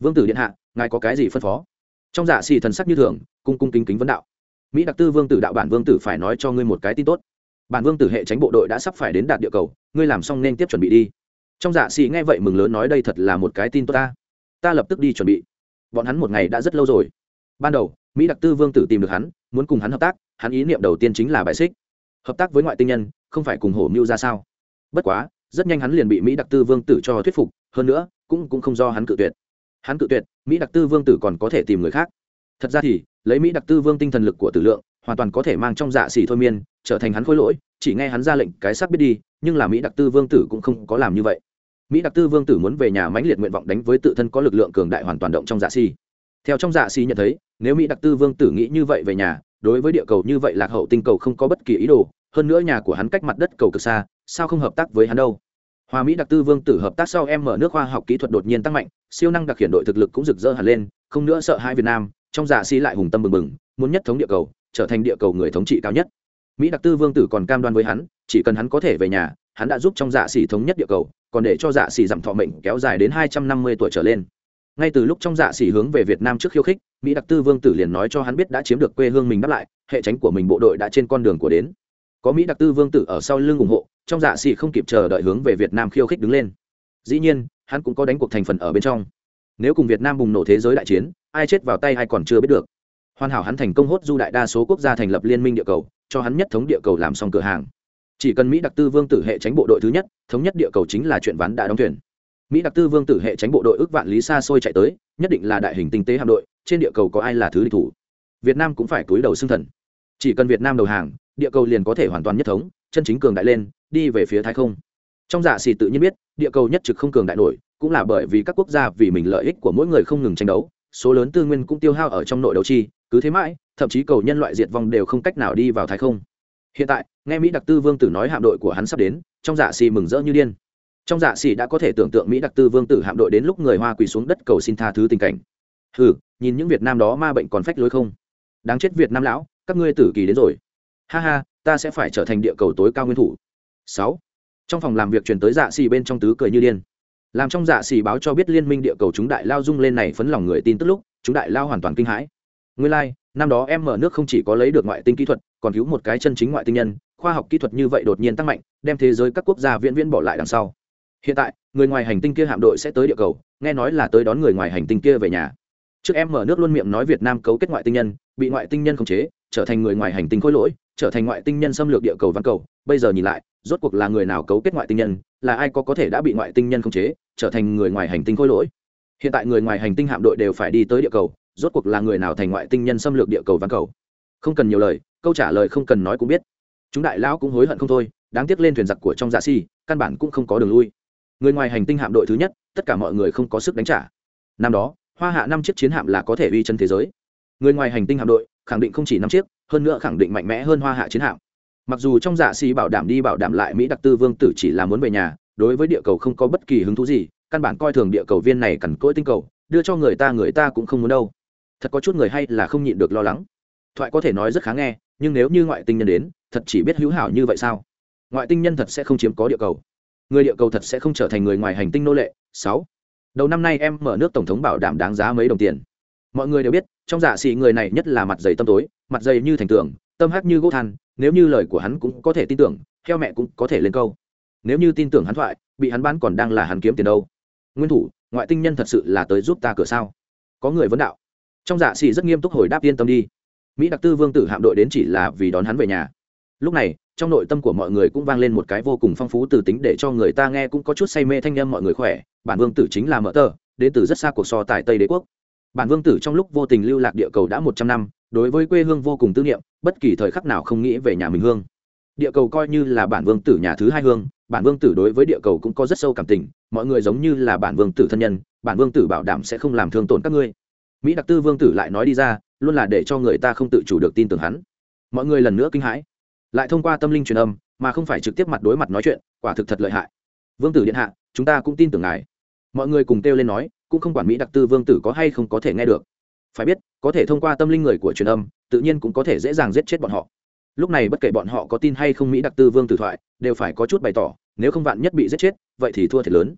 Vương tử điện hạ, ngài có cái gì phân phó? Trong dạ xì thần sắc như thường, cung cung kính kính vấn đạo mỹ đặc tư vương tử đạo bản vương tử phải nói cho ngươi một cái tin tốt. Bản vương tử hệ tránh bộ đội đã sắp phải đến đạt địa cầu, ngươi làm xong nên tiếp chuẩn bị đi. Trong dạ xì nghe vậy mừng lớn nói đây thật là một cái tin tốt ta. Ta lập tức đi chuẩn bị. Bọn hắn một ngày đã rất lâu rồi. Ban đầu, mỹ đặc tư vương tử tìm được hắn, muốn cùng hắn hợp tác, hắn ý niệm đầu tiên chính là bài xích. Hợp tác với ngoại tinh nhân, không phải cùng hổ mưu ra sao? Bất quá, rất nhanh hắn liền bị mỹ đặc tư vương tử cho thuyết phục, hơn nữa, cũng cũng không do hắn cự tuyệt. Hắn cự tuyệt, mỹ đặc tư vương tử còn có thể tìm người khác. Thật ra thì lấy mỹ đặc tư vương tinh thần lực của tử lượng, hoàn toàn có thể mang trong dạ xỉ thôi miên, trở thành hắn khôi lỗi, chỉ nghe hắn ra lệnh cái xác biết đi, nhưng là mỹ đặc tư vương tử cũng không có làm như vậy. Mỹ đặc tư vương tử muốn về nhà mãnh liệt nguyện vọng đánh với tự thân có lực lượng cường đại hoàn toàn động trong dạ xỉ. Theo trong dạ xỉ nhận thấy, nếu mỹ đặc tư vương tử nghĩ như vậy về nhà, đối với địa cầu như vậy lạc hậu tinh cầu không có bất kỳ ý đồ, hơn nữa nhà của hắn cách mặt đất cầu cực xa, sao không hợp tác với hắn đâu? Hoa mỹ đặc tư vương tử hợp tác sau em mở nước khoa học kỹ thuật đột nhiên tăng mạnh, siêu năng đặc hiện đội thực lực cũng rực rỡ hẳn lên, không nữa sợ hai việt nam trong Dạ si lại hùng tâm bừng bừng, muốn nhất thống địa cầu, trở thành địa cầu người thống trị cao nhất. Mỹ đặc tư vương tử còn cam đoan với hắn, chỉ cần hắn có thể về nhà, hắn đã giúp trong dạ xỉ thống nhất địa cầu, còn để cho dạ xỉ giảm thọ mệnh kéo dài đến hai trăm năm mươi tuổi trở lên. Ngay từ lúc trong dạ xỉ hướng về việt nam trước khiêu khích, mỹ đặc tư vương tử liền nói cho hắn biết đã chiếm được quê hương mình đáp lại, hệ tránh của mình bộ đội đã trên con đường của đến. Có mỹ đặc tư vương tử ở sau lưng ủng hộ, trong dạ xỉ không kịp chờ đợi hướng về việt nam khiêu khích đứng lên. Dĩ nhiên, hắn cũng có đánh cuộc thành phần ở bên trong nếu cùng việt nam bùng nổ thế giới đại chiến, ai chết vào tay ai còn chưa biết được. Hoàn hảo hắn thành công hốt du đại đa số quốc gia thành lập liên minh địa cầu, cho hắn nhất thống địa cầu làm xong cửa hàng. Chỉ cần mỹ đặc tư vương tử hệ tránh bộ đội thứ nhất, thống nhất địa cầu chính là chuyện ván đã đóng thuyền. Mỹ đặc tư vương tử hệ tránh bộ đội ước vạn lý xa xôi chạy tới, nhất định là đại hình tinh tế hạm đội, trên địa cầu có ai là thứ địch thủ? Việt nam cũng phải túi đầu xưng thần. Chỉ cần việt nam đầu hàng, địa cầu liền có thể hoàn toàn nhất thống, chân chính cường đại lên, đi về phía thái không. Trong dạ giả xì tự nhiên biết, địa cầu nhất trực không cường đại nổi cũng là bởi vì các quốc gia vì mình lợi ích của mỗi người không ngừng tranh đấu, số lớn tư nguyên cũng tiêu hao ở trong nội đấu chi, cứ thế mãi, thậm chí cầu nhân loại diệt vong đều không cách nào đi vào thái không. Hiện tại, nghe mỹ đặc tư vương tử nói hạm đội của hắn sắp đến, trong dạ xì mừng rỡ như điên. Trong dạ xì đã có thể tưởng tượng mỹ đặc tư vương tử hạm đội đến lúc người hoa quỳ xuống đất cầu xin tha thứ tình cảnh. Ừ nhìn những việt nam đó ma bệnh còn phách lối không? Đáng chết việt nam lão, các ngươi tử kỳ đến rồi. Ha ha, ta sẽ phải trở thành địa cầu tối cao nguyên thủ. Sáu. Trong phòng làm việc truyền tới dạ xì bên trong tứ cười như điên làm trong dạ xì báo cho biết liên minh địa cầu chúng đại lao dung lên này phấn lòng người tin tức lúc chúng đại lao hoàn toàn kinh hãi. Nguyên lai、like, năm đó em mở nước không chỉ có lấy được ngoại tinh kỹ thuật còn cứu một cái chân chính ngoại tinh nhân khoa học kỹ thuật như vậy đột nhiên tăng mạnh đem thế giới các quốc gia viễn viễn bỏ lại đằng sau. Hiện tại người ngoài hành tinh kia hạm đội sẽ tới địa cầu nghe nói là tới đón người ngoài hành tinh kia về nhà. Trước em mở nước luôn miệng nói việt nam cấu kết ngoại tinh nhân bị ngoại tinh nhân khống chế trở thành người ngoài hành tinh khối lỗi trở thành ngoại tinh nhân xâm lược địa cầu văn cầu. Bây giờ nhìn lại, rốt cuộc là người nào cấu kết ngoại tinh nhân, là ai có có thể đã bị ngoại tinh nhân khống chế, trở thành người ngoài hành tinh khôi lỗi? Hiện tại người ngoài hành tinh hạm đội đều phải đi tới địa cầu, rốt cuộc là người nào thành ngoại tinh nhân xâm lược địa cầu văn cầu? Không cần nhiều lời, câu trả lời không cần nói cũng biết. Chúng đại lão cũng hối hận không thôi, đáng tiếc lên thuyền giặc của trong dạ si, căn bản cũng không có đường lui. Người ngoài hành tinh hạm đội thứ nhất, tất cả mọi người không có sức đánh trả. Năm đó, hoa hạ năm chiếc chiến hạm là có thể uy chân thế giới. Người ngoài hành tinh hạm đội, khẳng định không chỉ năm chiếc hơn nữa khẳng định mạnh mẽ hơn hoa hạ chiến hạm. Mặc dù trong dạ xì bảo đảm đi bảo đảm lại mỹ đặc tư vương tử chỉ là muốn về nhà, đối với địa cầu không có bất kỳ hứng thú gì, căn bản coi thường địa cầu viên này cằn cỗi tinh cầu, đưa cho người ta người ta cũng không muốn đâu. Thật có chút người hay là không nhịn được lo lắng. Thoại có thể nói rất khá nghe, nhưng nếu như ngoại tinh nhân đến, thật chỉ biết hữu hảo như vậy sao? Ngoại tinh nhân thật sẽ không chiếm có địa cầu. Người địa cầu thật sẽ không trở thành người ngoài hành tinh nô lệ. Sáu. Đầu năm nay em mở nước tổng thống bảo đảm đáng giá mấy đồng tiền mọi người đều biết, trong dạ xị người này nhất là mặt dày tâm tối, mặt dày như thành tường, tâm hắc như gỗ than, nếu như lời của hắn cũng có thể tin tưởng theo mẹ cũng có thể lên câu. Nếu như tin tưởng hắn thoại, bị hắn bán còn đang là hắn kiếm tiền đâu. Nguyên thủ, ngoại tinh nhân thật sự là tới giúp ta cửa sao? Có người vấn đạo. Trong dạ xị rất nghiêm túc hồi đáp yên tâm đi. Mỹ đặc tư vương tử hạm đội đến chỉ là vì đón hắn về nhà. Lúc này, trong nội tâm của mọi người cũng vang lên một cái vô cùng phong phú từ tính để cho người ta nghe cũng có chút say mê thanh â mọi người khỏe. Bản vương tử chính là mỡ tờ, đến từ rất xa cuộc so tại tây đế quốc bản vương tử trong lúc vô tình lưu lạc địa cầu đã một trăm năm, đối với quê hương vô cùng tư niệm, bất kỳ thời khắc nào không nghĩ về nhà mình hương. Địa cầu coi như là bản vương tử nhà thứ hai hương, bản vương tử đối với địa cầu cũng có rất sâu cảm tình, mọi người giống như là bản vương tử thân nhân, bản vương tử bảo đảm sẽ không làm thương tổn các ngươi. Mỹ đặc tư vương tử lại nói đi ra, luôn là để cho người ta không tự chủ được tin tưởng hắn. Mọi người lần nữa kinh hãi. Lại thông qua tâm linh truyền âm, mà không phải trực tiếp mặt đối mặt nói chuyện, quả thực thật lợi hại. Vương tử điện hạ, chúng ta cũng tin tưởng ngài. Mọi người cùng kêu lên nói cũng không quản mỹ đặc tư vương tử có hay không có thể nghe được. Phải biết có thể thông qua tâm linh người của truyền âm tự nhiên cũng có thể dễ dàng giết chết bọn họ. Lúc này bất kể bọn họ có tin hay không mỹ đặc tư vương tử thoại đều phải có chút bày tỏ nếu không vạn nhất bị giết chết vậy thì thua thiệt lớn.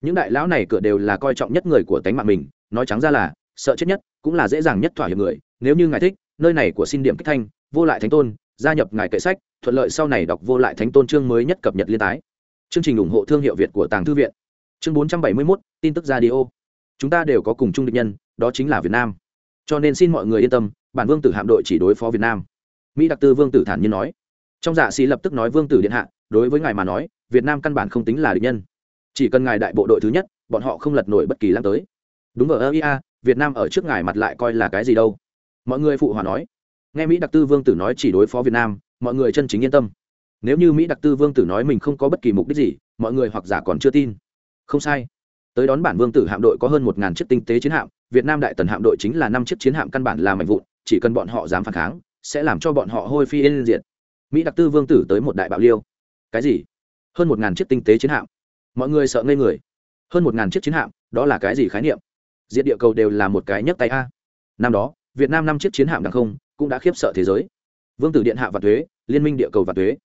Những đại lão này cửa đều là coi trọng nhất người của tánh mạng mình nói trắng ra là sợ chết nhất cũng là dễ dàng nhất thỏa hiệp người nếu như ngài thích nơi này của xin điểm kích thanh vô lại thánh tôn gia nhập ngài kệ sách thuận lợi sau này đọc vô lại thánh tôn chương mới nhất cập nhật liên tái. Chương trình ủng hộ thương hiệu việt của tàng thư viện. Chương bốn trăm bảy mươi 471, tin tức radio chúng ta đều có cùng chung địch nhân, đó chính là việt nam. Cho nên xin mọi người yên tâm, bản vương tử hạm đội chỉ đối phó việt nam. Mỹ đặc tư vương tử thản nhiên nói. Trong dạ sĩ lập tức nói vương tử điện hạ, đối với ngài mà nói, việt nam căn bản không tính là địch nhân. Chỉ cần ngài đại bộ đội thứ nhất, bọn họ không lật nổi bất kỳ lăng tới. Đúng ở ơ việt nam ở trước ngài mặt lại coi là cái gì đâu. Mọi người phụ hòa nói. Nghe mỹ đặc tư vương tử nói chỉ đối phó việt nam, mọi người chân chính yên tâm. Nếu như mỹ đặc tư vương tử nói mình không có bất kỳ mục đích gì, mọi người hoặc giả còn chưa tin. Không sai tới đón bản vương tử hạm đội có hơn một ngàn chiếc tinh tế chiến hạm, việt nam đại tần hạm đội chính là năm chiếc chiến hạm căn bản là mạnh vụn, chỉ cần bọn họ dám phản kháng, sẽ làm cho bọn họ hôi phi yên diện mỹ đặc tư vương tử tới một đại bạo liêu. Cái gì? Hơn một ngàn chiếc tinh tế chiến hạm. Mọi người sợ ngây người. Hơn một ngàn chiếc chiến hạm, đó là cái gì khái niệm? Diện địa cầu đều là một cái nhấc tay a. Năm đó, việt nam năm chiếc chiến hạm đằng không cũng đã khiếp sợ thế giới. Vương tử điện hạ và thuế, liên minh địa cầu và thuế.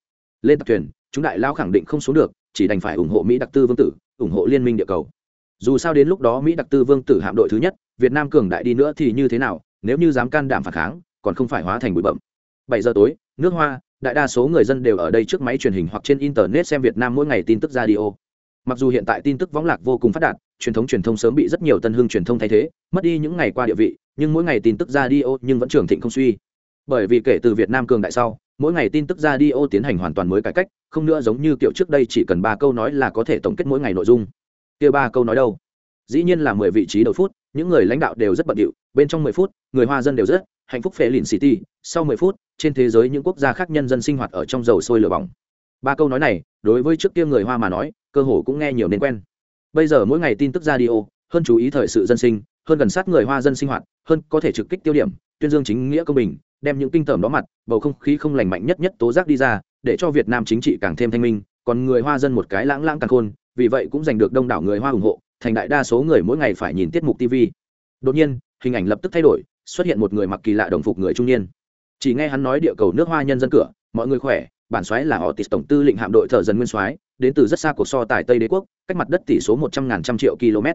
Lên tập thuyền, chúng đại lao khẳng định không xuống được, chỉ đành phải ủng hộ mỹ đặc tư vương tử, ủng hộ liên minh địa cầu dù sao đến lúc đó mỹ đặc tư vương tử hạm đội thứ nhất, việt nam cường đại đi nữa thì như thế nào, nếu như dám can đảm phản kháng, còn không phải hóa thành bụi bậm bảy giờ tối, nước hoa, đại đa số người dân đều ở đây trước máy truyền hình hoặc trên internet xem việt nam mỗi ngày tin tức radio. Mặc dù hiện tại tin tức võng lạc vô cùng phát đạt, truyền thống truyền thông sớm bị rất nhiều tân hương truyền thông thay thế, mất đi những ngày qua địa vị, nhưng mỗi ngày tin tức radio nhưng vẫn trưởng thịnh không suy. Bởi vì kể từ việt nam cường đại sau, mỗi ngày tin tức radio tiến hành hoàn toàn mới cải cách, không nữa giống như kiểu trước đây chỉ cần ba câu nói là có thể tổng kết mỗi ngày nội dung kia ba câu nói đâu? Dĩ nhiên là mười vị trí đầu phút, những người lãnh đạo đều rất bận điệu, bên trong mười phút, người hoa dân đều rất hạnh phúc phê lìn city, sau mười phút, trên thế giới những quốc gia khác nhân dân sinh hoạt ở trong dầu sôi lửa bỏng. Ba câu nói này, đối với trước kia người hoa mà nói, cơ hồ cũng nghe nhiều nên quen. Bây giờ mỗi ngày tin tức radio, hơn chú ý thời sự dân sinh, hơn gần sát người hoa dân sinh hoạt, hơn có thể trực kích tiêu điểm, tuyên dương chính nghĩa công bình, đem những kinh tởm đó mặt, bầu không khí không lành mạnh nhất nhất tố giác đi ra, để cho việt nam chính trị càng thêm thanh minh, còn người hoa dân một cái lãng lãng càng khôn vì vậy cũng giành được đông đảo người hoa ủng hộ thành đại đa số người mỗi ngày phải nhìn tiết mục tv đột nhiên hình ảnh lập tức thay đổi xuất hiện một người mặc kỳ lạ đồng phục người trung niên. Chỉ nghe hắn nói địa cầu nước hoa nhân dân cửa mọi người khỏe bản soái là họ tịt tổng tư lệnh hạm đội thợ dần nguyên soái đến từ rất xa cuộc so tại tây đế quốc cách mặt đất tỷ số một trăm ngàn trăm triệu km.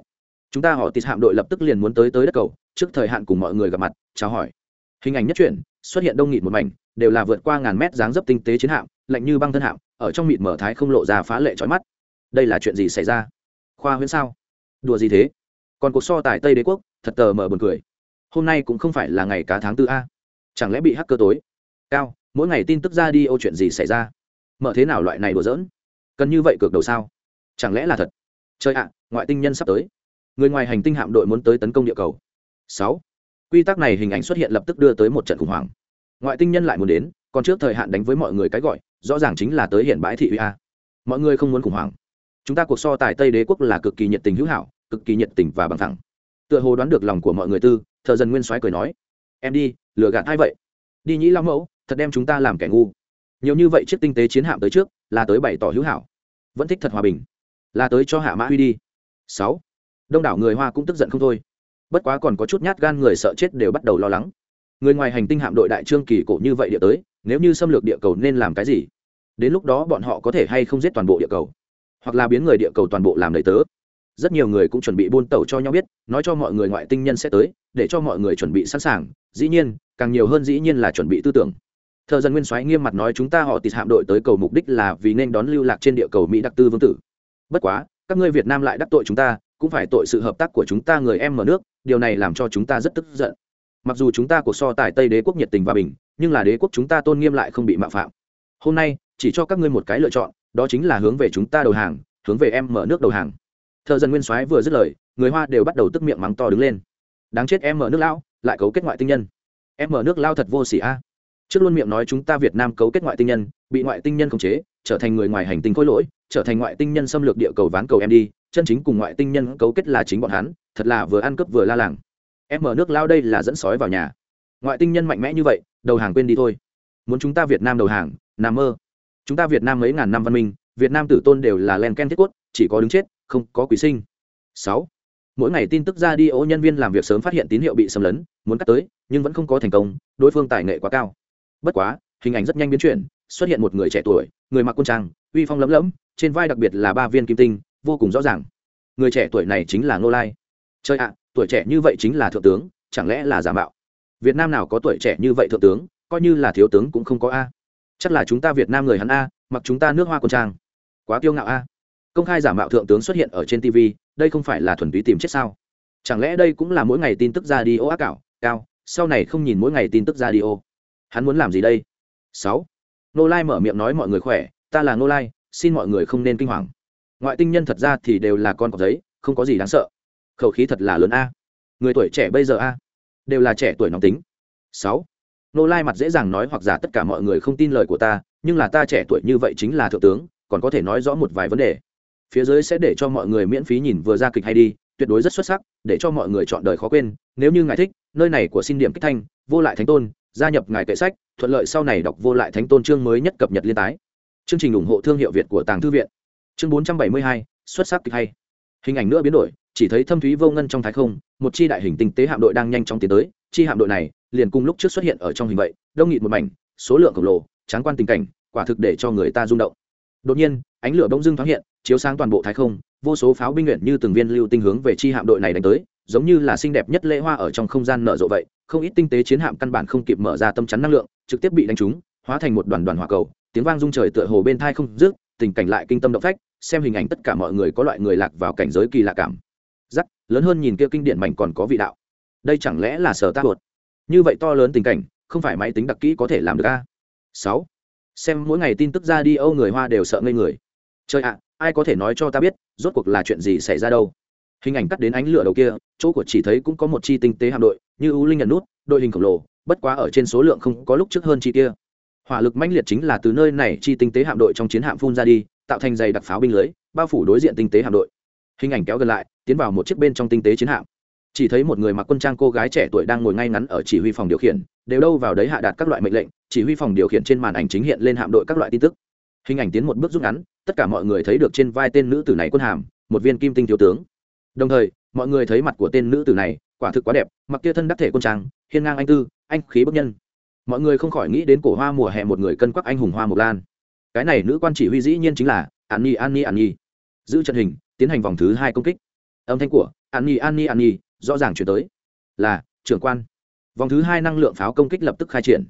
Chúng ta họ tịt hạm đội lập tức liền muốn tới tới đất cầu trước thời hạn cùng mọi người gặp mặt chào hỏi. Hình ảnh nhất chuyển, xuất hiện đông nghịt một mảnh đều là vượt qua ngàn mét dáng dấp tinh tế chiến hạm lạnh như băng thân hạm ở trong mịt mở thái không lộ ra phá lệ trói mắt đây là chuyện gì xảy ra? Khoa huyễn sao? Đùa gì thế? Còn cuộc so tài tây đế quốc, thật tờ mờ buồn cười. Hôm nay cũng không phải là ngày cá tháng tư a. Chẳng lẽ bị hacker tối? Cao, mỗi ngày tin tức ra đi, ô, chuyện gì xảy ra? Mở thế nào loại này đùa giỡn? Cần như vậy cược đầu sao? Chẳng lẽ là thật? Chơi ạ, ngoại tinh nhân sắp tới. Người ngoài hành tinh hạm đội muốn tới tấn công địa cầu. Sáu. Quy tắc này hình ảnh xuất hiện lập tức đưa tới một trận khủng hoảng. Ngoại tinh nhân lại muốn đến, còn trước thời hạn đánh với mọi người cái gọi, rõ ràng chính là tới hiện bãi thị uy a. Mọi người không muốn khủng hoảng chúng ta cuộc so tài tây đế quốc là cực kỳ nhiệt tình hữu hảo, cực kỳ nhiệt tình và bằng thẳng. Tựa hồ đoán được lòng của mọi người tư, thợ dân nguyên soái cười nói, em đi, lừa gạt ai vậy? Đi nhĩ lao mẫu, thật đem chúng ta làm kẻ ngu. Nhiều như vậy chiếc tinh tế chiến hạm tới trước, là tới bày tỏ hữu hảo. Vẫn thích thật hòa bình, là tới cho hạ mã huy đi. Sáu. Đông đảo người hoa cũng tức giận không thôi. Bất quá còn có chút nhát gan người sợ chết đều bắt đầu lo lắng. Người ngoài hành tinh hạm đội đại trương kỳ cổ như vậy địa tới, nếu như xâm lược địa cầu nên làm cái gì? Đến lúc đó bọn họ có thể hay không giết toàn bộ địa cầu? Hoặc là biến người địa cầu toàn bộ làm đầy tớ. Rất nhiều người cũng chuẩn bị buôn tẩu cho nhau biết, nói cho mọi người ngoại tinh nhân sẽ tới, để cho mọi người chuẩn bị sẵn sàng. Dĩ nhiên, càng nhiều hơn dĩ nhiên là chuẩn bị tư tưởng. Thợ dân nguyên soái nghiêm mặt nói chúng ta họ tịt hạm đội tới cầu mục đích là vì nên đón lưu lạc trên địa cầu mỹ đặc tư vương tử. Bất quá, các ngươi việt nam lại đắc tội chúng ta, cũng phải tội sự hợp tác của chúng ta người em mở nước, điều này làm cho chúng ta rất tức giận. Mặc dù chúng ta cuộc so tài tây đế quốc nhiệt tình và bình, nhưng là đế quốc chúng ta tôn nghiêm lại không bị mạo phạm. Hôm nay, chỉ cho các ngươi một cái lựa chọn đó chính là hướng về chúng ta đầu hàng, hướng về em mở nước đầu hàng. Thợ dân nguyên soái vừa dứt lời, người hoa đều bắt đầu tức miệng mắng to đứng lên. Đáng chết em mở nước lao lại cấu kết ngoại tinh nhân. Em mở nước lao thật vô sỉ a. Trước luôn miệng nói chúng ta việt nam cấu kết ngoại tinh nhân, bị ngoại tinh nhân khống chế, trở thành người ngoài hành tinh khối lỗi, trở thành ngoại tinh nhân xâm lược địa cầu ván cầu em đi, chân chính cùng ngoại tinh nhân cấu kết là chính bọn hắn, thật là vừa ăn cướp vừa la làng. Em mở nước lao đây là dẫn sói vào nhà. Ngoại tinh nhân mạnh mẽ như vậy, đầu hàng quên đi thôi. Muốn chúng ta việt nam đầu hàng, nằm mơ chúng ta việt nam mấy ngàn năm văn minh, việt nam tử tôn đều là len ken thiết cốt, chỉ có đứng chết, không có quý sinh. Sáu. Mỗi ngày tin tức ra đi, ô nhân viên làm việc sớm phát hiện tín hiệu bị xâm lấn, muốn cắt tới, nhưng vẫn không có thành công, đối phương tài nghệ quá cao. Bất quá, hình ảnh rất nhanh biến chuyển, xuất hiện một người trẻ tuổi, người mặc quân trang, uy phong lấm lấm trên vai đặc biệt là ba viên kim tinh, vô cùng rõ ràng. Người trẻ tuổi này chính là ngô lai. Chơi ạ, tuổi trẻ như vậy chính là thượng tướng, chẳng lẽ là giả mạo? Việt nam nào có tuổi trẻ như vậy thượng tướng, coi như là thiếu tướng cũng không có a chắc là chúng ta việt nam người hắn a, mặc chúng ta nước hoa quân trang. Quá kiêu ngạo a. Công khai giả mạo thượng tướng xuất hiện ở trên tv đây không phải là thuần túy tìm chết sao? Chẳng lẽ đây cũng là mỗi ngày tin tức ra đi ô ác cảo, cao, sau này không nhìn mỗi ngày tin tức ra đi ô. Hắn muốn làm gì đây? Sáu. Nô lai mở miệng nói mọi người khỏe, ta là nô lai, xin mọi người không nên kinh hoàng. Ngoại tinh nhân thật ra thì đều là con cọc giấy, không có gì đáng sợ. Khẩu khí thật là lớn a. Người tuổi trẻ bây giờ a, đều là trẻ tuổi nóng tính. Sáu nô lai mặt dễ dàng nói hoặc giả tất cả mọi người không tin lời của ta, nhưng là ta trẻ tuổi như vậy chính là thượng tướng, còn có thể nói rõ một vài vấn đề. Phía dưới sẽ để cho mọi người miễn phí nhìn vừa ra kịch hay đi, tuyệt đối rất xuất sắc, để cho mọi người chọn đời khó quên. Nếu như ngài thích, nơi này của xin điểm kích thanh, vô lại thánh tôn, gia nhập ngài kệ sách, thuận lợi sau này đọc vô lại thánh tôn chương mới nhất cập nhật liên tái. Chương trình ủng hộ thương hiệu việt của tàng thư viện. Chương bốn trăm bảy mươi hai, xuất sắc kịch hay. Hình ảnh nữa biến đổi, chỉ thấy thâm thúy vô ngân trong thái không, một chi đại hình tinh tế hạm đội đang nhanh chóng tiến tới. Chi hạm đội này liền cùng lúc trước xuất hiện ở trong hình vậy, đông nghịt một mảnh, số lượng khổng lồ, tráng quan tình cảnh, quả thực để cho người ta rung động. Đột nhiên, ánh lửa bỗng dưng thoáng hiện, chiếu sáng toàn bộ thái không, vô số pháo binh nguyện như từng viên lưu tinh hướng về chi hạm đội này đánh tới, giống như là xinh đẹp nhất lễ hoa ở trong không gian nở rộ vậy, không ít tinh tế chiến hạm căn bản không kịp mở ra tâm chắn năng lượng, trực tiếp bị đánh trúng, hóa thành một đoàn đoàn hỏa cầu, tiếng vang rung trời tựa hồ bên thai không rước tình cảnh lại kinh tâm động phách, xem hình ảnh tất cả mọi người có loại người lạc vào cảnh giới kỳ lạ cảm. Giắc lớn hơn nhìn kia kinh điển mảnh còn có vị đạo. Đây chẳng lẽ là sở tác luật như vậy to lớn tình cảnh, không phải máy tính đặc kỹ có thể làm được a? Sáu. Xem mỗi ngày tin tức ra đi âu người hoa đều sợ ngây người. Trời ạ, ai có thể nói cho ta biết, rốt cuộc là chuyện gì xảy ra đâu? Hình ảnh cắt đến ánh lửa đầu kia, chỗ của chỉ thấy cũng có một chi tinh tế hạm đội, như ưu linh nhận nút, đội hình khổng lồ, bất quá ở trên số lượng không có lúc trước hơn chi kia. Hỏa lực mãnh liệt chính là từ nơi này chi tinh tế hạm đội trong chiến hạm phun ra đi, tạo thành dày đặc pháo binh lưới, bao phủ đối diện tinh tế hạm đội. Hình ảnh kéo gần lại, tiến vào một chiếc bên trong tinh tế chiến hạm chỉ thấy một người mặc quân trang cô gái trẻ tuổi đang ngồi ngay ngắn ở chỉ huy phòng điều khiển, đều đâu vào đấy hạ đạt các loại mệnh lệnh, chỉ huy phòng điều khiển trên màn ảnh chính hiện lên hạm đội các loại tin tức. Hình ảnh tiến một bước rút ngắn, tất cả mọi người thấy được trên vai tên nữ tử này quân hàm, một viên kim tinh thiếu tướng. Đồng thời, mọi người thấy mặt của tên nữ tử này, quả thực quá đẹp, mặc kia thân đắc thể quân trang, hiên ngang anh tư, anh khí bức nhân. Mọi người không khỏi nghĩ đến cổ hoa mùa hè một người cân quắc anh hùng hoa mộc lan. Cái này nữ quan chỉ huy dĩ nhiên chính là an nhi an nhi an nhi giữ trận hình, tiến hành vòng thứ hai công kích. Âm thanh của an nhi an nhi an nhi rõ ràng chuyển tới. Là, trưởng quan. Vòng thứ hai năng lượng pháo công kích lập tức khai triển.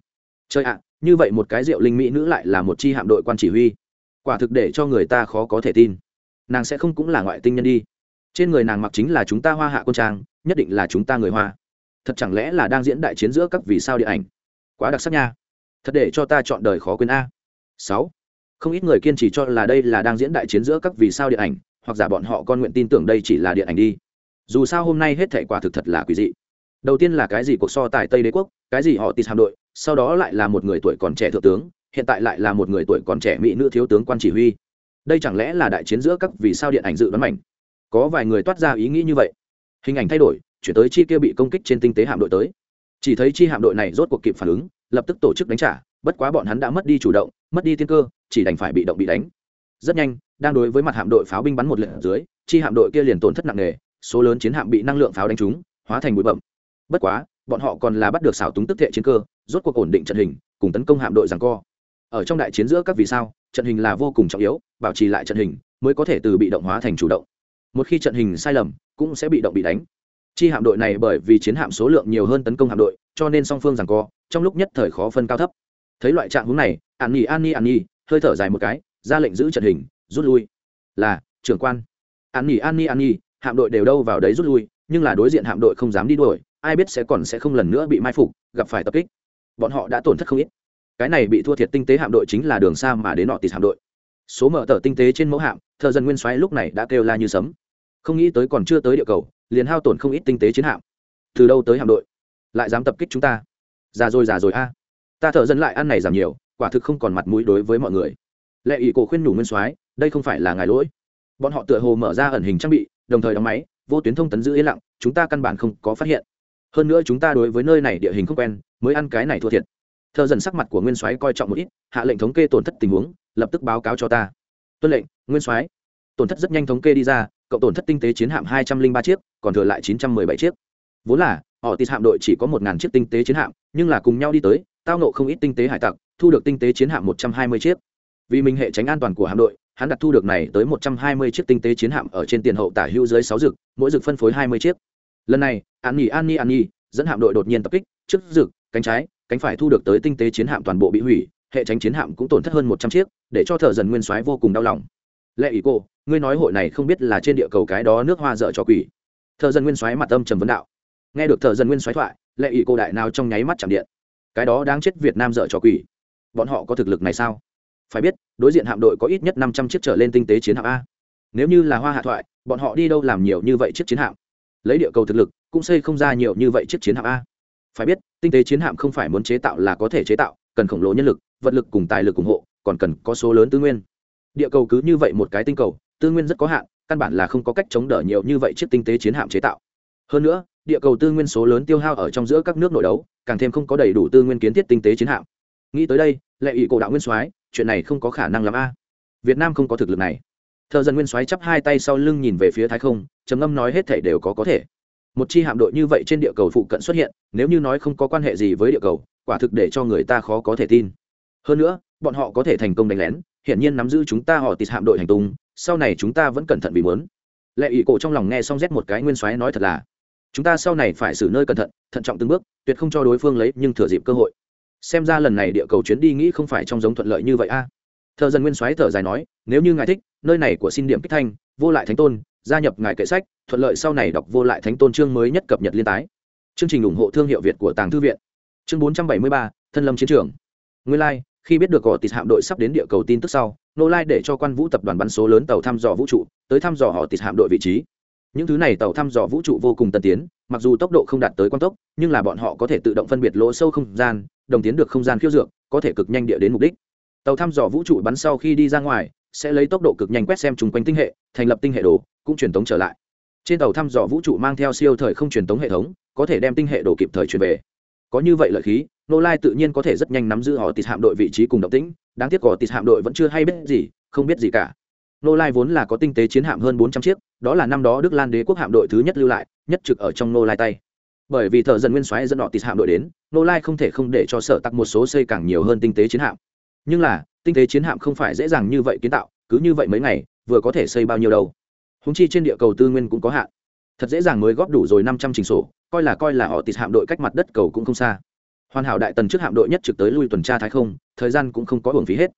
Chơi ạ, như vậy một cái rượu linh mỹ nữ lại là một chi hạm đội quan chỉ huy. Quả thực để cho người ta khó có thể tin. Nàng sẽ không cũng là ngoại tinh nhân đi. Trên người nàng mặc chính là chúng ta hoa hạ quân trang, nhất định là chúng ta người hoa. Thật chẳng lẽ là đang diễn đại chiến giữa các vì sao điện ảnh? Quá đặc sắc nha. Thật để cho ta chọn đời khó quên a. Sáu. Không ít người kiên trì cho là đây là đang diễn đại chiến giữa các vì sao điện ảnh, hoặc giả bọn họ con nguyện tin tưởng đây chỉ là điện ảnh đi dù sao hôm nay hết thể quả thực thật là quý dị. Đầu tiên là cái gì cuộc so tài tây đế quốc, cái gì họ tịt hạm đội, sau đó lại là một người tuổi còn trẻ thượng tướng, hiện tại lại là một người tuổi còn trẻ mỹ nữ thiếu tướng quan chỉ huy. Đây chẳng lẽ là đại chiến giữa các vì sao điện ảnh dự đoán mảnh? Có vài người toát ra ý nghĩ như vậy. Hình ảnh thay đổi, chuyển tới chi kia bị công kích trên tinh tế hạm đội tới. Chỉ thấy chi hạm đội này rốt cuộc kịp phản ứng, lập tức tổ chức đánh trả, bất quá bọn hắn đã mất đi chủ động, mất đi tiên cơ, chỉ đành phải bị động bị đánh. Rất nhanh, đang đối với mặt hạm đội pháo binh bắn một lượt dưới, chi hạm đội kia liền tổn thất nặng nề số lớn chiến hạm bị năng lượng pháo đánh trúng, hóa thành bụi bậm bất quá, bọn họ còn là bắt được xảo túng tức thệ chiến cơ, rốt cuộc ổn định trận hình, cùng tấn công hạm đội rằng co. Ở trong đại chiến giữa các vì sao, trận hình là vô cùng trọng yếu, bảo trì lại trận hình mới có thể từ bị động hóa thành chủ động. Một khi trận hình sai lầm, cũng sẽ bị động bị đánh. Chi hạm đội này bởi vì chiến hạm số lượng nhiều hơn tấn công hạm đội, cho nên song phương rằng co, trong lúc nhất thời khó phân cao thấp. Thấy loại trạng hướng này, an nhi an nhi an nhi, hơi thở dài một cái, ra lệnh giữ trận hình, rút lui. Là, trưởng quan. An nhi an nhi an nhi hạm đội đều đâu vào đấy rút lui, nhưng là đối diện hạm đội không dám đi đuổi, ai biết sẽ còn sẽ không lần nữa bị mai phục, gặp phải tập kích. Bọn họ đã tổn thất không ít. Cái này bị thua thiệt tinh tế hạm đội chính là đường xa mà đến nọ tịt hạm đội. Số mở tờ tinh tế trên mẫu hạm, thợ dân nguyên xoáy lúc này đã kêu la như sấm. Không nghĩ tới còn chưa tới địa cầu, liền hao tổn không ít tinh tế chiến hạm. Từ đâu tới hạm đội? Lại dám tập kích chúng ta? Già rồi già rồi a. Ta thợ dân lại ăn này giảm nhiều, quả thực không còn mặt mũi đối với mọi người. Lệ ỷ cổ khuyên nhủ nguyên soái, đây không phải là ngài lỗi. Bọn họ tựa hồ mở ra ẩn hình trang bị đồng thời đóng máy, vô tuyến thông tấn giữ yên lặng, chúng ta căn bản không có phát hiện. Hơn nữa chúng ta đối với nơi này địa hình không quen, mới ăn cái này thua thiệt. Thợ dần sắc mặt của nguyên soái coi trọng một ít, hạ lệnh thống kê tổn thất tình huống, lập tức báo cáo cho ta. Tuân lệnh, nguyên soái. Tổn thất rất nhanh thống kê đi ra, cộng tổn thất tinh tế chiến hạm hai trăm linh ba chiếc, còn thừa lại chín trăm mười bảy chiếc. Vốn là, họ tịt hạm đội chỉ có một ngàn chiếc tinh tế chiến hạm, nhưng là cùng nhau đi tới, tao nộ không ít tinh tế hải tặc, thu được tinh tế chiến hạm một trăm hai mươi chiếc. Vì mình hệ tránh an toàn của hạm đội hắn đặt thu được này tới một trăm hai mươi chiếc tinh tế chiến hạm ở trên tiền hậu tả hữu dưới sáu rực, mỗi rực phân phối hai mươi chiếc. Lần này an nghỉ an nhi an nhi dẫn hạm đội đột nhiên tập kích, trước rực, cánh trái, cánh phải thu được tới tinh tế chiến hạm toàn bộ bị hủy, hệ tránh chiến hạm cũng tổn thất hơn một trăm chiếc, để cho thợ dần nguyên soái vô cùng đau lòng. Lệ ý cô, ngươi nói hội này không biết là trên địa cầu cái đó nước hoa dở cho quỷ. Thợ dần nguyên soái mặt âm trầm vấn đạo. Nghe được thợ dần nguyên soái thoại, lệ ý cô đại nào trong nháy mắt chạm điện. Cái đó đang chết việt nam dở cho quỷ. Bọn họ có thực lực này sao? Phải biết, đối diện hạm đội có ít nhất năm trăm chiếc trở lên tinh tế chiến hạm a. Nếu như là hoa hạ thoại, bọn họ đi đâu làm nhiều như vậy chiếc chiến hạm? Lấy địa cầu thực lực, cũng xây không ra nhiều như vậy chiếc chiến hạm a. Phải biết, tinh tế chiến hạm không phải muốn chế tạo là có thể chế tạo, cần khổng lồ nhân lực, vật lực cùng tài lực ủng hộ, còn cần có số lớn tư nguyên. Địa cầu cứ như vậy một cái tinh cầu, tư nguyên rất có hạn, căn bản là không có cách chống đỡ nhiều như vậy chiếc tinh tế chiến hạm chế tạo. Hơn nữa, địa cầu tư nguyên số lớn tiêu hao ở trong giữa các nước nội đấu, càng thêm không có đầy đủ tư nguyên kiến thiết tinh tế chiến hạm. Nghĩ tới đây, lệ ý cổ đạo nguyên soái chuyện này không có khả năng làm a. Việt nam không có thực lực này. Thợ dân nguyên soái chắp hai tay sau lưng nhìn về phía thái không, trầm ngâm nói hết thể đều có có thể. Một chi hạm đội như vậy trên địa cầu phụ cận xuất hiện, nếu như nói không có quan hệ gì với địa cầu, quả thực để cho người ta khó có thể tin. Hơn nữa, bọn họ có thể thành công đánh lén, hiển nhiên nắm giữ chúng ta họ tịt hạm đội hành tung, sau này chúng ta vẫn cẩn thận vì muốn. Lệ ý cổ trong lòng nghe xong rét một cái nguyên soái nói thật là, chúng ta sau này phải xử nơi cẩn thận thận trọng từng bước, tuyệt không cho đối phương lấy nhưng thừa dịp cơ hội xem ra lần này địa cầu chuyến đi nghĩ không phải trong giống thuận lợi như vậy a. À. thợ dân nguyên soái thở dài nói nếu như ngài thích nơi này của xin điểm kích thanh vô lại thánh tôn gia nhập ngài kệ sách thuận lợi sau này đọc vô lại thánh tôn chương mới nhất cập nhật liên tái. Chương trình ủng hộ thương hiệu việt của tàng thư viện. Chương bốn trăm bảy mươi ba thân lâm chiến trường. Nguyên lai、like, khi biết được gò tịt hạm đội sắp đến địa cầu tin tức sau nô lai để cho quan vũ tập đoàn bắn số lớn tàu thăm dò vũ trụ tới thăm dò họ tịt hạm đội vị trí. Những thứ này tàu thăm dò vũ trụ vô cùng tân tiến mặc dù tốc độ không đạt tới quan tốc nhưng là bọn họ có thể tự động phân biệt lỗ sâu không gian đồng tiến được không gian khiêu dược, có thể cực nhanh địa đến mục đích. Tàu thăm dò vũ trụ bắn sau khi đi ra ngoài, sẽ lấy tốc độ cực nhanh quét xem chung quanh tinh hệ, thành lập tinh hệ đồ, cũng truyền tống trở lại. Trên tàu thăm dò vũ trụ mang theo siêu thời không truyền tống hệ thống, có thể đem tinh hệ đồ kịp thời truyền về. Có như vậy lợi khí, nô lai tự nhiên có thể rất nhanh nắm giữ họ tịt hạm đội vị trí cùng động tĩnh, đáng tiếc cỏ tịt hạm đội vẫn chưa hay biết gì, không biết gì cả. Nô lai vốn là có tinh tế chiến hạm hơn bốn trăm chiếc, đó là năm đó đức lan đế quốc hạm đội thứ nhất lưu lại, nhất trực ở trong nô lai tay bởi vì thợ dần nguyên soái dẫn họ tịt hạm đội đến nô lai không thể không để cho sở tặc một số xây càng nhiều hơn tinh tế chiến hạm. Nhưng là, tinh tế chiến hạm không phải dễ dàng như vậy kiến tạo, cứ như vậy mấy ngày, vừa có thể xây bao nhiêu đâu. Húng chi trên địa cầu tư nguyên cũng có hạn. Thật dễ dàng mới góp đủ rồi năm trăm trình sổ, coi là coi là họ tịt hạm đội cách mặt đất cầu cũng không xa. Hoàn hảo đại tần trước hạm đội nhất trực tới lui tuần tra thái không, thời gian cũng không có hưởng phí hết.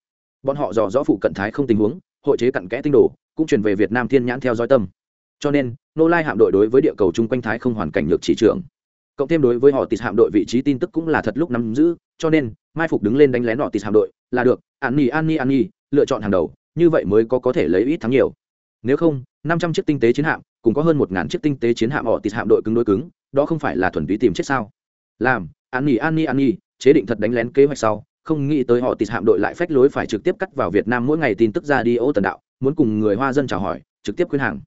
Bọn họ dò rõ phụ cận thái không tình huống, hội chế cặn kẽ tinh đồ, cũng chuyển về việt nam thiên nhãn theo dõi tâm. Cho nên nô lai hạm đội đối với địa cầu chung quanh thái không hoàn cảnh nhược chỉ trưởng cộng thêm đối với họ tịt hạm đội vị trí tin tức cũng là thật lúc nắm giữ, cho nên, mai phục đứng lên đánh lén họ tịt hạm đội, là được, an nhi an nhi an nhi, lựa chọn hàng đầu, như vậy mới có có thể lấy ít thắng nhiều. Nếu không, năm trăm chiếc tinh tế chiến hạm, cùng có hơn một ngàn chiếc tinh tế chiến hạm họ tịt hạm đội cứng đối cứng, đó không phải là thuần túy tìm chết sao? Làm, an nhi an nhi an nhi, chế định thật đánh lén kế hoạch sau, không nghĩ tới họ tịt hạm đội lại phách lối phải trực tiếp cắt vào việt nam mỗi ngày tin tức ra đi ô tần đạo, muốn cùng người hoa dân chào hỏi, trực tiếp khuyên hàng.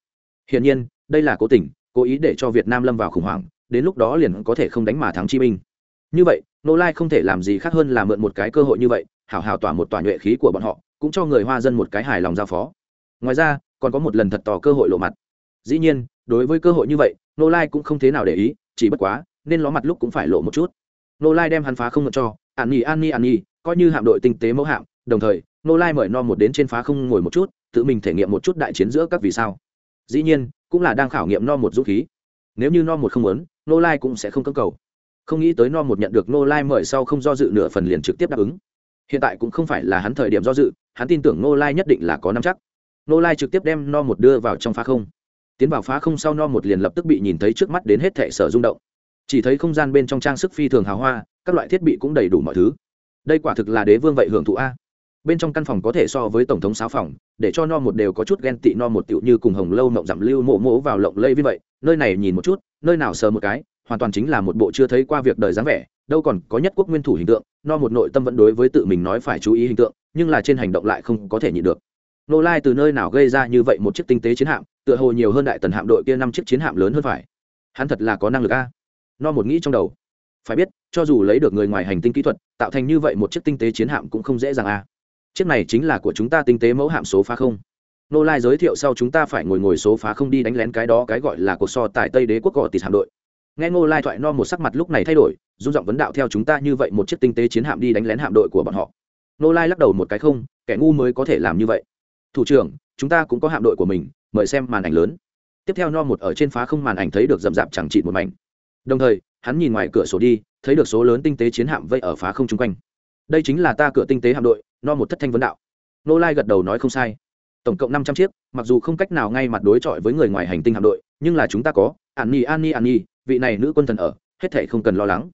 Hiển nhiên, đây là cố tình, cố ý để cho việt nam lâm vào khủng hoảng đến lúc đó liền có thể không đánh mà thắng chi binh như vậy nô lai không thể làm gì khác hơn là mượn một cái cơ hội như vậy, hảo hảo tỏa một tòa nhuệ khí của bọn họ, cũng cho người hoa dân một cái hài lòng giao phó. Ngoài ra, còn có một lần thật tỏ cơ hội lộ mặt. Dĩ nhiên, đối với cơ hội như vậy nô lai cũng không thế nào để ý, chỉ bất quá, nên ló mặt lúc cũng phải lộ một chút. Nô lai đem hắn phá không ngợt cho, an nhi an nhi an nhi, coi như hạm đội tinh tế mẫu hạm, đồng thời nô lai mời no một đến trên phá không ngồi một chút, tự mình thể nghiệm một chút đại chiến giữa các vì sao. Dĩ nhiên, cũng là đang khảo nghiệm no một dũng khí. Nếu như no một không muốn nô lai cũng sẽ không cơ cầu. Không nghĩ tới no một nhận được nô lai mời sau không do dự nửa phần liền trực tiếp đáp ứng. Hiện tại cũng không phải là hắn thời điểm do dự, hắn tin tưởng nô lai nhất định là có năm chắc. Nô lai trực tiếp đem no một đưa vào trong phá không. Tiến vào phá không sau no một liền lập tức bị nhìn thấy trước mắt đến hết thệ sở rung động. Chỉ thấy không gian bên trong trang sức phi thường hào hoa, các loại thiết bị cũng đầy đủ mọi thứ. Đây quả thực là đế vương vậy hưởng thụ a. Bên trong căn phòng có thể so với tổng thống sáu phòng, để cho no một đều có chút ghen tị no một tựu như cùng hồng lâu mộng giảm lưu mộ mộ vào lộng lây như vậy nơi này nhìn một chút, nơi nào sờ một cái, hoàn toàn chính là một bộ chưa thấy qua việc đời dáng vẻ, đâu còn có nhất quốc nguyên thủ hình tượng, no một nội tâm vẫn đối với tự mình nói phải chú ý hình tượng, nhưng là trên hành động lại không có thể nhịn được. Nô lai từ nơi nào gây ra như vậy một chiếc tinh tế chiến hạm, tựa hồ nhiều hơn đại tần hạm đội kia năm chiếc chiến hạm lớn hơn phải. Hắn thật là có năng lực a. No một nghĩ trong đầu. Phải biết, cho dù lấy được người ngoài hành tinh kỹ thuật, tạo thành như vậy một chiếc tinh tế chiến hạm cũng không dễ dàng a. Chiếc này chính là của chúng ta tinh tế mẫu hạm số phá không nô lai giới thiệu sau chúng ta phải ngồi ngồi số phá không đi đánh lén cái đó, cái gọi là cuộc so tại tây đế quốc gò tịt hạm đội. Nghe ngô lai thoại no một sắc mặt lúc này thay đổi, dung giọng vấn đạo theo chúng ta như vậy một chiếc tinh tế chiến hạm đi đánh lén hạm đội của bọn họ. Nô lai lắc đầu một cái không, kẻ ngu mới có thể làm như vậy. Thủ trưởng, chúng ta cũng có hạm đội của mình, mời xem màn ảnh lớn. Tiếp theo no một ở trên phá không màn ảnh thấy được rậm rạp chẳng trị một mảnh. Đồng thời, hắn nhìn ngoài cửa sổ đi, thấy được số lớn tinh tế chiến hạm vây ở phá không chung quanh. Đây chính là ta cửa tinh tế hạm đội, no một thất thanh vấn đạo. Nô lai gật đầu nói không sai tổng cộng năm trăm chiếc, mặc dù không cách nào ngay mặt đối chọi với người ngoài hành tinh hạm đội, nhưng là chúng ta có, an nhi an nhi an nhi, vị này nữ quân thần ở, hết thể không cần lo lắng.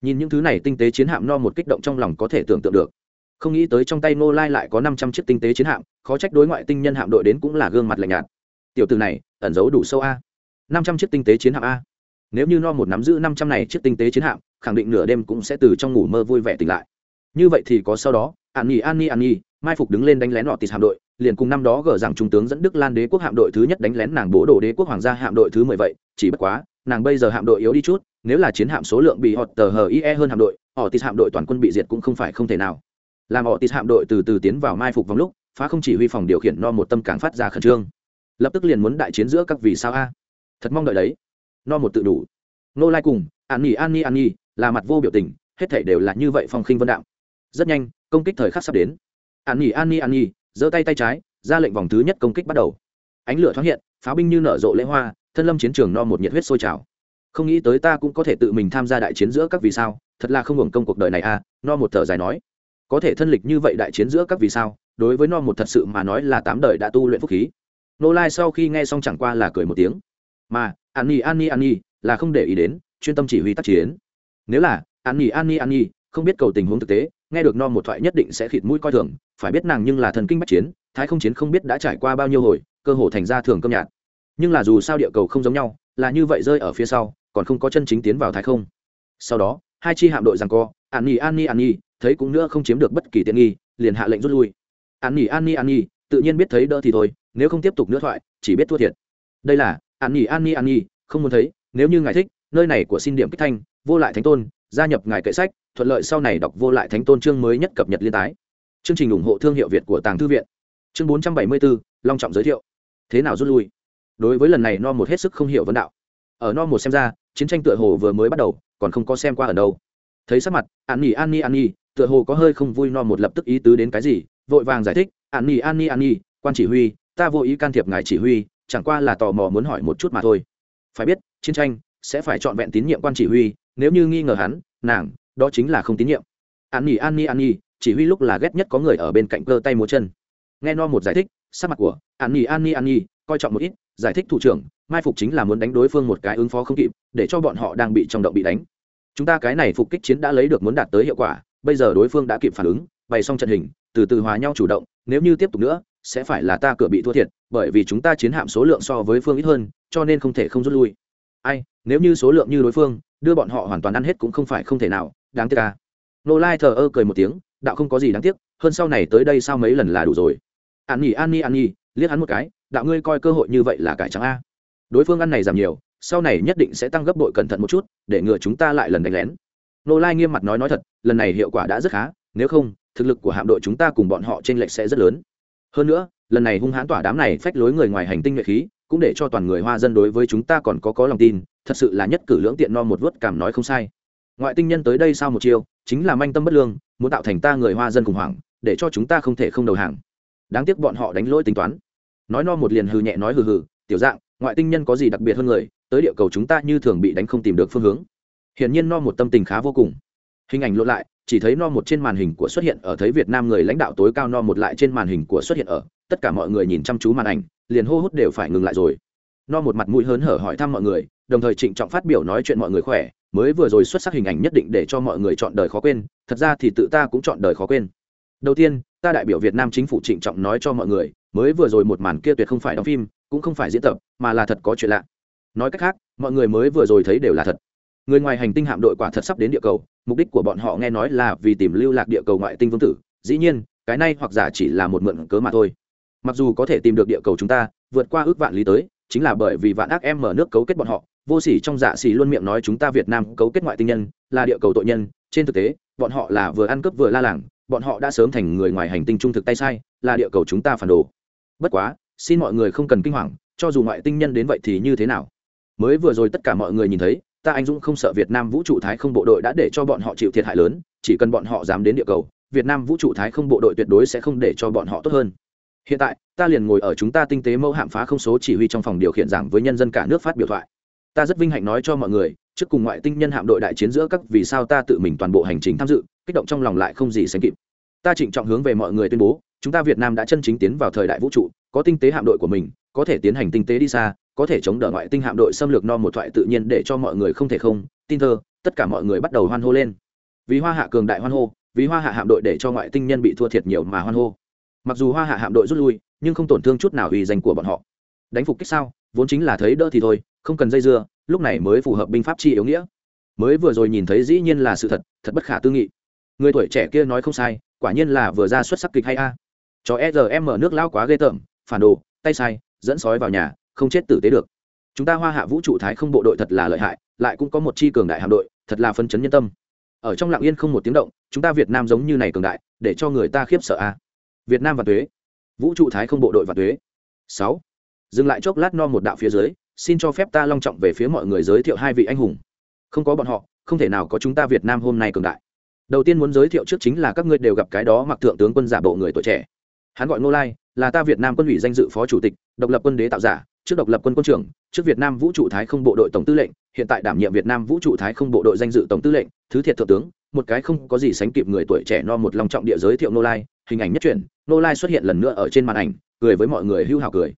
Nhìn những thứ này tinh tế chiến hạm no một kích động trong lòng có thể tưởng tượng được. Không nghĩ tới trong tay ngô lai lại có năm trăm chiếc tinh tế chiến hạm, khó trách đối ngoại tinh nhân hạm đội đến cũng là gương mặt lạnh nhạt. Tiểu từ này, ẩn giấu đủ sâu a. Năm trăm chiếc tinh tế chiến hạm a. Nếu như no một nắm giữ năm trăm này chiếc tinh tế chiến hạm, khẳng định nửa đêm cũng sẽ từ trong ngủ mơ vui vẻ tỉnh lại. Như vậy thì có sau đó, an nhi an nhi an nhi, mai phục đứng lên đánh lén nọ tịt hạm đội liền cùng năm đó gờ rằng trung tướng dẫn đức lan đế quốc hạm đội thứ nhất đánh lén nàng bố đồ đế quốc hoàng gia hạm đội thứ mười vậy, chỉ bất quá, nàng bây giờ hạm đội yếu đi chút, nếu là chiến hạm số lượng bị họ tờ hờ ie hơn hạm đội họ tịt hạm đội toàn quân bị diệt cũng không phải không thể nào. Làm họ tịt hạm đội từ từ tiến vào mai phục vòng lúc, phá không chỉ huy phòng điều khiển no một tâm càng phát ra khẩn trương. Lập tức liền muốn đại chiến giữa các vì sao a. Thật mong đợi đấy. No một tự đủ. Nô lai cùng, an nhi an nhi an nhi, là mặt vô biểu tình, hết thảy đều là như vậy phong khinh vân đạo. Rất nhanh, công kích thời khắc sắp đến. An nhi an nhi an nhi giơ tay tay trái, ra lệnh vòng thứ nhất công kích bắt đầu. Ánh lửa thoáng hiện pháo binh như nở rộ lễ hoa, thân lâm chiến trường no một nhiệt huyết sôi trào. Không nghĩ tới ta cũng có thể tự mình tham gia đại chiến giữa các vì sao, thật là không hưởng công cuộc đời này à no một thở dài nói. Có thể thân lịch như vậy đại chiến giữa các vì sao, đối với no một thật sự mà nói là tám đời đã tu luyện phúc khí. Nô lai sau khi nghe xong chẳng qua là cười một tiếng. Mà, an nhi an nhi an nhi, là không để ý đến, chuyên tâm chỉ huy tác chiến. Nếu là, an nhi an nhi an nhi, không biết cầu tình huống thực tế nghe được no một thoại nhất định sẽ khịt mũi coi thường, phải biết nàng nhưng là thần kinh bắc chiến, thái không chiến không biết đã trải qua bao nhiêu hồi, cơ hồ thành ra thường cơm nhạt. Nhưng là dù sao địa cầu không giống nhau, là như vậy rơi ở phía sau, còn không có chân chính tiến vào thái không. Sau đó, hai chi hạm đội rằng co, an nhi an nhi an nhi, thấy cũng nữa không chiếm được bất kỳ tiện nghi, liền hạ lệnh rút lui. An nhi an nhi an nhi, tự nhiên biết thấy đỡ thì thôi, nếu không tiếp tục nữa thoại, chỉ biết thua thiệt. Đây là, an nhi an nhi an nhi, không muốn thấy, nếu như ngài thích, nơi này của xin điểm kích thanh, vô lại thánh tôn, gia nhập ngài kệ sách thuận lợi sau này đọc vô lại thánh tôn chương mới nhất cập nhật liên tái. Chương trình ủng hộ thương hiệu việt của tàng thư viện. Chương bốn trăm bảy mươi bốn long trọng giới thiệu. Thế nào rút lui? Đối với lần này no một hết sức không hiểu vấn đạo. Ở no một xem ra, chiến tranh tựa hồ vừa mới bắt đầu, còn không có xem qua ở đâu. Thấy sắc mặt, an nhi an nhi an nhi, tựa hồ có hơi không vui no một lập tức ý tứ đến cái gì, vội vàng giải thích, an nhi an nhi an nhi, quan chỉ huy, ta vô ý can thiệp ngài chỉ huy, chẳng qua là tò mò muốn hỏi một chút mà thôi. Phải biết, chiến tranh sẽ phải chọn vẹn tín nhiệm quan chỉ huy, nếu như nghi ngờ hắn, nàng đó chính là không tín nhiệm. An nhi an nhi an nhi, chỉ huy lúc là ghét nhất có người ở bên cạnh cơ tay múa chân. Nghe no một giải thích, sắc mặt của an nhi an nhi an nhi, coi trọng một ít, giải thích thủ trưởng, mai phục chính là muốn đánh đối phương một cái ứng phó không kịp, để cho bọn họ đang bị trong động bị đánh. Chúng ta cái này phục kích chiến đã lấy được muốn đạt tới hiệu quả, bây giờ đối phương đã kịp phản ứng, bày xong trận hình, từ từ hòa nhau chủ động, nếu như tiếp tục nữa, sẽ phải là ta cửa bị thua thiệt, bởi vì chúng ta chiến hạm số lượng so với phương ít hơn, cho nên không thể không rút lui. Ai, nếu như số lượng như đối phương, đưa bọn họ hoàn toàn ăn hết cũng không phải không thể nào đáng tiếc ca nô lai thờ ơ cười một tiếng, đạo không có gì đáng tiếc, hơn sau này tới đây sao mấy lần là đủ rồi. An nhi an nhi an nhi, liếc hắn một cái, đạo ngươi coi cơ hội như vậy là cải trắng a. Đối phương ăn này giảm nhiều, sau này nhất định sẽ tăng gấp bội cẩn thận một chút, để ngừa chúng ta lại lần đánh lén. Nô lai nghiêm mặt nói nói thật, lần này hiệu quả đã rất khá, nếu không, thực lực của hạm đội chúng ta cùng bọn họ t r ê n lệch sẽ rất lớn. Hơn nữa, lần này hung hãn tỏa đám này phách lối người ngoài hành tinh nhuệ khí, cũng để cho toàn người hoa dân đối với chúng ta còn có có lòng tin, thật sự là nhất cử lưỡng tiện no một vớt cảm nói không sai ngoại tinh nhân tới đây sau một chiêu, chính là manh tâm bất lương, muốn tạo thành ta người hoa dân khủng hoảng, để cho chúng ta không thể không đầu hàng. Đáng tiếc bọn họ đánh lỗi tính toán. Nói no một liền hừ nhẹ nói hừ hừ, tiểu dạng, ngoại tinh nhân có gì đặc biệt hơn người, tới địa cầu chúng ta như thường bị đánh không tìm được phương hướng. Hiển nhiên no một tâm tình khá vô cùng. Hình ảnh lộ lại, chỉ thấy no một trên màn hình của xuất hiện ở thấy việt nam người lãnh đạo tối cao no một lại trên màn hình của xuất hiện ở, tất cả mọi người nhìn chăm chú màn ảnh, liền hô hút đều phải ngừng lại rồi. No một mặt mũi hớn hở hỏi thăm mọi người, đồng thời trịnh trọng phát biểu nói chuyện mọi người khỏe mới vừa rồi xuất sắc hình ảnh nhất định để cho mọi người chọn đời khó quên, thật ra thì tự ta cũng chọn đời khó quên. Đầu tiên, ta đại biểu việt nam chính phủ trịnh trọng nói cho mọi người, mới vừa rồi một màn kia tuyệt không phải đóng phim, cũng không phải diễn tập, mà là thật có chuyện lạ. Nói cách khác, mọi người mới vừa rồi thấy đều là thật. Người ngoài hành tinh hạm đội quả thật sắp đến địa cầu, mục đích của bọn họ nghe nói là vì tìm lưu lạc địa cầu ngoại tinh vương tử, dĩ nhiên, cái này hoặc giả chỉ là một mượn cớ mà thôi. Mặc dù có thể tìm được địa cầu chúng ta, vượt qua ước vạn lý tới, chính là bởi vì vạn ác em mở nước cấu kết bọn họ vô sỉ trong dạ xỉ luôn miệng nói chúng ta việt nam cấu kết ngoại tinh nhân, là địa cầu tội nhân. Trên thực tế, bọn họ là vừa ăn cướp vừa la làng, bọn họ đã sớm thành người ngoài hành tinh trung thực tay sai, là địa cầu chúng ta phản đồ. Bất quá, xin mọi người không cần kinh hoàng, cho dù ngoại tinh nhân đến vậy thì như thế nào? Mới vừa rồi tất cả mọi người nhìn thấy, ta anh dũng không sợ việt nam vũ trụ thái không bộ đội đã để cho bọn họ chịu thiệt hại lớn, chỉ cần bọn họ dám đến địa cầu, việt nam vũ trụ thái không bộ đội tuyệt đối sẽ không để cho bọn họ tốt hơn. Hiện tại, ta liền ngồi ở chúng ta tinh tế mẫu hạm phá không số chỉ huy trong phòng điều khiển giảng với nhân dân cả nước phát biểu thoại ta rất vinh hạnh nói cho mọi người, trước cùng ngoại tinh nhân hạm đội đại chiến giữa các vì sao ta tự mình toàn bộ hành trình tham dự, kích động trong lòng lại không gì sánh kịp. Ta trịnh trọng hướng về mọi người tuyên bố, chúng ta việt nam đã chân chính tiến vào thời đại vũ trụ, có tinh tế hạm đội của mình, có thể tiến hành tinh tế đi xa, có thể chống đỡ ngoại tinh hạm đội xâm lược no một thoại tự nhiên để cho mọi người không thể không tin thơ, tất cả mọi người bắt đầu hoan hô lên. Vì hoa hạ cường đại hoan hô, vì hoa hạ hạm đội để cho ngoại tinh nhân bị thua thiệt nhiều mà hoan hô. Mặc dù hoa hạ hạm đội rút lui, nhưng không tổn thương chút nào uy danh của bọn họ. Đánh phục kích sao? Vốn chính là thấy đỡ thì thôi, không cần dây dưa, lúc này mới phù hợp binh pháp chi yếu nghĩa. Mới vừa rồi nhìn thấy dĩ nhiên là sự thật thật bất khả tư nghị. Người tuổi trẻ kia nói không sai, quả nhiên là vừa ra xuất sắc kịch hay a. Chó e em mở nước lao quá ghê tởm, phản đồ, tay sai, dẫn sói vào nhà, không chết tử tế được. Chúng ta hoa hạ vũ trụ thái không bộ đội thật là lợi hại, lại cũng có một chi cường đại hạm đội, thật là phân chấn nhân tâm. Ở trong lạng yên không một tiếng động, chúng ta việt nam giống như này cường đại, để cho người ta khiếp sợ a. Việt nam và thuế vũ trụ thái không bộ đội và thuế sáu dừng lại chốc lát no một đạo phía dưới, xin cho phép ta long trọng về phía mọi người giới thiệu hai vị anh hùng. Không có bọn họ, không thể nào có chúng ta việt nam hôm nay cường đại. Đầu tiên muốn giới thiệu trước chính là các ngươi đều gặp cái đó mặc thượng tướng quân giả bộ người tuổi trẻ. Hắn gọi ngô lai, là ta việt nam quân ủy danh dự phó chủ tịch, độc lập quân đế tạo giả, trước độc lập quân quân trưởng, trước việt nam vũ trụ thái không bộ đội tổng tư lệnh, hiện tại đảm nhiệm việt nam vũ trụ thái không bộ đội danh dự tổng tư lệnh, thứ thiệt thượng tướng, một cái không có gì sánh kịp người tuổi trẻ no một lòng trọng địa giới thiệu nô lai, hình ảnh nhất truyền nô lai xuất hiện lần nữa ở trên màn ảnh, cười với mọi người, hưu hào cười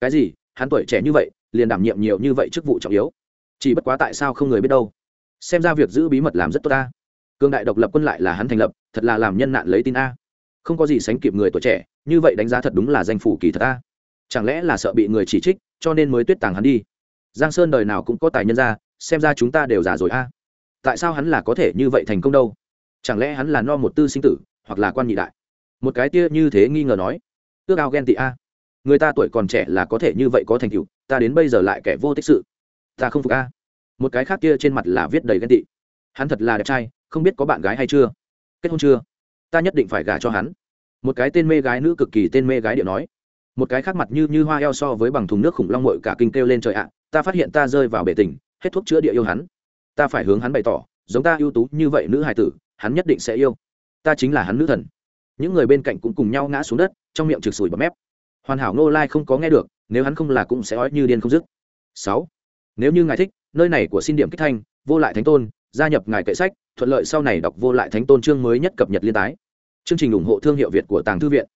cái gì? Hắn tuổi trẻ như vậy, liền đảm nhiệm nhiều như vậy chức vụ trọng yếu. Chỉ bất quá tại sao không người biết đâu? Xem ra việc giữ bí mật làm rất tốt ta cương đại độc lập quân lại là hắn thành lập, thật là làm nhân nạn lấy tin a. Không có gì sánh kịp người tuổi trẻ, như vậy đánh giá thật đúng là danh phủ kỳ thật a. Chẳng lẽ là sợ bị người chỉ trích, cho nên mới tuyết tàng hắn đi? Giang sơn đời nào cũng có tài nhân ra, xem ra chúng ta đều già rồi a. Tại sao hắn là có thể như vậy thành công đâu? Chẳng lẽ hắn là no một tư sinh tử, hoặc là quan nhị đại? Một cái tia như thế nghi ngờ nói. Ước ao ghen tị a người ta tuổi còn trẻ là có thể như vậy có thành tựu, ta đến bây giờ lại kẻ vô tích sự. Ta không phục a. Một cái khác kia trên mặt là viết đầy ghen tị. Hắn thật là đẹp trai, không biết có bạn gái hay chưa. Kết hôn chưa? Ta nhất định phải gả cho hắn. Một cái tên mê gái nữ cực kỳ tên mê gái điệu nói. Một cái khác mặt như như hoa eo so với bằng thùng nước khủng long mội cả kinh kêu lên trời ạ. Ta phát hiện ta rơi vào bể tình, hết thuốc chữa địa yêu hắn. Ta phải hướng hắn bày tỏ, giống ta ưu tú như vậy nữ hài tử, hắn nhất định sẽ yêu. Ta chính là hắn nữ thần. Những người bên cạnh cũng cùng nhau ngã xuống đất, trong miệng trực sủi bọt mép hoàn hảo nô lai không có nghe được, nếu hắn không là cũng sẽ ói như điên không dứt. Sáu, nếu như ngài thích, nơi này của xin điểm kích thanh, vô lại thánh tôn, gia nhập ngài kệ sách, thuận lợi sau này đọc vô lại thánh tôn chương mới nhất cập nhật liên tái. Chương trình ủng hộ thương hiệu việt của tàng thư viện.